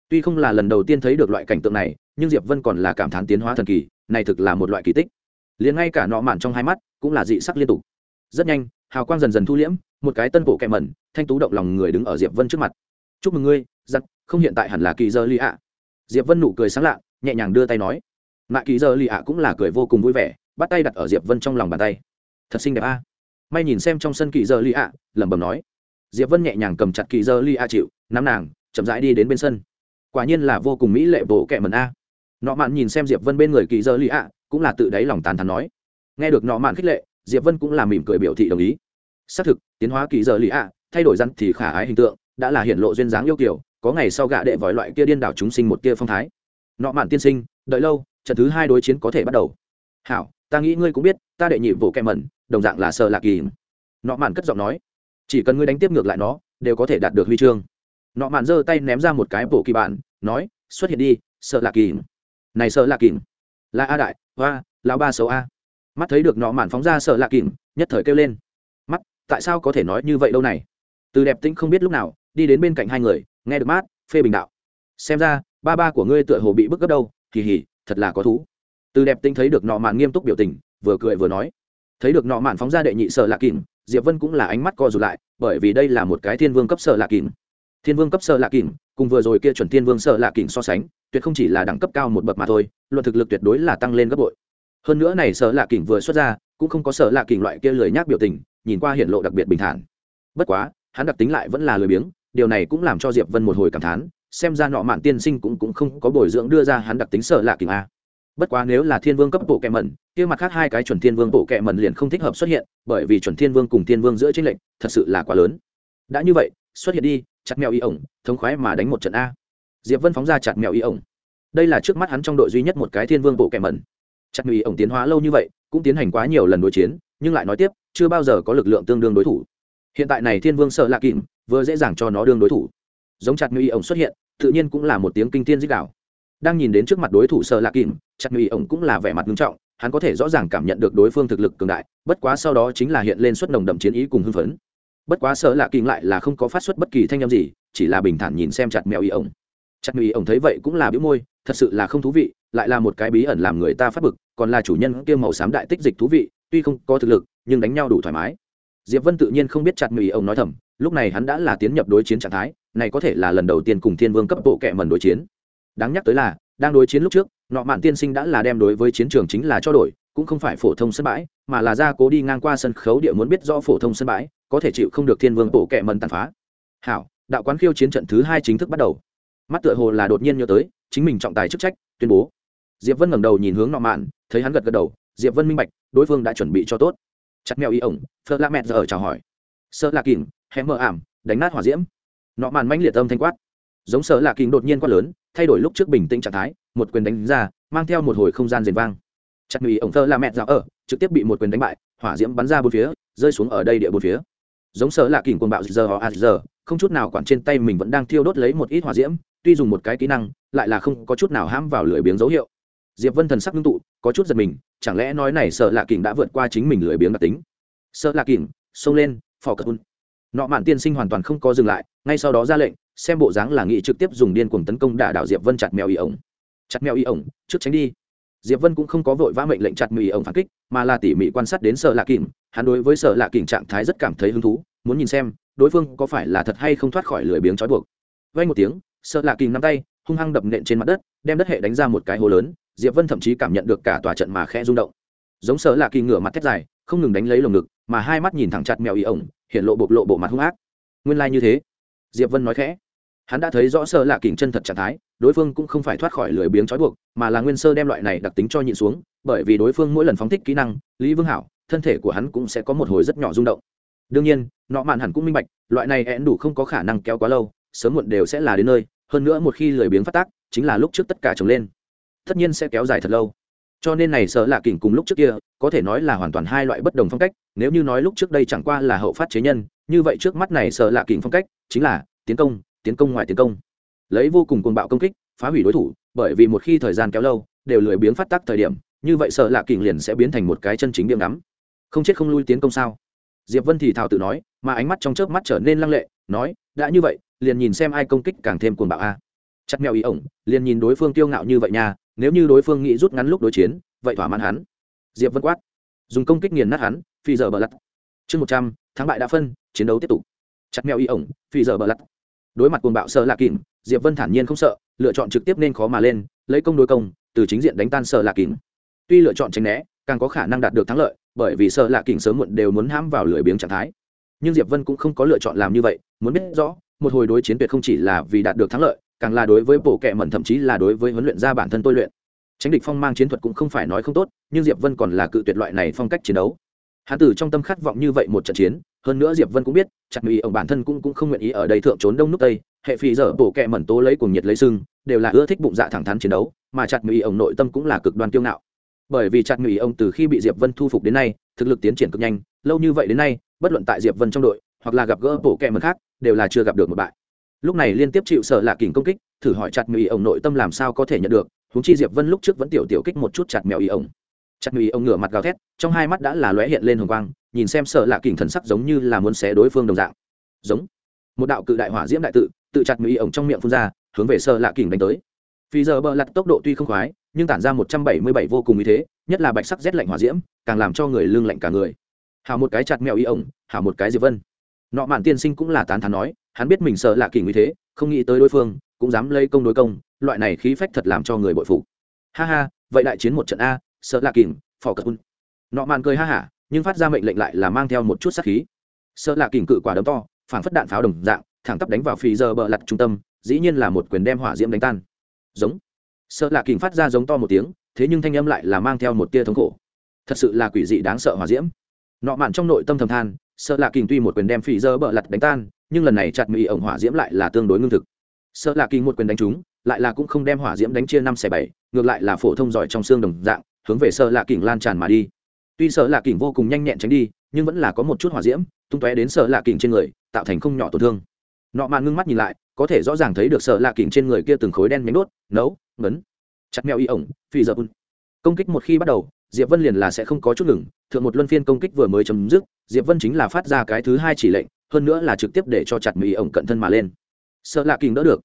Speaker 1: Tuy không là lần đầu tiên thấy được loại cảnh tượng này, nhưng diệp vân còn là cảm thán tiến hóa thần kỳ, này thực là một loại kỳ tích. Liền ngay cả nọ mạn trong hai mắt, cũng là dị sắc liên tục. Rất nhanh, hào quang dần dần thu liễm, một cái tân bộ kẹ mẩn, thanh tú động lòng người đứng ở diệp vân trước mặt. Chúc mừng ngươi giặc không hiện tại hẳn là kỳ giờ lì ạ. Diệp vân nụ cười sáng lạ, nhẹ nhàng đưa tay nói. Mạ kỳ giờ lì ạ cũng là cười vô cùng vui vẻ, bắt tay đặt ở diệp vân trong lòng bàn tay. Thật xinh đẹp a may nhìn xem trong sân kỳ dơ li ạ, lẩm bẩm nói. Diệp vân nhẹ nhàng cầm chặt kỳ dơ li ạ chịu, nắm nàng, chậm rãi đi đến bên sân. Quả nhiên là vô cùng mỹ lệ bộ kẹ mần a. Nọ mạn nhìn xem diệp vân bên người kỳ dơ li ạ, cũng là tự đáy lòng tàn thắn nói. Nghe được nọ mạn khích lệ, diệp vân cũng là mỉm cười biểu thị đồng ý. Xác thực, tiến hóa kỳ dơ li ạ, thay đổi răn thì khả ái hình tượng, đã là hiện lộ duyên dáng yêu kiểu có ngày sau gạ đệ vòi loại kia điên đảo chúng sinh một kia phong thái. Nọ mạn tiên sinh, đợi lâu, trận thứ hai đối chiến có thể bắt đầu. Hảo ta nghĩ ngươi cũng biết, ta đệ nhị vụ kẹ mẩn, đồng dạng là sợ lạc kỳ. Nọ mạn cất giọng nói, chỉ cần ngươi đánh tiếp ngược lại nó, đều có thể đạt được huy chương. Nọ mạn giơ tay ném ra một cái bộ kỳ bản, nói, xuất hiện đi sợ lạc kỳ. Này sợ lạc kỳ, là a đại hoa lao ba xấu a. Mắt thấy được nọ mạn phóng ra sợ lạc kỳ, nhất thời kêu lên. Mắt, tại sao có thể nói như vậy đâu này? Từ đẹp tĩnh không biết lúc nào, đi đến bên cạnh hai người, nghe được mát, phê bình đạo. Xem ra, ba ba của ngươi tựa hồ bị bức gấp đâu, kỳ hỉ, thật là có thú từ đẹp tinh thấy được nọ mạn nghiêm túc biểu tình, vừa cười vừa nói. Thấy được nọ mạn phóng ra đệ nhị sợ lạc kìm diệp vân cũng là ánh mắt co rụt lại, bởi vì đây là một cái thiên vương cấp sợ lạc kìm thiên vương cấp sợ lạc kìm cùng vừa rồi kia chuẩn thiên vương sợ lạc kìm so sánh, tuyệt không chỉ là đẳng cấp cao một bậc mà thôi, luận thực lực tuyệt đối là tăng lên gấp bội. Hơn nữa này sợ lạc kìm vừa xuất ra, cũng không có sợ lạc kìm loại kia lười nhác biểu tình, nhìn qua hiện lộ đặc biệt bình thản. Bất quá, hắn đặc tính lại vẫn là lười biếng, điều này cũng làm cho diệp vân một hồi cảm thán, xem ra nọ mạn tiên sinh cũng cũng không có bồi dưỡng đưa ra hắn đặc tính sợ lạ kình a bất quá nếu là thiên vương cấp bộ kẹ mẩn, kia mặt khác hai cái chuẩn thiên vương bộ kẹ mẩn liền không thích hợp xuất hiện, bởi vì chuẩn thiên vương cùng thiên vương giữa tranh lệnh thật sự là quá lớn. Đã như vậy, xuất hiện đi, chặt mèo y ổng, thống khoái mà đánh một trận a. Diệp vân phóng ra chặt mèo y ổng. Đây là trước mắt hắn trong đội duy nhất một cái thiên vương bộ kẹ mẩn. Chặt mèo y ổng tiến hóa lâu như vậy, cũng tiến hành quá nhiều lần đối chiến, nhưng lại nói tiếp, chưa bao giờ có lực lượng tương đương đối thủ. Hiện tại này thiên vương sợ lạ kìm, vừa dễ dàng cho nó đương đối thủ. Giống chặt mèo y ổng xuất hiện, tự nhiên cũng là một tiếng kinh thiên dích đạo đang nhìn đến trước mặt đối thủ sợ lạ kìm chặt mèo ổng cũng là vẻ mặt nghiêm trọng, hắn có thể rõ ràng cảm nhận được đối phương thực lực cường đại, bất quá sau đó chính là hiện lên suất nồng đậm chiến ý cùng hưng phấn. Bất quá sợ lạ kìm lại là không có phát xuất bất kỳ thanh âm gì, chỉ là bình thản nhìn xem chặt mèo y ổng. Chặt mèo ổng thấy vậy cũng là bĩu môi, thật sự là không thú vị, lại là một cái bí ẩn làm người ta phát bực, còn là chủ nhân kia màu xám đại tích dịch thú vị, tuy không có thực lực, nhưng đánh nhau đủ thoải mái. Diệp vân tự nhiên không biết chặt mì ông nói thầm, lúc này hắn đã là tiến nhập đối chiến trạng thái, này có thể là lần đầu tiên cùng thiên vương cấp bộ kệ mần đối chiến đáng nhắc tới là, đang đối chiến lúc trước, nọ mạn tiên sinh đã là đem đối với chiến trường chính là cho đổi, cũng không phải phổ thông sân bãi, mà là ra cố đi ngang qua sân khấu địa muốn biết rõ phổ thông sân bãi, có thể chịu không được thiên vương tổ kệ mần tàn phá. Hảo, đạo quán khiêu chiến trận thứ hai chính thức bắt đầu. Mắt tựa hồ là đột nhiên nhớ tới, chính mình trọng tài chức trách, tuyên bố. Diệp vân ngẩng đầu nhìn hướng nọ mạn, thấy hắn gật gật đầu, diệp vân minh bạch, đối phương đã chuẩn bị cho tốt. Chặt mèo y ổng, phật la mẹ giờ ở chào hỏi. Sợ là kìm hé mờ ảm, đánh nát hỏa diễm. Nọ màn manh liệt âm thanh quát. Giống sợ là kìm đột nhiên quát lớn thay đổi lúc trước bình tĩnh trạng thái, một quyền đánh ra, mang theo một hồi không gian rền vang. Chặt mèo ổng thơ là mẹ dạo ở, trực tiếp bị một quyền đánh bại, hỏa diễm bắn ra bốn phía, rơi xuống ở đây địa bốn phía. Giống sợ là kìm quần bạo giờ họ à giờ, không chút nào quản trên tay mình vẫn đang thiêu đốt lấy một ít hỏa diễm, tuy dùng một cái kỹ năng, lại là không có chút nào hãm vào lưỡi biếng dấu hiệu. Diệp vân thần sắc ngưng tụ, có chút giật mình, chẳng lẽ nói này sợ là kình đã vượt qua chính mình lười biếng đặc tính? Sợ là kình xông lên, phò cất nọ mạn tiên sinh hoàn toàn không có dừng lại, ngay sau đó ra lệnh xem bộ dáng là nghị trực tiếp dùng điên cuồng tấn công đả đảo diệp vân chặt mèo y ổng. Chặt mèo y ổng, trước tránh đi. Diệp vân cũng không có vội vã mệnh lệnh chặt mèo ổng phản kích, mà là tỉ mỉ quan sát đến sợ lạ kình hắn đối với sợ lạ kình trạng thái rất cảm thấy hứng thú, muốn nhìn xem đối phương có phải là thật hay không thoát khỏi lười biếng trói buộc. Vay một tiếng sợ lạ kình nắm tay, hung hăng đập nện trên mặt đất, đem đất hệ đánh ra một cái hố lớn. Diệp vân thậm chí cảm nhận được cả tòa trận mà khẽ rung động. Giống sợ lạ kìm ngửa mặt thét dài, không ngừng đánh lấy lồng ngực, mà hai mắt nhìn thẳng chặt mèo y ổng, hiện lộ bộc lộ bộ mặt hung ác. Nguyên lai như thế. Diệp vân nói khẽ hắn đã thấy rõ sơ là kình chân thật trạng thái, đối phương cũng không phải thoát khỏi lười biếng trói buộc, mà là nguyên sơ đem loại này đặc tính cho nhịn xuống, bởi vì đối phương mỗi lần phóng thích kỹ năng, lý vương hảo, thân thể của hắn cũng sẽ có một hồi rất nhỏ rung động. Đương nhiên, nọ mạn hẳn cũng minh bạch, loại này én đủ không có khả năng kéo quá lâu, sớm muộn đều sẽ là đến nơi, hơn nữa một khi lười biếng phát tác, chính là lúc trước tất cả trồng lên. Tất nhiên sẽ kéo dài thật lâu. Cho nên này sợ lạ kỉnh cùng lúc trước kia, có thể nói là hoàn toàn hai loại bất đồng phong cách, nếu như nói lúc trước đây chẳng qua là hậu phát chế nhân, như vậy trước mắt này sợ lạ kỉnh phong cách, chính là tiến công tiến công ngoài tiến công. Lấy vô cùng cuồng bạo công kích, phá hủy đối thủ, bởi vì một khi thời gian kéo lâu, đều lười biếng phát tác thời điểm, như vậy sợ lạ kình liền sẽ biến thành một cái chân chính điểm ngắm. Không chết không lui tiến công sao? Diệp vân thì thào tự nói, mà ánh mắt trong chớp mắt trở nên lăng lệ, nói, đã như vậy, liền nhìn xem ai công kích càng thêm cuồng bạo a. Chặt mèo ý ổng, liền nhìn đối phương kiêu ngạo như vậy nha, nếu như đối phương nghĩ rút ngắn lúc đối chiến, vậy thỏa mãn hắn. Diệp vân quát, dùng công kích nghiền nát hắn phi giờ bờ lặt chương một trăm, thắng bại đã phân, chiến đấu tiếp tục. Chặt mèo y ổng phi giờ bờ lặt đối mặt cuồng bạo sợ lạc kìm diệp vân thản nhiên không sợ, lựa chọn trực tiếp nên khó mà lên, lấy công đối công, từ chính diện đánh tan sợ lạc kìm tuy lựa chọn tránh né, càng có khả năng đạt được thắng lợi, bởi vì sợ lạc kìm sớm muộn đều muốn hãm vào lưỡi biếng trạng thái. Nhưng diệp vân cũng không có lựa chọn làm như vậy, muốn biết rõ, một hồi đối chiến tuyệt không chỉ là vì đạt được thắng lợi, càng là đối với bộ kệ mẩn, thậm chí là đối với huấn luyện gia bản thân tôi luyện. Tránh địch phong mang chiến thuật cũng không phải nói không tốt, nhưng diệp vân còn là cự tuyệt loại này phong cách chiến đấu. Hắn tử trong tâm khát vọng như vậy một trận chiến hơn nữa diệp vân cũng biết, chặt mỹ ông bản thân cũng cũng không nguyện ý ở đây thượng trốn đông nước tây, hệ phi dở bổ kẹ mẩn tố lấy cùng nhiệt lấy sưng, đều là ưa thích bụng dạ thẳng thắn chiến đấu, mà chặt mỹ ông nội tâm cũng là cực đoan kiêu ngạo. Bởi vì chặt mỹ ông từ khi bị diệp vân thu phục đến nay, thực lực tiến triển cực nhanh, lâu như vậy đến nay, bất luận tại diệp vân trong đội, hoặc là gặp gỡ bổ kẹ mẩn khác, đều là chưa gặp được một bại. Lúc này liên tiếp chịu sợ lạ kình công kích, thử hỏi chặt mỹ ông nội tâm làm sao có thể nhận được húng chi diệp vân lúc trước vẫn tiểu tiểu kích một chút chặt mèo ý ông chặt mỹ ông ngửa mặt gào thét, trong hai mắt đã là lóe hiện lên hồng quang nhìn xem sợ lạ kình thần sắc giống như là muốn xé đối phương đồng dạng. Giống. Một đạo cự đại hỏa diễm đại tự tự chặt mỹ ông trong miệng phun ra, hướng về sợ lạ kình đánh tới. Vì giờ bờ lặt tốc độ tuy không khoái, nhưng tản ra một trăm bảy mươi bảy vô cùng ý thế, nhất là bạch sắc rét lạnh hỏa diễm, càng làm cho người lưng lạnh cả người. Hào một cái chặt mèo ý ổng hào một cái diệp vân. Nọ mạn tiên sinh cũng là tán thán nói, hắn biết mình sợ lạ kình uy thế, không nghĩ tới đối phương, cũng dám lấy công đối công, loại này khí phách thật làm cho người bội phụ ha ha, vậy đại chiến một trận a, sợ lạ kình phỏ cật un. Nọ mạn cười ha hả nhưng phát ra mệnh lệnh lại là mang theo một chút sát khí. Sợ lạ kình cự quả đấm to, phảng phất đạn pháo đồng dạng, thẳng tắp đánh vào phì giờ bờ lặt trung tâm, dĩ nhiên là một quyền đem hỏa diễm đánh tan. Giống. Sợ lạ kình phát ra giống to một tiếng, thế nhưng thanh âm lại là mang theo một tia thống khổ. Thật sự là quỷ dị đáng sợ hỏa diễm. Nọ mạn trong nội tâm thầm than, sợ lạ kình tuy một quyền đem phỉ giờ bờ lặt đánh tan, nhưng lần này chặt mỹ ổng hỏa diễm lại là tương đối ngưng thực. Sợ lạ kình một quyền đánh trúng, lại là cũng không đem hỏa diễm đánh chia năm xẻ bảy, ngược lại là phổ thông giỏi trong xương đồng dạng, hướng về sợ lạ kình lan tràn mà đi tuy sợ lạ kình vô cùng nhanh nhẹn tránh đi, nhưng vẫn là có một chút hỏa diễm tung tóe đến sợ lạ kình trên người, tạo thành không nhỏ tổn thương. Nọ mạn ngưng mắt nhìn lại, có thể rõ ràng thấy được sợ lạ kình trên người kia từng khối đen nhánh đốt, nấu, ngấn, chặt mèo y ổng phi giờ công kích một khi bắt đầu, diệp vân liền là sẽ không có chút ngừng, thượng một luân phiên công kích vừa mới chấm dứt, diệp vân chính là phát ra cái thứ hai chỉ lệnh, hơn nữa là trực tiếp để cho chặt mì ổng cận thân mà lên. Sợ lạ kình đỡ được.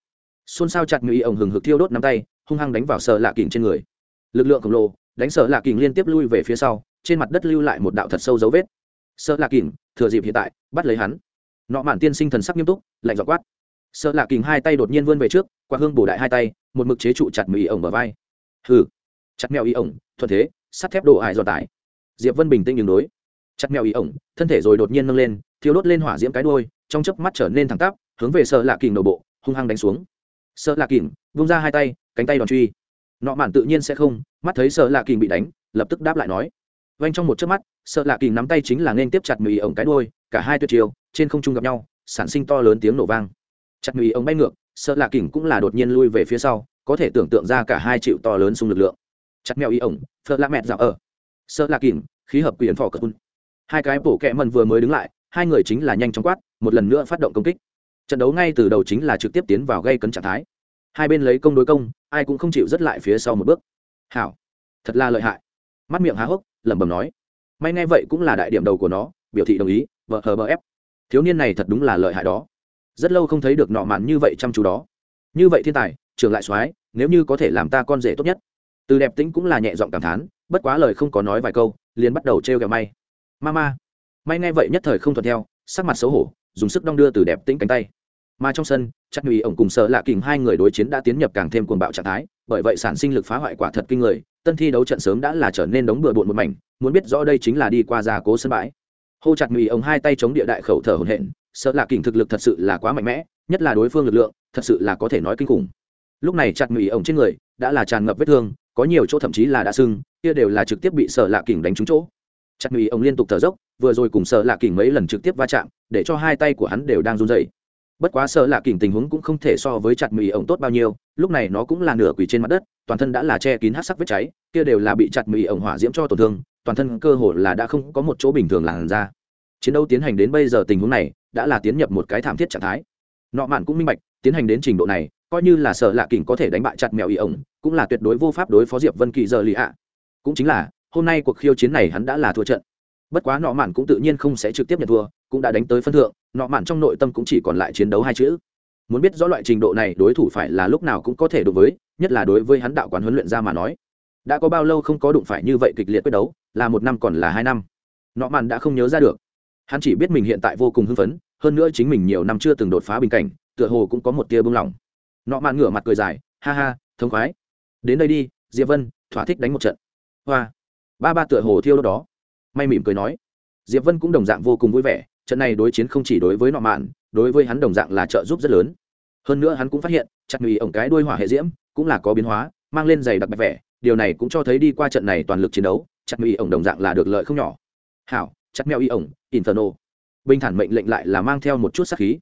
Speaker 1: Xôn xao chặt mì ổng hừng hực thiêu đốt nắm tay, hung hăng đánh vào sợ lạ kình trên người. Lực lượng khổng lồ, đánh sợ lạ kình liên tiếp lui về phía sau trên mặt đất lưu lại một đạo thật sâu dấu vết. Sợ lạ kình, thừa dịp hiện tại, bắt lấy hắn. Nọ mạn tiên sinh thần sắc nghiêm túc, lạnh dọ quát. Sợ lạ kình hai tay đột nhiên vươn về trước qua hương bổ đại hai tay, một mực chế trụ chặt mỹ ổng ở vai. Hừ, chặt mèo y ổng, thuận thế, sắt thép đổ ải dò tải. Diệp vân bình tĩnh đường đối. Chặt mèo y ổng, thân thể rồi đột nhiên nâng lên thiếu đốt lên hỏa diễm cái đôi trong chớp mắt trở nên thẳng tắp, hướng về sợ lạ kình đầu bộ, hung hăng đánh xuống. Sợ lạ kình, vung ra hai tay, cánh tay đòn truy. Nọ mạn tự nhiên sẽ không, mắt thấy sợ lạ kình bị đánh, lập tức đáp lại nói vanh trong một chớp mắt, sợ lạ kình nắm tay chính là nên tiếp chặt mì ổng cái đôi cả hai tuyệt chiều trên không trung gặp nhau, sản sinh to lớn tiếng nổ vang. Chặt mì ổng bay ngược, sợ lạ kình cũng là đột nhiên lui về phía sau, có thể tưởng tượng ra cả hai triệu to lớn xung lực lượng. Chặt mèo y ổng phật lạ mẹt dạo ở. Sợ lạ kìm khí hợp quyền phò cờ un hai cái bổ kẹ mần vừa mới đứng lại, hai người chính là nhanh chóng quát, một lần nữa phát động công kích. Trận đấu ngay từ đầu chính là trực tiếp tiến vào gây cấn trạng thái. Hai bên lấy công đối công, ai cũng không chịu dứt lại phía sau một bước. Hảo, thật là lợi hại. Mắt miệng há hốc lẩm bẩm nói, may nghe vậy cũng là đại điểm đầu của nó, biểu thị đồng ý, vợ hờ bờ ép. Thiếu niên này thật đúng là lợi hại đó. Rất lâu không thấy được nọ mạn như vậy chăm chú đó. Như vậy thiên tài trường lại soái, nếu như có thể làm ta con rể tốt nhất. Từ đẹp tĩnh cũng là nhẹ giọng cảm thán, bất quá lời không có nói vài câu, liền bắt đầu t r e o kẹo may. Ma ma may nghe vậy nhất thời không thuận theo, sắc mặt xấu hổ, dùng sức đong đưa từ đẹp tĩnh cánh tay. Mà trong sân, chắc nguy ổng cùng sợ lạ kình hai người đối chiến đã tiến nhập càng thêm cuồng bạo trạng thái, bởi vậy sản sinh lực phá hoại quả thật kinh người tân thi đấu trận sớm đã là trở nên đống bừa bộn một mảnh, muốn biết rõ đây chính là đi qua gia cố sân bãi. Hô chặt mì ông hai tay chống địa đại khẩu thở hồn hển, sợ là kình thực lực thật sự là quá mạnh mẽ, nhất là đối phương lực lượng, thật sự là có thể nói kinh khủng. Lúc này chặt mì ổng trên người đã là tràn ngập vết thương, có nhiều chỗ thậm chí là đã sưng, kia đều là trực tiếp bị sợ lạ kình đánh trúng chỗ. Chặt mì ông liên tục thở dốc, vừa rồi cùng sợ lạ kình mấy lần trực tiếp va chạm, để cho hai tay của hắn đều đang run dậy bất quá sợ lạ kỉnh tình huống cũng không thể so với chặt mì ổng tốt bao nhiêu, lúc này nó cũng là nửa quỳ trên mặt đất, toàn thân đã là che kín hát sắc vết cháy, kia đều là bị chặt mì ổng hỏa diễm cho tổn thương, toàn thân cơ hồ là đã không có một chỗ bình thường làn ra chiến đấu tiến hành đến bây giờ tình huống này, đã là tiến nhập một cái thảm thiết trạng thái. Nọ mạn cũng minh bạch, tiến hành đến trình độ này, coi như là sợ lạ kỉnh có thể đánh bại chặt mèo y ổng, cũng là tuyệt đối vô pháp đối phó diệp vân kỳ giờ lì ạ. Cũng chính là, hôm nay cuộc khiêu chiến này hắn đã là thua trận. Bất quá nọ mạn cũng tự nhiên không sẽ trực tiếp nhận thua cũng đã đánh tới phân thượng, nọ mạn trong nội tâm cũng chỉ còn lại chiến đấu hai chữ. Muốn biết rõ loại trình độ này đối thủ phải là lúc nào cũng có thể đối với, nhất là đối với hắn đạo quán huấn luyện ra mà nói. Đã có bao lâu không có đụng phải như vậy kịch liệt quyết đấu, là một năm còn là hai năm. Nọ mạn đã không nhớ ra được. Hắn chỉ biết mình hiện tại vô cùng hưng phấn, hơn nữa chính mình nhiều năm chưa từng đột phá bình cảnh, tựa hồ cũng có một tia bưng lỏng nọ mạn ngửa mặt cười dài, ha ha thống khoái. Đến đây đi, diệp vân, thỏa thích đánh một trận. Hoa. Ba ba tựa hồ thiêu đó. May mỉm cười nói. Diệp vân cũng đồng dạng vô cùng vui vẻ trận này đối chiến không chỉ đối với nọ mạn, đối với hắn đồng dạng là trợ giúp rất lớn. Hơn nữa hắn cũng phát hiện, chặt mì ổng cái đuôi hỏa hệ diễm cũng là có biến hóa, mang lên giày đặc bạch vẻ, điều này cũng cho thấy đi qua trận này toàn lực chiến đấu, chặt mì ổng đồng dạng là được lợi không nhỏ. Hảo, chặt mèo y ổng, inferno. Bình thản mệnh lệnh lại là mang theo một chút sát khí.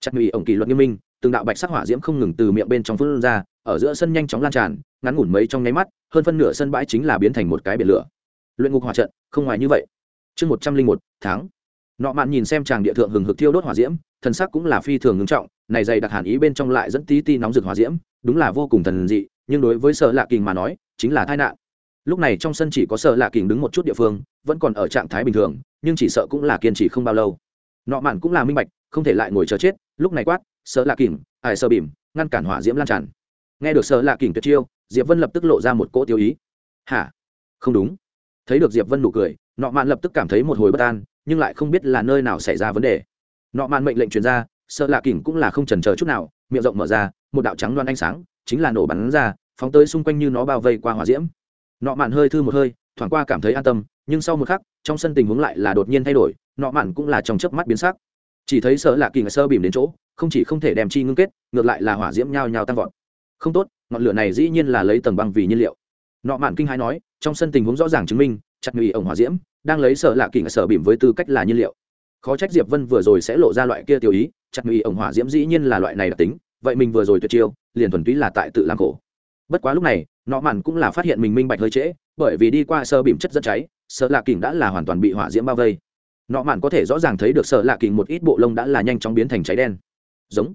Speaker 1: Chặt mì ổng kỷ luật nghiêm minh, từng đạo bạch sắc hỏa diễm không ngừng từ miệng bên trong phun ra, ở giữa sân nhanh chóng lan tràn, ngắn ngủn mấy trong nháy mắt, hơn phân nửa sân bãi chính là biến thành một cái biển lửa. Luyện ngục hỏa trận, không ngoài như vậy. Chương một trăm linh một, tháng nọ mạn nhìn xem chàng địa thượng hừng hực thiêu đốt hỏa diễm, thần sắc cũng là phi thường ngưng trọng, này dày đặc hàn ý bên trong lại dẫn tí ti nóng rực hỏa diễm, đúng là vô cùng thần dị, nhưng đối với sợ lạ kình mà nói, chính là tai nạn. Lúc này trong sân chỉ có sợ lạ kình đứng một chút địa phương, vẫn còn ở trạng thái bình thường, nhưng chỉ sợ cũng là kiên trì không bao lâu. Nọ mạn cũng là minh bạch, không thể lại ngồi chờ chết, lúc này quát sợ lạ kình ải sợ bìm ngăn cản hỏa diễm lan tràn. Nghe được sợ lạ kình tuyệt chiêu, diệp vân lập tức lộ ra một cỗ tiêu ý. Hả? Không đúng. Thấy được diệp vân nụ cười, nọ mạn lập tức cảm thấy một hồi bất an nhưng lại không biết là nơi nào xảy ra vấn đề. Nọ mạn mệnh lệnh truyền ra, sợ lạ kỉnh cũng là không chần chờ chút nào, miệng rộng mở ra, một đạo trắng loan ánh sáng chính là nổ bắn ra, phóng tới xung quanh như nó bao vây qua hỏa diễm. Nọ mạn hơi thư một hơi, thoảng qua cảm thấy an tâm, nhưng sau một khắc, trong sân tình huống lại là đột nhiên thay đổi, nọ mạn cũng là trong chớp mắt biến sắc. Chỉ thấy sợ lạ kỉnh sơ bìm đến chỗ, không chỉ không thể đem chi ngưng kết, ngược lại là hỏa diễm nhao nhao tăng vọt. Không tốt, ngọn lửa này dĩ nhiên là lấy tầng băng vì nhiên liệu. Nọ mạn kinh hãi nói, trong sân tình huống rõ ràng chứng minh, chặt người ổng hỏa diễm đang lấy sợ lạ kình sở bìm với tư cách là nhiên liệu. Khó trách diệp vân vừa rồi sẽ lộ ra loại kia tiêu ý chặt người ổng hỏa diễm dĩ nhiên là loại này đặc tính, vậy mình vừa rồi tuyệt chiêu, liền thuần túy là tại tự làm khổ. Bất quá lúc này, nọ mạn cũng là phát hiện mình minh bạch hơi trễ, bởi vì đi qua sơ bìm chất dẫn cháy sợ lạ kình đã là hoàn toàn bị hỏa diễm bao vây. Nọ mạn có thể rõ ràng thấy được sợ lạ kình một ít bộ lông đã là nhanh chóng biến thành cháy đen. Giống.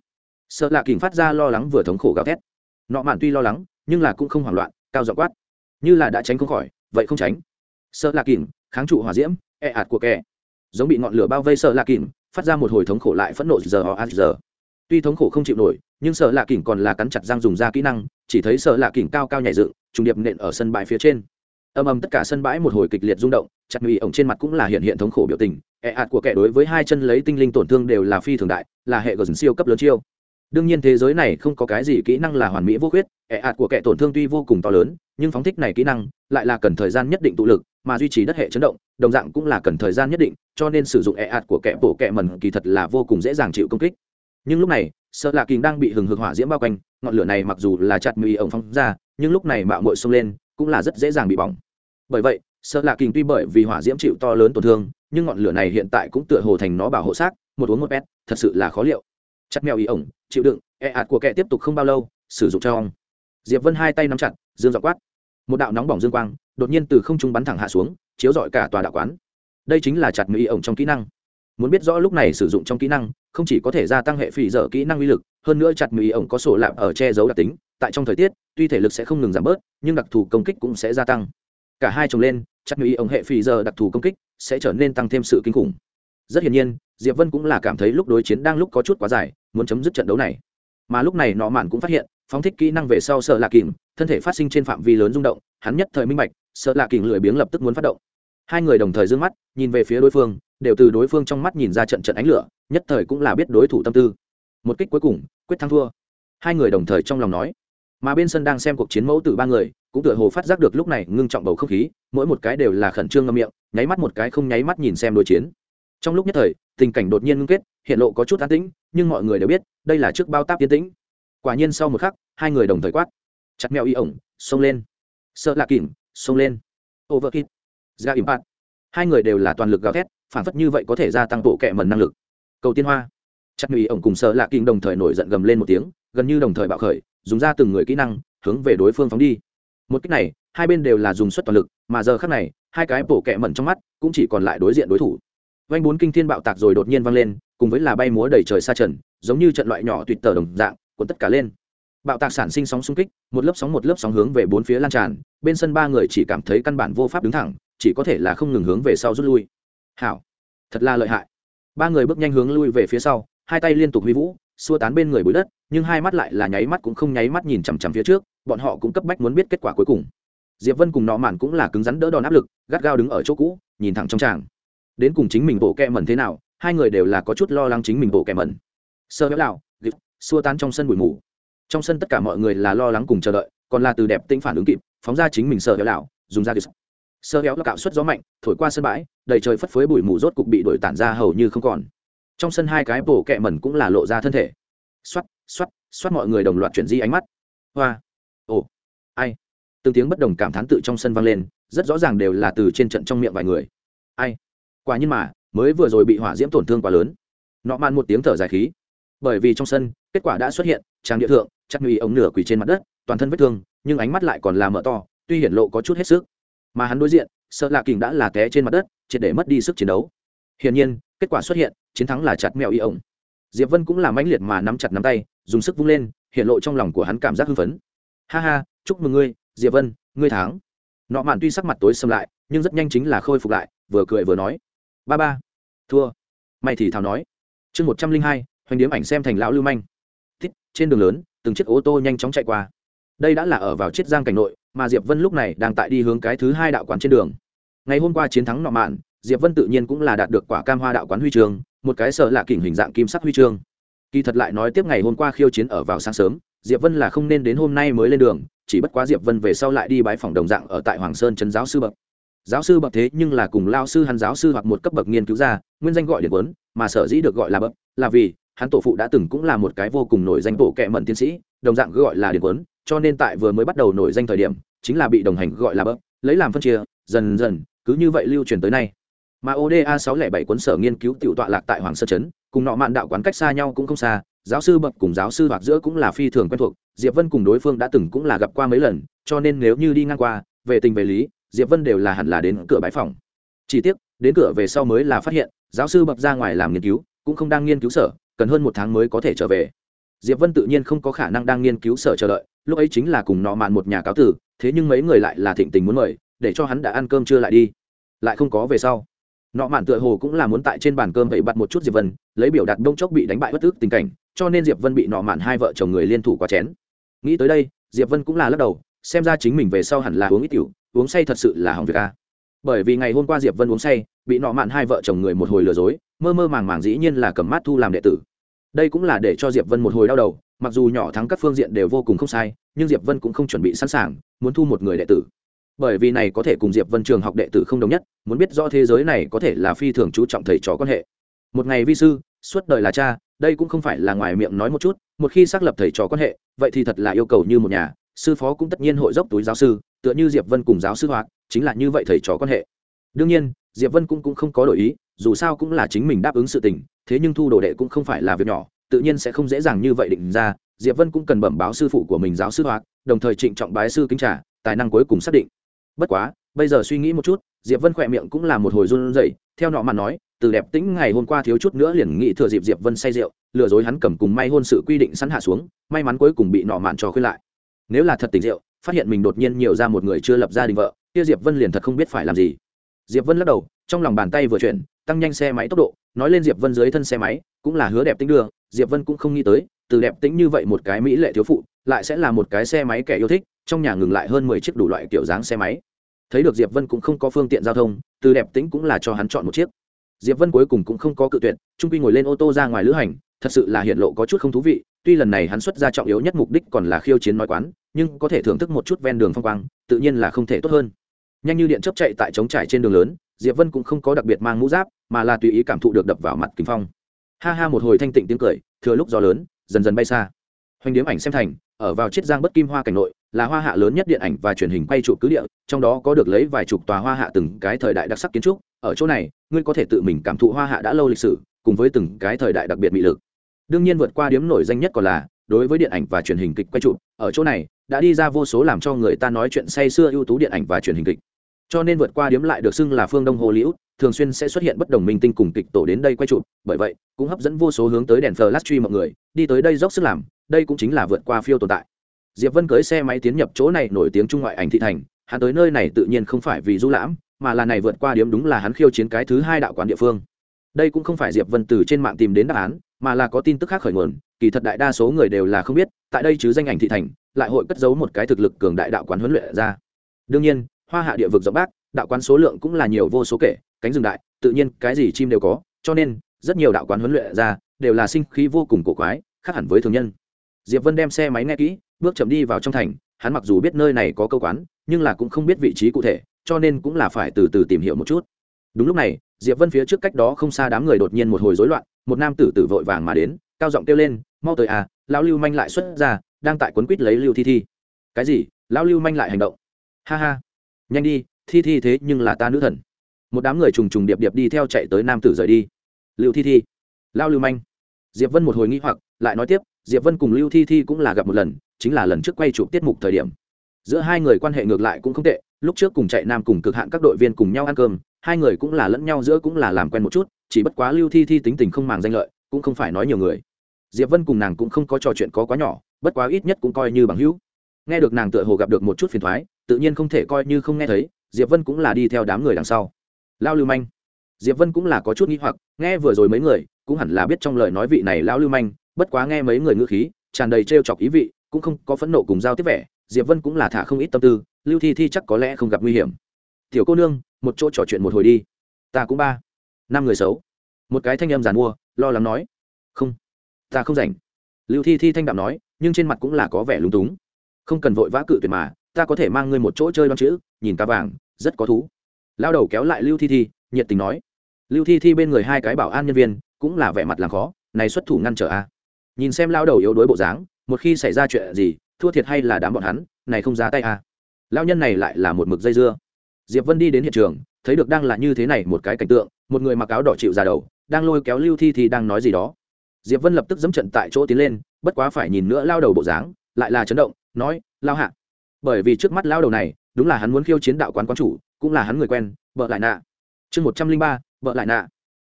Speaker 1: Sợ lạ kình phát ra lo lắng vừa thống khổ gào thét. Nọ mạn tuy lo lắng, nhưng là cũng không hoảng loạn, cao dọ quát. Như là đã tránh không khỏi, vậy không tránh. Sợ lạ kình kháng trụ hỏa diễm e ạt của kẻ. Giống bị ngọn lửa bao vây sợ lạ kìm phát ra một hồi thống khổ lại phẫn nộ giờ họ giờ. Tuy thống khổ không chịu nổi, nhưng sợ lạ kìm còn là cắn chặt răng dùng ra kỹ năng, chỉ thấy sợ lạ kìm cao cao nhảy dựng, trùng điệp nện ở sân bãi phía trên. Âm âm tất cả sân bãi một hồi kịch liệt rung động, chặt ngụy ổng trên mặt cũng là hiện hiện thống khổ biểu tình e ạt của kẻ đối với hai chân lấy tinh linh tổn thương đều là phi thường đại, là hệ gần siêu cấp lớn chiêu đương nhiên thế giới này không có cái gì kỹ năng là hoàn mỹ vô khuyết ẹ ạt của kẻ tổn thương tuy vô cùng to lớn, nhưng phóng thích này kỹ năng lại là cần thời gian nhất định tụ lực, mà duy trì đất hệ chấn động, đồng dạng cũng là cần thời gian nhất định, cho nên sử dụng ẹ ạt của kẻ bổ kẻ mần kỳ thật là vô cùng dễ dàng chịu công kích. Nhưng lúc này, sợ lạ kình đang bị hừng hực hỏa diễm bao quanh, ngọn lửa này mặc dù là chặt mì ổng phong ra, nhưng lúc này mạo mội xông lên cũng là rất dễ dàng bị bỏng. Bởi vậy, sợ lạ kình tuy bởi vì hỏa diễm chịu to lớn tổn thương, nhưng ngọn lửa này hiện tại cũng tựa hồ thành nó bảo hộ xác, một uống một pet thật sự là khó liệu chặt mèo ý ổng, chịu đựng e ạt của kẻ tiếp tục không bao lâu, sử dụng cho ông. Diệp vân hai tay nắm chặt, dương dọ quát. Một đạo nóng bỏng dương quang, đột nhiên từ không trung bắn thẳng hạ xuống, chiếu rọi cả tòa đạo quán. Đây chính là chặt mèo ý ổng trong kỹ năng. Muốn biết rõ lúc này sử dụng trong kỹ năng, không chỉ có thể gia tăng hệ phỉ dở kỹ năng uy lực, hơn nữa chặt mèo ý ổng có sổ lạp ở che giấu đặc tính, tại trong thời tiết, tuy thể lực sẽ không ngừng giảm bớt, nhưng đặc thù công kích cũng sẽ gia tăng. Cả hai chồng lên, chặt mèo ý ổng hệ phỉ dở đặc thù công kích sẽ trở nên tăng thêm sự kinh khủng rất hiển nhiên, diệp vân cũng là cảm thấy lúc đối chiến đang lúc có chút quá dài, muốn chấm dứt trận đấu này. Mà lúc này nọ mạn cũng phát hiện, phóng thích kỹ năng về sau sợ lạ kìm thân thể phát sinh trên phạm vi lớn rung động, hắn nhất thời minh bạch, sợ lạ kìm lười biếng lập tức muốn phát động. Hai người đồng thời d ư ơ n g mắt, nhìn về phía đối phương, đều từ đối phương trong mắt nhìn ra trận trận ánh lửa, nhất thời cũng là biết đối thủ tâm tư. Một kích cuối cùng, quyết thắng thua. Hai người đồng thời trong lòng nói. Mà bên sân đang xem cuộc chiến mẫu từ ba người, cũng tựa hồ phát giác được lúc này ngưng trọng bầu không khí, mỗi một cái đều là khẩn trương ngâm miệng, nháy mắt một cái không nháy mắt nhìn xem đối chiến trong lúc nhất thời, tình cảnh đột nhiên ngưng kết, hiện lộ có chút an tĩnh, nhưng mọi người đều biết, đây là trước bao táp tiến tĩnh. Quả nhiên sau một khắc, hai người đồng thời quát. Chặt mèo y ổng, xông lên. Sợ lạ kìm, xông lên. Overkit ra impact hai người đều là toàn lực gào thét, phản phất như vậy có thể gia tăng bộ kệ mần năng lực. Cầu tiên hoa. Chặt mèo y ổng cùng sợ lạ kìm đồng thời nổi giận gầm lên một tiếng, gần như đồng thời bạo khởi, dùng ra từng người kỹ năng, hướng về đối phương phóng đi. Một cách này, hai bên đều là dùng suất toàn lực, mà giờ khác này, hai cái bộ kệ mẩn trong mắt cũng chỉ còn lại đối diện đối thủ vanh bốn kinh thiên bạo tạc rồi đột nhiên vang lên, cùng với là bay múa đầy trời xa trần, giống như trận loại nhỏ tuyệt tờ đồng dạng, cuốn tất cả lên. Bạo tạc sản sinh sóng xung kích, một lớp sóng một lớp sóng hướng về bốn phía lan tràn, bên sân ba người chỉ cảm thấy căn bản vô pháp đứng thẳng, chỉ có thể là không ngừng hướng về sau rút lui. Hảo, thật là lợi hại. Ba người bước nhanh hướng lui về phía sau, hai tay liên tục huy vũ, xua tán bên người bụi đất, nhưng hai mắt lại là nháy mắt cũng không nháy mắt nhìn chằm chằm phía trước, bọn họ cũng cấp bách muốn biết kết quả cuối cùng. Diệp vân cùng nọ mạn cũng là cứng rắn đỡ đòn áp lực, gắt gao đứng ở chỗ cũ, nhìn thẳng trong tràng đến cùng chính mình bộ kẹ mẩn thế nào, hai người đều là có chút lo lắng chính mình bộ kẹ mẩn. Sơ béo lạo xua tán trong sân bụi mù. Trong sân tất cả mọi người là lo lắng cùng chờ đợi, còn là từ đẹp tĩnh phản ứng kịp, phóng ra chính mình sơ héo lão dùng ra kiểu sơ héo cạo suất gió mạnh, thổi qua sân bãi, đầy trời phất phới bụi mù rốt cục bị đổi tản ra hầu như không còn. Trong sân hai cái bổ kẹ mẩn cũng là lộ ra thân thể. Xoắt xoắt xoắt mọi người đồng loạt chuyển di ánh mắt. Hoa, ồ, ai? Từng tiếng bất đồng cảm thán tự trong sân vang lên, rất rõ ràng đều là từ trên trận trong miệng vài người. Ai? Quả nhiên mà, mới vừa rồi bị hỏa diễm tổn thương quá lớn. Nọ man một tiếng thở dài khí. Bởi vì trong sân, kết quả đã xuất hiện trang địa thượng, chắc nguy ống nửa quỳ trên mặt đất, toàn thân vết thương, nhưng ánh mắt lại còn là mở to, tuy hiển lộ có chút hết sức. Mà hắn đối diện, sợ lạ kình đã là té trên mặt đất, triệt để mất đi sức chiến đấu. Hiển nhiên, kết quả xuất hiện, chiến thắng là chặt mèo y ổng. Diệp vân cũng là mãnh liệt mà nắm chặt nắm tay, dùng sức vung lên hiện lộ trong lòng của hắn cảm giác hưng phấn. Ha ha, chúc mừng ngươi, diệp vân, ngươi thắng. Nọ mạn tuy sắc mặt tối xâm lại, nhưng rất nhanh chính là khôi phục lại, vừa cười vừa nói ba ba. Thua. Mày thì thào nói. Chương một trăm linh hai, hoành điếm ảnh xem thành lão lưu manh. Thích trên đường lớn, từng chiếc ô tô nhanh chóng chạy qua. Đây đã là ở vào chiết giang cảnh nội, mà diệp vân lúc này đang tại đi hướng cái thứ hai đạo quán trên đường. Ngày hôm qua chiến thắng nọ mạn, diệp vân tự nhiên cũng là đạt được quả cam hoa đạo quán huy chương, một cái sợ lạ kỉnh hình dạng kim sắc huy chương. Kỳ thật lại nói tiếp ngày hôm qua khiêu chiến ở vào sáng sớm, diệp vân là không nên đến hôm nay mới lên đường, chỉ bất quá diệp vân về sau lại đi bái phòng đồng dạng ở tại hoàng sơn trấn giáo sư bậc giáo sư bậc thế nhưng là cùng lao sư hắn giáo sư hoặc một cấp bậc nghiên cứu ra, nguyên danh gọi điện quấn mà sở dĩ được gọi là bậc là vì hắn tổ phụ đã từng cũng là một cái vô cùng nổi danh bộ kệ mẫn tiến sĩ, đồng dạng gọi là điện quấn cho nên tại vừa mới bắt đầu nổi danh thời điểm, chính là bị đồng hành gọi là bậc, lấy làm phân chia, dần dần, cứ như vậy lưu truyền tới nay. Mà oda sáu lẻ bảy cuốn sở nghiên cứu tiểu tọa lạc tại hoàng sơn trấn, cùng nọ mạn đạo quán cách xa nhau cũng không xa, giáo sư bậc cùng giáo sư hoặc giữa cũng là phi thường quen thuộc, diệp vân cùng đối phương đã từng cũng là gặp qua mấy lần, cho nên nếu như đi ngang qua, về tình về lý diệp vân đều là hẳn là đến cửa bãi phòng. Chỉ tiếc, đến cửa về sau mới là phát hiện, giáo sư bập ra ngoài làm nghiên cứu, cũng không đang nghiên cứu sở, cần hơn một tháng mới có thể trở về. Diệp vân tự nhiên không có khả năng đang nghiên cứu sở chờ đợi, lúc ấy chính là cùng nọ mạn một nhà cáo tử, thế nhưng mấy người lại là thịnh tình muốn mời, để cho hắn đã ăn cơm chưa lại đi. Lại không có về sau. Nọ mạn tựa hồ cũng là muốn tại trên bàn cơm vậy bặt một chút diệp vân, lấy biểu đạt đông chốc bị đánh bại bất tức tình cảnh, cho nên diệp vân bị nọ mạn hai vợ chồng người liên thủ quá chén. Nghĩ tới đây, diệp vân cũng là lắc đầu, xem ra chính mình về sau hẳn là uống ít tiểu uống say thật sự là hỏng việc a bởi vì ngày hôm qua diệp vân uống say, bị nọ mạn hai vợ chồng người một hồi lừa dối, mơ mơ màng màng dĩ nhiên là cầm mát thu làm đệ tử. Đây cũng là để cho diệp vân một hồi đau đầu, mặc dù nhỏ thắng các phương diện đều vô cùng không sai, nhưng diệp vân cũng không chuẩn bị sẵn sàng, muốn thu một người đệ tử. Bởi vì này có thể cùng diệp vân trường học đệ tử không đồng nhất, muốn biết rõ thế giới này có thể là phi thường chú trọng thầy trò quan hệ. Một ngày vi sư, suốt đời là cha, đây cũng không phải là ngoài miệng nói một chút, một khi xác lập thầy trò quan hệ, vậy thì thật là yêu cầu như một nhà, sư phó cũng tất nhiên hội dốc túi giáo sư tựa như diệp vân cùng giáo sư hoạt chính là như vậy thầy trò quan hệ. Đương nhiên diệp vân cũng, cũng không có đổi ý dù sao cũng là chính mình đáp ứng sự tình thế nhưng thu đồ đệ cũng không phải là việc nhỏ tự nhiên sẽ không dễ dàng như vậy định ra. Diệp vân cũng cần bẩm báo sư phụ của mình giáo sư hoạt đồng thời trịnh trọng bái sư kính trả tài năng cuối cùng xác định. Bất quá bây giờ suy nghĩ một chút diệp vân khỏe miệng cũng là một hồi run rẩy theo nọ mà nói từ đẹp tĩnh ngày hôm qua thiếu chút nữa liền nghĩ thừa dịp diệp vân say rượu lừa dối hắn cầm cùng may hôn sự quy định sẵn hạ xuống may mắn cuối cùng bị nọ mạn trò khuyên lại. Nếu là thật tình rượu phát hiện mình đột nhiên nhiều ra một người chưa lập gia đình vợ, kia diệp vân liền thật không biết phải làm gì. Diệp vân lắc đầu, trong lòng bàn tay vừa chuyển, tăng nhanh xe máy tốc độ, nói lên diệp vân dưới thân xe máy, cũng là hứa đẹp tính đưa, diệp vân cũng không nghĩ tới, từ đẹp tính như vậy một cái mỹ lệ thiếu phụ, lại sẽ là một cái xe máy kẻ yêu thích, trong nhà ngừng lại hơn mười chiếc đủ loại kiểu dáng xe máy. Thấy được diệp vân cũng không có phương tiện giao thông, từ đẹp tính cũng là cho hắn chọn một chiếc. Diệp vân cuối cùng cũng không có cự tuyệt trung quy ngồi lên ô tô ra ngoài lữ hành, thật sự là hiện lộ có chút không thú vị, tuy lần này hắn xuất ra trọng yếu nhất mục đích còn là khiêu chiến nói quán nhưng có thể thưởng thức một chút ven đường phong quang, tự nhiên là không thể tốt hơn. Nhanh như điện chấp chạy tại trống trải trên đường lớn, diệp vân cũng không có đặc biệt mang mũ giáp, mà là tùy ý cảm thụ được đập vào mặt kính phong. Ha ha, một hồi thanh tịnh tiếng cười, thừa lúc gió lớn, dần dần bay xa. Hoành điếm ảnh xem thành, ở vào chiết giang bất kim hoa cảnh nội, là hoa hạ lớn nhất điện ảnh và truyền hình quay trụ cứ địa, trong đó có được lấy vài chục tòa hoa hạ từng cái thời đại đặc sắc kiến trúc. Ở chỗ này, ngươi có thể tự mình cảm thụ hoa hạ đã lâu lịch sử, cùng với từng cái thời đại đặc biệt mỹ lực. Đương nhiên vượt qua điếm nổi danh nhất còn là đối với điện ảnh và truyền hình kịch quay trụ, ở chỗ này, đã đi ra vô số làm cho người ta nói chuyện say xưa ưu tú điện ảnh và truyền hình kịch. Cho nên vượt qua điếm lại được xưng là phương đông hồ liễu thường xuyên sẽ xuất hiện bất đồng minh tinh cùng kịch tổ đến đây quay chụp bởi vậy, cũng hấp dẫn vô số hướng tới đèn flash truy mọi người, đi tới đây dốc sức làm, đây cũng chính là vượt qua phiêu tồn tại. Diệp vân cưới xe máy tiến nhập chỗ này nổi tiếng trung ngoại ảnh thị thành, hắn tới nơi này tự nhiên không phải vì du lãm, mà là này vượt qua điếm đúng là hắn khiêu chiến cái thứ hai đạo quán địa phương. Đây cũng không phải diệp vân từ trên mạng tìm đến đáp án mà là có tin tức khác khởi nguồn, kỳ thật đại đa số người đều là không biết, tại đây chứ danh ảnh thị thành, lại hội cất giấu một cái thực lực cường đại đạo quán huấn luyện ra. Đương nhiên, hoa hạ địa vực rộng bác, đạo quán số lượng cũng là nhiều vô số kể, cánh rừng đại, tự nhiên cái gì chim đều có, cho nên, rất nhiều đạo quán huấn luyện ra đều là sinh khí vô cùng cổ quái, khác hẳn với thường nhân. Diệp vân đem xe máy nghe kỹ, bước chậm đi vào trong thành, hắn mặc dù biết nơi này có câu quán, nhưng là cũng không biết vị trí cụ thể, cho nên cũng là phải từ từ tìm hiểu một chút. Đúng lúc này, diệp vân phía trước cách đó không xa đám người đột nhiên một hồi rối loạn một nam tử tử vội vàng mà đến, cao giọng kêu lên, mau tới à lão lưu manh lại xuất ra, đang tại quấn quýt lấy lưu thi thi. Cái gì? Lão lưu manh lại hành động? Ha ha. Nhanh đi, thi thi thế nhưng là ta nữ thần. Một đám người trùng trùng điệp điệp đi theo chạy tới nam tử rời đi. Lưu thi thi. Lao lưu manh. Diệp vân một hồi nghĩ hoặc, lại nói tiếp, diệp vân cùng lưu thi thi cũng là gặp một lần, chính là lần trước quay chụp tiết mục thời điểm. Giữa hai người quan hệ ngược lại cũng không tệ, lúc trước cùng chạy nam cùng cực hạn các đội viên cùng nhau ăn cơm, hai người cũng là lẫn nhau giữa cũng là làm quen một chút chỉ bất quá lưu thi thi tính tình không màng danh lợi, cũng không phải nói nhiều người. Diệp vân cùng nàng cũng không có trò chuyện có quá nhỏ, bất quá ít nhất cũng coi như bằng hữu. Nghe được nàng tựa hồ gặp được một chút phiền thoái tự nhiên không thể coi như không nghe thấy, diệp vân cũng là đi theo đám người đằng sau. Lao lưu manh. Diệp vân cũng là có chút nghi hoặc, nghe vừa rồi mấy người, cũng hẳn là biết trong lời nói vị này lao lưu manh, bất quá nghe mấy người ngữ khí, tràn đầy trêu chọc ý vị, cũng không có phẫn nộ cùng giao tiếp vẻ, diệp vân cũng là thả không ít tâm tư, lưu thi thi chắc có lẽ không gặp nguy hiểm. Tiểu cô nương, một chỗ trò chuyện một hồi đi. Ta cũng ba năm người xấu. Một cái thanh âm giàn mua, lo lắng nói, không, ta không rảnh. Lưu thi thi thanh đạm nói, nhưng trên mặt cũng là có vẻ lúng túng. Không cần vội vã cự tuyệt mà, ta có thể mang ngươi một chỗ chơi đoan chữ, nhìn cá vàng, rất có thú. Lao đầu kéo lại lưu thi thi, nhiệt tình nói. Lưu thi thi bên người hai cái bảo an nhân viên, cũng là vẻ mặt làm khó, này xuất thủ ngăn trở a. À? Nhìn xem lao đầu yếu đuối bộ dáng, một khi xảy ra chuyện gì, thua thiệt hay là đám bọn hắn, này không ra tay a. À? Lao nhân này lại là một mực dây dưa. Diệp vân đi đến hiện trường, thấy được đang là như thế này một cái cảnh tượng một người mặc áo đỏ chịu ra đầu, đang lôi kéo lưu thi thi đang nói gì đó. Diệp vân lập tức dẫm trận tại chỗ tiến lên, bất quá phải nhìn nữa lao đầu bộ dáng, lại là chấn động, nói, lao hạ. Bởi vì trước mắt lao đầu này, đúng là hắn muốn khiêu chiến đạo quán quán chủ, cũng là hắn người quen, vợ lại nạ. Chương một trăm linh ba, vợ lại nạ.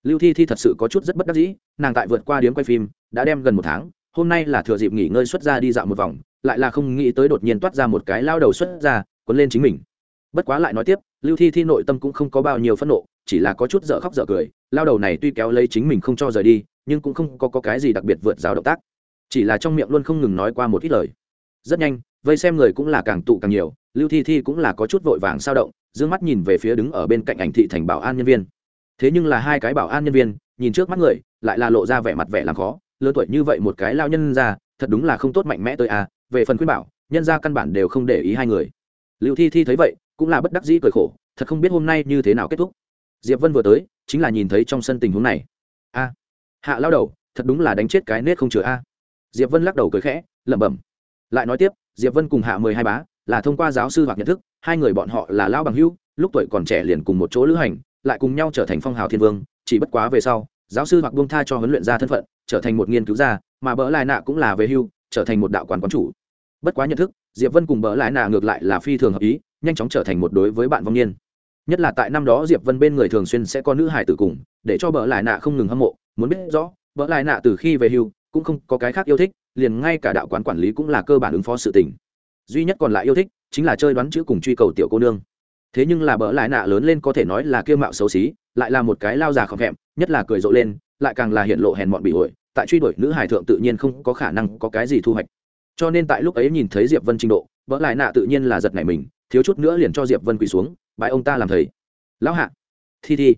Speaker 1: Lưu thi thi thật sự có chút rất bất đắc dĩ, nàng tại vượt qua điếm quay phim, đã đem gần một tháng, hôm nay là thừa dịp nghỉ ngơi xuất ra đi dạo một vòng, lại là không nghĩ tới đột nhiên toát ra một cái lao đầu xuất ra quấn lên chính mình. Bất quá lại nói tiếp lưu thi thi nội tâm cũng không có bao nhiêu phẫn nộ chỉ là có chút dở khóc dở cười lao đầu này tuy kéo lấy chính mình không cho rời đi nhưng cũng không có, có cái gì đặc biệt vượt rào động tác. Chỉ là trong miệng luôn không ngừng nói qua một ít lời. Rất nhanh vây xem người cũng là càng tụ càng nhiều lưu thi thi cũng là có chút vội vàng sao động d ư ơ n g mắt nhìn về phía đứng ở bên cạnh ảnh thị thành bảo an nhân viên. Thế nhưng là hai cái bảo an nhân viên nhìn trước mắt người lại là lộ ra vẻ mặt vẻ làm khó lớn tuổi như vậy một cái lao nhân ra thật đúng là không tốt mạnh mẽ tới à về phần khuyên bảo nhân ra căn bản đều không để ý hai người. Lưu thi thi thấy vậy cũng là bất đắc dĩ cười khổ, thật không biết hôm nay như thế nào kết thúc. Diệp vân vừa tới, chính là nhìn thấy trong sân tình huống này. A, hạ lao đầu, thật đúng là đánh chết cái nết không chừa a. Diệp vân lắc đầu cười khẽ, lẩm bẩm. Lại nói tiếp, diệp vân cùng hạ mười hai bá, là thông qua giáo sư hoặc nhận thức, hai người bọn họ là lão bằng hữu, lúc tuổi còn trẻ liền cùng một chỗ lữ hành, lại cùng nhau trở thành phong hào thiên vương, chỉ bất quá về sau, giáo sư hoặc buông tha cho huấn luyện gia thân phận, trở thành một nghiên cứu gia, mà bỡ lại nạ cũng là về hưu, trở thành một đạo quán quán chủ. Bất quá nhận thức, diệp vân cùng bỡ lại nạ ngược lại là phi thường hợp ý nhanh chóng trở thành một đối với bạn vong niên. Nhất là tại năm đó diệp vân bên người thường xuyên sẽ có nữ hải tử cùng, để cho bỡ lại nạ không ngừng hâm mộ. Muốn biết rõ bỡ lại nạ từ khi về hưu, cũng không có cái khác yêu thích, liền ngay cả đạo quán quản lý cũng là cơ bản ứng phó sự tình. Duy nhất còn lại yêu thích, chính là chơi đoán chữ cùng truy cầu tiểu cô nương. Thế nhưng là bỡ lại nạ lớn lên có thể nói là kiêu mạo xấu xí, lại là một cái lao già khọc hẹm, nhất là cười rộ lên, lại càng là hiện lộ hèn mọn bị ổi tại truy đuổi nữ hải thượng tự nhiên không có khả năng có cái gì thu hoạch. Cho nên tại lúc ấy nhìn thấy diệp vân trình độ bỡ lại nạ tự nhiên là giật nảy mình thiếu chút nữa liền cho diệp vân quỳ xuống bãi ông ta làm thầy. Lão hạ. Thi thi.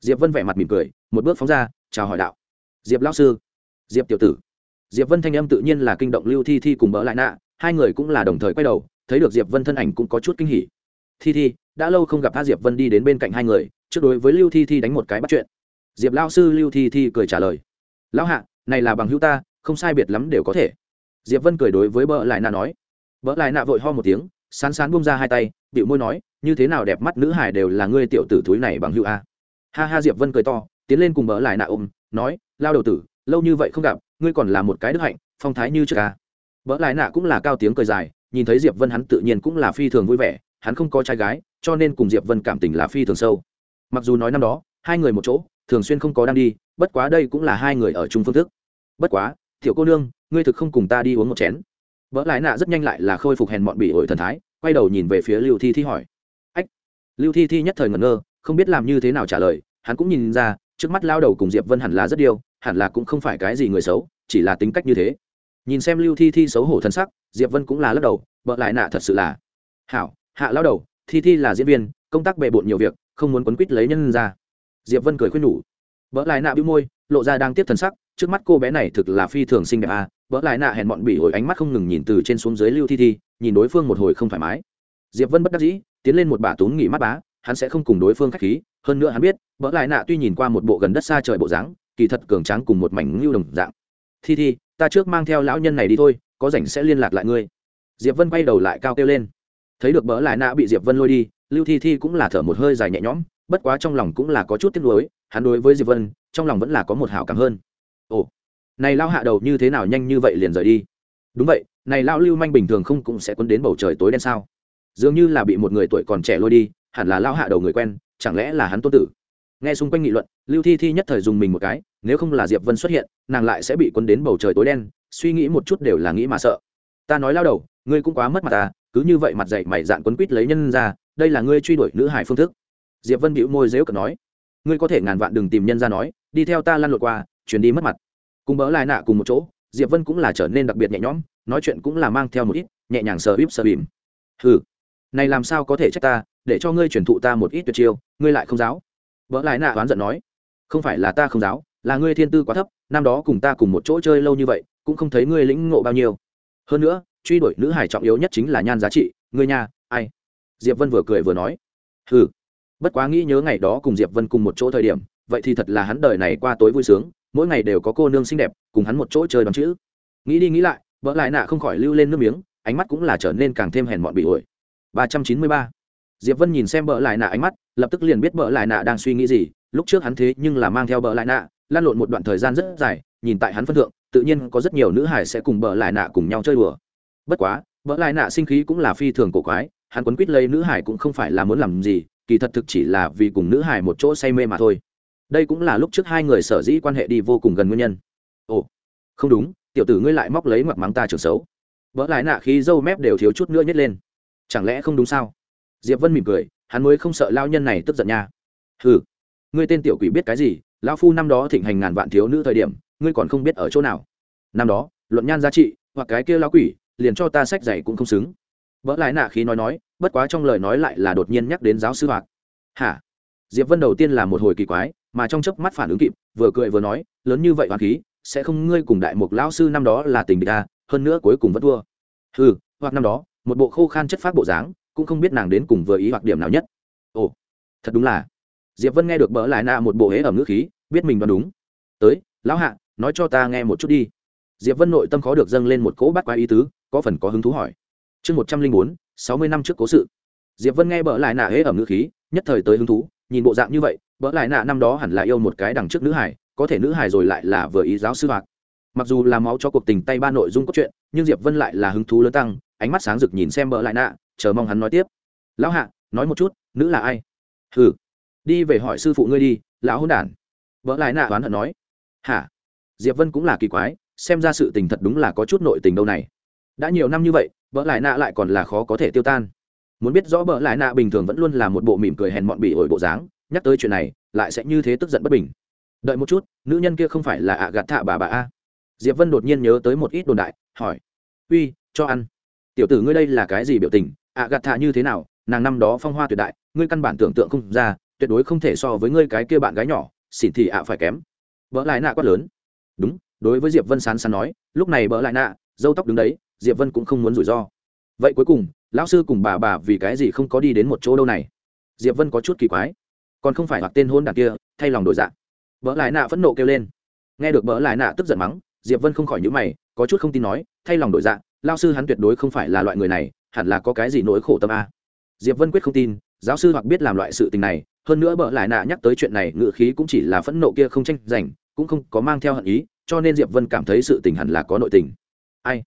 Speaker 1: Diệp vân vẻ mặt mỉm cười, một bước phóng ra, chào hỏi đạo. Diệp lão sư. Diệp tiểu tử. Diệp vân thanh âm tự nhiên là kinh động lưu thi thi cùng bỡ lại nạ, hai người cũng là đồng thời quay đầu, thấy được diệp vân thân ảnh cũng có chút kinh hỉ. Thi thi, đã lâu không gặp tha diệp vân đi đến bên cạnh hai người, trước đối với lưu thi thi đánh một cái bắt chuyện. Diệp lao sư lưu thi thi cười trả lời. Lão hạ, này là bằng hữu ta, không sai biệt lắm đều có thể. Diệp vân cười đối với bỡ lại nạ nói. Bỡ lại nạ vội ho một tiếng sán sán bung ra hai tay bịu môi nói, như thế nào đẹp mắt nữ hải đều là ngươi tiểu tử thúi này bằng hữu a? Ha ha, diệp vân cười to, tiến lên cùng bỡ lại nạ ôm, nói, lao đầu tử, lâu như vậy không gặp, ngươi còn là một cái đức hạnh, phong thái như trước a. Bỡ lại nạ cũng là cao tiếng cười dài, nhìn thấy diệp vân hắn tự nhiên cũng là phi thường vui vẻ, hắn không có trai gái, cho nên cùng diệp vân cảm tình là phi thường sâu. Mặc dù nói năm đó, hai người một chỗ, thường xuyên không có đang đi, bất quá đây cũng là hai người ở chung phương thức. Bất quá, tiểu cô nương, ngươi thực không cùng ta đi uống một chén vợ lại nạ rất nhanh lại là khôi phục hèn mọn bị ổi thần thái, quay đầu nhìn về phía lưu thi thi hỏi. Ách. Lưu thi thi nhất thời ngẩn ngơ, không biết làm như thế nào trả lời, hắn cũng nhìn ra, trước mắt lao đầu cùng diệp vân hẳn là rất điêu, hẳn là cũng không phải cái gì người xấu, chỉ là tính cách như thế. Nhìn xem lưu thi thi xấu hổ thân sắc, diệp vân cũng là lắc đầu vợ lại nạ thật sự là hảo, hạ lao đầu, thi thi là diễn viên, công tác bề bộn nhiều việc, không muốn quấn quýt lấy nhân ra. Diệp vân cười khuyên nhủ. Vợ lại nạ bĩu môi, lộ ra đang tiếp thần sắc, trước mắt cô bé này thực là phi thường xinh đẹp à vỡ lại nạ hẹn bọn bị hồi ánh mắt không ngừng nhìn từ trên xuống dưới lưu thi thi, nhìn đối phương một hồi không thoải mái. Diệp vân bất đắc dĩ, tiến lên một bà tốn nghỉ mắt bá, hắn sẽ không cùng đối phương khách khí, hơn nữa hắn biết, vỡ lại nạ tuy nhìn qua một bộ gần đất xa trời bộ dáng, kỳ thật cường tráng cùng một mảnh ngưu đồng dạng. Thi thi, ta trước mang theo lão nhân này đi thôi, có rảnh sẽ liên lạc lại ngươi. Diệp vân quay đầu lại cao kêu lên. Thấy được bỡ lại nạ bị diệp vân lôi đi, lưu thi thi cũng là thở một hơi dài nhẹ nhõm, bất quá trong lòng cũng là có chút tiếc nuối, hắn đối với diệp vân, trong lòng vẫn là có một hảo cảm hơn. Ồ này lao hạ đầu như thế nào nhanh như vậy liền rời đi. Đúng vậy, này lao lưu manh bình thường không cũng sẽ quấn đến bầu trời tối đen sao? Dường như là bị một người tuổi còn trẻ lôi đi, hẳn là lao hạ đầu người quen, chẳng lẽ là hắn tôn tử? Nghe xung quanh nghị luận, lưu thi thi nhất thời dùng mình một cái, nếu không là diệp vân xuất hiện, nàng lại sẽ bị quấn đến bầu trời tối đen, suy nghĩ một chút đều là nghĩ mà sợ. Ta nói lao đầu, ngươi cũng quá mất mặt ta, cứ như vậy mặt dậy mày dạn quấn quít lấy nhân ra, đây là ngươi truy đuổi nữ hải phương thức. Diệp vân bĩu môi dếu cợt nói, ngươi có thể ngàn vạn đừng tìm nhân ra nói, đi theo ta lăn lộn qua, chuyển đi mất mặt cùng bỡ lại nạ cùng một chỗ, diệp vân cũng là trở nên đặc biệt nhẹ nhõm, nói chuyện cũng là mang theo một ít nhẹ nhàng sờ bíp sờ bìm. Hừ, này làm sao có thể trách ta, để cho ngươi truyền thụ ta một ít tuyệt chiêu, ngươi lại không giáo? Vợ lại nạ oán giận nói. Không phải là ta không giáo, là ngươi thiên tư quá thấp, năm đó cùng ta cùng một chỗ chơi lâu như vậy, cũng không thấy ngươi lĩnh ngộ bao nhiêu. Hơn nữa, truy đuổi nữ hải trọng yếu nhất chính là nhan giá trị, ngươi nhà ai? Diệp vân vừa cười vừa nói. Hừ, bất quá nghĩ nhớ ngày đó cùng diệp vân cùng một chỗ thời điểm, vậy thì thật là hắn đời này qua tối vui sướng mỗi ngày đều có cô nương xinh đẹp cùng hắn một chỗ chơi đón chữ. Nghĩ đi nghĩ lại, vợ lại nạ không khỏi lưu lên nước miếng, ánh mắt cũng là trở nên càng thêm hèn mọn bị ổi. Ba trăm chín mươi ba. Diệp vân nhìn xem vợ lại nạ ánh mắt, lập tức liền biết vợ lại nạ đang suy nghĩ gì, lúc trước hắn thế nhưng là mang theo vợ lại nạ, lan lộn một đoạn thời gian rất dài, nhìn tại hắn phân thượng, tự nhiên có rất nhiều nữ hải sẽ cùng vợ lại nạ cùng nhau chơi đùa. Bất quá, vợ lại nạ sinh khí cũng là phi thường cổ quái, hắn quấn quýt lấy nữ hải cũng không phải là muốn làm gì, kỳ thật thực chỉ là vì cùng nữ hải một chỗ say mê mà thôi đây cũng là lúc trước hai người sở dĩ quan hệ đi vô cùng gần nguyên nhân. Ồ, không đúng, tiểu tử ngươi lại móc lấy mặc mắng ta trường xấu. Vỡ lại nạ khí dâu mép đều thiếu chút nữa nhét lên. Chẳng lẽ không đúng sao? Diệp vân mỉm cười, hắn mới không sợ lao nhân này tức giận nha. Ừ ngươi tên tiểu quỷ biết cái gì? Lão phu năm đó thịnh hành ngàn vạn thiếu nữ thời điểm, ngươi còn không biết ở chỗ nào. Năm đó, luận nhan giá trị, hoặc cái kia lão quỷ, liền cho ta sách giày cũng không xứng. Vỡ lại nạ khí nói nói, bất quá trong lời nói lại là đột nhiên nhắc đến giáo sư hoạt hả? Diệp vân đầu tiên là một hồi kỳ quái, mà trong chớp mắt phản ứng kịp, vừa cười vừa nói, lớn như vậy hoàn khí, sẽ không ngươi cùng đại mục lão sư năm đó là tình địch ta hơn nữa cuối cùng vẫn thua. Ừ hoặc năm đó, một bộ khô khan chất phát bộ dáng, cũng không biết nàng đến cùng vừa ý hoặc điểm nào nhất. Ồ, thật đúng là. Diệp vân nghe được bỡ lại na một bộ hế ẩm ngữ khí, biết mình đoán đúng. Tới, lão hạ, nói cho ta nghe một chút đi. Diệp vân nội tâm khó được dâng lên một cỗ bát quái ý tứ, có phần có hứng thú hỏi. Chương một trăm linh bốn, sáu mươi năm trước cố sự. Diệp vân nghe bỡ lại nạ hế ẩm ngữ khí, nhất thời tới hứng thú nhìn bộ dạng như vậy bỡ lại nạ năm đó hẳn là yêu một cái đằng trước nữ hải, có thể nữ hải rồi lại là vừa ý giáo sư hoạt mặc dù là máu cho cuộc tình tay ba nội dung cốt truyện, nhưng diệp vân lại là hứng thú lớn tăng, ánh mắt sáng rực nhìn xem bỡ lại nạ, chờ mong hắn nói tiếp. Lão hạ, nói một chút, nữ là ai? Hừ, đi về hỏi sư phụ ngươi đi, lão hôn đản. Vợ lại nạ oán hận nói. Hả? Diệp vân cũng là kỳ quái, xem ra sự tình thật đúng là có chút nội tình đâu này. Đã nhiều năm như vậy, vợ lại nạ lại còn là khó có thể tiêu tan muốn biết rõ bợ lại nạ bình thường vẫn luôn là một bộ mỉm cười hèn mọn bị ổi bộ dáng, nhắc tới chuyện này, lại sẽ như thế tức giận bất bình. Đợi một chút, nữ nhân kia không phải là ạ gạt thạ bà bà a? Diệp vân đột nhiên nhớ tới một ít đồn đại, hỏi, uy, cho ăn. Tiểu tử ngươi đây là cái gì biểu tình? ạ gạt thạ như thế nào? Nàng năm đó phong hoa tuyệt đại, ngươi căn bản tưởng tượng không ra, tuyệt đối không thể so với ngươi cái kia bạn gái nhỏ, xỉn thì ạ phải kém. Vợ lại nạ quát lớn. Đúng, đối với diệp vân sán sán nói, lúc này vợ lại nạ, dâu tóc đứng đấy, diệp vân cũng không muốn rủi ro. Vậy cuối cùng lão sư cùng bà bà vì cái gì không có đi đến một chỗ đâu này? Diệp vân có chút kỳ quái. Còn không phải hoặc tên hôn đ kia, thay lòng đổi dạng vợ lại nạ phẫn nộ kêu lên. Nghe được vợ lại nạ tức giận mắng, diệp vân không khỏi nhữ mày, có chút không tin nói, thay lòng đổi dạng lao sư hắn tuyệt đối không phải là loại người này, hẳn là có cái gì nỗi khổ tâm a. Diệp vân quyết không tin, giáo sư hoặc biết làm loại sự tình này, hơn nữa vợ lại nạ nhắc tới chuyện này ngự khí cũng chỉ là phẫn nộ kia không tranh giành, cũng không có mang theo hận ý, cho nên diệp vân cảm thấy sự tình hẳn là có nội tình. Ai?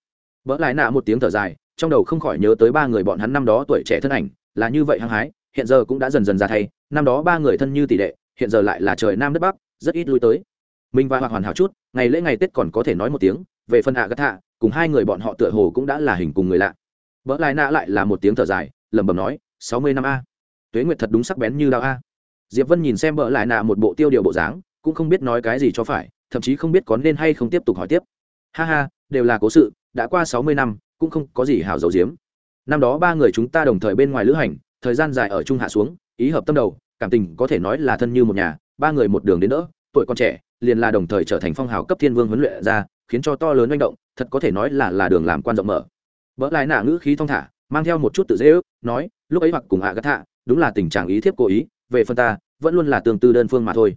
Speaker 1: Vợ lại nạ một tiếng thở dài trong đầu không khỏi nhớ tới ba người bọn hắn năm đó tuổi trẻ thân ảnh, là như vậy hăng hái, hiện giờ cũng đã dần dần ra thay, năm đó ba người thân như tỷ đệ hiện giờ lại là trời nam đất bắc, rất ít lui tới. Mình và hoặc hoàn hảo chút, ngày lễ ngày tết còn có thể nói một tiếng, về phần ạ gắt hạ cùng hai người bọn họ tựa hồ cũng đã là hình cùng người lạ. Vợ lại nạ lại là một tiếng thở dài, lẩm bẩm nói, sáu mươi năm a, tuế nguyệt thật đúng sắc bén như đao a. Diệp vân nhìn xem vợ lại nạ một bộ tiêu điều bộ dáng, cũng không biết nói cái gì cho phải, thậm chí không biết có nên hay không tiếp tục hỏi tiếp. Ha ha, đều là cố sự, đã qua sáu mươi năm cũng không có gì hào dầu diếm. Năm đó ba người chúng ta đồng thời bên ngoài lữ hành, thời gian dài ở trung hạ xuống, ý hợp tâm đầu, cảm tình có thể nói là thân như một nhà, ba người một đường đến đỡ, tuổi còn trẻ, liền là đồng thời trở thành phong hào cấp thiên vương huấn luyện ra, khiến cho to lớn manh động, thật có thể nói là là đường làm quan rộng mở. Vỡ lại nạ ngữ khí thong thả, mang theo một chút tự dễ ước, nói, lúc ấy hoặc cùng hạ gắt hạ đúng là tình trạng ý thiếp cố ý, về phần ta, vẫn luôn là tương tư đơn phương mà thôi.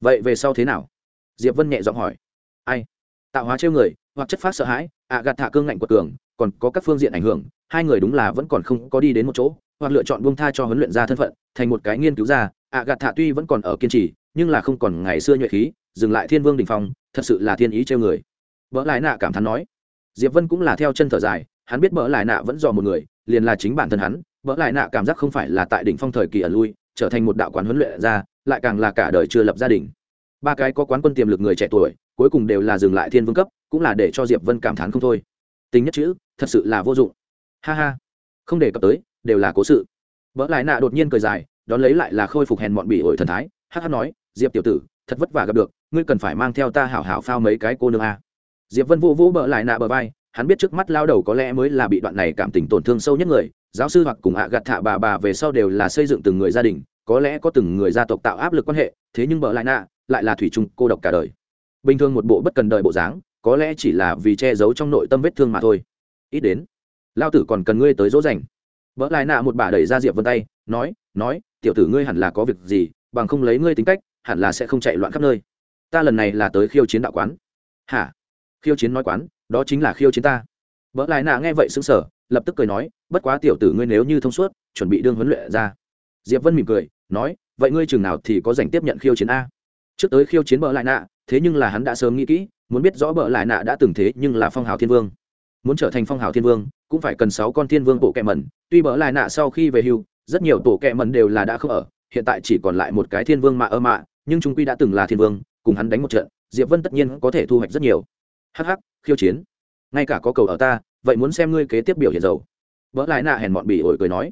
Speaker 1: Vậy về sau thế nào? Diệp vân nhẹ giọng hỏi. Ai? Tạo hóa trêu người, hoặc chất phát sợ hãi, ạ gạt thả cương ngạnh của cường còn có các phương diện ảnh hưởng, hai người đúng là vẫn còn không có đi đến một chỗ, hoặc lựa chọn buông tha cho huấn luyện ra thân phận, thành một cái nghiên cứu ra ạ gạt thạ tuy vẫn còn ở kiên trì, nhưng là không còn ngày xưa nhuệ khí, dừng lại thiên vương đình phong, thật sự là thiên ý trêu người. Vỡ lại nạ cảm thán nói, diệp vân cũng là theo chân thở dài, hắn biết bỡ lại nạ vẫn dò một người, liền là chính bản thân hắn vỡ lại nạ cảm giác không phải là tại đỉnh phong thời kỳ ở lui, trở thành một đạo quán huấn luyện ra, lại càng là cả đời chưa lập gia đình. Ba cái có quán quân tiềm lực người trẻ tuổi, cuối cùng đều là dừng lại thiên vương cấp, cũng là để cho diệp vân cảm thán không thôi tính nhất chữ, thật sự là vô dụng. Ha ha. Không đề cập tới, đều là cố sự. Vợ lại nạ đột nhiên cười dài, đón lấy lại là khôi phục hèn mọn bỉ ổi thần thái. Hh nói, diệp tiểu tử, thật vất vả gặp được, ngươi cần phải mang theo ta hảo hảo phao mấy cái cô nương a. Diệp vân vô vô bợ lại nạ bờ vai, hắn biết trước mắt lao đầu có lẽ mới là bị đoạn này cảm tình tổn thương sâu nhất người, giáo sư hoặc cùng hạ gặt thả bà bà về sau đều là xây dựng từng người gia đình, có lẽ có từng người gia tộc tạo áp lực quan hệ, thế nhưng bợ lại nạ lại là thủy chung cô độc cả đời. Bình thường một bộ bất cần đời bộ dáng có lẽ chỉ là vì che giấu trong nội tâm vết thương mà thôi. Ít đến, lao tử còn cần ngươi tới dỗ dành. Vợ lại nạ một bà đẩy ra diệp vân tay, nói nói, tiểu tử ngươi hẳn là có việc gì, bằng không lấy ngươi tính cách, hẳn là sẽ không chạy loạn khắp nơi. Ta lần này là tới khiêu chiến đạo quán. Hả? Khiêu chiến nói quán, đó chính là khiêu chiến ta. Vợ lại nạ nghe vậy xứng sở lập tức cười nói, bất quá tiểu tử ngươi nếu như thông suốt, chuẩn bị đương huấn luyện ra. Diệp vân mỉm cười, nói, vậy ngươi chừng nào thì có dành tiếp nhận khiêu chiến a? Trước tới khiêu chiến vợ lại nạ thế nhưng là hắn đã sớm nghĩ kỹ, muốn biết rõ bợ lại nạ đã từng thế nhưng là phong hào thiên vương. Muốn trở thành phong hào thiên vương, cũng phải cần sáu con thiên vương bộ kẹ mẩn. Tuy bợ lại nạ sau khi về hưu, rất nhiều tổ kẹ mẩn đều là đã không ở, hiện tại chỉ còn lại một cái thiên vương mạ ơ mạ, nhưng chúng quy đã từng là thiên vương, cùng hắn đánh một trận, diệp vân tất nhiên có thể thu hoạch rất nhiều. Hh khiêu chiến. Ngay cả có cầu ở ta, vậy muốn xem ngươi kế tiếp biểu hiện dầu. Vỡ lại nạ hèn mọn bỉ ổi cười nói.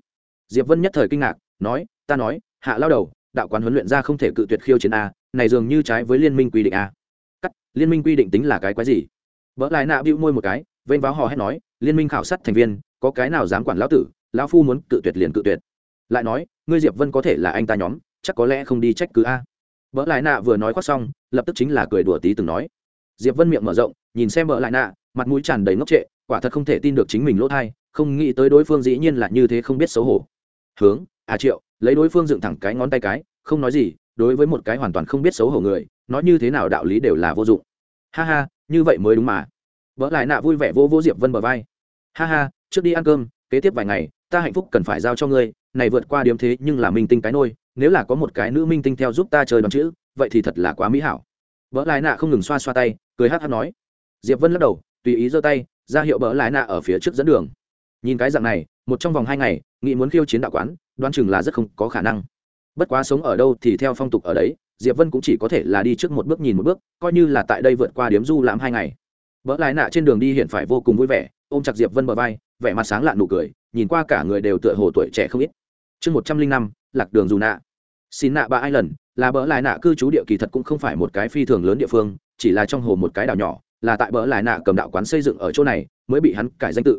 Speaker 1: Diệp vân nhất thời kinh ngạc, nói, ta nói, hạ lao đầu đạo quán huấn luyện ra không thể cự tuyệt khiêu chiến a, này dường như trái với liên minh quy định a. Cắt, liên minh quy định tính là cái quái gì? Vỡ lại nạ bĩu môi một cái, vênh váo hò hét nói, liên minh khảo sát thành viên, có cái nào dám quản lão tử, lão phu muốn cự tuyệt liền cự tuyệt. Lại nói, ngươi diệp vân có thể là anh ta nhóm, chắc có lẽ không đi trách cứ a. Vỡ lại nạ vừa nói khoác xong, lập tức chính là cười đùa tí từng nói. Diệp vân miệng mở rộng, nhìn xem vợ lại nạ, mặt mũi tràn đầy ngốc trệ, quả thật không thể tin được chính mình lỗ thai, không nghĩ tới đối phương dĩ nhiên là như thế không biết xấu hổ. Hướng à triệu lấy đối phương dựng thẳng cái ngón tay cái, không nói gì, đối với một cái hoàn toàn không biết xấu hổ người, nói như thế nào đạo lý đều là vô dụng. Ha ha, như vậy mới đúng mà. Vợ lại nạ vui vẻ vô vô diệp vân bờ vai. Ha ha, trước đi ăn cơm, kế tiếp vài ngày, ta hạnh phúc cần phải giao cho ngươi, này vượt qua điếm thế nhưng là minh tinh cái nôi, nếu là có một cái nữ minh tinh theo giúp ta chơi đón chữ, vậy thì thật là quá mỹ hảo. Vợ lại nạ không ngừng xoa xoa tay, cười hát hát nói. Diệp vân lắc đầu, tùy ý giơ tay, ra hiệu bỡ lại nạ ở phía trước dẫn đường nhìn cái dạng này, một trong vòng hai ngày nghị muốn khiêu chiến đạo quán, đoán chừng là rất không có khả năng. Bất quá sống ở đâu thì theo phong tục ở đấy, diệp vân cũng chỉ có thể là đi trước một bước nhìn một bước, coi như là tại đây vượt qua điếm du lãm hai ngày. Vỡ lại nạ trên đường đi hiện phải vô cùng vui vẻ, ôm chặt diệp vân bờ vai, vẻ mặt sáng lạn nụ cười, nhìn qua cả người đều tựa hồ tuổi trẻ không ít. Chương một trăm linh năm, lạc đường dù nạ. Xin nạ ba ai lần, là bỡ lại nạ cư trú địa kỳ thật cũng không phải một cái phi thường lớn địa phương, chỉ là trong hồ một cái đảo nhỏ, là tại bỡ lại nạ cầm đạo quán xây dựng ở chỗ này, mới bị hắn cải danh tự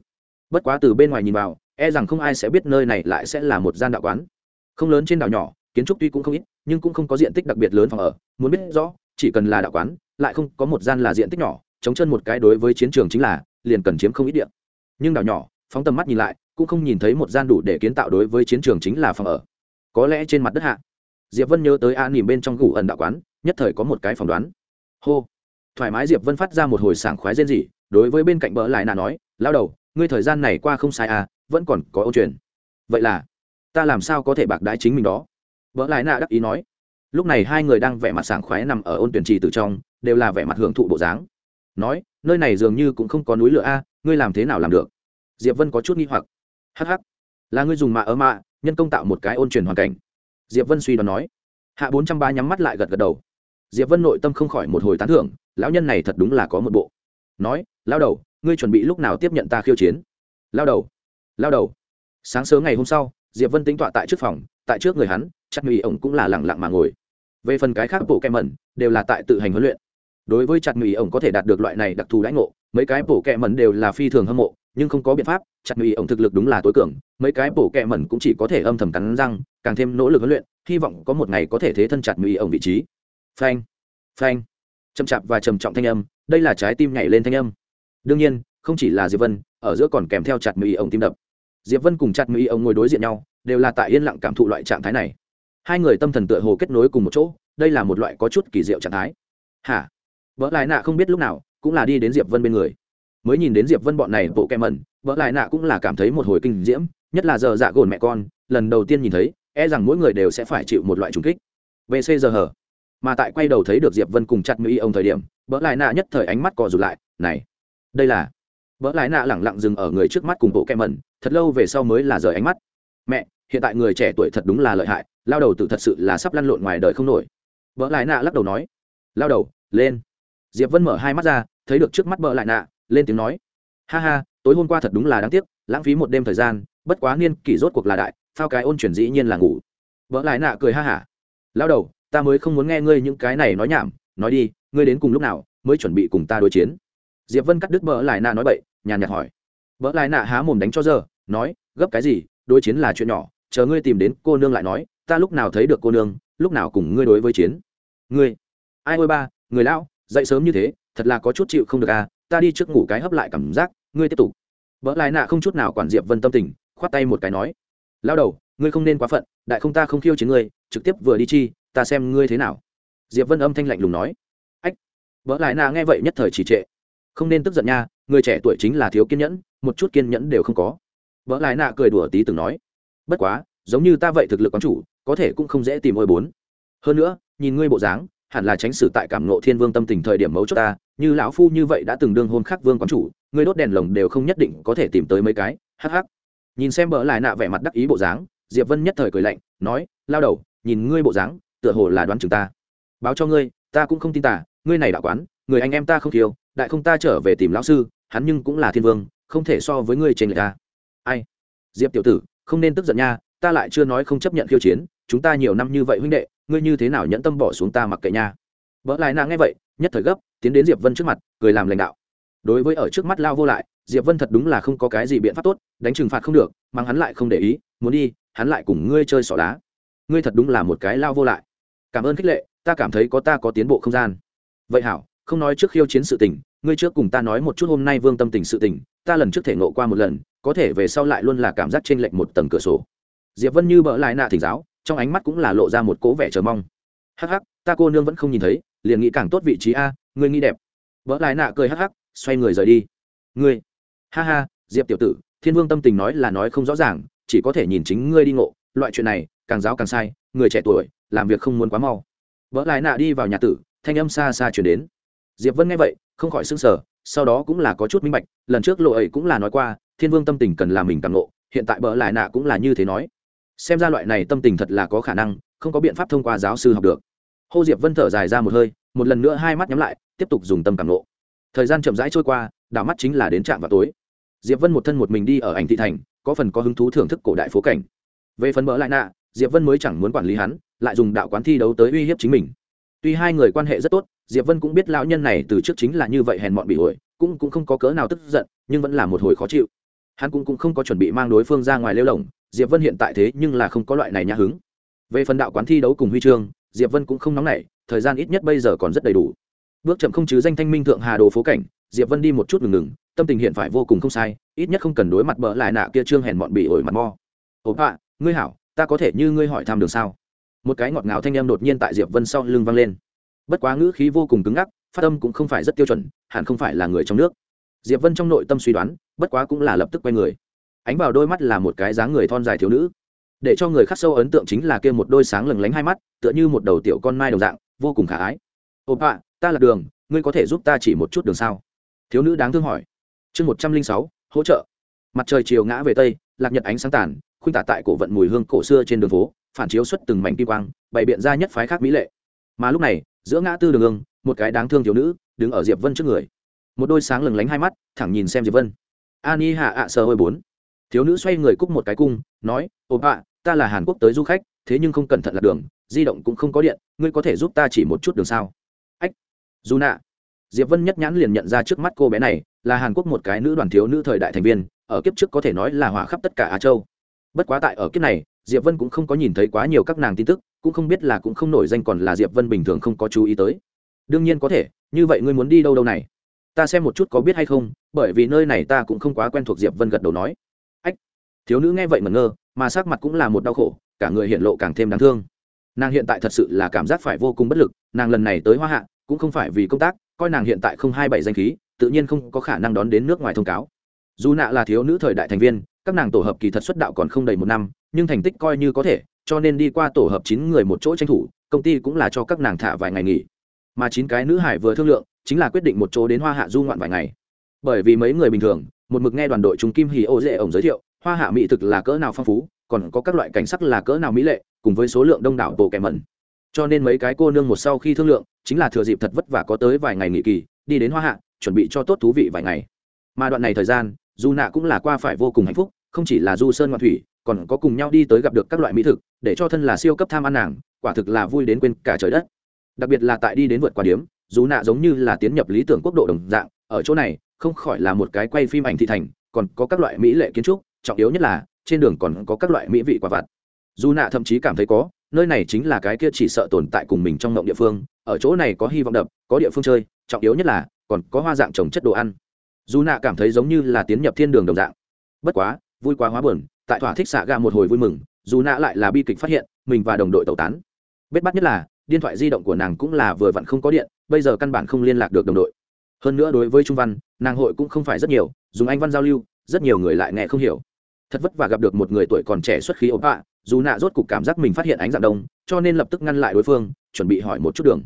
Speaker 1: bất quá từ bên ngoài nhìn vào e rằng không ai sẽ biết nơi này lại sẽ là một gian đạo quán. Không lớn trên đảo nhỏ, kiến trúc tuy cũng không ít, nhưng cũng không có diện tích đặc biệt lớn phòng ở. Muốn biết rõ, chỉ cần là đạo quán, lại không có một gian là diện tích nhỏ, chống chân một cái đối với chiến trường chính là, liền cần chiếm không ít điện nhưng đảo nhỏ, phóng tầm mắt nhìn lại, cũng không nhìn thấy một gian đủ để kiến tạo đối với chiến trường chính là phòng ở. Có lẽ trên mặt đất hạ, diệp vân nhớ tới a nỉm bên trong gù ẩn đạo quán, nhất thời có một cái phỏng đoán. Hô! Thoải mái diệp vân phát ra một hồi sảng khoái rên rỉ, đối với bên cạnh bỡ lại nà nói lao đầu ngươi thời gian này qua không sai à vẫn còn có ô truyền vậy là, ta làm sao có thể bạc đái chính mình đó? Vợ lại nạ đắc ý nói. Lúc này hai người đang vẻ mặt sảng khoái nằm ở ôn tuyển trì từ trong, đều là vẻ mặt hưởng thụ bộ dáng. Nói, nơi này dường như cũng không có núi lửa a, ngươi làm thế nào làm được? Diệp vân có chút nghi hoặc. Hh là ngươi dùng mạ ở mạ, nhân công tạo một cái ôn truyền hoàn cảnh. Diệp vân suy đoán nói. Hạ bốn trăm ba nhắm mắt lại gật gật đầu. Diệp vân nội tâm không khỏi một hồi tán thưởng, lão nhân này thật đúng là có một bộ. Nói lao đầu ngươi chuẩn bị lúc nào tiếp nhận ta khiêu chiến? Lao đầu lao đầu. Sáng sớm ngày hôm sau, diệp vân tính tọa tại trước phòng, tại trước người hắn, chắc mỹ ổng cũng là lẳng lặng mà ngồi. Về phần cái khác, bộ kẹ mẩn đều là tại tự hành huấn luyện. Đối với chặt mỹ ổng có thể đạt được loại này đặc thù lãnh ngộ, mấy cái bộ kẹ mẩn đều là phi thường hâm mộ, nhưng không có biện pháp chặt mỹ ổng thực lực đúng là tối cường, mấy cái bộ kẹ mẩn cũng chỉ có thể âm thầm cắn răng, càng thêm nỗ lực huấn luyện, hy vọng có một ngày có thể thế thân chặt mỹ ổng vị trí. Phanh phanh. Chậm chạp và trầm trọng thanh âm, đây là trái tim nhảy lên thanh âm đương nhiên, không chỉ là diệp vân, ở giữa còn kèm theo chặt mỹ ông tim đập. Diệp vân cùng chặt mỹ ông ngồi đối diện nhau, đều là tại yên lặng cảm thụ loại trạng thái này. Hai người tâm thần tựa hồ kết nối cùng một chỗ, đây là một loại có chút kỳ diệu trạng thái. Hả? Vợ lại nạ không biết lúc nào cũng là đi đến diệp vân bên người. Mới nhìn đến diệp vân bọn này bộ kem mẩn vợ lại nạ cũng là cảm thấy một hồi kinh diễm, nhất là giờ dạ gồn mẹ con, lần đầu tiên nhìn thấy e rằng mỗi người đều sẽ phải chịu một loại trùng kích. Vc giờ hở. Mà tại quay đầu thấy được diệp vân cùng chặt mỹ ông thời điểm vợ lại nạ nhất thời ánh mắt cò rụt lại, này đây là. Vỡ lại nạ lẳng lặng dừng ở người trước mắt cùng bộ kem mẩn, thật lâu về sau mới là rời ánh mắt. Mẹ, hiện tại người trẻ tuổi thật đúng là lợi hại, lao đầu tự thật sự là sắp lăn lộn ngoài đời không nổi. Vỡ lại nạ lắc đầu nói. Lao đầu, lên. Diệp vân mở hai mắt ra, thấy được trước mắt vỡ lại nạ, lên tiếng nói. Ha ha, tối hôm qua thật đúng là đáng tiếc, lãng phí một đêm thời gian, bất quá niên kỷ rốt cuộc là đại, phao cái ôn chuyển dĩ nhiên là ngủ. Vỡ lại nạ cười ha hả. Lao đầu, ta mới không muốn nghe ngươi những cái này nói nhảm, nói đi, ngươi đến cùng lúc nào mới chuẩn bị cùng ta đối chiến? Diệp vân cắt đứt vợ lại nạ nói bậy, nhàn nhạt hỏi. Vợ lại nạ há mồm đánh cho giờ nói, gấp cái gì, đối chiến là chuyện nhỏ, chờ ngươi tìm đến cô nương lại nói, ta lúc nào thấy được cô nương, lúc nào cùng ngươi đối với chiến. Ngươi, ai ôi ba, người lão, dậy sớm như thế, thật là có chút chịu không được à ta đi trước ngủ cái hấp lại cảm giác, ngươi tiếp tục. Vợ lại nạ không chút nào quản diệp vân tâm tình, khoát tay một cái nói. Lao đầu, ngươi không nên quá phận, đại không ta không khiêu chiến ngươi, trực tiếp vừa đi chi, ta xem ngươi thế nào. Diệp vân âm thanh lạnh lùng nói. Ách vợ lại nạ nghe vậy nhất thời trì trệ không nên tức giận nha, người trẻ tuổi chính là thiếu kiên nhẫn, một chút kiên nhẫn đều không có. Vợ lại nạ cười đùa tí từng nói. Bất quá, giống như ta vậy thực lực quán chủ, có thể cũng không dễ tìm ôi bốn. Hơn nữa, nhìn ngươi bộ dáng, hẳn là tránh xử tại cảm nộ thiên vương tâm tình thời điểm mấu chốt ta, như lão phu như vậy đã từng đương hôn khắc vương quán chủ, ngươi đốt đèn lồng đều không nhất định có thể tìm tới mấy cái, hắc hắc. Nhìn xem bỡ lại nạ vẻ mặt đắc ý bộ dáng, diệp vân nhất thời cười lạnh, nói, lao đầu, nhìn ngươi bộ dáng, tựa hồ là đoán chừng ta. Báo cho ngươi, ta cũng không tin tả ngươi này đạo quán, người anh em ta không thiếu đại không ta trở về tìm lão sư, hắn nhưng cũng là thiên vương, không thể so với ngươi trên người ta. Ai? Diệp tiểu tử, không nên tức giận nha, ta lại chưa nói không chấp nhận khiêu chiến, chúng ta nhiều năm như vậy huynh đệ, ngươi như thế nào nhẫn tâm bỏ xuống ta mặc kệ nha. Vợ lại nàng nghe vậy, nhất thời gấp, tiến đến diệp vân trước mặt, cười làm lãnh đạo. Đối với ở trước mắt lao vô lại, diệp vân thật đúng là không có cái gì biện pháp tốt, đánh trừng phạt không được, mang hắn lại không để ý, muốn đi, hắn lại cùng ngươi chơi xỏ đá ngươi thật đúng là một cái lao vô lại. Cảm ơn khích lệ, ta cảm thấy có ta có tiến bộ không gian. Vậy hảo không nói trước khiêu chiến sự tình, ngươi trước cùng ta nói một chút hôm nay vương tâm tình sự tình, ta lần trước thể nộ qua một lần, có thể về sau lại luôn là cảm giác trên lệch một tầng cửa sổ. Diệp vân như bỡ lại nạ thỉnh giáo, trong ánh mắt cũng là lộ ra một cố vẻ chờ mong. Hắc hắc, ta cô nương vẫn không nhìn thấy, liền nghĩ càng tốt vị trí a, ngươi nghĩ đẹp. Bỡ lại nạ cười hắc hắc, xoay người rời đi. Ngươi. Ha ha, diệp tiểu tử, thiên vương tâm tình nói là nói không rõ ràng, chỉ có thể nhìn chính ngươi đi ngộ, loại chuyện này, càng giáo càng sai, người trẻ tuổi, làm việc không muốn quá mau. Bỡ lại nạ đi vào nhà tử, thanh âm xa xa chuyển đến diệp vân nghe vậy không khỏi s ư n g sở sau đó cũng là có chút minh bạch lần trước lộ ấy cũng là nói qua thiên vương tâm tình cần làm mình càng lộ, hiện tại bỡ lại nạ cũng là như thế nói. Xem ra loại này tâm tình thật là có khả năng không có biện pháp thông qua giáo sư học được. Hô diệp vân thở dài ra một hơi một lần nữa hai mắt nhắm lại tiếp tục dùng tâm càng lộ. Thời gian chậm rãi trôi qua đảo mắt chính là đến trạm vào tối. Diệp vân một thân một mình đi ở ảnh thị thành có phần có hứng thú thưởng thức cổ đại phố cảnh. Về phần bỡ lại nạ diệp vân mới chẳng muốn quản lý hắn lại dùng đạo quán thi đấu tới uy hiếp chính mình. Tuy hai người quan hệ rất tốt diệp vân cũng biết lão nhân này từ trước chính là như vậy hèn mọn bị ổi cũng cũng không có cớ nào tức giận nhưng vẫn là một hồi khó chịu. Hắn cũng, cũng không có chuẩn bị mang đối phương ra ngoài lêu lồng diệp vân hiện tại thế nhưng là không có loại này nhã hứng. Về phần đạo quán thi đấu cùng huy chương diệp vân cũng không nóng nảy thời gian ít nhất bây giờ còn rất đầy đủ. Bước chậm không chứ danh thanh minh thượng hà đồ phố cảnh diệp vân đi một chút ngừng ngừng tâm tình hiện phải vô cùng không sai ít nhất không cần đối mặt bỡ lại nạ kia trương hèn mọn bị ổi mặt mo. Ồ ạ ngươi hảo ta có thể như ngươi hỏi thăm đường sao? Một cái ngọt ngào thanh em đột nhiên tại diệp vân sau lưng vang lên bất quá ngữ khí vô cùng cứng ngắc, phát âm cũng không phải rất tiêu chuẩn, hẳn không phải là người trong nước. Diệp vân trong nội tâm suy đoán, bất quá cũng là lập tức quay người. Ánh vào đôi mắt là một cái dáng người thon dài thiếu nữ. Để cho người khắc sâu ấn tượng chính là kia một đôi sáng lừng lánh hai mắt, tựa như một đầu tiểu con mai đồng dạng, vô cùng khả ái. Ồ bạ ta là đường, ngươi có thể giúp ta chỉ một chút đường sao? Thiếu nữ đáng thương hỏi. Chương một trăm linh sáu, hỗ trợ. Mặt trời chiều ngã về tây, lạc nhật ánh sáng tàn, khuynh tả tại cổ vận mùi hương cổ xưa trên đường phố, phản chiếu xuất từng mảnh kim quang, bày biện ra nhất phái khác mỹ lệ mà lúc này, giữa ngã tư đường ương, một cái đáng thương thiếu nữ đứng ở diệp vân trước người. Một đôi sáng lừng lánh hai mắt, thẳng nhìn xem diệp vân. Ani hạ ạ sơ hơi bốn. Thiếu nữ xoay người cúc một cái cung, nói, ồ, ạ, ta là hàn quốc tới du khách, thế nhưng không cẩn thận lạc đường, di động cũng không có điện, ngươi có thể giúp ta chỉ một chút đường sao? Ách, dù nạ. Diệp vân nhất nhãn liền nhận ra trước mắt cô bé này là hàn quốc một cái nữ đoàn thiếu nữ thời đại thành viên, ở kiếp trước có thể nói là hỏa khắp tất cả á châu. Bất quá tại ở kiếp này diệp vân cũng không có nhìn thấy quá nhiều các nàng tin tức, cũng không biết là cũng không nổi danh còn là diệp vân bình thường không có chú ý tới. Đương nhiên có thể, như vậy ngươi muốn đi đâu đâu này? Ta xem một chút có biết hay không, bởi vì nơi này ta cũng không quá quen thuộc diệp vân gật đầu nói. Ách, thiếu nữ nghe vậy mà ngơ, mà sắc mặt cũng là một đau khổ, cả người hiện lộ càng thêm đáng thương. Nàng hiện tại thật sự là cảm giác phải vô cùng bất lực, nàng lần này tới hoa hạ, cũng không phải vì công tác, coi nàng hiện tại không hai bảy danh khí, tự nhiên không có khả năng đón đến nước ngoài thông cáo. Dù nạ là thiếu nữ thời đại thành viên các nàng tổ hợp kỳ thật xuất đạo còn không đầy một năm, nhưng thành tích coi như có thể, cho nên đi qua tổ hợp chín người một chỗ tranh thủ, công ty cũng là cho các nàng thả vài ngày nghỉ. Mà chín cái nữ hải vừa thương lượng, chính là quyết định một chỗ đến hoa hạ du ngoạn vài ngày. Bởi vì mấy người bình thường, một mực nghe đoàn đội chúng kim hì ô dễ ổng giới thiệu, hoa hạ mỹ thực là cỡ nào phong phú, còn có các loại cảnh sắc là cỡ nào mỹ lệ, cùng với số lượng đông đảo bộ kẻ mẩn. Cho nên mấy cái cô nương một sau khi thương lượng, chính là thừa dịp thật vất vả có tới vài ngày nghỉ kỳ, đi đến hoa hạ, chuẩn bị cho tốt thú vị vài ngày. Mà đoạn này thời gian du nạ cũng là qua phải vô cùng hạnh phúc, không chỉ là du sơn ngoại thủy, còn có cùng nhau đi tới gặp được các loại mỹ thực, để cho thân là siêu cấp tham ăn nàng, quả thực là vui đến quên cả trời đất. Đặc biệt là tại đi đến vượt qua điếm, dù nạ giống như là tiến nhập lý tưởng quốc độ đồng dạng, ở chỗ này, không khỏi là một cái quay phim ảnh thị thành, còn có các loại mỹ lệ kiến trúc, trọng yếu nhất là, trên đường còn có các loại mỹ vị quả vặt. Dù nạ thậm chí cảm thấy có, nơi này chính là cái kia chỉ sợ tồn tại cùng mình trong mộng địa phương, ở chỗ này có hy vọng đập, có địa phương chơi, trọng yếu nhất là, còn có hoa dạng trồng chất đồ ăn dù nạ cảm thấy giống như là tiến nhập thiên đường đồng dạng. Bất quá, vui quá hóa buồn, tại thỏa thích xạ gà một hồi vui mừng, dù nạ lại là bi kịch phát hiện, mình và đồng đội tẩu tán. Bết bắt nhất là, điện thoại di động của nàng cũng là vừa vặn không có điện, bây giờ căn bản không liên lạc được đồng đội. Hơn nữa đối với trung văn, nàng hội cũng không phải rất nhiều, dùng anh văn giao lưu, rất nhiều người lại nghe không hiểu. Thật vất vả gặp được một người tuổi còn trẻ xuất khí ốm ạ, dù nạ rốt cục cảm giác mình phát hiện ánh dạng đông, cho nên lập tức ngăn lại đối phương, chuẩn bị hỏi một chút đường.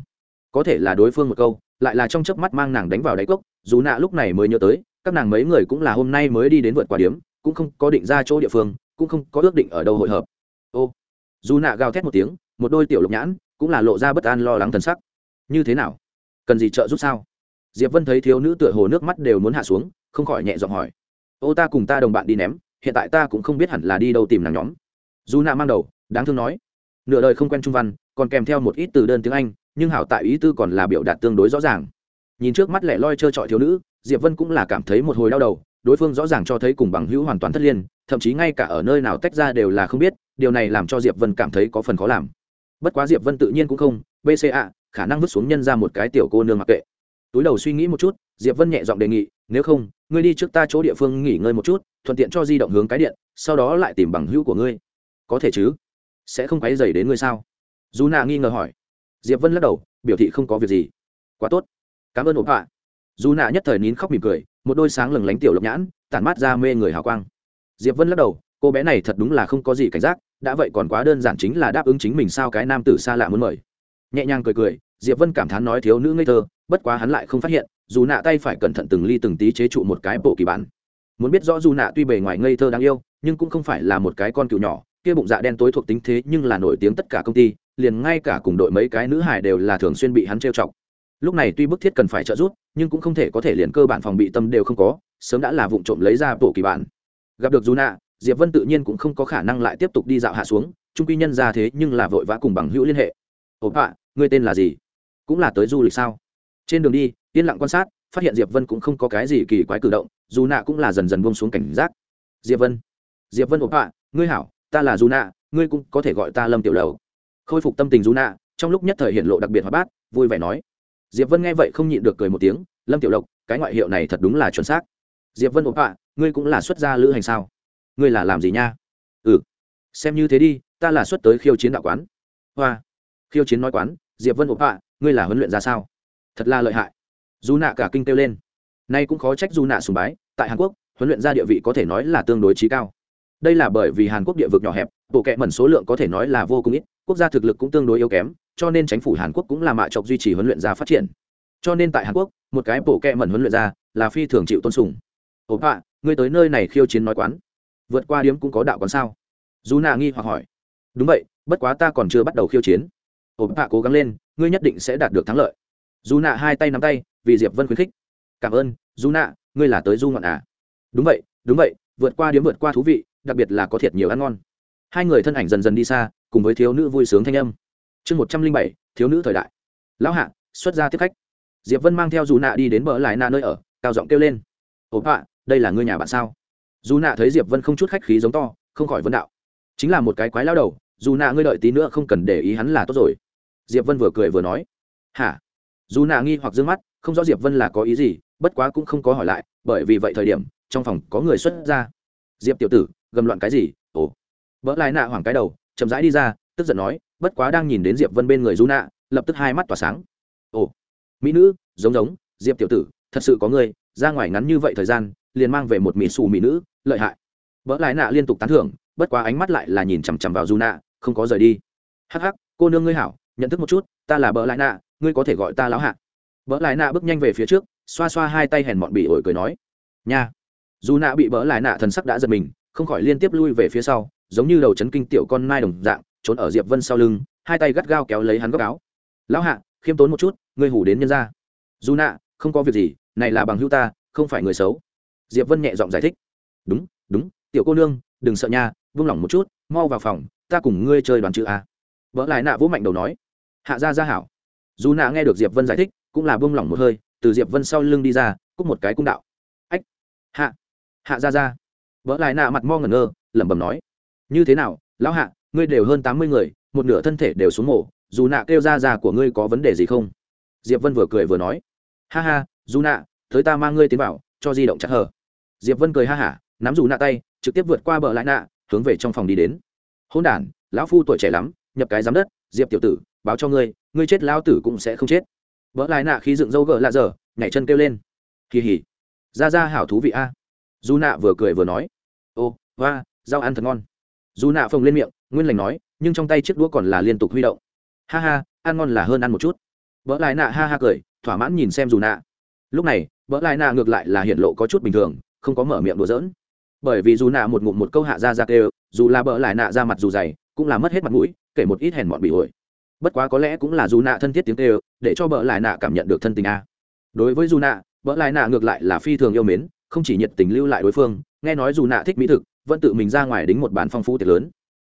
Speaker 1: Có thể là đối phương một câu lại là trong chớp mắt mang nàng đánh vào đáy cốc, dù nạ lúc này mới nhớ tới, các nàng mấy người cũng là hôm nay mới đi đến vượt qua điếm, cũng không có định ra chỗ địa phương, cũng không có ước định ở đâu hội hợp. Ô, dù nạ gào thét một tiếng, một đôi tiểu lục nhãn cũng là lộ ra bất an lo lắng thần sắc. Như thế nào? Cần gì trợ giúp sao? Diệp vân thấy thiếu nữ tựa hồ nước mắt đều muốn hạ xuống, không khỏi nhẹ giọng hỏi. Ô, ta cùng ta đồng bạn đi ném, hiện tại ta cũng không biết hẳn là đi đâu tìm nàng nhóm. Dù nạ mang đầu, đáng thương nói. Nửa đời không quen trung văn, còn kèm theo một ít từ đơn tiếng anh nhưng hảo tại ý tư còn là biểu đạt tương đối rõ ràng. Nhìn trước mắt lẻ loi trơ trọi thiếu nữ, diệp vân cũng là cảm thấy một hồi đau đầu, đối phương rõ ràng cho thấy cùng bằng hữu hoàn toàn thất liên, thậm chí ngay cả ở nơi nào tách ra đều là không biết, điều này làm cho diệp vân cảm thấy có phần khó làm. Bất quá diệp vân tự nhiên cũng không bca khả năng vứt xuống nhân ra một cái tiểu cô nương mặc kệ. Túi đầu suy nghĩ một chút, diệp vân nhẹ giọng đề nghị, nếu không, ngươi đi trước ta chỗ địa phương nghỉ ngơi một chút, thuận tiện cho di động hướng cái điện, sau đó lại tìm bằng hữu của ngươi. Có thể chứ? Sẽ không quấy dày đến ngươi sao? Dù nạ nghi ngờ hỏi diệp vân lắc đầu, biểu thị không có việc gì. Quá tốt. Cảm ơn ổn họa dù nạ nhất thời nín khóc mỉm cười, một đôi sáng lừng lánh tiểu lộc nhãn, tản mát ra mê người hào quang. Diệp vân lắc đầu, cô bé này thật đúng là không có gì cảnh giác, đã vậy còn quá đơn giản chính là đáp ứng chính mình sao cái nam tử xa lạ muốn mời. Nhẹ nhàng cười cười, diệp vân cảm thán nói thiếu nữ ngây thơ, bất quá hắn lại không phát hiện, dù nạ tay phải cẩn thận từng ly từng tí chế trụ một cái bộ kỳ bản. Muốn biết rõ dù nạ tuy bề ngoài ngây thơ đáng yêu, nhưng cũng không phải là một cái con cựu nhỏ kia bụng dạ đen tối thuộc tính thế nhưng là nổi tiếng tất cả công ty, liền ngay cả cùng đội mấy cái nữ hải đều là thường xuyên bị hắn trêu chọc. Lúc này tuy bức thiết cần phải trợ giúp, nhưng cũng không thể có thể liền cơ bản phòng bị tâm đều không có, sớm đã là vụ trộm lấy ra bộ kỳ bản gặp được dù nạ diệp vân tự nhiên cũng không có khả năng lại tiếp tục đi dạo hạ xuống trung quy nhân ra thế nhưng là vội vã cùng bằng hữu liên hệ. Ồ bạ ngươi tên là gì? Cũng là tới du lịch sao? Trên đường đi, yên lặng quan sát, phát hiện diệp vân cũng không có cái gì kỳ quái cử động dù nạ cũng là dần dần buông xuống cảnh giác. Diệp vân diệp vân, ồ bạ ngươi hảo ta là dù nạ ngươi cũng có thể gọi ta lâm tiểu lầu khôi phục tâm tình dù nạ trong lúc nhất thời hiện lộ đặc biệt hóa bát vui vẻ nói. Diệp vân nghe vậy không nhịn được cười một tiếng lâm tiểu lộc cái ngoại hiệu này thật đúng là chuẩn xác. Diệp vân ồ ạ ngươi cũng là xuất gia lữ hành sao? Ngươi là làm gì nha? Ừ. Xem như thế đi ta là xuất tới khiêu chiến đạo quán. Hoa. Khiêu chiến nói quán diệp vân ộp họa, ngươi là huấn luyện ra sao? Thật là lợi hại. Dù nạ cả kinh kêu lên. Nay cũng khó trách dù nạ sùng bái tại hàn quốc huấn luyện ra địa vị có thể nói là tương đối trí cao đây là bởi vì hàn quốc địa vực nhỏ hẹp, bộ kệ mẩn số lượng có thể nói là vô cùng ít, quốc gia thực lực cũng tương đối yếu kém, cho nên chính phủ hàn quốc cũng là mạ chọc duy trì huấn luyện ra phát triển. Cho nên tại hàn quốc, một cái bộ kệ mẩn huấn luyện ra là phi thường chịu tôn sùng. Ồ hạ ngươi tới nơi này khiêu chiến nói quán. Vượt qua điếm cũng có đạo quán sao? Dù nạ nghi hoặc hỏi. Đúng vậy, bất quá ta còn chưa bắt đầu khiêu chiến. Ồ hạ cố gắng lên, ngươi nhất định sẽ đạt được thắng lợi. Dù nạ hai tay nắm tay, vì diệp vân khuyến khích. Cảm ơn, dù nạ ngươi là tới du ngọn à? Đúng vậy đúng vậy, vượt qua điếm vượt qua thú vị đặc biệt là có thiệt nhiều ăn ngon. Hai người thân ảnh dần dần đi xa, cùng với thiếu nữ vui sướng thanh âm. Chương một trăm linh bảy, thiếu nữ thời đại. Lão hạ, xuất ra tiếp khách. Diệp vân mang theo dù nạ đi đến bờ lại nạ nơi ở, cao giọng kêu lên. Ổn hạ đây là ngươi nhà bạn sao? Dù nạ thấy diệp vân không chút khách khí giống to, không khỏi vấn đạo. Chính là một cái quái lao đầu, dù nạ ngươi đợi tí nữa không cần để ý hắn là tốt rồi. Diệp vân vừa cười vừa nói. Hả? Dù nạ nghi hoặc d ư ơ n g mắt, không rõ diệp vân là có ý gì, bất quá cũng không có hỏi lại, bởi vì vậy thời điểm, trong phòng có người xuất ra. Diệp tiểu tử gầm loạn cái gì? Ồ. Vỡ lại nạ hoảng cái đầu, chậm rãi đi ra, tức giận nói, bất quá đang nhìn đến diệp vân bên người du nạ lập tức hai mắt tỏa sáng. Ồ. Mỹ nữ, giống giống, diệp tiểu tử, thật sự có người ra ngoài ngắn như vậy thời gian, liền mang về một mỹ xù mỹ nữ, lợi hại. Vỡ lại nạ liên tục tán thưởng, bất quá ánh mắt lại là nhìn chằm chằm vào du nạ không có rời đi. Hắc hắc, cô nương ngươi hảo, nhận thức một chút, ta là bỡ lại nạ, ngươi có thể gọi ta lão hạ. Bỡ lại nạ bước nhanh về phía trước, xoa xoa hai tay hèn mọn bị ổi cười nói, nha. Dù nạ bị bỡ lại nạ thần sắc đã giật mình không khỏi liên tiếp lui về phía sau, giống như đầu chấn kinh tiểu con nai đồng dạng, trốn ở diệp vân sau lưng, hai tay gắt gao kéo lấy hắn góc áo. Lão hạ, khiêm tốn một chút, ngươi hủ đến nhân ra dù nạ, không có việc gì, này là bằng hữu ta, không phải người xấu. Diệp vân nhẹ giọng giải thích. Đúng đúng, tiểu cô nương, đừng sợ nha, vung lòng một chút, mau vào phòng, ta cùng ngươi chơi đoàn chữ a. Vợ lại nạ vũ mạnh đầu nói. Hạ ra ra hảo. Dù nạ nghe được diệp vân giải thích, cũng là vung lòng một hơi, từ diệp vân sau lưng đi ra cúc một cái cung đạo. Ách, hạ hạ ra ra vợ lại nạ mặt mo ngẩn ngơ, lẩm bẩm nói, như thế nào, lão hạ, ngươi đều hơn tám mươi người, một nửa thân thể đều xuống mổ dù nạ kêu ra già của ngươi có vấn đề gì không? Diệp vân vừa cười vừa nói, ha ha, dù nạ, tới ta mang ngươi tiến vào, cho di động chặt hờ. Diệp vân cười ha hả, nắm dù nạ tay, trực tiếp vượt qua bờ lại nạ, hướng về trong phòng đi đến. Hôn đ lão phu tuổi trẻ lắm, nhập cái giám đất, diệp tiểu tử, báo cho ngươi ngươi chết lão tử cũng sẽ không chết. Vỡ lại nạ khi dựng dâu gỡ lạ dở, nhảy chân kêu lên. Kỳ hỉ ra ra hảo thú vị a. Dù nạ vừa cười vừa nói ô, hoa, rau ăn thật ngon. Dù nạ phồng lên miệng, nguyên lành nói, nhưng trong tay chiếc đũa còn là liên tục huy động. Ha ha, ăn ngon là hơn ăn một chút. Vỡ lại nạ ha ha cười, thỏa mãn nhìn xem dù nạ. Lúc này vỡ lại nạ ngược lại là hiện lộ có chút bình thường, không có mở miệng đùa giỡn. Bởi vì dù nạ một ngụm một câu hạ ra ra kêu, dù là bỡ lại nạ ra mặt dù dày, cũng là mất hết mặt mũi, kể một ít hèn mọn bị ổi. Bất quá có lẽ cũng là dù nạ thân thiết tiếng kêu, để cho bỡ lại nạ cảm nhận được thân tình a. Đối với dù nạ, bỡ lại nạ ngược lại là phi thường yêu mến, không chỉ nhiệt tình lưu lại đối phương nghe nói dù nạ thích mỹ thực, vẫn tự mình ra ngoài đính một bàn phong phú tiệc lớn.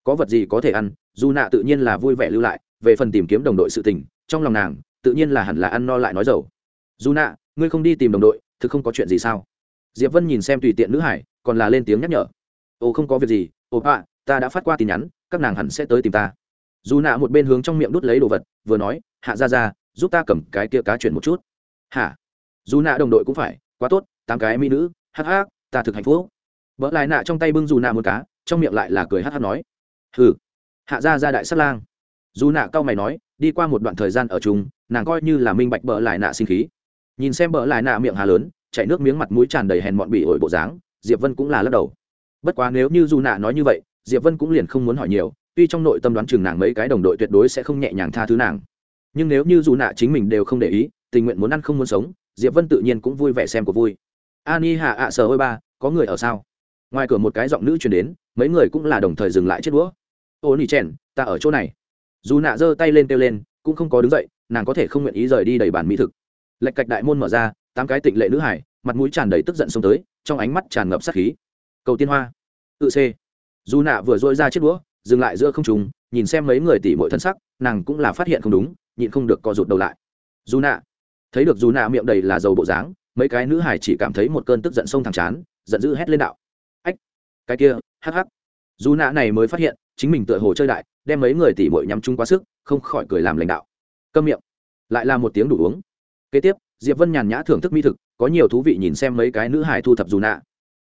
Speaker 1: Có vật gì có thể ăn, dù nạ tự nhiên là vui vẻ lưu lại, về phần tìm kiếm đồng đội sự tình, trong lòng nàng, tự nhiên là hẳn là ăn no lại nói dầu. Dù nạ, ngươi không đi tìm đồng đội, thực không có chuyện gì sao? Diệp vân nhìn xem tùy tiện nữ hải, còn là lên tiếng nhắc nhở. Ồ, không có việc gì, ồ ạ ta đã phát qua tin nhắn, các nàng hẳn sẽ tới tìm ta. Dù nạ một bên hướng trong miệng đút lấy đồ vật, vừa nói, hạ ra ra, giúp ta cầm cái kia cá chuyển một chút. Hả? Dù nạ đồng đội cũng phải, quá tốt, tám cái mỹ nữ, hắc hắc, ta thực hạnh phúc vợ lại nạ trong tay bưng dù nạ một cá, trong miệng lại là cười hát hát nói. Hừ, hạ ra ra đại sát lang. Dù nạ cao mày nói, đi qua một đoạn thời gian ở chung, nàng coi như là minh bạch bỡ lại nạ sinh khí. Nhìn xem bỡ lại nạ miệng hà lớn, chảy nước miếng mặt mũi tràn đầy hèn mọn bị ổi bộ dáng, diệp vân cũng là lắc đầu. Bất quá nếu như dù nạ nói như vậy, diệp vân cũng liền không muốn hỏi nhiều, tuy trong nội tâm đoán chừng nàng mấy cái đồng đội tuyệt đối sẽ không nhẹ nhàng tha thứ nàng. Nhưng nếu như dù nạ chính mình đều không để ý, tình nguyện muốn ăn không muốn sống, diệp vân tự nhiên cũng vui vẻ xem của vui. Ani hạ ạ sờ hơi ba, có người ở sao? Ngoài cửa một cái giọng nữ truyền đến, mấy người cũng là đồng thời dừng lại chết đũa. Ô, nỉ trèn ta ở chỗ này. Dù nạ giơ tay lên kêu lên, cũng không có đứng dậy, nàng có thể không nguyện ý rời đi đầy bàn mỹ thực. Lệch cạch đại môn mở ra, tám cái tịnh lệ nữ hải, mặt mũi tràn đầy tức giận xông tới, trong ánh mắt tràn ngập sát khí. Cầu tiên hoa. Tự c dù nạ vừa dội ra chiếc đũa, dừng lại giữa không trùng nhìn xem mấy người tỉ mỗi thân sắc, nàng cũng là phát hiện không đúng, nhịn không được co rụt đầu lại. Dù nạ. Thấy được dù nạ miệng đầy là dầu bộ dáng, mấy cái nữ hải chỉ cảm thấy một cơn tức giận sông thẳng chán, giận dữ hét lên đạo cái kia, hắc hắc. Dù nạ này mới phát hiện, chính mình tựa hồ chơi đại, đem mấy người tỉ mội nhắm chung quá sức, không khỏi cười làm lãnh đạo. Câm miệng. Lại là một tiếng đủ uống. Kế tiếp, diệp vân nhàn nhã thưởng thức mỹ thực, có nhiều thú vị nhìn xem mấy cái nữ hải thu thập dù nạ.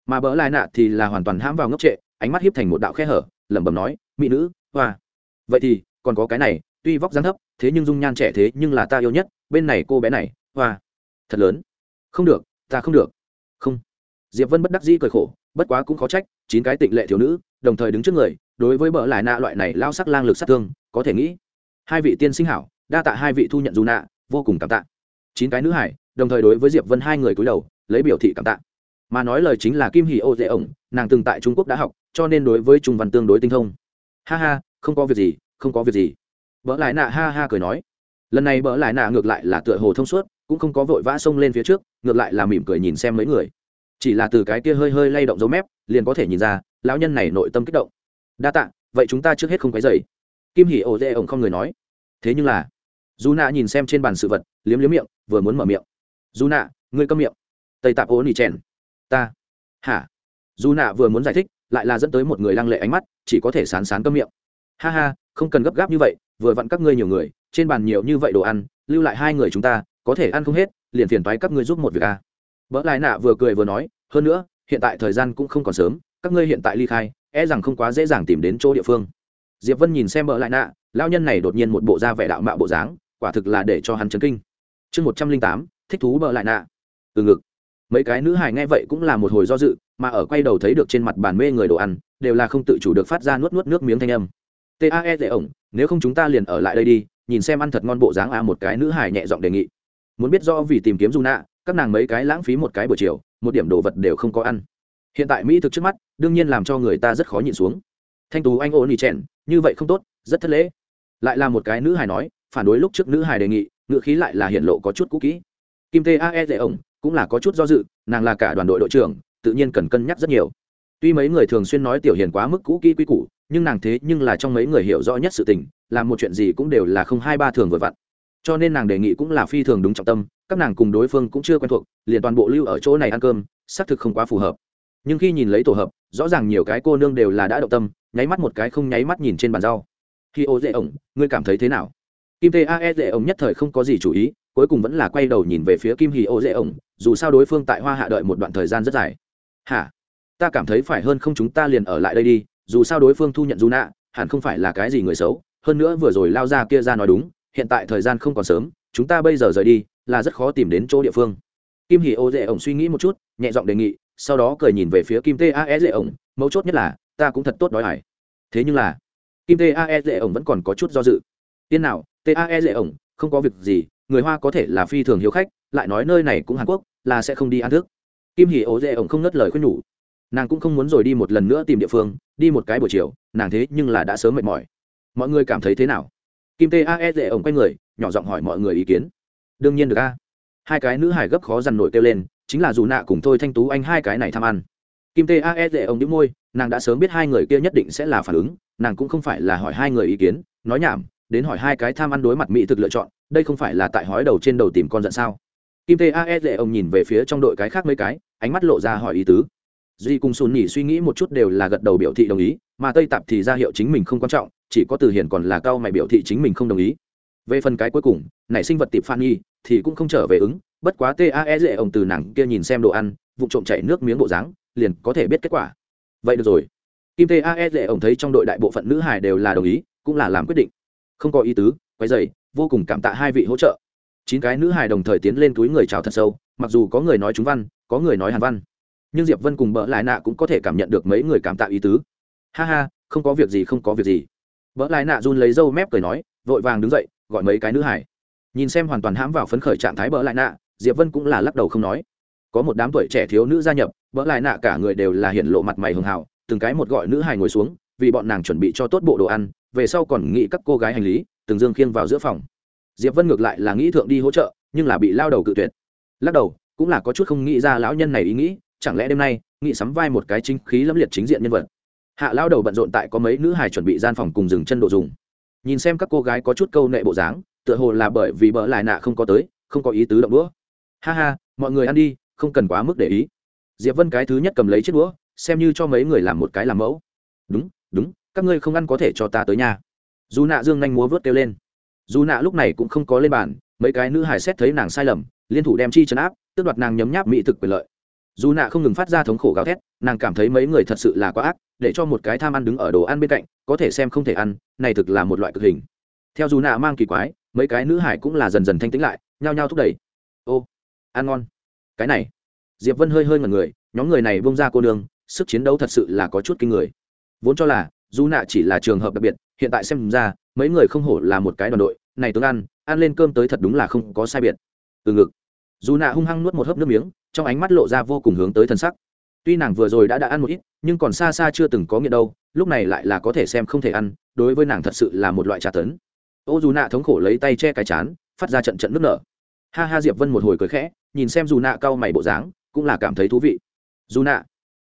Speaker 1: Mà bỡ lại nạ thì là hoàn toàn hãm vào ngốc trệ, ánh mắt hiếp thành một đạo khe hở, lẩm bẩm nói, mỹ nữ, hoa. Vậy thì, còn có cái này, tuy vóc dáng thấp, thế nhưng dung nhan trẻ thế nhưng là ta yêu nhất, bên này cô bé này, hoa. Thật lớn. Không được, ta không được. Không. Diệp vân bất đắc dĩ cười khổ bất quá cũng khó trách, chín cái tịnh lệ thiếu nữ, đồng thời đứng trước người, đối với bỡ lại nạ loại này lao sắc lang lực sát thương, có thể nghĩ. Hai vị tiên sinh hảo, đa tạ hai vị thu nhận dù nạ, vô cùng cảm tạ. Chín cái nữ hải, đồng thời đối với diệp vân hai người cúi đầu, lấy biểu thị cảm tạ. Mà nói lời chính là kim hỷ ô dễ ổng, nàng từng tại trung quốc đã học, cho nên đối với trung văn tương đối tinh thông. Ha ha, không có việc gì, không có việc gì. Vợ lại nạ ha ha cười nói. Lần này bỡ lại nạ ngược lại là tựa hồ thông suốt, cũng không có vội vã xông lên phía trước, ngược lại là mỉm cười nhìn xem mấy người chỉ là từ cái kia hơi hơi lay động dấu mép, liền có thể nhìn ra, lão nhân này nội tâm kích động. Đa tạ, vậy chúng ta trước hết không quấy dày kim hỉ ổ dễ ổng không người nói. Thế nhưng là, dù nạ nhìn xem trên bàn sự vật, liếm liếm miệng, vừa muốn mở miệng. Dù nạ, ngươi câm miệng. Tây tạp ố nỉ chèn. Ta. Hả? Dù nạ vừa muốn giải thích, lại là dẫn tới một người lăng lệ ánh mắt, chỉ có thể sán sán câm miệng. Ha ha, không cần gấp gáp như vậy, vừa vặn các ngươi nhiều người, trên bàn nhiều như vậy đồ ăn, lưu lại hai người chúng ta, có thể ăn không hết, liền phiền toái các ngươi giúp một việc a à vợ lại nạ vừa cười vừa nói, hơn nữa, hiện tại thời gian cũng không còn sớm, các ngươi hiện tại ly khai e rằng không quá dễ dàng tìm đến chỗ địa phương. Diệp vân nhìn xem vợ lại nạ lao nhân này đột nhiên một bộ da vẻ đạo mạo bộ dáng, quả thực là để cho hắn chấn kinh. Chương một trăm linh tám, thích thú bợ lại nạ. Từ ngực. Mấy cái nữ hài nghe vậy cũng là một hồi do dự, mà ở quay đầu thấy được trên mặt bàn mê người đồ ăn, đều là không tự chủ được phát ra nuốt nuốt nước miếng thanh âm. Tae dễ ổng, nếu không chúng ta liền ở lại đây đi, nhìn xem ăn thật ngon bộ dáng a một cái nữ hài nhẹ giọng đề nghị. Muốn biết rõ vì tìm kiếm dù nạ các nàng mấy cái lãng phí một cái buổi chiều, một điểm đồ vật đều không có ăn. Hiện tại mỹ thực trước mắt, đương nhiên làm cho người ta rất khó nhịn xuống. Thanh tú anh ôn ý trẻn như vậy không tốt, rất thất lễ. Lại là một cái nữ hài nói, phản đối lúc trước nữ hài đề nghị ngựa khí lại là hiện lộ có chút cũ kỹ. Kim tê ae dễ ổng cũng là có chút do dự, nàng là cả đoàn đội đội trưởng, tự nhiên cần cân nhắc rất nhiều. Tuy mấy người thường xuyên nói tiểu hiền quá mức cũ kỹ quy củ, nhưng nàng thế nhưng là trong mấy người hiểu rõ nhất sự tình, làm một chuyện gì cũng đều là không hai ba thường vừa vặn. Cho nên nàng đề nghị cũng là phi thường đúng trọng tâm các nàng cùng đối phương cũng chưa quen thuộc, liền toàn bộ lưu ở chỗ này ăn cơm, xác thực không quá phù hợp. Nhưng khi nhìn lấy tổ hợp, rõ ràng nhiều cái cô nương đều là đã động tâm, nháy mắt một cái không nháy mắt nhìn trên bàn rau. Khi ô dễ ổng, ngươi cảm thấy thế nào? Kim tê ae dễ ổng nhất thời không có gì chủ ý, cuối cùng vẫn là quay đầu nhìn về phía kim hì ô dễ ổng, dù sao đối phương tại hoa hạ đợi một đoạn thời gian rất dài. Hả? Ta cảm thấy phải hơn không chúng ta liền ở lại đây đi, dù sao đối phương thu nhận du nạ hẳn không phải là cái gì người xấu. Hơn nữa vừa rồi lao ra kia ra nói đúng, hiện tại thời gian không còn sớm chúng ta bây giờ rời đi, là rất khó tìm đến chỗ địa phương. Kim Hỷ ô dễ ổng suy nghĩ một chút, nhẹ giọng đề nghị, sau đó cười nhìn về phía kim tae dễ ổng, mấu chốt nhất là, ta cũng thật tốt đói hải thế nhưng là, kim tae dễ ổng vẫn còn có chút do dự. Tiên nào tae dễ ổng, không có việc gì, người hoa có thể là phi thường hiếu khách, lại nói nơi này cũng hàn quốc, là sẽ không đi ăn thức. Kim hỉ ô dễ ổng không ngất lời khuyên nhủ. Nàng cũng không muốn rồi đi một lần nữa tìm địa phương, đi một cái buổi chiều, nàng thế nhưng là đã sớm mệt mỏi. Mọi người cảm thấy thế nào? Kim tae dễ ổng quay người, nhỏ giọng hỏi mọi người ý kiến. Đương nhiên được a. Hai cái nữ hải gấp khó dằn nổi kêu lên, chính là dù nạ cùng thôi thanh tú anh hai cái này tham ăn. Kim tae dễ ổng đĩu môi, nàng đã sớm biết hai người kia nhất định sẽ là phản ứng, nàng cũng không phải là hỏi hai người ý kiến, nói nhảm, đến hỏi hai cái tham ăn đối mặt mỹ thực lựa chọn, đây không phải là tại hói đầu trên đầu tìm con giận sao? Kim tae dễ ông nhìn về phía trong đội cái khác mấy cái, ánh mắt lộ ra hỏi ý tứ. Duy cùng sùn nhỉ suy nghĩ một chút đều là gật đầu biểu thị đồng ý, mà tây tạp thì ra hiệu chính mình không quan trọng chỉ có từ hiền còn là cao mày biểu thị chính mình không đồng ý. Về phần cái cuối cùng, nảy sinh vật tiệp phan nhi, thì cũng không trở về ứng, bất quá tae dễ ông từ nàng kia nhìn xem đồ ăn vụ trộm chảy nước miếng bộ dáng, liền có thể biết kết quả. Vậy được rồi. Kim tae dễ ông thấy trong đội đại bộ phận nữ hài đều là đồng ý, cũng là làm quyết định. Không có ý tứ, quay dày, vô cùng cảm tạ hai vị hỗ trợ. Chín cái nữ hài đồng thời tiến lên túi người chào thật sâu, mặc dù có người nói chúng văn, có người nói hàn văn. Nhưng diệp vân cùng bỡ lại nạ cũng có thể cảm nhận được mấy người cảm tạ ý tứ. Ha ha, không có việc gì, không có việc gì bỡ lại nạ run lấy dâu mép cười nói, vội vàng đứng dậy, gọi mấy cái nữ hài nhìn xem hoàn toàn hãm vào phấn khởi trạng thái bỡ lại nạ, diệp vân cũng là lắc đầu không nói. Có một đám tuổi trẻ thiếu nữ gia nhập, bỡ lại nạ cả người đều là hiện lộ mặt mày hường hào, từng cái một gọi nữ hài ngồi xuống, vì bọn nàng chuẩn bị cho tốt bộ đồ ăn, về sau còn nghĩ các cô gái hành lý, từng dương khiêng vào giữa phòng. Diệp vân ngược lại là nghĩ thượng đi hỗ trợ, nhưng là bị lao đầu cự tuyệt. Lắc đầu, cũng là có chút không nghĩ ra lão nhân này ý nghĩ, chẳng lẽ đêm nay, nghĩ sắm vai một cái chính khí lâm liệt chính diện nhân vật hạ lao đầu bận rộn tại có mấy nữ hài chuẩn bị gian phòng cùng dừng chân đồ dùng. Nhìn xem các cô gái có chút câu nệ bộ dáng, tựa hồ là bởi vì bỡ lại nạ không có tới, không có ý tứ động đũa. Ha ha, mọi người ăn đi, không cần quá mức để ý. Diệp vân cái thứ nhất cầm lấy chiếc đũa, xem như cho mấy người làm một cái làm mẫu. Đúng đúng, các ngươi không ăn có thể cho ta tới nhà. Dù nạ dương nhanh múa vớt kêu lên. Dù nạ lúc này cũng không có lên bàn, mấy cái nữ hài xét thấy nàng sai lầm, liên thủ đem chi chấn áp, tước đoạt nàng nhấm nháp mỹ thực quyền lợi dù nạ không ngừng phát ra thống khổ gào thét, nàng cảm thấy mấy người thật sự là quá ác, để cho một cái tham ăn đứng ở đồ ăn bên cạnh, có thể xem không thể ăn, này thực là một loại cực hình. Theo dù nạ mang kỳ quái, mấy cái nữ hải cũng là dần dần thanh tĩnh lại, nhao nhao thúc đẩy. Ô, ăn ngon. Cái này. Diệp vân hơi hơi ngần người, nhóm người này bông ra cô đường sức chiến đấu thật sự là có chút kinh người. Vốn cho là, dù nạ chỉ là trường hợp đặc biệt, hiện tại xem ra, mấy người không hổ là một cái đoàn đội, này tướng ăn ăn lên cơm tới thật đúng là không có sai biệt. Từ ngực dù nạ hung hăng nuốt một hớp nước miếng, trong ánh mắt lộ ra vô cùng hướng tới thân sắc. Tuy nàng vừa rồi đã đã ăn một ít, nhưng còn xa xa chưa từng có nghiện đâu, lúc này lại là có thể xem không thể ăn, đối với nàng thật sự là một loại trà tấn. Ô dù nạ thống khổ lấy tay che cái chán, phát ra trận trận nước nở. Ha ha diệp vân một hồi cười khẽ, nhìn xem dù nạ cau mày bộ dáng, cũng là cảm thấy thú vị. Dù nạ.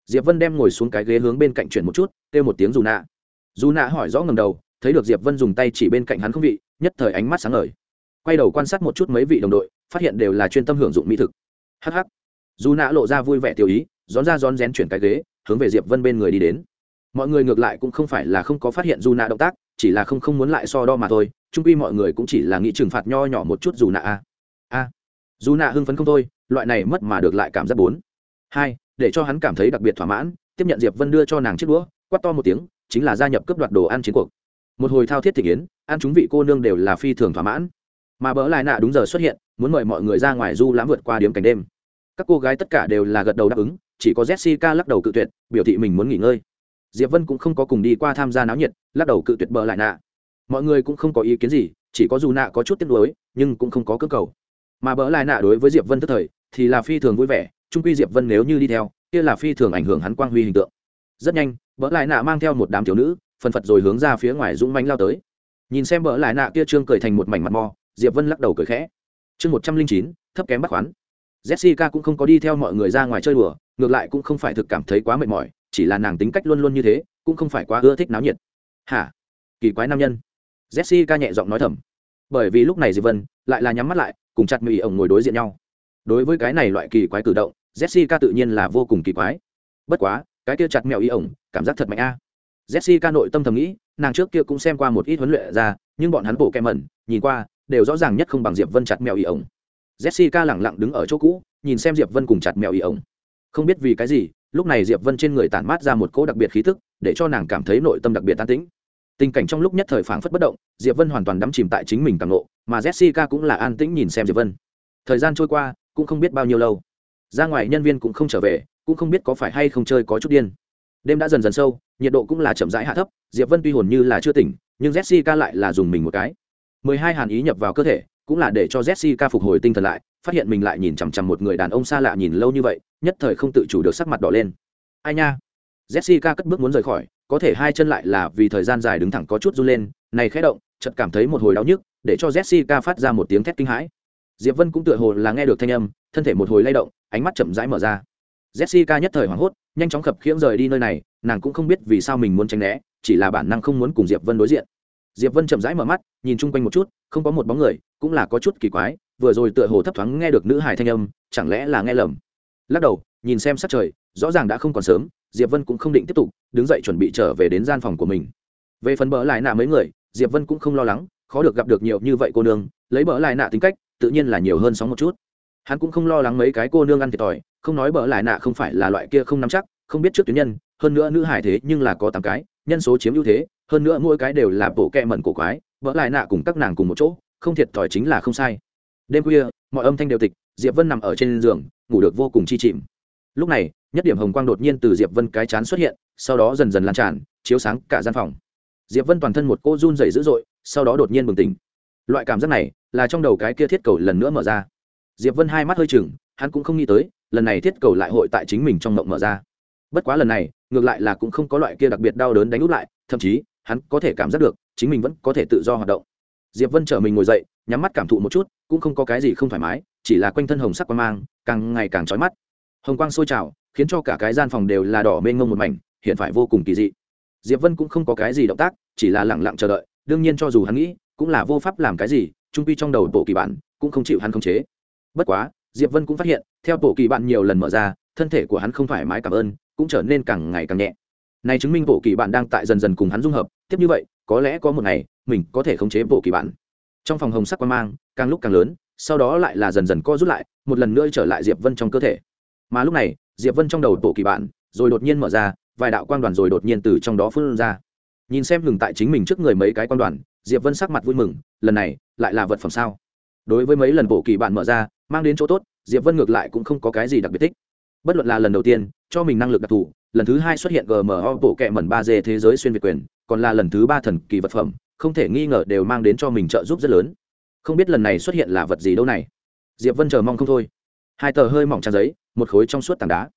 Speaker 1: Diệp vân đem ngồi xuống cái ghế hướng bên cạnh chuyển một chút, kêu một tiếng dù nạ. Dù nạ hỏi rõ ngầm đầu, thấy được diệp vân dùng tay chỉ bên cạnh hắn không vị, nhất thời ánh mắt sáng ngời. Quay đầu quan sát một chút mấy vị đồng đội phát hiện đều là chuyên tâm hưởng dụng mỹ thực. Hh dù nạ lộ ra vui vẻ tiêu ý rón ra rón rén chuyển cái ghế, hướng về diệp vân bên người đi đến. Mọi người ngược lại cũng không phải là không có phát hiện dù nạ động tác, chỉ là không không muốn lại so đo mà thôi trung quy mọi người cũng chỉ là nghĩ trừng phạt nho nhỏ một chút dù nạ a. A. Dù nạ hưng phấn không thôi, loại này mất mà được lại cảm giác bốn. Hai, để cho hắn cảm thấy đặc biệt thỏa mãn, tiếp nhận diệp vân đưa cho nàng chiếc đũa, quát to một tiếng, chính là gia nhập cướp đoạt đồ ăn chiến cuộc. Một hồi thao thiết thị kiến ăn chúng vị cô nương đều là phi thường thỏa mãn. Mà bỡ lại nạ đúng giờ xuất hiện muốn mời mọi người ra ngoài du lãm vượt qua điếm cảnh đêm. Các cô gái tất cả đều là gật đầu đáp ứng, chỉ có jessica lắc đầu cự tuyệt, biểu thị mình muốn nghỉ ngơi. Diệp vân cũng không có cùng đi qua tham gia náo nhiệt, lắc đầu cự tuyệt bỡ lại nạ. Mọi người cũng không có ý kiến gì, chỉ có dù nạ có chút tiếc nuối, nhưng cũng không có cơ cầu. Mà bỡ lại nạ đối với diệp vân tức thời, thì là phi thường vui vẻ trung quy diệp vân nếu như đi theo, kia là phi thường ảnh hưởng hắn quang huy hình tượng. Rất nhanh bỡ lại nạ mang theo một đám thiếu nữ, phần phật rồi hướng ra phía ngoài dũng mánh lao tới. Nhìn xem bỡ lại nạ kia trương cười thành một mảnh mặt mò diệp vân lắc đầu cười khẽ chương một trăm linh chín, thấp kém bắt khoán. Jessica cũng không có đi theo mọi người ra ngoài chơi đùa, ngược lại cũng không phải thực cảm thấy quá mệt mỏi, chỉ là nàng tính cách luôn luôn như thế, cũng không phải quá ưa thích náo nhiệt. Hả? Kỳ quái nam nhân. Jessica nhẹ giọng nói thầm. Bởi vì lúc này diệp vân lại là nhắm mắt lại, cùng chặt mỹ ổng ngồi đối diện nhau. Đối với cái này loại kỳ quái cử động, jessica tự nhiên là vô cùng kỳ quái. Bất quá, cái kia chặt mèo y ổng, cảm giác thật mạnh a. Jessica nội tâm thầm nghĩ, nàng trước kia cũng xem qua một ít huấn luyện ra, nhưng bọn hắn bộ kem mẩn, nhìn qua đều rõ ràng nhất không bằng diệp vân chặt mèo y ổng. Jessica lẳng lặng đứng ở chỗ cũ, nhìn xem diệp vân cùng chặt mèo y ổng. Không biết vì cái gì, lúc này diệp vân trên người tản mát ra một cỗ đặc biệt khí tức, để cho nàng cảm thấy nội tâm đặc biệt tan tĩnh. Tình cảnh trong lúc nhất thời phảng phất bất động, diệp vân hoàn toàn đắm chìm tại chính mình càng lộ mà jessica cũng là an tĩnh nhìn xem diệp vân. Thời gian trôi qua, cũng không biết bao nhiêu lâu. Ra ngoài nhân viên cũng không trở về, cũng không biết có phải hay không chơi có chút điên. Đêm đã dần dần sâu, nhiệt độ cũng là chậm rãi hạ thấp, diệp vân tuy hồn như là chưa tỉnh, nhưng jessica lại là dùng mình một cái mười hai hàn ý nhập vào cơ thể, cũng là để cho jessica phục hồi tinh thần lại, phát hiện mình lại nhìn chằm chằm một người đàn ông xa lạ nhìn lâu như vậy, nhất thời không tự chủ được sắc mặt đỏ lên. Ai nha? Jessica cất bước muốn rời khỏi, có thể hai chân lại là vì thời gian dài đứng thẳng có chút run lên, này khẽ động, chợt cảm thấy một hồi đau nhức, để cho jessica phát ra một tiếng thét kinh hãi. Diệp vân cũng tựa hồ là nghe được thanh âm, thân thể một hồi lay động, ánh mắt chậm rãi mở ra. Jessica nhất thời hoảng hốt, nhanh chóng khập khiễng rời đi nơi này, nàng cũng không biết vì sao mình muốn tránh né, chỉ là bản năng không muốn cùng diệp vân đối diện diệp vân chậm rãi mở mắt, nhìn chung quanh một chút, không có một bóng người, cũng là có chút kỳ quái, vừa rồi tựa hồ thấp thoáng nghe được nữ hài thanh âm, chẳng lẽ là nghe lầm? Lắc đầu, nhìn xem sát trời, rõ ràng đã không còn sớm, diệp vân cũng không định tiếp tục, đứng dậy chuẩn bị trở về đến gian phòng của mình. Về phần bỡ lại nạ mấy người, diệp vân cũng không lo lắng, khó được gặp được nhiều như vậy cô nương, lấy bỡ lại nạ tính cách, tự nhiên là nhiều hơn sóng một chút. Hắn cũng không lo lắng mấy cái cô nương ăn thiệt thòi, không nói bỡ lại nạ không phải là loại kia không nắm chắc, không biết trước tuyến nhân, hơn nữa nữ hải thế nhưng là có tám cái, nhân số chiếm ưu thế hơn nữa mỗi cái đều là bộ kẹ mẩn cổ quái, vỡ lại nạ cùng các nàng cùng một chỗ, không thiệt thòi chính là không sai. Đêm khuya, mọi âm thanh đều tịch, diệp vân nằm ở trên giường, ngủ được vô cùng chi chìm. Lúc này, nhất điểm hồng quang đột nhiên từ diệp vân cái chán xuất hiện, sau đó dần dần lan tràn, chiếu sáng cả gian phòng. Diệp vân toàn thân một cô run rẩy dữ dội, sau đó đột nhiên bừng tỉnh. Loại cảm giác này là trong đầu cái kia thiết cầu lần nữa mở ra. Diệp vân hai mắt hơi chừng, hắn cũng không nghĩ tới, lần này thiết cầu lại hội tại chính mình trong mộng mở ra. Bất quá lần này, ngược lại là cũng không có loại kia đặc biệt đau đớn đánh úp lại, thậm chí hắn có thể cảm giác được, chính mình vẫn có thể tự do hoạt động. Diệp vân chở mình ngồi dậy, nhắm mắt cảm thụ một chút, cũng không có cái gì không thoải mái, chỉ là quanh thân hồng sắc quang mang, càng ngày càng trói mắt. Hồng quang sôi trào, khiến cho cả cái gian phòng đều là đỏ mê ngông một mảnh, hiện phải vô cùng kỳ dị. Diệp vân cũng không có cái gì động tác, chỉ là lẳng lặng chờ đợi, đương nhiên cho dù hắn nghĩ, cũng là vô pháp làm cái gì, trung pi trong đầu bộ kỳ bản cũng không chịu hắn khống chế. Bất quá, diệp vân cũng phát hiện, theo bộ kỳ bản nhiều lần mở ra, thân thể của hắn không thoải mái cảm ơn, cũng trở nên càng ngày càng nhẹ này chứng minh bộ kỳ bản đang tại dần dần cùng hắn dung hợp, tiếp như vậy, có lẽ có một ngày, mình có thể khống chế bộ kỳ bản trong phòng hồng sắc quan mang, càng lúc càng lớn, sau đó lại là dần dần co rút lại, một lần nữa trở lại diệp vân trong cơ thể. Mà lúc này, diệp vân trong đầu bộ kỳ bản rồi đột nhiên mở ra, vài đạo quang đoàn rồi đột nhiên từ trong đó phun ra. Nhìn xem ngừng tại chính mình trước người mấy cái quang đoàn, diệp vân sắc mặt vui mừng, lần này, lại là vật phẩm sao? Đối với mấy lần bộ kỳ bản mở ra, mang đến chỗ tốt, diệp vân ngược lại cũng không có cái gì đặc biệt thích. Bất luận là lần đầu tiên, cho mình năng lực đặc thù lần thứ hai xuất hiện gmo bộ kệ mẩn ba d thế giới xuyên việt quyền, còn là lần thứ ba thần kỳ vật phẩm, không thể nghi ngờ đều mang đến cho mình trợ giúp rất lớn. Không biết lần này xuất hiện là vật gì đâu này. Diệp vân chờ mong không thôi. Hai tờ hơi mỏng trang giấy, một khối trong suốt tảng đá.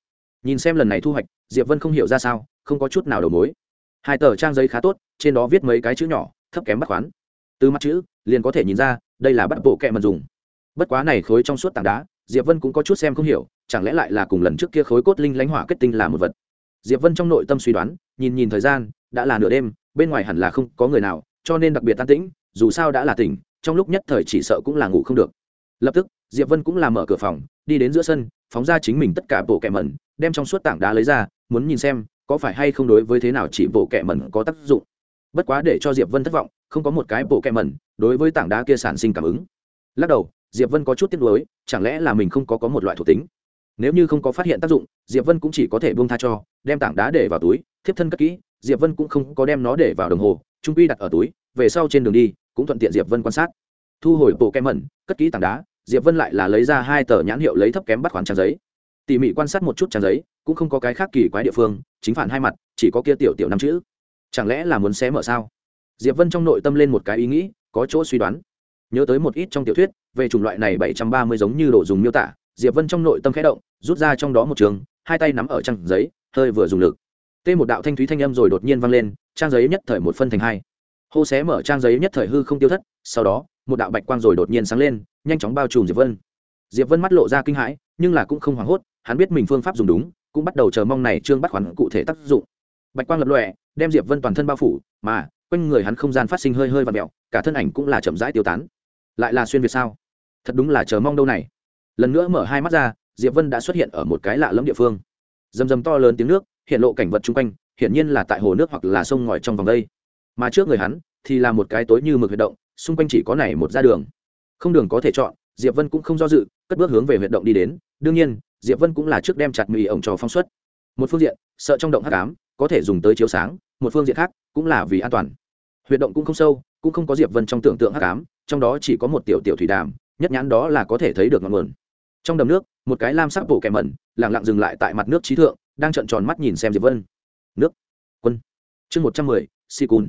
Speaker 1: Nhìn xem lần này thu hoạch, diệp vân không hiểu ra sao, không có chút nào đầu mối. Hai tờ trang giấy khá tốt, trên đó viết mấy cái chữ nhỏ, thấp kém bắt khoán. Từ mắt chữ, liền có thể nhìn ra, đây là bắt bộ kẹ mần dùng. Bất quá này khối trong suốt tảng đá, diệp vân cũng có chút xem không hiểu, chẳng lẽ lại là cùng lần trước kia khối cốt linh lánh hỏa kết tinh là một vật? Diệp vân trong nội tâm suy đoán, nhìn nhìn thời gian, đã là nửa đêm, bên ngoài hẳn là không có người nào, cho nên đặc biệt tan tĩnh, dù sao đã là tỉnh, trong lúc nhất thời chỉ sợ cũng là ngủ không được. Lập tức, diệp vân cũng làm mở cửa phòng, đi đến giữa sân, phóng ra chính mình tất cả bộ kẻ mẩn, đem trong suốt tảng đá lấy ra, muốn nhìn xem, có phải hay không đối với thế nào chỉ bộ kẻ mẩn có tác dụng. Bất quá để cho diệp vân thất vọng, không có một cái bộ kẻ mẩn đối với tảng đá kia sản sinh cảm ứng. Lắc đầu, diệp vân có chút tiếc nuối, chẳng lẽ là mình không có có một loại thuộc tính? Nếu như không có phát hiện tác dụng, diệp vân cũng chỉ có thể buông tha cho, đem tảng đá để vào túi, thiếp thân cất kỹ, diệp vân cũng không có đem nó để vào đồng hồ, trung quy đặt ở túi, về sau trên đường đi, cũng thuận tiện diệp vân quan sát. Thu hồi bộ kem mẩn, cất kỹ tảng đá, diệp vân lại là lấy ra hai tờ nhãn hiệu lấy thấp kém bắt khoản trang giấy. Tỉ mỉ quan sát một chút trang giấy, cũng không có cái khác kỳ quái địa phương, chính phản hai mặt, chỉ có kia tiểu tiểu năm chữ. Chẳng lẽ là muốn xé mở sao? Diệp vân trong nội tâm lên một cái ý nghĩ, có chỗ suy đoán. Nhớ tới một ít trong tiểu thuyết, về chủng loại này bảy trăm ba mươi giống như đồ dùng miêu tả diệp vân trong nội tâm khẽ động, rút ra trong đó một trường, hai tay nắm ở trang giấy, hơi vừa dùng lực. Tê một đạo thanh thúy thanh âm rồi đột nhiên vang lên, trang giấy nhất thời một phân thành hai. Hô xé mở trang giấy nhất thời hư không tiêu thất, sau đó, một đạo bạch quang rồi đột nhiên sáng lên, nhanh chóng bao trùm diệp vân. Diệp vân mắt lộ ra kinh hãi, nhưng là cũng không hoảng hốt, hắn biết mình phương pháp dùng đúng, cũng bắt đầu chờ mong này trương bắt khoản cụ thể tác dụng. Bạch quang lập lòe, đem diệp vân toàn thân bao phủ, mà, quanh người hắn không gian phát sinh hơi hơi và mẹo cả thân ảnh cũng là chậm rãi tiêu tán. Lại là xuyên việt sao? Thật đúng là chờ mong đâu này lần nữa mở hai mắt ra, diệp vân đã xuất hiện ở một cái lạ lẫm địa phương. Rầm rầm to lớn tiếng nước, hiện lộ cảnh vật chung quanh, hiển nhiên là tại hồ nước hoặc là sông ngòi trong vòng đây. Mà trước người hắn, thì là một cái tối như mực huyệt động, xung quanh chỉ có này một ra đường. Không đường có thể chọn, diệp vân cũng không do dự, cất bước hướng về huyệt động đi đến. Đương nhiên, diệp vân cũng là trước đem chặt mì ổng cho phong suất một phương diện, sợ trong động hắc ám, có thể dùng tới chiếu sáng, một phương diện khác, cũng là vì an toàn. Huyệt động cũng không sâu, cũng không có diệp vân trong tưởng tượng hắc ám, trong đó chỉ có một tiểu tiểu thủy đàm, nhất nhãn đó là có thể thấy được ngọn nguồn trong đầm nước, một cái lam sắc bộ kẻ mẩn lẳng lặng dừng lại tại mặt nước trí thượng, đang trợn tròn mắt nhìn xem diệp vân. Nước, quân. Chương một trăm mười si cùn.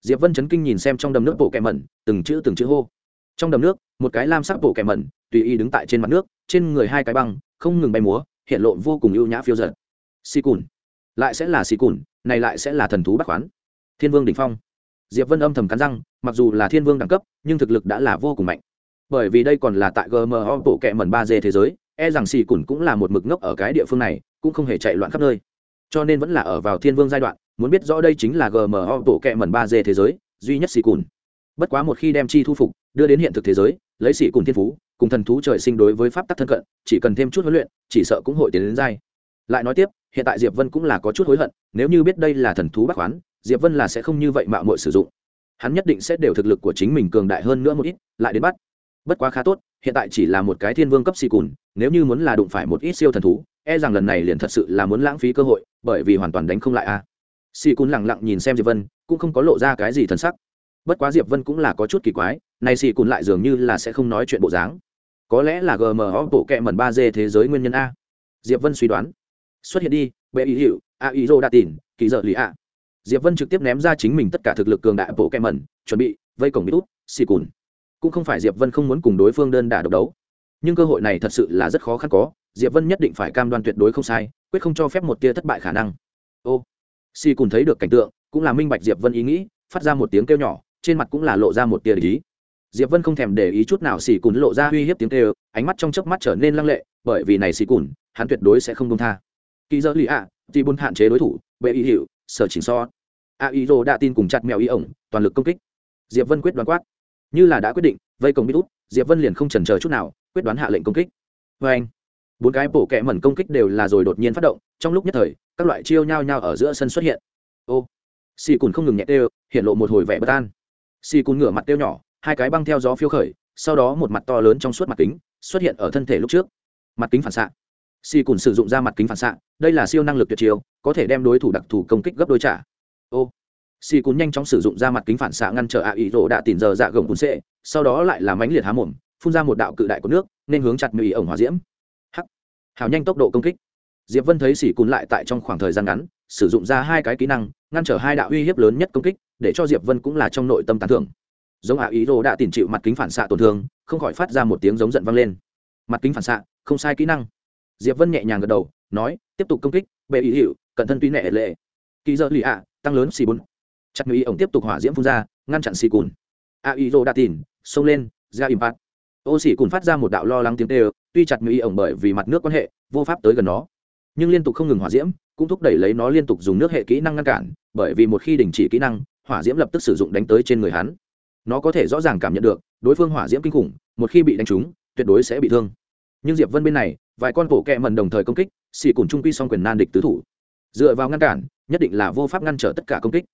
Speaker 1: Diệp vân chấn kinh nhìn xem trong đầm nước bộ kẻ mẩn, từng chữ từng chữ hô. Trong đầm nước, một cái lam sắc bộ kẻ mẩn, tùy y đứng tại trên mặt nước, trên người hai cái băng, không ngừng bay múa, hiện lộ vô cùng ưu nhã phiêu giật si cùn. Lại sẽ là si cùn, này lại sẽ là thần thú bắt khoán. Thiên vương đỉnh phong. Diệp vân âm thầm cắn răng, mặc dù là thiên vương đẳng cấp, nhưng thực lực đã là vô cùng mạnh bởi vì đây còn là tại gmo bộ kệ mẩn ba d thế giới e rằng xì cùn cũng là một mực ngốc ở cái địa phương này, cũng không hề chạy loạn khắp nơi. Cho nên vẫn là ở vào thiên vương giai đoạn, muốn biết rõ đây chính là gmo bộ kệ mẩn ba d thế giới, duy nhất xì cùn. Bất quá một khi đem chi thu phục, đưa đến hiện thực thế giới, lấy xì cùn thiên phú, cùng thần thú trời sinh đối với pháp tắc thân cận, chỉ cần thêm chút huấn luyện, chỉ sợ cũng hội tiến đến giai. Lại nói tiếp, hiện tại diệp vân cũng là có chút hối hận, nếu như biết đây là thần thú bác khoán, diệp vân là sẽ không như vậy mạo muội sử dụng. Hắn nhất định sẽ đều thực lực của chính mình cường đại hơn nữa một ít, lại đến bắt bất quá khá tốt, hiện tại chỉ là một cái thiên vương cấp xì cùn, nếu như muốn là đụng phải một ít siêu thần thú e rằng lần này liền thật sự là muốn lãng phí cơ hội, bởi vì hoàn toàn đánh không lại a. À. xì cùn lẳng lặng nhìn xem diệp vân, cũng không có lộ ra cái gì thần sắc. Bất quá diệp vân cũng là có chút kỳ quái, này xì cùn lại dường như là sẽ không nói chuyện bộ dáng. Có lẽ là gmo bộ kẹ mẩn ba d thế giới nguyên nhân a. Diệp vân suy đoán. Xuất hiện đi, bệ ý hiệu a ý rô đa tìn, kỳ dợ lì a. Diệp vân trực tiếp ném ra chính mình tất cả thực lực cường đại bộ kẹ mẩn, chuẩn bị vây cổng bị út xì cùn cũng không phải diệp vân không muốn cùng đối phương đơn đả độc đấu. Nhưng cơ hội này thật sự là rất khó khăn có, diệp vân nhất định phải cam đoan tuyệt đối không sai, quyết không cho phép một tia thất bại khả năng. Ô si cùng thấy được cảnh tượng, cũng là minh bạch diệp vân ý nghĩ, phát ra một tiếng kêu nhỏ, trên mặt cũng là lộ ra một tia ý. Diệp vân không thèm để ý chút nào xì cùn lộ ra uy hiếp tiếng kêu, ánh mắt trong chớp mắt trở nên lăng lệ, bởi vì này xì cùn, hắn tuyệt đối sẽ không công tha. Kỳ dơ lì ạ, thì buôn hạn chế đối thủ, bệ ý hiệu, sở chỉnh so. A ý rô đã tin cùng chặt mèo ý ổng, toàn lực công kích. Diệp vân quyết đoán quát như là đã quyết định, vây công bít út, diệp vân liền không chần chờ chút nào, quyết đoán hạ lệnh công kích. Vê anh, bốn cái bổ kẹ mẩn công kích đều là rồi đột nhiên phát động, trong lúc nhất thời, các loại chiêu nhao nhao ở giữa sân xuất hiện. Ô, xì cùn không ngừng nhẹ têu hiện lộ một hồi vẻ bất an. Xì cùn ngửa mặt têu nhỏ, hai cái băng theo gió phiêu khởi, sau đó một mặt to lớn trong suốt mặt kính, xuất hiện ở thân thể lúc trước. Mặt kính phản xạ. Xì cùn sử dụng ra mặt kính phản xạ, đây là siêu năng lực tuyệt chiêu, có thể đem đối thủ đặc thù công kích gấp đôi trả. Ô xì cún nhanh chóng sử dụng ra mặt kính phản xạ ngăn trở ạ ý rỗ đã tìm giờ dạ gồng cùn xệ sau đó lại làm ánh liệt há mồm, phun ra một đạo cự đại của nước, nên hướng chặt mỹ ổng hòa diễm. Hắc! Hào nhanh tốc độ công kích. Diệp vân thấy xì cún lại tại trong khoảng thời gian ngắn, sử dụng ra hai cái kỹ năng, ngăn trở hai đạo uy hiếp lớn nhất công kích, để cho diệp vân cũng là trong nội tâm tán thưởng. Giống ạ ý rỗ đã tìm chịu mặt kính phản xạ tổn thương, không khỏi phát ra một tiếng giống giận vang lên. Mặt kính phản xạ, không sai kỹ năng. Diệp vân nhẹ nhàng gật đầu, nói, tiếp tục công kích, bệ ý hiệu, cẩn thân tuy nệ lệ. Kỳ giờ lì ạ, tăng lớn xì bốn chặt người ổng tiếp tục hỏa diễm phun ra, ngăn chặn xì cùn. A y rô đa tìn xông lên, ra impact ô xì cùn phát ra một đạo lo lắng tiếng tê tuy chặt người ổng bởi vì mặt nước quan hệ, vô pháp tới gần nó. Nhưng liên tục không ngừng hỏa diễm, cũng thúc đẩy lấy nó liên tục dùng nước hệ kỹ năng ngăn cản, bởi vì một khi đình chỉ kỹ năng, hỏa diễm lập tức sử dụng đánh tới trên người hắn. Nó có thể rõ ràng cảm nhận được, đối phương hỏa diễm kinh khủng, một khi bị đánh trúng, tuyệt đối sẽ bị thương. Nhưng diệp vân bên này, vài con bộ kẹ mần đồng thời công kích, xì cùn trung quy song quyền nan địch tứ thủ. Dựa vào ngăn cản, nhất định là vô pháp ngăn trở tất cả công kích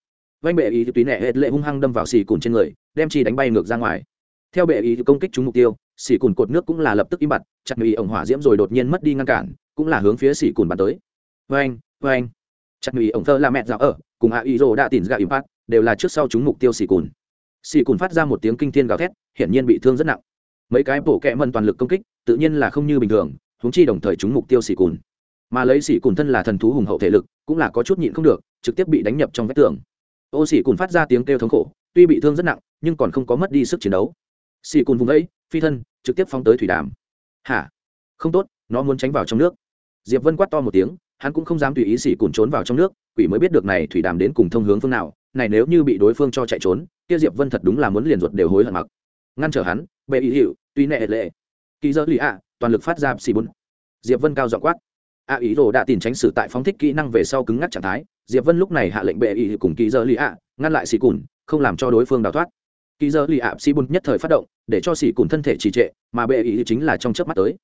Speaker 1: vanh bệ ý túy nẹ hệt lệ hung hăng đâm vào xì cùn trên người, đem chi đánh bay ngược ra ngoài. Theo bệ ý công kích trúng mục tiêu, xì cùn cột nước cũng là lập tức im bặt, chặt mỹ ổng hỏa diễm rồi đột nhiên mất đi ngăn cản, cũng là hướng phía xì cùn bắn tới. Vanh vanh. Chặt mỹ ổng thơ là mẹ dạo ở, cùng a ý rồ đã tìm ra impact đều là trước sau trúng mục tiêu xì cùn. Xì cùn phát ra một tiếng kinh thiên gào thét, hiển nhiên bị thương rất nặng. Mấy cái bổ kẹ mần toàn lực công kích, tự nhiên là không như bình thường húng chi đồng thời trúng mục tiêu xì cùn. Mà lấy xì cùn thân là thần thú hùng hậu thể lực, cũng là có chút nhịn không được, trực tiếp bị đánh nhập trong vách tường ô sĩ cùn phát ra tiếng kêu thống khổ, tuy bị thương rất nặng, nhưng còn không có mất đi sức chiến đấu. Sĩ cùn vùng ấy phi thân, trực tiếp phóng tới thủy đàm. Hả? Không tốt, nó muốn tránh vào trong nước. Diệp vân quát to một tiếng, hắn cũng không dám tùy ý sĩ cùn trốn vào trong nước, quỷ mới biết được này thủy đàm đến cùng thông hướng phương nào, này nếu như bị đối phương cho chạy trốn, kia diệp vân thật đúng là muốn liền ruột đều hối hận mặc. Ngăn trở hắn, bệ ý hiệu tuy nệ lệ. Kỳ dơ lì ạ, toàn lực phát ra xì bún diệp vân cao giọng quát. A ý đồ đã tìm tránh xử tại phóng thích kỹ năng về sau cứng ngắc trạng thái diệp vân lúc này hạ lệnh bệ ý cùng kỳ dơ lì ạ, ngăn lại xì cùn, không làm cho đối phương đào thoát. Kỳ dơ lì ạ xì bún nhất thời phát động, để cho xì cùn thân thể trì trệ, mà bệ ý chính là trong chớp mắt tới.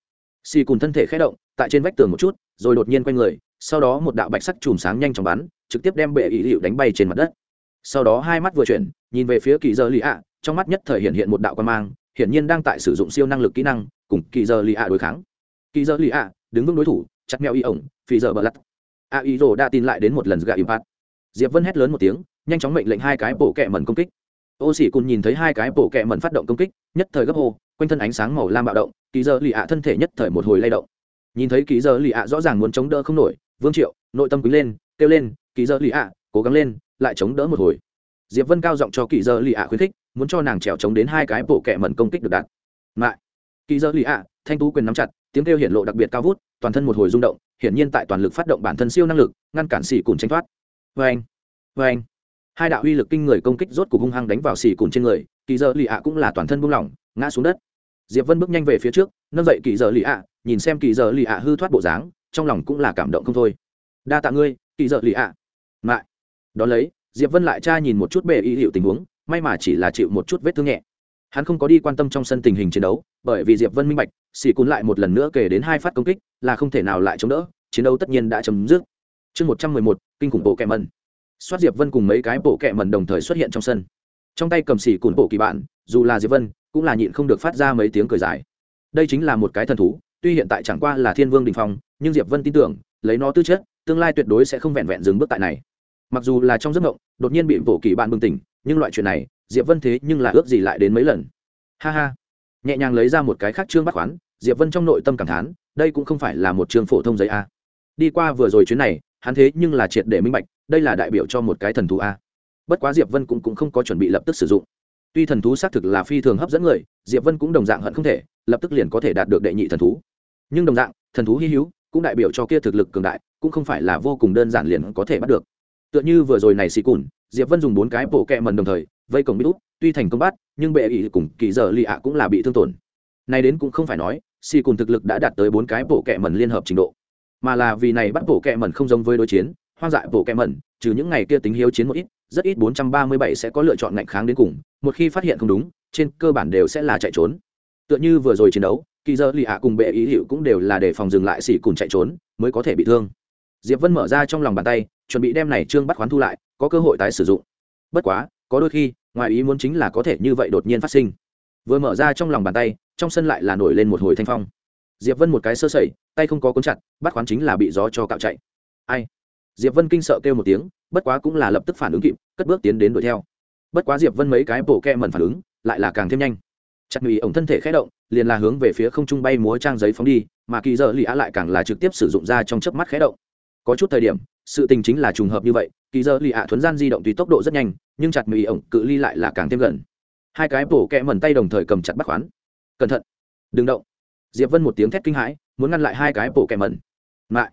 Speaker 1: Xì cùn thân thể khé động, tại trên vách tường một chút, rồi đột nhiên quay người, sau đó một đạo bạch sắc chùm sáng nhanh chóng bắn, trực tiếp đem bệ ý hiệu đánh bay trên mặt đất. Sau đó hai mắt vừa chuyển, nhìn về phía kỳ dơ lì ạ, trong mắt nhất thời hiện hiện một đạo quan mang, hiển nhiên đang tại sử dụng siêu năng lực kỹ năng, cùng kỳ dơ lì ạ đối kháng. Kỳ dơ lì ạ, đứng vững đối thủ, chặt mèo y ổng phi giờ bờ lặt a ý rồ đã tin lại đến một lần gạ impact diệp vân hét lớn một tiếng, nhanh chóng mệnh lệnh hai cái bộ kẹ mẩn công kích. Ô sĩ cùng nhìn thấy hai cái bộ kẹ mẩn phát động công kích, nhất thời gấp hô, quanh thân ánh sáng màu lam bạo động kỳ dơ lì ạ thân thể nhất thời một hồi lay động. Nhìn thấy kỳ dơ lì ạ rõ ràng muốn chống đỡ không nổi, vương triệu, nội tâm quý lên, kêu lên kỳ dơ lì ạ, cố gắng lên, lại chống đỡ một hồi. Diệp vân cao giọng cho kỳ dơ lì ạ khuyến khích, muốn cho nàng trèo chống đến hai cái bộ kẹ mẩn công kích được đạt. Mại kỳ dơ lì ạ, thanh tú quyền nắm chặt, tiếng kêu hiện lộ đặc biệt cao vút, toàn thân một hồi rung động hiển nhiên tại toàn lực phát động bản thân siêu năng lực, ngăn cản xỉ cùn tranh thoát. Vê anh vê anh hai đạo uy lực kinh người công kích rốt cục hung hăng đánh vào xỉ cùn trên người, kỳ giờ lì ạ cũng là toàn thân buông lỏng, ngã xuống đất. Diệp vân bước nhanh về phía trước, nâng dậy kỳ giờ lì ạ, nhìn xem kỳ giờ lì ạ hư thoát bộ dáng, trong lòng cũng là cảm động không thôi. Đa tạ ngươi, kỳ giờ lì ạ. Mại đón lấy, diệp vân lại tra nhìn một chút bề y hiệu tình huống, may mà chỉ là chịu một chút vết thương nhẹ hắn không có đi quan tâm trong sân tình hình chiến đấu, bởi vì diệp vân minh bạch, xì cún lại một lần nữa kể đến hai phát công kích, là không thể nào lại chống đỡ, chiến đấu tất nhiên đã chấm dứt. Chương một trăm mười một, kinh khủng bộ kẹ mần xoát diệp vân cùng mấy cái bộ kẹ mần đồng thời xuất hiện trong sân. Trong tay cầm xì cùn bộ kỳ bạn, dù là diệp vân, cũng là nhịn không được phát ra mấy tiếng cười dài. Đây chính là một cái thần thú, tuy hiện tại chẳng qua là thiên vương đình phong, nhưng diệp vân tin tưởng, lấy nó tư chất, tương lai tuyệt đối sẽ không vẹn vẹn dừng bước tại này. Mặc dù là trong giấc mộng, đột nhiên bị bộ kỳ bạn bừng tỉnh nhưng loại chuyện này diệp vân thế nhưng là ước gì lại đến mấy lần. Ha ha. Nhẹ nhàng lấy ra một cái khác trương bắt khoán diệp vân trong nội tâm cảm thán đây cũng không phải là một trường phổ thông giấy a. Đi qua vừa rồi chuyến này hắn thế nhưng là triệt để minh bạch đây là đại biểu cho một cái thần thú a. Bất quá diệp vân cũng, cũng không có chuẩn bị lập tức sử dụng. Tuy thần thú xác thực là phi thường hấp dẫn người diệp vân cũng đồng dạng hận không thể lập tức liền có thể đạt được đệ nhị thần thú. Nhưng đồng dạng thần thú hy hữu cũng đại biểu cho kia thực lực cường đại cũng không phải là vô cùng đơn giản liền có thể bắt được. Tựa như vừa rồi này xì cùn diệp vân dùng bốn cái bộ kẹ mần đồng thời, vây cổng bít út, tuy thành công bắt, nhưng bệ ý cùng kỳ giờ lì ạ cũng là bị thương tổn. Này đến cũng không phải nói xì cùn thực lực đã đạt tới bốn cái bộ kẹ mần liên hợp trình độ. Mà là vì này bắt bộ kẹ mần không giống với đối chiến, hoang dại bộ kẹ mần, trừ những ngày kia tính hiếu chiến một ít, rất ít 437 sẽ có lựa chọn ngạnh kháng đến cùng, một khi phát hiện không đúng, trên cơ bản đều sẽ là chạy trốn. Tựa như vừa rồi chiến đấu, kỳ giờ lì ạ cùng bệ ý hiệu cũng đều là để phòng dừng lại xỉ cùng chạy trốn, mới có thể bị thương. Diệp vân mở ra trong lòng bàn tay, chuẩn bị đem này trương bắt khoán thu lại có cơ hội tái sử dụng. Bất quá, có đôi khi, ngoài ý muốn chính là có thể như vậy đột nhiên phát sinh. Vừa mở ra trong lòng bàn tay, trong sân lại là nổi lên một hồi thanh phong. Diệp vân một cái sơ sẩy, tay không có cuốn chặt, bắt khoán chính là bị gió cho cạo chạy. Ai? Diệp vân kinh sợ kêu một tiếng, bất quá cũng là lập tức phản ứng kịp, cất bước tiến đến đuổi theo. Bất quá diệp vân mấy cái bộ kẹ mẩn phản ứng, lại là càng thêm nhanh. Chặt ngụy ổng thân thể khẽ động, liền là hướng về phía không trung bay múa trang giấy phóng đi, mà kỳ giờ lì á lại càng là trực tiếp sử dụng ra trong chớp mắt khẽ động. Có chút thời điểm sự tình chính là trùng hợp như vậy, kỳ giờ lì ạ thuấn gian di động tùy tốc độ rất nhanh, nhưng chặt nhụy ổng cự ly lại là càng thêm gần. Hai cái bổ kẹ mẩn tay đồng thời cầm chặt bắt khoán. Cẩn thận. Đừng động. Diệp vân một tiếng thét kinh hãi, muốn ngăn lại hai cái bổ kẹ mẩn. Mại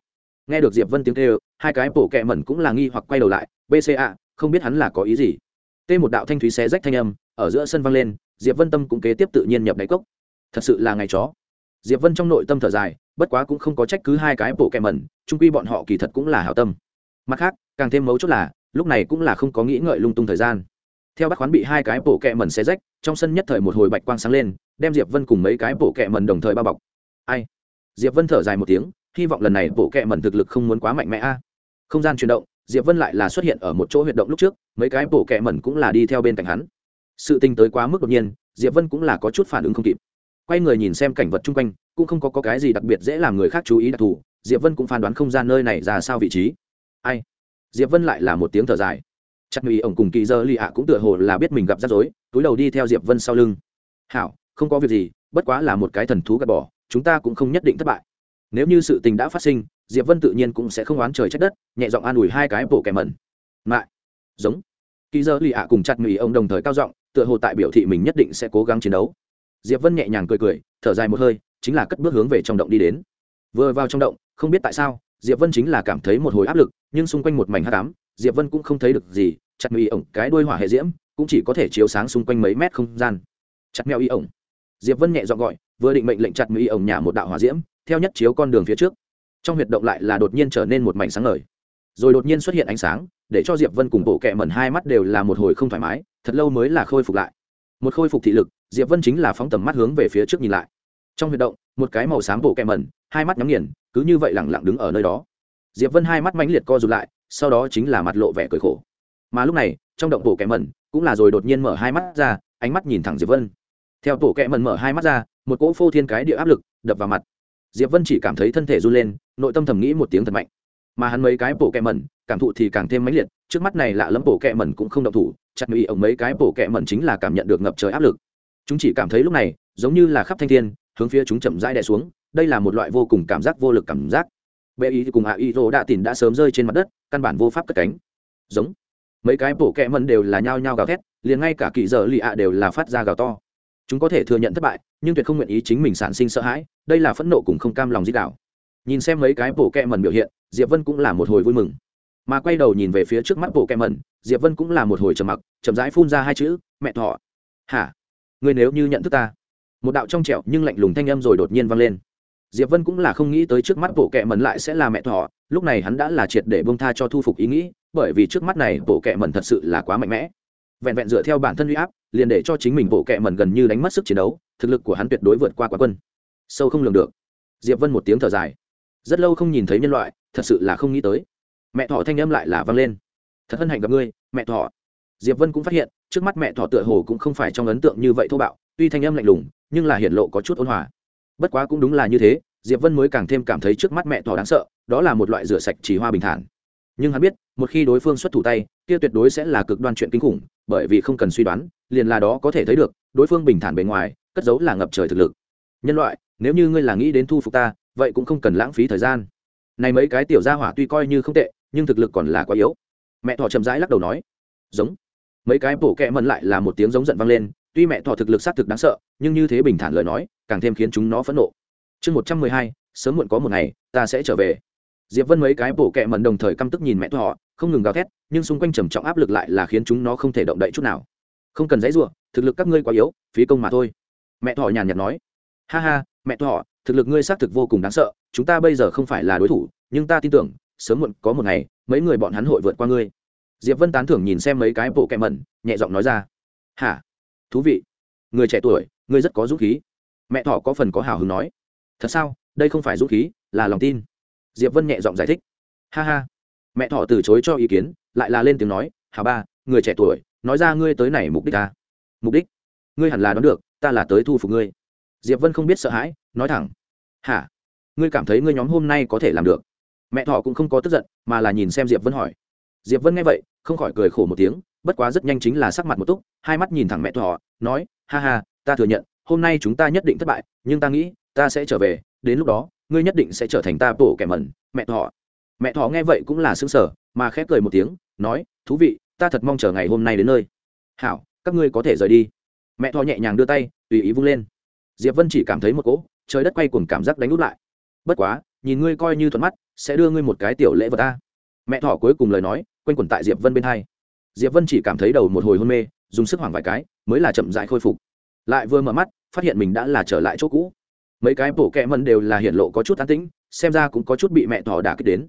Speaker 1: nghe được diệp vân tiếng kêu, hai cái bổ kẹ mẩn cũng là nghi hoặc quay đầu lại bca không biết hắn là có ý gì. T một đạo thanh thúy xé rách thanh âm, ở giữa sân vang lên, diệp vân tâm cũng kế tiếp tự nhiên nhập đáy cốc. Thật sự là ngày chó. Diệp vân trong nội tâm thở dài bất quá cũng không có trách cứ hai cái bộ kẹ mẩn trung quy bọn họ kỳ thật cũng là hảo tâm. Mặt khác, càng thêm mấu chốt là, lúc này cũng là không có nghĩ ngợi lung tung thời gian. Theo bác khoán bị hai cái bộ kẹ mẩn xé rách, trong sân nhất thời một hồi bạch quang sáng lên, đem diệp vân cùng mấy cái bộ kẹ mẩn đồng thời bao bọc. Ai? Diệp vân thở dài một tiếng, hy vọng lần này bộ kẹ mẩn thực lực không muốn quá mạnh mẽ a. Không gian chuyển động, diệp vân lại là xuất hiện ở một chỗ huyệt động lúc trước, mấy cái bộ kẹ mẩn cũng là đi theo bên cạnh hắn. Sự tình tới quá mức đột nhiên, diệp vân cũng là có chút phản ứng không kịp quay người nhìn xem cảnh vật chung quanh cũng không có, có cái gì đặc biệt dễ làm người khác chú ý đặc thù. Diệp vân cũng phán đoán không gian nơi này ra sao vị trí. Ai? Diệp vân lại là một tiếng thở dài. Chắc mỹ ổng cùng kỳ dơ lì ạ cũng tựa hồ là biết mình gặp rắc rối túi đầu đi theo diệp vân sau lưng. Hảo không có việc gì bất quá là một cái thần thú gạt bỏ chúng ta cũng không nhất định thất bại. Nếu như sự tình đã phát sinh diệp vân tự nhiên cũng sẽ không oán trời trách đất nhẹ giọng an ủi hai cái bộ kẻ mẩn. Mại. Giống. Kỳ dơ lì ạ cùng chặt mỹ ông đồng thời cao giọng tựa hồ tại biểu thị mình nhất định sẽ cố gắng chiến đấu diệp vân nhẹ nhàng cười cười, thở dài một hơi, chính là cất bước hướng về trong động đi đến. Vừa vào trong động, không biết tại sao, diệp vân chính là cảm thấy một hồi áp lực, nhưng xung quanh một mảnh hắc ám, diệp vân cũng không thấy được gì, chặt mèo y ổng, cái đuôi hỏa hệ diễm, cũng chỉ có thể chiếu sáng xung quanh mấy mét không gian. Chặt mèo y ổng. Diệp vân nhẹ dọn gọi, vừa định mệnh lệnh chặt mèo y ổng nhả một đạo hỏa diễm, theo nhất chiếu con đường phía trước. Trong huyệt động lại là đột nhiên trở nên một mảnh sáng ngời. Rồi đột nhiên xuất hiện ánh sáng, để cho diệp vân cùng bộ kẹ mẩn hai mắt đều là một hồi không thoải mái, thật lâu mới là khôi phục lại. Một khôi phục thị lực diệp vân chính là phóng tầm mắt hướng về phía trước nhìn lại. Trong huyệt động, một cái màu xám bộ kẹ mẩn, hai mắt nhắm nghiền, cứ như vậy lẳng lặng đứng ở nơi đó. Diệp vân hai mắt mãnh liệt co rụt lại, sau đó chính là mặt lộ vẻ cười khổ. Mà lúc này, trong động bộ kẹ mẩn cũng là rồi đột nhiên mở hai mắt ra, ánh mắt nhìn thẳng diệp vân. Theo tổ kẹ mẩn mở hai mắt ra, một cỗ phô thiên cái địa áp lực đập vào mặt. Diệp vân chỉ cảm thấy thân thể run lên, nội tâm thầm nghĩ một tiếng thật mạnh. Mà hắn mấy cái bộ kẹ mẩn, cảm thụ thì càng thêm mãnh liệt, trước mắt này lạ lẫm bộ kẹ mẩn cũng không động thủ, chặt mỹ ổng mấy cái bộ kẹ mẩn chính là cảm nhận được ngập trời áp lực chúng chỉ cảm thấy lúc này, giống như là khắp thanh thiên, hướng phía chúng chậm rãi đè xuống, đây là một loại vô cùng cảm giác vô lực cảm giác. Bệ ý cùng hạ ý rô đạ tìn đã sớm rơi trên mặt đất, căn bản vô pháp cất cánh. Giống. Mấy cái bổ kẹ mần đều là nhao nhao gào thét, liền ngay cả kỳ giờ lì ạ đều là phát ra gào to. Chúng có thể thừa nhận thất bại, nhưng tuyệt không nguyện ý chính mình sản sinh sợ hãi, đây là phẫn nộ cùng không cam lòng dít đảo nhìn xem mấy cái bổ kẹ mần biểu hiện, diệp vân cũng là một hồi vui mừng. Mà quay đầu nhìn về phía trước mắt bổ kẹ mần, diệp vân cũng là một hồi trầm mặc, chậm rãi phun ra hai chữ, mẹ thọ. Hả? Ngươi nếu như nhận thức ta. Một đạo trong trẻo nhưng lạnh lùng thanh âm rồi đột nhiên vang lên. Diệp vân cũng là không nghĩ tới trước mắt bộ kệ mẩn lại sẽ là mẹ thỏ, lúc này hắn đã là triệt để bông tha cho thu phục ý nghĩ, bởi vì trước mắt này bộ kệ mẩn thật sự là quá mạnh mẽ. Vẹn vẹn dựa theo bản thân uy áp, liền để cho chính mình bộ kệ mẩn gần như đánh mất sức chiến đấu, thực lực của hắn tuyệt đối vượt qua quá quân. Sâu không lường được. Diệp vân một tiếng thở dài. Rất lâu không nhìn thấy nhân loại, thật sự là không nghĩ tới. Mẹ thỏ thanh âm lại là vang lên. Thật hân hạnh gặp ngươi, mẹ thỏ. Diệp vân cũng phát hiện trước mắt mẹ thỏ tựa hồ cũng không phải trong ấn tượng như vậy thô bạo, tuy thanh âm lạnh lùng, nhưng là hiện lộ có chút ôn hòa. Bất quá cũng đúng là như thế, diệp vân mới càng thêm cảm thấy trước mắt mẹ thỏ đáng sợ, đó là một loại rửa sạch chỉ hoa bình thản. Nhưng hắn biết, một khi đối phương xuất thủ tay, kia tuyệt đối sẽ là cực đoan chuyện kinh khủng, bởi vì không cần suy đoán, liền là đó có thể thấy được, đối phương bình thản bề ngoài, cất giấu là ngập trời thực lực. Nhân loại, nếu như ngươi là nghĩ đến thu phục ta, vậy cũng không cần lãng phí thời gian. Này mấy cái tiểu gia hỏa tuy coi như không tệ, nhưng thực lực còn là quá yếu. Mẹ thỏ chậm rãi lắc đầu nói, giống mấy cái bổ kẹ mần lại là một tiếng giống giận vang lên, tuy mẹ thỏ thực lực xác thực đáng sợ, nhưng như thế bình thản lời nói, càng thêm khiến chúng nó phẫn nộ. Chương một trăm mười hai, sớm muộn có một ngày, ta sẽ trở về. Diệp vân mấy cái bổ kẹ mần đồng thời căm tức nhìn mẹ thỏ, không ngừng gào thét, nhưng xung quanh trầm trọng áp lực lại là khiến chúng nó không thể động đậy chút nào. Không cần dãy rủa, thực lực các ngươi quá yếu, phí công mà thôi. Mẹ thỏ nhàn nhạt nói. Ha ha, mẹ thỏ, thực lực ngươi xác thực vô cùng đáng sợ, chúng ta bây giờ không phải là đối thủ, nhưng ta tin tưởng, sớm muộn có một ngày, mấy người bọn hắn hội vượt qua ngươi diệp vân tán thưởng nhìn xem mấy cái bộ kẹ mẩn, nhẹ giọng nói ra. Hả? Thú vị. Người trẻ tuổi ngươi rất có dũng khí. Mẹ thỏ có phần có hào hứng nói. Thật sao? Đây không phải dũng khí, là lòng tin. Diệp vân nhẹ giọng giải thích. Ha ha. Mẹ thỏ từ chối cho ý kiến, lại là lên tiếng nói. Hà ba, người trẻ tuổi, nói ra ngươi tới này mục đích ta mục đích? Ngươi hẳn là đoán được, ta là tới thu phục ngươi. Diệp vân không biết sợ hãi, nói thẳng. Hả? Ngươi cảm thấy ngươi nhóm hôm nay có thể làm được? Mẹ Thỏ cũng không có tức giận, mà là nhìn xem diệp vân hỏi. Diệp vân nghe vậy không khỏi cười khổ một tiếng, bất quá rất nhanh chính là sắc mặt một túc, hai mắt nhìn thẳng mẹ thọ nói, ha ha, ta thừa nhận, hôm nay chúng ta nhất định thất bại, nhưng ta nghĩ, ta sẽ trở về, đến lúc đó, ngươi nhất định sẽ trở thành ta bổ kẻ mẩn, mẹ thọ mẹ thọ nghe vậy cũng là xứng sở mà khép cười một tiếng, nói, thú vị, ta thật mong chờ ngày hôm nay đến nơi. Hảo, các ngươi có thể rời đi. Mẹ thọ nhẹ nhàng đưa tay, tùy ý vung lên. Diệp vân chỉ cảm thấy một cỗ, trời đất quay cuồng cảm giác đánh út lại. Bất quá, nhìn ngươi coi như thuận mắt, sẽ đưa ngươi một cái tiểu lễ vật ta. Mẹ thỏ cuối cùng lời nói quanh quẩn tại diệp vân bên hai. Diệp vân chỉ cảm thấy đầu một hồi hôn mê, dùng sức hoảng vài cái, mới là chậm dại khôi phục. Lại vừa mở mắt, phát hiện mình đã là trở lại chỗ cũ. Mấy cái bổ kẹ mần đều là hiện lộ có chút an tĩnh, xem ra cũng có chút bị mẹ thỏ đả kích đến.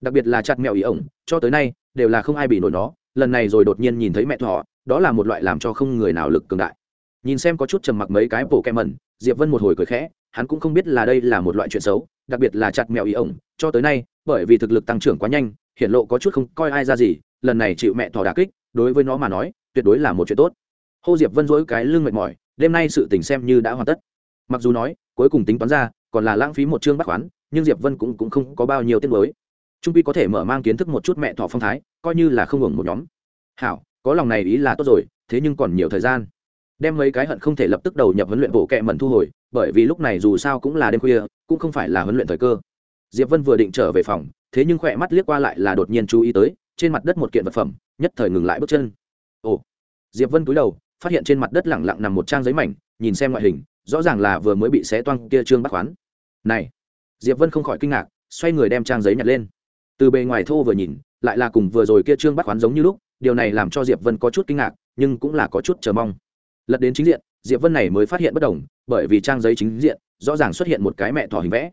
Speaker 1: Đặc biệt là chặt mèo ý ổng, cho tới nay, đều là không ai bị nổi nó. Lần này rồi đột nhiên nhìn thấy mẹ thỏ đó là một loại làm cho không người nào lực cường đại. Nhìn xem có chút trầm mặc mấy cái bổ kẹ mần, diệp vân một hồi cười khẽ, hắn cũng không biết là đây là một loại chuyện xấu, đặc biệt là chặt mèo ý ổng, cho tới nay, bởi vì thực lực tăng trưởng quá nhanh hiện lộ có chút không coi ai ra gì, lần này chịu mẹ thỏ đà kích, đối với nó mà nói, tuyệt đối là một chuyện tốt. Hô diệp vân dỗi cái lưng mệt mỏi, đêm nay sự tình xem như đã hoàn tất. Mặc dù nói, cuối cùng tính toán ra, còn là lãng phí một chương bắt khoán, nhưng diệp vân cũng cũng không có bao nhiêu tiết mới trung quy có thể mở mang kiến thức một chút mẹ thỏ phong thái, coi như là không hưởng một nhóm. Hảo, có lòng này ý là tốt rồi, thế nhưng còn nhiều thời gian. Đem mấy cái hận không thể lập tức đầu nhập huấn luyện bộ kẹ mẩn thu hồi, bởi vì lúc này dù sao cũng là đêm khuya, cũng không phải là huấn luyện thời cơ diệp vân vừa định trở về phòng, thế nhưng khỏe mắt liếc qua lại là đột nhiên chú ý tới, trên mặt đất một kiện vật phẩm, nhất thời ngừng lại bước chân. Ồ! Diệp vân cúi đầu, phát hiện trên mặt đất lẳng lặng nằm một trang giấy mảnh, nhìn xem ngoại hình, rõ ràng là vừa mới bị xé toang kia trương bắt khoán. Này! Diệp vân không khỏi kinh ngạc, xoay người đem trang giấy nhặt lên. Từ bề ngoài thô vừa nhìn, lại là cùng vừa rồi kia trương bắt khoán giống như lúc, điều này làm cho diệp vân có chút kinh ngạc, nhưng cũng là có chút chờ mong. Lật đến chính diện, diệp vân này mới phát hiện bất đồng, bởi vì trang giấy chính diện, rõ ràng xuất hiện một cái mẹ thỏ hình vẽ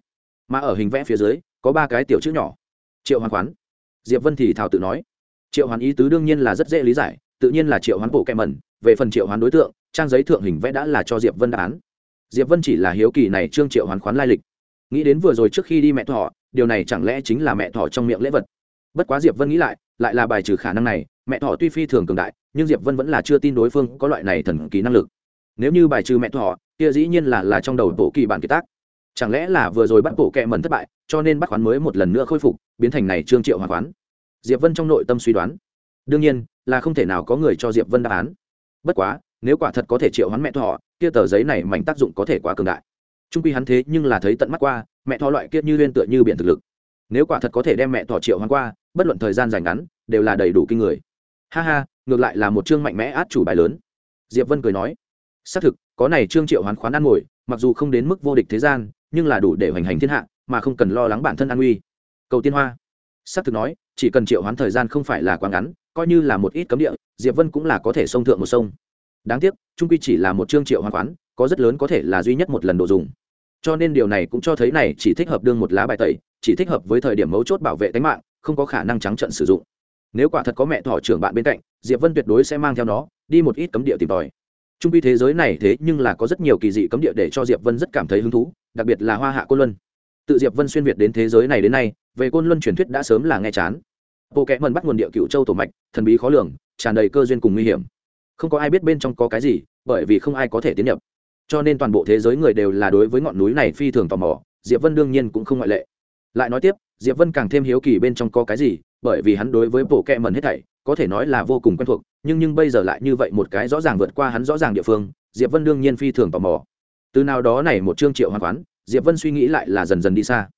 Speaker 1: mà ở hình vẽ phía dưới, có ba cái tiểu chữ nhỏ. Triệu hoàn khoán. Diệp vân thì thảo tự nói, triệu hoàn ý tứ đương nhiên là rất dễ lý giải, tự nhiên là triệu hoán bộ kẹ mẩn, về phần triệu hoán đối tượng, trang giấy thượng hình vẽ đã là cho diệp vân đáp án. Diệp vân chỉ là hiếu kỳ này trương triệu hoán khoán lai lịch. Nghĩ đến vừa rồi trước khi đi mẹ thỏ, điều này chẳng lẽ chính là mẹ thỏ trong miệng lễ vật? Bất quá diệp vân nghĩ lại lại là bài trừ khả năng này, mẹ thỏ tuy phi thường cường đại, nhưng diệp vân vẫn là chưa tin đối phương có loại này thần kỳ năng lực. Nếu như bài trừ mẹ thỏ, kia dĩ nhiên là là trong đầu bộ kỳ bản kiệt tác chẳng lẽ là vừa rồi bắt bộ kẹ mẩn thất bại, cho nên bắt khoán mới một lần nữa khôi phục, biến thành này trương triệu hoàn khoán? Diệp vân trong nội tâm suy đoán. Đương nhiên, là không thể nào có người cho diệp vân đáp án. Bất quá, nếu quả thật có thể triệu hoán mẹ thọ, kia tờ giấy này mảnh tác dụng có thể quá cường đại. Trung quy hắn thế nhưng là thấy tận mắt qua, mẹ thọ loại kia như liên tựa như biển thực lực. Nếu quả thật có thể đem mẹ thọ triệu hoán qua, bất luận thời gian dài ngắn, đều là đầy đủ kinh người. Ha ha, ngược lại là một chương mạnh mẽ át chủ bài lớn. Diệp vân cười nói, xác thực, có này trương triệu hoán khoán ăn ngồi, mặc dù không đến mức vô địch thế gian nhưng là đủ để hoành hành thiên hạ, mà không cần lo lắng bản thân an nguy. Cầu tiên hoa. Xác thực nói, chỉ cần triệu hoán thời gian không phải là quá ngắn, coi như là một ít cấm địa, diệp vân cũng là có thể sông thượng một sông. Đáng tiếc, trung quy chỉ là một chương triệu hoán khoán có rất lớn có thể là duy nhất một lần đồ dùng. Cho nên điều này cũng cho thấy này chỉ thích hợp đương một lá bài tẩy, chỉ thích hợp với thời điểm mấu chốt bảo vệ tính mạng, không có khả năng trắng trận sử dụng. Nếu quả thật có mẹ thỏ trưởng bạn bên cạnh, diệp vân tuyệt đối sẽ mang theo nó, đi một ít cấm địa tìm tòi trung bi thế giới này thế nhưng là có rất nhiều kỳ dị cấm địa để cho diệp vân rất cảm thấy hứng thú, đặc biệt là hoa hạ côn luân. Tự diệp vân xuyên việt đến thế giới này đến nay, về côn luân truyền thuyết đã sớm là nghe chán. Bộ kẽ mần bắt nguồn địa cựu châu tổ mạch, thần bí khó lường, tràn đầy cơ duyên cùng nguy hiểm. Không có ai biết bên trong có cái gì, bởi vì không ai có thể tiến nhập. Cho nên toàn bộ thế giới người đều là đối với ngọn núi này phi thường tò mò, diệp vân đương nhiên cũng không ngoại lệ. Lại nói tiếp, diệp vân càng thêm hiếu kỳ bên trong có cái gì, bởi vì hắn đối với bộ kẽ mần hết thảy, có thể nói là vô cùng quen thuộc nhưng nhưng bây giờ lại như vậy một cái rõ ràng vượt qua hắn rõ ràng địa phương, diệp vân đương nhiên phi thường tò mò. Từ nào đó này một chương triệu hoàn quán, diệp vân suy nghĩ lại là dần dần đi xa.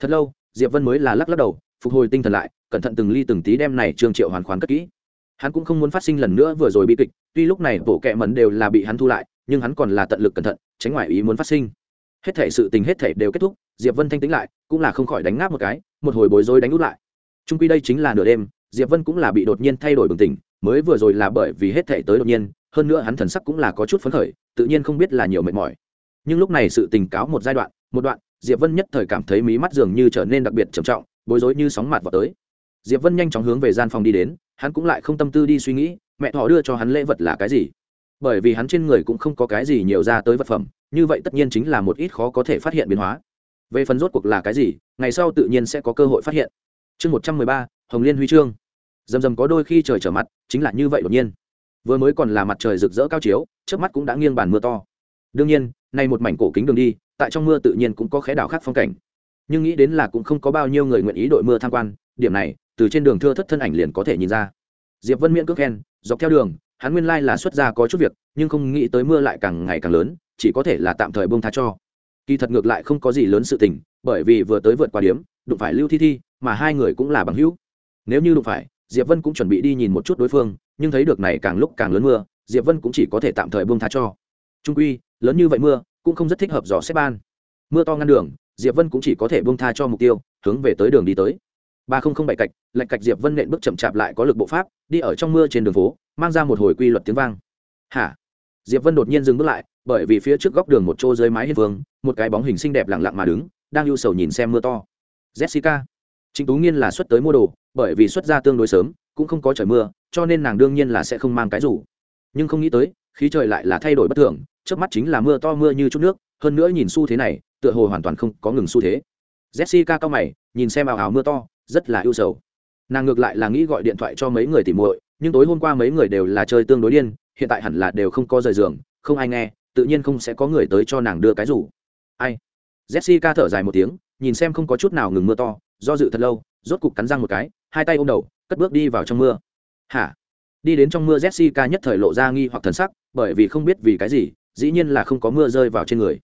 Speaker 1: Thật lâu, diệp vân mới là lắc lắc đầu, phục hồi tinh thần lại, cẩn thận từng ly từng tí đem này trương triệu hoàn khoán cất kỹ. Hắn cũng không muốn phát sinh lần nữa vừa rồi bi kịch, tuy lúc này bộ kệ mẩn đều là bị hắn thu lại, nhưng hắn còn là tận lực cẩn thận, tránh ngoại ý muốn phát sinh. Hết thể sự tình hết thể đều kết thúc, diệp vân thanh tĩnh lại, cũng là không khỏi đánh ngáp một cái, một hồi bối rối đánh út lại. Trung quy đây chính là nửa đêm, diệp vân cũng là bị đột nhiên thay đổi bừng tỉnh mới vừa rồi là bởi vì hết thể tới đột nhiên, hơn nữa hắn thần sắc cũng là có chút phấn khởi, tự nhiên không biết là nhiều mệt mỏi. Nhưng lúc này sự tình cáo một giai đoạn, một đoạn, diệp vân nhất thời cảm thấy mí mắt dường như trở nên đặc biệt trầm trọng, bối rối như sóng mặt vào tới. Diệp vân nhanh chóng hướng về gian phòng đi đến, hắn cũng lại không tâm tư đi suy nghĩ, mẹ thọ đưa cho hắn lễ vật là cái gì? Bởi vì hắn trên người cũng không có cái gì nhiều ra tới vật phẩm, như vậy tất nhiên chính là một ít khó có thể phát hiện biến hóa. Về phần rốt cuộc là cái gì, ngày sau tự nhiên sẽ có cơ hội phát hiện. Chương một trăm mười ba, hồng liên huy chương dầm dầm có đôi khi trời trở mặt, chính là như vậy đột nhiên. Vừa mới còn là mặt trời rực rỡ cao chiếu trước mắt cũng đã nghiêng bàn mưa to. Đương nhiên, nay một mảnh cổ kính đường đi, tại trong mưa tự nhiên cũng có khẽ đảo khác phong cảnh. Nhưng nghĩ đến là cũng không có bao nhiêu người nguyện ý đội mưa tham quan, điểm này, từ trên đường thưa thất thân ảnh liền có thể nhìn ra. Diệp vân miễn cước khen, dọc theo đường, hắn nguyên lai là xuất ra có chút việc, nhưng không nghĩ tới mưa lại càng ngày càng lớn, chỉ có thể là tạm thời bông tha cho. Kỳ thật ngược lại không có gì lớn sự tình, bởi vì vừa tới vượt qua điếm, đụng phải lưu thi thi, mà hai người cũng là bằng hữu. Nếu như đụng phải diệp vân cũng chuẩn bị đi nhìn một chút đối phương, nhưng thấy được này càng lúc càng lớn mưa, diệp vân cũng chỉ có thể tạm thời buông tha cho. Trung quy, lớn như vậy mưa, cũng không rất thích hợp dò xếp ban. Mưa to ngăn đường, diệp vân cũng chỉ có thể buông tha cho mục tiêu, hướng về tới đường đi tới. Ba không không bảy cạch lạch cạch diệp vân nện bước chậm chạp lại có lực bộ pháp, đi ở trong mưa trên đường phố, mang ra một hồi quy luật tiếng vang. Hả? Diệp vân đột nhiên dừng bước lại, bởi vì phía trước góc đường một chỗ dưới mái hiên vương, một cái bóng hình xinh đẹp lặng lặng mà đứng, đang ưu sầu nhìn xem mưa to. Jessica. Trịnh tú nghiên là xuất tới mua đồ bởi vì xuất ra tương đối sớm, cũng không có trời mưa, cho nên nàng đương nhiên là sẽ không mang cái rủ. Nhưng không nghĩ tới, khí trời lại là thay đổi bất thường, trước mắt chính là mưa to mưa như chút nước, hơn nữa nhìn xu thế này, tựa hồ hoàn toàn không có ngừng xu thế. Jessica cao mày, nhìn xem ảo ảo mưa to, rất là ưu sầu. Nàng ngược lại là nghĩ gọi điện thoại cho mấy người tìm muội, nhưng tối hôm qua mấy người đều là chơi tương đối điên, hiện tại hẳn là đều không có rời giường, không ai nghe, tự nhiên không sẽ có người tới cho nàng đưa cái rủ. Ai? Jessica thở dài một tiếng, nhìn xem không có chút nào ngừng mưa to do dự thật lâu, rốt cục cắn răng một cái, hai tay ôm đầu, cất bước đi vào trong mưa. Hả? Đi đến trong mưa jessica nhất thời lộ ra nghi hoặc thần sắc, bởi vì không biết vì cái gì, dĩ nhiên là không có mưa rơi vào trên người.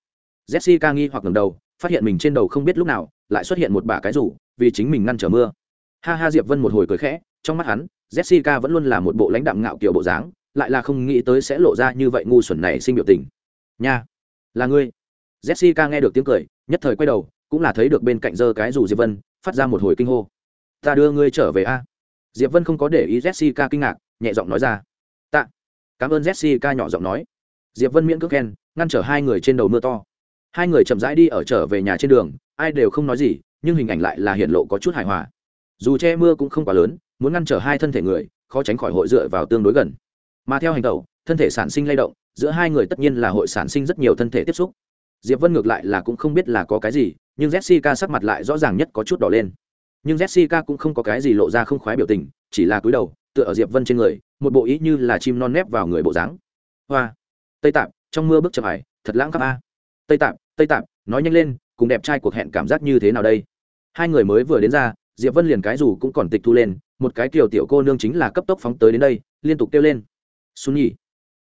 Speaker 1: Jessica nghi hoặc ngầm đầu, phát hiện mình trên đầu không biết lúc nào, lại xuất hiện một bả cái rủ, vì chính mình ngăn trở mưa. Ha ha diệp vân một hồi cười khẽ, trong mắt hắn, jessica vẫn luôn là một bộ lãnh đạm ngạo kiểu bộ dáng, lại là không nghĩ tới sẽ lộ ra như vậy ngu xuẩn này sinh biểu tình. Nha, là ngươi. Jessica nghe được tiếng cười, nhất thời quay đầu, cũng là thấy được bên cạnh giơ cái rủ diệp vân phát ra một hồi kinh hô. Ta đưa ngươi trở về a. Diệp vân không có để ý jessica kinh ngạc, nhẹ giọng nói ra. Tạ. Cảm ơn jessica nhỏ giọng nói. Diệp vân miễn cước khen, ngăn trở hai người trên đầu mưa to. Hai người chậm rãi đi ở trở về nhà trên đường, ai đều không nói gì, nhưng hình ảnh lại là hiện lộ có chút hài hòa. Dù che mưa cũng không quá lớn, muốn ngăn trở hai thân thể người, khó tránh khỏi hội dựa vào tương đối gần. Mà theo hành tẩu, thân thể sản sinh lay động, giữa hai người tất nhiên là hội sản sinh rất nhiều thân thể tiếp xúc. Diệp vân ngược lại là cũng không biết là có cái gì nhưng jessica sắc mặt lại rõ ràng nhất có chút đỏ lên nhưng jessica cũng không có cái gì lộ ra không khoái biểu tình chỉ là cúi đầu tựa ở diệp vân trên người một bộ ý như là chim non nép vào người bộ dáng hoa tây tạp trong mưa bước chậm ải thật lãng khắp a tây tạp tây tạp nói nhanh lên cùng đẹp trai cuộc hẹn cảm giác như thế nào đây hai người mới vừa đến ra diệp vân liền cái dù cũng còn tịch thu lên một cái kiểu tiểu cô nương chính là cấp tốc phóng tới đến đây liên tục kêu lên xuân nhỉ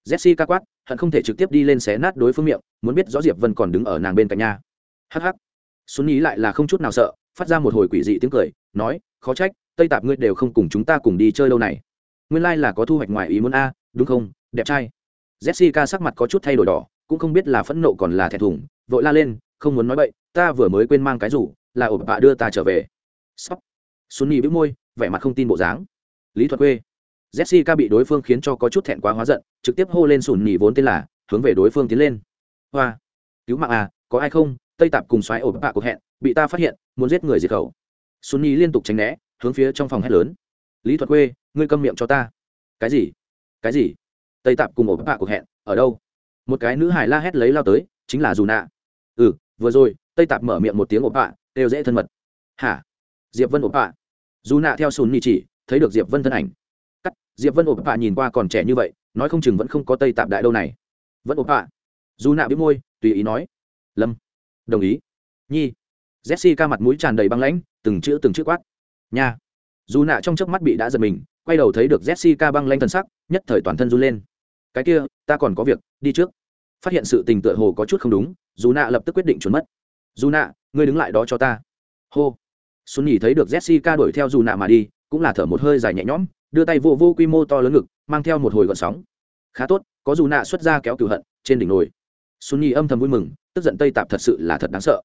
Speaker 1: jessica quát, hận không thể trực tiếp đi lên xé nát đối phương miệng, muốn biết rõ diệp vân còn đứng ở nàng bên cạnh nhà hắc hắc xuân nhỉ lại là không chút nào sợ, phát ra một hồi quỷ dị tiếng cười, nói, khó trách, tây tạp ngươi đều không cùng chúng ta cùng đi chơi lâu này. Nguyên lai là có thu hoạch ngoài ý muốn a, đúng không? Đẹp trai. Jessica sắc mặt có chút thay đổi đỏ, cũng không biết là phẫn nộ còn là thẹn thùng, vội la lên, không muốn nói bậy, ta vừa mới quên mang cái rủ, là ổ bạ đưa ta trở về. Sóc xuân nhỉ bĩu môi, vẻ mặt không tin bộ dáng. Lý thuật quê jessica bị đối phương khiến cho có chút thẹn quá hóa giận, trực tiếp hô lên sùn nhỉ vốn tên là, hướng về đối phương tiến lên. Hoa, cứu mạng à có ai không? Tây tạp cùng xoáy ổ bạ cuộc hẹn, bị ta phát hiện, muốn giết người diệt khẩu. Xuân nhỉ liên tục tránh né, hướng phía trong phòng hét lớn. Lý thuật quê ngươi câm miệng cho ta. Cái gì? Cái gì? Tây tạp cùng ổ bạ cuộc hẹn, ở đâu? Một cái nữ hải la hét lấy lao tới, chính là dù nạ ừ vừa rồi, tây tạp mở miệng một tiếng ổ bạ, đều dễ thân mật. Hả? Diệp vân ổ bạ. Dù nạ theo sùn nhị chỉ, thấy được diệp vân thân ảnh. Cắt, diệp vân ổ bạ nhìn qua còn trẻ như vậy, nói không chừng vẫn không có tây tạp đại đâu này. Vẫn ổ bạ. Dù nạ biết môi, tùy ý nói. Lâm đồng ý. Nhi. Jessica mặt mũi tràn đầy băng lãnh, từng chữ từng chữ quát. Nha. Dù nạ trong chớp mắt bị đã giật mình, quay đầu thấy được jessica băng lanh thần sắc, nhất thời toàn thân run lên. Cái kia, ta còn có việc, đi trước. Phát hiện sự tình tựa hồ có chút không đúng, dù nạ lập tức quyết định trốn mất. Dù nạ, ngươi đứng lại đó cho ta. Hô. Xuân nhỉ thấy được jessica đuổi theo dù nạ mà đi, cũng là thở một hơi dài nhẹ nhõm, đưa tay vô vô quy mô to lớn ngực, mang theo một hồi gọn sóng. Khá tốt, có dù nạ xuất ra kéo cửu hận, trên đỉnh nồi. Xuân nhỉ âm thầm vui mừng tức giận tây tạp thật sự là thật đáng sợ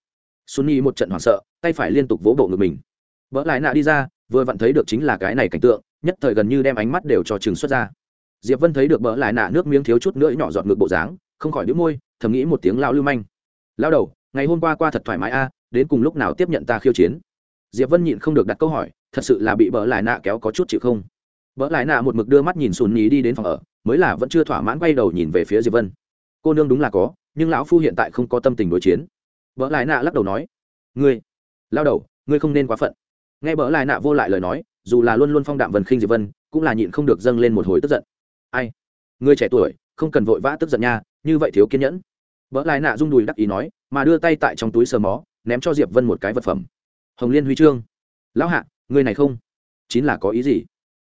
Speaker 1: xuân một trận hoảng sợ, tay phải liên tục vỗ bộ ngực mình. Vỡ lại nạ đi ra, vừa vặn thấy được chính là cái này cảnh tượng, nhất thời gần như đem ánh mắt đều cho chừng xuất ra. Diệp vân thấy được vỡ lại nạ nước miếng thiếu chút nữa nhỏ giọt ngực bộ dáng, không khỏi đĩu môi, thầm nghĩ một tiếng lao lưu manh. Lao đầu, ngày hôm qua qua thật thoải mái a, đến cùng lúc nào tiếp nhận ta khiêu chiến? Diệp vân nhịn không được đặt câu hỏi, thật sự là bị bỡ lại nạ kéo có chút chịu không? Bỡ lại nạ một mực đưa mắt nhìn sùn nhí đi đến phòng ở, mới là vẫn chưa thỏa mãn quay đầu nhìn về phía diệp vân. Cô nương đúng là có nhưng lão phu hiện tại không có tâm tình đối chiến. Bỡ lại nạ lắc đầu nói, ngươi, lao đầu, ngươi không nên quá phận. Nghe bỡ lại nạ vô lại lời nói, dù là luôn luôn phong đạm vần khinh diệp vân, cũng là nhịn không được dâng lên một hồi tức giận. Ai, ngươi trẻ tuổi, không cần vội vã tức giận nha, như vậy thiếu kiên nhẫn. Bỡ lại nạ rung đùi đắc ý nói, mà đưa tay tại trong túi sờ mó, ném cho diệp vân một cái vật phẩm. Hồng liên huy chương lão hạ, ngươi này không, chính là có ý gì?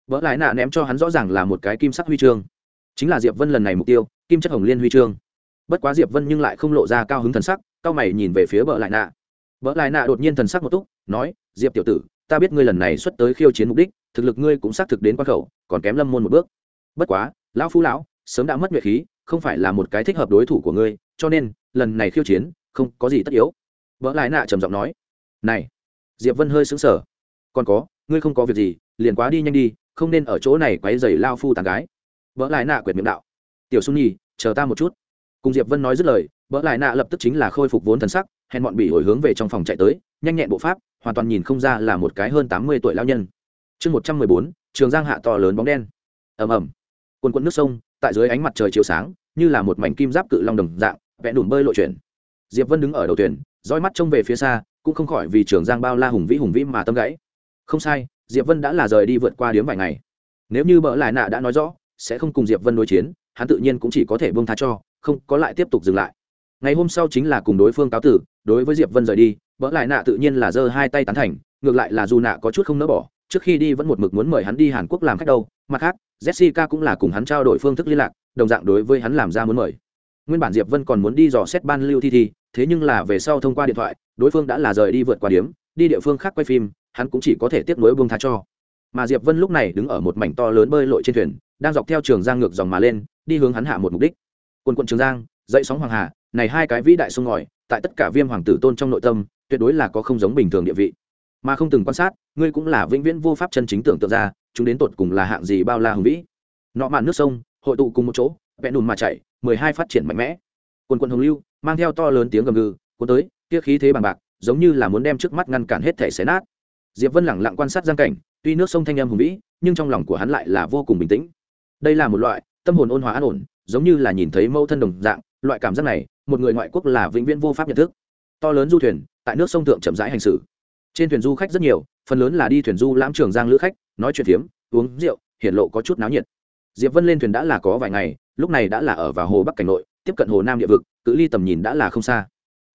Speaker 1: Vợ lại nạ ném cho hắn rõ ràng là một cái kim sắc huy chương. Chính là diệp vân lần này mục tiêu, kim chất hồng liên huy chương bất quá diệp vân nhưng lại không lộ ra cao hứng thần sắc, cao mày nhìn về phía vợ lại nạ. Vợ lại nạ đột nhiên thần sắc một túc, nói, diệp tiểu tử, ta biết ngươi lần này xuất tới khiêu chiến mục đích, thực lực ngươi cũng xác thực đến quan khẩu, còn kém lâm môn một bước. Bất quá, lão phu lão, sớm đã mất nhuệ khí, không phải là một cái thích hợp đối thủ của ngươi, cho nên, lần này khiêu chiến, không có gì tất yếu. Vợ lại nạ trầm giọng nói, này. Diệp vân hơi sững sờ. Còn có, ngươi không có việc gì, liền quá đi nhanh đi, không nên ở chỗ này quấy rầy lao phu tàn gái. Vợ lại nạ quyệt miệng đạo, tiểu xuân nhi, chờ ta một chút cùng diệp vân nói dứt lời vợ lại nạ lập tức chính là khôi phục vốn thần sắc hẹn bọn bị hồi hướng về trong phòng chạy tới, nhanh nhẹn bộ pháp, hoàn toàn nhìn không ra là một cái hơn tám mươi tuổi lao nhân. Chương một trăm mười bốn, trường giang hạ to lớn bóng đen. Ầm ầm. Quần quận nước sông, tại dưới ánh mặt trời chiếu sáng, như là một mảnh kim giáp cự long đồng dạng, vẽ đùm bơi lộ chuyển. Diệp vân đứng ở đầu thuyền, dõi mắt trông về phía xa, cũng không khỏi vì trường giang bao la hùng vĩ hùng vĩ mà tâm gãy. Không sai, diệp vân đã là rời đi vượt qua điếm vài ngày. Nếu như bỡ lại nạ đã nói rõ, sẽ không cùng diệp vân đối chiến hắn tự nhiên cũng chỉ có thể buông tha cho, không có lại tiếp tục dừng lại. Ngày hôm sau chính là cùng đối phương cáo tử, đối với diệp vân rời đi bỡ lại nạ tự nhiên là giơ hai tay tán thành, ngược lại là dù nạ có chút không nỡ bỏ, trước khi đi vẫn một mực muốn mời hắn đi hàn quốc làm khách đâu, mặt khác, jessica cũng là cùng hắn trao đổi phương thức liên lạc, đồng dạng đối với hắn làm ra muốn mời. Nguyên bản diệp vân còn muốn đi dò xét ban lưu thi thi, thế nhưng là về sau thông qua điện thoại, đối phương đã là rời đi vượt qua điếm đi địa phương khác quay phim, hắn cũng chỉ có thể tiếp nối buông tha cho. Mà diệp vân lúc này đứng ở một mảnh to lớn bơi lội trên thuyền, đang dọc theo trường giang ngược dòng mà lên đi hướng hắn hạ một mục đích. Quân quận trường giang, dậy sóng hoàng hà, này hai cái vĩ đại sông ngòi, tại tất cả viêm hoàng tử tôn trong nội tâm, tuyệt đối là có không giống bình thường địa vị. Mà không từng quan sát, ngươi cũng là vĩnh viễn vô pháp chân chính tưởng tượng ra, chúng đến tột cùng là hạng gì bao la hùng vĩ. Nọ mạn nước sông, hội tụ cùng một chỗ vẹn đùn mà chạy, mười hai phát triển mạnh mẽ. Quần quần hồng lưu, mang theo to lớn tiếng gầm gừ, cuốn tới, kia khí thế bằng bạc, giống như là muốn đem trước mắt ngăn cản hết thể xé nát. Diệp vân lẳng lặng quan sát giang cảnh, tuy nước sông thanh âm hùng vĩ, nhưng trong lòng của hắn lại là vô cùng bình tĩnh. Đây là một loại tâm hồn ôn hòa an ổn, giống như là nhìn thấy mâu thân đồng dạng, loại cảm giác này, một người ngoại quốc là vĩnh viễn vô pháp nhận thức. To lớn du thuyền, tại nước sông thượng chậm rãi hành xử. Trên thuyền du khách rất nhiều, phần lớn là đi thuyền du lãm trường giang lữ khách, nói chuyện phiếm, uống rượu hiện lộ có chút náo nhiệt. Diệp vân lên thuyền đã là có vài ngày, lúc này đã là ở vào hồ bắc cảnh nội, tiếp cận hồ nam địa vực, cự ly tầm nhìn đã là không xa.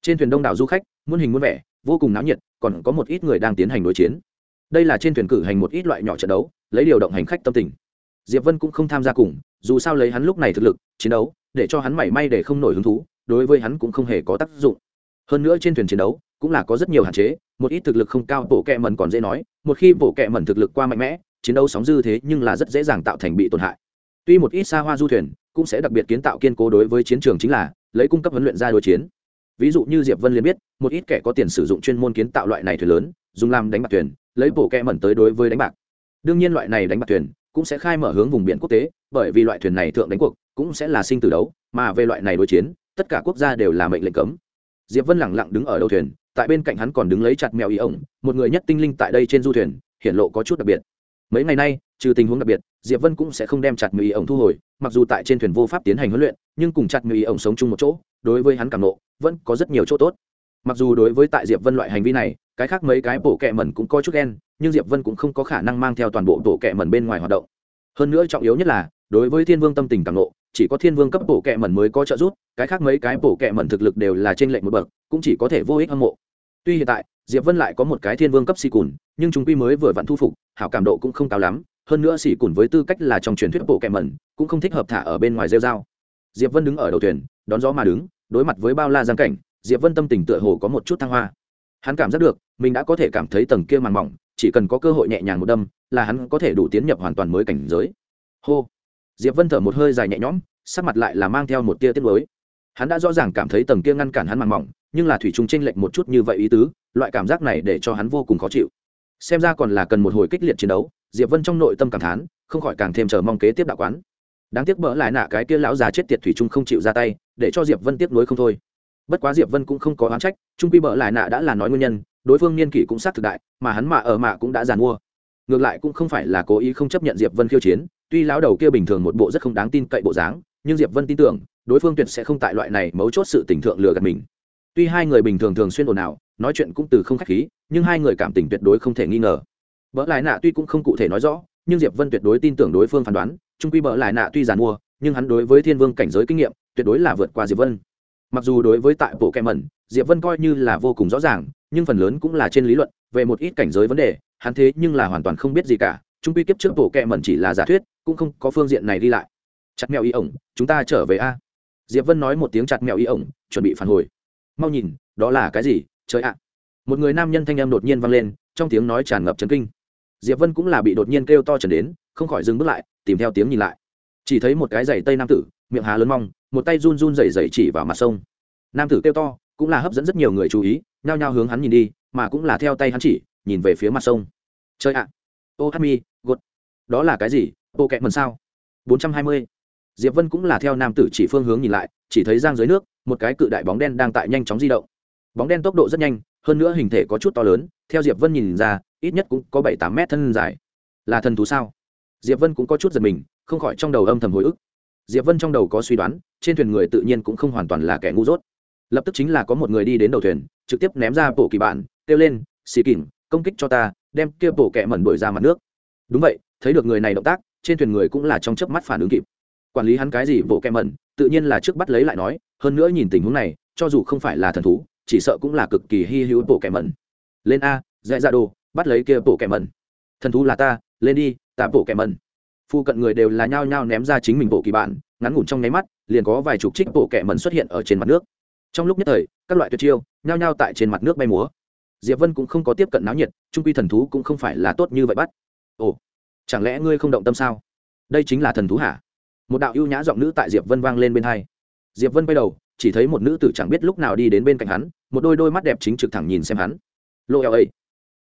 Speaker 1: Trên thuyền đông đảo du khách, muôn hình muôn vẻ, vô cùng náo nhiệt, còn có một ít người đang tiến hành đối chiến. Đây là trên thuyền cử hành một ít loại nhỏ trận đấu, lấy điều động hành khách tâm tình diệp vân cũng không tham gia cùng, dù sao lấy hắn lúc này thực lực, chiến đấu, để cho hắn mảy may để không nổi hứng thú, đối với hắn cũng không hề có tác dụng. Hơn nữa trên thuyền chiến đấu, cũng là có rất nhiều hạn chế, một ít thực lực không cao, bộ kẹ mẩn còn dễ nói, một khi bộ kẹ mẩn thực lực qua mạnh mẽ, chiến đấu sóng dư thế nhưng là rất dễ dàng tạo thành bị tổn hại. Tuy một ít xa hoa du thuyền, cũng sẽ đặc biệt kiến tạo kiên cố đối với chiến trường chính là, lấy cung cấp huấn luyện ra đối chiến. Ví dụ như diệp vân liền biết, một ít kẻ có tiền sử dụng chuyên môn kiến tạo loại này thuyền lớn, dùng làm đánh bạc thuyền, lấy bộ kẹ mẩn tới đối với đánh bạc. Đương nhiên loại này đánh bạc thuyền cũng sẽ khai mở hướng vùng biển quốc tế, bởi vì loại thuyền này thượng đánh cuộc cũng sẽ là sinh tử đấu, mà về loại này đối chiến, tất cả quốc gia đều là mệnh lệnh cấm. Diệp vân lẳng lặng đứng ở đầu thuyền, tại bên cạnh hắn còn đứng lấy chặt mèo ý ổng, một người nhất tinh linh tại đây trên du thuyền hiện lộ có chút đặc biệt. Mấy ngày nay, trừ tình huống đặc biệt, diệp vân cũng sẽ không đem chặt mèo ý ổng thu hồi, mặc dù tại trên thuyền vô pháp tiến hành huấn luyện, nhưng cùng chặt mèo ý ổng sống chung một chỗ, đối với hắn cảm nộ, vẫn có rất nhiều chỗ tốt. Mặc dù đối với tại diệp vân loại hành vi này, cái khác mấy cái bộ kẹ mẩn cũng có chút ghen nhưng diệp vân cũng không có khả năng mang theo toàn bộ bộ kẹ mẩn bên ngoài hoạt động hơn nữa trọng yếu nhất là đối với thiên vương tâm tình càng lộ chỉ có thiên vương cấp bộ kẹ mẩn mới có trợ giúp cái khác mấy cái bộ kẹ mẩn thực lực đều là trên lệnh một bậc cũng chỉ có thể vô ích hâm mộ tuy hiện tại diệp vân lại có một cái thiên vương cấp xì cùn nhưng chúng quy mới vừa vặn thu phục hảo cảm độ cũng không cao lắm hơn nữa xì cùn với tư cách là trong truyền thuyết bộ kẹ mẩn cũng không thích hợp thả ở bên ngoài rêu dao diệp vân đứng ở đầu thuyền đón gió mà đứng đối mặt với bao la giang cảnh diệp vân tâm tình tựa hồ có một chút thăng hoa hắn cảm giác được mình đã có thể cảm thấy tầng kia màn mỏng chỉ cần có cơ hội nhẹ nhàng một đâm, là hắn có thể đủ tiến nhập hoàn toàn mới cảnh giới. Hô. Diệp vân thở một hơi dài nhẹ nhõm, sắc mặt lại là mang theo một tia tiết mới hắn đã rõ ràng cảm thấy tầng kia ngăn cản hắn màng mỏng, nhưng là thủy trung chênh lệch một chút như vậy ý tứ, loại cảm giác này để cho hắn vô cùng khó chịu. Xem ra còn là cần một hồi kích liệt chiến đấu, diệp vân trong nội tâm cảm thán, không khỏi càng thêm chờ mong kế tiếp đạo quán. Đáng tiếc bỡ lại nạ cái kia lão già chết tiệt thủy trung không chịu ra tay, để cho diệp vân tiếc nuối không thôi bất quá diệp vân cũng không có oán trách, trung quy bợ lại nạ đã là nói nguyên nhân, đối phương niên kỷ cũng sát thực đại, mà hắn mà ở mạ cũng đã giàn mua ngược lại cũng không phải là cố ý không chấp nhận diệp vân khiêu chiến, tuy lão đầu kia bình thường một bộ rất không đáng tin cậy bộ dáng, nhưng diệp vân tin tưởng, đối phương tuyệt sẽ không tại loại này mấu chốt sự tình thượng lừa gạt mình. Tuy hai người bình thường thường xuyên ồn ào, nói chuyện cũng từ không khách khí, nhưng hai người cảm tình tuyệt đối không thể nghi ngờ. Bỡ lại nạ tuy cũng không cụ thể nói rõ, nhưng diệp vân tuyệt đối tin tưởng đối phương phán đoán, trung quy bỡ lại nạ tuy giàn mua nhưng hắn đối với thiên vương cảnh giới kinh nghiệm, tuyệt đối là vượt qua diệp vân mặc dù đối với tại bộ kẹm mẩn diệp vân coi như là vô cùng rõ ràng, nhưng phần lớn cũng là trên lý luận, về một ít cảnh giới vấn đề, hắn thế nhưng là hoàn toàn không biết gì cả. Trung quy kiếp trước bộ kẹ mẩn chỉ là giả thuyết, cũng không có phương diện này đi lại. Chặt mèo y ổng, chúng ta trở về a. Diệp vân nói một tiếng chặt mèo y ổng, chuẩn bị phản hồi. Mau nhìn, đó là cái gì? Trời ạ. Một người nam nhân thanh em đột nhiên vang lên, trong tiếng nói tràn ngập chấn kinh. Diệp vân cũng là bị đột nhiên kêu to trần đến, không khỏi dừng bước lại, tìm theo tiếng nhìn lại. Chỉ thấy một cái giày tây nam tử miệng há lớn mong, một tay run run rẩy rẩy chỉ vào mặt sông. Nam tử kêu to, cũng là hấp dẫn rất nhiều người chú ý, nhao nhao hướng hắn nhìn đi, mà cũng là theo tay hắn chỉ, nhìn về phía mặt sông. Chơi ạ! Ô hát mi, gột. Đó là cái gì? Ô kẹt mần sao? Bốn trăm hai mươi. Diệp vân cũng là theo nam tử chỉ phương hướng nhìn lại, chỉ thấy giang dưới nước, một cái cự đại bóng đen đang tại nhanh chóng di động. Bóng đen tốc độ rất nhanh, hơn nữa hình thể có chút to lớn, theo diệp vân nhìn ra, ít nhất cũng có bảy tám mét thân dài. Là thần thú sao? Diệp vân cũng có chút giật mình, không khỏi trong đầu âm thầm hồi ức diệp vân trong đầu có suy đoán, trên thuyền người tự nhiên cũng không hoàn toàn là kẻ ngu dốt. Lập tức chính là có một người đi đến đầu thuyền, trực tiếp ném ra bộ kỳ bản, kêu lên, xì kỉnh công kích cho ta, đem kia bộ kẹ mẩn đuổi ra mặt nước. Đúng vậy, thấy được người này động tác, trên thuyền người cũng là trong chớp mắt phản ứng kịp. Quản lý hắn cái gì, bộ kẹ mẩn, tự nhiên là trước bắt lấy lại nói, hơn nữa nhìn tình huống này, cho dù không phải là thần thú, chỉ sợ cũng là cực kỳ hy hữu bộ kẹ mẩn. Lên a, dạy ra đồ, bắt lấy kia bộ kẹ mẩn. Thần thú là ta, lên đi, ta bộ kẹ mẩn phu cận người đều là nhao nhao ném ra chính mình bộ kỳ bản, ngắn ngủn trong nháy mắt, liền có vài chục trích bộ kẻ mẩn xuất hiện ở trên mặt nước. Trong lúc nhất thời, các loại tuyệt chiêu, nhao nhao tại trên mặt nước bay múa. Diệp vân cũng không có tiếp cận náo nhiệt, trung quy thần thú cũng không phải là tốt như vậy bắt. Ồ, chẳng lẽ ngươi không động tâm sao? Đây chính là thần thú hả? Một đạo ưu nhã giọng nữ tại diệp vân vang lên bên hai. Diệp vân quay đầu, chỉ thấy một nữ tử chẳng biết lúc nào đi đến bên cạnh hắn, một đôi đôi mắt đẹp chính trực thẳng nhìn xem hắn. Lô eo ấy